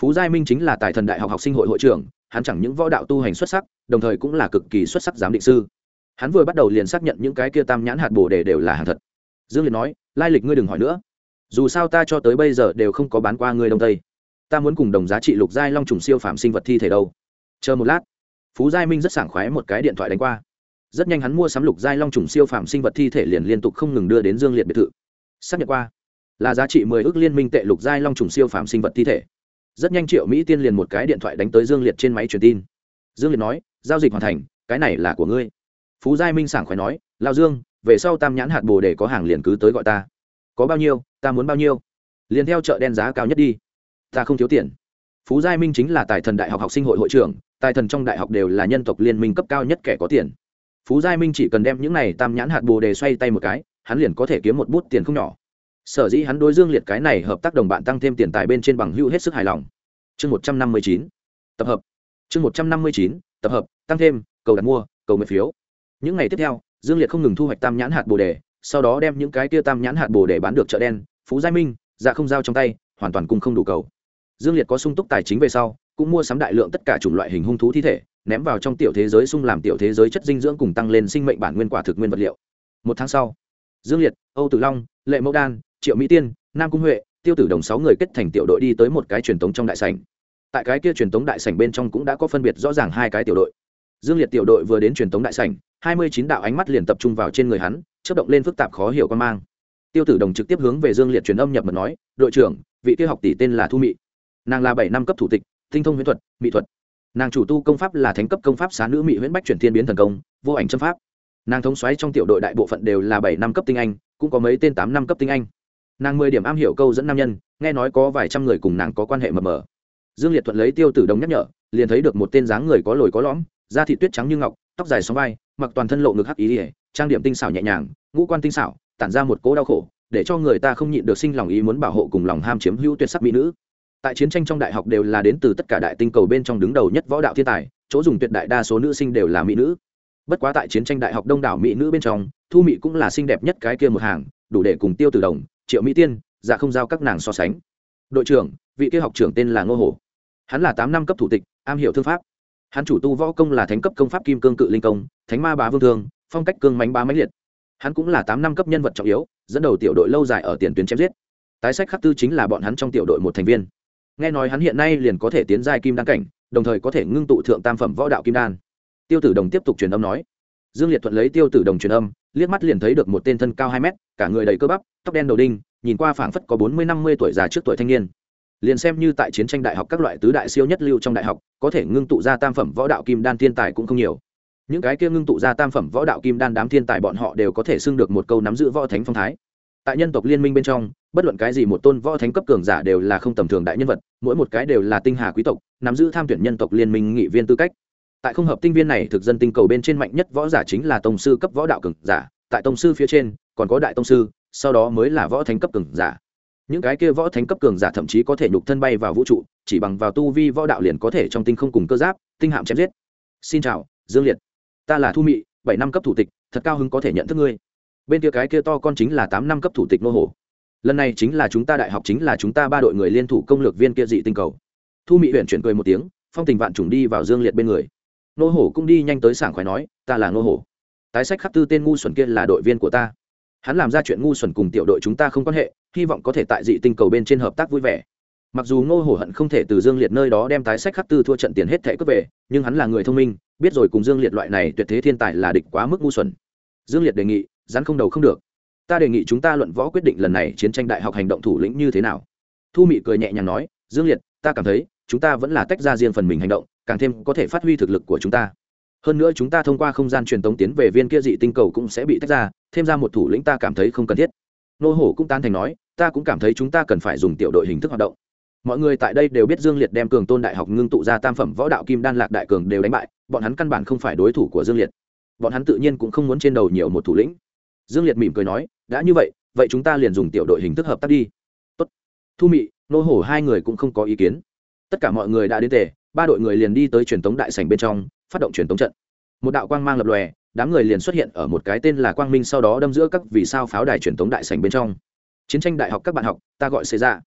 Phú giai minh chính là tài thần đại học học sinh hội hội trưởng, hắn chẳng những võ đạo tu hành xuất sắc, đồng thời cũng là cực kỳ xuất sắc giám định sư hắn vừa bắt đầu liền xác nhận những cái kia tam nhãn hạt bồ đề đều là hàng thật. Dương liệt nói, lai lịch ngươi đừng hỏi nữa. Dù sao ta cho tới bây giờ đều không có bán qua ngươi đông tây. Ta muốn cùng đồng giá trị lục giai long trùng siêu phạm sinh vật thi thể đâu. Chờ một lát, phú giai minh rất sảng khoái một cái điện thoại đánh qua. Rất nhanh hắn mua sắm lục giai long trùng siêu phạm sinh vật thi thể liền liên tục không ngừng đưa đến dương liệt biệt thự. Xác nhận qua, là giá trị mười ước liên minh tệ lục giai long trùng siêu phạm sinh vật thi thể. Rất nhanh triệu mỹ tiên liền một cái điện thoại đánh tới dương liệt trên máy truyền tin. Dương liệt nói, giao dịch hoàn thành, cái này là của ngươi phú giai minh sảng khoái nói lao dương, về sau tam nhãn hạt bồ để có hàng liền cứ tới gọi ta. Có bao nhiêu, ta muốn bao nhiêu? Liền theo chợ đen giá cao nhất đi. Ta không thiếu tiền. Phú giai minh chính là tài thần đại học học sinh hội hội trưởng, tài thần trong đại học đều là nhân tộc liên minh cấp cao nhất kẻ có tiền. Phú giai minh chỉ cần đem những này tam nhãn hạt bồ đề xoay tay một cái, hắn liền có thể kiếm một bút tiền không nhỏ. Sở dĩ hắn đối dương liệt cái này hợp tác đồng bạn tăng thêm tiền tài bên trên bằng hữu hết sức hài lòng. Chương một trăm năm mươi chín, tập hợp. Chương một trăm năm mươi chín, tập hợp, tăng thêm, cầu đặt mua, cầu nguyện phiếu những ngày tiếp theo, dương liệt không ngừng thu hoạch tam nhãn hạt bồ đề, sau đó đem những cái kia tam nhãn hạt bồ đề bán được chợ đen, phú giai minh dạ không giao trong tay, hoàn toàn cùng không đủ cầu. Dương liệt có sung túc tài chính về sau, cũng mua sắm đại lượng tất cả chủng loại hình hung thú thi thể, ném vào trong tiểu thế giới sung làm tiểu thế giới chất dinh dưỡng cùng tăng lên sinh mệnh bản nguyên quả thực nguyên vật liệu. Một tháng sau, dương liệt, âu tử long, lệ mẫu đan, triệu mỹ tiên, nam cung huệ, tiêu tử đồng sáu người kết thành tiểu đội đi tới một cái truyền thống trong đại sảnh. Tại cái kia truyền thống đại sảnh bên trong cũng đã có phân biệt rõ ràng hai cái tiểu đội. Dương liệt tiểu đội vừa đến truyền thống đại sảnh hai mươi chín đạo ánh mắt liền tập trung vào trên người hắn chất động lên phức tạp khó hiểu con mang. Tiêu tử đồng trực tiếp hướng về dương liệt truyền âm nhập mật nói, đội trưởng, vị kia học tỷ tên là thu mị. Nàng là bảy năm cấp thủ tịch, tinh thông huyễn thuật, mỹ thuật. Nàng chủ tu công pháp là thánh cấp công pháp xá nữ mỹ huyễn bách chuyển thiên biến thần công, vô ảnh châm pháp. Nàng thống xoáy trong tiểu đội đại bộ phận đều là bảy năm cấp tinh anh, cũng có mấy tên tám năm cấp tinh anh. Nàng mười điểm am hiểu câu dẫn nam nhân, nghe nói có vài trăm người cùng nàng có quan hệ mờ mờ. Dương liệt thuận lấy tiêu tử đồng nhắc nhở, liền thấy được một tên dáng người có lồi có lõm, da thị tuyết trắng như ngọc, tóc dài sóng vai mặc toàn thân lộ ngực hắc ý ỉa, trang điểm tinh xảo nhẹ nhàng, ngũ quan tinh xảo, tản ra một cố đau khổ, để cho người ta không nhịn được sinh lòng ý muốn bảo hộ cùng lòng ham chiếm hữu tuyệt sắc mỹ nữ. Tại chiến tranh trong đại học đều là đến từ tất cả đại tinh cầu bên trong đứng đầu nhất võ đạo thiên tài, chỗ dùng tuyệt đại đa số nữ sinh đều là mỹ nữ. Bất quá tại chiến tranh đại học đông đảo mỹ nữ bên trong, thu mỹ cũng là xinh đẹp nhất cái kia một hàng, đủ để cùng tiêu từ đồng, triệu mỹ tiên dạ không giao các nàng so sánh. Đội trưởng, vị kia học trưởng tên là ngô hồ hắn là tám năm cấp thủ tịch, am hiểu thương pháp hắn chủ tu võ công là thánh cấp công pháp kim cương cự linh công, thánh ma bá vương thương, phong cách cương mánh bá mãnh liệt. Hắn cũng là tám năm cấp nhân vật trọng yếu, dẫn đầu tiểu đội lâu dài ở tiền tuyến chém giết. Tái sách khắc tư chính là bọn hắn trong tiểu đội một thành viên. Nghe nói hắn hiện nay liền có thể tiến giai kim đan cảnh, đồng thời có thể ngưng tụ thượng tam phẩm võ đạo kim đan. Tiêu tử đồng tiếp tục truyền âm nói. Dương liệt thuận lấy tiêu tử đồng truyền âm, liếc mắt liền thấy được một tên thân cao hai mét, cả người đầy cơ bắp, tóc đen đầu đinh, nhìn qua phảng phất có bốn mươi năm mươi tuổi già trước tuổi thanh niên liền xem như tại chiến tranh đại học các loại tứ đại siêu nhất lưu trong đại học, có thể ngưng tụ ra tam phẩm võ đạo kim đan thiên tài cũng không nhiều. Những cái kia ngưng tụ ra tam phẩm võ đạo kim đan đám thiên tài bọn họ đều có thể xưng được một câu nắm giữ võ thánh phong thái. Tại nhân tộc liên minh bên trong, bất luận cái gì một tôn võ thánh cấp cường giả đều là không tầm thường đại nhân vật, mỗi một cái đều là tinh hà quý tộc, nắm giữ tham tuyển nhân tộc liên minh nghị viên tư cách. Tại không hợp tinh viên này thực dân tinh cầu bên trên mạnh nhất võ giả chính là tổng sư cấp võ đạo cường giả, tại tổng sư phía trên, còn có đại tổng sư, sau đó mới là võ thánh cấp cường giả những cái kia võ thánh cấp cường giả thậm chí có thể nhục thân bay vào vũ trụ, chỉ bằng vào tu vi võ đạo liền có thể trong tinh không cùng cơ giáp, tinh hạm chém giết. Xin chào, dương liệt. Ta là thu mị, bảy năm cấp thủ tịch, thật cao hứng có thể nhận thức ngươi. Bên kia cái kia to con chính là tám năm cấp thủ tịch nô hồ lần này chính là chúng ta đại học, chính là chúng ta ba đội người liên thủ công lược viên kia dị tinh cầu. Thu mị huyện chuyển cười một tiếng, phong tình vạn trùng đi vào dương liệt bên người. Nô hổ cũng đi nhanh tới sảng khoái nói, ta là nô hổ. Tái sách khắc tư tên ngu xuẩn kia là đội viên của ta hắn làm ra chuyện ngu xuẩn cùng tiểu đội chúng ta không quan hệ, hy vọng có thể tại dị tinh cầu bên trên hợp tác vui vẻ. Mặc dù ngô hổ hận không thể từ dương liệt nơi đó đem tái sách khắc tư thua trận tiền hết thẻ cướp về, nhưng hắn là người thông minh, biết rồi cùng dương liệt loại này tuyệt thế thiên tài là địch quá mức ngu xuẩn. Dương liệt đề nghị, rắn không đầu không được. Ta đề nghị chúng ta luận võ quyết định lần này chiến tranh đại học hành động thủ lĩnh như thế nào? Thu mị cười nhẹ nhàng nói, dương liệt, ta cảm thấy, chúng ta vẫn là tách ra riêng phần mình hành động, càng thêm có thể phát huy thực lực của chúng ta hơn nữa chúng ta thông qua không gian truyền tống tiến về viên kia dị tinh cầu cũng sẽ bị tách ra, thêm ra một thủ lĩnh ta cảm thấy không cần thiết. Nô hổ cũng tán thành nói, ta cũng cảm thấy chúng ta cần phải dùng tiểu đội hình thức hoạt động. Mọi người tại đây đều biết dương liệt đem cường tôn đại học ngưng tụ ra tam phẩm võ đạo kim đan lạc đại cường đều đánh bại, bọn hắn căn bản không phải đối thủ của dương liệt. Bọn hắn tự nhiên cũng không muốn trên đầu nhiều một thủ lĩnh. Dương liệt mỉm cười nói, đã như vậy vậy chúng ta liền dùng tiểu đội hình thức hợp tác đi. Tốt. thu mị, nô hổ hai người cũng không có ý kiến. Tất cả mọi người đã đến tề, ba đội người liền đi tới truyền tống đại sảnh bên trong phát động truyền tống trận. Một đạo quang mang lập lòe, đám người liền xuất hiện ở một cái tên là quang minh sau đó đâm giữa các vì sao pháo đài truyền tống đại sảnh bên trong. Chiến tranh đại học các bạn học, ta gọi xế ra dạ.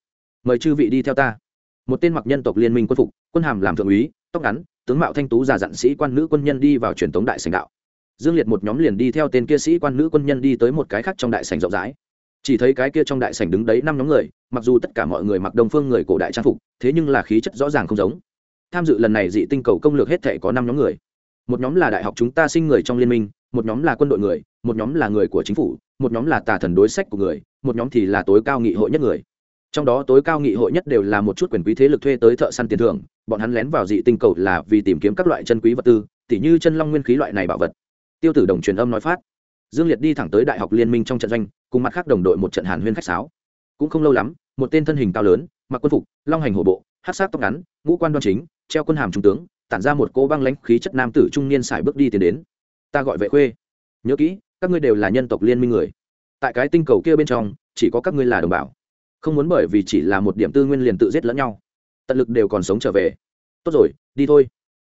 mời chư vị đi theo ta. Một tên mặc nhân tộc liên minh quân phục, quân hàm làm thượng úy, tóc ngắn, tướng mạo thanh tú già dặn sĩ quan nữ quân nhân đi vào truyền tống đại sảnh đạo. Dương liệt một nhóm liền đi theo tên kia sĩ quan nữ quân nhân đi tới một cái khác trong đại sảnh rộng rãi. Chỉ thấy cái kia trong đại sảnh đứng đấy năm nhóm người, mặc dù tất cả mọi người mặc đông phương người cổ đại trang phục, thế nhưng là khí chất rõ ràng không giống tham dự lần này dị tinh cầu công lược hết thể có năm nhóm người. Một nhóm là đại học chúng ta sinh người trong liên minh, một nhóm là quân đội người, một nhóm là người của chính phủ, một nhóm là tà thần đối sách của người, một nhóm thì là tối cao nghị hội nhất người. Trong đó tối cao nghị hội nhất đều là một chút quyền quý thế lực thuê tới thợ săn tiền thưởng, bọn hắn lén vào dị tinh cầu là vì tìm kiếm các loại chân quý vật tư, tỉ như chân long nguyên khí loại này bảo vật. Tiêu tử đồng truyền âm nói phát. Dương liệt đi thẳng tới đại học liên minh trong trận doanh, cùng mặt khác đồng đội một trận hàn huyên khách sáo. Cũng không lâu lắm, một tên thân hình cao lớn, mặc quân phục, long hành hổ bộ hát sát tóc ngắn, ngũ quan đoan chính, treo quân hàm trung tướng, tản ra một cô băng lãnh khí chất nam tử trung niên xài bước đi tiến đến. Ta gọi vệ khuê. Nhớ kỹ, các ngươi đều là nhân tộc liên minh người. Tại cái tinh cầu kia bên trong, chỉ có các ngươi là đồng bào. Không muốn bởi vì chỉ là một điểm tư nguyên liền tự giết lẫn nhau. Tận lực đều còn sống trở về. Tốt rồi, đi thôi.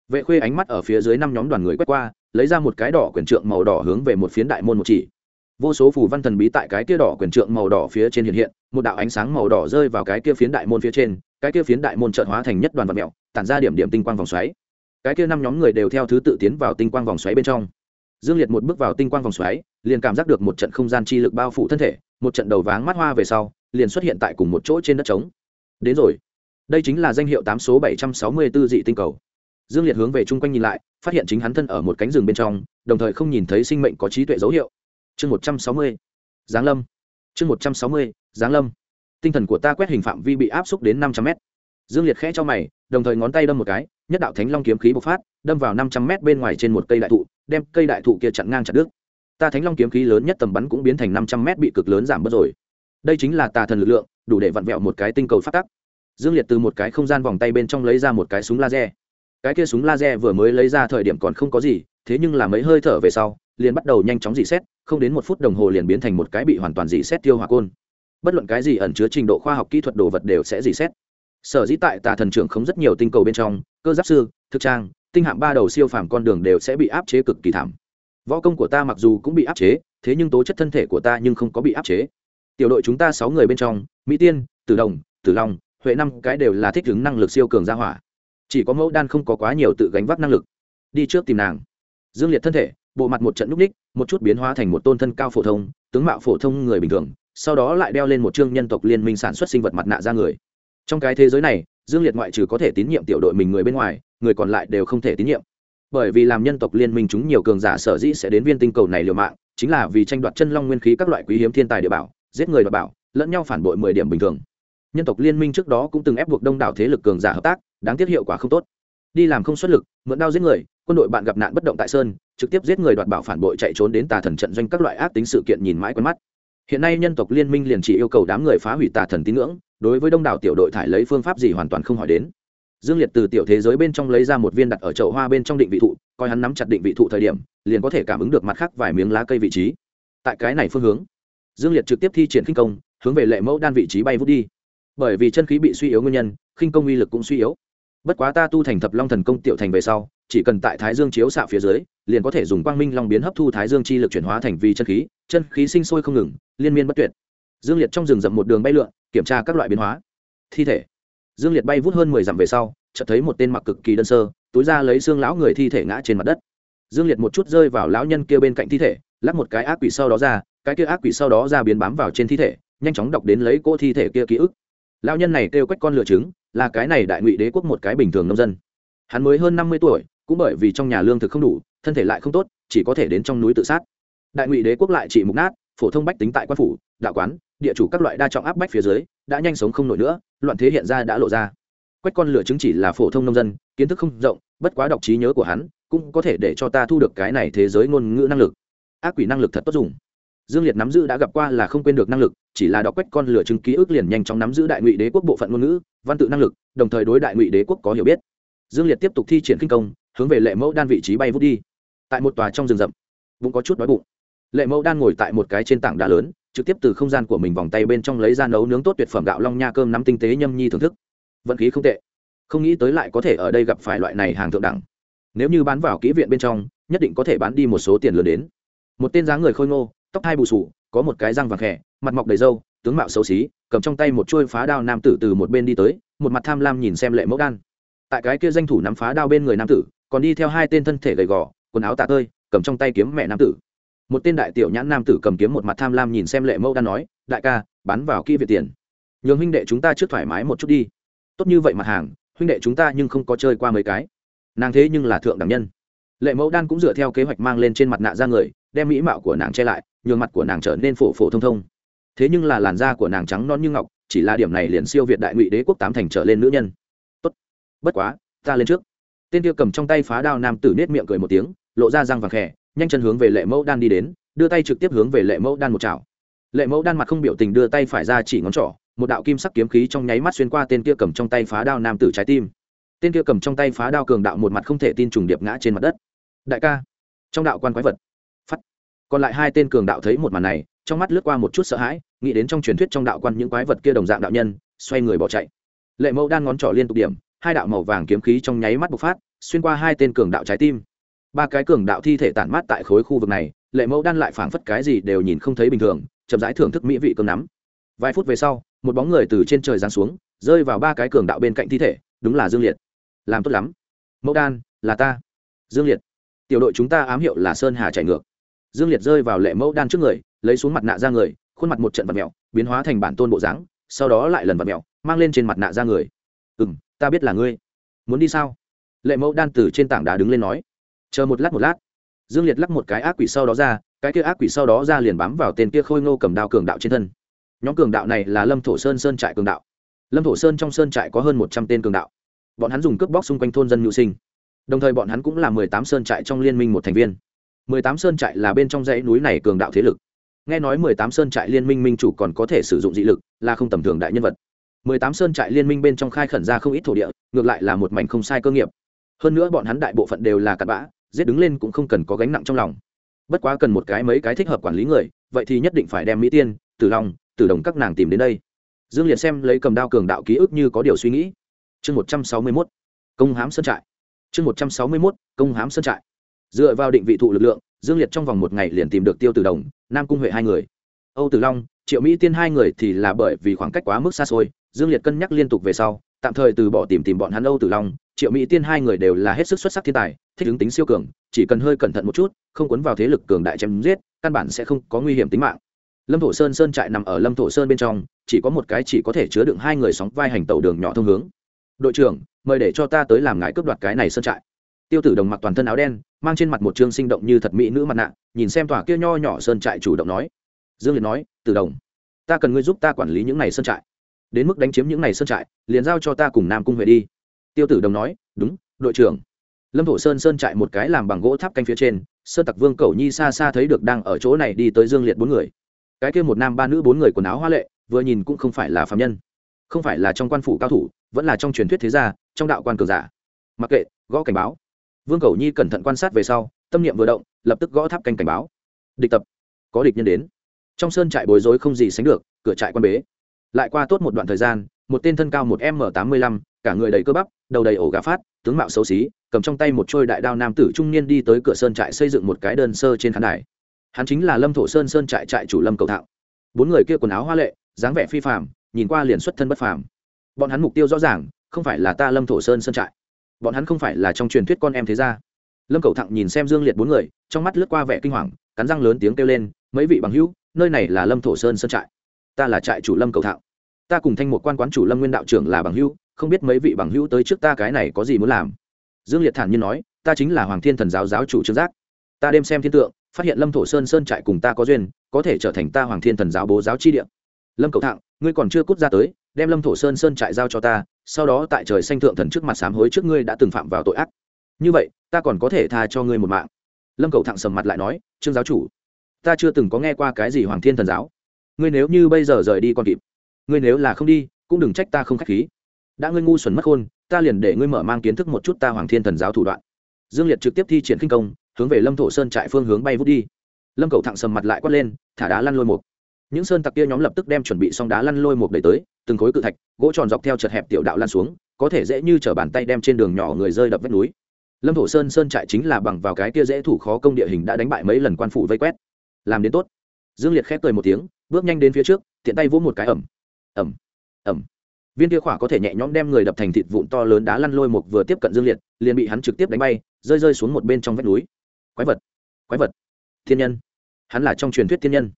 Vệ khuê ánh mắt ở phía dưới năm nhóm đoàn người quét qua, lấy ra một cái đỏ quyển trượng màu đỏ hướng về một phiến đại môn một chỉ. Vô số phù văn thần bí tại cái kia đỏ quyển trượng màu đỏ phía trên hiện hiện, một đạo ánh sáng màu đỏ rơi vào cái kia phiến đại môn phía trên cái kia phiến đại môn trợn hóa thành nhất đoàn vật mèo, tản ra điểm điểm tinh quang vòng xoáy. Cái kia năm nhóm người đều theo thứ tự tiến vào tinh quang vòng xoáy bên trong. Dương liệt một bước vào tinh quang vòng xoáy, liền cảm giác được một trận không gian chi lực bao phủ thân thể, một trận đầu váng mắt hoa về sau, liền xuất hiện tại cùng một chỗ trên đất trống. Đến rồi. Đây chính là danh hiệu tám số bảy trăm sáu mươi b ố dị tinh cầu. Dương liệt hướng về chung quanh nhìn lại, phát hiện chính hắn thân ở một cánh rừng bên trong, đồng thời không nhìn thấy sinh mệnh có trí tuệ dấu hiệu. Chương một trăm sáu mươi. Giáng lâm. Chương một trăm sáu mươi. Giáng lâm tinh thần của ta quét hình phạm vi bị áp xúc đến năm trăm mét. Dương liệt khẽ cho mày, đồng thời ngón tay đâm một cái, nhất đạo thánh long kiếm khí bộc phát, đâm vào năm trăm mét bên ngoài trên một cây đại thụ, đem cây đại thụ kia chặn ngang chặt đứt. Ta thánh long kiếm khí lớn nhất tầm bắn cũng biến thành năm trăm mét bị cực lớn giảm bớt rồi. Đây chính là tà thần lực lượng, đủ để vặn vẹo một cái tinh cầu phát tắc. Dương liệt từ một cái không gian vòng tay bên trong lấy ra một cái súng laser. Cái kia súng laser vừa mới lấy ra thời điểm còn không có gì, thế nhưng là mấy hơi thở về sau, liền bắt đầu nhanh chóng dị xét không đến một phút đồng hồ liền biến thành một cái bị hoàn toàn dị xét tiêu hỏa côn bất luận cái gì ẩn chứa trình độ khoa học kỹ thuật đồ vật đều sẽ dì xét. Sở dĩ tại tà thần trưởng không rất nhiều tinh cầu bên trong, cơ giáp sư, thực trang, tinh hạng ba đầu siêu phàm con đường đều sẽ bị áp chế cực kỳ thảm. Võ công của ta mặc dù cũng bị áp chế, thế nhưng tố chất thân thể của ta nhưng không có bị áp chế. Tiểu đội chúng ta sáu người bên trong, mỹ tiên, tử đồng, tử long, huệ năm cái đều là thích ứng năng lực siêu cường gia hỏa. Chỉ có mẫu đan không có quá nhiều tự gánh vác năng lực. Đi trước tìm nàng. Dương liệt thân thể, bộ mặt một trận núp ních, một chút biến hóa thành một tôn thân cao phổ thông, tướng mạo phổ thông người bình thường sau đó lại đeo lên một chương nhân tộc liên minh sản xuất sinh vật mặt nạ ra người. Trong cái thế giới này, dương liệt ngoại trừ có thể tín nhiệm tiểu đội mình người bên ngoài, người còn lại đều không thể tín nhiệm. Bởi vì làm nhân tộc liên minh chúng nhiều cường giả sở dĩ sẽ đến viên tinh cầu này liều mạng, chính là vì tranh đoạt chân long nguyên khí các loại quý hiếm thiên tài địa bảo, giết người đoạt bảo, lẫn nhau phản bội mười điểm bình thường. Nhân tộc liên minh trước đó cũng từng ép buộc đông đảo thế lực cường giả hợp tác, đáng tiếc hiệu quả không tốt. Đi làm không xuất lực, mượn đao giết người, quân đội bạn gặp nạn bất động tại sơn, trực tiếp giết người đoạt bảo phản bội chạy trốn đến tà thần trận doanh các loại ác tính sự kiện nhìn mãi quen mắt hiện nay nhân tộc liên minh liền chỉ yêu cầu đám người phá hủy tà thần tín ngưỡng, đối với đông đảo tiểu đội thải lấy phương pháp gì hoàn toàn không hỏi đến. Dương liệt từ tiểu thế giới bên trong lấy ra một viên đặt ở chậu hoa bên trong định vị thụ, coi hắn nắm chặt định vị thụ thời điểm, liền có thể cảm ứng được mặt khác vài miếng lá cây vị trí. Tại cái này phương hướng, dương liệt trực tiếp thi triển khinh công, hướng về lệ mẫu đan vị trí bay vút đi. Bởi vì chân khí bị suy yếu nguyên nhân, khinh công uy lực cũng suy yếu. Bất quá ta tu thành thập long thần công tiểu thành về sau, chỉ cần tại thái dương chiếu xạ phía dưới, liền có thể dùng quang minh long biến hấp thu thái dương chi lực chuyển hóa thành vi chân khí chân khí sinh sôi không ngừng, liên miên bất tuyệt. Dương liệt trong rừng rậm một đường bay lượn, kiểm tra các loại biến hóa. Thi thể. Dương liệt bay vút hơn mười dặm về sau, chợt thấy một tên mặc cực kỳ đơn sơ, túi ra lấy xương lão người thi thể ngã trên mặt đất. Dương liệt một chút rơi vào lão nhân kia bên cạnh thi thể, lắc một cái ác quỷ sau đó ra, cái kia ác quỷ sau đó ra biến bám vào trên thi thể, nhanh chóng đọc đến lấy cỗ thi thể kia ký ức. Lão nhân này kêu quách con lựa trứng, là cái này đại ngụy đế quốc một cái bình thường nông dân. Hắn mới hơn năm mươi tuổi, cũng bởi vì trong nhà lương thực không đủ, thân thể lại không tốt, chỉ có thể đến trong núi tự sát đại ngụy đế quốc lại chỉ mục nát, phổ thông bách tính tại quan phủ, đạo quán, địa chủ các loại đa trọng áp bách phía dưới, đã nhanh sống không nổi nữa, loạn thế hiện ra đã lộ ra. Quách con lửa chứng chỉ là phổ thông nông dân, kiến thức không rộng, bất quá đọc trí nhớ của hắn, cũng có thể để cho ta thu được cái này thế giới ngôn ngữ năng lực. Ác quỷ năng lực thật tốt dùng. Dương liệt nắm giữ đã gặp qua là không quên được năng lực, chỉ là đọc quách con lửa chứng ký ức liền nhanh chóng nắm giữ đại ngụy đế quốc bộ phận ngôn ngữ, văn tự năng lực, đồng thời đối đại ngụy đế quốc có hiểu biết. Dương liệt tiếp tục thi triển kinh công, hướng về lệ mẫu đan vị trí bay vút đi. Tại một tòa trong rừng rậm, bụng có chút đói bụng lệ mẫu đan ngồi tại một cái trên tảng đá lớn, trực tiếp từ không gian của mình vòng tay bên trong lấy ra nấu nướng tốt tuyệt phẩm gạo long nha cơm nắm tinh tế nhâm nhi thưởng thức. Vận khí không tệ. Không nghĩ tới lại có thể ở đây gặp phải loại này hàng thượng đẳng. Nếu như bán vào kỹ viện bên trong, nhất định có thể bán đi một số tiền lớn đến. Một tên dáng người khôi ngô, tóc hai bù sù có một cái răng vàng khẽ, mặt mọc đầy râu, tướng mạo xấu xí, cầm trong tay một chuôi phá đao nam tử từ một bên đi tới, một mặt tham lam nhìn xem lệ mẫu đan. Tại cái kia danh thủ nắm phá đao bên người nam tử, còn đi theo hai tên thân thể gầy gò, quần áo tạ tơi, cầm trong tay kiếm mẹ nam tử một tên đại tiểu nhãn nam tử cầm kiếm một mặt tham lam nhìn xem lệ mẫu đan nói, đại ca bắn vào kỹ việt tiền. Nhường huynh đệ chúng ta trước thoải mái một chút đi. Tốt như vậy mặt hàng, huynh đệ chúng ta nhưng không có chơi qua mấy cái. Nàng thế nhưng là thượng đẳng nhân. Lệ mẫu đan cũng dựa theo kế hoạch mang lên trên mặt nạ ra người, đem mỹ mạo của nàng che lại, nhường mặt của nàng trở nên phổ phổ thông thông. Thế nhưng là làn da của nàng trắng non như ngọc, chỉ là điểm này liền siêu việt đại ngụy đế quốc tám thành trở lên nữ nhân. Tốt, bất quá, ta lên trước. Tên kia cầm trong tay phá đao nam tử nết miệng cười một tiếng, lộ ra răng vàng khẽ nhanh chân hướng về lệ mẫu đan đi đến, đưa tay trực tiếp hướng về lệ mẫu đan một chảo. Lệ mẫu đan mặt không biểu tình đưa tay phải ra chỉ ngón trỏ, một đạo kim sắc kiếm khí trong nháy mắt xuyên qua tên kia cầm trong tay phá đao nam tử trái tim. Tên kia cầm trong tay phá đao cường đạo một mặt không thể tin trùng điệp ngã trên mặt đất. Đại ca, trong đạo quan quái vật. Phắt. Còn lại hai tên cường đạo thấy một màn này, trong mắt lướt qua một chút sợ hãi, nghĩ đến trong truyền thuyết trong đạo quan những quái vật kia đồng dạng đạo nhân, xoay người bỏ chạy. Lệ mẫu đan ngón trỏ liên tục điểm, hai đạo màu vàng kiếm khí trong nháy mắt bộc phát, xuyên qua hai tên cường đạo trái tim ba cái cường đạo thi thể tản mát tại khối khu vực này, lệ mẫu đan lại phảng phất cái gì đều nhìn không thấy bình thường, chậm rãi thưởng thức mỹ vị cơm nắm. Vài phút về sau, một bóng người từ trên trời giáng xuống, rơi vào ba cái cường đạo bên cạnh thi thể, đúng là dương liệt. Làm tốt lắm. Mẫu đan, là ta. Dương liệt. Tiểu đội chúng ta ám hiệu là sơn hà chạy ngược. Dương liệt rơi vào lệ mẫu đan trước người, lấy xuống mặt nạ ra người, khuôn mặt một trận vật mẹo, biến hóa thành bản tôn bộ dáng, sau đó lại lần vật mẹo, mang lên trên mặt nạ ra người. Ừ m ta biết là ngươi. Muốn đi sao? Lệ mẫu đan từ trên tảng đá đứng lên nói chờ một lát một lát. Dương liệt lắc một cái ác quỷ sau đó ra, cái kia ác quỷ sau đó ra liền bám vào tên kia khôi ngô cầm đao cường đạo trên thân. Nhóm cường đạo này là lâm thổ sơn sơn trại cường đạo. Lâm thổ sơn trong sơn trại có hơn một trăm tên cường đạo. Bọn hắn dùng cướp bóc xung quanh thôn dân nhu sinh. Đồng thời bọn hắn cũng là mười tám sơn trại trong liên minh một thành viên. mười tám sơn trại là bên trong dãy núi này cường đạo thế lực. Nghe nói mười tám sơn trại liên minh minh chủ còn có thể sử dụng dị lực, là không tầm thường đại nhân vật. mười tám sơn trại liên minh bên trong khai khẩn ra không ít thổ địa, ngược lại là một mảnh không sai cơ nghiệp. Hơn nữa bọn hắn đại bộ phận đều là cặn bã giết đứng lên cũng không cần có gánh nặng trong lòng. Bất quá cần một cái mấy cái thích hợp quản lý người, vậy thì nhất định phải đem mỹ tiên, tử long, tử đồng các nàng tìm đến đây. Dương liệt xem lấy cầm đao cường đạo ký ức như có điều suy nghĩ. Chương một trăm sáu mươi mốt, công hám sơn trại. Chương một trăm sáu mươi mốt, công hám sơn trại. Dựa vào định vị thụ lực lượng, dương liệt trong vòng một ngày liền tìm được tiêu tử đồng, nam cung huệ hai người. Âu tử long, triệu mỹ tiên hai người thì là bởi vì khoảng cách quá mức xa xôi, dương liệt cân nhắc liên tục về sau, tạm thời từ bỏ tìm tìm bọn hắn âu tử long triệu mỹ tiên hai người đều là hết sức xuất sắc thiên tài, thích ứng tính siêu cường, chỉ cần hơi cẩn thận một chút, không cuốn vào thế lực cường đại chém giết, căn bản sẽ không có nguy hiểm tính mạng. Lâm thổ sơn sơn trại nằm ở lâm thổ sơn bên trong, chỉ có một cái chỉ có thể chứa đựng hai người sóng vai hành tàu đường nhỏ thông hướng. Đội trưởng, mời để cho ta tới làm ngài cướp đoạt cái này sơn trại. Tiêu tử đồng mặc toàn thân áo đen, mang trên mặt một chương sinh động như thật mỹ nữ mặt nạ, nhìn xem tòa kia nho nhỏ sơn trại chủ động nói. Dương liệt nói, tử đồng, ta cần ngươi giúp ta quản lý những này sơn trại. Đến mức đánh chiếm những này sơn trại, liền giao cho ta cùng nam cung huệ đi tiêu tử đồng nói, đúng, đội trưởng. Lâm thổ sơn sơn trại một cái làm bằng gỗ tháp canh phía trên sơn tặc vương cầu nhi xa xa thấy được đang ở chỗ này đi tới dương liệt bốn người. Cái kia một nam ba nữ bốn người quần áo hoa lệ, vừa nhìn cũng không phải là phạm nhân. Không phải là trong quan phủ cao thủ, vẫn là trong truyền thuyết thế gia, trong đạo quan cường giả. Mặc kệ, gõ cảnh báo. Vương cầu nhi cẩn thận quan sát về sau, tâm niệm vừa động, lập tức gõ tháp canh cảnh báo. Địch tập. Có địch nhân đến. Trong sơn trại bối rối không gì sánh được, cửa trại quan bế. Lại qua tốt một đoạn thời gian, một tên thân cao một m tám mươi lăm cả người đầy cơ bắp, đầu đầy ổ gà phát, tướng mạo xấu xí, cầm trong tay một trôi đại đao nam tử trung niên đi tới cửa sơn trại xây dựng một cái đơn sơ trên khán đài. Hắn chính là lâm thổ sơn sơn trại trại chủ lâm cầu thạo. Bốn người kia quần áo hoa lệ, dáng vẻ phi phạm nhìn qua liền xuất thân bất phàm. Bọn hắn mục tiêu rõ ràng, không phải là ta lâm thổ sơn sơn trại. Bọn hắn không phải là trong truyền thuyết con em thế gia. Lâm cầu thặng nhìn xem dương liệt bốn người, trong mắt lướt qua vẻ kinh hoàng, cắn răng lớn tiếng kêu lên, mấy vị bằng hữu, nơi này là lâm thổ sơn sơn trại. Ta là trại chủ lâm cầu thạo. Ta cùng thanh một quan quán chủ lâm nguyên đạo trưởng là bằng hữu không biết mấy vị bằng hữu tới trước ta cái này có gì muốn làm. Dương liệt thản nhiên nói, ta chính là hoàng thiên thần giáo giáo chủ trương giác. Ta đêm xem thiên tượng, phát hiện lâm thổ sơn sơn trại cùng ta có duyên, có thể trở thành ta hoàng thiên thần giáo bố giáo chi địa. Lâm cầu thạng, ngươi còn chưa cút ra tới, đem lâm thổ sơn sơn trại giao cho ta, sau đó tại trời xanh thượng thần trước mặt sám hối trước ngươi đã từng phạm vào tội ác. Như vậy, ta còn có thể tha cho ngươi một mạng. Lâm cầu thạng sầm mặt lại nói, trương giáo chủ, ta chưa từng có nghe qua cái gì hoàng thiên thần giáo. Ngươi nếu như bây giờ rời đi còn kịp. Ngươi nếu là không đi, cũng đừng trách ta không k h á c h khí đã ngươi ngu xuẩn mất khôn, ta liền để ngươi mở mang kiến thức một chút ta hoàng thiên thần giáo thủ đoạn. Dương liệt trực tiếp thi triển kinh công, hướng về lâm thổ sơn trại phương hướng bay vút đi. Lâm cầu thẳng sầm mặt lại quát lên, thả đá lăn lôi một những sơn tặc kia nhóm lập tức đem chuẩn bị xong đá lăn lôi một đẩy tới, từng khối cự thạch, gỗ tròn dọc theo chật hẹp tiểu đạo lăn xuống, có thể dễ như t bàn tay đem trên đường nhỏ người rơi đập vách núi. Lâm thổ sơn sơn trại chính là bằng vào cái kia dễ thủ khó công địa hình đã đánh bại mấy lần quan phủ vây quét. Làm đến tốt. Dương liệt khép cười một tiếng, bước nhanh đến phía trước, tiện tay vỗ một cái ẩm. Ẩm. Ẩm viên kia khỏa có thể nhẹ nhõm đem người đập thành thịt vụn to lớn đá lăn lôi một vừa tiếp cận dương liệt, liền bị hắn trực tiếp đánh bay, rơi rơi xuống một bên trong vách núi. Quái vật quái vật. Thiên nhân. Hắn là trong truyền thuyết thiên nhân.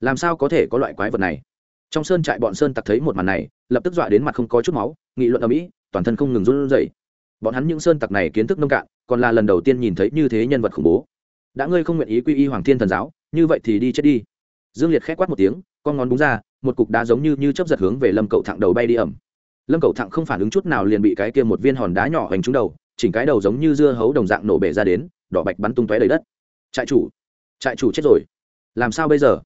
Làm sao có thể có loại quái vật này? Trong sơn trại bọn sơn tặc thấy một màn này, lập tức dọa đến mặt không có chút máu, nghị luận ở mỹ toàn thân không ngừng run rẩy. Bọn hắn những sơn tặc này kiến thức nông cạn, còn là lần đầu tiên nhìn thấy như thế nhân vật khủng bố. Đã ngươi không nguyện ý quy y hoàng thiên thần giáo, như vậy thì đi chết đi. Dương liệt khét quát một tiếng, con ngón búng ra, một cục đá giống như như chấp giật hướng về lâm cậu thẳng đầu bay đi ẩm lâm cậu thẳng không phản ứng chút nào liền bị cái kia một viên hòn đá nhỏ hành trúng đầu, chỉnh cái đầu giống như dưa hấu đồng dạng nổ bể ra đến, đỏ bạch bắn tung tóe đầy đất. Trại chủ trại chủ chết rồi. Làm sao bây giờ?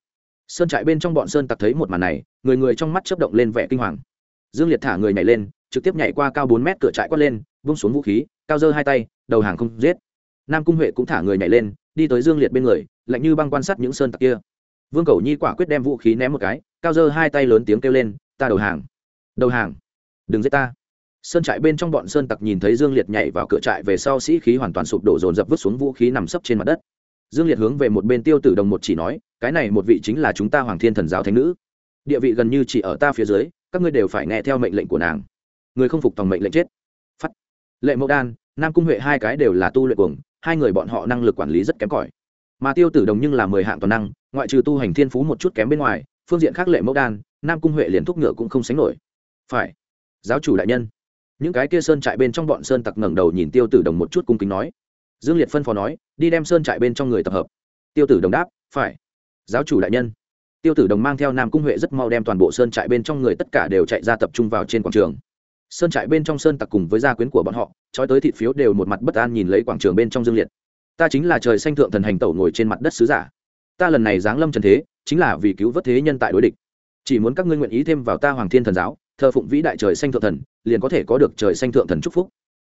Sơn trại bên trong bọn sơn tặc thấy một màn này, người người trong mắt chớp động lên vẻ kinh hoàng. Dương liệt thả người nhảy lên, trực tiếp nhảy qua cao bốn mét cửa trại quát lên, vung xuống vũ khí, cao dơ hai tay, đầu hàng không giết. Nam cung huệ cũng thả người nhảy lên, đi tới dương liệt bên người, lạnh như băng quan sát những sơn tặc kia. Vương cầu nhi quả quyết đem vũ khí ném một cái, cao dơ hai tay lớn tiếng kêu lên, ta đầu hàng đầu hàng đừng giết ta. Sơn trại bên trong bọn sơn tặc nhìn thấy dương liệt nhảy vào cửa trại về sau sĩ khí hoàn toàn sụp đổ dồn dập vứt xuống vũ khí nằm sấp trên mặt đất. Dương liệt hướng về một bên tiêu tử đồng một chỉ nói, cái này một vị chính là chúng ta hoàng thiên thần giáo thánh nữ. Địa vị gần như chỉ ở ta phía dưới, các ngươi đều phải nghe theo mệnh lệnh của nàng. Người không phục tòng mệnh lệnh chết. Phắt. Lệ mẫu đan, nam cung huệ hai cái đều là tu luyện cuồng, hai người bọn họ năng lực quản lý rất kém cỏi. Mà tiêu tử đồng nhưng là mười hạng toàn năng, ngoại trừ tu hành thiên phú một chút kém bên ngoài, phương diện khác lệ mẫu đan, nam cung huệ liền thúc ngựa cũng không sánh nổi. Phải giáo chủ đại nhân. Những cái kia sơn trại bên trong bọn sơn tặc ngẩng đầu nhìn tiêu tử đồng một chút cung kính nói. Dương liệt phân phó nói, đi đem sơn trại bên trong người tập hợp. Tiêu tử đồng đáp, phải. Giáo chủ đại nhân. Tiêu tử đồng mang theo nam cung huệ rất mau đem toàn bộ sơn trại bên trong người tất cả đều chạy ra tập trung vào trên quảng trường. Sơn trại bên trong sơn tặc cùng với gia quyến của bọn họ, trói tới thịt phiếu đều một mặt bất an nhìn lấy quảng trường bên trong dương liệt. Ta chính là trời xanh thượng thần hành tẩu ngồi trên mặt đất sứ giả. Ta lần này giáng lâm trần thế, chính là vì cứu vớt thế nhân tại đối địch. Chỉ muốn các ngươi nguyện ý thêm vào ta hoàng thiên thần giáo thờ phụng vĩ đại trời xanh thượng thần, liền có thể có được trời xanh thượng thần chúc phúc.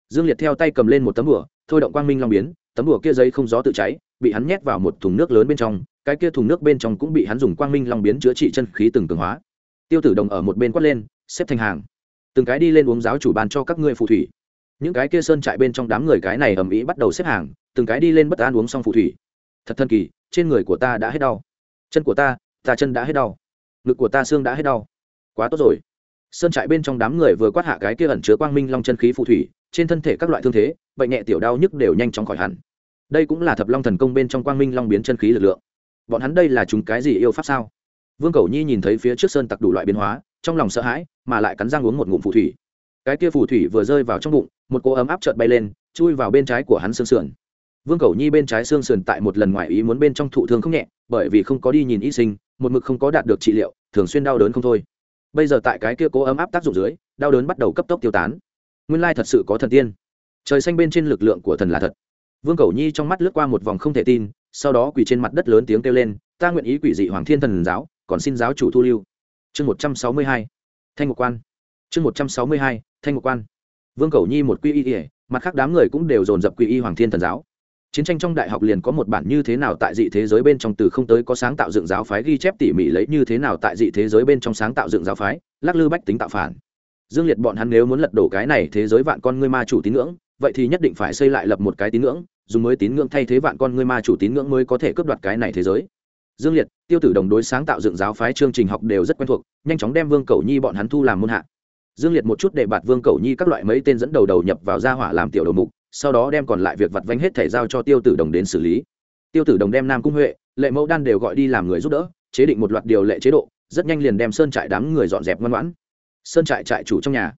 Dương liệt theo tay cầm lên một tấm bửa thôi động quang minh long biến, tấm bửa kia giấy không gió tự cháy, bị hắn nhét vào một thùng nước lớn bên trong, cái kia thùng nước bên trong cũng bị hắn dùng quang minh long biến chữa trị chân khí từng cường hóa. Tiêu tử đồng ở một bên quát lên, xếp thành hàng. Từng cái đi lên uống giáo chủ bàn cho các ngươi phù thủy. Những cái kia sơn trại bên trong đám người cái này ầm ĩ bắt đầu xếp hàng, từng cái đi lên bất an uống xong phù thủy. Thật thần kỳ, trên người của ta đã hết đau. Chân của ta ta chân đã hết đau. Ngực của ta xương đã hết đau. Quá tốt rồi sơn trại bên trong đám người vừa quát hạ cái kia ẩn chứa quang minh long chân khí phù thủy, trên thân thể các loại thương thế, bệnh nhẹ tiểu đau nhức đều nhanh chóng khỏi hẳn. Đây cũng là thập long thần công bên trong quang minh long biến chân khí lực lượng. Bọn hắn đây là chúng cái gì yêu pháp sao? Vương cầu nhi nhìn thấy phía trước sơn tặc đủ loại biến hóa, trong lòng sợ hãi, mà lại cắn răng uống một ngụm phù thủy. Cái kia phù thủy vừa rơi vào trong bụng, một cỗ ấm áp chợt bay lên, chui vào bên trái của hắn xương sườn. Vương cầu nhi bên trái xương sườn tại một lần ngoài ý muốn bên trong thụ thương không nhẹ, bởi vì không có đi nhìn y sinh, một mực không có đạt được trị liệu, thường xuyên đau đớn không thôi bây giờ tại cái kia cố ấm áp tác dụng dưới, đau đớn bắt đầu cấp tốc tiêu tán. Nguyên lai thật sự có thần tiên. Trời xanh bên trên lực lượng của thần là thật. Vương cầu nhi trong mắt lướt qua một vòng không thể tin, sau đó quỳ trên mặt đất lớn tiếng kêu lên, ta nguyện ý quỷ dị hoàng thiên thần giáo, còn xin giáo chủ thu lưu. Chương một trăm sáu mươi hai, thanh ngục quan. Chương một trăm sáu mươi hai, thanh ngục quan. Vương cầu nhi một quy y ỉa mặt khác đám người cũng đều dồn dập quy y hoàng thiên thần giáo chiến tranh trong đại học liền có một bản như thế nào tại dị thế giới bên trong từ không tới có sáng tạo dựng giáo phái ghi chép tỉ mỉ lấy như thế nào tại dị thế giới bên trong sáng tạo dựng giáo phái, lắc lư bách tính tạo phản. Dương liệt bọn hắn nếu muốn lật đổ cái này thế giới vạn con ngươi ma chủ tín ngưỡng, vậy thì nhất định phải xây lại lập một cái tín ngưỡng, dùng mới tín ngưỡng thay thế vạn con ngươi ma chủ tín ngưỡng mới có thể cướp đoạt cái này thế giới. Dương liệt, tiêu tử đồng đối sáng tạo dựng giáo phái chương trình học đều rất quen thuộc, nhanh chóng đem vương cầu nhi bọn hắn thu làm môn hạ. Dương liệt một chút để bạt vương cầu nhi các loại mấy tên dẫn đầu đầu nhập vào gia hỏa làm tiểu đầu mục sau đó đem còn lại việc vặt vánh hết thể giao cho tiêu tử đồng đến xử lý. Tiêu tử đồng đem nam cung huệ, lệ mẫu đan đều gọi đi làm người giúp đỡ, chế định một loạt điều lệ chế độ, rất nhanh liền đem sơn trại đám người dọn dẹp ngoan ngoãn. Sơn trại trại chủ trong nhà.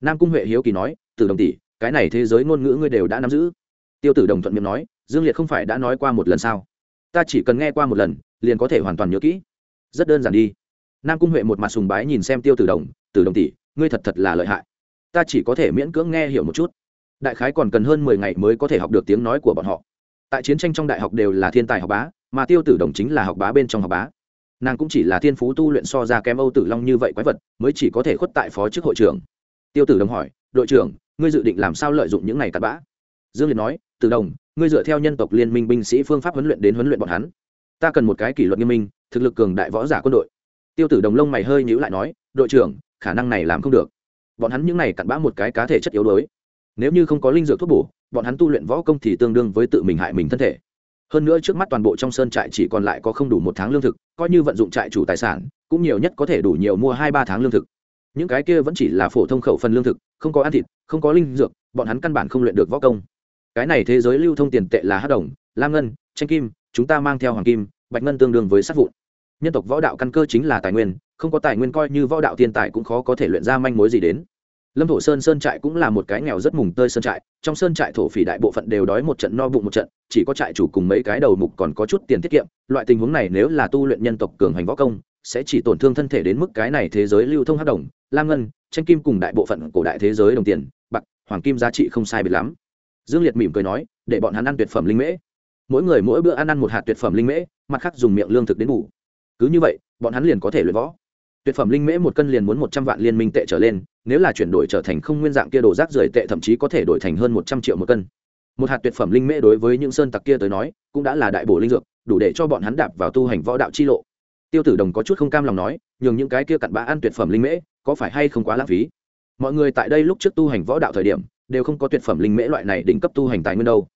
Nam cung huệ hiếu kỳ nói, tử đồng tỷ, cái này thế giới ngôn ngữ ngươi đều đã nắm giữ. Tiêu tử đồng thuận miệng nói, dương liệt không phải đã nói qua một lần sao? Ta chỉ cần nghe qua một lần, liền có thể hoàn toàn nhớ kỹ. Rất đơn giản đi. Nam cung huệ một mặt sùng bái nhìn xem tiêu tử đồng tử đồng tỷ, ngươi thật thật là lợi hại. Ta chỉ có thể miễn cưỡng nghe hiểu một chút đại khái còn cần hơn mười ngày mới có thể học được tiếng nói của bọn họ. Tại chiến tranh trong đại học đều là thiên tài học bá, mà tiêu tử đồng chính là học bá bên trong học bá. Nàng cũng chỉ là thiên phú tu luyện so ra kém âu tử long như vậy quái vật, mới chỉ có thể khuất tại phó chức hội trưởng. Tiêu tử đồng hỏi, đội trưởng, ngươi dự định làm sao lợi dụng những này cặn bã? Dương liệt nói, tử đồng, ngươi dựa theo nhân tộc liên minh binh sĩ phương pháp huấn luyện đến huấn luyện bọn hắn. Ta cần một cái kỷ luật nghiêm minh, thực lực cường đại võ giả quân đội. Tiêu tử đồng lông mày hơi nhíu lại nói, đội trưởng, khả năng này làm không được. Bọn hắn những này cặn bã một cái cá thể chất yếu đuối nếu như không có linh dược thuốc bổ, bọn hắn tu luyện võ công thì tương đương với tự mình hại mình thân thể. Hơn nữa trước mắt toàn bộ trong sơn trại chỉ còn lại có không đủ một tháng lương thực, coi như vận dụng trại chủ tài sản, cũng nhiều nhất có thể đủ nhiều mua hai ba tháng lương thực. Những cái kia vẫn chỉ là phổ thông khẩu phần lương thực, không có ăn thịt, không có linh dược, bọn hắn căn bản không luyện được võ công. Cái này thế giới lưu thông tiền tệ là hát đồng, lam ngân, tranh kim, chúng ta mang theo hoàng kim, bạch ngân tương đương với sát vụn. Nhân tộc võ đạo căn cơ chính là tài nguyên, không có tài nguyên coi như võ đạo thiên tài cũng khó có thể luyện ra manh mối gì đến lâm thổ sơn sơn trại cũng là một cái nghèo rất mùng tơi sơn trại, trong sơn trại thổ phỉ đại bộ phận đều đói một trận no bụng một trận, chỉ có trại chủ cùng mấy cái đầu mục còn có chút tiền tiết kiệm, loại tình huống này nếu là tu luyện nhân tộc cường hành võ công, sẽ chỉ tổn thương thân thể đến mức cái này thế giới lưu thông hắc đồng, lam ngân, tranh kim cùng đại bộ phận cổ đại thế giới đồng tiền, bạc, hoàng kim giá trị không sai biệt lắm. Dương liệt mỉm cười nói, để bọn hắn ăn tuyệt phẩm linh mễ. Mỗi người mỗi bữa ăn ăn một hạt tuyệt phẩm linh mễ, mặt khác dùng miệng lương thực đến ngủ cứ như vậy, bọn hắn liền có thể luyện võ tuyệt phẩm linh mễ một cân liền muốn một trăm vạn liên minh tệ trở lên, nếu là chuyển đổi trở thành không nguyên dạng kia đồ rác rưởi tệ thậm chí có thể đổi thành hơn một trăm triệu một cân. Một hạt tuyệt phẩm linh mễ đối với những sơn tặc kia tới nói, cũng đã là đại bổ linh dược, đủ để cho bọn hắn đạp vào tu hành võ đạo chi lộ. Tiêu tử đồng có chút không cam lòng nói, nhường những cái kia cặn bã ăn tuyệt phẩm linh mễ, có phải hay không quá lãng phí? Mọi người tại đây lúc trước tu hành võ đạo thời điểm, đều không có tuyệt phẩm linh mễ loại này đỉnh cấp tu hành tài nguyên đâu.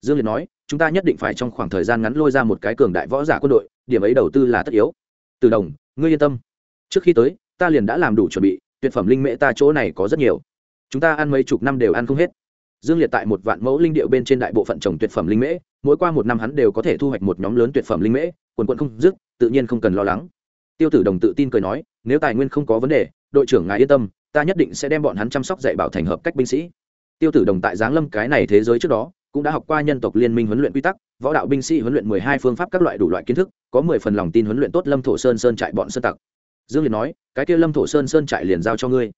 Dương liệt nói, chúng ta nhất định phải trong khoảng thời gian ngắn lôi ra một cái cường đại võ giả quân đội, điểm ấy đầu tư là tất yếu. Từ đồng, ngươi yên tâm trước khi tới, ta liền đã làm đủ chuẩn bị, tuyệt phẩm linh mễ ta chỗ này có rất nhiều. Chúng ta ăn mấy chục năm đều ăn không hết. Dương liệt tại một vạn mẫu linh điệu bên trên đại bộ phận trồng tuyệt phẩm linh mễ, mỗi qua một năm hắn đều có thể thu hoạch một nhóm lớn tuyệt phẩm linh mễ, quần quận không dứt, tự nhiên không cần lo lắng. Tiêu tử đồng tự tin cười nói, nếu tài nguyên không có vấn đề, đội trưởng ngài yên tâm, ta nhất định sẽ đem bọn hắn chăm sóc dạy bảo thành hợp cách binh sĩ. Tiêu tử đồng tại giáng lâm cái này thế giới trước đó, cũng đã học qua nhân tộc liên minh huấn luyện quy tắc, võ đạo binh sĩ huấn luyện mười hai phương pháp các loại đủ loại kiến thức, có mười phần lòng tin huấn luyện tốt lâm thổ sơn sơn trại bọn sơn tặc dương liệt nói, cái kia lâm thổ sơn sơn trại liền giao cho ngươi.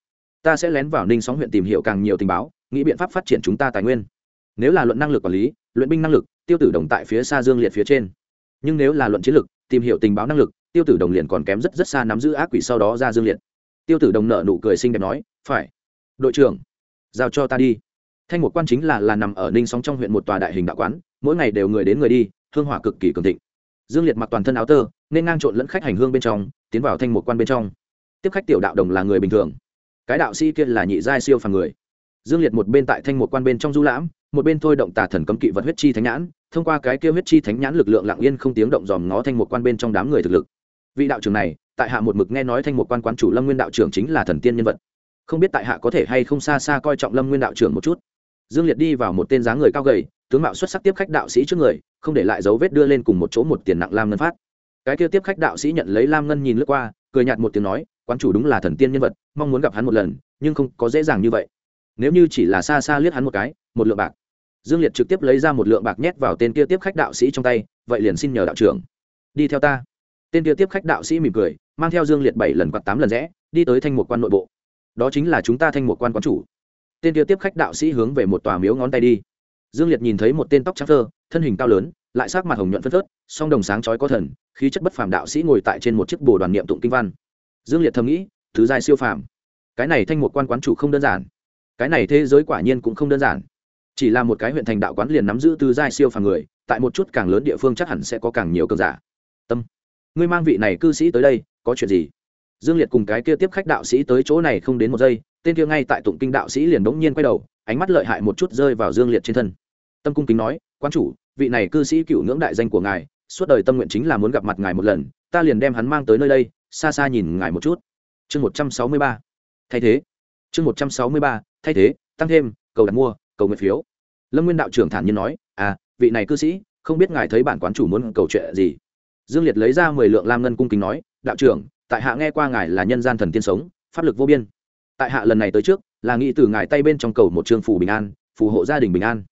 Ta sẽ lén vào ninh sóng huyện tìm hiểu càng nhiều tình báo, nghĩ biện pháp phát triển chúng ta tài nguyên. Nếu là luận năng lực quản lý, luyện binh năng lực, tiêu tử đồng tại phía xa dương liệt phía trên. Nhưng nếu là luận chiến lược tìm hiểu tình báo năng lực, tiêu tử đồng liền còn kém rất rất xa nắm giữ ác quỷ sau đó ra dương liệt. Tiêu tử đồng nợ nụ cười xinh đẹp nói, phải. Đội trưởng, giao cho ta đi. Thanh một quan chính là là nằm ở ninh sóng trong huyện một tòa đại hình đạo quán, mỗi ngày đều người đến người đi, hương hỏa cực kỳ cường thịnh. Dương liệt mặc toàn thân áo tơ nên ngang trộn lẫn khách hành hương bên trong, tiến vào thanh một quan bên trong. Tiếp khách tiểu đạo đồng là người bình thường. Cái đạo sĩ kia là nhị giai siêu phàm người. Dương liệt một bên tại thanh một quan bên trong du lãm, một bên thôi động tà thần cấm kỵ vật huyết chi thánh nhãn, thông qua cái kia huyết chi thánh nhãn lực lượng lặng yên không tiếng động dòm ngó thanh một quan bên trong đám người thực lực. Vị đạo trưởng này, tại hạ một mực nghe nói thanh một quan quán chủ lâm nguyên đạo trưởng chính là thần tiên nhân vật. Không biết tại hạ có thể hay không xa xa coi trọng lâm nguyên đạo trưởng một chút. Dương liệt đi vào một tên dáng người cao gầy, tướng mạo xuất sắc tiếp khách đạo sĩ trước người, không để lại dấu vết đưa lên cùng một chỗ một tiền nặng lam ngân phát cái kia tiếp khách đạo sĩ nhận lấy lam ngân nhìn lướt qua, cười nhạt một tiếng nói, quán chủ đúng là thần tiên nhân vật, mong muốn gặp hắn một lần, nhưng không có dễ dàng như vậy. Nếu như chỉ là xa xa liếc hắn một cái, một lượng bạc. Dương liệt trực tiếp lấy ra một lượng bạc nhét vào tên kia tiếp khách đạo sĩ trong tay, vậy liền xin nhờ đạo trưởng. Đi theo ta. Tên kia tiếp khách đạo sĩ mỉm cười, mang theo dương liệt bảy lần quạt tám lần rẽ, đi tới thanh một quan nội bộ. Đó chính là chúng ta thanh một quan quán chủ. Tên kia tiếp khách đạo sĩ hướng về một tòa miếu ngón tay đi dương liệt nhìn thấy một tên tóc trắng thơ thân hình cao lớn, lại sắc mặt hồng nhuận phân phớt, song đồng sáng chói có thần, khí chất bất phàm đạo sĩ ngồi tại trên một chiếc bồ đoàn niệm tụng kinh văn. Dương liệt thầm nghĩ, thứ giai siêu phàm. Cái này thanh một quan quán chủ không đơn giản. Cái này thế giới quả nhiên cũng không đơn giản. Chỉ là một cái huyện thành đạo quán liền nắm giữ tứ giai siêu phàm người, tại một chút càng lớn địa phương chắc hẳn sẽ có càng nhiều cường giả. Tâm. Ngươi mang vị này cư sĩ tới đây, có chuyện gì? Dương liệt cùng cái kia tiếp khách đạo sĩ tới chỗ này không đến một giây, tên kia ngay tại tụng kinh đạo sĩ liền đống nhiên quay đầu, ánh mắt lợi hại một chút rơi vào dương liệt trên thân tâm cung kính nói quan chủ, vị này cư sĩ cựu ngưỡng đại danh của ngài, suốt đời tâm nguyện chính là muốn gặp mặt ngài một lần, ta liền đem hắn mang tới nơi đây, xa xa nhìn ngài một chút. Chương một trăm sáu mươi ba. Thay thế. Chương một trăm sáu mươi ba. Thay thế, tăng thêm, cầu đặt mua, cầu nguyện phiếu. Lâm nguyên đạo trưởng thản nhiên nói à vị này cư sĩ, không biết ngài thấy bản quán chủ muốn cầu chuyện gì? Dương liệt lấy ra mười lượng lam ngân cung kính nói, đạo trưởng, tại hạ nghe qua ngài là nhân gian thần tiên sống, pháp lực vô biên. Tại hạ lần này tới trước, là nghĩ từ ngài tay bên trong cầu một trường phủ bình an, phù hộ gia đình bình an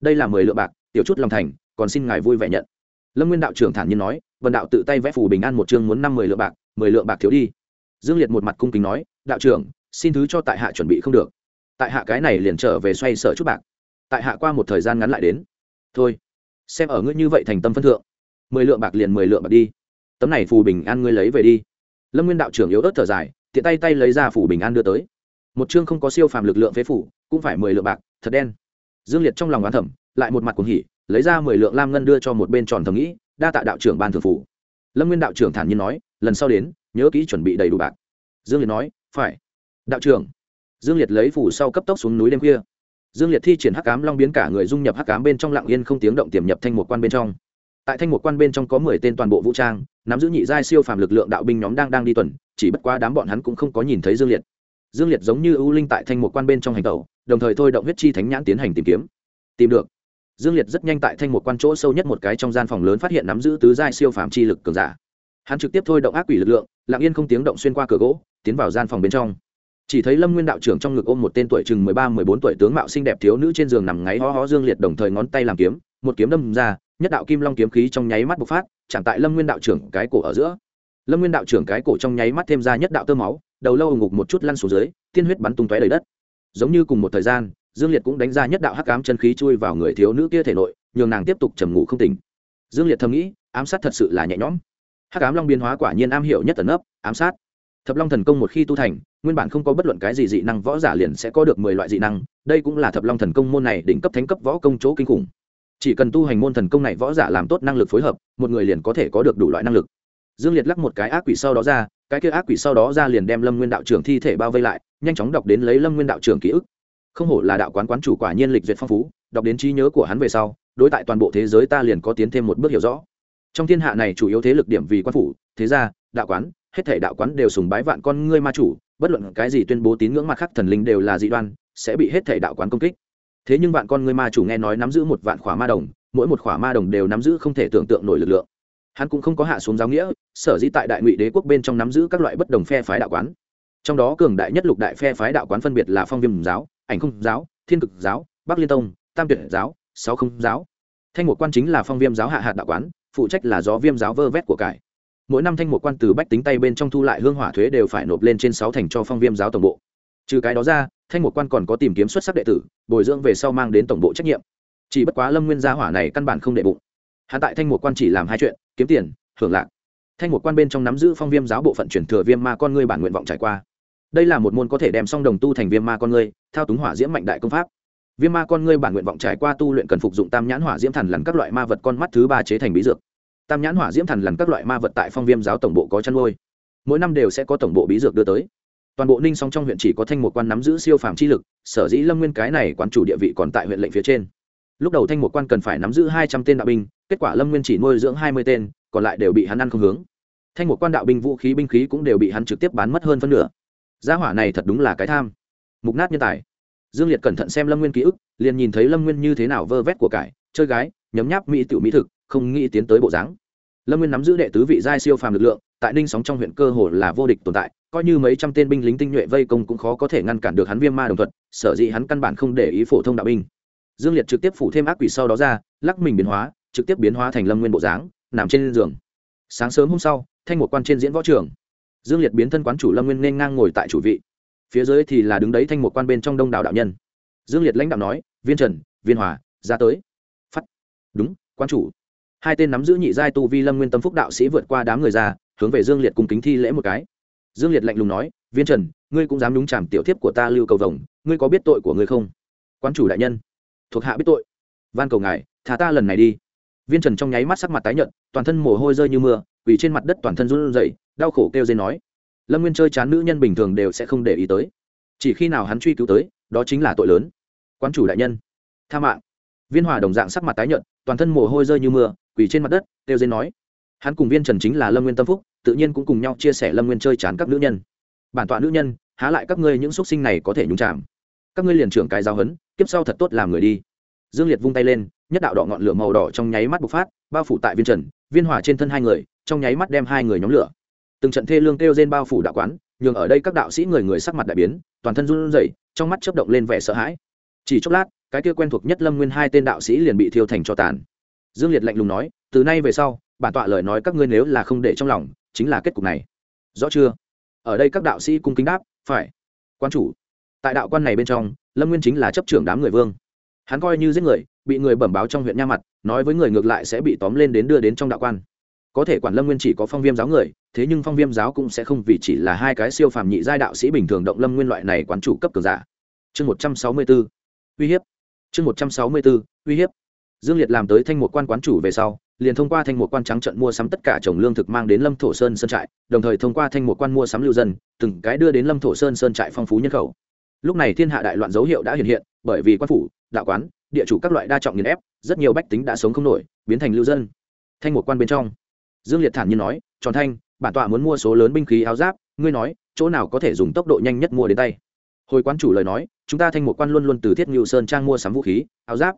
đây là mười lượng bạc, tiểu chút lòng thành, còn xin ngài vui vẻ nhận. Lâm nguyên đạo trưởng thản nhiên nói vần đạo tự tay vẽ phù bình an một chương muốn năm mười lượng bạc, mười lượng bạc thiếu đi. Dương liệt một mặt cung kính nói, đạo trưởng, xin thứ cho tại hạ chuẩn bị không được. Tại hạ cái này liền trở về xoay sở chút bạc. Tại hạ qua một thời gian ngắn lại đến. Thôi, xem ở ngươi như vậy thành tâm phân thượng. Mười lượng bạc liền mười lượng bạc đi. Tấm này phù bình an ngươi lấy về đi. Lâm nguyên đạo trưởng yếu ớt thở dài, tiện tay tay lấy ra phủ bình an đưa tới. Một chương không có siêu phàm lực lượng phế phủ, cũng phải mười lượng bạc, thật đen dương liệt trong lòng oán thẩm lại một mặt cuồng hỉ, lấy ra mười lượng lam ngân đưa cho một bên tròn thầm nghĩ, đa tạ đạo trưởng ban thường phủ lâm nguyên đạo trưởng thản nhiên nói, lần sau đến, nhớ kỹ chuẩn bị đầy đủ bạc. Dương liệt nói, phải. Đạo trưởng. Dương liệt lấy phủ sau cấp tốc xuống núi đêm khuya. Dương liệt thi triển hắc cám long biến cả người dung nhập hắc cám bên trong lặng yên không tiếng động tiềm nhập thanh một quan bên trong. Tại thanh một quan bên trong có mười tên toàn bộ vũ trang, nắm giữ nhị giai siêu phàm lực lượng đạo binh nhóm đang đang đi tuần, chỉ bất quá đám bọn hắn cũng không có nhìn thấy dương liệt. Dương liệt giống như ưu linh tại thanh một quan bên trong hành tẩu đồng thời thôi động huyết chi thánh nhãn tiến hành tìm kiếm. Tìm được. Dương liệt rất nhanh tại thanh một quan chỗ sâu nhất một cái trong gian phòng lớn phát hiện nắm giữ tứ giai siêu phàm chi lực cường giả. Hắn trực tiếp thôi động ác quỷ lực lượng, lặng yên không tiếng động xuyên qua cửa gỗ, tiến vào gian phòng bên trong. Chỉ thấy lâm nguyên đạo trưởng trong ngực ôm một tên tuổi chừng mười ba, mười bốn tuổi tướng mạo xinh đẹp thiếu nữ trên giường nằm ngáy ho ho dương liệt đồng thời ngón tay làm kiếm, một kiếm đâm ra, nhất đạo kim long kiếm khí trong nháy mắt bộc phát, chạm tại lâm nguyên đạo trưởng cái cổ ở giữa. Lâm nguyên đạo trưởng cái cổ trong nháy mắt thêm ra nhất đạo tơ máu, đầu lâu ngục một chút lăn xuống dưới, tiên huyết bắn tung tóe đầy đất giống như cùng một thời gian, dương liệt cũng đánh ra nhất đạo hắc ám chân khí chui vào người thiếu nữ kia thể nội, nhường nàng tiếp tục trầm ngủ không tỉnh. Dương liệt thầm nghĩ, ám sát thật sự là nhẹ nhõm. Hắc ám long biến hóa quả nhiên am hiểu nhất tần ấp ám sát. Thập long thần công một khi tu thành, nguyên bản không có bất luận cái gì dị năng võ giả liền sẽ có được mười loại dị năng, đây cũng là thập long thần công môn này đỉnh cấp thánh cấp võ công chỗ kinh khủng. Chỉ cần tu hành môn thần công này võ giả làm tốt năng lực phối hợp, một người liền có thể có được đủ loại năng lực. Dương liệt lắc một cái ác quỷ sau đó ra cái kia ác quỷ sau đó ra liền đem lâm nguyên đạo trưởng thi thể bao vây lại, nhanh chóng đọc đến lấy lâm nguyên đạo trưởng ký ức. Không hổ là đạo quán quán chủ quả nhiên lịch duyệt phong phú, đọc đến trí nhớ của hắn về sau, đối tại toàn bộ thế giới ta liền có tiến thêm một bước hiểu rõ. Trong thiên hạ này chủ yếu thế lực điểm vì quan phủ, thế gia, đạo quán, hết thể đạo quán đều sùng bái vạn con ngươi ma chủ, bất luận cái gì tuyên bố tín ngưỡng mặt khác thần linh đều là dị đoan, sẽ bị hết thể đạo quán công kích. Thế nhưng vạn con ngươi ma chủ nghe nói nắm giữ một vạn khỏa ma đồng, mỗi một khỏa ma đồng đều nắm giữ không thể tưởng tượng nổi lực lượng hắn cũng không có hạ xuống giáo nghĩa, sở dĩ tại đại ngụy đế quốc bên trong nắm giữ các loại bất đồng phe phái đạo quán. Trong đó cường đại nhất lục đại phe phái đạo quán phân biệt là phong viêm giáo, ảnh không giáo, thiên cực giáo, bắc liên tông, tam tuyệt giáo, sáu không giáo. Thanh một quan chính là phong viêm giáo hạ hạt đạo quán, phụ trách là gió viêm giáo vơ vét của cải. Mỗi năm thanh một quan từ bách tính tay bên trong thu lại hương hỏa thuế đều phải nộp lên trên sáu thành cho phong viêm giáo tổng bộ. Trừ cái đó ra, thanh một quan còn có tìm kiếm xuất sắc đệ tử, bồi dưỡng về sau mang đến tổng bộ trách nhiệm. Chỉ bất quá lâm nguyên gia hỏa này căn bản không đệ bụng hắn tại thanh một quan chỉ làm hai chuyện, kiếm tiền, hưởng lạc. Thanh một quan bên trong nắm giữ phong viêm giáo bộ phận chuyển thừa viêm ma con ngươi bản nguyện vọng trải qua. Đây là một môn có thể đem song đồng tu thành viêm ma con ngươi, thao túng hỏa diễm mạnh đại công pháp. Viêm ma con ngươi bản nguyện vọng trải qua tu luyện cần phục dụng tam nhãn hỏa diễm thần lần các loại ma vật con mắt thứ ba chế thành bí dược. Tam nhãn hỏa diễm thần lần các loại ma vật tại phong viêm giáo tổng bộ có chăn nuôi. Mỗi năm đều sẽ có tổng bộ bí dược đưa tới. Toàn bộ ninh song trong huyện chỉ có thanh một quan nắm giữ siêu phàm chi lực, sở dĩ lâm nguyên cái này quán chủ địa vị còn tại huyện lệnh phía trên lúc đầu thanh một quan cần phải nắm giữ hai trăm tên đạo binh, kết quả lâm nguyên chỉ nuôi dưỡng hai mươi tên, còn lại đều bị hắn ăn không hướng. Thanh một quan đạo binh vũ khí binh khí cũng đều bị hắn trực tiếp bán mất hơn phân nửa. Gia hỏa này thật đúng là cái tham. Mục nát nhân tài. Dương liệt cẩn thận xem lâm nguyên ký ức, liền nhìn thấy lâm nguyên như thế nào vơ vét của cải, chơi gái, nhấm nháp mỹ tiểu mỹ thực, không nghĩ tiến tới bộ dáng. Lâm nguyên nắm giữ đệ tứ vị giai siêu phàm lực lượng, tại ninh sóng trong huyện cơ hồ là vô địch tồn tại, coi như mấy trăm tên binh lính tinh nhuệ vây công cũng khó có thể ngăn cản được hắn viêm ma đồng thuật, sở dĩ hắn căn bản không để ý phổ thông đạo binh dương liệt trực tiếp phủ thêm ác quỷ sau đó ra, lắc mình biến hóa, trực tiếp biến hóa thành lâm nguyên bộ dáng, nằm trên giường. Sáng sớm hôm sau, thanh một quan trên diễn võ trường. Dương liệt biến thân quán chủ lâm nguyên nên ngang ngồi tại chủ vị. Phía dưới thì là đứng đấy thanh một quan bên trong đông đảo đạo nhân. Dương liệt lãnh đạo nói, viên trần, viên hòa, ra tới. Phắt. Đúng quan chủ. Hai tên nắm giữ nhị giai tu vi lâm nguyên tâm phúc đạo sĩ vượt qua đám người ra, hướng về dương liệt cùng kính thi lễ một cái. Dương liệt lạnh lùng nói, viên trần, ngươi cũng dám đúng chạm tiểu thiếp của ta lưu cầu vồng, ngươi có biết tội của ngươi không? Quan chủ đại nhân thuộc hạ biết tội. Van cầu ngài, thả ta lần này đi. Viên trần trong nháy mắt sắc mặt tái nhợt, toàn thân mồ hôi rơi như mưa, quỳ trên mặt đất toàn thân run rẩy, đau khổ kêu dây nói. Lâm nguyên chơi chán nữ nhân bình thường đều sẽ không để ý tới. Chỉ khi nào hắn truy cứu tới, đó chính là tội lớn. Quan chủ đại nhân, tha mạng. Viên hòa đồng dạng sắc mặt tái nhợt, toàn thân mồ hôi rơi như mưa, quỳ trên mặt đất, kêu dây nói. Hắn cùng viên trần chính là lâm nguyên tâm phúc, tự nhiên cũng cùng nhau chia sẻ lâm nguyên chơi chán các nữ nhân. Bản tọa nữ nhân, há lại các ngươi những x sinh này có thể nhúng chạm các ngươi liền trưởng cái giáo hấn kiếp sau thật tốt làm người đi. Dương liệt vung tay lên, nhất đạo đỏ ngọn lửa màu đỏ trong nháy mắt bộc phát, bao phủ tại viên trần, viên hỏa trên thân hai người, trong nháy mắt đem hai người nhóm lửa. Từng trận thê lương kêu trên bao phủ đạo quán, nhường ở đây các đạo sĩ người người sắc mặt đại biến, toàn thân run rẩy, trong mắt chớp động lên vẻ sợ hãi. Chỉ chốc lát, cái kia quen thuộc nhất lâm nguyên hai tên đạo sĩ liền bị thiêu thành cho tàn. Dương liệt lạnh lùng nói, từ nay về sau, bản tọa lời nói các ngươi nếu là không để trong lòng, chính là kết cục này. Rõ chưa? Ở đây các đạo sĩ cung kính đáp, phải. Quan chủ. Tại đạo quan này bên trong lâm nguyên chính là chấp trưởng đám người vương hắn coi như giết người bị người bẩm báo trong huyện nha mặt nói với người ngược lại sẽ bị tóm lên đến đưa đến trong đạo quan có thể quản lâm nguyên chỉ có phong viêm giáo người thế nhưng phong viêm giáo cũng sẽ không vì chỉ là hai cái siêu phàm nhị giai đạo sĩ bình thường động lâm nguyên loại này quán chủ cấp cường giả chương một trăm sáu mươi b ố uy hiếp chương một trăm sáu mươi b ố uy hiếp dương liệt làm tới thanh một quan quán chủ về sau liền thông qua thanh một quan trắng trận mua sắm tất cả trồng lương thực mang đến lâm thổ sơn sơn trại đồng thời thông qua thanh một quan mua sắm lưu dân từng cái đưa đến lâm thổ sơn sơn trại phong phú nhân khẩu lúc này thiên hạ đại loạn dấu hiệu đã hiện hiện, bởi vì quan phủ, đạo quán, địa chủ các loại đa trọng nghiền ép, rất nhiều bách tính đã sống không nổi, biến thành lưu dân. Thanh một quan bên trong. Dương liệt thản nhiên nói, tròn thanh, bản tọa muốn mua số lớn binh khí áo giáp, ngươi nói, chỗ nào có thể dùng tốc độ nhanh nhất mua đến tay? Hồi quan chủ lời nói, chúng ta thanh một quan luôn luôn từ thiết ngự sơn trang mua sắm vũ khí, áo giáp.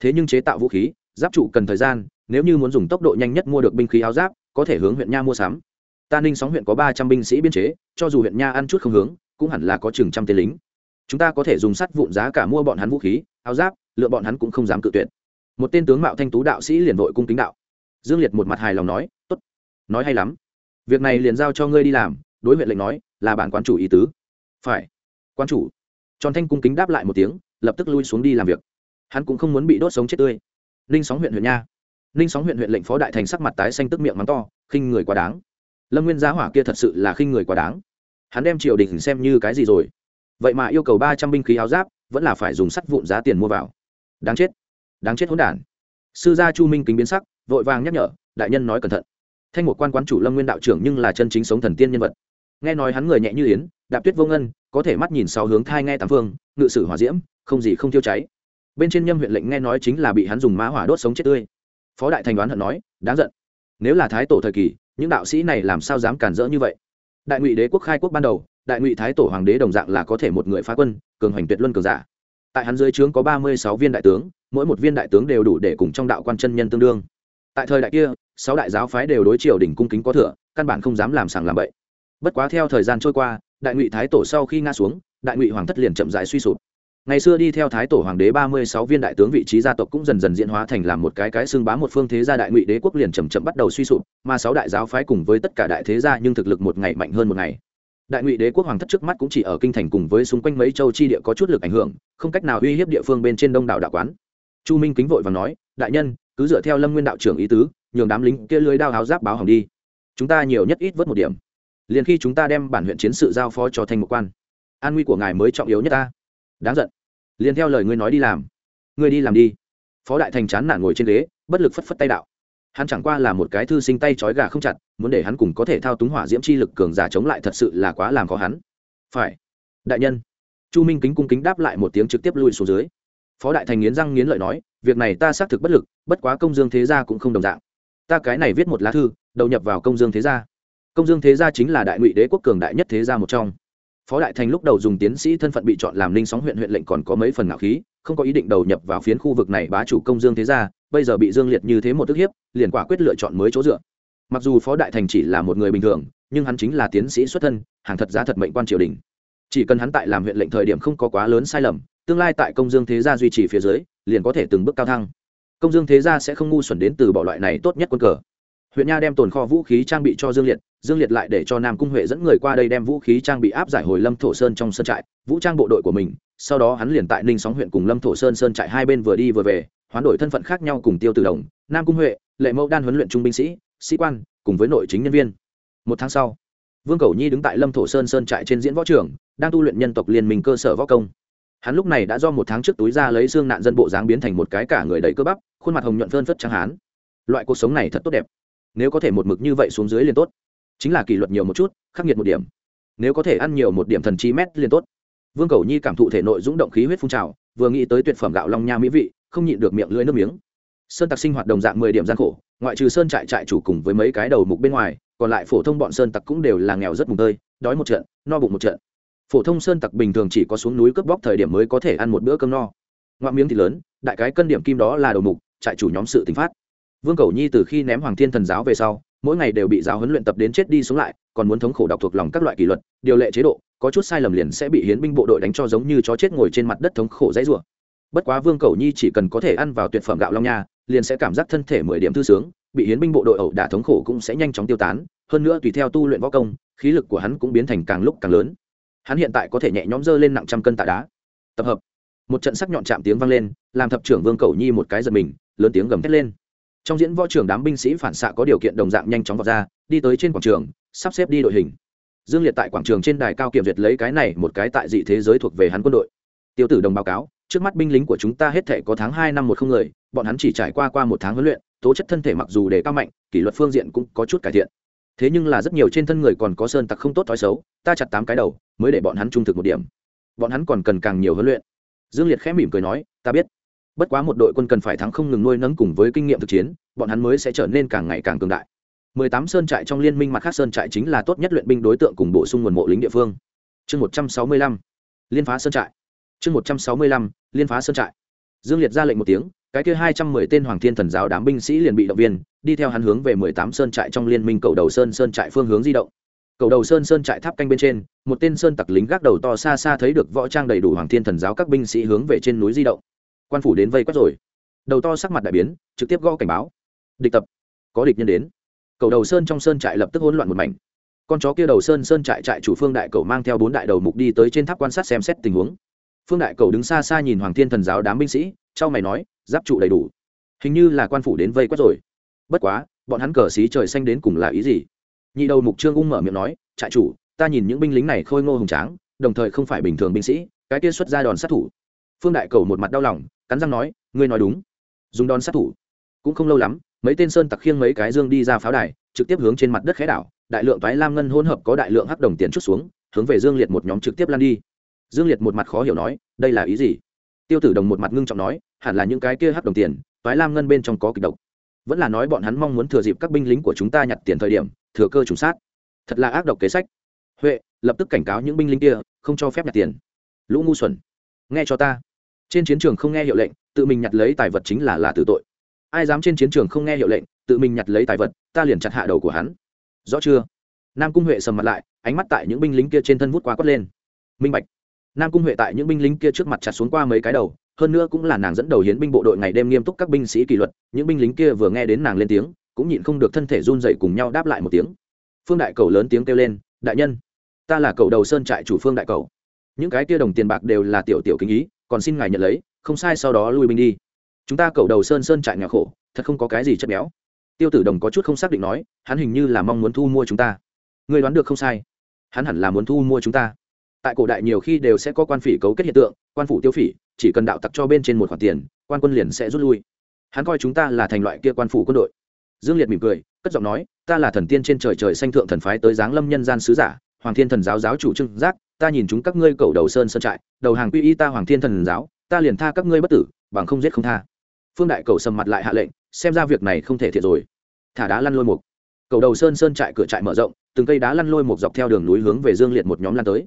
Thế nhưng chế tạo vũ khí, giáp trụ cần thời gian, nếu như muốn dùng tốc độ nhanh nhất mua được binh khí áo giáp, có thể hướng huyện nha mua sắm. Ta ninh sóng huyện có ba trăm binh sĩ biên chế, cho dù huyện nha ăn chút không hướng, cũng hẳn là có chừng trăm tên lính chúng ta có thể dùng sắt vụn giá cả mua bọn hắn vũ khí, áo giáp, lựa bọn hắn cũng không dám cự tuyệt. Một tên tướng mạo thanh tú đạo sĩ liền vội cung kính đạo. Dương liệt một mặt hài lòng nói, tốt, nói hay lắm. Việc này liền giao cho ngươi đi làm. Đối huyện lệnh nói, là bản quan chủ ý tứ. Phải. Quan chủ. Tròn thanh cung kính đáp lại một tiếng, lập tức lui xuống đi làm việc. Hắn cũng không muốn bị đốt sống chết tươi. Ninh sóng huyện huyện nha. Ninh sóng huyện huyện lệnh phó đại thành sắc mặt tái xanh tức miệng mắng to, khinh người quá đáng. Lâm nguyên giá hỏa kia thật sự là khinh người quá đáng. Hắn đem triều đình xem như cái gì rồi? Vậy mà yêu cầu ba trăm binh khí áo giáp, vẫn là phải dùng sắt vụn giá tiền mua vào. Đáng chết đáng chết hỗn đản. Sư gia chu minh kính biến sắc, vội vàng nhắc nhở, đại nhân nói cẩn thận. Thanh một quan quán chủ lâm nguyên đạo trưởng nhưng là chân chính sống thần tiên nhân vật. Nghe nói hắn người nhẹ như yến, đạp tuyết vô ngân, có thể mắt nhìn sau hướng thai nghe tám phương, ngự sử hỏa diễm, không gì không tiêu cháy. Bên trên nhâm huyện lệnh nghe nói chính là bị hắn dùng mã hỏa đốt sống chết tươi. Phó đại thành đoán hận nói, đáng giận. Nếu là thái tổ thời kỳ, những đạo sĩ này làm sao dám cản rỡ như vậy? Đại ngụy đế quốc khai quốc ban đầu đại ngụy thái tổ hoàng đế đồng dạng là có thể một người phá quân, cường hoành tuyệt luân cường giả. Tại hắn dưới trướng có ba mươi sáu viên đại tướng, mỗi một viên đại tướng đều đủ để cùng trong đạo quan chân nhân tương đương. Tại thời đại kia, sáu đại giáo phái đều đối triều đỉnh cung kính có thừa, căn bản không dám làm sàng làm bậy. Bất quá theo thời gian trôi qua, đại ngụy thái tổ sau khi nga xuống, đại ngụy hoàng thất liền chậm rãi suy sụp. Ngày xưa đi theo thái tổ hoàng đế ba mươi sáu viên đại tướng vị trí gia tộc cũng dần dần diễn hóa thành làm một cái cái xương bá một phương thế gia đại ngụy đế quốc liền chậm chậm bắt đầu suy sụp, mà sáu đại giáo phái cùng với tất cả đại thế gia nhưng thực lực một ngày mạnh hơn một ngày đại ngụy đế quốc hoàng thất trước mắt cũng chỉ ở kinh thành cùng với xung quanh mấy châu chi địa có chút lực ảnh hưởng, không cách nào uy hiếp địa phương bên trên đông đảo đạo quán. Chu minh kính vội và nói, đại nhân, cứ dựa theo lâm nguyên đạo trưởng ý tứ, nhường đám lính kia lưới đao háo giáp báo hỏng đi. Chúng ta nhiều nhất ít vớt một điểm. Liền khi chúng ta đem bản huyện chiến sự giao phó cho thành một quan, an nguy của ngài mới trọng yếu nhất ta. Đáng giận. Liền theo lời ngươi nói đi làm. Ngươi đi làm đi. Phó đại thành chán nản ngồi trên ghế, bất lực phất phất tay đạo hắn chẳng qua là một cái thư sinh tay trói gà không chặt, muốn để hắn cùng có thể thao túng hỏa diễm chi lực cường giả chống lại thật sự là quá làm khó hắn. Phải. Đại nhân. Chu minh kính cung kính đáp lại một tiếng trực tiếp lui xuống dưới. Phó đại thành nghiến răng nghiến lợi nói, việc này ta xác thực bất lực, bất quá công dương thế gia cũng không đồng dạng. Ta cái này viết một lá thư, đầu nhập vào công dương thế gia. Công dương thế gia chính là đại ngụy đế quốc cường đại nhất thế gia một trong. Phó đại thành lúc đầu dùng tiến sĩ thân phận bị chọn làm linh sóng huyện huyện lệnh còn có mấy phần ngạo khí, không có ý định đầu nhập vào phiến khu vực này bá chủ công dương thế gia bây giờ bị dương liệt như thế một tức hiếp, liền quả quyết lựa chọn mới chỗ dựa. Mặc dù phó đại thành chỉ là một người bình thường, nhưng hắn chính là tiến sĩ xuất thân, hàng thật giá thật mệnh quan triều đình. Chỉ cần hắn tại làm huyện lệnh thời điểm không có quá lớn sai lầm, tương lai tại công dương thế gia duy trì phía dưới, liền có thể từng bước cao thăng. Công dương thế gia sẽ không ngu xuẩn đến từ bỏ loại này tốt nhất quân cờ. Huyện nha đem tồn kho vũ khí trang bị cho dương liệt dương liệt lại để cho nam cung huệ dẫn người qua đây đem vũ khí trang bị áp giải hồi lâm thổ sơn trong sân trại, vũ trang bộ đội của mình, sau đó hắn liền tại ninh sóng huyện cùng lâm thổ sơn sơn trại hai bên vừa đi vừa về hoán đổi thân phận khác nhau cùng tiêu từ đồng, nam cung huệ, lệ mẫu đan huấn luyện trung binh sĩ sĩ quan, cùng với nội chính nhân viên. Một tháng sau, vương cầu nhi đứng tại lâm thổ sơn sơn trại trên diễn võ trường, đang tu luyện nhân tộc liên minh cơ sở võ công. Hắn lúc này đã do một tháng trước túi ra lấy xương nạn dân bộ dáng biến thành một cái cả người đầy cơ bắp, khuôn mặt hồng nhuận phơn phất trắng hán. Loại cuộc sống này thật tốt đẹp. Nếu có thể một mực như vậy xuống dưới liền tốt. Chính là kỷ luật nhiều một chút, khắc nghiệt một điểm. Nếu có thể ăn nhiều một điểm thần chi mét liền tốt. Vương cầu nhi cảm thụ thể nội dũng động khí huyết phun trào, vừa nghĩ tới tuyệt phẩm gạo long nha mỹ vị không nhịn được miệng lưỡi nước miếng. Sơn tặc sinh hoạt đồng dạng mười điểm gian khổ, ngoại trừ sơn trại trại chủ cùng với mấy cái đầu mục bên ngoài, còn lại phổ thông bọn sơn tặc cũng đều là nghèo rất mùng tơi, đói một trận, no bụng một trận. Phổ thông sơn tặc bình thường chỉ có xuống núi cướp bóc thời điểm mới có thể ăn một bữa cơm no. Ngoại miếng thì lớn, đại cái cân điểm kim đó là đầu mục, trại chủ nhóm sự tính phát. Vương cầu nhi từ khi ném hoàng thiên thần giáo về sau, mỗi ngày đều bị giáo huấn luyện tập đến chết đi sống lại, còn muốn thống khổ đọc thuộc lòng các loại kỷ luật, điều lệ chế độ, có chút sai lầm liền sẽ bị hiến binh bộ đội đánh cho giống như chó chết ngồi trên mặt đất thống khổ dãy rủa bất quá vương cầu nhi chỉ cần có thể ăn vào tuyệt phẩm gạo long nha, liền sẽ cảm giác thân thể mười điểm thư sướng, bị hiến binh bộ đội ẩu đả thống khổ cũng sẽ nhanh chóng tiêu tán, hơn nữa tùy theo tu luyện võ công, khí lực của hắn cũng biến thành càng lúc càng lớn. Hắn hiện tại có thể nhẹ nhõm dơ lên nặng trăm cân tạ đá. Tập hợp. Một trận sắc nhọn chạm tiếng vang lên, làm thập trưởng vương cầu nhi một cái giật mình, lớn tiếng gầm thét lên. Trong diễn võ trường đám binh sĩ phản xạ có điều kiện đồng dạng nhanh chóng vọt ra, đi tới trên quảng trường, sắp xếp đi đội hình. Dương liệt tại quảng trường trên đài cao kiểm duyệt lấy cái này một cái tại dị thế giới thuộc về hắn quân đội. Tiêu tử đồng báo cáo trước mắt binh lính của chúng ta hết thể có tháng hai năm một không người, bọn hắn chỉ trải qua qua một tháng huấn luyện, tố chất thân thể mặc dù đề cao mạnh, kỷ luật phương diện cũng có chút cải thiện. Thế nhưng là rất nhiều trên thân người còn có sơn tặc không tốt thói xấu, ta chặt tám cái đầu, mới để bọn hắn trung thực một điểm. Bọn hắn còn cần càng nhiều huấn luyện. Dương liệt khẽ mỉm cười nói, ta biết. Bất quá một đội quân cần phải thắng không ngừng nuôi nấng cùng với kinh nghiệm thực chiến, bọn hắn mới sẽ trở nên càng ngày càng cường đại. 18 sơn trại trong liên minh mặt khác sơn trại chính là tốt nhất luyện binh đối tượng cùng bổ sung nguồn mộ lính địa phương. Chương 165 liên phá sơn trại chương 165 liên phá sơn trại. Dương liệt ra lệnh một tiếng, cái kia hai trăm mười tên hoàng thiên thần giáo đám binh sĩ liền bị động viên, đi theo hắn hướng về mười tám sơn trại trong liên minh cầu đầu sơn sơn trại phương hướng di động. Cầu đầu sơn sơn trại tháp canh bên trên, một tên sơn tặc lính gác đầu to xa xa thấy được võ trang đầy đủ hoàng thiên thần giáo các binh sĩ hướng về trên núi di động. Quan phủ đến vây quét rồi. Đầu to sắc mặt đại biến, trực tiếp gõ cảnh báo. Địch tập. Có địch nhân đến. Cầu đầu sơn trong sơn trại lập tức hỗn loạn một mảnh. Con chó kia đầu sơn sơn trại trại chủ phương đại cầu mang theo bốn đại đầu mục đi tới trên tháp quan sát xem xét tình huống phương đại cầu đứng xa xa nhìn hoàng thiên thần giáo đám binh sĩ trao mày nói, giáp trụ đầy đủ. Hình như là quan phủ đến vây quất rồi. Bất quá, bọn hắn cờ xí trời xanh đến cùng là ý gì? Nhị đầu mục trương ung mở miệng nói, trại chủ, ta nhìn những binh lính này khôi ngô hùng tráng, đồng thời không phải bình thường binh sĩ, cái kia xuất ra đòn sát thủ. Phương đại cầu một mặt đau lòng, cắn răng nói, ngươi nói đúng. Dùng đòn sát thủ. Cũng không lâu lắm, mấy tên sơn tặc khiêng mấy cái dương đi ra pháo đài, trực tiếp hướng trên mặt đất khẽ đảo, đại lượng toái lam ngân hỗn hợp có đại lượng hắc đồng tiền chút xuống, hướng về dương liệt một nhóm trực tiếp lan đi dương liệt một mặt khó hiểu nói, đây là ý gì? Tiêu tử đồng một mặt ngưng trọng nói, hẳn là những cái kia hắc đồng tiền, toái lam ngân bên trong có kịch độc. Vẫn là nói bọn hắn mong muốn thừa dịp các binh lính của chúng ta nhặt tiền thời điểm, thừa cơ trùng sát. Thật là ác độc kế sách. Huệ, lập tức cảnh cáo những binh lính kia, không cho phép nhặt tiền. Lũ ngu xuẩn. Nghe cho ta. Trên chiến trường không nghe hiệu lệnh, tự mình nhặt lấy tài vật chính là là tử tội. Ai dám trên chiến trường không nghe hiệu lệnh, tự mình nhặt lấy tài vật, ta liền chặt hạ đầu của hắn. Rõ chưa? Nam cung huệ sầm mặt lại, ánh mắt tại những binh lính kia trên thân vút quá quất lên. Minh bạch nam cung huệ tại những binh lính kia trước mặt chặt xuống qua mấy cái đầu, hơn nữa cũng là nàng dẫn đầu hiến binh bộ đội ngày đêm nghiêm túc các binh sĩ kỷ luật, những binh lính kia vừa nghe đến nàng lên tiếng, cũng nhịn không được thân thể run dậy cùng nhau đáp lại một tiếng. Phương đại cầu lớn tiếng kêu lên, đại nhân, ta là cầu đầu sơn trại chủ phương đại cầu. Những cái kia đồng tiền bạc đều là tiểu tiểu kinh ý, còn xin ngài nhận lấy, không sai sau đó lui binh đi. Chúng ta cầu đầu sơn sơn trại nhà khổ, thật không có cái gì chất béo. Tiêu tử đồng có chút không xác định nói, hắn hình như là mong muốn thu mua chúng ta. Người đoán được không sai. Hắn hẳn là muốn thu mua chúng ta tại cổ đại nhiều khi đều sẽ có quan phỉ cấu kết hiện tượng, quan phủ tiêu phỉ, chỉ cần đạo tặc cho bên trên một khoản tiền, quan quân liền sẽ rút lui. Hắn coi chúng ta là thành loại kia quan phủ quân đội. Dương liệt mỉm cười, cất giọng nói, ta là thần tiên trên trời trời sanh thượng thần phái tới giáng lâm nhân gian sứ giả, hoàng thiên thần giáo giáo chủ trưng giác, ta nhìn chúng các ngươi cầu đầu sơn sơn trại, đầu hàng quy y ta hoàng thiên thần giáo, ta liền tha các ngươi bất tử, bằng không giết không tha. Phương đại cầu sầm mặt lại hạ lệnh, xem ra việc này không thể thiệt rồi. Thả đá lăn lôi mục. Cầu đầu sơn sơn trại cửa trại mở rộng, từng cây đá lăn lôi mục dọc theo đường núi hướng về dương liệt một nhóm lan tới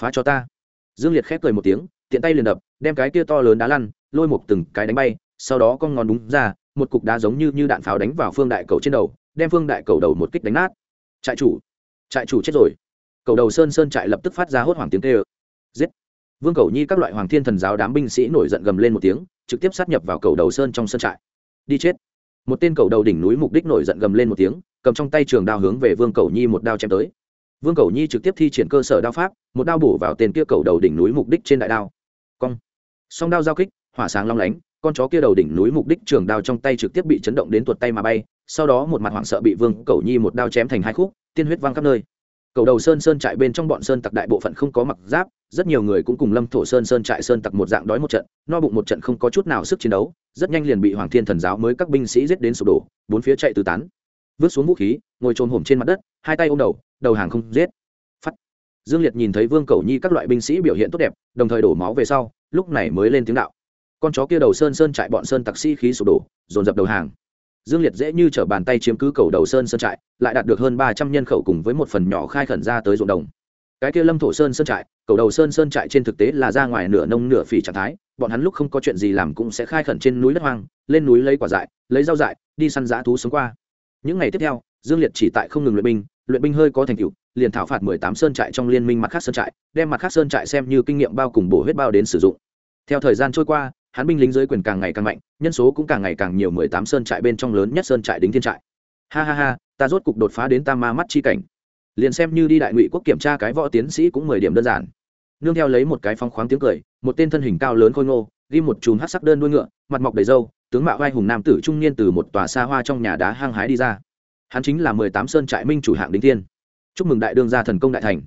phá cho ta. Dương liệt khép cười một tiếng, tiện tay liền đập, đem cái kia to lớn đá lăn, lôi một từng cái đánh bay, sau đó con ngón đúng ra, một cục đá giống như như đạn pháo đánh vào phương đại cầu trên đầu, đem phương đại cầu đầu một kích đánh nát. Trại chủ trại chủ chết rồi. Cầu đầu sơn sơn trại lập tức phát ra hốt hoảng tiếng tê ơ giết. Vương cầu nhi các loại hoàng thiên thần giáo đám binh sĩ nổi giận gầm lên một tiếng, trực tiếp sát nhập vào cầu đầu sơn trong sơn trại. Đi chết. Một tên cầu đầu đỉnh núi mục đích nổi giận gầm lên một tiếng, cầm trong tay trường đao hướng về vương cầu nhi một đao chém tới vương cầu nhi trực tiếp thi triển cơ sở đao pháp, một đao bổ vào tên kia cầu đầu đỉnh núi mục đích trên đại đao. Cong. Song đao giao kích, hỏa sáng long lánh, con chó kia đầu đỉnh núi mục đích trường đao trong tay trực tiếp bị chấn động đến tuột tay mà bay, sau đó một mặt hoảng sợ bị vương cầu nhi một đao chém thành hai khúc, tiên huyết văng khắp nơi. Cầu đầu sơn sơn trại bên trong bọn sơn tặc đại bộ phận không có mặc giáp, rất nhiều người cũng cùng lâm thổ sơn sơn trại sơn tặc một dạng đói một trận, no bụng một trận không có chút nào sức chiến đấu, rất nhanh liền bị hoàng thiên thần giáo mới các binh sĩ giết đến sụp đổ, bốn phía chạy tứ tán vứt xuống vũ khí, ngồi trồm hổm trên mặt đất, hai tay ôm đầu đầu hàng không giết. Phắt. Dương liệt nhìn thấy vương cầu nhi các loại binh sĩ biểu hiện tốt đẹp, đồng thời đổ máu về sau, lúc này mới lên tiếng đạo. Con chó kia đầu sơn sơn trại bọn sơn tặc sĩ khí sụp đổ, dồn dập đầu hàng. Dương liệt dễ như t r ở bàn tay chiếm cứ cầu đầu sơn sơn trại, lại đạt được hơn ba trăm nhân khẩu cùng với một phần nhỏ khai khẩn ra tới ruộng đồng. Cái kia lâm thổ sơn sơn trại, cầu đầu sơn sơn trại trên thực tế là ra ngoài nửa nông nửa phỉ trạng thái, bọn hắn lúc không có chuyện gì làm cũng sẽ khai khẩn trên núi đất hoang, lên núi lấy quả dại, lấy rau dại, đi săn dã thú sống qua những ngày tiếp theo, dương liệt chỉ tại không ngừng luyện binh luyện binh hơi có thành tựu, liền thảo phạt mười tám sơn trại trong liên minh mặt khác sơn trại, đem mặt khác sơn trại xem như kinh nghiệm bao cùng bổ huyết bao đến sử dụng. Theo thời gian trôi qua, hắn binh lính dưới quyền càng ngày càng mạnh, nhân số cũng càng ngày càng nhiều mười tám sơn trại bên trong lớn nhất sơn trại đính thiên trại. Ha ha ha, ta rốt cục đột phá đến tam ma mắt chi cảnh. Liền xem như đi đại ngụy quốc kiểm tra cái võ tiến sĩ cũng mười điểm đơn giản. Nương theo lấy một cái phong khoáng tiếng cười, một tên thân hình cao lớn khôi ngô, ghi một chùm hát sắc đơn đuôi ngựa, mặt mọc đầy râu tướng mạo vai hùng nam tử trung niên từ một tòa xa hoa trong nhà đá hang hái đi ra. Hắn chính là mười tám sơn trại minh chủ hạng đính thiên. Chúc mừng đại đương gia thần công đại thành.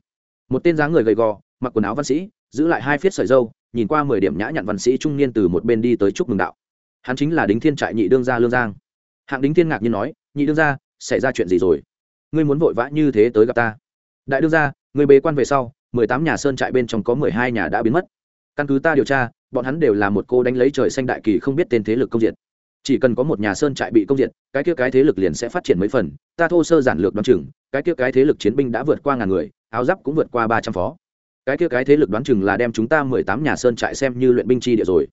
Một tên dáng người gầy gò, mặc quần áo văn sĩ, giữ lại hai phiết sợi dâu nhìn qua mười điểm nhã nhặn văn sĩ trung niên từ một bên đi tới chúc mừng đạo. Hắn chính là đính thiên trại nhị đương gia lương giang. Hạng đính thiên ngạc nhiên nói, nhị đương gia, xảy ra chuyện gì rồi? Ngươi muốn vội vã như thế tới gặp ta? Đại đương gia người bế quan về sau, mười tám nhà sơn trại bên trong có mười hai nhà đã biến mất. Căn cứ ta điều tra bọn hắn đều là một cô đánh lấy trời xanh đại kỳ không biết tên thế lực công diệt. Chỉ cần có một nhà sơn trại bị công diệt, cái kia cái thế lực liền sẽ phát triển mấy phần. Ta thô sơ giản lược đoán chừng, cái kia cái thế lực chiến binh đã vượt qua ngàn người, áo giáp cũng vượt qua ba trăm phó. Cái kia cái thế lực đoán chừng là đem chúng ta mười tám nhà sơn trại xem như luyện binh chi địa rồi.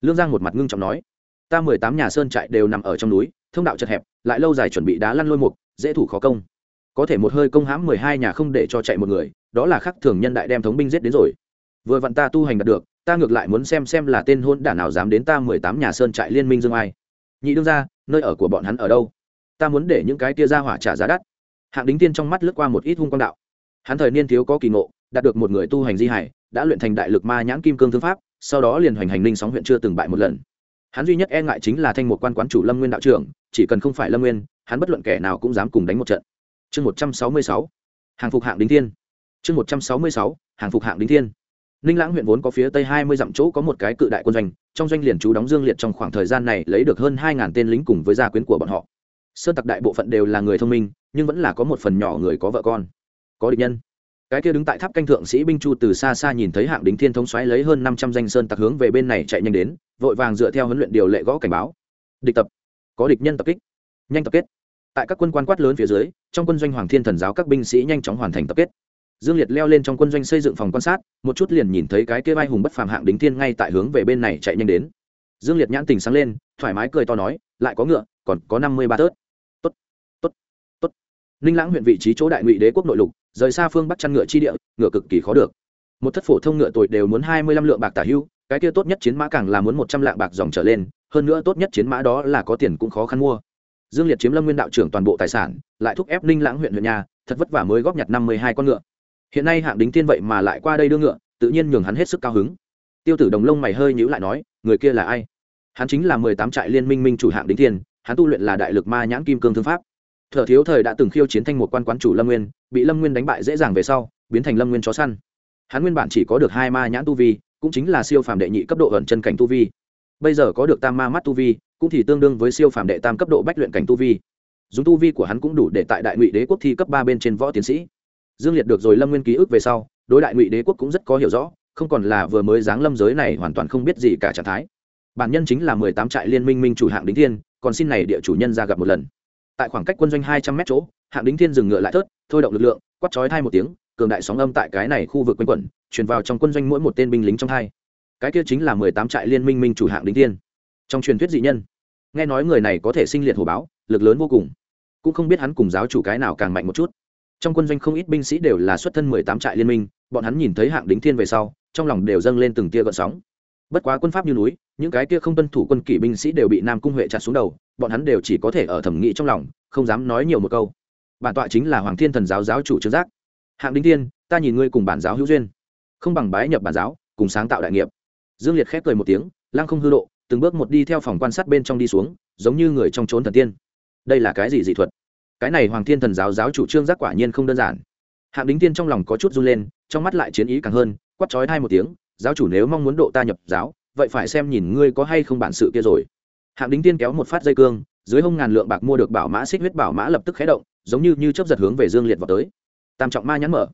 Lương giang một mặt ngưng trọng nói, ta mười tám nhà sơn trại đều nằm ở trong núi, thông đạo chật hẹp, lại lâu dài chuẩn bị đá lăn lôi mục, dễ thủ khó công. Có thể một hơi công hãm mười hai nhà không để cho chạy một người, đó là khắc thường nhân đại đem thống binh giết đến rồi. Vừa vặn ta tu hành đạt được ta ngược lại muốn xem xem là tên hôn đản nào dám đến ta mười tám nhà sơn trại liên minh dương ai. Nhị đương ra nơi ở của bọn hắn ở đâu? Ta muốn để những cái tia ra hỏa trả giá đắt. Hạng đính tiên trong mắt lướt qua một ít hung quang đạo. Hắn thời niên thiếu có kỳ ngộ, đạt được một người tu hành di hải, đã luyện thành đại lực ma nhãn kim cương thương pháp, sau đó liền hoành hành ninh sóng huyện chưa từng bại một lần. Hắn duy nhất e ngại chính là thanh một quan quán chủ lâm nguyên đạo trưởng, chỉ cần không phải lâm nguyên, hắn bất luận kẻ nào cũng dám cùng đánh một trận. Chương một trăm sáu mươi sáu. Hàng phục hạng đính thiên. Chương một trăm sáu mươi sáu. Hàng phục hạng đính thiên ninh lãng huyện vốn có phía tây hai mươi dặm chỗ có một cái cự đại quân doanh, trong doanh liền chú đóng dương liệt trong khoảng thời gian này lấy được hơn hai ngàn tên lính cùng với gia quyến của bọn họ. Sơn tặc đại bộ phận đều là người thông minh, nhưng vẫn là có một phần nhỏ người có vợ con. Có địch nhân. Cái kia đứng tại tháp canh thượng sĩ binh chu từ xa xa nhìn thấy hạng đính thiên thống xoáy lấy hơn năm trăm danh sơn tặc hướng về bên này chạy nhanh đến, vội vàng dựa theo huấn luyện điều lệ gõ cảnh báo. Địch tập. Có địch nhân tập kích. Nhanh tập kết. Tại các quân quan quát lớn phía dưới, trong quân doanh hoàng thiên thần giáo các binh sĩ nhanh chóng hoàn thành tập kết dương liệt leo lên trong quân doanh xây dựng phòng quan sát, một chút liền nhìn thấy cái kia vai hùng bất phàm hạng đính thiên ngay tại hướng về bên này chạy nhanh đến. Dương liệt nhãn tình sáng lên, thoải mái cười to nói, lại có ngựa, còn có năm mươi ba tớt. Tốt tốt tốt. Ninh lãng huyện vị trí chỗ đại ngụy đế quốc nội lục, rời xa phương bắc chăn ngựa chi địa, ngựa cực kỳ khó được. Một thất phổ thông ngựa tuổi đều muốn hai mươi lăm lượng bạc tả hưu, cái kia tốt nhất chiến mã càng là muốn một trăm lạng bạc dòng trở lên, hơn nữa tốt nhất chiến mã đó là có tiền cũng khó khăn mua. Dương liệt chiếm lâm nguyên đạo trưởng toàn bộ tài sản, lại thúc ép ninh lãng huyện huyện nhà, thật vất vả mới góp nhặt năm mươi hai con ngựa hiện nay hạng đính tiên vậy mà lại qua đây đưa ngựa, tự nhiên nhường hắn hết sức cao hứng. Tiêu tử đồng lông mày hơi nhữ lại nói, người kia là ai? Hắn chính là mười tám trại liên minh minh chủ hạng đính tiên, hắn tu luyện là đại lực ma nhãn kim cương thương pháp. Thợ thiếu thời đã từng khiêu chiến thanh một quan quán chủ lâm nguyên, bị lâm nguyên đánh bại dễ dàng về sau, biến thành lâm nguyên chó săn. Hắn nguyên bản chỉ có được hai ma nhãn tu vi, cũng chính là siêu phàm đệ nhị cấp độ ẩn chân cảnh tu vi. Bây giờ có được tam ma mắt tu vi, cũng thì tương đương với siêu phàm đệ tam cấp độ bách luyện cảnh tu vi. Dùng tu vi của hắn cũng đủ để tại đại ngụy đế quốc thi cấp ba bên trên võ tiến sĩ dương liệt được rồi lâm nguyên ký ức về sau, đối đại ngụy đế quốc cũng rất có hiểu rõ, không còn là vừa mới giáng lâm giới này hoàn toàn không biết gì cả trạng thái. Bản nhân chính là mười tám trại liên minh minh chủ hạng đính thiên, còn xin này địa chủ nhân ra gặp một lần. Tại khoảng cách quân doanh hai trăm mét chỗ, hạng đính thiên dừng ngựa lại thớt, thôi động lực lượng quắt chói thai một tiếng, cường đại sóng âm tại cái này khu vực quanh quẩn, truyền vào trong quân doanh mỗi một tên binh lính trong thai cái kia chính là mười tám trại liên minh minh chủ hạng đính thiên. Trong truyền thuyết dị nhân, nghe nói người này có thể sinh liệt hồ báo, lực lớn vô cùng. Cũng không biết hắn cùng giáo chủ cái nào càng mạnh một chút trong quân doanh không ít binh sĩ đều là xuất thân mười tám trại liên minh, bọn hắn nhìn thấy hạng đính thiên về sau, trong lòng đều dâng lên từng tia gợn sóng. Bất quá quân pháp như núi, những cái kia không tuân thủ quân kỷ binh sĩ đều bị nam cung huệ chặt xuống đầu, bọn hắn đều chỉ có thể ở thẩm nghị trong lòng, không dám nói nhiều một câu. Bản tọa chính là hoàng thiên thần giáo giáo chủ trương giác. Hạng đính thiên, ta nhìn ngươi cùng bản giáo hữu duyên. Không bằng bái nhập bản giáo, cùng sáng tạo đại nghiệp. Dương liệt khép cười một tiếng, lăng không hư độ từng bước một đi theo phòng quan sát bên trong đi xuống, giống như người trong trốn thần tiên. Đây là cái gì dị thuật? Cái này hoàng thiên thần giáo giáo chủ trương giác quả nhiên không đơn giản. Hạng đính tiên trong lòng có chút run lên, trong mắt lại chiến ý càng hơn quắt chói hai một tiếng, giáo chủ nếu mong muốn độ ta nhập giáo, vậy phải xem nhìn ngươi có hay không bản sự kia rồi. Hạng đính tiên kéo một phát dây cương, dưới hông ngàn lượng bạc mua được bảo mã xích huyết bảo mã lập tức khé động, giống như như chấp giật hướng về dương liệt vào tới. Tam trọng ma nhắn mở.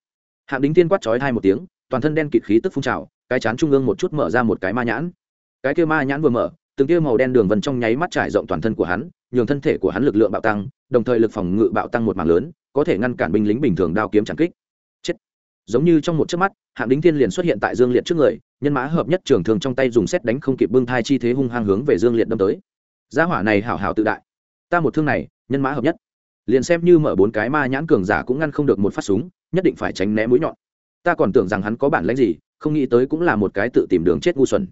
Hạng đính tiên quát chói hai một tiếng, toàn thân đen kịt khí tức phun trào, cái chán trung ương một chút mở ra một cái ma nhãn. Cái kia ma nhãn vừa mở, từng kia màu đen đường vân trong nháy mắt trải rộng toàn thân của hắn, nhường thân thể của hắn lực lượng bạo tăng đồng thời lực phòng ngự bạo tăng một mảng lớn, có thể ngăn cản binh lính bình thường đao kiếm chẳng kích. Chết. Giống như trong một chớp mắt, hạng đính thiên liền xuất hiện tại dương liệt trước người, nhân mã hợp nhất trường thường trong tay dùng xét đánh không kịp bưng thai chi thế hung hăng hướng về dương liệt đâm tới. Gia hỏa này hảo hảo tự đại. Ta một thương này, nhân mã hợp nhất. Liền xem như mở bốn cái ma nhãn cường giả cũng ngăn không được một phát súng, nhất định phải tránh né mũi nhọn. Ta còn tưởng rằng hắn có bản lãnh gì, không nghĩ tới cũng là một cái tự tìm đường chết ngu xuẩn.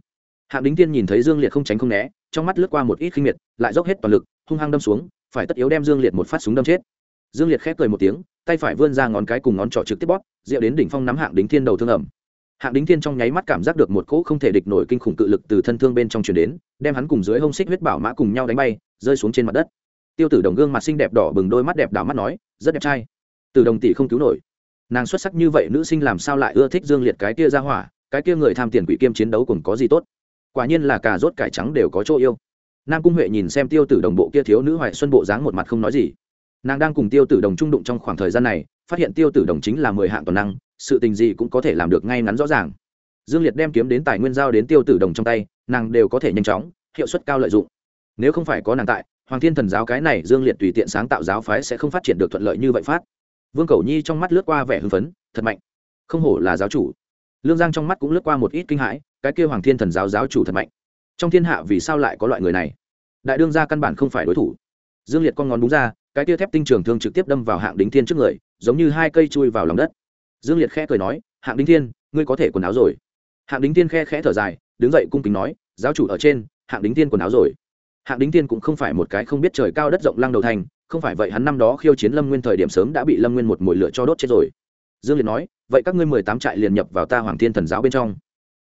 Hạng đính tiên nhìn thấy dương liệt không tránh không né, trong mắt lướt qua một ít khinh miệt, lại dốc hết toàn lực, hung hăng đâm xuống phải tất yếu đem dương liệt một phát súng đâm chết. Dương liệt khép cười một tiếng, tay phải vươn ra ngón cái cùng ngón trỏ trực tiếp bóp, rượu đến đỉnh phong nắm hạng đính thiên đầu thương ẩm. Hạng đính thiên trong nháy mắt cảm giác được một cỗ không thể địch nổi kinh khủng cự lực từ thân thương bên trong chuyển đến, đem hắn cùng dưới hông xích huyết bảo mã cùng nhau đánh bay, rơi xuống trên mặt đất. Tiêu tử đồng gương mặt xinh đẹp đỏ bừng đôi mắt đẹp đảo mắt nói, rất đẹp trai. Từ đồng tỷ không cứu nổi. Nàng xuất sắc như vậy nữ sinh làm sao lại ưa thích dương liệt cái kia ra hỏa, cái kia người tham tiền quỷ kiêm chiến đấu còn có gì tốt? Quả nhiên là cà rốt cải trắng đều có chỗ yêu nam cung huệ nhìn xem tiêu tử đồng bộ kia thiếu nữ hoài xuân bộ dáng một mặt không nói gì. Nàng đang cùng tiêu tử đồng trung đụng trong khoảng thời gian này, phát hiện tiêu tử đồng chính là mười hạng toàn năng, sự tình gì cũng có thể làm được ngay ngắn rõ ràng. Dương liệt đem kiếm đến tài nguyên giao đến tiêu tử đồng trong tay, nàng đều có thể nhanh chóng, hiệu suất cao lợi dụng. Nếu không phải có nàng tại, hoàng thiên thần giáo cái này dương liệt tùy tiện sáng tạo giáo phái sẽ không phát triển được thuận lợi như vậy phát. Vương cầu nhi trong mắt lướt qua vẻ hưng phấn, thật mạnh. Không hổ là giáo chủ. Lương giang trong mắt cũng lướt qua một ít kinh hãi, cái kêu hoàng thiên thần giáo giáo chủ thật mạnh trong thiên hạ vì sao lại có loại người này? Đại đương gia căn bản không phải đối thủ. Dương liệt con ngón đúng ra, cái tia thép tinh trường thương trực tiếp đâm vào hạng đính thiên trước người, giống như hai cây chui vào lòng đất. Dương liệt khẽ cười nói, hạng đính thiên, ngươi có thể quần áo rồi. Hạng đính thiên khe khẽ thở dài, đứng dậy cung kính nói, giáo chủ ở trên, hạng đính thiên quần áo rồi. Hạng đính thiên cũng không phải một cái không biết trời cao đất rộng lăng đầu thành, không phải vậy hắn năm đó khiêu chiến lâm nguyên thời điểm sớm đã bị lâm nguyên một mồi lửa cho đốt chết rồi. Dương liệt nói, vậy các ngươi mười tám trại liền nhập vào ta hoàng thiên thần giáo bên trong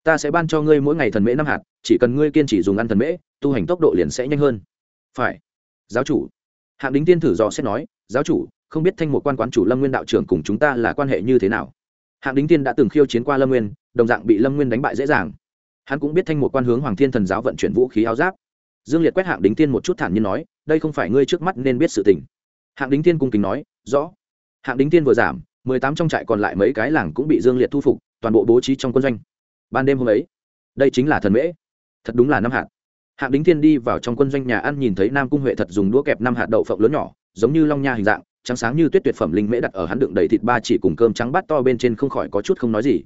ta sẽ ban cho ngươi mỗi ngày thần mễ năm hạt, chỉ cần ngươi kiên trì dùng ăn thần mễ, tu hành tốc độ liền sẽ nhanh hơn. Phải. Giáo chủ. Hạng đính tiên thử dò xét nói, giáo chủ, không biết thanh một quan quán chủ lâm nguyên đạo trưởng cùng chúng ta là quan hệ như thế nào? Hạng đính tiên đã từng khiêu chiến qua lâm nguyên, đồng dạng bị lâm nguyên đánh bại dễ dàng. Hắn cũng biết thanh một quan hướng hoàng thiên thần giáo vận chuyển vũ khí áo giáp. Dương liệt quét hạng đính tiên một chút thản nhiên nói, đây không phải ngươi trước mắt nên biết sự tình. Hạng đính tiên cung kính nói, rõ. Hạng đính tiên vừa giảm, mười tám trong trại còn lại mấy cái làng cũng bị dương liệt thu phục, toàn bộ bố trí trong quân doanh ban đêm hôm ấy. Đây chính là thần mễ. Thật đúng là năm hạt. Hạng đính thiên đi vào trong quân doanh nhà ăn nhìn thấy nam cung huệ thật dùng đũa kẹp năm hạt đậu phộng lớn nhỏ, giống như long nha hình dạng, trắng sáng như tuyết tuyệt phẩm linh mễ đặt ở hắn đựng đầy thịt ba chỉ cùng cơm trắng bát to bên trên không khỏi có chút không nói gì.